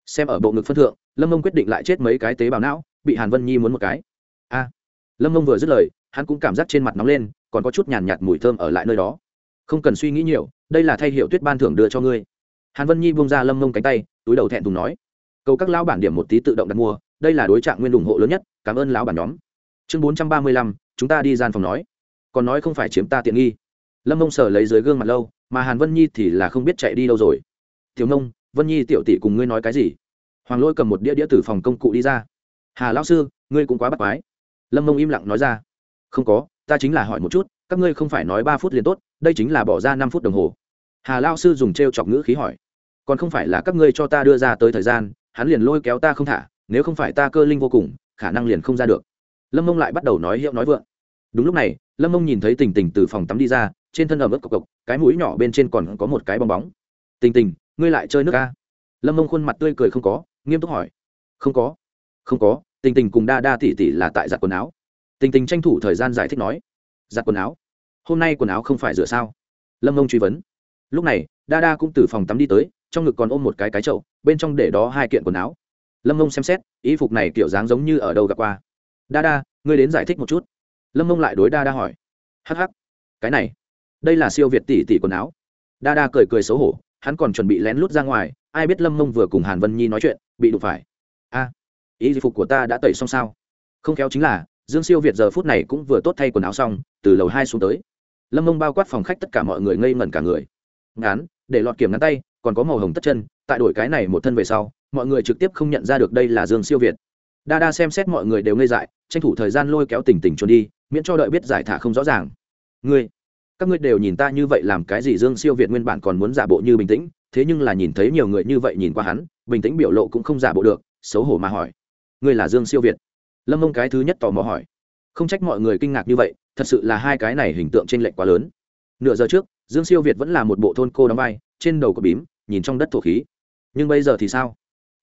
Xem ở bộ ngực phân thượng, lâm mông quyết định lại chết mấy cái tế bào não, bị hàn vân nhi muốn một cái. A. Lâm mông vừa dứt lời hắn cũng cảm giác trên mặt nóng lên, còn có chút nhàn nhạt mùi thơm ở lại nơi đó. Không cần suy nghĩ nhiều, đây là thay hiệu tuyết ban thưởng đưa cho ngươi. Hàn vân nhi buông ra lâm mông cánh tay, túi đầu thẹn thùng nói, cầu các lão bản điểm một tí tự động đặt mua, đây là đối trạng nguyên ủng hộ lớn nhất, cảm ơn lão bản nhóm. Chương bốn trăm ba mươi lăm, chúng ta đi gian phòng nói. Còn nói không phải chiếm ta tiện nghi. Lâm mông sờ lấy dưới gương mặt lâu, mà hàn vân nhi thì là không biết chạy đi đâu rồi. Tiểu nông, vân nhi tiểu tỷ cùng ngươi nói cái gì? Hoàng lôi cầm một đĩa đĩa từ phòng công cụ đi ra. Hà lão sư, ngươi cũng quá bắt quái. Lâm mông im lặng nói ra không có, ta chính là hỏi một chút, các ngươi không phải nói ba phút liền tốt, đây chính là bỏ ra năm phút đồng hồ. Hà lao sư dùng t r e o chọc ngữ khí hỏi. Còn không phải là các ngươi cho ta đưa ra tới thời gian, hắn liền lôi kéo ta không thả, nếu không phải ta cơ linh vô cùng, khả năng liền không ra được. Lâm mông lại bắt đầu nói hiệu nói vượng. Đúng lúc này, lâm mông nhìn thấy tình tình từ phòng tắm đi ra, trên thân ẩm ướt cộc cộc, cái mũi nhỏ bên trên còn có một cái bong bóng. Tình tình, ngươi lại chơi nước ca? Lâm mông khuôn mặt tươi cười không có, nghiêm túc hỏi. Không có không có, tình tình cùng đa đa tỉ tỉ là tại giặt quần áo tình tình tranh thủ thời gian giải thích nói, giặt quần áo. Hôm nay quần áo không phải rửa sao? Lâm mông truy vấn. Lúc này đa đa cũng từ phòng tắm đi tới, trong ngực còn ôm một cái cái chậu, bên trong để đó hai kiện quần áo. Lâm mông xem xét ý phục này kiểu dáng giống như ở đâu gặp qua. Đa đa ngươi đến giải thích một chút. Lâm mông lại đối đa đa hỏi hh cái này, đây là siêu việt tỷ tỷ quần áo. Đa đa cười cười xấu hổ, hắn còn chuẩn bị lén lút ra ngoài, ai biết lâm mông vừa cùng hàn vân nhi nói chuyện, bị đụng phải. A ý phục của ta đã tẩy xong sao? Không khéo chính là dương siêu việt giờ phút này cũng vừa tốt thay quần áo xong, từ lầu hai xuống tới. Lâm mông bao quát phòng khách tất cả mọi người ngây ngẩn cả người. Ngán, để lọt kiểm ngắn tay, còn có màu hồng tất chân, tại đổi cái này một thân về sau, mọi người trực tiếp không nhận ra được đây là dương siêu việt. Đa đa xem xét mọi người đều ngây dại, tranh thủ thời gian lôi kéo tình tình trốn đi, miễn cho đợi biết giải thả không rõ ràng. Ngươi, các ngươi đều nhìn ta như vậy làm cái gì dương siêu việt nguyên bản còn muốn giả bộ như bình tĩnh, thế nhưng là nhìn thấy nhiều người như vậy nhìn qua hắn, bình tĩnh biểu lộ cũng không giả bộ được, xấu hổ mà hỏi. Ngươi là dương siêu việt? Lâm mông cái thứ nhất tò mò hỏi. Không trách mọi người kinh ngạc như vậy, thật sự là hai cái này hình tượng t r ê n lệch quá lớn. Nửa giờ trước, dương siêu việt vẫn là một bộ thôn cô đóng vai, trên đầu có bím, nhìn trong đất thổ khí. Nhưng bây giờ thì sao?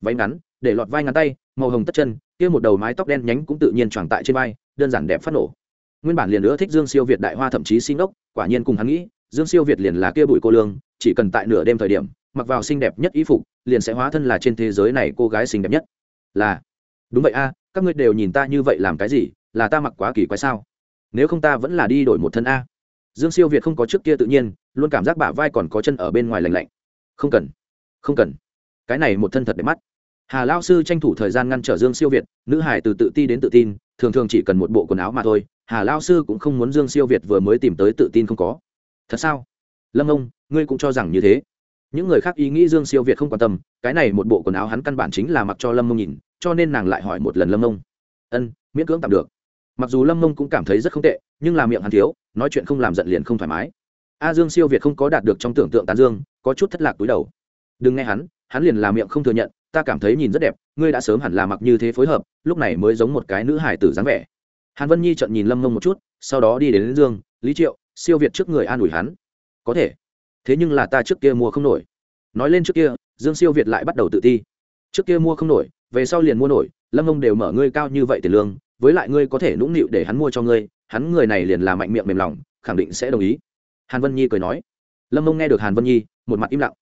Váy ngắn, để lọt vai ngắn tay, màu hồng tất chân, kia một đầu mái tóc đen nhánh cũng tự nhiên tròn tại trên vai, đơn giản đẹp phát nổ. Nguyên bản liền nữa thích dương siêu việt đại hoa thậm chí xin ốc, quả nhiên cùng hắn nghĩ, dương siêu việt liền là kia bụi cô lương, chỉ cần tại nửa đêm thời điểm, mặc vào xinh đẹp nhất ý phục, liền sẽ hóa thân là trên thế giới này cô gái xinh đẹp nhất. Là đúng vậy a, các ngươi đều nhìn ta như vậy làm cái gì, là ta mặc quá kỳ quái sao? Nếu không ta vẫn là đi đổi một thân a. Dương siêu việt không có trước kia tự nhiên, luôn cảm giác bả vai còn có chân ở bên ngoài lành lạnh. Không cần không cần. Cái này một thân thật đẹp mắt. Hà lao sư tranh thủ thời gian ngăn trở dương siêu việt, nữ hải từ tự ti đến tự tin, thường thường chỉ cần một bộ quần áo mà thôi. Hà lao sư cũng không muốn dương siêu việt vừa mới tìm tới tự tin không có. Thật sao? Lâm ông, ngươi cũng cho rằng như thế những người khác ý nghĩ dương siêu việt không quan tâm cái này một bộ quần áo hắn căn bản chính là mặc cho lâm mông nhìn cho nên nàng lại hỏi một lần lâm mông. Ân miễn cưỡng tạm được. Mặc dù lâm mông cũng cảm thấy rất không tệ nhưng là miệng hắn thiếu nói chuyện không làm giận liền không thoải mái. A dương siêu việt không có đạt được trong tưởng tượng tán dương có chút thất lạc túi đầu. Đừng nghe hắn hắn liền làm miệng không thừa nhận ta cảm thấy nhìn rất đẹp ngươi đã sớm hẳn là mặc như thế phối hợp lúc này mới giống một cái nữ hải tử dáng vẻ. Hàn vân nhi trận nhìn lâm mông một chút sau đó đi đến, đến dương lý triệu siêu việt trước người an ủi hắn. Có thể thế nhưng là ta trước kia mua không nổi. Nói lên trước kia, dương siêu việt lại bắt đầu tự ti. Trước kia mua không nổi, về sau liền mua nổi, lâm ông đều mở ngươi cao như vậy tiền lương, với lại ngươi có thể nũng nịu để hắn mua cho ngươi, hắn người này liền là mạnh miệng mềm lòng, khẳng định sẽ đồng ý. Hàn vân nhi cười nói. Lâm ông nghe được hàn vân nhi, một mặt im lặng.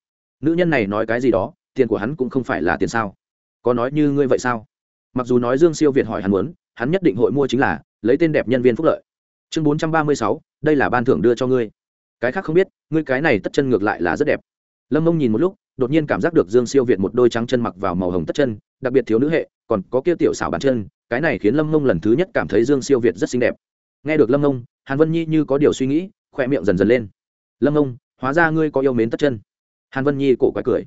Nữ nhân này nói cái gì đó, tiền của hắn cũng không phải là tiền sao. Có nói như ngươi vậy sao? Mặc dù nói dương siêu việt hỏi hắn muốn, hắn nhất định hội mua chính là, lấy tên đẹp nhân viên phúc lợi. Chương bốn trăm ba mươi sáu, đây là ban thưởng đưa cho ngươi cái khác không biết, ngươi cái này tất chân ngược lại là rất đẹp. Lâm mông nhìn một lúc, đột nhiên cảm giác được dương siêu việt một đôi trắng chân mặc vào màu hồng tất chân, đặc biệt thiếu nữ hệ, còn có kia tiểu xảo bàn chân, cái này khiến lâm mông lần thứ nhất cảm thấy dương siêu việt rất xinh đẹp. Nghe được lâm mông, hàn vân nhi như có điều suy nghĩ, khỏe miệng dần dần lên. Lâm mông, hóa ra ngươi có yêu mến tất chân. Hàn vân nhi cổ quái cười.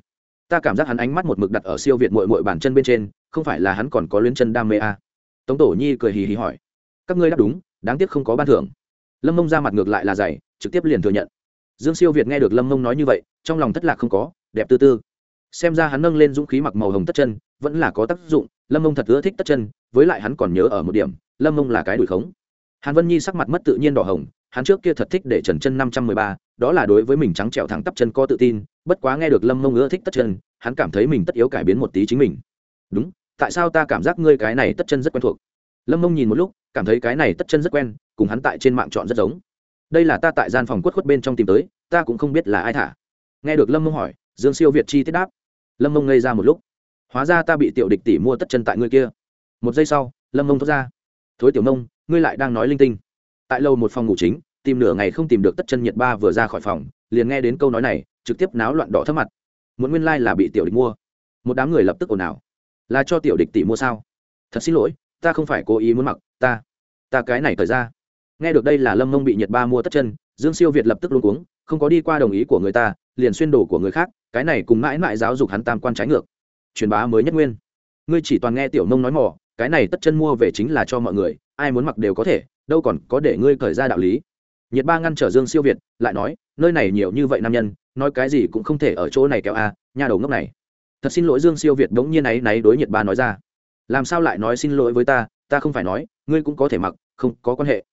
Ta cảm giác hắn ánh mắt một mực đặt ở siêu việt mội mội bàn chân bên trên, không phải là hắn còn có luyến chân đam mê à. tống tổ nhi cười hì hì hỏi. Các ngươi đáp đúng, đáng tiếc không có ban thưởng. Lâm mông ra mặt ngược lại là dày trực tiếp liền thừa nhận. Dương siêu việt nghe được lâm mông nói như vậy, trong lòng thất lạc không có, đẹp tư tư. Xem ra hắn nâng lên dũng khí mặc màu hồng tất chân, vẫn là có tác dụng, lâm mông thật ưa thích tất chân, với lại hắn còn nhớ ở một điểm, lâm mông là cái đuổi khống. Hàn vân nhi sắc mặt mất tự nhiên đỏ hồng, hắn trước kia thật thích để trần chân năm trăm mười ba, đó là đối với mình trắng trẹo thẳng tắp chân có tự tin, bất quá nghe được lâm mông ưa thích tất chân, hắn cảm thấy mình tất yếu cải biến một tí chính mình. Đúng, tại sao ta cảm giác ngươi cái này tất chân rất quen thuộc? Lâm mông nhìn một lúc, cảm thấy cái này tất chân rất quen, cùng hắn tại trên mạng chọn rất giống đây là ta tại gian phòng quất khuất bên trong tìm tới, ta cũng không biết là ai thả. Nghe được lâm mông hỏi, dương siêu việt chi tiết đáp. Lâm mông ngây ra một lúc. Hóa ra ta bị tiểu địch tỷ mua tất chân tại ngươi kia. Một giây sau, lâm mông thốt ra. Thối tiểu mông, ngươi lại đang nói linh tinh. Tại lâu một phòng ngủ chính, tìm nửa ngày không tìm được tất chân nhiệt ba vừa ra khỏi phòng, liền nghe đến câu nói này, trực tiếp náo loạn đỏ thấp mặt. Muốn nguyên lai、like、là bị tiểu địch mua. Một đám người lập tức ồn ào. Là cho tiểu địch tỷ mua sao? Thật xin lỗi, ta không phải cố ý muốn mặc, ta ta cái này thời ra nghe được đây là lâm mông bị nhiệt ba mua tất chân, dương siêu việt lập tức luôn cuống, không có đi qua đồng ý của người ta, liền xuyên đồ của người khác, cái này cùng mãi mãi giáo dục hắn tam quan trái ngược. Truyền bá mới nhất nguyên. Ngươi chỉ toàn nghe tiểu nông nói mỏ cái này tất chân mua về chính là cho mọi người, ai muốn mặc đều có thể, đâu còn có để ngươi cởi ra đạo lý. Nhiệt ba ngăn trở dương siêu việt, lại nói, nơi này nhiều như vậy nam nhân, nói cái gì cũng không thể ở chỗ này kéo a nhà đầu ngốc này. Thật xin lỗi dương siêu việt đống nhiên ấy náy đối nhiệt ba nói ra. Làm sao lại nói xin lỗi với ta ta không phải nói, ngươi cũng có thể mặc, không có quan hệ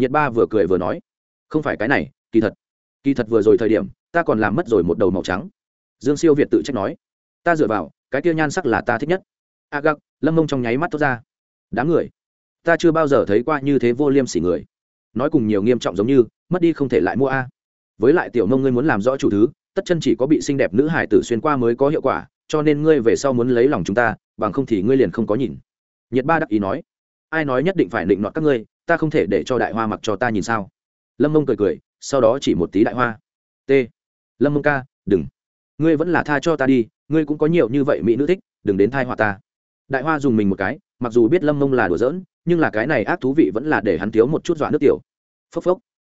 nhiệt ba vừa cười vừa nói, không phải cái này, kỳ thật. Kỳ thật vừa rồi thời điểm, ta còn làm mất rồi một đầu màu trắng. Dương siêu việt tự trách nói, ta dựa vào, cái kia nhan sắc là ta thích nhất. A gặc, lâm mông trong nháy mắt tốt ra. Đám người, ta chưa bao giờ thấy qua như thế vô liêm sỉ người. Nói cùng nhiều nghiêm trọng giống như, mất đi không thể lại mua a. Với lại tiểu mông ngươi muốn làm rõ chủ thứ, tất chân chỉ có bị xinh đẹp nữ hải tử xuyên qua mới có hiệu quả, cho nên ngươi về sau muốn lấy lòng chúng ta, bằng không thì ngươi liền không có nhìn. Nhiệt ba đắc ý nói, ai nói nhất định phải định nọt các ngươi ta không thể để cho đại hoa mặc cho ta nhìn sao? Lâm mông cười cười, sau đó chỉ một tí đại hoa. T. Lâm mông ca, đừng. Ngươi vẫn là tha cho ta đi, ngươi cũng có nhiều như vậy mỹ nữ thích, đừng đến thai họa ta. Đại hoa dùng mình một cái, mặc dù biết lâm mông là đùa giỡn, nhưng là cái này ác thú vị vẫn là để hắn thiếu một chút dọa nước tiểu. Phốc phốc.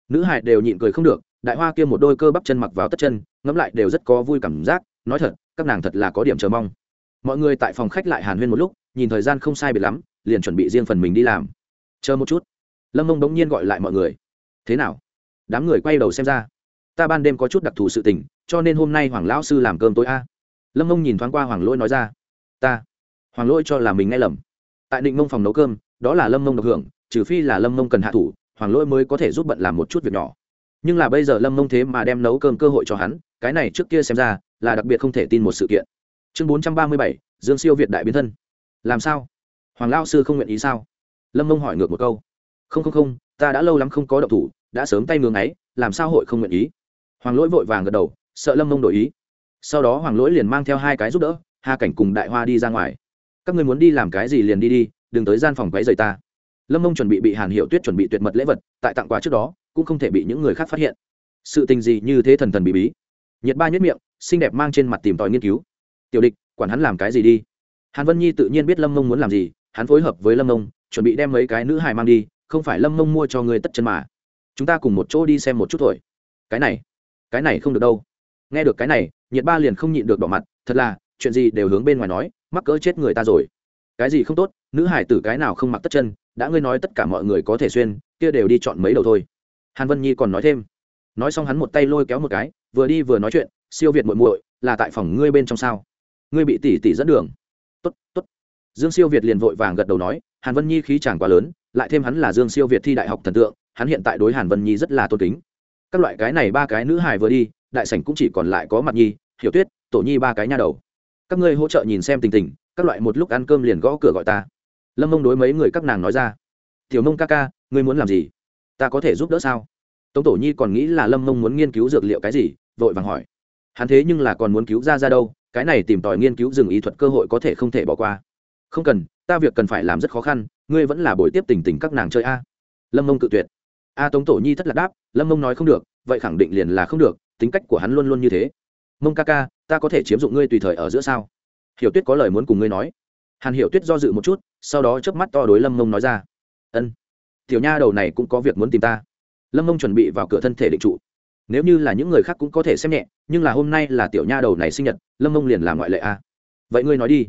Nữ hải đều nhịn cười không được, đại hoa kia một đôi cơ bắp chân mặc vào tất chân, ngẫm lại đều rất có vui cảm giác, nói thật, các nàng thật là có điểm chờ mong. Mọi người tại phòng khách lại hàn huyên một lúc, nhìn thời gian không sai biệt lắm, liền chuẩn bị riêng phần mình đi làm. Chờ một chút lâm mông bỗng nhiên gọi lại mọi người thế nào đám người quay đầu xem ra ta ban đêm có chút đặc thù sự tình cho nên hôm nay hoàng lão sư làm cơm tối a lâm mông nhìn thoáng qua hoàng lỗi nói ra ta hoàng lỗi cho là mình nghe lầm tại định mông phòng nấu cơm đó là lâm mông độc hưởng trừ phi là lâm mông cần hạ thủ hoàng lỗi mới có thể giúp bận làm một chút việc nhỏ nhưng là bây giờ lâm mông thế mà đem nấu cơm cơ hội cho hắn cái này trước kia xem ra là đặc biệt không thể tin một sự kiện chương bốn trăm ba mươi bảy dương siêu việt đại biến thân làm sao hoàng lao sư không nguyện ý sao lâm mông hỏi ngược một câu không không không, ta đã lâu lắm không có động thủ, đã sớm tay ngưỡng ấy làm sao hội không nguyện ý? Hoàng lỗi vội vàng gật đầu, sợ lâm mông đổi ý. Sau đó hoàng lỗi liền mang theo hai cái giúp đỡ, hà cảnh cùng đại hoa đi ra ngoài. Các người muốn đi làm cái gì liền đi đi, đừng tới gian phòng quấy rầy ta. Lâm mông chuẩn bị bị hàn hiệu tuyết chuẩn bị tuyệt mật lễ vật, tại tặng quà trước đó, cũng không thể bị những người khác phát hiện. Sự tình gì như thế thần thần bí bí. Nhiệt ba nhất miệng, xinh đẹp mang trên mặt tìm tòi nghiên cứu. Tiểu địch, quản hắn làm cái gì đi? Hàn vân nhi tự nhiên biết lâm mông muốn làm gì, hắn phối hợp với lâm mông, chuẩn bị đem mấy cái nữ hài mang đi không phải lâm mông mua cho người tất chân mà. Chúng ta cùng một chỗ đi xem một chút thôi. Cái này cái này không được đâu. Nghe được cái này, nhiệt ba liền không nhịn được đỏ mặt, thật là, chuyện gì đều hướng bên ngoài nói, mắc cỡ chết người ta rồi. Cái gì không tốt, nữ hải tử cái nào không mặc tất chân, đã ngươi nói tất cả mọi người có thể xuyên, kia đều đi chọn mấy đầu thôi. Hàn vân nhi còn nói thêm. Nói xong hắn một tay lôi kéo một cái, vừa đi vừa nói chuyện, siêu việt muội muội, là tại phòng ngươi bên trong sao? Ngươi bị tỷ tỷ dẫn đường. Tốt tốt. Dương siêu việt liền vội vàng gật đầu nói, hàn vân nhi khí chàng quá lớn lại thêm hắn là dương siêu việt thi đại học thần tượng, hắn hiện tại đối hàn vân nhi rất là tôn kính. Các loại cái này ba cái nữ hài vừa đi, đại sảnh cũng chỉ còn lại có mặt nhi, hiểu tuyết, tổ nhi ba cái nha đầu. Các ngươi hỗ trợ nhìn xem tình tình, các loại một lúc ăn cơm liền gõ cửa gọi ta. Lâm mông đối mấy người các nàng nói ra. Tiểu mông ca ca, ngươi muốn làm gì? Ta có thể giúp đỡ sao? Tống tổ nhi còn nghĩ là lâm mông muốn nghiên cứu dược liệu cái gì, vội vàng hỏi. Hắn thế nhưng là còn muốn cứu ra ra đâu, cái này tìm tòi nghiên cứu rừng y thuật cơ hội có thể không thể bỏ qua. Không cần ta việc cần phải làm rất khó khăn, ngươi vẫn là buổi tiếp tình tình các nàng chơi a. Lâm mông cự tuyệt. A tống tổ nhi thất lạc đáp, lâm mông nói không được, vậy khẳng định liền là không được, tính cách của hắn luôn luôn như thế. Mông ca ca, ta có thể chiếm dụng ngươi tùy thời ở giữa sao? Hiểu tuyết có lời muốn cùng ngươi nói. Hàn hiểu tuyết do dự một chút, sau đó chớp mắt to đối lâm mông nói ra. Ân. Tiểu nha đầu này cũng có việc muốn tìm ta. Lâm mông chuẩn bị vào cửa thân thể định trụ. Nếu như là những người khác cũng có thể xem nhẹ, nhưng là hôm nay là tiểu nha đầu này sinh nhật, lâm mông liền là ngoại lệ a. À. vậy ngươi nói đi.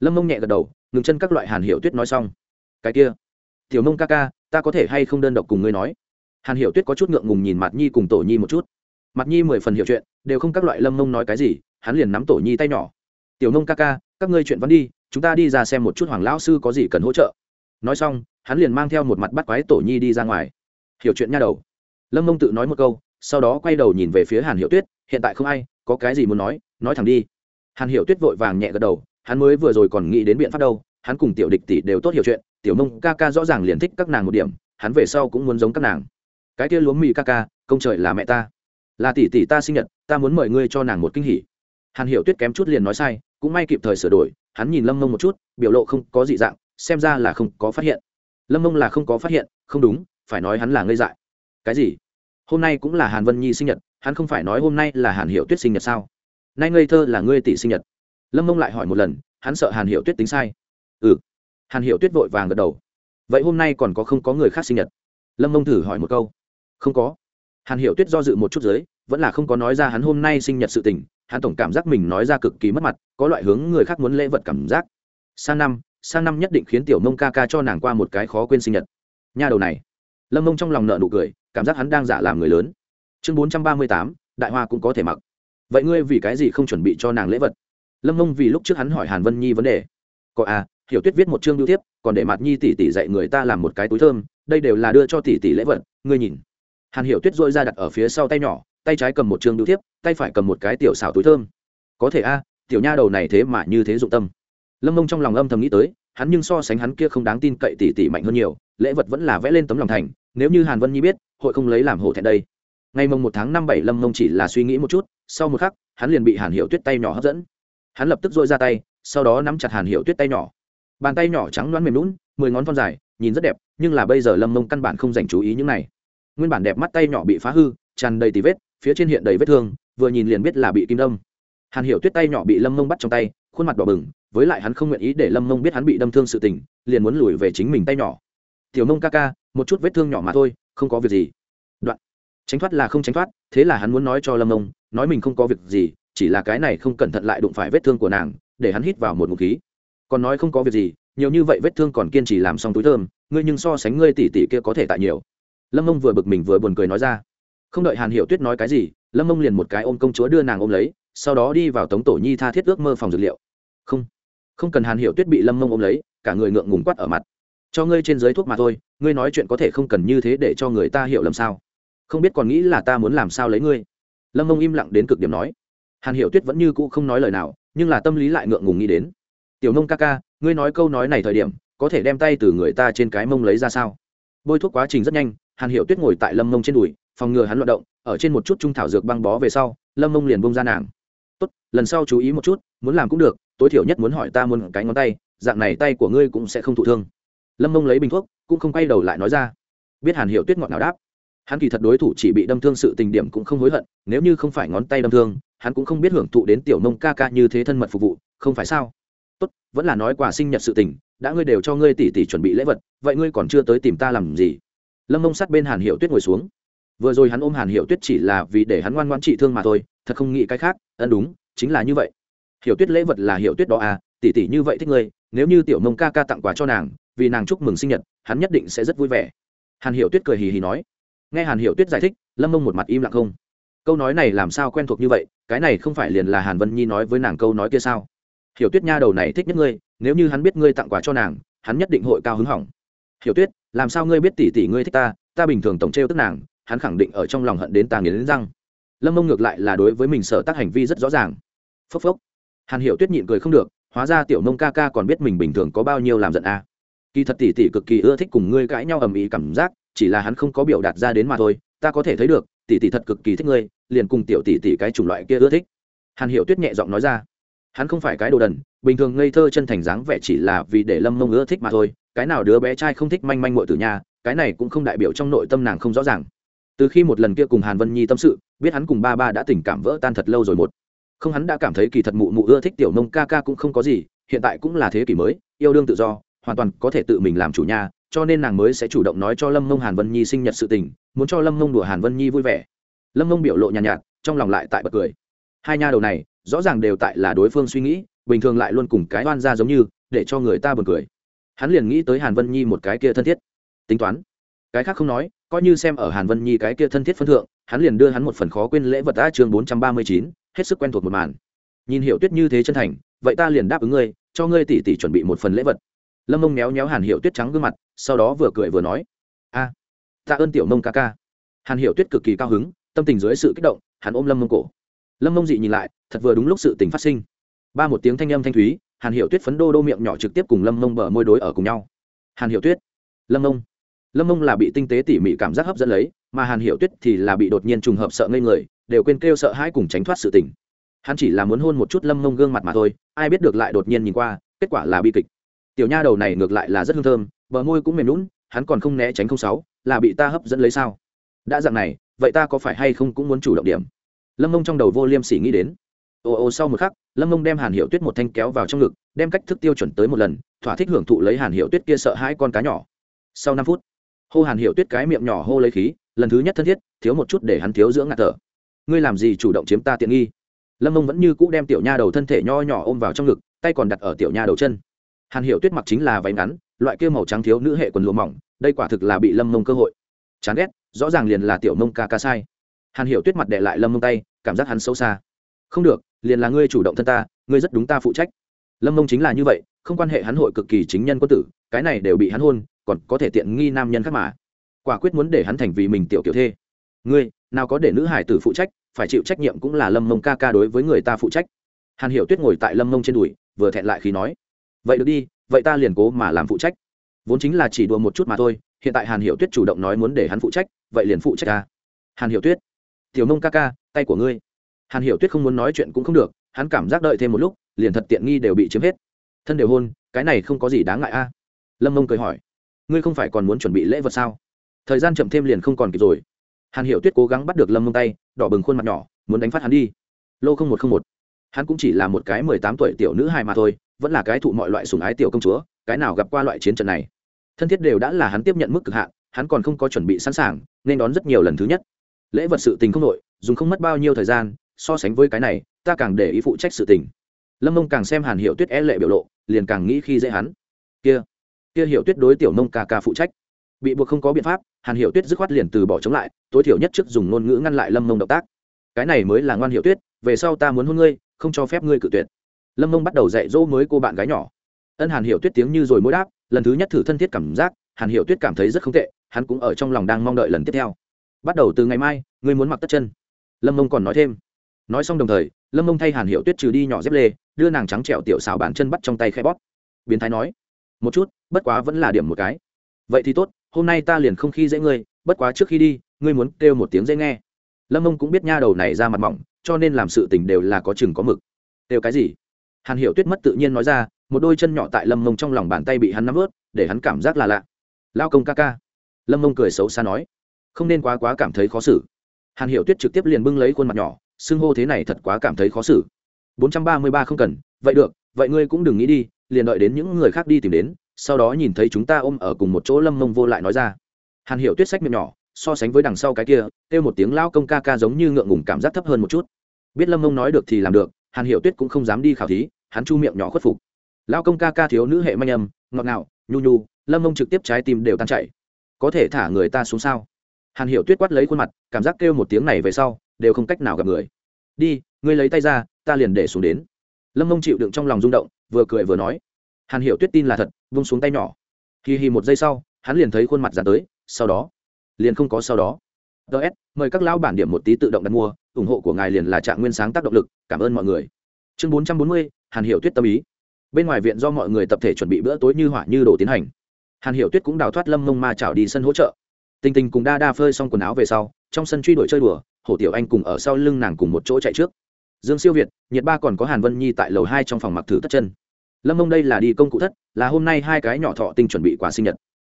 Lâm mông nhẹ gật đầu ngừng chân các loại hàn hiểu tuyết nói xong. Cái kia, tiểu mông ca ca, ta có thể hay không đơn độc cùng ngươi nói? Hàn hiểu tuyết có chút ngượng ngùng nhìn mặt nhi cùng tổ nhi một chút. Mặt nhi mười phần hiểu chuyện, đều không các loại lâm mông nói cái gì, hắn liền nắm tổ nhi tay nhỏ. Tiểu mông ca ca, các ngươi chuyện vẫn đi, chúng ta đi ra xem một chút hoàng lão sư có gì cần hỗ trợ. Nói xong, hắn liền mang theo một mặt bắt quái tổ nhi đi ra ngoài. Hiểu chuyện nha đầu. Lâm mông tự nói một câu, sau đó quay đầu nhìn về phía hàn hiệu tuyết, hiện tại không ai, có cái gì muốn nói nói thẳng đi. Hàn hiệu tuyết vội vàng nhẹ gật đầu hắn mới vừa rồi còn nghĩ đến biện pháp đâu, hắn cùng tiểu địch tỷ đều tốt hiểu chuyện, tiểu mông ca ca rõ ràng liền thích các nàng một điểm, hắn về sau cũng muốn giống các nàng. Cái kia lúa mì ca ca, công trời là mẹ ta. Là tỷ tỷ ta sinh nhật, ta muốn mời ngươi cho nàng một kinh hỉ. Hàn hiểu tuyết kém chút liền nói sai, cũng may kịp thời sửa đổi, hắn nhìn lâm mông một chút, biểu lộ không có dị dạng, xem ra là không có phát hiện. Lâm mông là không có phát hiện, không đúng, phải nói hắn là ngây dại. Cái gì? Hôm nay cũng là hàn vân nhi sinh nhật, hắn không phải nói hôm nay là hàn hiệu tuyết sinh nhật sao? Nay ngây thơ là ngươi tỷ sinh nhật lâm mông lại hỏi một lần, hắn sợ hàn hiệu tuyết tính sai. Ừ. Hàn hiệu tuyết vội vàng gật đầu. Vậy hôm nay còn có không có người khác sinh nhật? Lâm mông thử hỏi một câu. Không có. Hàn hiệu tuyết do dự một chút giới vẫn là không có nói ra hắn hôm nay sinh nhật sự tình. Hắn tổng cảm giác mình nói ra cực kỳ mất mặt, có loại hướng người khác muốn lễ vật cảm giác. Sang năm sang năm nhất định khiến tiểu mông ca ca cho nàng qua một cái khó quên sinh nhật. Nha đầu này. Lâm mông trong lòng nợ nụ cười, cảm giác hắn đang giả làm người lớn. Chương bốn trăm ba mươi tám, đại hoa cũng có thể mặc. Vậy ngươi vì cái gì không chuẩn bị cho nàng lễ vật? Lâm mông vì lúc trước hắn hỏi hàn vân nhi vấn đề. Có à hiểu tuyết viết một chương lưu tiếp, còn để mặt nhi tỷ tỷ dạy người ta làm một cái túi thơm, đây đều là đưa cho tỷ tỷ lễ vật, ngươi nhìn. Hàn hiểu tuyết dội ra đặt ở phía sau tay nhỏ, tay trái cầm một chương lưu tiếp, tay phải cầm một cái tiểu xào túi thơm. Có thể a tiểu nha đầu này thế mà như thế dụng tâm. Lâm mông trong lòng âm thầm nghĩ tới, hắn nhưng so sánh hắn kia không đáng tin cậy tỷ tỷ mạnh hơn nhiều, lễ vật vẫn là vẽ lên tấm lòng thành, nếu như hàn vân nhi biết, hội không lấy làm hổ thẹn đây. Ngày mồng một tháng năm bảy, lâm mông chỉ là suy nghĩ một chút, sau một khắc, hắn liền bị hàn Hiểu tuyết tay nhỏ hấp dẫn hắn lập tức dội ra tay, sau đó nắm chặt hàn hiệu tuyết tay nhỏ. Bàn tay nhỏ trắng loáng mềm lún mười ngón thon dài, nhìn rất đẹp, nhưng là bây giờ lâm mông căn bản không dành chú ý những này. Nguyên bản đẹp mắt tay nhỏ bị phá hư, tràn đầy tì vết, phía trên hiện đầy vết thương, vừa nhìn liền biết là bị kim đâm. Hàn hiểu tuyết tay nhỏ bị lâm mông bắt trong tay, khuôn mặt đỏ bừng, với lại hắn không nguyện ý để lâm mông biết hắn bị đâm thương sự tình, liền muốn lùi về chính mình tay nhỏ. Tiểu mông ca ca, một chút vết thương nhỏ mà thôi, không có việc gì. Đoạn. Tránh thoát là không tránh thoát, thế là hắn muốn nói cho lâm mông, nói mình không có việc gì chỉ là cái này không cẩn thận lại đụng phải vết thương của nàng, để hắn hít vào một ngụm khí. Còn nói không có việc gì, nhiều như vậy vết thương còn kiên trì làm xong túi thơm, ngươi nhưng so sánh ngươi tỷ tỷ kia có thể tại nhiều. Lâm mông vừa bực mình vừa buồn cười nói ra. Không đợi hàn hiệu tuyết nói cái gì, lâm mông liền một cái ôm công chúa đưa nàng ôm lấy, sau đó đi vào tống tổ nhi tha thiết ước mơ phòng dược liệu. Không không cần hàn hiệu tuyết bị lâm mông ôm lấy, cả người ngượng ngùng quắt ở mặt. Cho ngươi trên dưới thuốc mà thôi, ngươi nói chuyện có thể không cần như thế để cho người ta hiểu lầm sao? Không biết còn nghĩ là ta muốn làm sao lấy ngươi? Lâm mông im lặng đến cực điểm nói hàn hiệu tuyết vẫn như cũ không nói lời nào, nhưng là tâm lý lại ngượng ngùng nghĩ đến. Tiểu nông ca ca, ngươi nói câu nói này thời điểm, có thể đem tay từ người ta trên cái mông lấy ra sao? Bôi thuốc quá trình rất nhanh, hàn hiệu tuyết ngồi tại lâm mông trên đùi, phòng ngừa hắn loạt động, ở trên một chút trung thảo dược băng bó về sau, lâm mông liền bông ra nàng. Tốt, lần sau chú ý một chút, muốn làm cũng được, tối thiểu nhất muốn hỏi ta muốn cái ngón tay, dạng này tay của ngươi cũng sẽ không thụ thương. Lâm mông lấy bình thuốc, cũng không quay đầu lại nói ra. Biết hàn hiệu tuyết ngọt nào đáp. Hắn kỳ thật đối thủ chỉ bị đâm thương sự tình điểm cũng không hối hận, nếu như không phải ngón tay đâm thương hắn cũng không biết hưởng thụ đến tiểu nông ca ca như thế thân mật phục vụ, không phải sao? Tốt, vẫn là nói quà sinh nhật sự tình, đã ngươi đều cho ngươi tỉ tỉ chuẩn bị lễ vật, vậy ngươi còn chưa tới tìm ta làm gì? Lâm mông sát bên hàn hiệu tuyết ngồi xuống. Vừa rồi hắn ôm hàn hiệu tuyết chỉ là vì để hắn ngoan ngoan trị thương mà thôi, thật không nghĩ cái khác, ân đúng, chính là như vậy. Hiểu tuyết lễ vật là hiệu tuyết đó à tỉ tỉ như vậy thích ngươi, nếu như tiểu mông ca ca tặng quà cho nàng, vì nàng chúc mừng sinh nhật, hắn nhất định sẽ rất vui vẻ. Hàn hiệu tuyết cười hì hì nói. Nghe hàn hiệu tuyết giải thích, lâm mông một mặt im lặng không câu nói này làm sao quen thuộc như vậy, cái này không phải liền là hàn vân nhi nói với nàng câu nói kia sao? Hiểu tuyết nha đầu này thích nhất ngươi, nếu như hắn biết ngươi tặng quà cho nàng, hắn nhất định hội cao hứng hỏng. Hiểu tuyết, làm sao ngươi biết tỷ tỷ ngươi thích ta ta bình thường tổng trêu tức nàng, hắn khẳng định ở trong lòng hận đến ta nghiến răng. Lâm mông ngược lại là đối với mình sợ tác hành vi rất rõ ràng. Phốc phốc. Hàn hiểu tuyết nhịn cười không được, hóa ra tiểu mông ca ca còn biết mình bình thường có bao nhiêu làm giận a à. kỳ thật tỷ tỷ cực kỳ ưa thích cùng ngươi cãi nhau ầm ĩ cảm giác, chỉ là hắn không có biểu đạt ra đến mà thôi, ta có thể thấy được tỷ tỷ thật cực kỳ thích ngươi, liền cùng tiểu tỷ tỷ cái chủng loại kia ưa thích. Hàn hiểu tuyết nhẹ giọng nói ra. Hắn không phải cái đồ đần, bình thường ngây thơ chân thành dáng vẻ chỉ là vì để lâm mông ưa thích mà thôi, cái nào đứa bé trai không thích manh manh mội từ nhà cái này cũng không đại biểu trong nội tâm nàng không rõ ràng. Từ khi một lần kia cùng hàn vân nhi tâm sự, biết hắn cùng ba ba đã tình cảm vỡ tan thật lâu rồi một. Không hắn đã cảm thấy kỳ thật mụ mụ ưa thích tiểu nông ca ca cũng không có gì, hiện tại cũng là thế kỷ mới, yêu đương tự do, hoàn toàn có thể tự mình làm chủ nhà cho nên nàng mới sẽ chủ động nói cho lâm mông hàn vân nhi sinh nhật sự tình muốn cho lâm mông đùa hàn vân nhi vui vẻ. Lâm mông biểu lộ nhàn nhạt, nhạt trong lòng lại tại bật cười. Hai nha đầu này rõ ràng đều tại là đối phương suy nghĩ bình thường lại luôn cùng cái oan ra giống như để cho người ta buồn cười. Hắn liền nghĩ tới hàn vân nhi một cái kia thân thiết. Tính toán. Cái khác không nói coi như xem ở hàn vân nhi cái kia thân thiết phân thượng hắn liền đưa hắn một phần khó quên lễ vật đã chương bốn trăm ba mươi chín hết sức quen thuộc một màn. Nhìn hiểu tuyết như thế chân thành vậy ta liền đáp ứng ngươi cho ngươi tỉ tỉ chuẩn bị một phần lễ vật lâm mông méo méo hàn hiểu tuyết trắng gương mặt sau đó vừa cười vừa nói a à, tạ ơn tiểu mông ca ca hàn hiểu tuyết cực kỳ cao hứng tâm tình dưới sự kích động hắn ôm lâm mông cổ lâm mông dị nhìn lại thật vừa đúng lúc sự tình phát sinh ba một tiếng thanh âm thanh thúy hàn hiểu tuyết phấn đô đô miệng nhỏ trực tiếp cùng lâm mông bờ môi đối ở cùng nhau hàn hiểu tuyết lâm mông lâm mông là bị tinh tế tỉ mỉ cảm giác hấp dẫn lấy mà hàn hiểu tuyết thì là bị đột nhiên trùng hợp sợ ngây người đều quên kêu sợ hãi cùng tránh thoát sự tình hắn chỉ là muốn hôn một chút lâm mông gương mặt mà thôi ai biết được lại đột nhiên nhìn qua kết quả là bi kịch tiểu nha đầu này ngược lại là rất hương thơm, bờ môi cũng mềm lún hắn còn không né tránh không sáu, là bị ta hấp dẫn lấy sao? Đã dạng này, vậy ta có phải hay không cũng muốn chủ động điểm? Lâm mông trong đầu vô liêm sỉ nghĩ đến. Ồ ồ sau một khắc, lâm mông đem hàn hiệu tuyết một thanh kéo vào trong ngực, đem cách thức tiêu chuẩn tới một lần, thỏa thích hưởng thụ lấy hàn hiệu tuyết kia sợ hãi con cá nhỏ. Sau năm phút, hô hàn hiệu tuyết cái miệng nhỏ hô lấy khí, lần thứ nhất thân thiết, thiếu một chút để hắn thiếu dưỡng ngạt thở. Ngươi làm gì chủ động chiếm ta tiện nghi? Lâm mông vẫn như cũ đem tiểu nha đầu thân thể nho nhỏ ôm vào trong ngực, tay còn đặt ở tiểu nha đầu chân hàn hiệu tuyết mặc chính là váy ngắn, loại kia màu trắng thiếu nữ hệ quần lụa mỏng, đây quả thực là bị lâm mông cơ hội. Chán ghét, rõ ràng liền là tiểu mông ca ca sai. Hàn hiệu tuyết mặt đệ lại lâm mông tay, cảm giác hắn xấu xa. Không được, liền là ngươi chủ động thân ta, ngươi rất đúng ta phụ trách. Lâm mông chính là như vậy, không quan hệ hắn hội cực kỳ chính nhân quân tử, cái này đều bị hắn hôn, còn có thể tiện nghi nam nhân khác mà. Quả quyết muốn để hắn thành vì mình tiểu kiểu thê. Ngươi, nào có để nữ hải tử phụ trách, phải chịu trách nhiệm cũng là lâm mông ca ca đối với người ta phụ trách. Hàn hiểu tuyết ngồi tại lâm mông trên đùi, vừa thẹn lại khi nói vậy được đi, vậy ta liền cố mà làm phụ trách. Vốn chính là chỉ đùa một chút mà thôi, hiện tại hàn hiểu tuyết chủ động nói muốn để hắn phụ trách, vậy liền phụ trách ca hàn hiểu tuyết, tiểu Nông ca ca, tay của ngươi. Hàn hiểu tuyết không muốn nói chuyện cũng không được, hắn cảm giác đợi thêm một lúc, liền thật tiện nghi đều bị chiếm hết. Thân đều hôn, cái này không có gì đáng ngại a. Lâm mông cười hỏi, ngươi không phải còn muốn chuẩn bị lễ vật sao? Thời gian chậm thêm liền không còn kịp rồi. Hàn hiểu tuyết cố gắng bắt được lâm mông tay, đỏ bừng khuôn mặt nhỏ, muốn đánh phát hắn đi. Lô không một không một hắn cũng chỉ là một cái mười tám tuổi tiểu nữ hài mà thôi, vẫn là cái thụ mọi loại sùng ái tiểu công chúa, cái nào gặp qua loại chiến trận này. Thân thiết đều đã là hắn tiếp nhận mức cực hạn, hắn còn không có chuẩn bị sẵn sàng, nên đón rất nhiều lần thứ nhất. Lễ vật sự tình không nội, dùng không mất bao nhiêu thời gian, so sánh với cái này, ta càng để ý phụ trách sự tình. Lâm mông càng xem hàn hiệu tuyết e lệ biểu lộ, liền càng nghĩ khi dễ hắn. Kia kia hiệu tuyết đối tiểu mông ca ca phụ trách. Bị buộc không có biện pháp, hàn hiệu tuyết dứt khoát liền từ bỏ chống lại, tối thiểu nhất trước dùng ngôn ngữ ngăn lại lâm mông động tác. Cái này mới là ngoan hiệu tuyết, về sau ta muốn hôn ngươi không cho phép ngươi cự tuyệt. Lâm mông bắt đầu dạy dỗ mới cô bạn gái nhỏ. Ân hàn Hiểu tuyết tiếng như rồi mỗi đáp, lần thứ nhất thử thân thiết cảm giác, hàn Hiểu tuyết cảm thấy rất không tệ, hắn cũng ở trong lòng đang mong đợi lần tiếp theo. Bắt đầu từ ngày mai, ngươi muốn mặc tất chân. Lâm mông còn nói thêm. Nói xong đồng thời, lâm mông thay hàn hiệu tuyết trừ đi nhỏ dép lê, đưa nàng trắng trẹo tiểu xào bàn chân bắt trong tay khai bóp. Biến thái nói, một chút, bất quá vẫn là điểm một cái. Vậy thì tốt, hôm nay ta liền không khi dễ ngươi, bất quá trước khi đi, ngươi muốn kêu một tiếng dễ nghe. Lâm mông cũng biết nha đầu này ra mặt mỏng cho nên làm sự tình đều là có chừng có mực. Đều cái gì? Hàn hiểu tuyết mất tự nhiên nói ra, một đôi chân nhỏ tại lâm mông trong lòng bàn tay bị hắn nắm ướt để hắn cảm giác là lạ. Lao công ca ca. Lâm mông cười xấu xa nói, không nên quá quá cảm thấy khó xử. Hàn hiểu tuyết trực tiếp liền bưng lấy khuôn mặt nhỏ, xưng hô thế này thật quá cảm thấy khó xử. Bốn trăm ba mươi ba không cần, vậy được, vậy ngươi cũng đừng nghĩ đi, liền đợi đến những người khác đi tìm đến, sau đó nhìn thấy chúng ta ôm ở cùng một chỗ lâm mông vô lại nói ra. Hàn hiểu tuyết sách miệng nhỏ so sánh với đằng sau cái kia, kêu một tiếng lao công ca ca giống như ngượng ngùng cảm giác thấp hơn một chút. Biết lâm mông nói được thì làm được, hàn hiểu tuyết cũng không dám đi khảo thí, hắn chu miệng nhỏ khuất phục. Lao công ca ca thiếu nữ hệ manh âm, ngọt ngào, nhu nhu, lâm mông trực tiếp trái tim đều tan chảy. Có thể thả người ta xuống sao? Hàn hiểu tuyết quát lấy khuôn mặt, cảm giác kêu một tiếng này về sau, đều không cách nào gặp người. Đi, ngươi lấy tay ra, ta liền để xuống đến. Lâm mông chịu đựng trong lòng rung động, vừa cười vừa nói. Hàn hiểu tuyết tin là thật, vung xuống tay nhỏ. Hì hì một giây sau, hắn liền thấy khuôn mặt dán tới, sau đó liền không có sau đó. Ts mời các lão bản điểm một tí tự động đặt mua, ủng hộ của ngài liền là trạng nguyên sáng tác động lực, cảm ơn mọi người. Chương bốn trăm bốn mươi, hàn hiệu tuyết tâm ý. Bên ngoài viện do mọi người tập thể chuẩn bị bữa tối như hỏa như đồ tiến hành. Hàn hiệu tuyết cũng đào thoát lâm mông ma chảo đi sân hỗ trợ. Tình tình cùng đa đa phơi xong quần áo về sau, trong sân truy đuổi chơi đùa, hổ tiểu anh cùng ở sau lưng nàng cùng một chỗ chạy trước. Dương siêu việt, nhiệt ba còn có hàn vân nhi tại lầu hai trong phòng mặc thử tất chân. Lâm mông đây là đi công cụ thất, là hôm nay hai cái nhỏ thọ tinh chuẩn bị quà sinh nhật.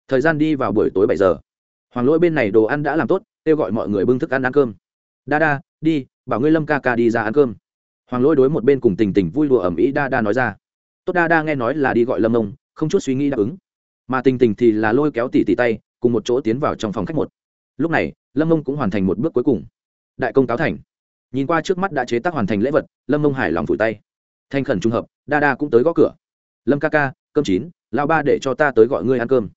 Thời gian đi vào buổi tối bảy giờ hoàng lỗi bên này đồ ăn đã làm tốt, kêu gọi mọi người bưng thức ăn ăn cơm. Đa đa, đi, bảo ngươi lâm ca ca đi ra ăn cơm. Hoàng lỗi đối một bên cùng tình tình vui đùa ẩm ý đa đa nói ra. Tốt đa đa nghe nói là đi gọi lâm mông không chút suy nghĩ đáp ứng. Mà tình tình thì là lôi kéo tỉ tỉ tay, cùng một chỗ tiến vào trong phòng khách một. Lúc này, lâm mông cũng hoàn thành một bước cuối cùng. Đại công cáo thành. Nhìn qua trước mắt đã chế tác hoàn thành lễ vật, lâm mông hài lòng vùi tay. Thanh khẩn trung hợp, đa đa cũng tới gõ cửa. Lâm ca ca, cơm chín lao ba để cho ta tới gọi ngươi ăn cơm.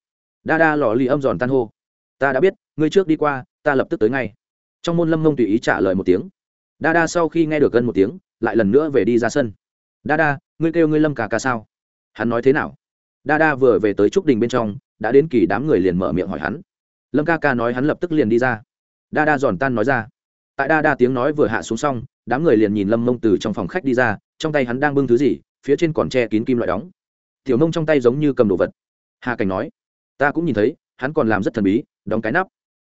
Đa đa lò lì âm giòn tan hô ta đã biết, ngươi trước đi qua, ta lập tức tới ngay. Trong môn lâm mông tùy ý trả lời một tiếng. Đa đa sau khi nghe được gần một tiếng, lại lần nữa về đi ra sân. Đa đa ngươi kêu ngươi lâm ca ca sao? Hắn nói thế nào? Đa đa vừa về tới trúc đình bên trong, đã đến kỳ đám người liền mở miệng hỏi hắn. Lâm ca ca nói hắn lập tức liền đi ra. Đa đa giòn tan nói ra. Tại đa đa tiếng nói vừa hạ xuống xong, đám người liền nhìn lâm mông từ trong phòng khách đi ra, trong tay hắn đang bưng thứ gì, phía trên còn che kín kim loại đóng. Tiểu mông trong tay giống như cầm đồ vật. Hà cảnh nói, ta cũng nhìn thấy hắn còn làm rất thần bí, đóng cái nắp.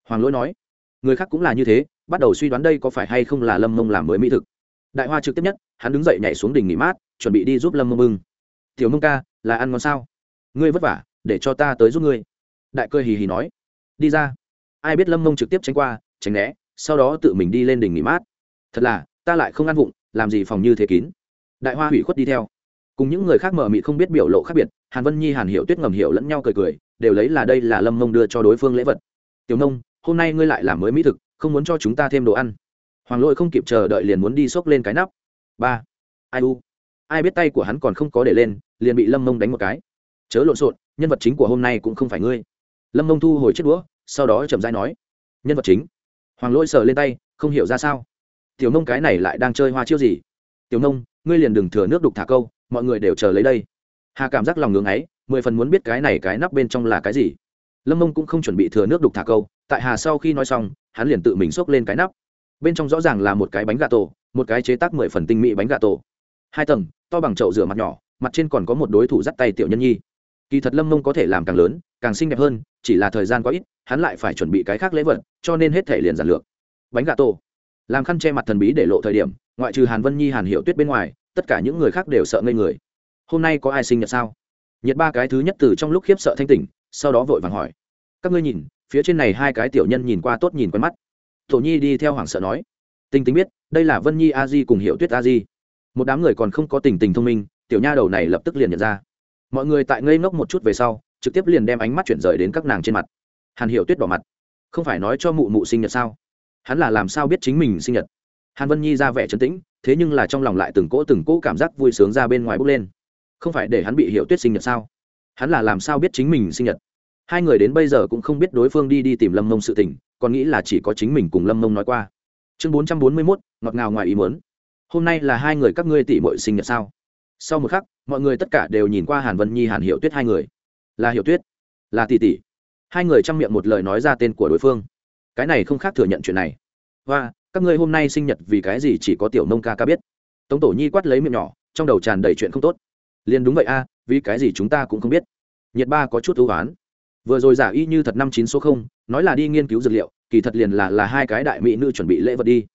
Hoàng lỗi nói, người khác cũng là như thế, bắt đầu suy đoán đây có phải hay không là lâm mông làm mới mỹ thực. Đại hoa trực tiếp nhất, hắn đứng dậy nhảy xuống đỉnh nghỉ mát, chuẩn bị đi giúp lâm mông bưng. Tiểu mông ca, là ăn ngon sao? Ngươi vất vả, để cho ta tới giúp ngươi. Đại cơ hì hì nói, đi ra. Ai biết lâm mông trực tiếp tránh qua, tránh né, sau đó tự mình đi lên đỉnh nghỉ mát. Thật là, ta lại không ăn vụng, làm gì phòng như thế kín. Đại hoa hủy khuất đi theo. Cùng những người khác mờ mị không biết biểu lộ khác biệt, hàn vân nhi, hàn hiệu tuyết ngầm hiểu lẫn nhau cười cười đều lấy là đây là lâm mông đưa cho đối phương lễ vật. Tiểu nông hôm nay ngươi lại làm mới mỹ thực, không muốn cho chúng ta thêm đồ ăn. Hoàng lỗi không kịp chờ đợi liền muốn đi xốc lên cái nắp. Ba, ai u? Ai biết tay của hắn còn không có để lên, liền bị lâm mông đánh một cái. Chớ lộn xộn, nhân vật chính của hôm nay cũng không phải ngươi. Lâm mông thu hồi chiếc đũa, sau đó chậm dai nói, nhân vật chính? Hoàng lỗi sờ lên tay, không hiểu ra sao. Tiểu nông cái này lại đang chơi hoa chiêu gì? Tiểu nông ngươi liền đừng thừa nước đục thả câu, mọi người đều chờ lấy đây. Hà cảm giác lòng ngưng ấy mười phần muốn biết cái này cái nắp bên trong là cái gì. Lâm mông cũng không chuẩn bị thừa nước đục thả câu, tại hà sau khi nói xong, hắn liền tự mình xốc lên cái nắp. Bên trong rõ ràng là một cái bánh gà tổ, một cái chế tác mười phần tinh mỹ bánh gà tổ. Hai tầng, to bằng chậu rửa mặt nhỏ, mặt trên còn có một đối thủ dắt tay tiểu nhân nhi. Kỳ thật lâm mông có thể làm càng lớn, càng xinh đẹp hơn, chỉ là thời gian quá ít, hắn lại phải chuẩn bị cái khác lễ vật, cho nên hết thể liền giản lược. Bánh gà tổ. Làm khăn che mặt thần bí để lộ thời điểm, ngoại trừ hàn vân nhi hàn hiệu tuyết bên ngoài, tất cả những người khác đều sợ ngây người. Hôm nay có ai sinh nhật sao? Nhiệt ba cái thứ nhất từ trong lúc khiếp sợ thanh tỉnh, sau đó vội vàng hỏi. Các ngươi nhìn, phía trên này hai cái tiểu nhân nhìn qua tốt nhìn quen mắt. Tổ nhi đi theo hoàng sợ nói. Tình tính biết, đây là vân nhi a di cùng hiệu tuyết a di. Một đám người còn không có tình tình thông minh, tiểu nha đầu này lập tức liền nhận ra. Mọi người tại ngây ngốc một chút về sau, trực tiếp liền đem ánh mắt chuyển rời đến các nàng trên mặt. Hàn hiệu tuyết bỏ mặt. Không phải nói cho mụ mụ sinh nhật sao? Hắn là làm sao biết chính mình sinh nhật? Hàn vân nhi ra vẻ trấn tĩnh, thế nhưng là trong lòng lại từng cỗ từng cỗ cảm giác vui sướng ra bên ngoài bốc lên không phải để hắn bị hiệu tuyết sinh nhật sao? Hắn là làm sao biết chính mình sinh nhật? Hai người đến bây giờ cũng không biết đối phương đi đi tìm lâm mông sự tình, còn nghĩ là chỉ có chính mình cùng lâm mông nói qua. Chương bốn trăm bốn mươi mốt, ngọt ngào ngoài ý muốn. Hôm nay là hai người các ngươi tỷ mội sinh nhật sao? Sau một khắc, mọi người tất cả đều nhìn qua hàn vân nhi, hàn hiệu tuyết hai người. Là hiệu tuyết, là tỷ tỷ. Hai người chăm miệng một lời nói ra tên của đối phương. Cái này không khác thừa nhận chuyện này. Và các ngươi hôm nay sinh nhật vì cái gì chỉ có tiểu nông ca ca biết? Tống tổ nhi quát lấy miệng nhỏ, trong đầu tràn đầy chuyện không tốt liền đúng vậy a, vì cái gì chúng ta cũng không biết. Nhiệt ba có chút ưu oán. Vừa rồi giả y như thật năm chín số không, nói là đi nghiên cứu dược liệu, kỳ thật liền là là hai cái đại mỹ nữ chuẩn bị lễ vật đi.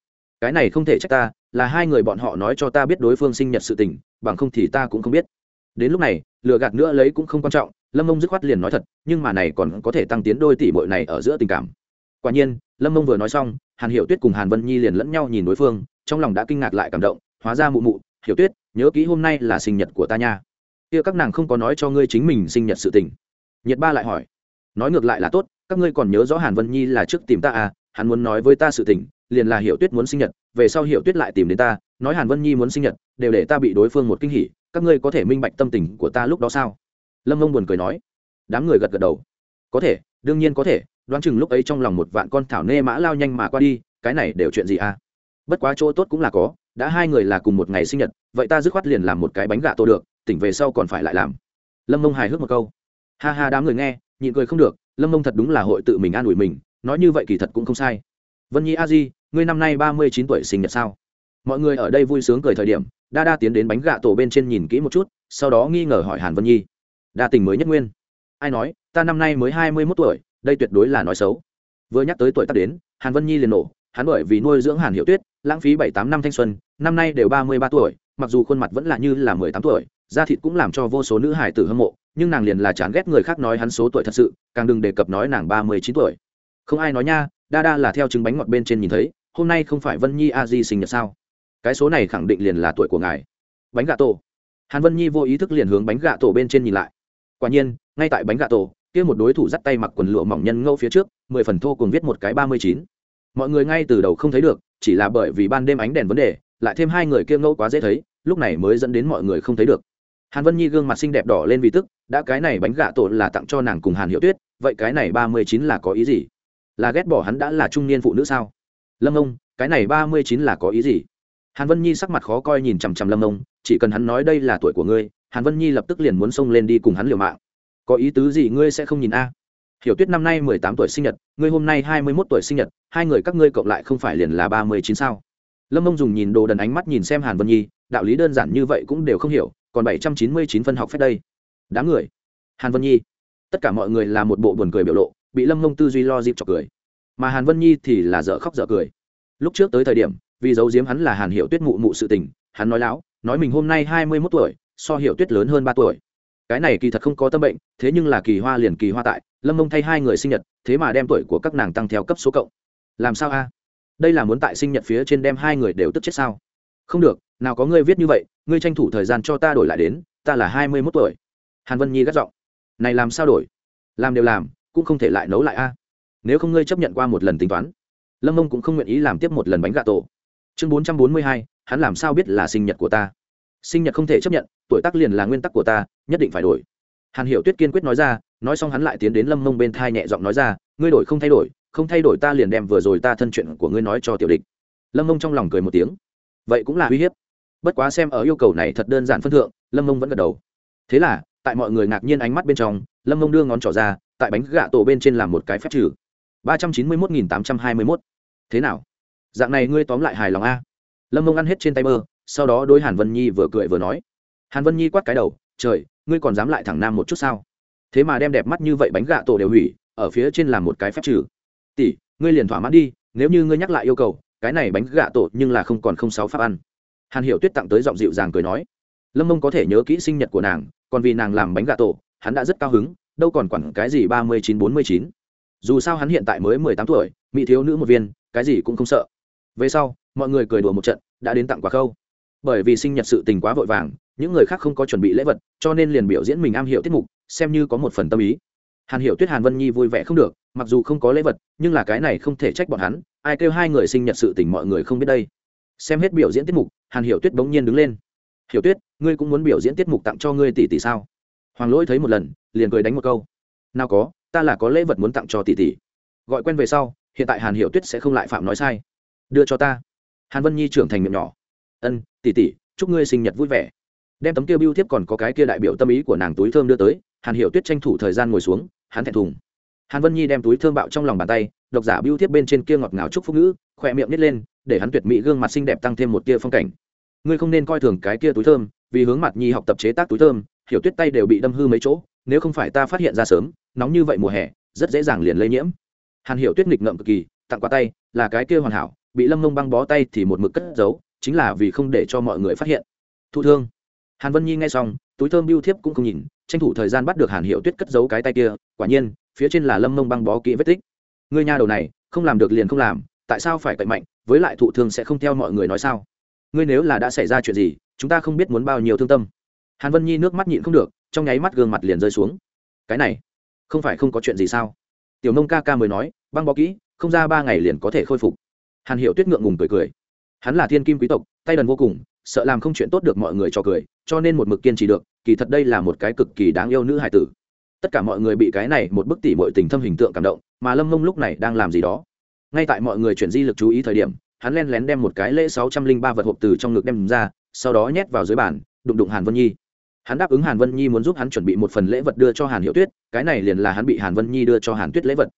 Cái này không thể trách ta, là hai người bọn họ nói cho ta biết đối phương sinh nhật sự tình, bằng không thì ta cũng không biết. Đến lúc này, lừa gạt nữa lấy cũng không quan trọng, lâm mông dứt khoát liền nói thật, nhưng mà này còn có thể tăng tiến đôi tỷ bội này ở giữa tình cảm. Quả nhiên, lâm mông vừa nói xong, hàn hiểu tuyết cùng hàn vân nhi liền lẫn nhau nhìn đối phương, trong lòng đã kinh ngạc lại cảm động, hóa ra mụ mụ, hiểu tuyết nhớ kỹ hôm nay là sinh nhật của ta nha. Kia các nàng không có nói cho ngươi chính mình sinh nhật sự tình. Nhiệt ba lại hỏi. Nói ngược lại là tốt, các ngươi còn nhớ rõ hàn vân nhi là trước tìm ta à hắn muốn nói với ta sự tình, liền là hiểu tuyết muốn sinh nhật, về sau hiểu tuyết lại tìm đến ta, nói hàn vân nhi muốn sinh nhật, đều để ta bị đối phương một kinh hỉ, các ngươi có thể minh bạch tâm tình của ta lúc đó sao? Lâm mông buồn cười nói. Đám người gật gật đầu. Có thể, đương nhiên có thể, đoán chừng lúc ấy trong lòng một vạn con thảo nê mã lao nhanh mà qua đi, cái này đều chuyện gì à? Bất quá chỗ tốt cũng là có, đã hai người là cùng một ngày sinh nhật, vậy ta dứt khoát liền làm một cái bánh gà tô được, tỉnh về sau còn phải lại làm. Lâm mông hài hước một câu. Ha ha, đám người nghe, nhịn cười không được, lâm mông thật đúng là hội tự mình an ủi mình, nói như vậy kỳ thật cũng không sai. Vân nhi a di, ngươi năm nay ba mươi chín tuổi sinh nhật sao? Mọi người ở đây vui sướng cười thời điểm, đa đa tiến đến bánh gà tổ bên trên nhìn kỹ một chút, sau đó nghi ngờ hỏi hàn vân nhi. Đa tình mới nhất nguyên. Ai nói, ta năm nay mới hai mươi mốt tuổi, đây tuyệt đối là nói xấu. Vừa nhắc tới tuổi tác đến, hàn vân nhi liền nổ, hắn bởi vì nuôi dưỡng hàn hiệu tuyết lãng phí bảy tám năm thanh xuân, năm nay đều ba mươi ba tuổi, mặc dù khuôn mặt vẫn là như là mười tám tuổi, da thịt cũng làm cho vô số nữ hải tử hâm mộ, nhưng nàng liền là chán ghét người khác nói hắn số tuổi thật sự, càng đừng đề cập nói nàng ba mươi chín tuổi. Không ai nói nha, đa đa là theo trứng bánh ngọt bên trên nhìn thấy, hôm nay không phải vân nhi a di sinh nhật sao? Cái số này khẳng định liền là tuổi của ngài. Bánh gà tổ. Hàn vân nhi vô ý thức liền hướng bánh gà tổ bên trên nhìn lại. Quả nhiên, ngay tại bánh gà tổ, kia một đối thủ dắt tay mặc quần lụa mỏng nhân ngâu phía trước, mười phần thô cùng viết một cái ba mươi chín mọi người ngay từ đầu không thấy được, chỉ là bởi vì ban đêm ánh đèn vấn đề, lại thêm hai người kia ngẫu quá dễ thấy, lúc này mới dẫn đến mọi người không thấy được. Hàn vân nhi gương mặt xinh đẹp đỏ lên vì tức, đã cái này bánh gà tổ là tặng cho nàng cùng hàn hiệu tuyết, vậy cái này ba mươi chín là có ý gì? Là ghét bỏ hắn đã là trung niên phụ nữ sao? Lâm ông, cái này ba mươi chín là có ý gì? Hàn vân nhi sắc mặt khó coi nhìn chằm chằm lâm ông, chỉ cần hắn nói đây là tuổi của ngươi, hàn vân nhi lập tức liền muốn xông lên đi cùng hắn liều mạng. Có ý tứ gì ngươi sẽ không nhìn a? Hiểu tuyết năm nay mười tám tuổi sinh nhật, ngươi hôm nay hai mươi mốt tuổi sinh nhật, hai người các ngươi cộng lại không phải liền là ba mươi chín sao? Lâm Mông dùng nhìn đồ đần ánh mắt nhìn xem hàn vân nhi, đạo lý đơn giản như vậy cũng đều không hiểu, còn bảy trăm chín mươi chín phân học phép đây. Đáng người. Hàn vân nhi. Tất cả mọi người là một bộ buồn cười biểu lộ, bị lâm mông tư duy lo dịp chọc cười. Mà hàn vân nhi thì là dở khóc dở cười. Lúc trước tới thời điểm, vì giấu giếm hắn là hàn hiệu tuyết mụ mụ sự tình, hắn nói láo, nói mình hôm nay hai mươi mốt tuổi, so hiệu tuyết lớn hơn ba tuổi cái này kỳ thật không có tâm bệnh, thế nhưng là kỳ hoa liền kỳ hoa tại, lâm mông thay hai người sinh nhật, thế mà đem tuổi của các nàng tăng theo cấp số cộng. Làm sao a? Đây là muốn tại sinh nhật phía trên đem hai người đều tức chết sao? Không được, nào có ngươi viết như vậy, ngươi tranh thủ thời gian cho ta đổi lại đến, ta là hai mươi mốt tuổi. Hàn vân nhi gắt giọng. Này làm sao đổi? Làm đều làm, cũng không thể lại nấu lại a. Nếu không ngươi chấp nhận qua một lần tính toán. Lâm mông cũng không nguyện ý làm tiếp một lần bánh gà tổ. Chương bốn trăm bốn mươi hai, hắn làm sao biết là sinh nhật của ta? Sinh nhật không thể chấp nhận, tuổi tác liền là nguyên tắc của ta, nhất định phải đổi. Hàn hiểu tuyết kiên quyết nói ra, nói xong hắn lại tiến đến lâm mông bên thai nhẹ giọng nói ra, ngươi đổi không thay đổi, không thay đổi ta liền đem vừa rồi ta thân chuyện của ngươi nói cho tiểu địch. Lâm mông trong lòng cười một tiếng. Vậy cũng là uy hiếp. Bất quá xem ở yêu cầu này thật đơn giản phân thượng, lâm mông vẫn gật đầu. Thế là, tại mọi người ngạc nhiên ánh mắt bên trong, lâm mông đưa ngón trỏ ra, tại bánh gạ tổ bên trên làm một cái phép trừ. ba trăm chín mươi một nghìn tám trăm hai mươi mốt. Thế nào? Dạng này ngươi tóm lại hài lòng a? Lâm mông ăn hết trên tay mơ sau đó đôi hàn vân nhi vừa cười vừa nói, hàn vân nhi quát cái đầu, trời, ngươi còn dám lại thẳng nam một chút sao? Thế mà đem đẹp mắt như vậy bánh gạ tổ đều hủy, ở phía trên làm một cái phép trừ. Tỷ, ngươi liền thỏa mãn đi, nếu như ngươi nhắc lại yêu cầu, cái này bánh gạ tổ nhưng là không còn không sáu pháp ăn. Hàn hiểu tuyết tặng tới giọng dịu dàng cười nói, lâm mông có thể nhớ kỹ sinh nhật của nàng, còn vì nàng làm bánh gà tổ, hắn đã rất cao hứng, đâu còn quản cái gì ba mươi chín bốn mươi chín. Dù sao hắn hiện tại mới mười tám tuổi, mỹ thiếu nữ một viên, cái gì cũng không sợ. Về sau, mọi người cười đùa một trận, đã đến tặng quà khâu bởi vì sinh nhật sự tình quá vội vàng, những người khác không có chuẩn bị lễ vật, cho nên liền biểu diễn mình am hiểu tiết mục, xem như có một phần tâm ý. Hàn hiểu tuyết, hàn vân nhi vui vẻ không được, mặc dù không có lễ vật, nhưng là cái này không thể trách bọn hắn, ai kêu hai người sinh nhật sự tình mọi người không biết đây. Xem hết biểu diễn tiết mục, hàn hiểu tuyết bỗng nhiên đứng lên. Hiểu tuyết, ngươi cũng muốn biểu diễn tiết mục tặng cho ngươi tỷ tỷ sao? Hoàng lỗi thấy một lần, liền cười đánh một câu. Nào có, ta là có lễ vật muốn tặng cho tỷ tỷ. Gọi quen về sau, hiện tại hàn hiểu tuyết sẽ không lại phạm nói sai. Đưa cho ta. Hàn vân nhi trưởng thành miệng nhỏ. Ân tỷ tỷ, chúc ngươi sinh nhật vui vẻ. Đem tấm kia biêu thiếp còn có cái kia đại biểu tâm ý của nàng túi thơm đưa tới, hàn hiểu tuyết tranh thủ thời gian ngồi xuống, hắn thẹn thùng. Hàn vân nhi đem túi thơm bạo trong lòng bàn tay, độc giả biêu thiếp bên trên kia ngọt ngào chúc phúc ngữ, khỏe miệng nít lên, để hắn tuyệt mỹ gương mặt xinh đẹp tăng thêm một tia phong cảnh. Ngươi không nên coi thường cái kia túi thơm, vì hướng mặt nhi học tập chế tác túi thơm, hiểu tuyết tay đều bị đâm hư mấy chỗ, nếu không phải ta phát hiện ra sớm, nóng như vậy mùa hè, rất dễ dàng liền lây nhiễm. Hàn hiểu tuyết nghịch ngợm cực kỳ, tặng qua tay, là cái kia hoàn hảo, bị lâm mông băng bó tay thì một mực cất giấu chính là vì không để cho mọi người phát hiện. Thụ thương. Hàn vân nhi nghe xong, túi thơm biêu thiếp cũng không nhìn, tranh thủ thời gian bắt được hàn hiệu tuyết cất giấu cái tay kia, quả nhiên, phía trên là lâm mông băng bó kỹ vết tích. Người nhà đầu này, không làm được liền không làm, tại sao phải cậy mạnh, với lại thụ thương sẽ không theo mọi người nói sao? Ngươi nếu là đã xảy ra chuyện gì, chúng ta không biết muốn bao nhiêu thương tâm. Hàn vân nhi nước mắt nhịn không được, trong nháy mắt gương mặt liền rơi xuống. Cái này, không phải không có chuyện gì sao? Tiểu nông ca ca mới nói, băng bó kỹ, không ra ba ngày liền có thể khôi phục. Hàn hiệu tuyết ngượng ngùng cười cười hắn là thiên kim quý tộc, tay đần vô cùng, sợ làm không chuyện tốt được mọi người cho cười, cho nên một mực kiên trì được, kỳ thật đây là một cái cực kỳ đáng yêu nữ hài tử. Tất cả mọi người bị cái này một bức tỉ mọi tình thâm hình tượng cảm động, mà lâm mông lúc này đang làm gì đó. Ngay tại mọi người chuyển di lực chú ý thời điểm, hắn len lén đem một cái lễ sáu trăm linh ba vật hộp từ trong ngực đem ra, sau đó nhét vào dưới bàn, đụng đụng hàn vân nhi. Hắn đáp ứng hàn vân nhi muốn giúp hắn chuẩn bị một phần lễ vật đưa cho hàn hiệu tuyết, cái này liền là hắn bị hàn vân nhi đưa cho hàn tuyết lễ vật.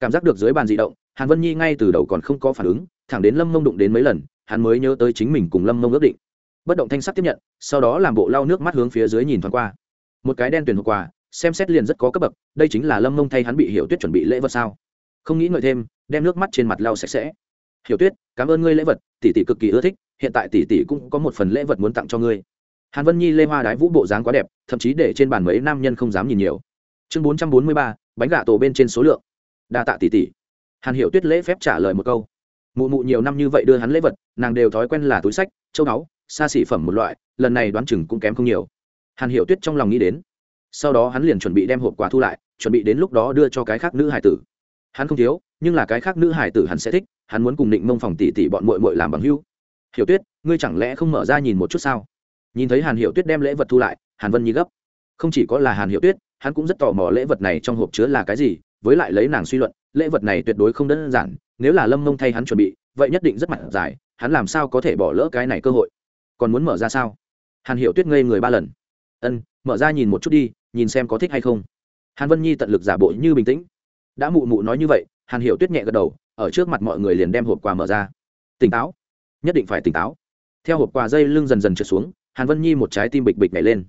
Cảm giác được dưới bàn di động, hàn vân nhi ngay từ đầu còn không có phản ứng, thẳng đến lâm mông đụng đến mấy lần hắn mới nhớ tới chính mình cùng lâm mông ước định. Bất động thanh sắc tiếp nhận, sau đó làm bộ lau nước mắt hướng phía dưới nhìn thoáng qua. Một cái đen tuyển hộp quà, xem xét liền rất có cấp bậc, đây chính là lâm mông thay hắn bị hiểu tuyết chuẩn bị lễ vật sao? Không nghĩ ngợi thêm, đem nước mắt trên mặt lau sạch sẽ. Hiểu tuyết, cảm ơn ngươi lễ vật, tỷ tỷ cực kỳ ưa thích, hiện tại tỷ tỷ cũng có một phần lễ vật muốn tặng cho ngươi. Hàn vân nhi lê hoa đái vũ bộ dáng quá đẹp, thậm chí để trên bàn mấy nam nhân không dám nhìn nhiều. Chương bốn trăm bốn mươi ba, bánh gà tổ bên trên số lượng. Đa tạ tỷ tỷ. Hàn hiểu tuyết lễ phép trả lời một câu mụ mụ nhiều năm như vậy đưa hắn lễ vật, nàng đều thói quen là túi sách, châu báu, xa xỉ phẩm một loại, lần này đoán chừng cũng kém không nhiều. Hàn hiểu tuyết trong lòng nghĩ đến. Sau đó hắn liền chuẩn bị đem hộp quà thu lại, chuẩn bị đến lúc đó đưa cho cái khác nữ hải tử. Hắn không thiếu, nhưng là cái khác nữ hải tử hắn sẽ thích, hắn muốn cùng định mông phòng tỉ tỉ bọn mội mội làm bằng hưu hiểu tuyết, ngươi chẳng lẽ không mở ra nhìn một chút sao? Nhìn thấy hàn hiểu tuyết đem lễ vật thu lại, hàn vân nhi gấp. Không chỉ có là hàn hiểu tuyết, hắn cũng rất tò mò lễ vật này trong hộp chứa là cái gì, với lại lấy nàng suy luận lễ vật này tuyệt đối không đơn giản, nếu là lâm mông thay hắn chuẩn bị, vậy nhất định rất mặt dài, hắn làm sao có thể bỏ lỡ cái này cơ hội? Còn muốn mở ra sao? Hàn hiểu tuyết ngây người ba lần. Ân, mở ra nhìn một chút đi, nhìn xem có thích hay không. Hàn vân nhi tận lực giả bộ như bình tĩnh. Đã mụ mụ nói như vậy, hàn hiểu tuyết nhẹ gật đầu, ở trước mặt mọi người liền đem hộp quà mở ra. Tỉnh táo. Nhất định phải tỉnh táo. Theo hộp quà dây lưng dần dần trượt xuống, hàn vân nhi một trái tim bịch bịch nhảy lên.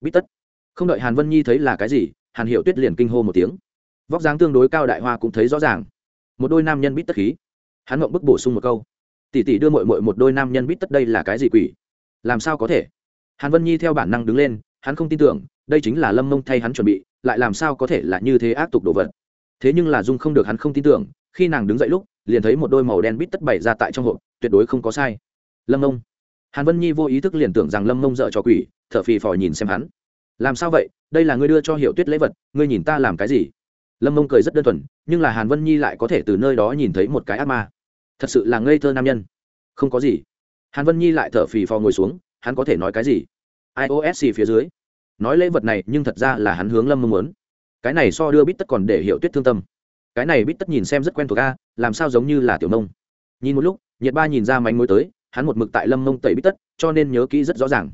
Bít tất. Không đợi hàn vân nhi thấy là cái gì, hàn hiểu tuyết liền kinh hô một tiếng vóc dáng tương đối cao đại hoa cũng thấy rõ ràng. Một đôi nam nhân bít tất khí. Hắn ngậm bức bổ sung một câu. Tỷ tỷ đưa mội mội một đôi nam nhân bít tất đây là cái gì quỷ? Làm sao có thể? Hàn vân nhi theo bản năng đứng lên, hắn không tin tưởng, đây chính là lâm mông thay hắn chuẩn bị, lại làm sao có thể là như thế ác tục đồ vật? Thế nhưng là dung không được hắn không tin tưởng, khi nàng đứng dậy lúc, liền thấy một đôi màu đen bít tất bày ra tại trong hộp, tuyệt đối không có sai. Lâm mông. Hàn vân nhi vô ý thức liền tưởng rằng lâm mông dợ cho quỷ, thở phì phò nhìn xem hắn. Làm sao vậy? Đây là ngươi đưa cho hiệu tuyết lễ vật, ngươi nhìn ta làm cái gì? Lâm mông cười rất đơn thuần, nhưng là hàn vân nhi lại có thể từ nơi đó nhìn thấy một cái ác ma. Thật sự là ngây thơ nam nhân. Không có gì. Hàn vân nhi lại thở phì phò ngồi xuống, hắn có thể nói cái gì? Iosc phía dưới. Nói lễ vật này, nhưng thật ra là hắn hướng lâm mông muốn. Cái này so đưa bít tất còn để hiệu tuyết thương tâm. Cái này bít tất nhìn xem rất quen thuộc a, làm sao giống như là tiểu nông nhìn một lúc, nhiệt ba nhìn ra mánh mối tới, hắn một mực tại lâm mông tẩy bít tất, cho nên nhớ kỹ rất rõ ràng.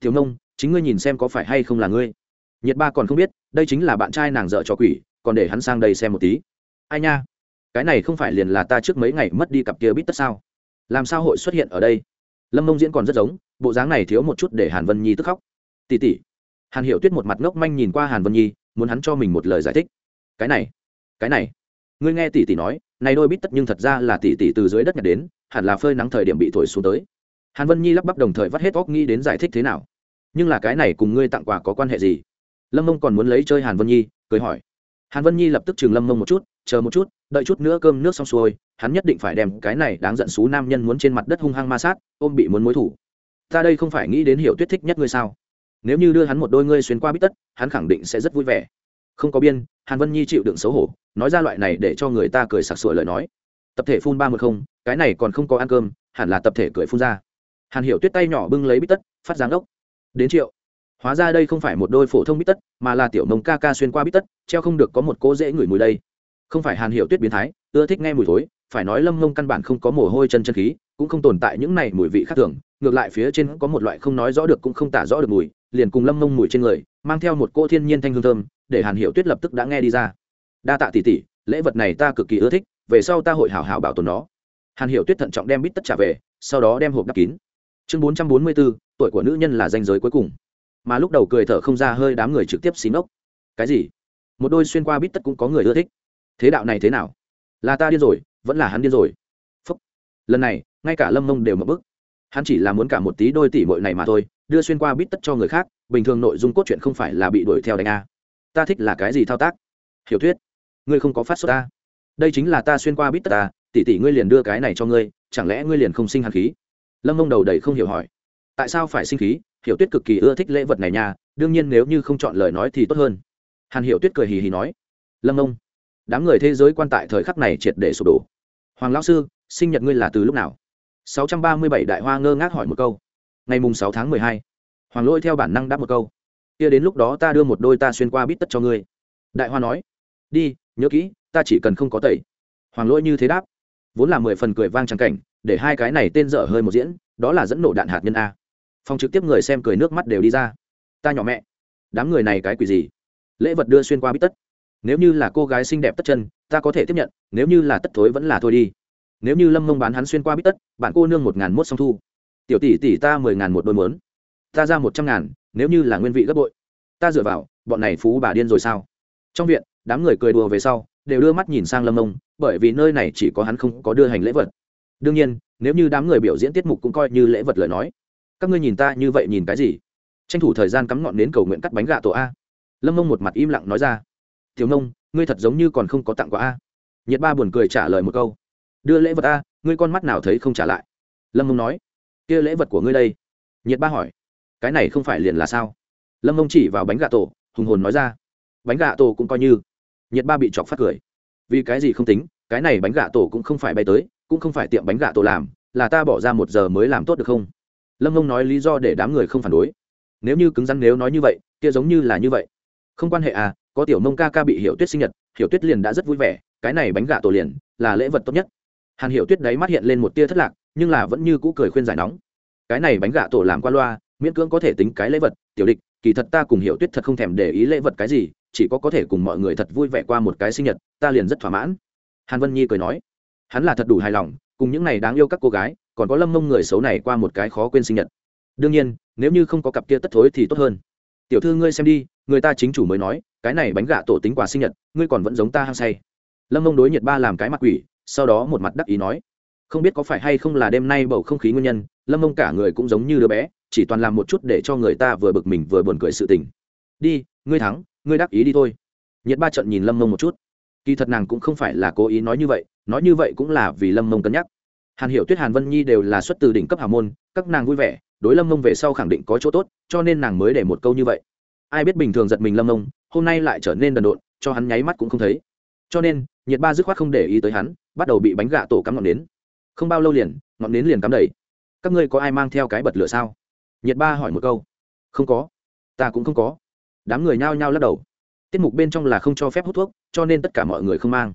Tiểu nông chính ngươi nhìn xem có phải hay không là ngươi? Nhiệt ba còn không biết, đây chính là bạn trai nàng dợ cho quỷ còn để hắn sang đây xem một tí. Ai nha, cái này không phải liền là ta trước mấy ngày mất đi cặp kia bít tất sao? Làm sao hội xuất hiện ở đây? Lâm mông diễn còn rất giống, bộ dáng này thiếu một chút để hàn vân nhi tức khóc. Tỉ tỉ hàn hiệu tuyết một mặt ngốc manh nhìn qua hàn vân nhi, muốn hắn cho mình một lời giải thích. Cái này cái này. Ngươi nghe tỷ tỷ nói, này đôi bít tất nhưng thật ra là tỷ tỷ từ dưới đất nhặt đến, hẳn là phơi nắng thời điểm bị thổi xuống tới. Hàn vân nhi lắp bắp đồng thời vắt hết óc nghĩ đến giải thích thế nào. Nhưng là cái này cùng ngươi tặng quà có quan hệ gì? Lâm mông còn muốn lấy chơi hàn vân nhi, cười hỏi hàn vân nhi lập tức trường lâm mông một chút, chờ một chút, đợi chút nữa cơm nước xong xuôi, hắn nhất định phải đem cái này đáng giận xú nam nhân muốn trên mặt đất hung hăng ma sát, ôm bị muốn mối thủ. Ta đây không phải nghĩ đến hiểu tuyết thích nhất ngươi sao? Nếu như đưa hắn một đôi ngươi xuyên qua bít tất, hắn khẳng định sẽ rất vui vẻ. Không có biên, hàn vân nhi chịu đựng xấu hổ, nói ra loại này để cho người ta cười sặc sụa lời nói. Tập thể phun ba một không, cái này còn không có ăn cơm, hẳn là tập thể cười phun ra. Hàn hiểu tuyết tay nhỏ bưng lấy bít tất, phát giáng ốc. Đến triệu hóa ra đây không phải một đôi phổ thông bít tất, mà là tiểu mông ca ca xuyên qua bít tất, treo không được có một cỗ dễ ngửi mùi đây. Không phải hàn hiểu tuyết biến thái, ưa thích nghe mùi thối, phải nói lâm mông căn bản không có mồ hôi chân chân khí, cũng không tồn tại những này mùi vị khác thường, ngược lại phía trên có một loại không nói rõ được cũng không tả rõ được mùi, liền cùng lâm mông mùi trên người, mang theo một cỗ thiên nhiên thanh hương thơm, để hàn hiểu tuyết lập tức đã nghe đi ra. Đa tạ tỷ tỷ, lễ vật này ta cực kỳ ưa thích, về sau ta hội hảo hảo bảo tồn nó. Hàn hiểu tuyết thận trọng đem bít tất trả về, sau đó đem hộp đắp kín. Chương bốn trăm bốn mươi bốn tuổi của nữ nhân là danh giới cuối cùng mà lúc đầu cười thở không ra hơi đám người trực tiếp xí nốc cái gì? Một đôi xuyên qua bít tất cũng có người ưa thích. Thế đạo này thế nào? Là ta điên rồi, vẫn là hắn điên rồi. Phúc. lần này, ngay cả lâm mông đều mập bức. Hắn chỉ là muốn cả một tí đôi tỷ mội này mà thôi, đưa xuyên qua bít tất cho người khác, bình thường nội dung cốt truyện không phải là bị đuổi theo đánh a. Ta thích là cái gì thao tác? Hiểu thuyết. Ngươi không có phát xuất ta. Đây chính là ta xuyên qua bít tất ta tỷ tỷ ngươi liền đưa cái này cho ngươi, chẳng lẽ ngươi liền không sinh hàn khí? Lâm mông đầu đầy không hiểu hỏi. Tại sao phải sinh khí? Hiểu tuyết cực kỳ ưa thích lễ vật này nha, đương nhiên nếu như không chọn lời nói thì tốt hơn. Hàn hiểu tuyết cười hì hì nói, lâm ông, đám người thế giới quan tại thời khắc này triệt để sụp đổ. Hoàng lão sư, sinh nhật ngươi là từ lúc nào? 637 đại hoa ngơ ngác hỏi một câu. Ngày mùng 6 tháng 12. hoàng lỗi theo bản năng đáp một câu, kia đến lúc đó ta đưa một đôi ta xuyên qua bít tất cho ngươi. Đại hoa nói, đi, nhớ kỹ, ta chỉ cần không có tẩy. Hoàng lỗi như thế đáp, vốn là mười phần cười vang trắng cảnh, để hai cái này tên dở hơi một diễn, đó là dẫn nổ đạn hạt nhân a phòng trực tiếp người xem cười nước mắt đều đi ra. Ta nhỏ mẹ, đám người này cái quỷ gì? Lễ vật đưa xuyên qua bít tất. Nếu như là cô gái xinh đẹp tất chân, ta có thể tiếp nhận, nếu như là tất thối vẫn là thôi đi. Nếu như lâm mông bán hắn xuyên qua bít tất, bạn cô nương một ngàn mốt song thu. Tiểu tỷ tỷ ta mười ngàn một đôi mớn ta ra một trăm ngàn, nếu như là nguyên vị gấp bội. Ta dựa vào, bọn này phú bà điên rồi sao? Trong viện, đám người cười đùa về sau, đều đưa mắt nhìn sang lâm mông, bởi vì nơi này chỉ có hắn không có đưa hành lễ vật. Đương nhiên, nếu như đám người biểu diễn tiết mục cũng coi như lễ vật lời nói các ngươi nhìn ta như vậy nhìn cái gì? Tranh thủ thời gian cắm ngọn nến cầu nguyện cắt bánh gà tổ a. Lâm mông một mặt im lặng nói ra. Thiếu nông ngươi thật giống như còn không có tặng quà a. Nhiệt ba buồn cười trả lời một câu. Đưa lễ vật a, ngươi con mắt nào thấy không trả lại? Lâm mông nói. Kia lễ vật của ngươi đây? Nhiệt ba hỏi. Cái này không phải liền là sao? Lâm mông chỉ vào bánh gà tổ, hùng hồn nói ra. Bánh gà tổ cũng coi như. Nhiệt ba bị chọc phát cười. Vì cái gì không tính, cái này bánh gà tổ cũng không phải bay tới, cũng không phải tiệm bánh gà tổ làm, là ta bỏ ra một giờ mới làm tốt được không? Lâm mông nói lý do để đám người không phản đối. Nếu như cứng rắn nếu nói như vậy, kia giống như là như vậy. Không quan hệ à có tiểu mông ca ca bị hiểu tuyết sinh nhật, hiểu tuyết liền đã rất vui vẻ, cái này bánh gà tổ liền, là lễ vật tốt nhất. Hàn hiểu tuyết đấy mắt hiện lên một tia thất lạc, nhưng là vẫn như cũ cười khuyên giải nóng. Cái này bánh gà tổ làm qua loa, miễn cưỡng có thể tính cái lễ vật, tiểu địch, kỳ thật ta cùng hiểu tuyết thật không thèm để ý lễ vật cái gì, chỉ có có thể cùng mọi người thật vui vẻ qua một cái sinh nhật, ta liền rất thỏa mãn. Hàn vân nhi cười nói, hắn là thật đủ hài lòng cùng những này đáng yêu các cô gái, còn có lâm mông người xấu này qua một cái khó quên sinh nhật. Đương nhiên, nếu như không có cặp kia tất thối thì tốt hơn. Tiểu thư ngươi xem đi, người ta chính chủ mới nói, cái này bánh gà tổ tính quà sinh nhật, ngươi còn vẫn giống ta hăng say. Lâm mông đối nhiệt ba làm cái mặt quỷ, sau đó một mặt đắc ý nói, không biết có phải hay không là đêm nay bầu không khí nguyên nhân, lâm mông cả người cũng giống như đứa bé, chỉ toàn làm một chút để cho người ta vừa bực mình vừa buồn cười sự tình. Đi, ngươi thắng, ngươi đắc ý đi thôi. Nhiệt ba trận nhìn lâm mông một chút. Kỳ thật nàng cũng không phải là cố ý nói như vậy nói như vậy cũng là vì lâm mông cân nhắc. Hàn hiểu tuyết, hàn vân nhi đều là xuất từ đỉnh cấp hào môn, các nàng vui vẻ, đối lâm mông về sau khẳng định có chỗ tốt, cho nên nàng mới để một câu như vậy. Ai biết bình thường giật mình lâm mông, hôm nay lại trở nên đần độn, cho hắn nháy mắt cũng không thấy. Cho nên, nhiệt ba dứt khoát không để ý tới hắn, bắt đầu bị bánh gà tổ cắm ngọn nến. Không bao lâu liền, ngọn nến liền cắm đầy. Các ngươi có ai mang theo cái bật lửa sao? Nhiệt ba hỏi một câu. Không có. Ta cũng không có. Đám người nhao nhao lắc đầu. Tiết mục bên trong là không cho phép hút thuốc, cho nên tất cả mọi người không mang.